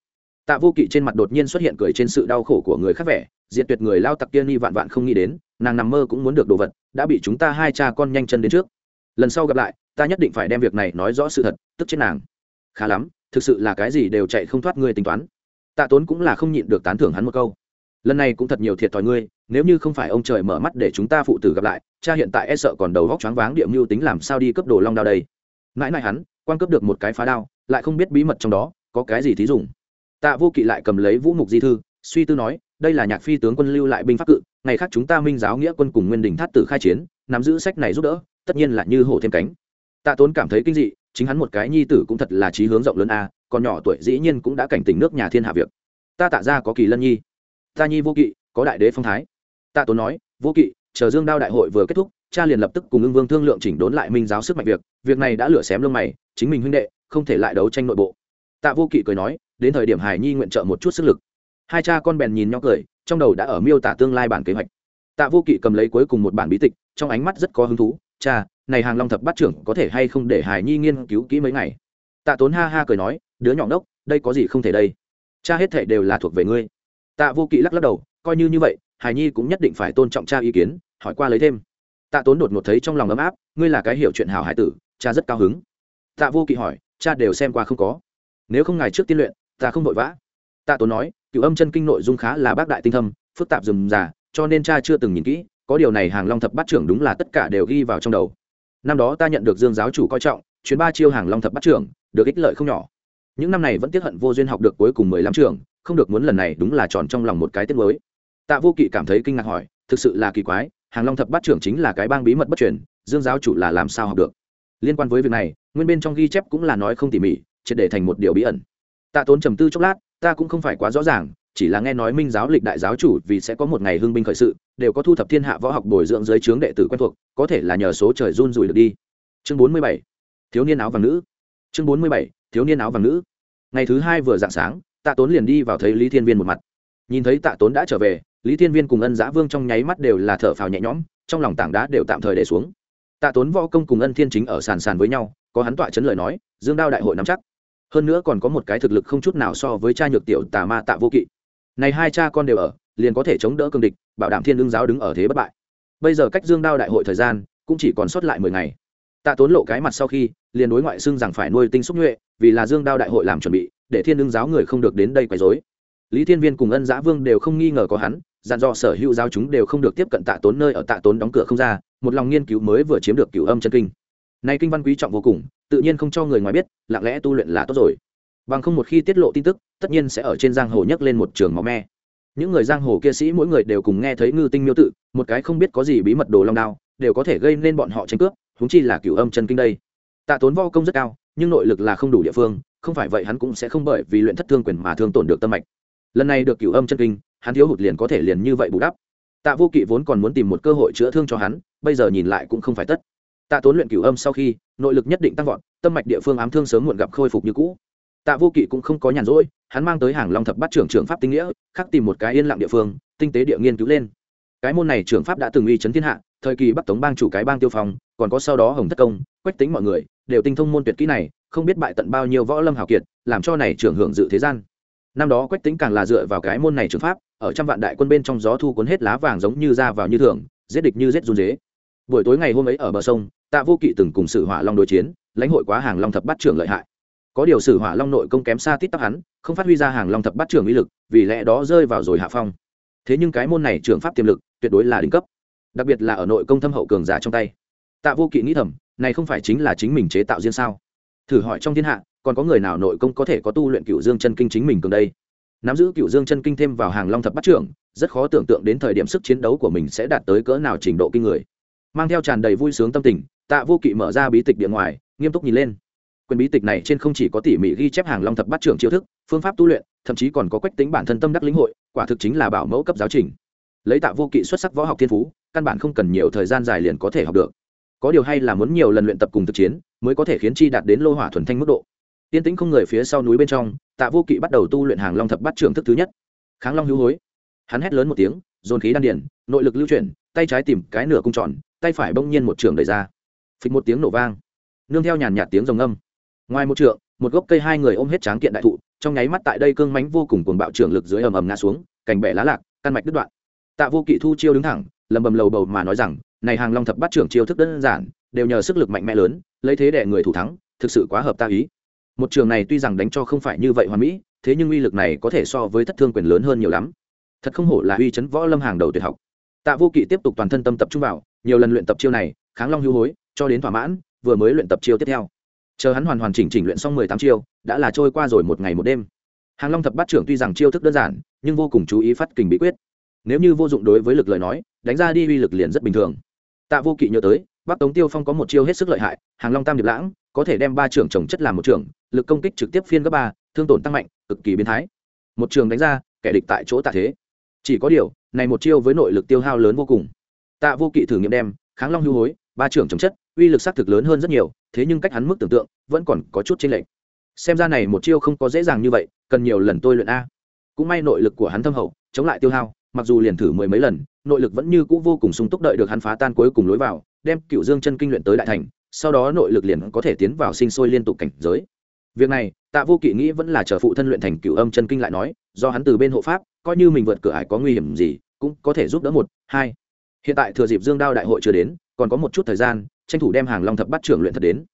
[SPEAKER 1] tạ vô kỵ trên mặt đột nhiên xuất hiện cười trên sự đau khổ của người khác vẻ, diệt tuyệt người lao tặc kia ni vạn vạn không nghĩ đến, nàng nằm mơ cũng muốn được đồ vật, đã bị chúng ta hai cha con nhanh chân đến trước. Lần sau gặp lại, ta nhất định phải đem việc này nói rõ sự thật, tức chết nàng. Khá lắm, thực sự là cái gì đều chạy không thoát ngươi tính toán. Tạ tốn cũng là không nhịn được tán thưởng hắn một câu. Lần này cũng thật nhiều thiệt thòi ngươi, nếu như không phải ông trời mở mắt để chúng ta phụ tử gặp lại, cha hiện tại e sợ còn đầu góc choáng váng điệm mưu tính làm sao đi cấp đồ long đao đây. Mãi mãi hắn quan cấp được một cái phá đao, lại không biết bí mật trong đó, có cái gì thí dùng tạ vô kỵ lại cầm lấy vũ mục di thư, suy tư nói, đây là nhạc phi tướng quân lưu lại binh pháp cự, ngày khác chúng ta minh giáo nghĩa quân cùng nguyên đình thát tử khai chiến, nắm giữ sách này giúp đỡ, tất nhiên là như hổ thêm cánh. Tạ tốn cảm thấy kinh dị, chính hắn một cái nhi tử cũng thật là trí hướng rộng lớn a, còn nhỏ tuổi dĩ nhiên cũng đã cảnh tỉnh nước nhà thiên hạ việc. Ta tạ ra có kỳ lân nhi. Ta nhi vô kỵ, có đại đế phong thái. Tạ tốn nói, vô kỵ, chờ dương đao đại hội vừa kết thúc, cha liền lập tức cùng ưng vương thương lượng chỉnh đốn lại minh giáo sức mạnh việc việc này đã lửa xém lông mày, chính mình huynh đệ, không thể lại đấu tranh nội bộ tạ vô kỵ cười nói, đến thời điểm hải nhi nguyện trợ một chút sức lực. Hai cha con bèn nhìn nhau cười, trong đầu đã ở miêu tả tương lai bản kế hoạch. Tạ vô kỵ cầm lấy cuối cùng một bản bí tịch, trong ánh mắt rất có hứng thú, cha, này hàng long thập bát trưởng có thể hay không để hải nhi nghiên cứu kỹ mấy ngày? Tạ tốn ha ha cười nói, đứa nhỏ ngốc, đây có gì không thể đây? Cha hết thể đều là thuộc về ngươi. Tạ vô kỵ lắc lắc đầu, coi như như vậy, hải nhi cũng nhất định phải tôn trọng cha ý kiến, hỏi qua lấy thêm. Tạ tốn đột ngột thấy trong lòng ấm áp, ngươi là cái hiểu chuyện hảo hải tử, cha rất cao hứng. Tạ vô kỵ hỏi, cha đều xem qua không có? Nếu không ngài trước tiên luyện, ta không vội vã. Tạ tốn nói cựu âm chân kinh nội dung khá là bác đại tinh thâm, phức tạp dùm già cho nên cha chưa từng nhìn kỹ, có điều này hàng long thập bát trưởng đúng là tất cả đều ghi vào trong đầu. Năm đó ta nhận được dương giáo chủ coi trọng, chuyến ba chiêu hàng long thập bát trưởng, được ích lợi không nhỏ. Những năm này vẫn tiếc hận vô duyên học được cuối cùng mười lăm trường, không được muốn lần này đúng là tròn trong lòng một cái tiết mới tạ vô kỵ cảm thấy kinh ngạc hỏi, thực sự là kỳ quái, hàng long thập bát trưởng chính là cái bang bí mật bất truyền, dương giáo chủ là làm sao học được? Liên quan với việc này, nguyên bên trong ghi chép cũng là nói không tỉ mỉ triệt để thành một điều bí ẩn. Tạ tốn trầm tư chốc lát, ta cũng không phải quá rõ ràng, chỉ là nghe nói minh giáo lịch đại giáo chủ vì sẽ có một ngày hưng binh khởi sự, đều có thu thập thiên hạ võ học bồi dưỡng dưới trướng đệ tử quen thuộc, có thể là nhờ số trời run rủi được đi. Chương bốn mươi bảy, thiếu niên áo vàng nữ. Chương bốn mươi bảy, thiếu niên áo vàng nữ. Ngày thứ hai vừa dạng sáng, tạ tốn liền đi vào thấy lý thiên viên một mặt. Nhìn thấy tạ tốn đã trở về, lý thiên viên cùng ân giã vương trong nháy mắt đều là thở phào nhẹ nhõm, trong lòng tảng đá đều tạm thời để xuống. Tạ tốn võ công cùng ân thiên chính ở sàn sàn với nhau, có hắn tọa chấn lời nói, dương đao đại hội nắm chắc hơn nữa còn có một cái thực lực không chút nào so với cha nhược tiểu tà ma tạ vô kỵ. Này hai cha con đều ở, liền có thể chống đỡ cương địch, bảo đảm thiên lương giáo đứng ở thế bất bại. Bây giờ cách dương đao đại hội thời gian, cũng chỉ còn sót lại mười ngày. Tạ tốn lộ cái mặt sau khi, liền đối ngoại xưng rằng phải nuôi tinh xúc nhuệ, vì là dương đao đại hội làm chuẩn bị, để thiên lương giáo người không được đến đây quấy rối. Lý thiên viên cùng ân giã vương đều không nghi ngờ có hắn, dặn dò sở hữu giáo chúng đều không được tiếp cận tạ tốn nơi ở tạ tốn đóng cửa không ra, một lòng nghiên cứu mới vừa chiếm được cửu âm chân kinh. Nay kinh văn quý trọng vô cùng tự nhiên không cho người ngoài biết, lặng lẽ tu luyện là tốt rồi. Bằng không một khi tiết lộ tin tức, tất nhiên sẽ ở trên giang hồ nhấc lên một trường máu me. Những người giang hồ kia sĩ mỗi người đều cùng nghe thấy ngư tinh miêu tự, một cái không biết có gì bí mật đồ long đao, đều có thể gây nên bọn họ tranh cướp húng chi là cửu âm chân kinh đây. Tạ tốn vo công rất cao, nhưng nội lực là không đủ địa phương, không phải vậy hắn cũng sẽ không bởi vì luyện thất thương quyền mà thương tổn được tâm mạch. Lần này được cửu âm chân kinh, hắn thiếu hụt liền có thể liền như vậy bù đắp. Tạ vô kỵ vốn còn muốn tìm một cơ hội chữa thương cho hắn, bây giờ nhìn lại cũng không phải tất tạ tốn luyện cửu âm sau khi, nội lực nhất định tăng vọt, tâm mạch địa phương ám thương sớm muộn gặp khôi phục như cũ. Tạ vô kỵ cũng không có nhàn rỗi, hắn mang tới hàng long thập bát trưởng trưởng pháp tinh nghĩa, khắc tìm một cái yên lặng địa phương, tinh tế địa nghiên cứu lên. Cái môn này trưởng pháp đã từng uy chấn thiên hạ, thời kỳ bắc tống bang chủ cái bang tiêu phong, còn có sau đó hồng thất công, quách tính mọi người, đều tinh thông môn tuyệt kỹ này, không biết bại tận bao nhiêu võ lâm hào kiệt, làm cho này trưởng hưởng dự thế gian. Năm đó quách tính càng là dựa vào cái môn này trưởng pháp, ở trăm vạn đại quân bên trong gió thu cuốn hết lá vàng giống như ra vào như thường, giết địch như giết run dế. Buổi tối ngày hôm ấy ở bờ sông tạ vô kỵ từng cùng sử hỏa long đối chiến, lãnh hội quá hàng long thập bát trưởng lợi hại. Có điều sử hỏa long nội công kém xa tít tắc hắn, không phát huy ra hàng long thập bát trưởng uy lực, vì lẽ đó rơi vào rồi hạ phong. Thế nhưng cái môn này trường pháp tiềm lực, tuyệt đối là đỉnh cấp. Đặc biệt là ở nội công thâm hậu cường giả trong tay. Tạ vô kỵ nghĩ thầm, này không phải chính là chính mình chế tạo riêng sao? Thử hỏi trong thiên hạ, còn có người nào nội công có thể có tu luyện cựu dương chân kinh chính mình cường đây? Nắm giữ cựu dương chân kinh thêm vào hàng long thập bát trưởng, rất khó tưởng tượng đến thời điểm sức chiến đấu của mình sẽ đạt tới cỡ nào trình độ kinh người. Mang theo tràn đầy vui sướng tâm tình tạ vô kỵ mở ra bí tịch địa ngoài, nghiêm túc nhìn lên. Quyền bí tịch này trên không chỉ có tỉ mỉ ghi chép hàng long thập bát trưởng chiêu thức, phương pháp tu luyện, thậm chí còn có quách tính bản thân tâm đắc lĩnh hội, quả thực chính là bảo mẫu cấp giáo trình. Lấy tạ vô kỵ xuất sắc võ học thiên phú, căn bản không cần nhiều thời gian dài liền có thể học được. Có điều hay là muốn nhiều lần luyện tập cùng thực chiến, mới có thể khiến chi đạt đến lô hỏa thuần thanh mức độ. Tiên tĩnh không người phía sau núi bên trong, tạ vô kỵ bắt đầu tu luyện hàng long thập bát trưởng thức thứ nhất. Kháng long hữu hối. Hắn hét lớn một tiếng, dồn khí đan điển nội lực lưu chuyển, tay trái tìm cái nửa cung tròn, tay phải bỗng nhiên một trường đẩy ra phịch một tiếng nổ vang. Nương theo nhàn nhạt tiếng rồng âm ngoài một trượng, một gốc cây hai người ôm hết tráng kiện đại thụ, trong nháy mắt tại đây cương mánh vô cùng cuồng bạo trưởng lực dưới ầm ầm ngã xuống, cành bẻ lá lạc, căn mạch đứt đoạn. Tạ vô kỵ thu chiêu đứng thẳng, lầm bầm lầu bầu mà nói rằng, này hàng long thập bắt trưởng chiêu thức đơn giản, đều nhờ sức lực mạnh mẽ lớn, lấy thế để người thủ thắng, thực sự quá hợp ta ý. Một trường này tuy rằng đánh cho không phải như vậy hoàn mỹ, thế nhưng uy lực này có thể so với thất thương quyền lớn hơn nhiều lắm. Thật không hổ là uy chấn võ lâm hàng đầu tuyệt học. Tạ vô kỵ tiếp tục toàn thân tâm tập trung vào, nhiều lần luyện tập chiêu này, kháng long hưu hối cho đến thỏa mãn, vừa mới luyện tập chiêu tiếp theo. Chờ hắn hoàn hoàn chỉnh chỉnh luyện xong mười tám chiêu, đã là trôi qua rồi một ngày một đêm. Hàng long thập bát trưởng tuy rằng chiêu thức đơn giản, nhưng vô cùng chú ý phát kình bí quyết. Nếu như vô dụng đối với lực lời nói, đánh ra đi uy lực liền rất bình thường. Tạ vô kỵ nhớ tới, bắc tống tiêu phong có một chiêu hết sức lợi hại, hàng long tam điệp lãng, có thể đem ba trưởng trồng chất làm một trưởng, lực công kích trực tiếp phiên gấp ba, thương tổn tăng mạnh, cực kỳ biến thái. Một trường đánh ra, kẻ địch tại chỗ tạ thế. Chỉ có điều, này một chiêu với nội lực tiêu hao lớn vô cùng. Tạ vô kỵ thử nghiệm đem, kháng long hưu hối ba trưởng chống chất, uy lực xác thực lớn hơn rất nhiều, thế nhưng cách hắn mức tưởng tượng vẫn còn có chút chênh lệch. Xem ra này một chiêu không có dễ dàng như vậy, cần nhiều lần tôi luyện a. Cũng may nội lực của hắn thâm hậu, chống lại tiêu hao, mặc dù liền thử mười mấy lần, nội lực vẫn như cũ vô cùng sung túc đợi được hắn phá tan cuối cùng lối vào, đem cựu dương chân kinh luyện tới đại thành, sau đó nội lực liền có thể tiến vào sinh sôi liên tục cảnh giới. Việc này, tạ vô kỵ nghĩ vẫn là chờ phụ thân luyện thành cựu âm chân kinh lại nói, do hắn từ bên hộ pháp, coi như mình vượt cửa ải có nguy hiểm gì, cũng có thể giúp đỡ một, hai. Hiện tại thừa dịp dương đao đại hội chưa đến còn có một chút thời gian, tranh thủ đem hàng long thập bắt trưởng luyện thật đến.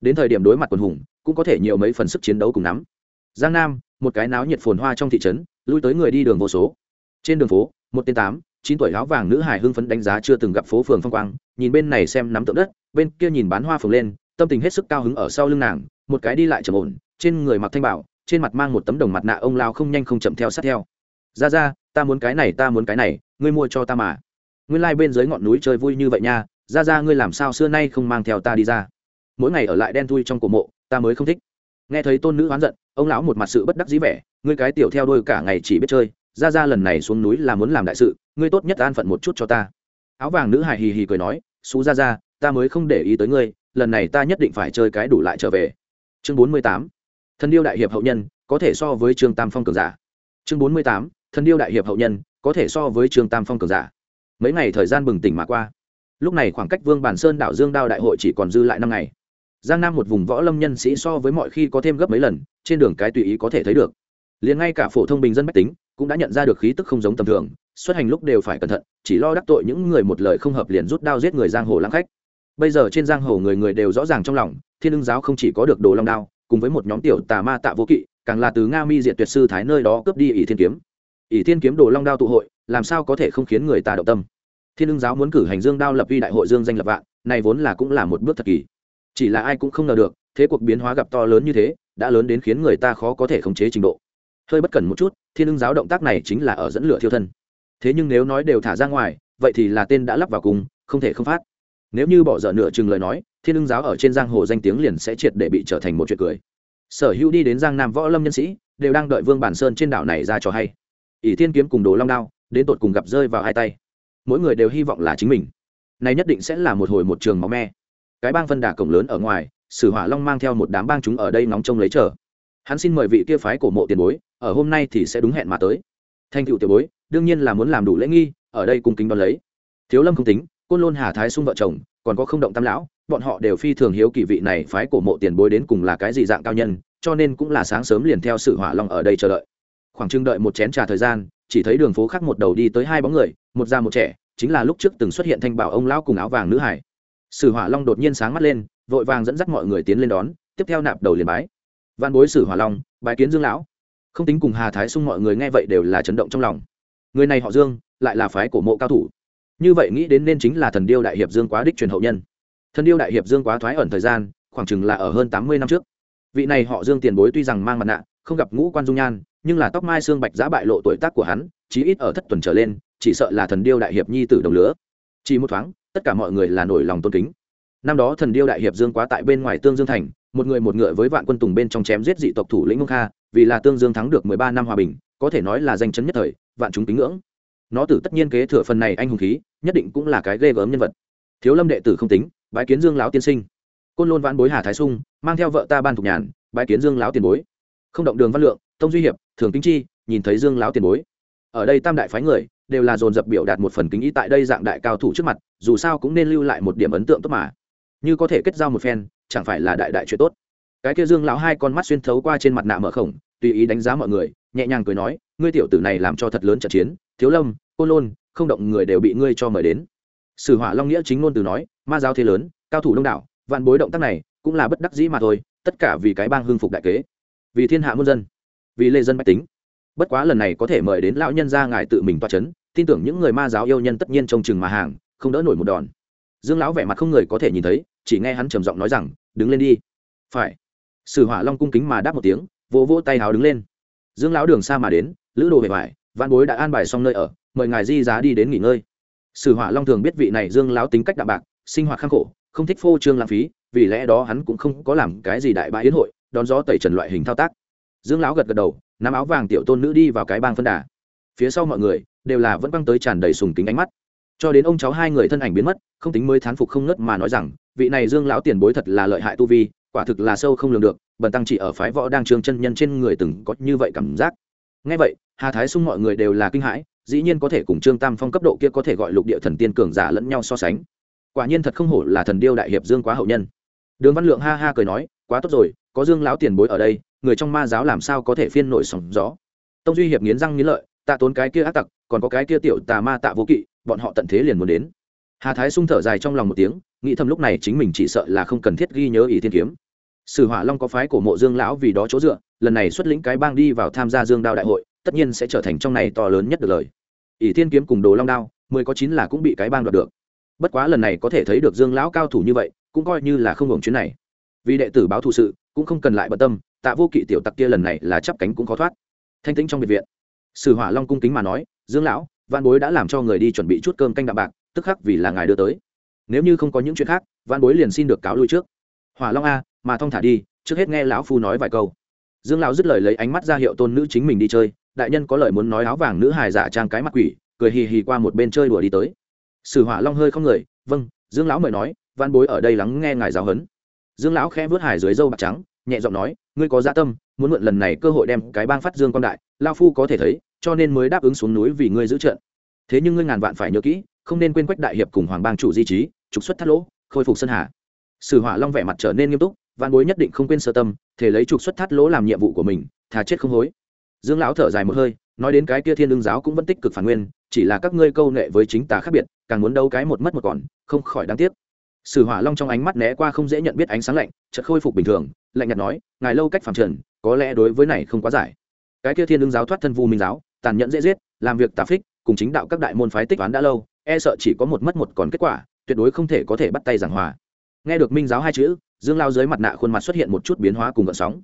[SPEAKER 1] Đến thời điểm đối mặt quần hùng, cũng có thể nhiều mấy phần sức chiến đấu cùng nắm. Giang nam, một cái náo nhiệt phồn hoa trong thị trấn, lui tới người đi đường vô số. Trên đường phố, một tên tám, chín tuổi áo vàng nữ hải hưng phấn đánh giá chưa từng gặp phố phường phong quang, nhìn bên này xem nắm tượng đất, bên kia nhìn bán hoa phường lên, tâm tình hết sức cao hứng ở sau lưng nàng, một cái đi lại trầm ổn, trên người mặc thanh bảo, trên mặt mang một tấm đồng mặt nạ ông lao không nhanh không chậm theo sát theo. Ra ra, ta muốn cái này, ta muốn cái này, ngươi mua cho ta mà. Nguyên lai bên dưới ngọn núi chơi vui như vậy nha ra ra ngươi làm sao xưa nay không mang theo ta đi ra? Mỗi ngày ở lại đen thui trong cổ mộ, ta mới không thích. Nghe thấy tôn nữ oán giận, ông lão một mặt sự bất đắc dĩ vẻ, ngươi cái tiểu theo đôi cả ngày chỉ biết chơi, ra ra lần này xuống núi là muốn làm đại sự, ngươi tốt nhất an phận một chút cho ta. Áo vàng nữ hài hì hì cười nói, xú ra ra, ta mới không để ý tới ngươi, lần này ta nhất định phải chơi cái đủ lại trở về. Chương bốn mươi tám thân điêu đại hiệp hậu nhân, có thể so với trương tam phong cường giả. Chương bốn mươi tám thân điêu đại hiệp hậu nhân, có thể so với trương tam phong cường giả. Mấy ngày thời gian bừng tỉnh mà qua lúc này khoảng cách vương bản sơn đảo dương đao đại hội chỉ còn dư lại năm ngày. Giang nam một vùng võ lâm nhân sĩ so với mọi khi có thêm gấp mấy lần, trên đường cái tùy ý có thể thấy được. Liền ngay cả phổ thông bình dân bách tính cũng đã nhận ra được khí tức không giống tầm thường, xuất hành lúc đều phải cẩn thận, chỉ lo đắc tội những người một lời không hợp liền rút đao giết người giang hồ lãng khách. Bây giờ trên giang hồ người người đều rõ ràng trong lòng, thiên ưng giáo không chỉ có được đồ long đao, cùng với một nhóm tiểu tà ma tạ vô kỵ, càng là từ nga mi diệt tuyệt sư thái nơi đó cướp đi ỷ thiên kiếm. Ỷ thiên kiếm đồ long đao tụ hội, làm sao có thể không khiến người ta động tâm? Thiên ưng giáo muốn cử hành dương đao lập vi đại hội dương danh lập vạn, này vốn là cũng là một bước thật kỳ. Chỉ là ai cũng không ngờ được, thế cuộc biến hóa gặp to lớn như thế, đã lớn đến khiến người ta khó có thể khống chế trình độ. Hơi bất cẩn một chút, thiên ưng giáo động tác này chính là ở dẫn lửa thiêu thân. Thế nhưng nếu nói đều thả ra ngoài, vậy thì là tên đã lắp vào cùng, không thể không phát. Nếu như bỏ dở nửa chừng lời nói, thiên ưng giáo ở trên giang hồ danh tiếng liền sẽ triệt để bị trở thành một chuyện cười. Sở hữu đi đến giang nam võ lâm nhân sĩ, đều đang đợi vương bản sơn trên đảo này ra cho hay. Ỷ thiên kiếm cùng đồ long đao, đến tột cùng gặp rơi vào hai tay mỗi người đều hy vọng là chính mình. Này nhất định sẽ là một hồi một trường máu me. Cái bang phân đà cổng lớn ở ngoài, sử hỏa long mang theo một đám bang chúng ở đây nóng trông lấy chờ. Hắn xin mời vị kia phái cổ mộ tiền bối, ở hôm nay thì sẽ đúng hẹn mà tới. Thanh cựu tiểu bối, đương nhiên là muốn làm đủ lễ nghi, ở đây cùng kính đón lấy. Thiếu lâm không tính, côn lôn hà thái xung vợ chồng, còn có không động tam lão, bọn họ đều phi thường hiếu kỳ vị này phái cổ mộ tiền bối đến cùng là cái gì dạng cao nhân, cho nên cũng là sáng sớm liền theo sự hỏa long ở đây chờ đợi. Khoảng trưng đợi một chén trà thời gian chỉ thấy đường phố khác một đầu đi tới hai bóng người, một già một trẻ, chính là lúc trước từng xuất hiện thanh bảo ông lão cùng áo vàng nữ hải. Sử hỏa long đột nhiên sáng mắt lên, vội vàng dẫn dắt mọi người tiến lên đón, tiếp theo nạp đầu liền bái. Văn bối sử hỏa long bài kiến dương lão. Không tính cùng hà thái xung mọi người nghe vậy đều là chấn động trong lòng. Người này họ dương, lại là phái cổ mộ cao thủ. Như vậy nghĩ đến nên chính là thần điêu đại hiệp dương quá đích truyền hậu nhân. Thần điêu đại hiệp dương quá thoái ẩn thời gian, khoảng chừng là ở hơn tám mươi năm trước. Vị này họ dương tiền bối tuy rằng mang mặt nạ, không gặp ngũ quan dung nhan nhưng là tóc mai xương bạch giã bại lộ tuổi tác của hắn, chí ít ở thất tuần trở lên, chỉ sợ là thần điêu đại hiệp nhi tử đồng lứa. Chỉ một thoáng, tất cả mọi người là nổi lòng tôn kính. Năm đó thần điêu đại hiệp dương quá tại bên ngoài tương dương thành, một người một ngựa với vạn quân tùng bên trong chém giết dị tộc thủ lĩnh ông kha, vì là tương dương thắng được mười ba năm hòa bình, có thể nói là danh chấn nhất thời, vạn chúng kính ngưỡng. Nó tử tất nhiên kế thừa phần này anh hùng khí, nhất định cũng là cái ghê gớm nhân vật. Thiếu lâm đệ tử không tính, bái kiến dương lão tiên sinh. Côn lôn vãn bối hà thái sung, mang theo vợ ta ban thục nhàn, bái kiến dương lão tiền bối. Không động đường văn lượng tông duy hiệp, thường kính chi, nhìn thấy dương lão tiền bối. Ở đây tam đại phái người đều là dồn dập biểu đạt một phần kính ý tại đây dạng đại cao thủ trước mặt, dù sao cũng nên lưu lại một điểm ấn tượng tốt mà. Như có thể kết giao một phen, chẳng phải là đại đại chuyện tốt. Cái kia dương lão hai con mắt xuyên thấu qua trên mặt nạ mở khổng, tùy ý đánh giá mọi người, nhẹ nhàng cười nói, ngươi tiểu tử này làm cho thật lớn trận chiến, thiếu lâm, côn lôn, không động người đều bị ngươi cho mời đến. Sử hỏa long nghĩa chính ngôn từ nói, ma giáo thế lớn, cao thủ đông đảo, vạn bối động tác này cũng là bất đắc dĩ mà thôi, tất cả vì cái bang hưng phục đại kế, vì thiên hạ muôn dân vì lê dân bách tính. Bất quá lần này có thể mời đến lão nhân ra ngài tự mình toa c h ấ n tin tưởng những người ma giáo yêu nhân tất nhiên trông chừng mà hàng, không đỡ nổi một đòn. Dương lão vẻ mặt không người có thể nhìn thấy, chỉ nghe hắn trầm giọng nói rằng, đứng lên đi. Phải. Sử hỏa long cung kính mà đáp một tiếng, vỗ vỗ tay háo đứng lên. Dương lão đường xa mà đến, lữ đồ bề ngoài văn bối đã an bài xong nơi ở, mời ngài di giá đi đến nghỉ ngơi. Sử hỏa long thường biết vị này dương lão tính cách đạm bạc, sinh hoạt khắc khổ, không thích phô trương lãng phí, vì lẽ đó hắn cũng không có làm cái gì đại bãi yến hội, đón gió tẩy trần loại hình thao tác dương lão gật gật đầu, nắm áo vàng tiểu tôn nữ đi vào cái bang phân đà. Phía sau mọi người đều là vẫn băng tới tràn đầy sùng kính ánh mắt. Cho đến ông cháu hai người thân ảnh biến mất, không tính mới thán phục không ngất mà nói rằng, vị này dương lão tiền bối thật là lợi hại tu vi, quả thực là sâu không lường được, bần tăng chỉ ở phái võ đang trương chân nhân trên người từng có như vậy cảm giác. Ngay vậy, hà thái sung mọi người đều là kinh hãi, dĩ nhiên có thể cùng trương tam phong cấp độ kia có thể gọi lục địa thần tiên cường giả lẫn nhau so sánh. Quả nhiên thật không hổ là thần điêu đại hiệp dương quá hậu nhân. Đường văn lượng ha ha cười nói, quá tốt rồi có dương lão tiền bối ở đây, người trong ma giáo làm sao có thể phiên nổi sóng gió? Tông duy hiệp nghiến răng nghiến lợi, tạ tốn cái kia ác tặc, còn có cái kia tiểu tà ma tạ vô kỵ, bọn họ tận thế liền muốn đến. Hà thái sung thở dài trong lòng một tiếng, nghĩ thầm lúc này chính mình chỉ sợ là không cần thiết ghi nhớ ý thiên kiếm. Sử hỏa long có phái của mộ dương lão vì đó chỗ dựa, lần này xuất lĩnh cái bang đi vào tham gia dương đao đại hội, tất nhiên sẽ trở thành trong này to lớn nhất được lời. Ỷ thiên kiếm cùng đồ long đao, mười có chín là cũng bị cái bang đoạt được. Bất quá lần này có thể thấy được dương lão cao thủ như vậy, cũng coi như là không hưởng chuyến này. Vì đệ tử báo thù sự cũng không cần lại bận tâm, tạ vô kỵ tiểu tặc kia lần này là chắp cánh cũng khó thoát. Thanh tĩnh trong biệt viện, sử hỏa long cung kính mà nói, dương lão văn bối đã làm cho người đi chuẩn bị chút cơm canh đạm bạc, tức khắc vì là ngài đưa tới. Nếu như không có những chuyện khác văn bối liền xin được cáo lui trước. Hỏa long a, mà thong thả đi, trước hết nghe lão phu nói vài câu. Dương lão dứt lời lấy ánh mắt ra hiệu tôn nữ chính mình đi chơi, đại nhân có lời muốn nói áo vàng nữ hài giả trang cái mặt quỷ, cười hì hì qua một bên chơi đùa đi tới. Sử hỏa long hơi không người vâng dương lão mời nói văn bối ở đây lắng nghe ngài giáo huấn dương lão khẽ vớt hải dưới dâu bạc trắng, nhẹ giọng nói, ngươi có dạ tâm, muốn mượn lần này cơ hội đem cái bang phát dương quan đại lao phu có thể thấy, cho nên mới đáp ứng xuống núi vì ngươi giữ trận. Thế nhưng ngươi ngàn vạn phải nhớ kỹ, không nên quên quách đại hiệp cùng hoàng bang chủ di trí, trục xuất thắt lỗ, khôi phục sân hà. Sử hỏa long vẻ mặt trở nên nghiêm túc văn bối nhất định không quên sơ tâm, thể lấy trục xuất thắt lỗ làm nhiệm vụ của mình, thà chết không hối. Dương lão thở dài một hơi, nói đến cái kia thiên lương giáo cũng vẫn tích cực phản nguyên, chỉ là các ngươi câu nệ với chính tà khác biệt, càng muốn đấu cái một mất một còn, không khỏi đáng tiếc sử hỏa long trong ánh mắt né qua không dễ nhận biết ánh sáng lạnh, chợt khôi phục bình thường, lạnh nhạt nói, ngài lâu cách phàm trần, có lẽ đối với này không quá giải. Cái kia thiên ứng giáo thoát thân vu minh giáo, tàn nhẫn dễ giết, làm việc tà phích, cùng chính đạo các đại môn phái tích toán đã lâu e sợ chỉ có một mất một còn kết quả, tuyệt đối không thể có thể bắt tay giảng hòa. Nghe được minh giáo hai chữ, dương lao dưới mặt nạ khuôn mặt xuất hiện một chút biến hóa cùng gợn sóng.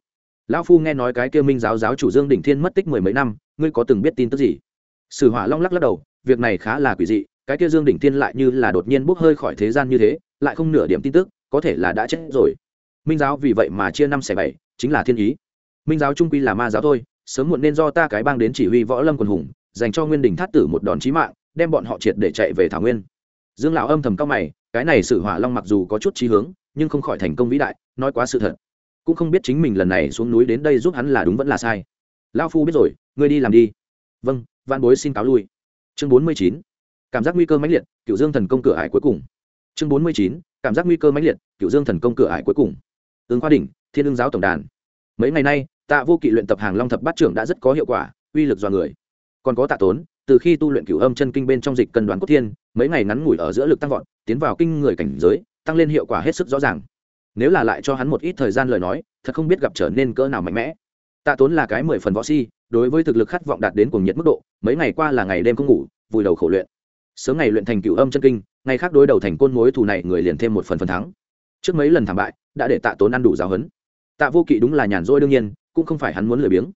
[SPEAKER 1] Lão phu nghe nói cái kia minh giáo giáo chủ dương đỉnh thiên mất tích mười mấy năm, ngươi có từng biết tin tức gì? Sử hỏa long lắc lắc đầu, việc này khá là quỷ dị cái kia dương đỉnh thiên lại như là đột nhiên bốc hơi khỏi thế gian như thế, lại không nửa điểm tin tức, có thể là đã chết rồi. Minh giáo vì vậy mà chia năm xẻ bảy, chính là thiên ý. Minh giáo trung quy là ma giáo thôi, sớm muộn nên do ta cái bang đến chỉ huy võ lâm quần hùng, dành cho nguyên đình thát tử một đòn chí mạng, đem bọn họ triệt để chạy về thảo nguyên. Dương lão âm thầm cao mày, cái này sử hỏa long mặc dù có chút trí hướng, nhưng không khỏi thành công vĩ đại, nói quá sự thật. Cũng không biết chính mình lần này xuống núi đến đây giúp hắn là đúng vẫn là sai. Lao phu biết rồi, ngươi đi làm đi. Vâng văn bối xin cáo lui. Chương bốn mươi chín cảm giác nguy cơ mãnh liệt cựu dương thần công cửa ải cuối cùng. Chương bốn mươi chín, cảm giác nguy cơ mãnh liệt cựu dương thần công cửa ải cuối cùng. Ứng khoa đỉnh, thiên ương giáo tổng đàn. Mấy ngày nay, tạ vô kỵ luyện tập hàng long thập bát trưởng đã rất có hiệu quả, uy lực dọa người. Còn có tạ tốn, từ khi tu luyện cửu âm chân kinh bên trong dịch cân đoán cốt thiên, mấy ngày ngắn ngủi ở giữa lực tăng vọt, tiến vào kinh người cảnh giới, tăng lên hiệu quả hết sức rõ ràng. Nếu là lại cho hắn một ít thời gian lời nói, thật không biết gặp trở nên cỡ nào mạnh mẽ. Tạ tốn là cái mười phần võ si, đối với thực lực khát vọng đạt đến cuồng nhiệt mức độ, mấy ngày qua là ngày đêm không ngủ, vùi đầu khổ luyện sớm ngày luyện thành cựu âm chân kinh, ngày khác đối đầu thành côn mối thù này, người liền thêm một phần phần thắng. Trước mấy lần thảm bại, đã để tạ tốn ăn đủ giáo hấn. Tạ vô kỵ đúng là nhàn rỗi đương nhiên, cũng không phải hắn muốn lười biếng,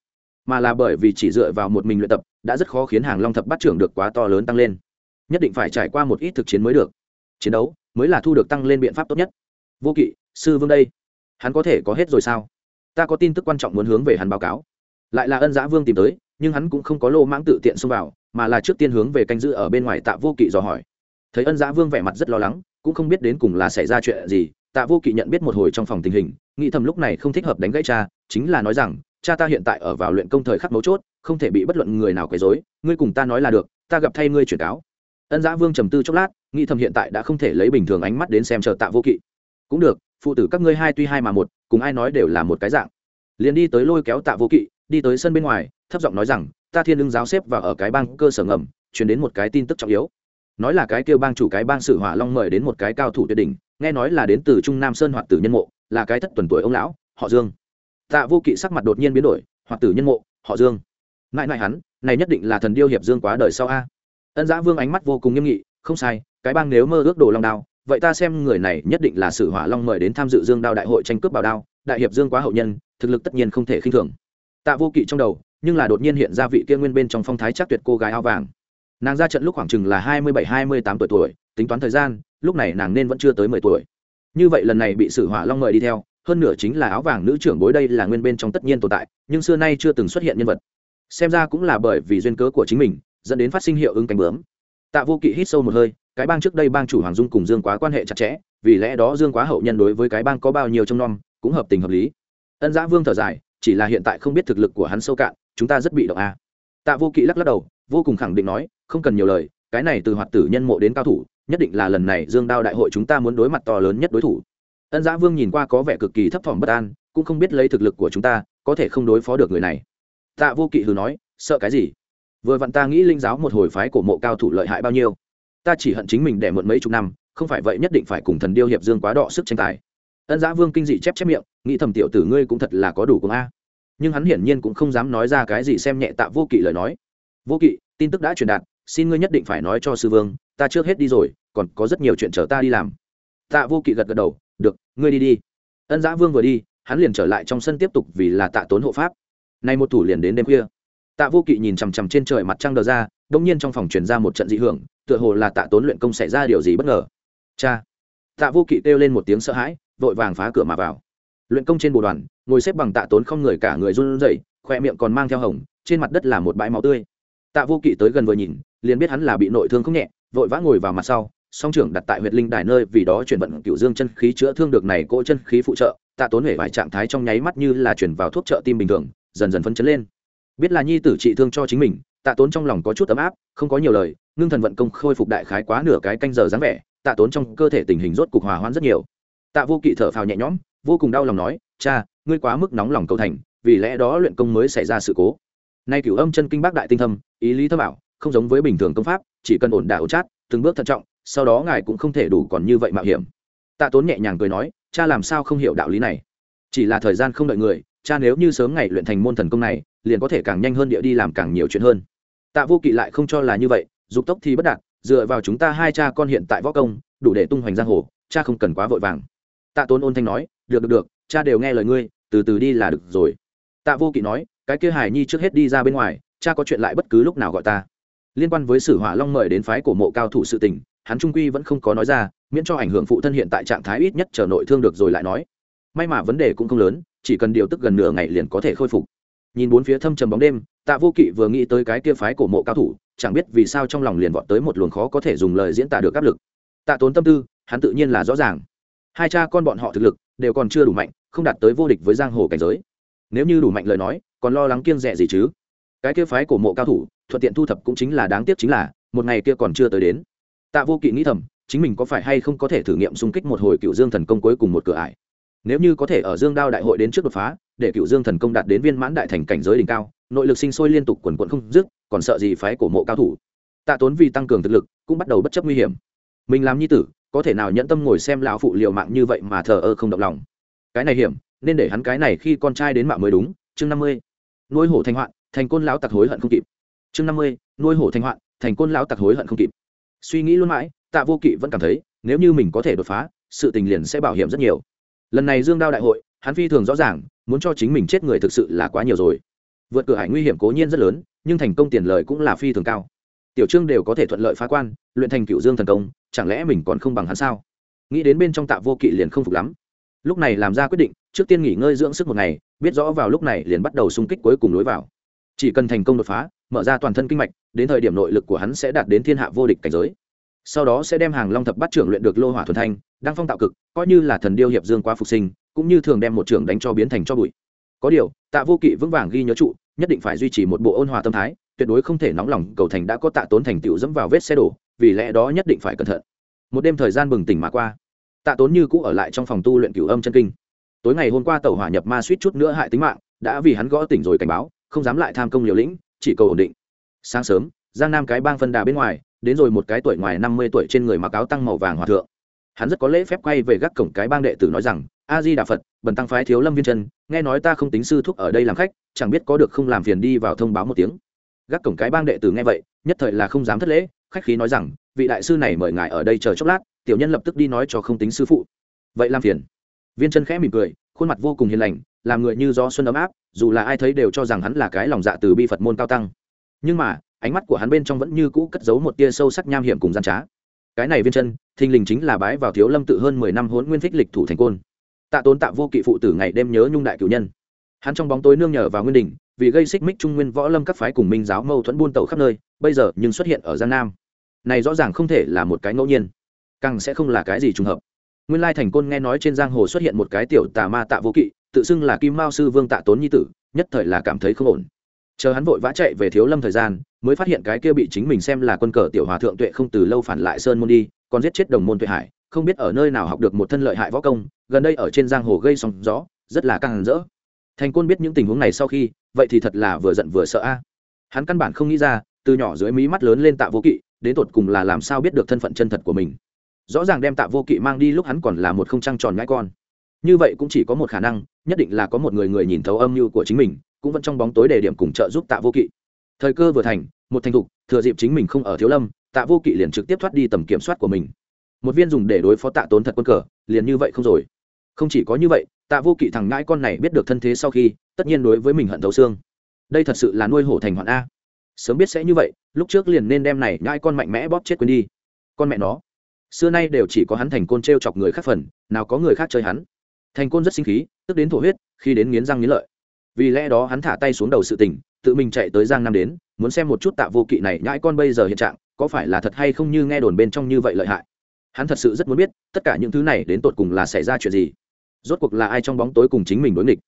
[SPEAKER 1] mà là bởi vì chỉ dựa vào một mình luyện tập, đã rất khó khiến hàng long thập bắt trưởng được quá to lớn tăng lên. Nhất định phải trải qua một ít thực chiến mới được. Chiến đấu mới là thu được tăng lên biện pháp tốt nhất. Vô kỵ, sư vương đây, hắn có thể có hết rồi sao? Ta có tin tức quan trọng muốn hướng về hắn báo cáo. Lại là ân giã vương tìm tới, nhưng hắn cũng không có lô mãng tự tiện xông vào mà là trước tiên hướng về canh giữ ở bên ngoài tạ vô kỵ dò hỏi. Thấy ân giã vương vẻ mặt rất lo lắng, cũng không biết đến cùng là xảy ra chuyện gì, tạ vô kỵ nhận biết một hồi trong phòng tình hình, nghĩ thầm lúc này không thích hợp đánh gãy cha, chính là nói rằng, cha ta hiện tại ở vào luyện công thời khắc mấu chốt, không thể bị bất luận người nào quấy dối ngươi cùng ta nói là được, ta gặp thay ngươi chuyển cáo. Ân giã vương trầm tư chốc lát, nghĩ thầm hiện tại đã không thể lấy bình thường ánh mắt đến xem chờ tạ vô kỵ. Cũng được, phụ tử các ngươi hai tuy hai mà một, cùng ai nói đều là một cái dạng. Liền đi tới lôi kéo tạ vô kỵ, đi tới sân bên ngoài, thấp giọng nói rằng ta thiên lương giáo xếp vào ở cái bang cơ sở ngầm chuyển đến một cái tin tức trọng yếu. Nói là cái kêu bang chủ cái bang sử hỏa long mời đến một cái cao thủ tuyệt đỉnh, nghe nói là đến từ trung nam sơn hoặc tử nhân mộ, là cái thất tuần tuổi ông lão, họ dương. Tạ vô kỵ sắc mặt đột nhiên biến đổi hoặc tử nhân mộ, họ dương. Mãi mãi hắn, này nhất định là thần điêu hiệp dương quá đời sau a. Ân giã vương ánh mắt vô cùng nghiêm nghị, không sai, cái bang nếu mơ ước đồ long đao, vậy ta xem người này nhất định là sử hỏa long mời đến tham dự dương đao đại hội tranh cướp bảo đao, đại hiệp dương quá hậu nhân, thực lực tất nhiên không thể khinh thường. Tạ vô kỵ trong đầu nhưng là đột nhiên hiện ra vị kia nguyên bên trong phong thái chắc tuyệt cô gái áo vàng. Nàng ra trận lúc khoảng chừng là hai mươi bảy, hai mươi tám tuổi tuổi, tính toán thời gian, lúc này nàng nên vẫn chưa tới mười tuổi. Như vậy lần này bị sử hỏa long mời đi theo, hơn nửa chính là áo vàng nữ trưởng bối đây là nguyên bên trong tất nhiên tồn tại, nhưng xưa nay chưa từng xuất hiện nhân vật. Xem ra cũng là bởi vì duyên cớ của chính mình, dẫn đến phát sinh hiệu ứng cánh bướm. Tạ vô kỵ hít sâu một hơi, cái bang trước đây bang chủ hoàng dung cùng dương quá quan hệ chặt chẽ, vì lẽ đó dương quá hậu nhân đối với cái bang có bao nhiêu trong nom, cũng hợp tình hợp lý. Ân giã vương thở dài, chỉ là hiện tại không biết thực lực của hắn sâu cạn chúng ta rất bị động a. À. tạ vô kỵ lắc lắc đầu, vô cùng khẳng định nói, không cần nhiều lời, cái này từ hoạt tử nhân mộ đến cao thủ, nhất định là lần này dương đao đại hội chúng ta muốn đối mặt to lớn nhất đối thủ. Ân giã vương nhìn qua có vẻ cực kỳ thấp thỏm bất an, cũng không biết lấy thực lực của chúng ta, có thể không đối phó được người này. Tạ vô kỵ hừ nói, sợ cái gì? Vừa vặn ta nghĩ linh giáo một hồi phái cổ mộ cao thủ lợi hại bao nhiêu? Ta chỉ hận chính mình để mượn mấy chục năm, không phải vậy nhất định phải cùng thần điêu hiệp dương quá đọ sức tranh tài. Ân giã vương kinh dị chép chép miệng, nghĩ thầm tiểu tử ngươi cũng thật là có đủ cùng a nhưng hắn hiển nhiên cũng không dám nói ra cái gì xem nhẹ tạ vô kỵ lời nói. Vô kỵ, tin tức đã truyền đạt, xin ngươi nhất định phải nói cho sư vương, ta trước hết đi rồi, còn có rất nhiều chuyện chờ ta đi làm. Tạ vô kỵ gật gật đầu, được, ngươi đi đi. Ân giã vương vừa đi, hắn liền trở lại trong sân tiếp tục vì là tạ tốn hộ pháp. Nay một thủ liền đến đêm khuya. Tạ vô kỵ nhìn chằm chằm trên trời mặt trăng đờ ra, đông nhiên trong phòng truyền ra một trận dị hưởng, tựa hồ là tạ tốn luyện công xảy ra điều gì bất ngờ. Cha! Tạ vô kỵ kêu lên một tiếng sợ hãi, vội vàng phá cửa mà vào luyện công trên bồ đoàn, ngồi xếp bằng tạ tốn không người cả người run rẩy, khoe miệng còn mang theo hồng, trên mặt đất là một bãi máu tươi. Tạ vô kỵ tới gần vừa nhìn, liền biết hắn là bị nội thương không nhẹ, vội vã ngồi vào mặt sau, song trưởng đặt tại huyệt linh đài nơi vì đó chuyển vận cựu dương chân khí chữa thương được này cỗ chân khí phụ trợ, tạ tốn hể vài trạng thái trong nháy mắt như là chuyển vào thuốc trợ tim bình thường, dần dần phấn chấn lên. Biết là nhi tử trị thương cho chính mình, tạ tốn trong lòng có chút ấm áp, không có nhiều lời, ngưng thần vận công khôi phục đại khái quá nửa cái canh giờ dáng vẻ, tạ tốn trong cơ thể tình hình rốt cục hòa hoãn rất nhiều. Tạ vô kỵ thở phào nhẹ nhõm vô cùng đau lòng nói, cha, ngươi quá mức nóng lòng cầu thành, vì lẽ đó luyện công mới xảy ra sự cố. Nay cửu âm chân kinh bác đại tinh thâm, ý lý thâm ảo, không giống với bình thường công pháp, chỉ cần ổn đạo chát, từng bước thận trọng, sau đó ngài cũng không thể đủ còn như vậy mạo hiểm. Tạ tốn nhẹ nhàng cười nói, cha làm sao không hiểu đạo lý này? Chỉ là thời gian không đợi người, cha nếu như sớm ngày luyện thành môn thần công này, liền có thể càng nhanh hơn địa đi làm càng nhiều chuyện hơn. Tạ vô kỵ lại không cho là như vậy, dục tốc thì bất đạt, dựa vào chúng ta hai cha con hiện tại võ công, đủ để tung hoành giang hồ, cha không cần quá vội vàng. Tạ tốn ôn thanh nói được được được, cha đều nghe lời ngươi, từ từ đi là được rồi. Tạ vô kỵ nói, cái kia hải nhi trước hết đi ra bên ngoài, cha có chuyện lại bất cứ lúc nào gọi ta. Liên quan với sử hỏa long mời đến phái cổ mộ cao thủ sự tình, hắn trung quy vẫn không có nói ra, miễn cho ảnh hưởng phụ thân hiện tại trạng thái ít nhất chờ nội thương được rồi lại nói. May mà vấn đề cũng không lớn, chỉ cần điều tức gần nửa ngày liền có thể khôi phục. Nhìn bốn phía thâm trầm bóng đêm, tạ vô kỵ vừa nghĩ tới cái kia phái cổ mộ cao thủ, chẳng biết vì sao trong lòng liền vọt tới một luồng khó có thể dùng lời diễn tả được áp lực. Tạ tốn tâm tư, hắn tự nhiên là rõ ràng hai cha con bọn họ thực lực đều còn chưa đủ mạnh, không đạt tới vô địch với giang hồ cảnh giới. Nếu như đủ mạnh lời nói, còn lo lắng kiêng rẻ gì chứ? Cái kia phái cổ mộ cao thủ, thuận tiện thu thập cũng chính là đáng tiếc chính là, một ngày kia còn chưa tới đến. Tạ vô kỵ nghĩ thầm, chính mình có phải hay không có thể thử nghiệm xung kích một hồi cựu dương thần công cuối cùng một cửa ải? Nếu như có thể ở dương đao đại hội đến trước đột phá, để cựu dương thần công đạt đến viên mãn đại thành cảnh giới đỉnh cao, nội lực sinh sôi liên tục quần quận không dứt, còn sợ gì phái cổ mộ cao thủ? Tạ tốn vì tăng cường thực lực, cũng bắt đầu bất chấp nguy hiểm. Mình làm nhi tử có thể nào nhẫn tâm ngồi xem lão phụ liều mạng như vậy mà thờ ơ không động lòng? Cái này hiểm, nên để hắn cái này khi con trai đến mạng mới đúng. Chương năm mươi. Nuôi hổ thành hoạn, thành côn lão tặc hối hận không kịp. Chương năm mươi. Nuôi hổ thành hoạn, thành côn lão tặc hối hận không kịp. Suy nghĩ luôn mãi, tạ vô kỵ vẫn cảm thấy, nếu như mình có thể đột phá, sự tình liền sẽ bảo hiểm rất nhiều. Lần này dương đao đại hội, hắn phi thường rõ ràng, muốn cho chính mình chết người thực sự là quá nhiều rồi. Vượt cửa hải nguy hiểm cố nhiên rất lớn, nhưng thành công tiền lời cũng là phi thường cao. Tiểu trương đều có thể thuận lợi phá quan, luyện thành cựu dương thần công chẳng lẽ mình còn không bằng hắn sao? Nghĩ đến bên trong tạ vô kỵ liền không phục lắm. Lúc này làm ra quyết định, trước tiên nghỉ ngơi dưỡng sức một ngày, biết rõ vào lúc này liền bắt đầu xung kích cuối cùng lối vào. Chỉ cần thành công đột phá, mở ra toàn thân kinh mạch, đến thời điểm nội lực của hắn sẽ đạt đến thiên hạ vô địch cảnh giới. Sau đó sẽ đem hàng long thập bát trưởng luyện được lô hỏa thuần thanh, đăng phong tạo cực, coi như là thần điêu hiệp dương quá phục sinh, cũng như thường đem một trưởng đánh cho biến thành cho bụi. Có điều, tạ vô kỵ vững vàng ghi nhớ trụ, nhất định phải duy trì một bộ ôn hòa tâm thái, tuyệt đối không thể nóng lòng, cầu thành đã có tạ tốn thành tựu dẫm vào vết xe đổ vì lẽ đó nhất định phải cẩn thận. Một đêm thời gian bừng tỉnh mà qua, tạ tốn như cũ ở lại trong phòng tu luyện cửu âm chân kinh. Tối ngày hôm qua tàu hỏa nhập ma suýt chút nữa hại tính mạng, đã vì hắn gõ tỉnh rồi cảnh báo, không dám lại tham công liều lĩnh, chỉ cầu ổn định. Sáng sớm, giang nam cái bang phân đà bên ngoài, đến rồi một cái tuổi ngoài năm mươi tuổi trên người mặc áo tăng màu vàng hòa thượng. Hắn rất có lễ phép quay về gác cổng cái bang đệ tử nói rằng, a di đà phật, bần tăng phái thiếu lâm viên chân, nghe nói ta không tính sư thúc ở đây làm khách, chẳng biết có được không làm phiền đi vào thông báo một tiếng. Gác cổng cái bang đệ tử nghe vậy, nhất thời là không dám thất lễ khách khí nói rằng, vị đại sư này mời ngài ở đây chờ chốc lát, tiểu nhân lập tức đi nói cho không tính sư phụ. Vậy làm phiền. Viên chân khẽ mỉm cười, khuôn mặt vô cùng hiền lành, làm người như do xuân ấm áp, dù là ai thấy đều cho rằng hắn là cái lòng dạ từ bi phật môn cao tăng. Nhưng mà, ánh mắt của hắn bên trong vẫn như cũ cất giấu một tia sâu sắc nham hiểm cùng gian trá. Cái này viên chân, thình lình chính là bái vào thiếu lâm tự hơn mười năm hốn nguyên phích lịch thủ thành côn. Tạ tốn tạ vô kỵ phụ tử ngày đêm nhớ nhung đại cử nhân hắn trong bóng tối nương nhờ vào nguyên đình, vì gây xích mích trung nguyên võ lâm các phái cùng minh giáo mâu thuẫn buôn tẩu khắp nơi, bây giờ nhưng xuất hiện ở giang nam. Này rõ ràng không thể là một cái ngẫu nhiên, càng sẽ không là cái gì trùng hợp. Nguyên lai thành côn nghe nói trên giang hồ xuất hiện một cái tiểu tà ma tạ vô kỵ, tự xưng là kim mao sư vương tạ tốn nhi tử, nhất thời là cảm thấy không ổn. Chờ hắn vội vã chạy về thiếu lâm thời gian, mới phát hiện cái kia bị chính mình xem là quân cờ tiểu hòa thượng tuệ không từ lâu phản lại sơn môn đi, còn giết chết đồng môn tuệ hải, không biết ở nơi nào học được một thân lợi hại võ công, gần đây ở trên giang hồ gây sóng gió, rất là căng rỡ thành côn biết những tình huống này sau khi, vậy thì thật là vừa giận vừa sợ a. Hắn căn bản không nghĩ ra, từ nhỏ dưới mí mắt lớn lên tạ vô kỵ, đến tột cùng là làm sao biết được thân phận chân thật của mình. Rõ ràng đem tạ vô kỵ mang đi lúc hắn còn là một không trăng tròn ngãi con. Như vậy cũng chỉ có một khả năng, nhất định là có một người người nhìn thấu âm mưu của chính mình, cũng vẫn trong bóng tối đề điểm cùng trợ giúp tạ vô kỵ. Thời cơ vừa thành, một thành thục, thừa dịp chính mình không ở thiếu lâm, tạ vô kỵ liền trực tiếp thoát đi tầm kiểm soát của mình. Một viên dùng để đối phó tạ tốn thật quân cờ, liền như vậy không rồi. Không chỉ có như vậy tạ vô kỵ thằng ngãi con này biết được thân thế sau khi, tất nhiên đối với mình hận thấu xương. Đây thật sự là nuôi hổ thành hoạn a. Sớm biết sẽ như vậy, lúc trước liền nên đem này ngãi con mạnh mẽ bóp chết quên đi. Con mẹ nó. Xưa nay đều chỉ có hắn thành côn t r e o chọc người khác phần, nào có người khác chơi hắn. Thành côn rất sinh khí, tức đến thổ huyết, khi đến nghiến răng nghiến lợi. Vì lẽ đó hắn thả tay xuống đầu sự tình, tự mình chạy tới giang nam đến, muốn xem một chút tạ vô kỵ này nhãi con bây giờ hiện trạng, có phải là thật hay không như nghe đồn bên trong như vậy lợi hại. Hắn thật sự rất muốn biết, tất cả những thứ này đến tột cùng là xảy ra chuyện gì rốt cuộc là ai trong bóng tối cùng chính mình đối nghịch?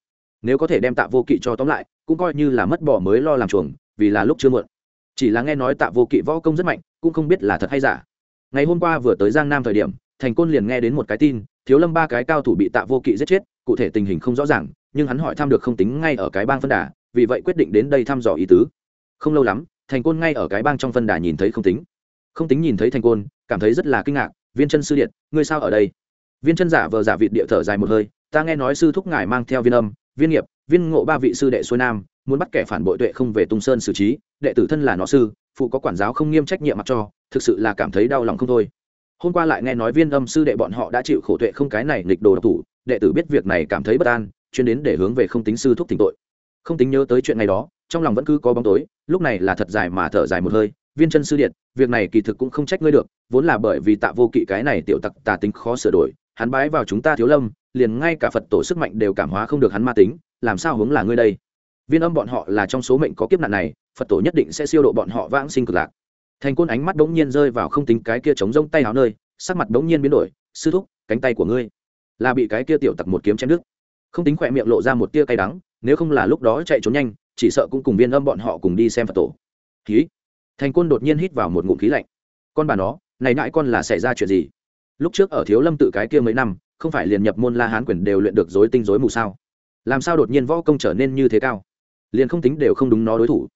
[SPEAKER 1] Nếu có thể đem tạ vô kỵ cho tóm lại, cũng coi như là mất bỏ mới lo làm chuồng, vì là lúc chưa muộn. Chỉ là nghe nói tạ vô kỵ võ công rất mạnh, cũng không biết là thật hay giả. Ngày hôm qua vừa tới giang nam thời điểm, thành côn liền nghe đến một cái tin, thiếu lâm ba cái cao thủ bị tạ vô kỵ giết chết, cụ thể tình hình không rõ ràng, nhưng hắn hỏi thăm được không tính ngay ở cái bang phân đà, vì vậy quyết định đến đây thăm dò ý tứ. Không lâu lắm, thành côn ngay ở cái bang trong phân đà nhìn thấy không tính. Không tính nhìn thấy thành côn, cảm thấy rất là kinh ngạc, viên chân sư điện, ngươi sao ở đây? Viên chân giả vờ giả vịt địa thở dài một hơi, ta nghe nói sư thúc ngài mang theo viên âm, viên nghiệp, viên ngộ ba vị sư đệ xuôi nam, muốn bắt kẻ phản bội tuệ không về tung sơn xử trí, đệ tử thân là nó sư, phụ có quản giáo không nghiêm trách nhiệm mặc cho, thực sự là cảm thấy đau lòng không thôi. Hôm qua lại nghe nói viên âm sư đệ bọn họ đã chịu khổ tuệ không cái này nghịch đồ độc thủ, đệ tử biết việc này cảm thấy bất an, chuyên đến để hướng về không tính sư thúc tỉnh tội. Không tính nhớ tới chuyện này đó, trong lòng vẫn cứ có bóng tối, lúc này là thật dài mà thở dài một hơi, viên chân sư điện, việc này kỳ thực cũng không trách ngươi được, vốn là bởi vì tạ vô kỵ cái này tiểu tặc tà tính khó sửa đổi hắn bái vào chúng ta thiếu lâm, liền ngay cả phật tổ sức mạnh đều cảm hóa không được hắn ma tính, làm sao hướng là ngươi đây? Viên âm bọn họ là trong số mệnh có kiếp nạn này, phật tổ nhất định sẽ siêu độ bọn họ vãng sinh cực lạc. Thành côn ánh mắt đống nhiên rơi vào không tính cái kia chống rông tay áo nơi, sắc mặt đống nhiên biến đổi, sư thúc, cánh tay của ngươi là bị cái kia tiểu tặc một kiếm chém đứt. Không tính khỏe miệng lộ ra một tia cay đắng, nếu không là lúc đó chạy trốn nhanh, chỉ sợ cũng cùng viên âm bọn họ cùng đi xem phật tổ. Khí thành côn đột nhiên hít vào một ngụm khí lạnh. Con bà nó, này nãi con là xảy ra chuyện gì? Lúc trước ở thiếu lâm tự cái kia mấy năm, không phải liền nhập môn la hán quyền đều luyện được dối tinh dối mù sao? Làm sao đột nhiên võ công trở nên như thế cao? Liền không tính đều không đúng nó đối thủ.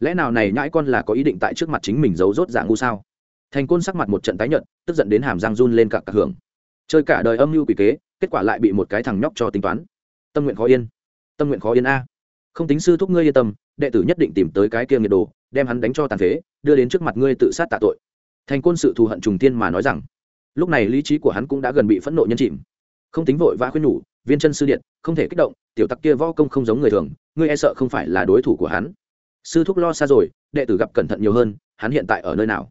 [SPEAKER 1] Lẽ nào này nhãi con là có ý định tại trước mặt chính mình giấu rốt dạng ngu sao? Thành côn sắc mặt một trận tái nhợt, tức giận đến hàm răng run lên cả cả hưởng. Chơi cả đời âm mưu quỷ kế, kết quả lại bị một cái thằng nhóc cho tính toán. Tâm nguyện khó yên. Tâm nguyện khó yên a. Không tính sư thúc ngươi yên tâm, đệ tử nhất định tìm tới cái kia nhiệt đồ, đem hắn đánh cho tàn phế, đưa đến trước mặt ngươi tự sát tạ tội. Thành côn sự thù hận trùng tiên mà nói rằng lúc này lý trí của hắn cũng đã gần bị phẫn nộ nhân chìm. Không tính vội vã khuyên nhủ, viên chân sư điện, không thể kích động, tiểu tặc kia võ công không giống người thường, ngươi e sợ không phải là đối thủ của hắn. Sư thúc lo xa rồi, đệ tử gặp cẩn thận nhiều hơn, hắn hiện tại ở nơi nào?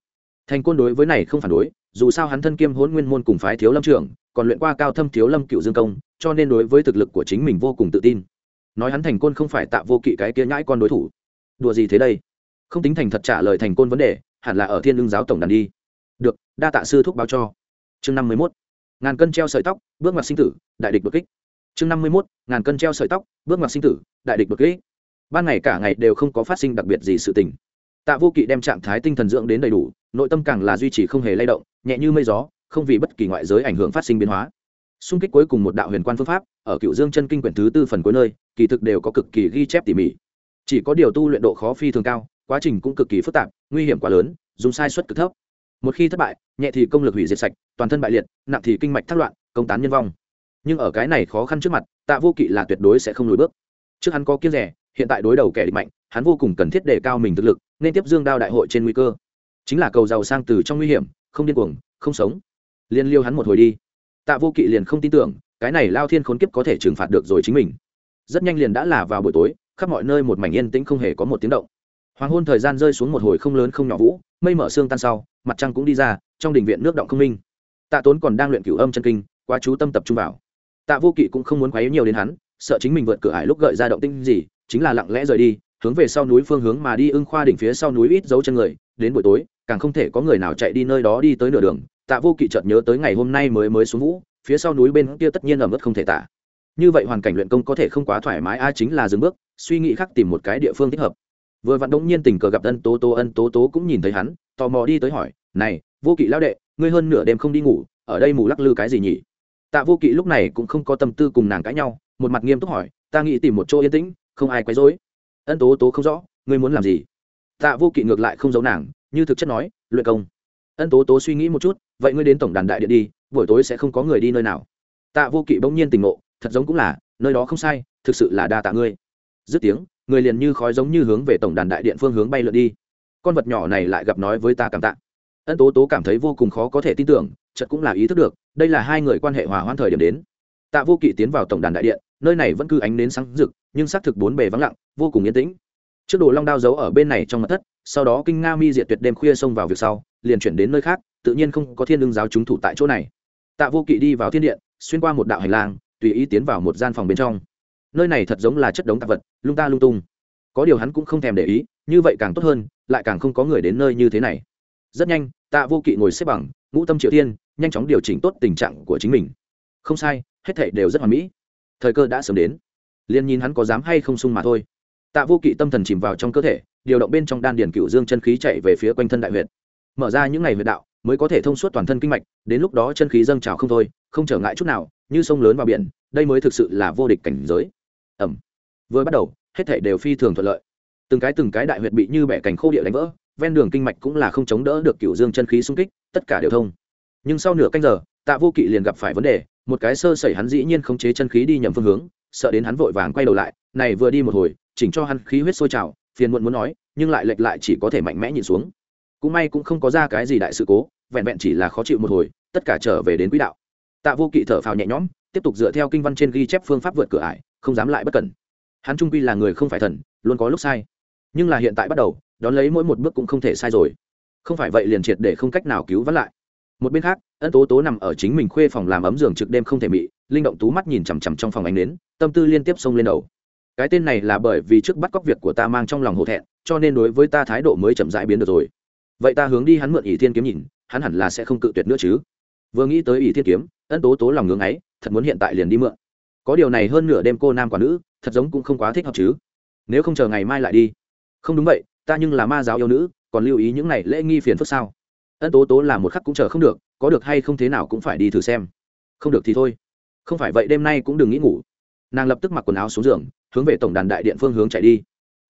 [SPEAKER 1] Thành côn đối với này không phản đối, dù sao hắn thân kiêm hôn nguyên môn cùng phái thiếu lâm trưởng, còn luyện qua cao thâm thiếu lâm cựu dương công, cho nên đối với thực lực của chính mình vô cùng tự tin. Nói hắn thành côn không phải tạ vô kỵ cái kia nhãi con đối thủ. Đùa gì thế đây? Không tính thành thật trả lời thành côn vấn đề, hẳn là ở thiên lương giáo tổng đàn đi. Được, đa tạ sư thúc báo cho chương năm mươi mốt. Ngàn cân treo sợi tóc, bước ngoặt sinh tử, đại địch đột kích. Chương năm mươi mốt. Ngàn cân treo sợi tóc, bước ngoặt sinh tử, đại địch đột kích. Ban ngày cả ngày đều không có phát sinh đặc biệt gì sự tình. Tạ vô kỵ đem trạng thái tinh thần dưỡng đến đầy đủ, nội tâm càng là duy trì không hề lay động, nhẹ như mây gió, không vì bất kỳ ngoại giới ảnh hưởng phát sinh biến hóa. Xung kích cuối cùng một đạo huyền quan phương pháp, ở cựu dương chân kinh quyển thứ tư phần cuối nơi, kỳ thực đều có cực kỳ ghi chép tỉ mỉ. Chỉ có điều tu luyện độ khó phi thường cao, quá trình cũng cực kỳ phức tạp, nguy hiểm quá lớn, dùng sai suất cực thấp một khi thất bại, nhẹ thì công lực hủy diệt sạch, toàn thân bại liệt, nặng thì kinh mạch thất loạn, công tán nhân vong. Nhưng ở cái này khó khăn trước mặt, tạ vô kỵ là tuyệt đối sẽ không lùi bước. Trước hắn có kiêng rẻ, hiện tại đối đầu kẻ địch mạnh, hắn vô cùng cần thiết đề cao mình thực lực, nên tiếp dương đao đại hội trên nguy cơ. Chính là cầu giàu sang từ trong nguy hiểm, không điên cuồng, không sống. Liên liêu hắn một hồi đi. Tạ vô kỵ liền không tin tưởng, cái này lao thiên khốn kiếp có thể trừng phạt được rồi chính mình. Rất nhanh liền đã là vào buổi tối, khắp mọi nơi một mảnh yên tĩnh không hề có một tiếng động hoàng hôn thời gian rơi xuống một hồi không lớn không nhỏ vũ, mây mở xương tan sau, mặt trăng cũng đi ra, trong đình viện nước động không minh. Tạ tốn còn đang luyện cửu âm chân kinh, quá chú tâm tập trung vào. Tạ vô kỵ cũng không muốn quấy nhiều đến hắn, sợ chính mình vượt cửa ải lúc gợi ra động tinh gì, chính là lặng lẽ rời đi, hướng về sau núi phương hướng mà đi ưng khoa đỉnh phía sau núi ít dấu chân người, đến buổi tối, càng không thể có người nào chạy đi nơi đó đi tới nửa đường. Tạ vô kỵ chợt nhớ tới ngày hôm nay mới mới xuống vũ, phía sau núi bên kia tất nhiên ẩm ướt không thể tả. Như vậy hoàn cảnh luyện công có thể không quá thoải mái, a chính là dừng bước, suy nghĩ khác tìm một cái địa phương thích hợp vừa vặn đống nhiên tình cờ gặp ân tố tố, ân tố tố cũng nhìn thấy hắn, tò mò đi tới hỏi, này, vô kỵ lao đệ, ngươi hơn nửa đêm không đi ngủ, ở đây mù lắc lư cái gì nhỉ? Tạ vô kỵ lúc này cũng không có tâm tư cùng nàng cãi nhau, một mặt nghiêm túc hỏi, ta nghĩ tìm một chỗ yên tĩnh, không ai quấy rối. Ân tố tố không rõ, ngươi muốn làm gì? Tạ vô kỵ ngược lại không giấu nàng, như thực chất nói, luyện công. Ân tố tố suy nghĩ một chút, vậy ngươi đến tổng đàn đại điện đi, buổi tối sẽ không có người đi nơi nào. Tạ vô kỵ bỗng nhiên tình ngộ, thật giống cũng là, nơi đó không sai, thực sự là đa tạ ngươi. Dứt tiếng người liền như khói giống như hướng về tổng đàn đại điện phương hướng bay lượn đi. Con vật nhỏ này lại gặp nói với ta cảm tạ. Ân tố tố cảm thấy vô cùng khó có thể tin tưởng, chợt cũng là ý thức được, đây là hai người quan hệ hòa hoãn thời điểm đến. Tạ vô kỵ tiến vào tổng đàn đại điện, nơi này vẫn cứ ánh nến sáng rực, nhưng xác thực bốn bề vắng lặng, vô cùng yên tĩnh. Trước đồ long đao giấu ở bên này trong mặt thất, sau đó kinh nga mi diệt tuyệt đêm khuya xông vào việc sau, liền chuyển đến nơi khác, tự nhiên không có thiên lương giáo chúng thủ tại chỗ này. Tạ vô kỵ đi vào thiên điện, xuyên qua một đạo hành lang, tùy ý tiến vào một gian phòng bên trong nơi này thật giống là chất đống tạp vật, lung ta lung tung. Có điều hắn cũng không thèm để ý, như vậy càng tốt hơn, lại càng không có người đến nơi như thế này. Rất nhanh, tạ vô kỵ ngồi xếp bằng, ngũ tâm triệu tiên nhanh chóng điều chỉnh tốt tình trạng của chính mình. Không sai, hết thảy đều rất hoàn mỹ. Thời cơ đã sớm đến. Liền nhìn hắn có dám hay không sung mà thôi. Tạ vô kỵ tâm thần chìm vào trong cơ thể, điều động bên trong đan điền cựu dương chân khí chạy về phía quanh thân đại huyệt. Mở ra những ngày huyệt đạo, mới có thể thông suốt toàn thân kinh mạch, đến lúc đó chân khí dâng trào không thôi, không trở ngại chút nào, như sông lớn vào biển, đây mới thực sự là vô địch cảnh giới ẩm. Vừa bắt đầu, hết thể đều phi thường thuận lợi. Từng cái từng cái đại huyệt bị như bẻ cành khô địa đánh vỡ, ven đường kinh mạch cũng là không chống đỡ được cựu dương chân khí xung kích, tất cả đều thông. Nhưng sau nửa canh giờ, tạ vô kỵ liền gặp phải vấn đề, một cái sơ sẩy hắn dĩ nhiên khống chế chân khí đi nhầm phương hướng, sợ đến hắn vội vàng quay đầu lại, này vừa đi một hồi, chỉnh cho hắn khí huyết sôi trào, phiền muộn muốn nói, nhưng lại lệch lại chỉ có thể mạnh mẽ nhìn xuống. Cũng may cũng không có ra cái gì đại sự cố, vẹn vẹn chỉ là khó chịu một hồi, tất cả trở về đến quỹ đạo. Tạ vô kỵ thở phào nhẹ nhõm, tiếp tục dựa theo kinh văn trên ghi chép phương pháp vượt cửa ải không dám lại bất cẩn. Hắn trung quy là người không phải thần, luôn có lúc sai. Nhưng là hiện tại bắt đầu, đón lấy mỗi một bước cũng không thể sai rồi. Không phải vậy liền triệt để không cách nào cứu vãn lại. Một bên khác, ân tố tố nằm ở chính mình khuê phòng làm ấm giường trực đêm không thể mị, linh động tú mắt nhìn chằm chằm trong phòng ánh đến tâm tư liên tiếp xông lên đầu. Cái tên này là bởi vì trước bắt cóc việc của ta mang trong lòng hổ thẹn, cho nên đối với ta thái độ mới chậm rãi biến được rồi. Vậy ta hướng đi hắn mượn ỷ thiên kiếm nhìn, hắn hẳn là sẽ không cự tuyệt nữa chứ. Vừa nghĩ tới ỷ thiên kiếm, ân tố tố lòng ngưng ấy, thật muốn hiện tại liền đi mượn có điều này hơn nửa đêm cô nam quả nữ, thật giống cũng không quá thích hợp chứ. Nếu không chờ ngày mai lại đi. Không đúng vậy, ta nhưng là ma giáo yêu nữ, còn lưu ý những này lễ nghi phiền phức sao? Ân tố tố là một khắc cũng chờ không được, có được hay không thế nào cũng phải đi thử xem. Không được thì thôi. Không phải vậy đêm nay cũng đừng nghĩ ngủ. Nàng lập tức mặc quần áo xuống giường, hướng về tổng đàn đại điện phương hướng chạy đi.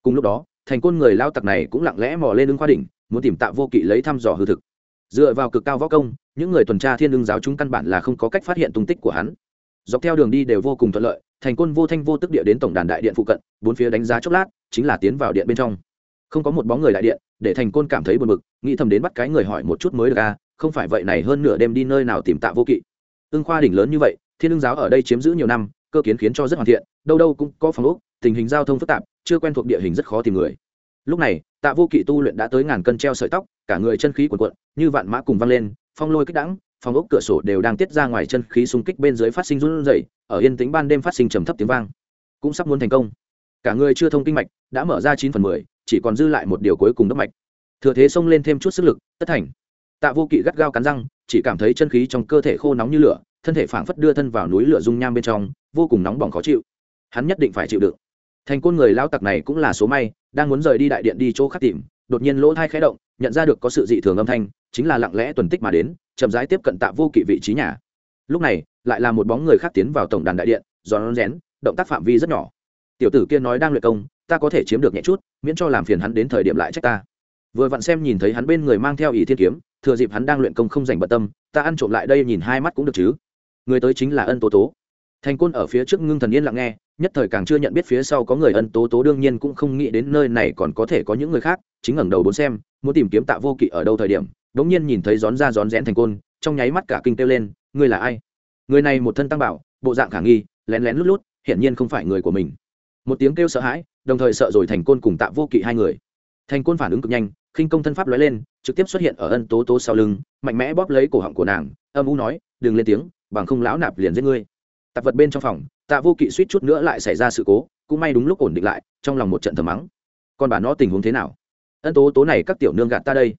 [SPEAKER 1] Cùng lúc đó, thành côn người lao tặc này cũng lặng lẽ mò lên ứng khoa đỉnh, muốn tìm tạ vô kỵ lấy thăm dò hư thực. Dựa vào cực cao võ công, những người tuần tra thiên đương giáo chúng căn bản là không có cách phát hiện tung tích của hắn dọc theo đường đi đều vô cùng thuận lợi, thành quân vô thanh vô tức địa đến tổng đàn đại điện phụ cận, bốn phía đánh giá chốc lát, chính là tiến vào điện bên trong. Không có một bóng người đại điện, để thành côn cảm thấy buồn bực, nghĩ thầm đến bắt cái người hỏi một chút mới được à không phải vậy này hơn nửa đêm đi nơi nào tìm tạ vô kỵ. Ưng khoa đỉnh lớn như vậy, thiên ưng giáo ở đây chiếm giữ nhiều năm, cơ kiến khiến cho rất hoàn thiện, đâu đâu cũng có phòng úc tình hình giao thông phức tạp, chưa quen thuộc địa hình rất khó tìm người. Lúc này, tạ vô kỵ tu luyện đã tới ngàn cân treo sợi tóc, cả người chân khí cuồn cuộn, như vạn mã cùng văng lên, phong lôi kích đẳng phòng ốc cửa sổ đều đang tiết ra ngoài chân khí xung kích bên dưới phát sinh run rẩy, ở yên tĩnh ban đêm phát sinh trầm thấp tiếng vang. Cũng sắp muốn thành công. Cả người chưa thông kinh mạch, đã mở ra chín phần mười, chỉ còn dư lại một điều cuối cùng đốc mạch. Thừa thế xông lên thêm chút sức lực, tất thành. Tạ vô kỵ gắt gao cắn răng, chỉ cảm thấy chân khí trong cơ thể khô nóng như lửa, thân thể phảng phất đưa thân vào núi lửa dung nham bên trong, vô cùng nóng bỏng khó chịu. Hắn nhất định phải chịu đựng. Thành côn người lao tặc này cũng là số may, đang muốn rời đi đại điện đi chỗ khác tìm, đột nhiên lỗ thai khẽ động nhận ra được có sự dị thường âm thanh, chính là lặng lẽ tuần tích mà đến, chậm rãi tiếp cận tạ vô kỵ vị trí nhà. Lúc này, lại là một bóng người khác tiến vào tổng đàn đại điện do non rén, động tác phạm vi rất nhỏ. Tiểu tử kia nói đang luyện công, ta có thể chiếm được nhẹ chút, miễn cho làm phiền hắn đến thời điểm lại trách ta. Vừa vặn xem nhìn thấy hắn bên người mang theo ỷ thiên kiếm, thừa dịp hắn đang luyện công không dành bận tâm, ta ăn trộm lại đây nhìn hai mắt cũng được chứ. Người tới chính là ân tố tố thành côn ở phía trước ngưng thần yên lặng nghe, nhất thời càng chưa nhận biết phía sau có người ân tố tố đương nhiên cũng không nghĩ đến nơi này còn có thể có những người khác, chính ngẩng đầu bốn xem, muốn tìm kiếm tạ vô kỵ ở đâu thời điểm đ ỗ n g nhiên nhìn thấy rón ra rón rén thành côn, trong nháy mắt cả kinh kêu lên, ngươi là ai? Người này một thân tăng bảo, bộ dạng khả nghi, lén lén lút lút, hiển nhiên không phải người của mình. Một tiếng kêu sợ hãi, đồng thời sợ rồi thành côn cùng tạ vô kỵ hai người. Thành côn phản ứng cực nhanh, khinh công thân pháp lóe lên, trực tiếp xuất hiện ở ân tố tố sau lưng, mạnh mẽ bóp lấy cổ họng của nàng, âm u nói, đừng lên tiếng, bằng không lão nạp liền giết ngươi tạp vật bên trong phòng, tạ vô kỵ suýt chút nữa lại xảy ra sự cố, cũng may đúng lúc ổn định lại, trong lòng một trận thầm mắng. Còn bà nó tình huống thế nào? Ân tố tố này các tiểu nương gạt ta đây.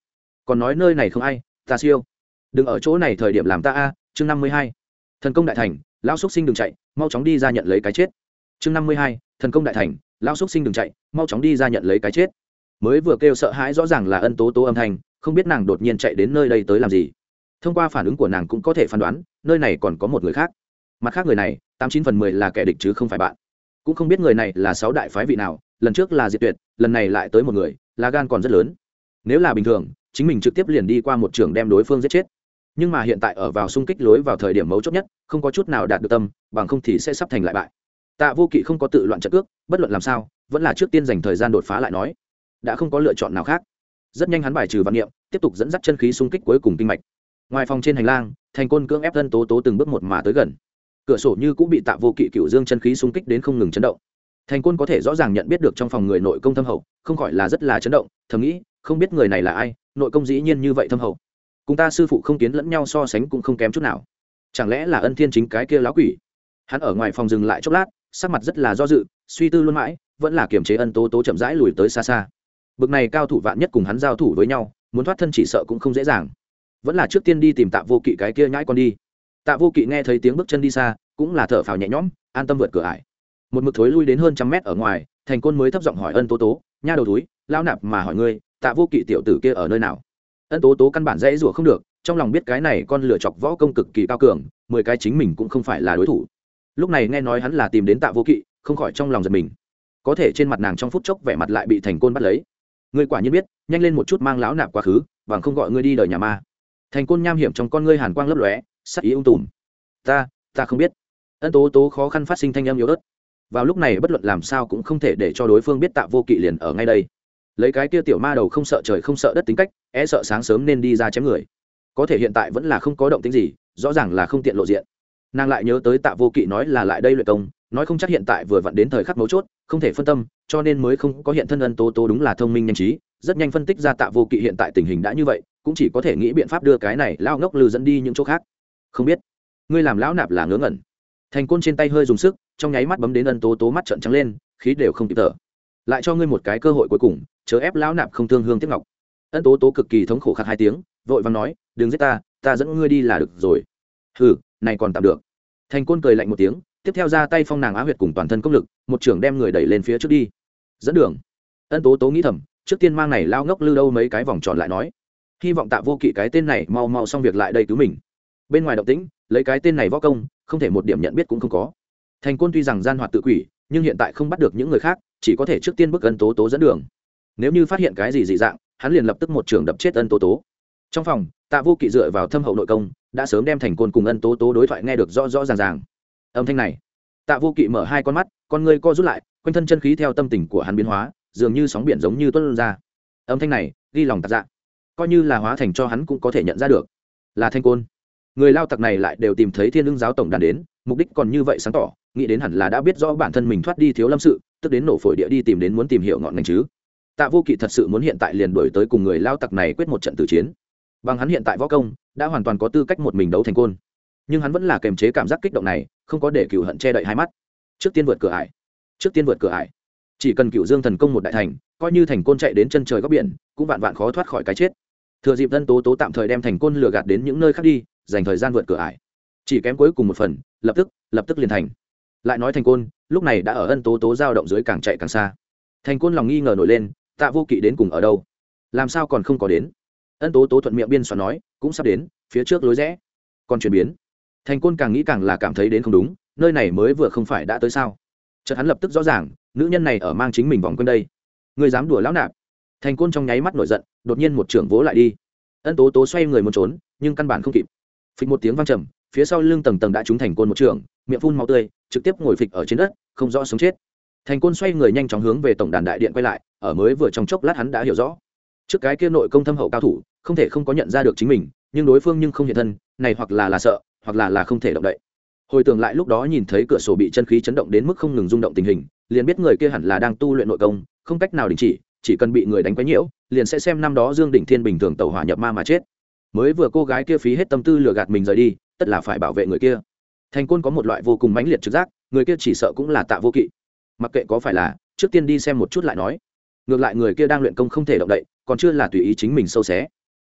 [SPEAKER 1] Còn nói nơi này không ai, ta siêu. Đừng ở chỗ này thời điểm làm ta a, chương năm mươi hai. Thần công đại thành, lão xúc sinh đừng chạy, mau chóng đi ra nhận lấy cái chết. Chương năm mươi hai, thần công đại thành, lão xúc sinh đừng chạy, mau chóng đi ra nhận lấy cái chết. Mới vừa kêu sợ hãi rõ ràng là ân tố tố âm thanh, không biết nàng đột nhiên chạy đến nơi đây tới làm gì. Thông qua phản ứng của nàng cũng có thể phán đoán, nơi này còn có một người khác mặt khác người này, tám chín phần mười là kẻ địch chứ không phải bạn. Cũng không biết người này là sáu đại phái vị nào, lần trước là diệt tuyệt, lần này lại tới một người, là gan còn rất lớn. Nếu là bình thường, chính mình trực tiếp liền đi qua một trường đem đối phương giết chết. Nhưng mà hiện tại ở vào xung kích lối vào thời điểm mấu chốt nhất, không có chút nào đạt được tâm, bằng không thì sẽ sắp thành lại bại. Tạ vô kỵ không có tự loạn trận cước, bất luận làm sao, vẫn là trước tiên dành thời gian đột phá lại nói, đã không có lựa chọn nào khác. Rất nhanh hắn bài trừ văn niệm, tiếp tục dẫn dắt chân khí xung kích cuối cùng kinh mạch. Ngoài phòng trên hành lang, thành côn cưỡng ép thân tố tố từng bước một mà tới gần cửa sổ như cũng bị tạ vô kỵ cựu dương chân khí xung kích đến không ngừng chấn động. Thành côn có thể rõ ràng nhận biết được trong phòng người nội công thâm hậu, không khỏi là rất là chấn động, thầm nghĩ, không biết người này là ai, nội công dĩ nhiên như vậy thâm hậu. Cùng ta sư phụ không kiến lẫn nhau so sánh cũng không kém chút nào. Chẳng lẽ là ân thiên chính cái kia láo quỷ? Hắn ở ngoài phòng dừng lại chốc lát, sắc mặt rất là do dự, suy tư luôn mãi, vẫn là kiềm chế ân tố tố chậm rãi lùi tới xa xa. Bực này cao thủ vạn nhất cùng hắn giao thủ với nhau, muốn thoát thân chỉ sợ cũng không dễ dàng. Vẫn là trước tiên đi tìm tạ vô kỵ cái kia nhãi con đi tạ vô kỵ nghe thấy tiếng bước chân đi xa, cũng là thở phào nhẹ nhõm, an tâm vượt cửa ải. Một mực thối lui đến hơn trăm mét ở ngoài, thành côn mới thấp giọng hỏi ân tố tố, nha đầu túi lao nạp mà hỏi ngươi, tạ vô kỵ tiểu tử kia ở nơi nào? Ân tố tố căn bản dễ rủa không được, trong lòng biết cái này con lựa chọc võ công cực kỳ cao cường, mười cái chính mình cũng không phải là đối thủ. Lúc này nghe nói hắn là tìm đến tạ vô kỵ, không khỏi trong lòng giật mình. Có thể trên mặt nàng trong phút chốc vẻ mặt lại bị thành côn bắt lấy. Ngươi quả nhiên biết, nhanh lên một chút mang lão nạp quá khứ, bằng không gọi ngươi đi đời nhà ma. Thành côn nham hiểm trong con ngươi hàn quang lấp lóe sắc ý ung tùm. Ta ta không biết. Ân tố tố khó khăn phát sinh thanh âm yếu ớt. Vào lúc này bất luận làm sao cũng không thể để cho đối phương biết tạ vô kỵ liền ở ngay đây. Lấy cái kia tiểu ma đầu không sợ trời không sợ đất tính cách e sợ sáng sớm nên đi ra chém người. Có thể hiện tại vẫn là không có động tính gì, rõ ràng là không tiện lộ diện. Nàng lại nhớ tới tạ vô kỵ nói là lại đây luyện công, nói không chắc hiện tại vừa vặn đến thời khắc mấu chốt, không thể phân tâm, cho nên mới không có hiện thân ân tố tố đúng là thông minh nhanh trí, rất nhanh phân tích ra tạ vô kỵ hiện tại tình hình đã như vậy, cũng chỉ có thể nghĩ biện pháp đưa cái này lao ngốc lư dẫn đi những chỗ khác không biết. Ngươi làm lão nạp là ngớ ngẩn. Thành côn trên tay hơi dùng sức, trong nháy mắt bấm đến ân tố tố mắt trận trắng lên, khí đều không kịp thở. Lại cho ngươi một cái cơ hội cuối cùng, chớ ép lão nạp không thương hương tiếp ngọc. Ân tố tố cực kỳ thống khổ khạc hai tiếng, vội vàng nói, đừng giết ta ta dẫn ngươi đi là được rồi. Hừ, này còn tạm được. Thành côn cười lạnh một tiếng, tiếp theo ra tay phong nàng á huyệt cùng toàn thân công lực, một trưởng đem người đẩy lên phía trước đi. Dẫn đường. Ân tố tố nghĩ thầm, trước tiên mang này lao ngốc lư đâu mấy cái vòng tròn lại nói, hy vọng tạ vô kỵ cái tên này mau mau xong việc lại đây cứu mình bên ngoài động tĩnh, lấy cái tên này võ công, không thể một điểm nhận biết cũng không có. Thành côn tuy rằng gian hoạt tự quỷ, nhưng hiện tại không bắt được những người khác, chỉ có thể trước tiên bức ân tố tố dẫn đường. Nếu như phát hiện cái gì dị dạng, hắn liền lập tức một trường đập chết ân tố tố. Trong phòng, tạ vô kỵ dựa vào thâm hậu nội công, đã sớm đem thành côn cùng ân tố tố đối thoại nghe được rõ rõ ràng ràng. Âm thanh này, tạ vô kỵ mở hai con mắt, con ngươi co rút lại, quanh thân chân khí theo tâm tình của hắn biến hóa, dường như sóng biển giống như tuân ra. Âm thanh này, ghi lòng tạc dạ coi như là hóa thành cho hắn cũng có thể nhận ra được. Là thanh côn người lao tặc này lại đều tìm thấy thiên lương giáo tổng đàn đến, mục đích còn như vậy sáng tỏ, nghĩ đến hẳn là đã biết rõ bản thân mình thoát đi thiếu lâm sự, tức đến nổ phổi địa đi tìm đến muốn tìm hiểu ngọn ngành chứ. Tạ vô kỵ thật sự muốn hiện tại liền đổi tới cùng người lao tặc này quyết một trận tử chiến. Bằng hắn hiện tại võ công, đã hoàn toàn có tư cách một mình đấu thành côn. Nhưng hắn vẫn là kềm chế cảm giác kích động này, không có để cựu hận che đậy hai mắt. Trước tiên vượt cửa ải. Trước tiên vượt cửa ải. Chỉ cần cựu dương thần công một đại thành, coi như thành côn chạy đến chân trời góc biển, cũng vạn vạn khó thoát khỏi cái chết. Thừa dịp tân tố tố tạm thời đem thành côn lừa gạt đến những nơi khác đi dành thời gian vượt cửa ải. Chỉ kém cuối cùng một phần, lập tức lập tức liền thành. Lại nói thành côn, lúc này đã ở ân tố tố giao động dưới càng chạy càng xa. Thành côn lòng nghi ngờ nổi lên, tạ vô kỵ đến cùng ở đâu? Làm sao còn không có đến? Ân tố tố thuận miệng biên soạn nói, cũng sắp đến, phía trước lối rẽ. Còn chuyển biến. Thành côn càng nghĩ càng là cảm thấy đến không đúng, nơi này mới vừa không phải đã tới sao? Chợt hắn lập tức rõ ràng, nữ nhân này ở mang chính mình vòng quanh đây. Người dám đùa lão nạp. Thành côn trong nháy mắt nổi giận, đột nhiên một trưởng vỗ lại đi. Ân tố tố xoay người muốn trốn, nhưng căn bản không kịp phịch một tiếng vang trầm, phía sau lưng tầng tầng đã trúng thành côn một trưởng miệng phun máu tươi, trực tiếp ngồi phịch ở trên đất, không rõ sống chết. Thành côn xoay người nhanh chóng hướng về tổng đàn đại điện quay lại, ở mới vừa trong chốc lát hắn đã hiểu rõ. Trước cái kia nội công thâm hậu cao thủ, không thể không có nhận ra được chính mình, nhưng đối phương nhưng không hiện thân, này hoặc là là sợ, hoặc là là không thể động đậy. Hồi tưởng lại lúc đó nhìn thấy cửa sổ bị chân khí chấn động đến mức không ngừng rung động tình hình, liền biết người kia hẳn là đang tu luyện nội công, không cách nào đình chỉ chỉ cần bị người đánh quấy nhiễu, liền sẽ xem năm đó dương đỉnh thiên bình thường tàu hỏa nhập ma mà chết mới vừa cô gái kia phí hết tâm tư lừa gạt mình rời đi, tất là phải bảo vệ người kia. Thành côn có một loại vô cùng mãnh liệt trực giác, người kia chỉ sợ cũng là tạ vô kỵ. Mặc kệ có phải là, trước tiên đi xem một chút lại nói. Ngược lại người kia đang luyện công không thể động đậy, còn chưa là tùy ý chính mình sâu xé.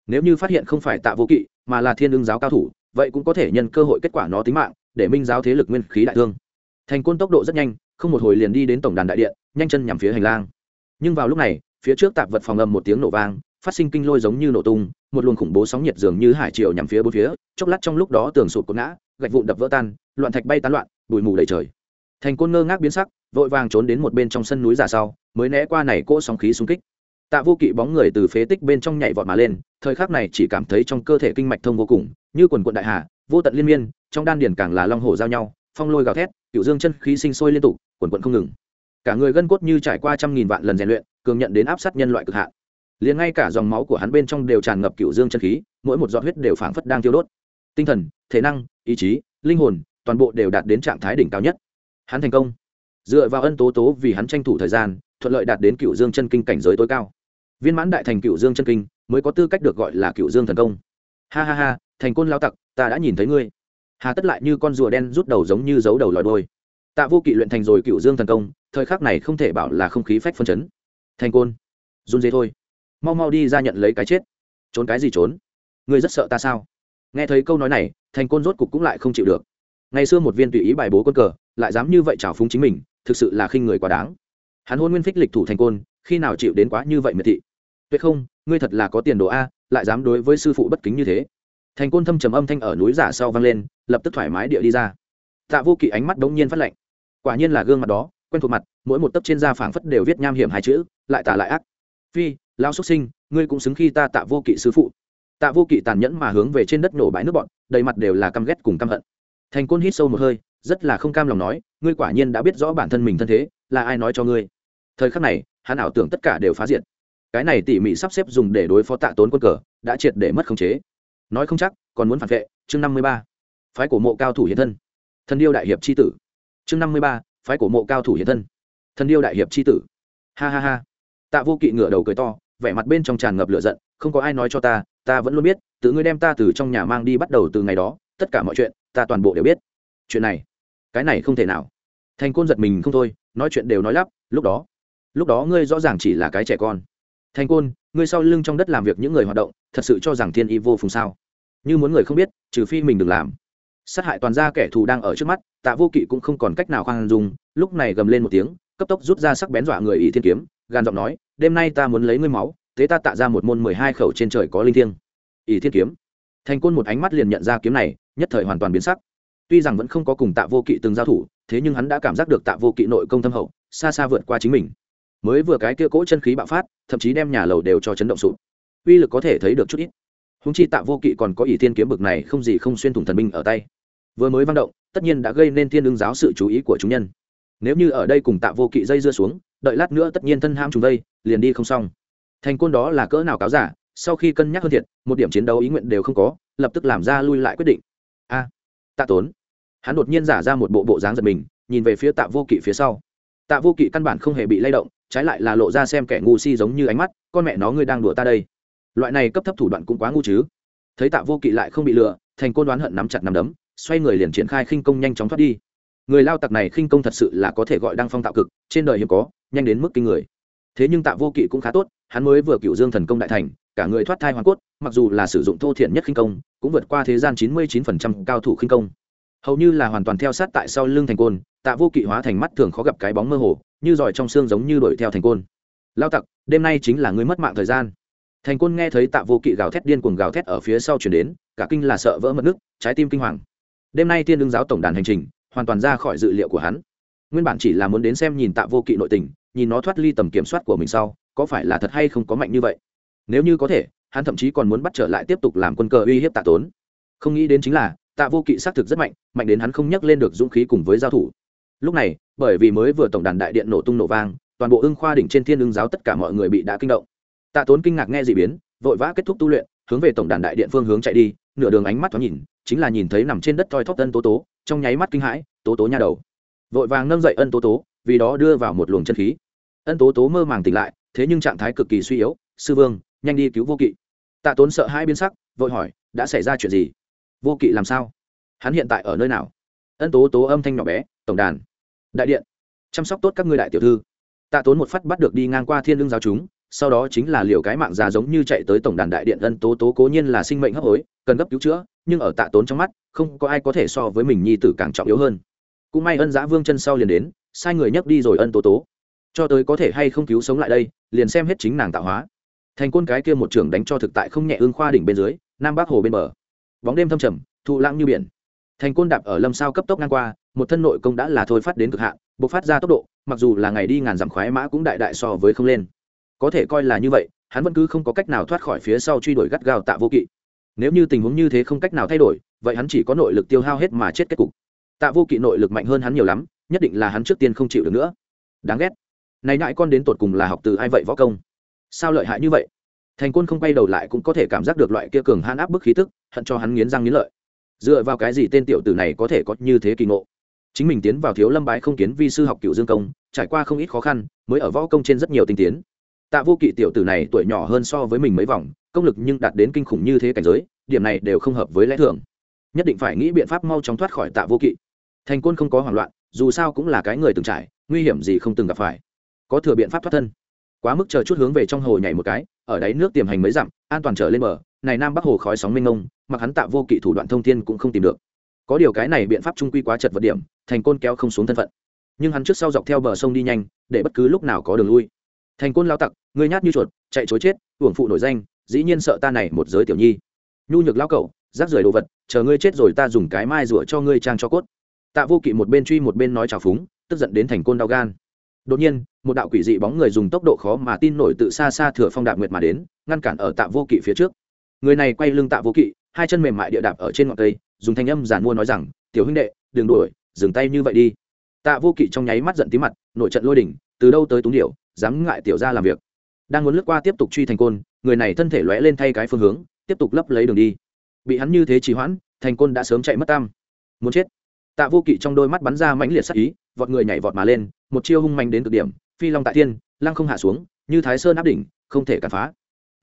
[SPEAKER 1] Nếu như phát hiện không phải tạ vô kỵ, mà là thiên ưng giáo cao thủ, vậy cũng có thể nhân cơ hội kết quả nó tính mạng, để minh giáo thế lực nguyên khí đại thương. Thành côn tốc độ rất nhanh, không một hồi liền đi đến tổng đàn đại điện, nhanh chân nhằm phía hành lang. Nhưng vào lúc này, phía trước tạp vật phòng âm một tiếng nổ vang phát sinh kinh lôi giống như nổ tung, một luồng khủng bố sóng nhiệt dường như hải triều nhằm phía bốn phía, chốc lát trong lúc đó tường sụt cột ngã, gạch vụn đập vỡ tan, loạn thạch bay tán loạn, bụi mù đầy trời. Thành côn ngơ ngác biến sắc, vội vàng trốn đến một bên trong sân núi giả sau, mới né qua này cỗ sóng khí xung kích. Tạ vô kỵ bóng người từ phế tích bên trong nhảy vọt mà lên, thời khắc này chỉ cảm thấy trong cơ thể kinh mạch thông vô cùng, như quần quận đại hà, vô tận liên miên, trong đan điền càng là long hổ giao nhau, phong lôi gào thét, cựu dương chân khí sinh sôi liên tục, quần quận không ngừng. Cả người gân cốt như trải qua trăm nghìn vạn lần rèn luyện, cường nhận đến áp sát nhân loại cực hạn liền ngay cả dòng máu của hắn bên trong đều tràn ngập cựu dương chân khí, mỗi một giọt huyết đều phảng phất đang tiêu đốt. Tinh thần, thể năng, ý chí, linh hồn, toàn bộ đều đạt đến trạng thái đỉnh cao nhất. Hắn thành công. Dựa vào ân tố tố vì hắn tranh thủ thời gian, thuận lợi đạt đến cựu dương chân kinh cảnh giới tối cao. Viên mãn đại thành cựu dương chân kinh mới có tư cách được gọi là cựu dương thần công. Ha ha ha, thành côn lao tặc, ta đã nhìn thấy ngươi. Hà tất lại như con rùa đen rút đầu giống như giấu đầu lòi đôi tạ vô kỵ luyện thành rồi cựu dương thần công, thời khắc này không thể bảo là không khí phách phân chấn. Thành côn. Run dế thôi mau mau đi ra nhận lấy cái chết. Trốn cái gì trốn? Ngươi rất sợ ta sao? Nghe thấy câu nói này, thành côn rốt cục cũng lại không chịu được. Ngày xưa một viên tùy ý bài bố quân cờ, lại dám như vậy trào phúng chính mình, thực sự là khinh người quá đáng. Hắn hôn nguyên phích lịch thủ thành côn, khi nào chịu đến quá như vậy miệt thị? Tuyệt không, ngươi thật là có tiền đồ a, lại dám đối với sư phụ bất kính như thế. Thành côn thâm trầm âm thanh ở núi giả sau vang lên, lập tức thoải mái địa đi ra. Tạ vô kỵ ánh mắt đống nhiên phát lạnh. Quả nhiên là gương mặt đó, quen thuộc mặt, mỗi một tấc trên da phảng phất đều viết nham hiểm hai chữ, lại tà lại ác. Phi lao xuất sinh, ngươi cũng xứng khi ta tạ vô kỵ sứ phụ. Tạ vô kỵ tàn nhẫn mà hướng về trên đất nổ bãi nước bọn, đầy mặt đều là căm ghét cùng căm hận. Thành côn hít sâu một hơi, rất là không cam lòng nói, ngươi quả nhiên đã biết rõ bản thân mình thân thế, là ai nói cho ngươi? Thời khắc này, hắn ảo tưởng tất cả đều phá diệt. Cái này tỉ mỉ sắp xếp dùng để đối phó tạ tốn quân cờ, đã triệt để mất khống chế. Nói không chắc, còn muốn phản vệ, chương năm mươi ba. Phái cổ mộ cao thủ hiện thân. Thần điêu đại hiệp c h i tử. Chương năm mươi ba, phái cổ mộ cao thủ hiện thân. Thần điêu đại hiệp c h i tử. Ha ha ha. Tạ vô kỵ ngửa đầu cười to vẻ mặt bên trong tràn ngập lửa giận, không có ai nói cho ta ta vẫn luôn biết, tự ngươi đem ta từ trong nhà mang đi bắt đầu từ ngày đó, tất cả mọi chuyện, ta toàn bộ đều biết. Chuyện này, cái này không thể nào. Thành côn giật mình không thôi, nói chuyện đều nói lắp, lúc đó lúc đó ngươi rõ ràng chỉ là cái trẻ con. Thành côn, ngươi sau lưng trong đất làm việc những người hoạt động, thật sự cho rằng thiên y vô phùng sao? Như muốn người không biết, trừ phi mình đừng làm. Sát hại toàn gia kẻ thù đang ở trước mắt, tạ vô kỵ cũng không còn cách nào khoan dung, lúc này gầm lên một tiếng, cấp tốc rút ra sắc bén dọa người ỷ thiên kiếm gan giọng nói, đêm nay ta muốn lấy ngươi máu, thế ta tạ ra một môn mười hai khẩu trên trời có linh thiêng. Ỷ thiên kiếm. Thành côn một ánh mắt liền nhận ra kiếm này, nhất thời hoàn toàn biến sắc. Tuy rằng vẫn không có cùng tạ vô kỵ từng giao thủ, thế nhưng hắn đã cảm giác được tạ vô kỵ nội công thâm hậu, xa xa vượt qua chính mình. Mới vừa cái kia cỗ chân khí bạo phát, thậm chí đem nhà lầu đều cho chấn động sụp. Uy lực có thể thấy được chút ít. Húng chi tạ vô kỵ còn có ỷ thiên kiếm bực này không gì không xuyên thủng thần binh ở tay. Vừa mới vang động, tất nhiên đã gây nên thiên ứng giáo sự chú ý của chúng nhân nếu như ở đây cùng tạ vô kỵ dây dưa xuống, đợi lát nữa tất nhiên thân ham chúng đây liền đi không xong. Thành côn đó là cỡ nào cáo giả, sau khi cân nhắc hơn thiệt, một điểm chiến đấu ý nguyện đều không có, lập tức làm ra lui lại quyết định. A, tạ tốn. Hắn đột nhiên giả ra một bộ bộ dáng giật mình, nhìn về phía tạ vô kỵ phía sau. Tạ vô kỵ căn bản không hề bị lay động, trái lại là lộ ra xem kẻ ngu si giống như ánh mắt, con mẹ nó, ngươi đang đùa ta đây. Loại này cấp thấp thủ đoạn cũng quá ngu chứ. Thấy tạ vô kỵ lại không bị lừa, thành côn đoán hận nắm chặt nắm đấm, xoay người liền triển khai khinh công nhanh chóng thoát đi người lao tặc này khinh công thật sự là có thể gọi đăng phong tạo cực, trên đời hiếm có, nhanh đến mức kinh người. Thế nhưng tạ vô kỵ cũng khá tốt, hắn mới vừa cựu dương thần công đại thành, cả người thoát thai hoàn cốt, mặc dù là sử dụng thô thiện nhất khinh công, cũng vượt qua thế gian chín mươi chín phần trăm cao thủ khinh công. Hầu như là hoàn toàn theo sát tại sau lưng thành côn, tạ vô kỵ hóa thành mắt thường khó gặp cái bóng mơ hồ, như giỏi trong xương giống như đuổi theo thành côn. Lao tặc, đêm nay chính là người mất mạng thời gian. Thành côn nghe thấy tạ vô kỵ gào thét điên cuồng gào thét ở phía sau chuyển đến, cả kinh là sợ vỡ mất nước, trái tim kinh hoàng. Đêm nay tiên đương giáo tổng đàn hành trình hoàn toàn ra khỏi dự liệu của hắn. Nguyên bản chỉ là muốn đến xem nhìn tạ vô kỵ nội tình, nhìn nó thoát ly tầm kiểm soát của mình sau, có phải là thật hay không có mạnh như vậy? Nếu như có thể, hắn thậm chí còn muốn bắt trở lại tiếp tục làm quân cờ uy hiếp tạ tốn. Không nghĩ đến chính là, tạ vô kỵ xác thực rất mạnh mạnh đến hắn không nhắc lên được dũng khí cùng với giao thủ. Lúc này, bởi vì mới vừa tổng đàn đại điện nổ tung nổ vang, toàn bộ ưng khoa đỉnh trên thiên ưng giáo tất cả mọi người bị đã kinh động. Tạ tốn kinh ngạc nghe d ị biến, vội vã kết thúc tu luyện, hướng về tổng đàn đại điện phương hướng chạy đi, nửa đường ánh mắt thoáng nhìn chính là nhìn thấy nằm trên đất thoi thóp ân tố tố, trong nháy mắt kinh hãi, tố tố nha đầu. Vội vàng nâng dậy ân tố tố, vì đó đưa vào một luồng chân khí. Ân tố tố mơ màng tỉnh lại, thế nhưng trạng thái cực kỳ suy yếu, sư vương, nhanh đi cứu vô kỵ. Tạ tốn sợ hai biến sắc, vội hỏi, đã xảy ra chuyện gì? Vô kỵ làm sao? Hắn hiện tại ở nơi nào? Ân tố tố âm thanh nhỏ bé, tổng đàn, đại điện, chăm sóc tốt các ngươi đại tiểu thư. Tạ tốn một phát bắt được đi ngang qua thiên lương giáo chúng sau đó chính là liều cái mạng già giống như chạy tới tổng đàn đại điện ân tố tố cố nhiên là sinh mệnh hấp hối, cần gấp cứu chữa, nhưng ở tạ tốn trong mắt, không có ai có thể so với mình nhi tử càng trọng yếu hơn. Cũng may ân giã vương chân sau liền đến, sai người nhấc đi rồi ân tố tố. Cho tới có thể hay không cứu sống lại đây, liền xem hết chính nàng tạo hóa. Thành côn cái kia một trưởng đánh cho thực tại không nhẹ ương khoa đỉnh bên dưới, nam bắc hồ bên bờ. Bóng đêm thâm trầm, thụ lãng như biển. Thành côn đạp ở lâm sao cấp tốc ngang qua, một thân nội công đã là thôi phát đến cực hạn, bộc phát ra tốc độ, mặc dù là ngày đi ngàn dặm khoái mã cũng đại đại so với không lên có thể coi là như vậy, hắn vẫn cứ không có cách nào thoát khỏi phía sau truy đuổi gắt gao tạ vô kỵ. Nếu như tình huống như thế không cách nào thay đổi, vậy hắn chỉ có nội lực tiêu hao hết mà chết kết cục. Tạ vô kỵ nội lực mạnh hơn hắn nhiều lắm, nhất định là hắn trước tiên không chịu được nữa. Đáng ghét. Này nại con đến tột cùng là học từ ai vậy võ công? Sao lợi hại như vậy? Thành quân không quay đầu lại cũng có thể cảm giác được loại kia cường hãn áp bức khí tức, hận cho hắn nghiến răng nghiến lợi. Dựa vào cái gì tên tiểu tử này có thể có như thế kỳ ngộ? Chính mình tiến vào thiếu lâm bái không kiến vi sư học cựu dương công, trải qua không ít khó khăn, mới ở võ công trên rất nhiều tinh tiến tạ vô kỵ tiểu tử này tuổi nhỏ hơn so với mình mấy vòng, công lực nhưng đạt đến kinh khủng như thế cảnh giới, điểm này đều không hợp với lẽ thường. Nhất định phải nghĩ biện pháp mau chóng thoát khỏi tạ vô kỵ. Thành quân không có hoảng loạn, dù sao cũng là cái người từng trải, nguy hiểm gì không từng gặp phải. Có thừa biện pháp thoát thân. Quá mức chờ chút hướng về trong hồ nhảy một cái, ở đáy nước tiềm hành mấy dặm, an toàn trở lên bờ, này nam bắc hồ khói sóng mênh mông, mặc hắn tạ vô kỵ thủ đoạn thông thiên cũng không tìm được. Có điều cái này biện pháp trung quy quá chật vật điểm, thành côn kéo không xuống thân phận. Nhưng hắn trước sau dọc theo bờ sông đi nhanh, để bất cứ lúc nào có đường lui thành côn lao tặc, ngươi nhát như chuột, chạy chối chết, hưởng phụ nổi danh, dĩ nhiên sợ ta này một giới tiểu nhi. Nhu nhược lao cậu rác rưởi đồ vật, chờ ngươi chết rồi ta dùng cái mai rủa cho ngươi trang cho cốt. Tạ vô kỵ một bên truy một bên nói trào phúng, tức giận đến thành côn đau gan. Đột nhiên, một đạo quỷ dị bóng người dùng tốc độ khó mà tin nổi tự xa xa thừa phong đạp nguyệt mà đến, ngăn cản ở tạ vô kỵ phía trước. Người này quay lưng tạ vô kỵ, hai chân mềm mại địa đạp ở trên ngọn cây, dùng thanh âm giản mua nói rằng, tiểu huynh đệ, đừng đuổi, dừng tay như vậy đi. Tạ vô kỵ trong nháy mắt giận tí mặt nội trận lôi đỉnh từ đâu tới túng điệu dám ngại tiểu ra làm việc. Đang muốn lướt qua tiếp tục truy thành côn, người này thân thể lóe lên thay cái phương hướng, tiếp tục lấp lấy đường đi. Bị hắn như thế trì hoãn, thành côn đã sớm chạy mất tam. Muốn chết. Tạ vô kỵ trong đôi mắt bắn ra mãnh liệt sắc ý, vọt người nhảy vọt mà lên, một chiêu hung manh đến cực điểm, phi long tại thiên, lăng không hạ xuống, như thái sơn áp đỉnh, không thể cản phá.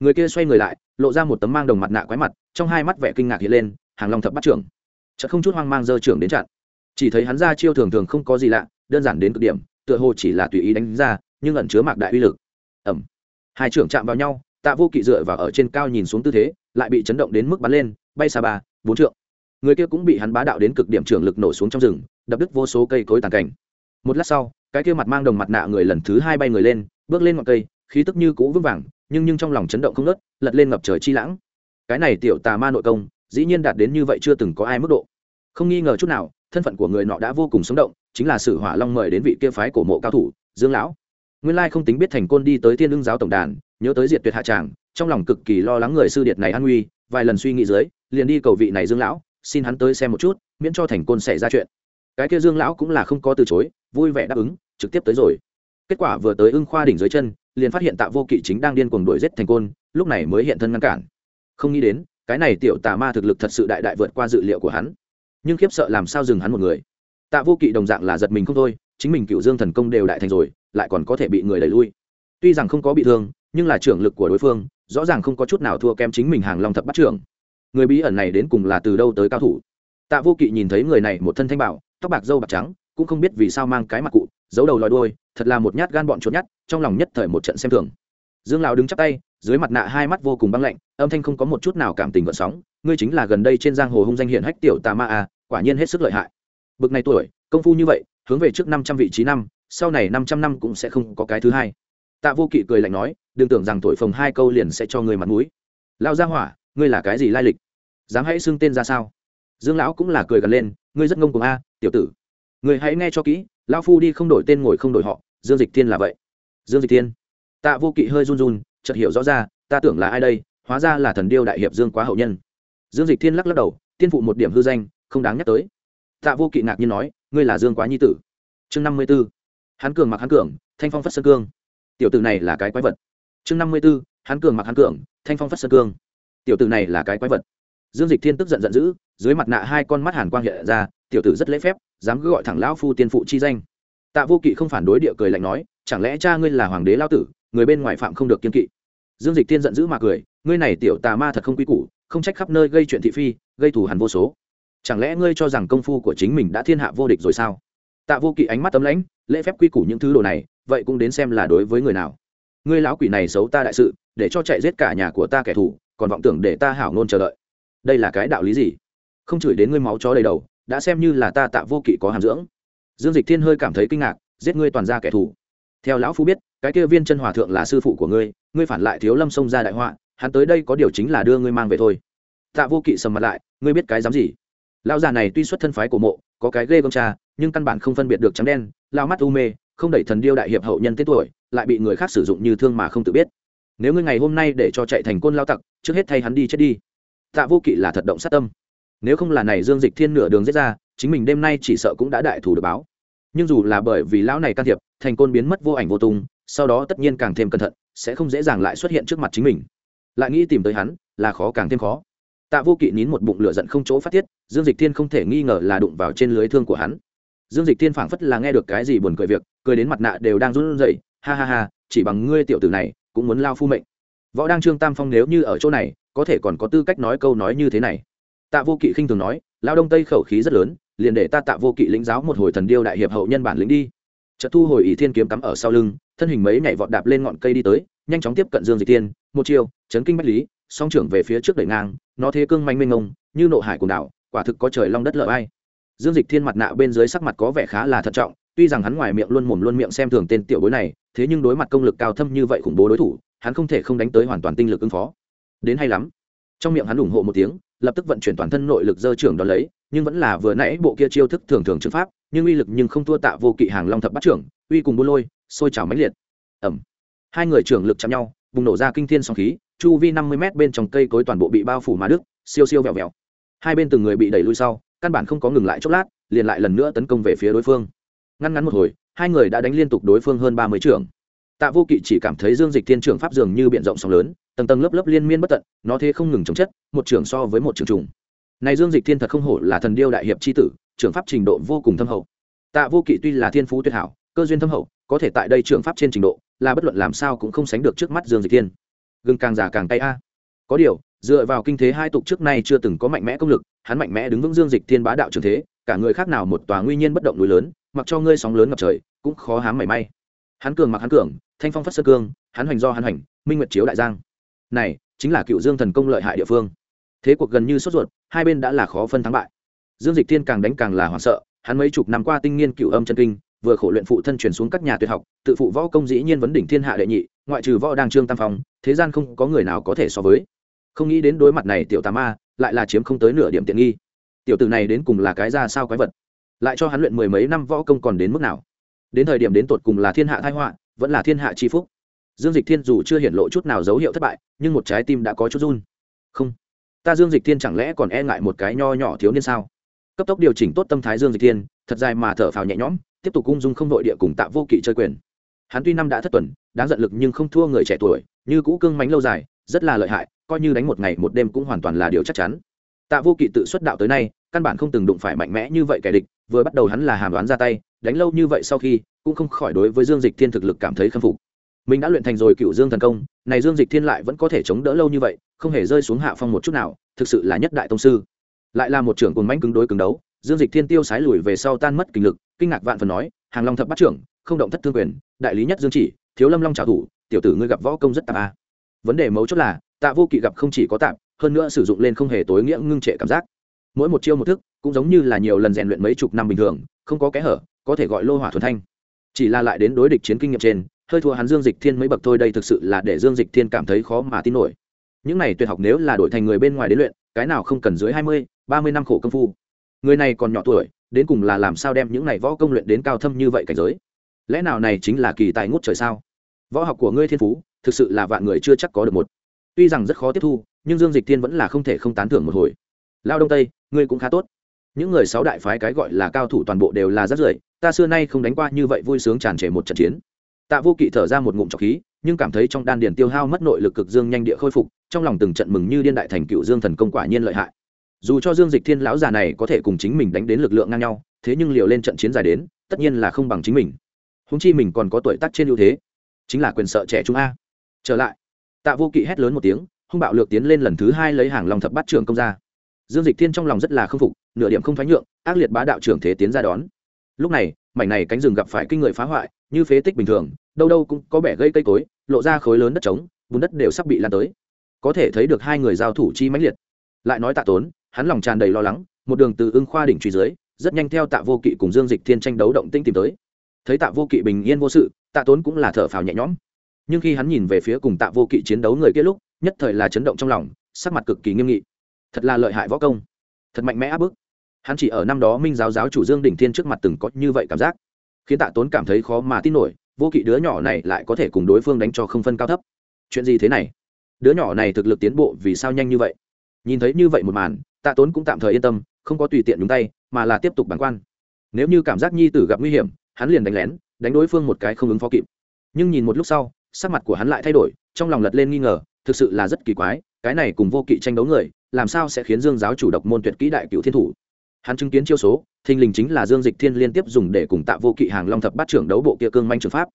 [SPEAKER 1] Người kia xoay người lại, lộ ra một tấm mang đồng mặt nạ quái mặt, trong hai mắt vẻ kinh ngạc hiện lên, hàng long thập bắt trưởng. Chợt không chút hoang mang dơ trưởng đến chặn. Chỉ thấy hắn ra chiêu thường thường không có gì lạ, đơn giản đến cực điểm, tựa hồ chỉ là tùy ý đánh ra nhưng ẩn chứa mạc đại uy lực. Ẩm. Hai trưởng chạm vào nhau, tạ vô kỵ dựa vào ở trên cao nhìn xuống tư thế, lại bị chấn động đến mức bắn lên, bay xa ba, bốn trượng. Người kia cũng bị hắn bá đạo đến cực điểm trưởng lực nổ xuống trong rừng, đập đứt vô số cây cối tàn cảnh. Một lát sau, cái kia mặt mang đồng mặt nạ người lần thứ hai bay người lên, bước lên ngọn cây, khí tức như cũ vững vàng, nhưng nhưng trong lòng chấn động không nớt lật lên ngập trời chi lãng. Cái này tiểu tà ma nội công, dĩ nhiên đạt đến như vậy chưa từng có ai mức độ. Không nghi ngờ chút nào, thân phận của người nọ đã vô cùng sống động, chính là sử hỏa long mời đến vị kia phái cổ mộ cao thủ, dương lão nguyên lai không tính biết thành côn đi tới thiên lương giáo tổng đàn, nhớ tới diệt tuyệt hạ tràng, trong lòng cực kỳ lo lắng người sư điệt này an nguy, vài lần suy nghĩ dưới, liền đi cầu vị này dương lão, xin hắn tới xem một chút, miễn cho thành côn xảy ra chuyện. Cái kia dương lão cũng là không có từ chối, vui vẻ đáp ứng, trực tiếp tới rồi. Kết quả vừa tới ưng khoa đỉnh dưới chân, liền phát hiện tạ vô kỵ chính đang điên cuồng đuổi giết thành côn, lúc này mới hiện thân ngăn cản. Không nghĩ đến, cái này tiểu tà ma thực lực thật sự đại đại vượt qua dự liệu của hắn. Nhưng khiếp sợ làm sao dừng hắn một người? Tạ vô kỵ đồng dạng là giật mình không thôi, chính mình cựu dương thần công đều đại thành rồi lại còn có thể bị người đẩy lui. Tuy rằng không có bị thương, nhưng là trưởng lực của đối phương, rõ ràng không có chút nào thua kém chính mình hàng long thập bắt trưởng. Người bí ẩn này đến cùng là từ đâu tới cao thủ? Tạ vô kỵ nhìn thấy người này một thân thanh bảo, tóc bạc dâu bạc trắng, cũng không biết vì sao mang cái mặt cụ, giấu đầu lòi đuôi, thật là một nhát gan bọn chuột nhát, trong lòng nhất thời một trận xem thường. Dương lão đứng chắp tay, dưới mặt nạ hai mắt vô cùng băng lạnh, âm thanh không có một chút nào cảm tình gợn sóng, ngươi chính là gần đây trên giang hồ hung danh hiện hách tiểu tà ma à quả nhiên hết sức lợi hại. Bực này tuổi, công phu như vậy, hướng về trước năm trăm vị trí năm sau này năm trăm năm cũng sẽ không có cái thứ hai. Tạ vô kỵ cười lạnh nói, đừng tưởng rằng tuổi phồng hai câu liền sẽ cho ngươi mặt mũi. Lao ra hỏa, ngươi là cái gì lai lịch? Dám hãy xưng tên ra sao? Dương lão cũng là cười gần lên, ngươi rất ngông cuồng a, tiểu tử. Ngươi hãy nghe cho kỹ, lão phu đi không đổi tên ngồi không đổi họ, dương dịch thiên là vậy. Dương dịch thiên. Tạ vô kỵ hơi run run, chợt hiểu rõ ra, ta tưởng là ai đây? Hóa ra là thần điêu đại hiệp dương quá hậu nhân. Dương dịch thiên lắc lắc đầu, tiên phụ một điểm hư danh, không đáng nhắc tới. Tạ vô kỵ ngạc nhiên nói, ngươi là dương quá nhi tử. Chương năm mươi b ố hắn cường mặc hắn cường, thanh phong phất sơn cương. Tiểu tử này là cái quái vật. Chương năm mươi b ố hắn cường mặc hắn cường, thanh phong phất sơn cương. Tiểu tử này là cái quái vật. Dương dịch thiên tức giận giận dữ, dưới mặt nạ hai con mắt hàn quang hiện ra, tiểu tử rất lễ phép, dám cứ gọi thẳng lão phu tiên phụ chi danh. Tạ vô kỵ không phản đối địa cười lạnh nói, chẳng lẽ cha ngươi là hoàng đế lao tử, người bên ngoài phạm không được kiên kỵ? Dương dịch thiên giận dữ mà cười, ngươi này tiểu tà ma thật không quý củ, không trách khắp nơi gây chuyện thị phi, gây thù hằn vô số. Chẳng lẽ ngươi cho rằng công phu của chính mình đã thiên hạ vô địch rồi sao? Tạ vô kỵ ánh mắt tấm lãnh, lễ phép quy củ những thứ đồ này, vậy cũng đến xem là đối với người nào. Ngươi lão quỷ này xấu ta đại sự, để cho chạy giết cả nhà của ta kẻ thù, còn vọng tưởng để ta hảo ngôn chờ đợi. Đây là cái đạo lý gì? Không chửi đến ngươi máu chó đầy đầu, đã xem như là ta tạ vô kỵ có hàm dưỡng. Dương dịch thiên hơi cảm thấy kinh ngạc, giết ngươi toàn ra kẻ thù. Theo lão phu biết, cái kia viên chân hòa thượng là sư phụ của ngươi ngươi phản lại thiếu lâm xông ra đại họa, hắn tới đây có điều chính là đưa ngươi mang về thôi. Tạ vô kỵ sầm mặt lại, ngươi biết cái dám gì? Lão già này tuy xuất thân phái của mộ có cái ghê gông cha, nhưng căn bản không phân biệt được trắng đen, lao mắt u mê, không đẩy thần điêu đại hiệp hậu nhân tên tuổi, lại bị người khác sử dụng như thương mà không tự biết. Nếu ngươi ngày hôm nay để cho chạy thành côn lao tặc, trước hết thay hắn đi chết đi. Tạ vô kỵ là thật động sát tâm. Nếu không là này dương dịch thiên nửa đường giết ra, chính mình đêm nay chỉ sợ cũng đã đại thủ được báo. Nhưng dù là bởi vì lão này can thiệp, thành côn biến mất vô ảnh vô tung, sau đó tất nhiên càng thêm cẩn thận, sẽ không dễ dàng lại xuất hiện trước mặt chính mình. Lại nghĩ tìm tới hắn, là khó càng thêm khó tạ vô kỵ nín một bụng lửa giận không chỗ phát tiết, dương dịch thiên không thể nghi ngờ là đụng vào trên lưới thương của hắn. Dương dịch thiên phảng phất là nghe được cái gì buồn cười việc, cười đến mặt nạ đều đang run rẩy, ha ha ha, chỉ bằng ngươi tiểu tử này, cũng muốn lao phu mệnh. Võ đang trương tam phong nếu như ở chỗ này, có thể còn có tư cách nói câu nói như thế này. Tạ vô kỵ khinh thường nói lao đông tây khẩu khí rất lớn, liền để ta tạ vô kỵ lĩnh giáo một hồi thần điêu đại hiệp hậu nhân bản lĩnh đi. Chợt thu hồi ỷ thiên kiếm cắm ở sau lưng, thân hình mấy nhảy vọt đạp lên ngọn cây đi tới, nhanh chóng tiếp cận dương dịch thiên, một chiêu, chấn kinh bách lý, song trưởng về phía trước đẩy ngang nó thế cương manh mênh ngông như nộ hải cùng đảo, quả thực có trời long đất lợi ai dương dịch thiên mặt nạ bên dưới sắc mặt có vẻ khá là thận trọng, tuy rằng hắn ngoài miệng luôn mồm luôn miệng xem thường tên tiểu bối này, thế nhưng đối mặt công lực cao thâm như vậy khủng bố đối thủ, hắn không thể không đánh tới hoàn toàn tinh lực ứng phó. Đến hay lắm. Trong miệng hắn ủng hộ một tiếng, lập tức vận chuyển toàn thân nội lực dơ trưởng đón lấy, nhưng vẫn là vừa nãy bộ kia chiêu thức thường thường chứng pháp, nhưng uy lực nhưng không thua tạ vô kỵ hàng long thập bắt trưởng, uy cùng buôn lôi, sôi trào mãnh liệt. Ẩm hai người trưởng lực chạm nhau, bùng nổ ra kinh thiên song khí chu vi năm mươi m bên trong cây cối toàn bộ bị bao phủ mà đức siêu siêu vẹo vẹo. Hai bên từng người bị đẩy lui sau, căn bản không có ngừng lại chốc lát, liền lại lần nữa tấn công về phía đối phương. Ngăn ngắn một hồi, hai người đã đánh liên tục đối phương hơn ba mươi trưởng. Tạ vô kỵ chỉ cảm thấy dương dịch thiên trưởng pháp dường như b i ể n rộng sóng lớn, tầng tầng lớp lớp liên miên bất tận, nó thế không ngừng chống chất, một trưởng so với một trưởng trùng. Này dương dịch thiên thật không hổ là thần điêu đại hiệp c h i tử, trưởng pháp trình độ vô cùng thâm hậu. Tạ vô kỵ tuy là thiên phú tuyệt hảo, cơ duyên thâm hậu, có thể tại đây trưởng pháp trên trình độ, là bất luận làm sao cũng không sánh được trước mắt dương dịch thiên gừng càng già càng tay a. Có điều, dựa vào kinh thế hai tục trước nay chưa từng có mạnh mẽ công lực, hắn mạnh mẽ đứng vững dương dịch thiên bá đạo trường thế, cả người khác nào một tòa nguy nhiên bất động núi lớn, mặc cho ngươi sóng lớn ngập trời, cũng khó hám mảy may. Hắn cường mặc hắn cường, thanh phong phất sơ cương, hắn hoành do hắn hoành, minh nguyệt chiếu đại giang. Này, chính là cựu dương thần công lợi hại địa phương. Thế cuộc gần như sốt ruột, hai bên đã là khó phân thắng bại. Dương dịch thiên càng đánh càng là hoảng sợ, hắn mấy chục năm qua tinh nghiên cựu âm chân kinh, vừa khổ luyện phụ thân truyền xuống các nhà tuyệt học, tự phụ võ công dĩ nhiên vấn đỉnh thiên hạ đệ nhị, ngoại trừ võ đang trương tam phong thế gian không có người nào có thể so với. Không nghĩ đến đối mặt này tiểu tà ma, lại là chiếm không tới nửa điểm tiện nghi. Tiểu tử này đến cùng là cái ra sao quái vật? Lại cho hắn luyện mười mấy năm võ công còn đến mức nào? Đến thời điểm đến tột cùng là thiên hạ thái họa, vẫn là thiên hạ c phúc. Dương dịch thiên dù chưa hiện lộ chút nào dấu hiệu thất bại, nhưng một trái tim đã có chút run. Không, ta dương dịch thiên chẳng lẽ còn e ngại một cái nho nhỏ thiếu niên sao? Cấp tốc điều chỉnh tốt tâm thái dương dịch thiên, thật dài mà thở phào nhẹ nhõm, tiếp tục cung dung không nội địa cùng tạ vô kỵ chơi quyền hắn tuy năm đã thất tuần, đáng giận lực nhưng không thua người trẻ tuổi, như cũ cương mánh lâu dài, rất là lợi hại, coi như đánh một ngày một đêm cũng hoàn toàn là điều chắc chắn. Tạ vô kỵ tự xuất đạo tới nay, căn bản không từng đụng phải mạnh mẽ như vậy kẻ địch, vừa bắt đầu hắn là hàm đoán ra tay, đánh lâu như vậy sau khi, cũng không khỏi đối với dương dịch thiên thực lực cảm thấy khâm phục. Mình đã luyện thành rồi cựu dương thần công, này dương dịch thiên lại vẫn có thể chống đỡ lâu như vậy, không hề rơi xuống hạ phong một chút nào, thực sự là nhất đại tông sư. Lại là một trưởng cồn mãnh cứng đối cứng đấu, dương dịch thiên tiêu sái lùi về sau tan mất kinh lực, kinh ngạc vạn phần nói, hàng long thập bắt trưởng không động thất thương quyền, đại lý nhất dương chỉ, thiếu lâm long trả thủ tiểu tử ngươi gặp võ công rất tạp a vấn đề mấu chốt là, tạ vô kỵ gặp không chỉ có tạp, hơn nữa sử dụng lên không hề tối nghĩa ngưng trệ cảm giác. Mỗi một chiêu một thức, cũng giống như là nhiều lần rèn luyện mấy chục năm bình thường, không có kẽ hở, có thể gọi lô hỏa thuần thanh. Chỉ là lại đến đối địch chiến kinh nghiệm trên, hơi thua hắn dương dịch thiên mấy bậc thôi đây thực sự là để dương dịch thiên cảm thấy khó mà tin nổi. Những này tuyệt học nếu là đổi thành người bên ngoài đến luyện, cái nào không cần dưới hai mươi, ba mươi năm khổ công phu. Người này còn nhỏ tuổi, đến cùng là làm sao đem những này võ công luyện đến cao thâm như vậy cảnh giới? Lẽ nào này chính là kỳ tài ngút trời sao? Võ học của ngươi thiên phú, thực sự là vạn người chưa chắc có được một. Tuy rằng rất khó tiếp thu, nhưng dương dịch thiên vẫn là không thể không tán thưởng một hồi. Lao đông tây, ngươi cũng khá tốt. Những người sáu đại phái cái gọi là cao thủ toàn bộ đều là rất rưỡi ta xưa nay không đánh qua như vậy vui sướng tràn trề một trận chiến. Tạ vô kỵ thở ra một ngụm trọc khí, nhưng cảm thấy trong đan điền tiêu hao mất nội lực cực dương nhanh địa khôi phục, trong lòng từng trận mừng như điên đại thành cựu dương thần công quả nhiên lợi hại. Dù cho dương dịch thiên lão già này có thể cùng chính mình đánh đến lực lượng ngang nhau, thế nhưng liều lên trận chiến dài đến, tất nhiên là không bằng chính mình húng chi mình còn có tuổi tác trên ưu thế. Chính là quyền sợ trẻ chúng a. Trở lại. Tạ vô kỵ hét lớn một tiếng, hung bạo lược tiến lên lần thứ hai lấy hàng lòng thập bắt trưởng công ra. Dương dịch thiên trong lòng rất là k phục, nửa điểm không thoái nhượng, ác liệt bá đạo trưởng thế tiến ra đón. Lúc này, mảnh này cánh rừng gặp phải kinh người phá hoại, như phế tích bình thường, đâu đâu cũng có bẻ gây cây cối, lộ ra khối lớn đất trống, bùn đất đều sắp bị lan tới. Có thể thấy được hai người giao thủ chi mãnh liệt. Lại nói tạ tốn, hắn lòng tràn đầy lo lắng, một đường từ ưng khoa đỉnh truy dưới, rất nhanh theo tạ vô kỵ cùng dương dịch thiên tranh đấu động tinh tìm tới thấy tạ vô kỵ bình yên vô sự, tạ tốn cũng là thở phào nhẹ nhõm. Nhưng khi hắn nhìn về phía cùng tạ vô kỵ chiến đấu người kia lúc, nhất thời là chấn động trong lòng, sắc mặt cực kỳ nghiêm nghị. Thật là lợi hại võ công. Thật mạnh mẽ áp bức. Hắn chỉ ở năm đó minh giáo giáo chủ dương đỉnh thiên trước mặt từng có như vậy cảm giác. Khiến tạ tốn cảm thấy khó mà tin nổi, vô kỵ đứa nhỏ này lại có thể cùng đối phương đánh cho không phân cao thấp. Chuyện gì thế này? Đứa nhỏ này thực lực tiến bộ vì sao nhanh như vậy? Nhìn thấy như vậy một màn, tạ tốn cũng tạm thời yên tâm, không có tùy tiện nhúng tay, mà là tiếp tục bản quan. Nếu như cảm giác nhi tử gặp nguy hiểm hắn liền đánh lén, đánh đối phương một cái không ứng phó kịp. Nhưng nhìn một lúc sau, sắc mặt của hắn lại thay đổi, trong lòng lật lên nghi ngờ, thực sự là rất kỳ quái, cái này cùng vô kỵ tranh đấu người, làm sao sẽ khiến dương giáo chủ độc môn tuyệt kỹ đại cựu thiên thủ? Hắn chứng kiến chiêu số, thình lình chính là dương dịch thiên liên tiếp dùng để cùng tạ vô kỵ hàng long thập bát trưởng đấu bộ kia cương manh trường pháp.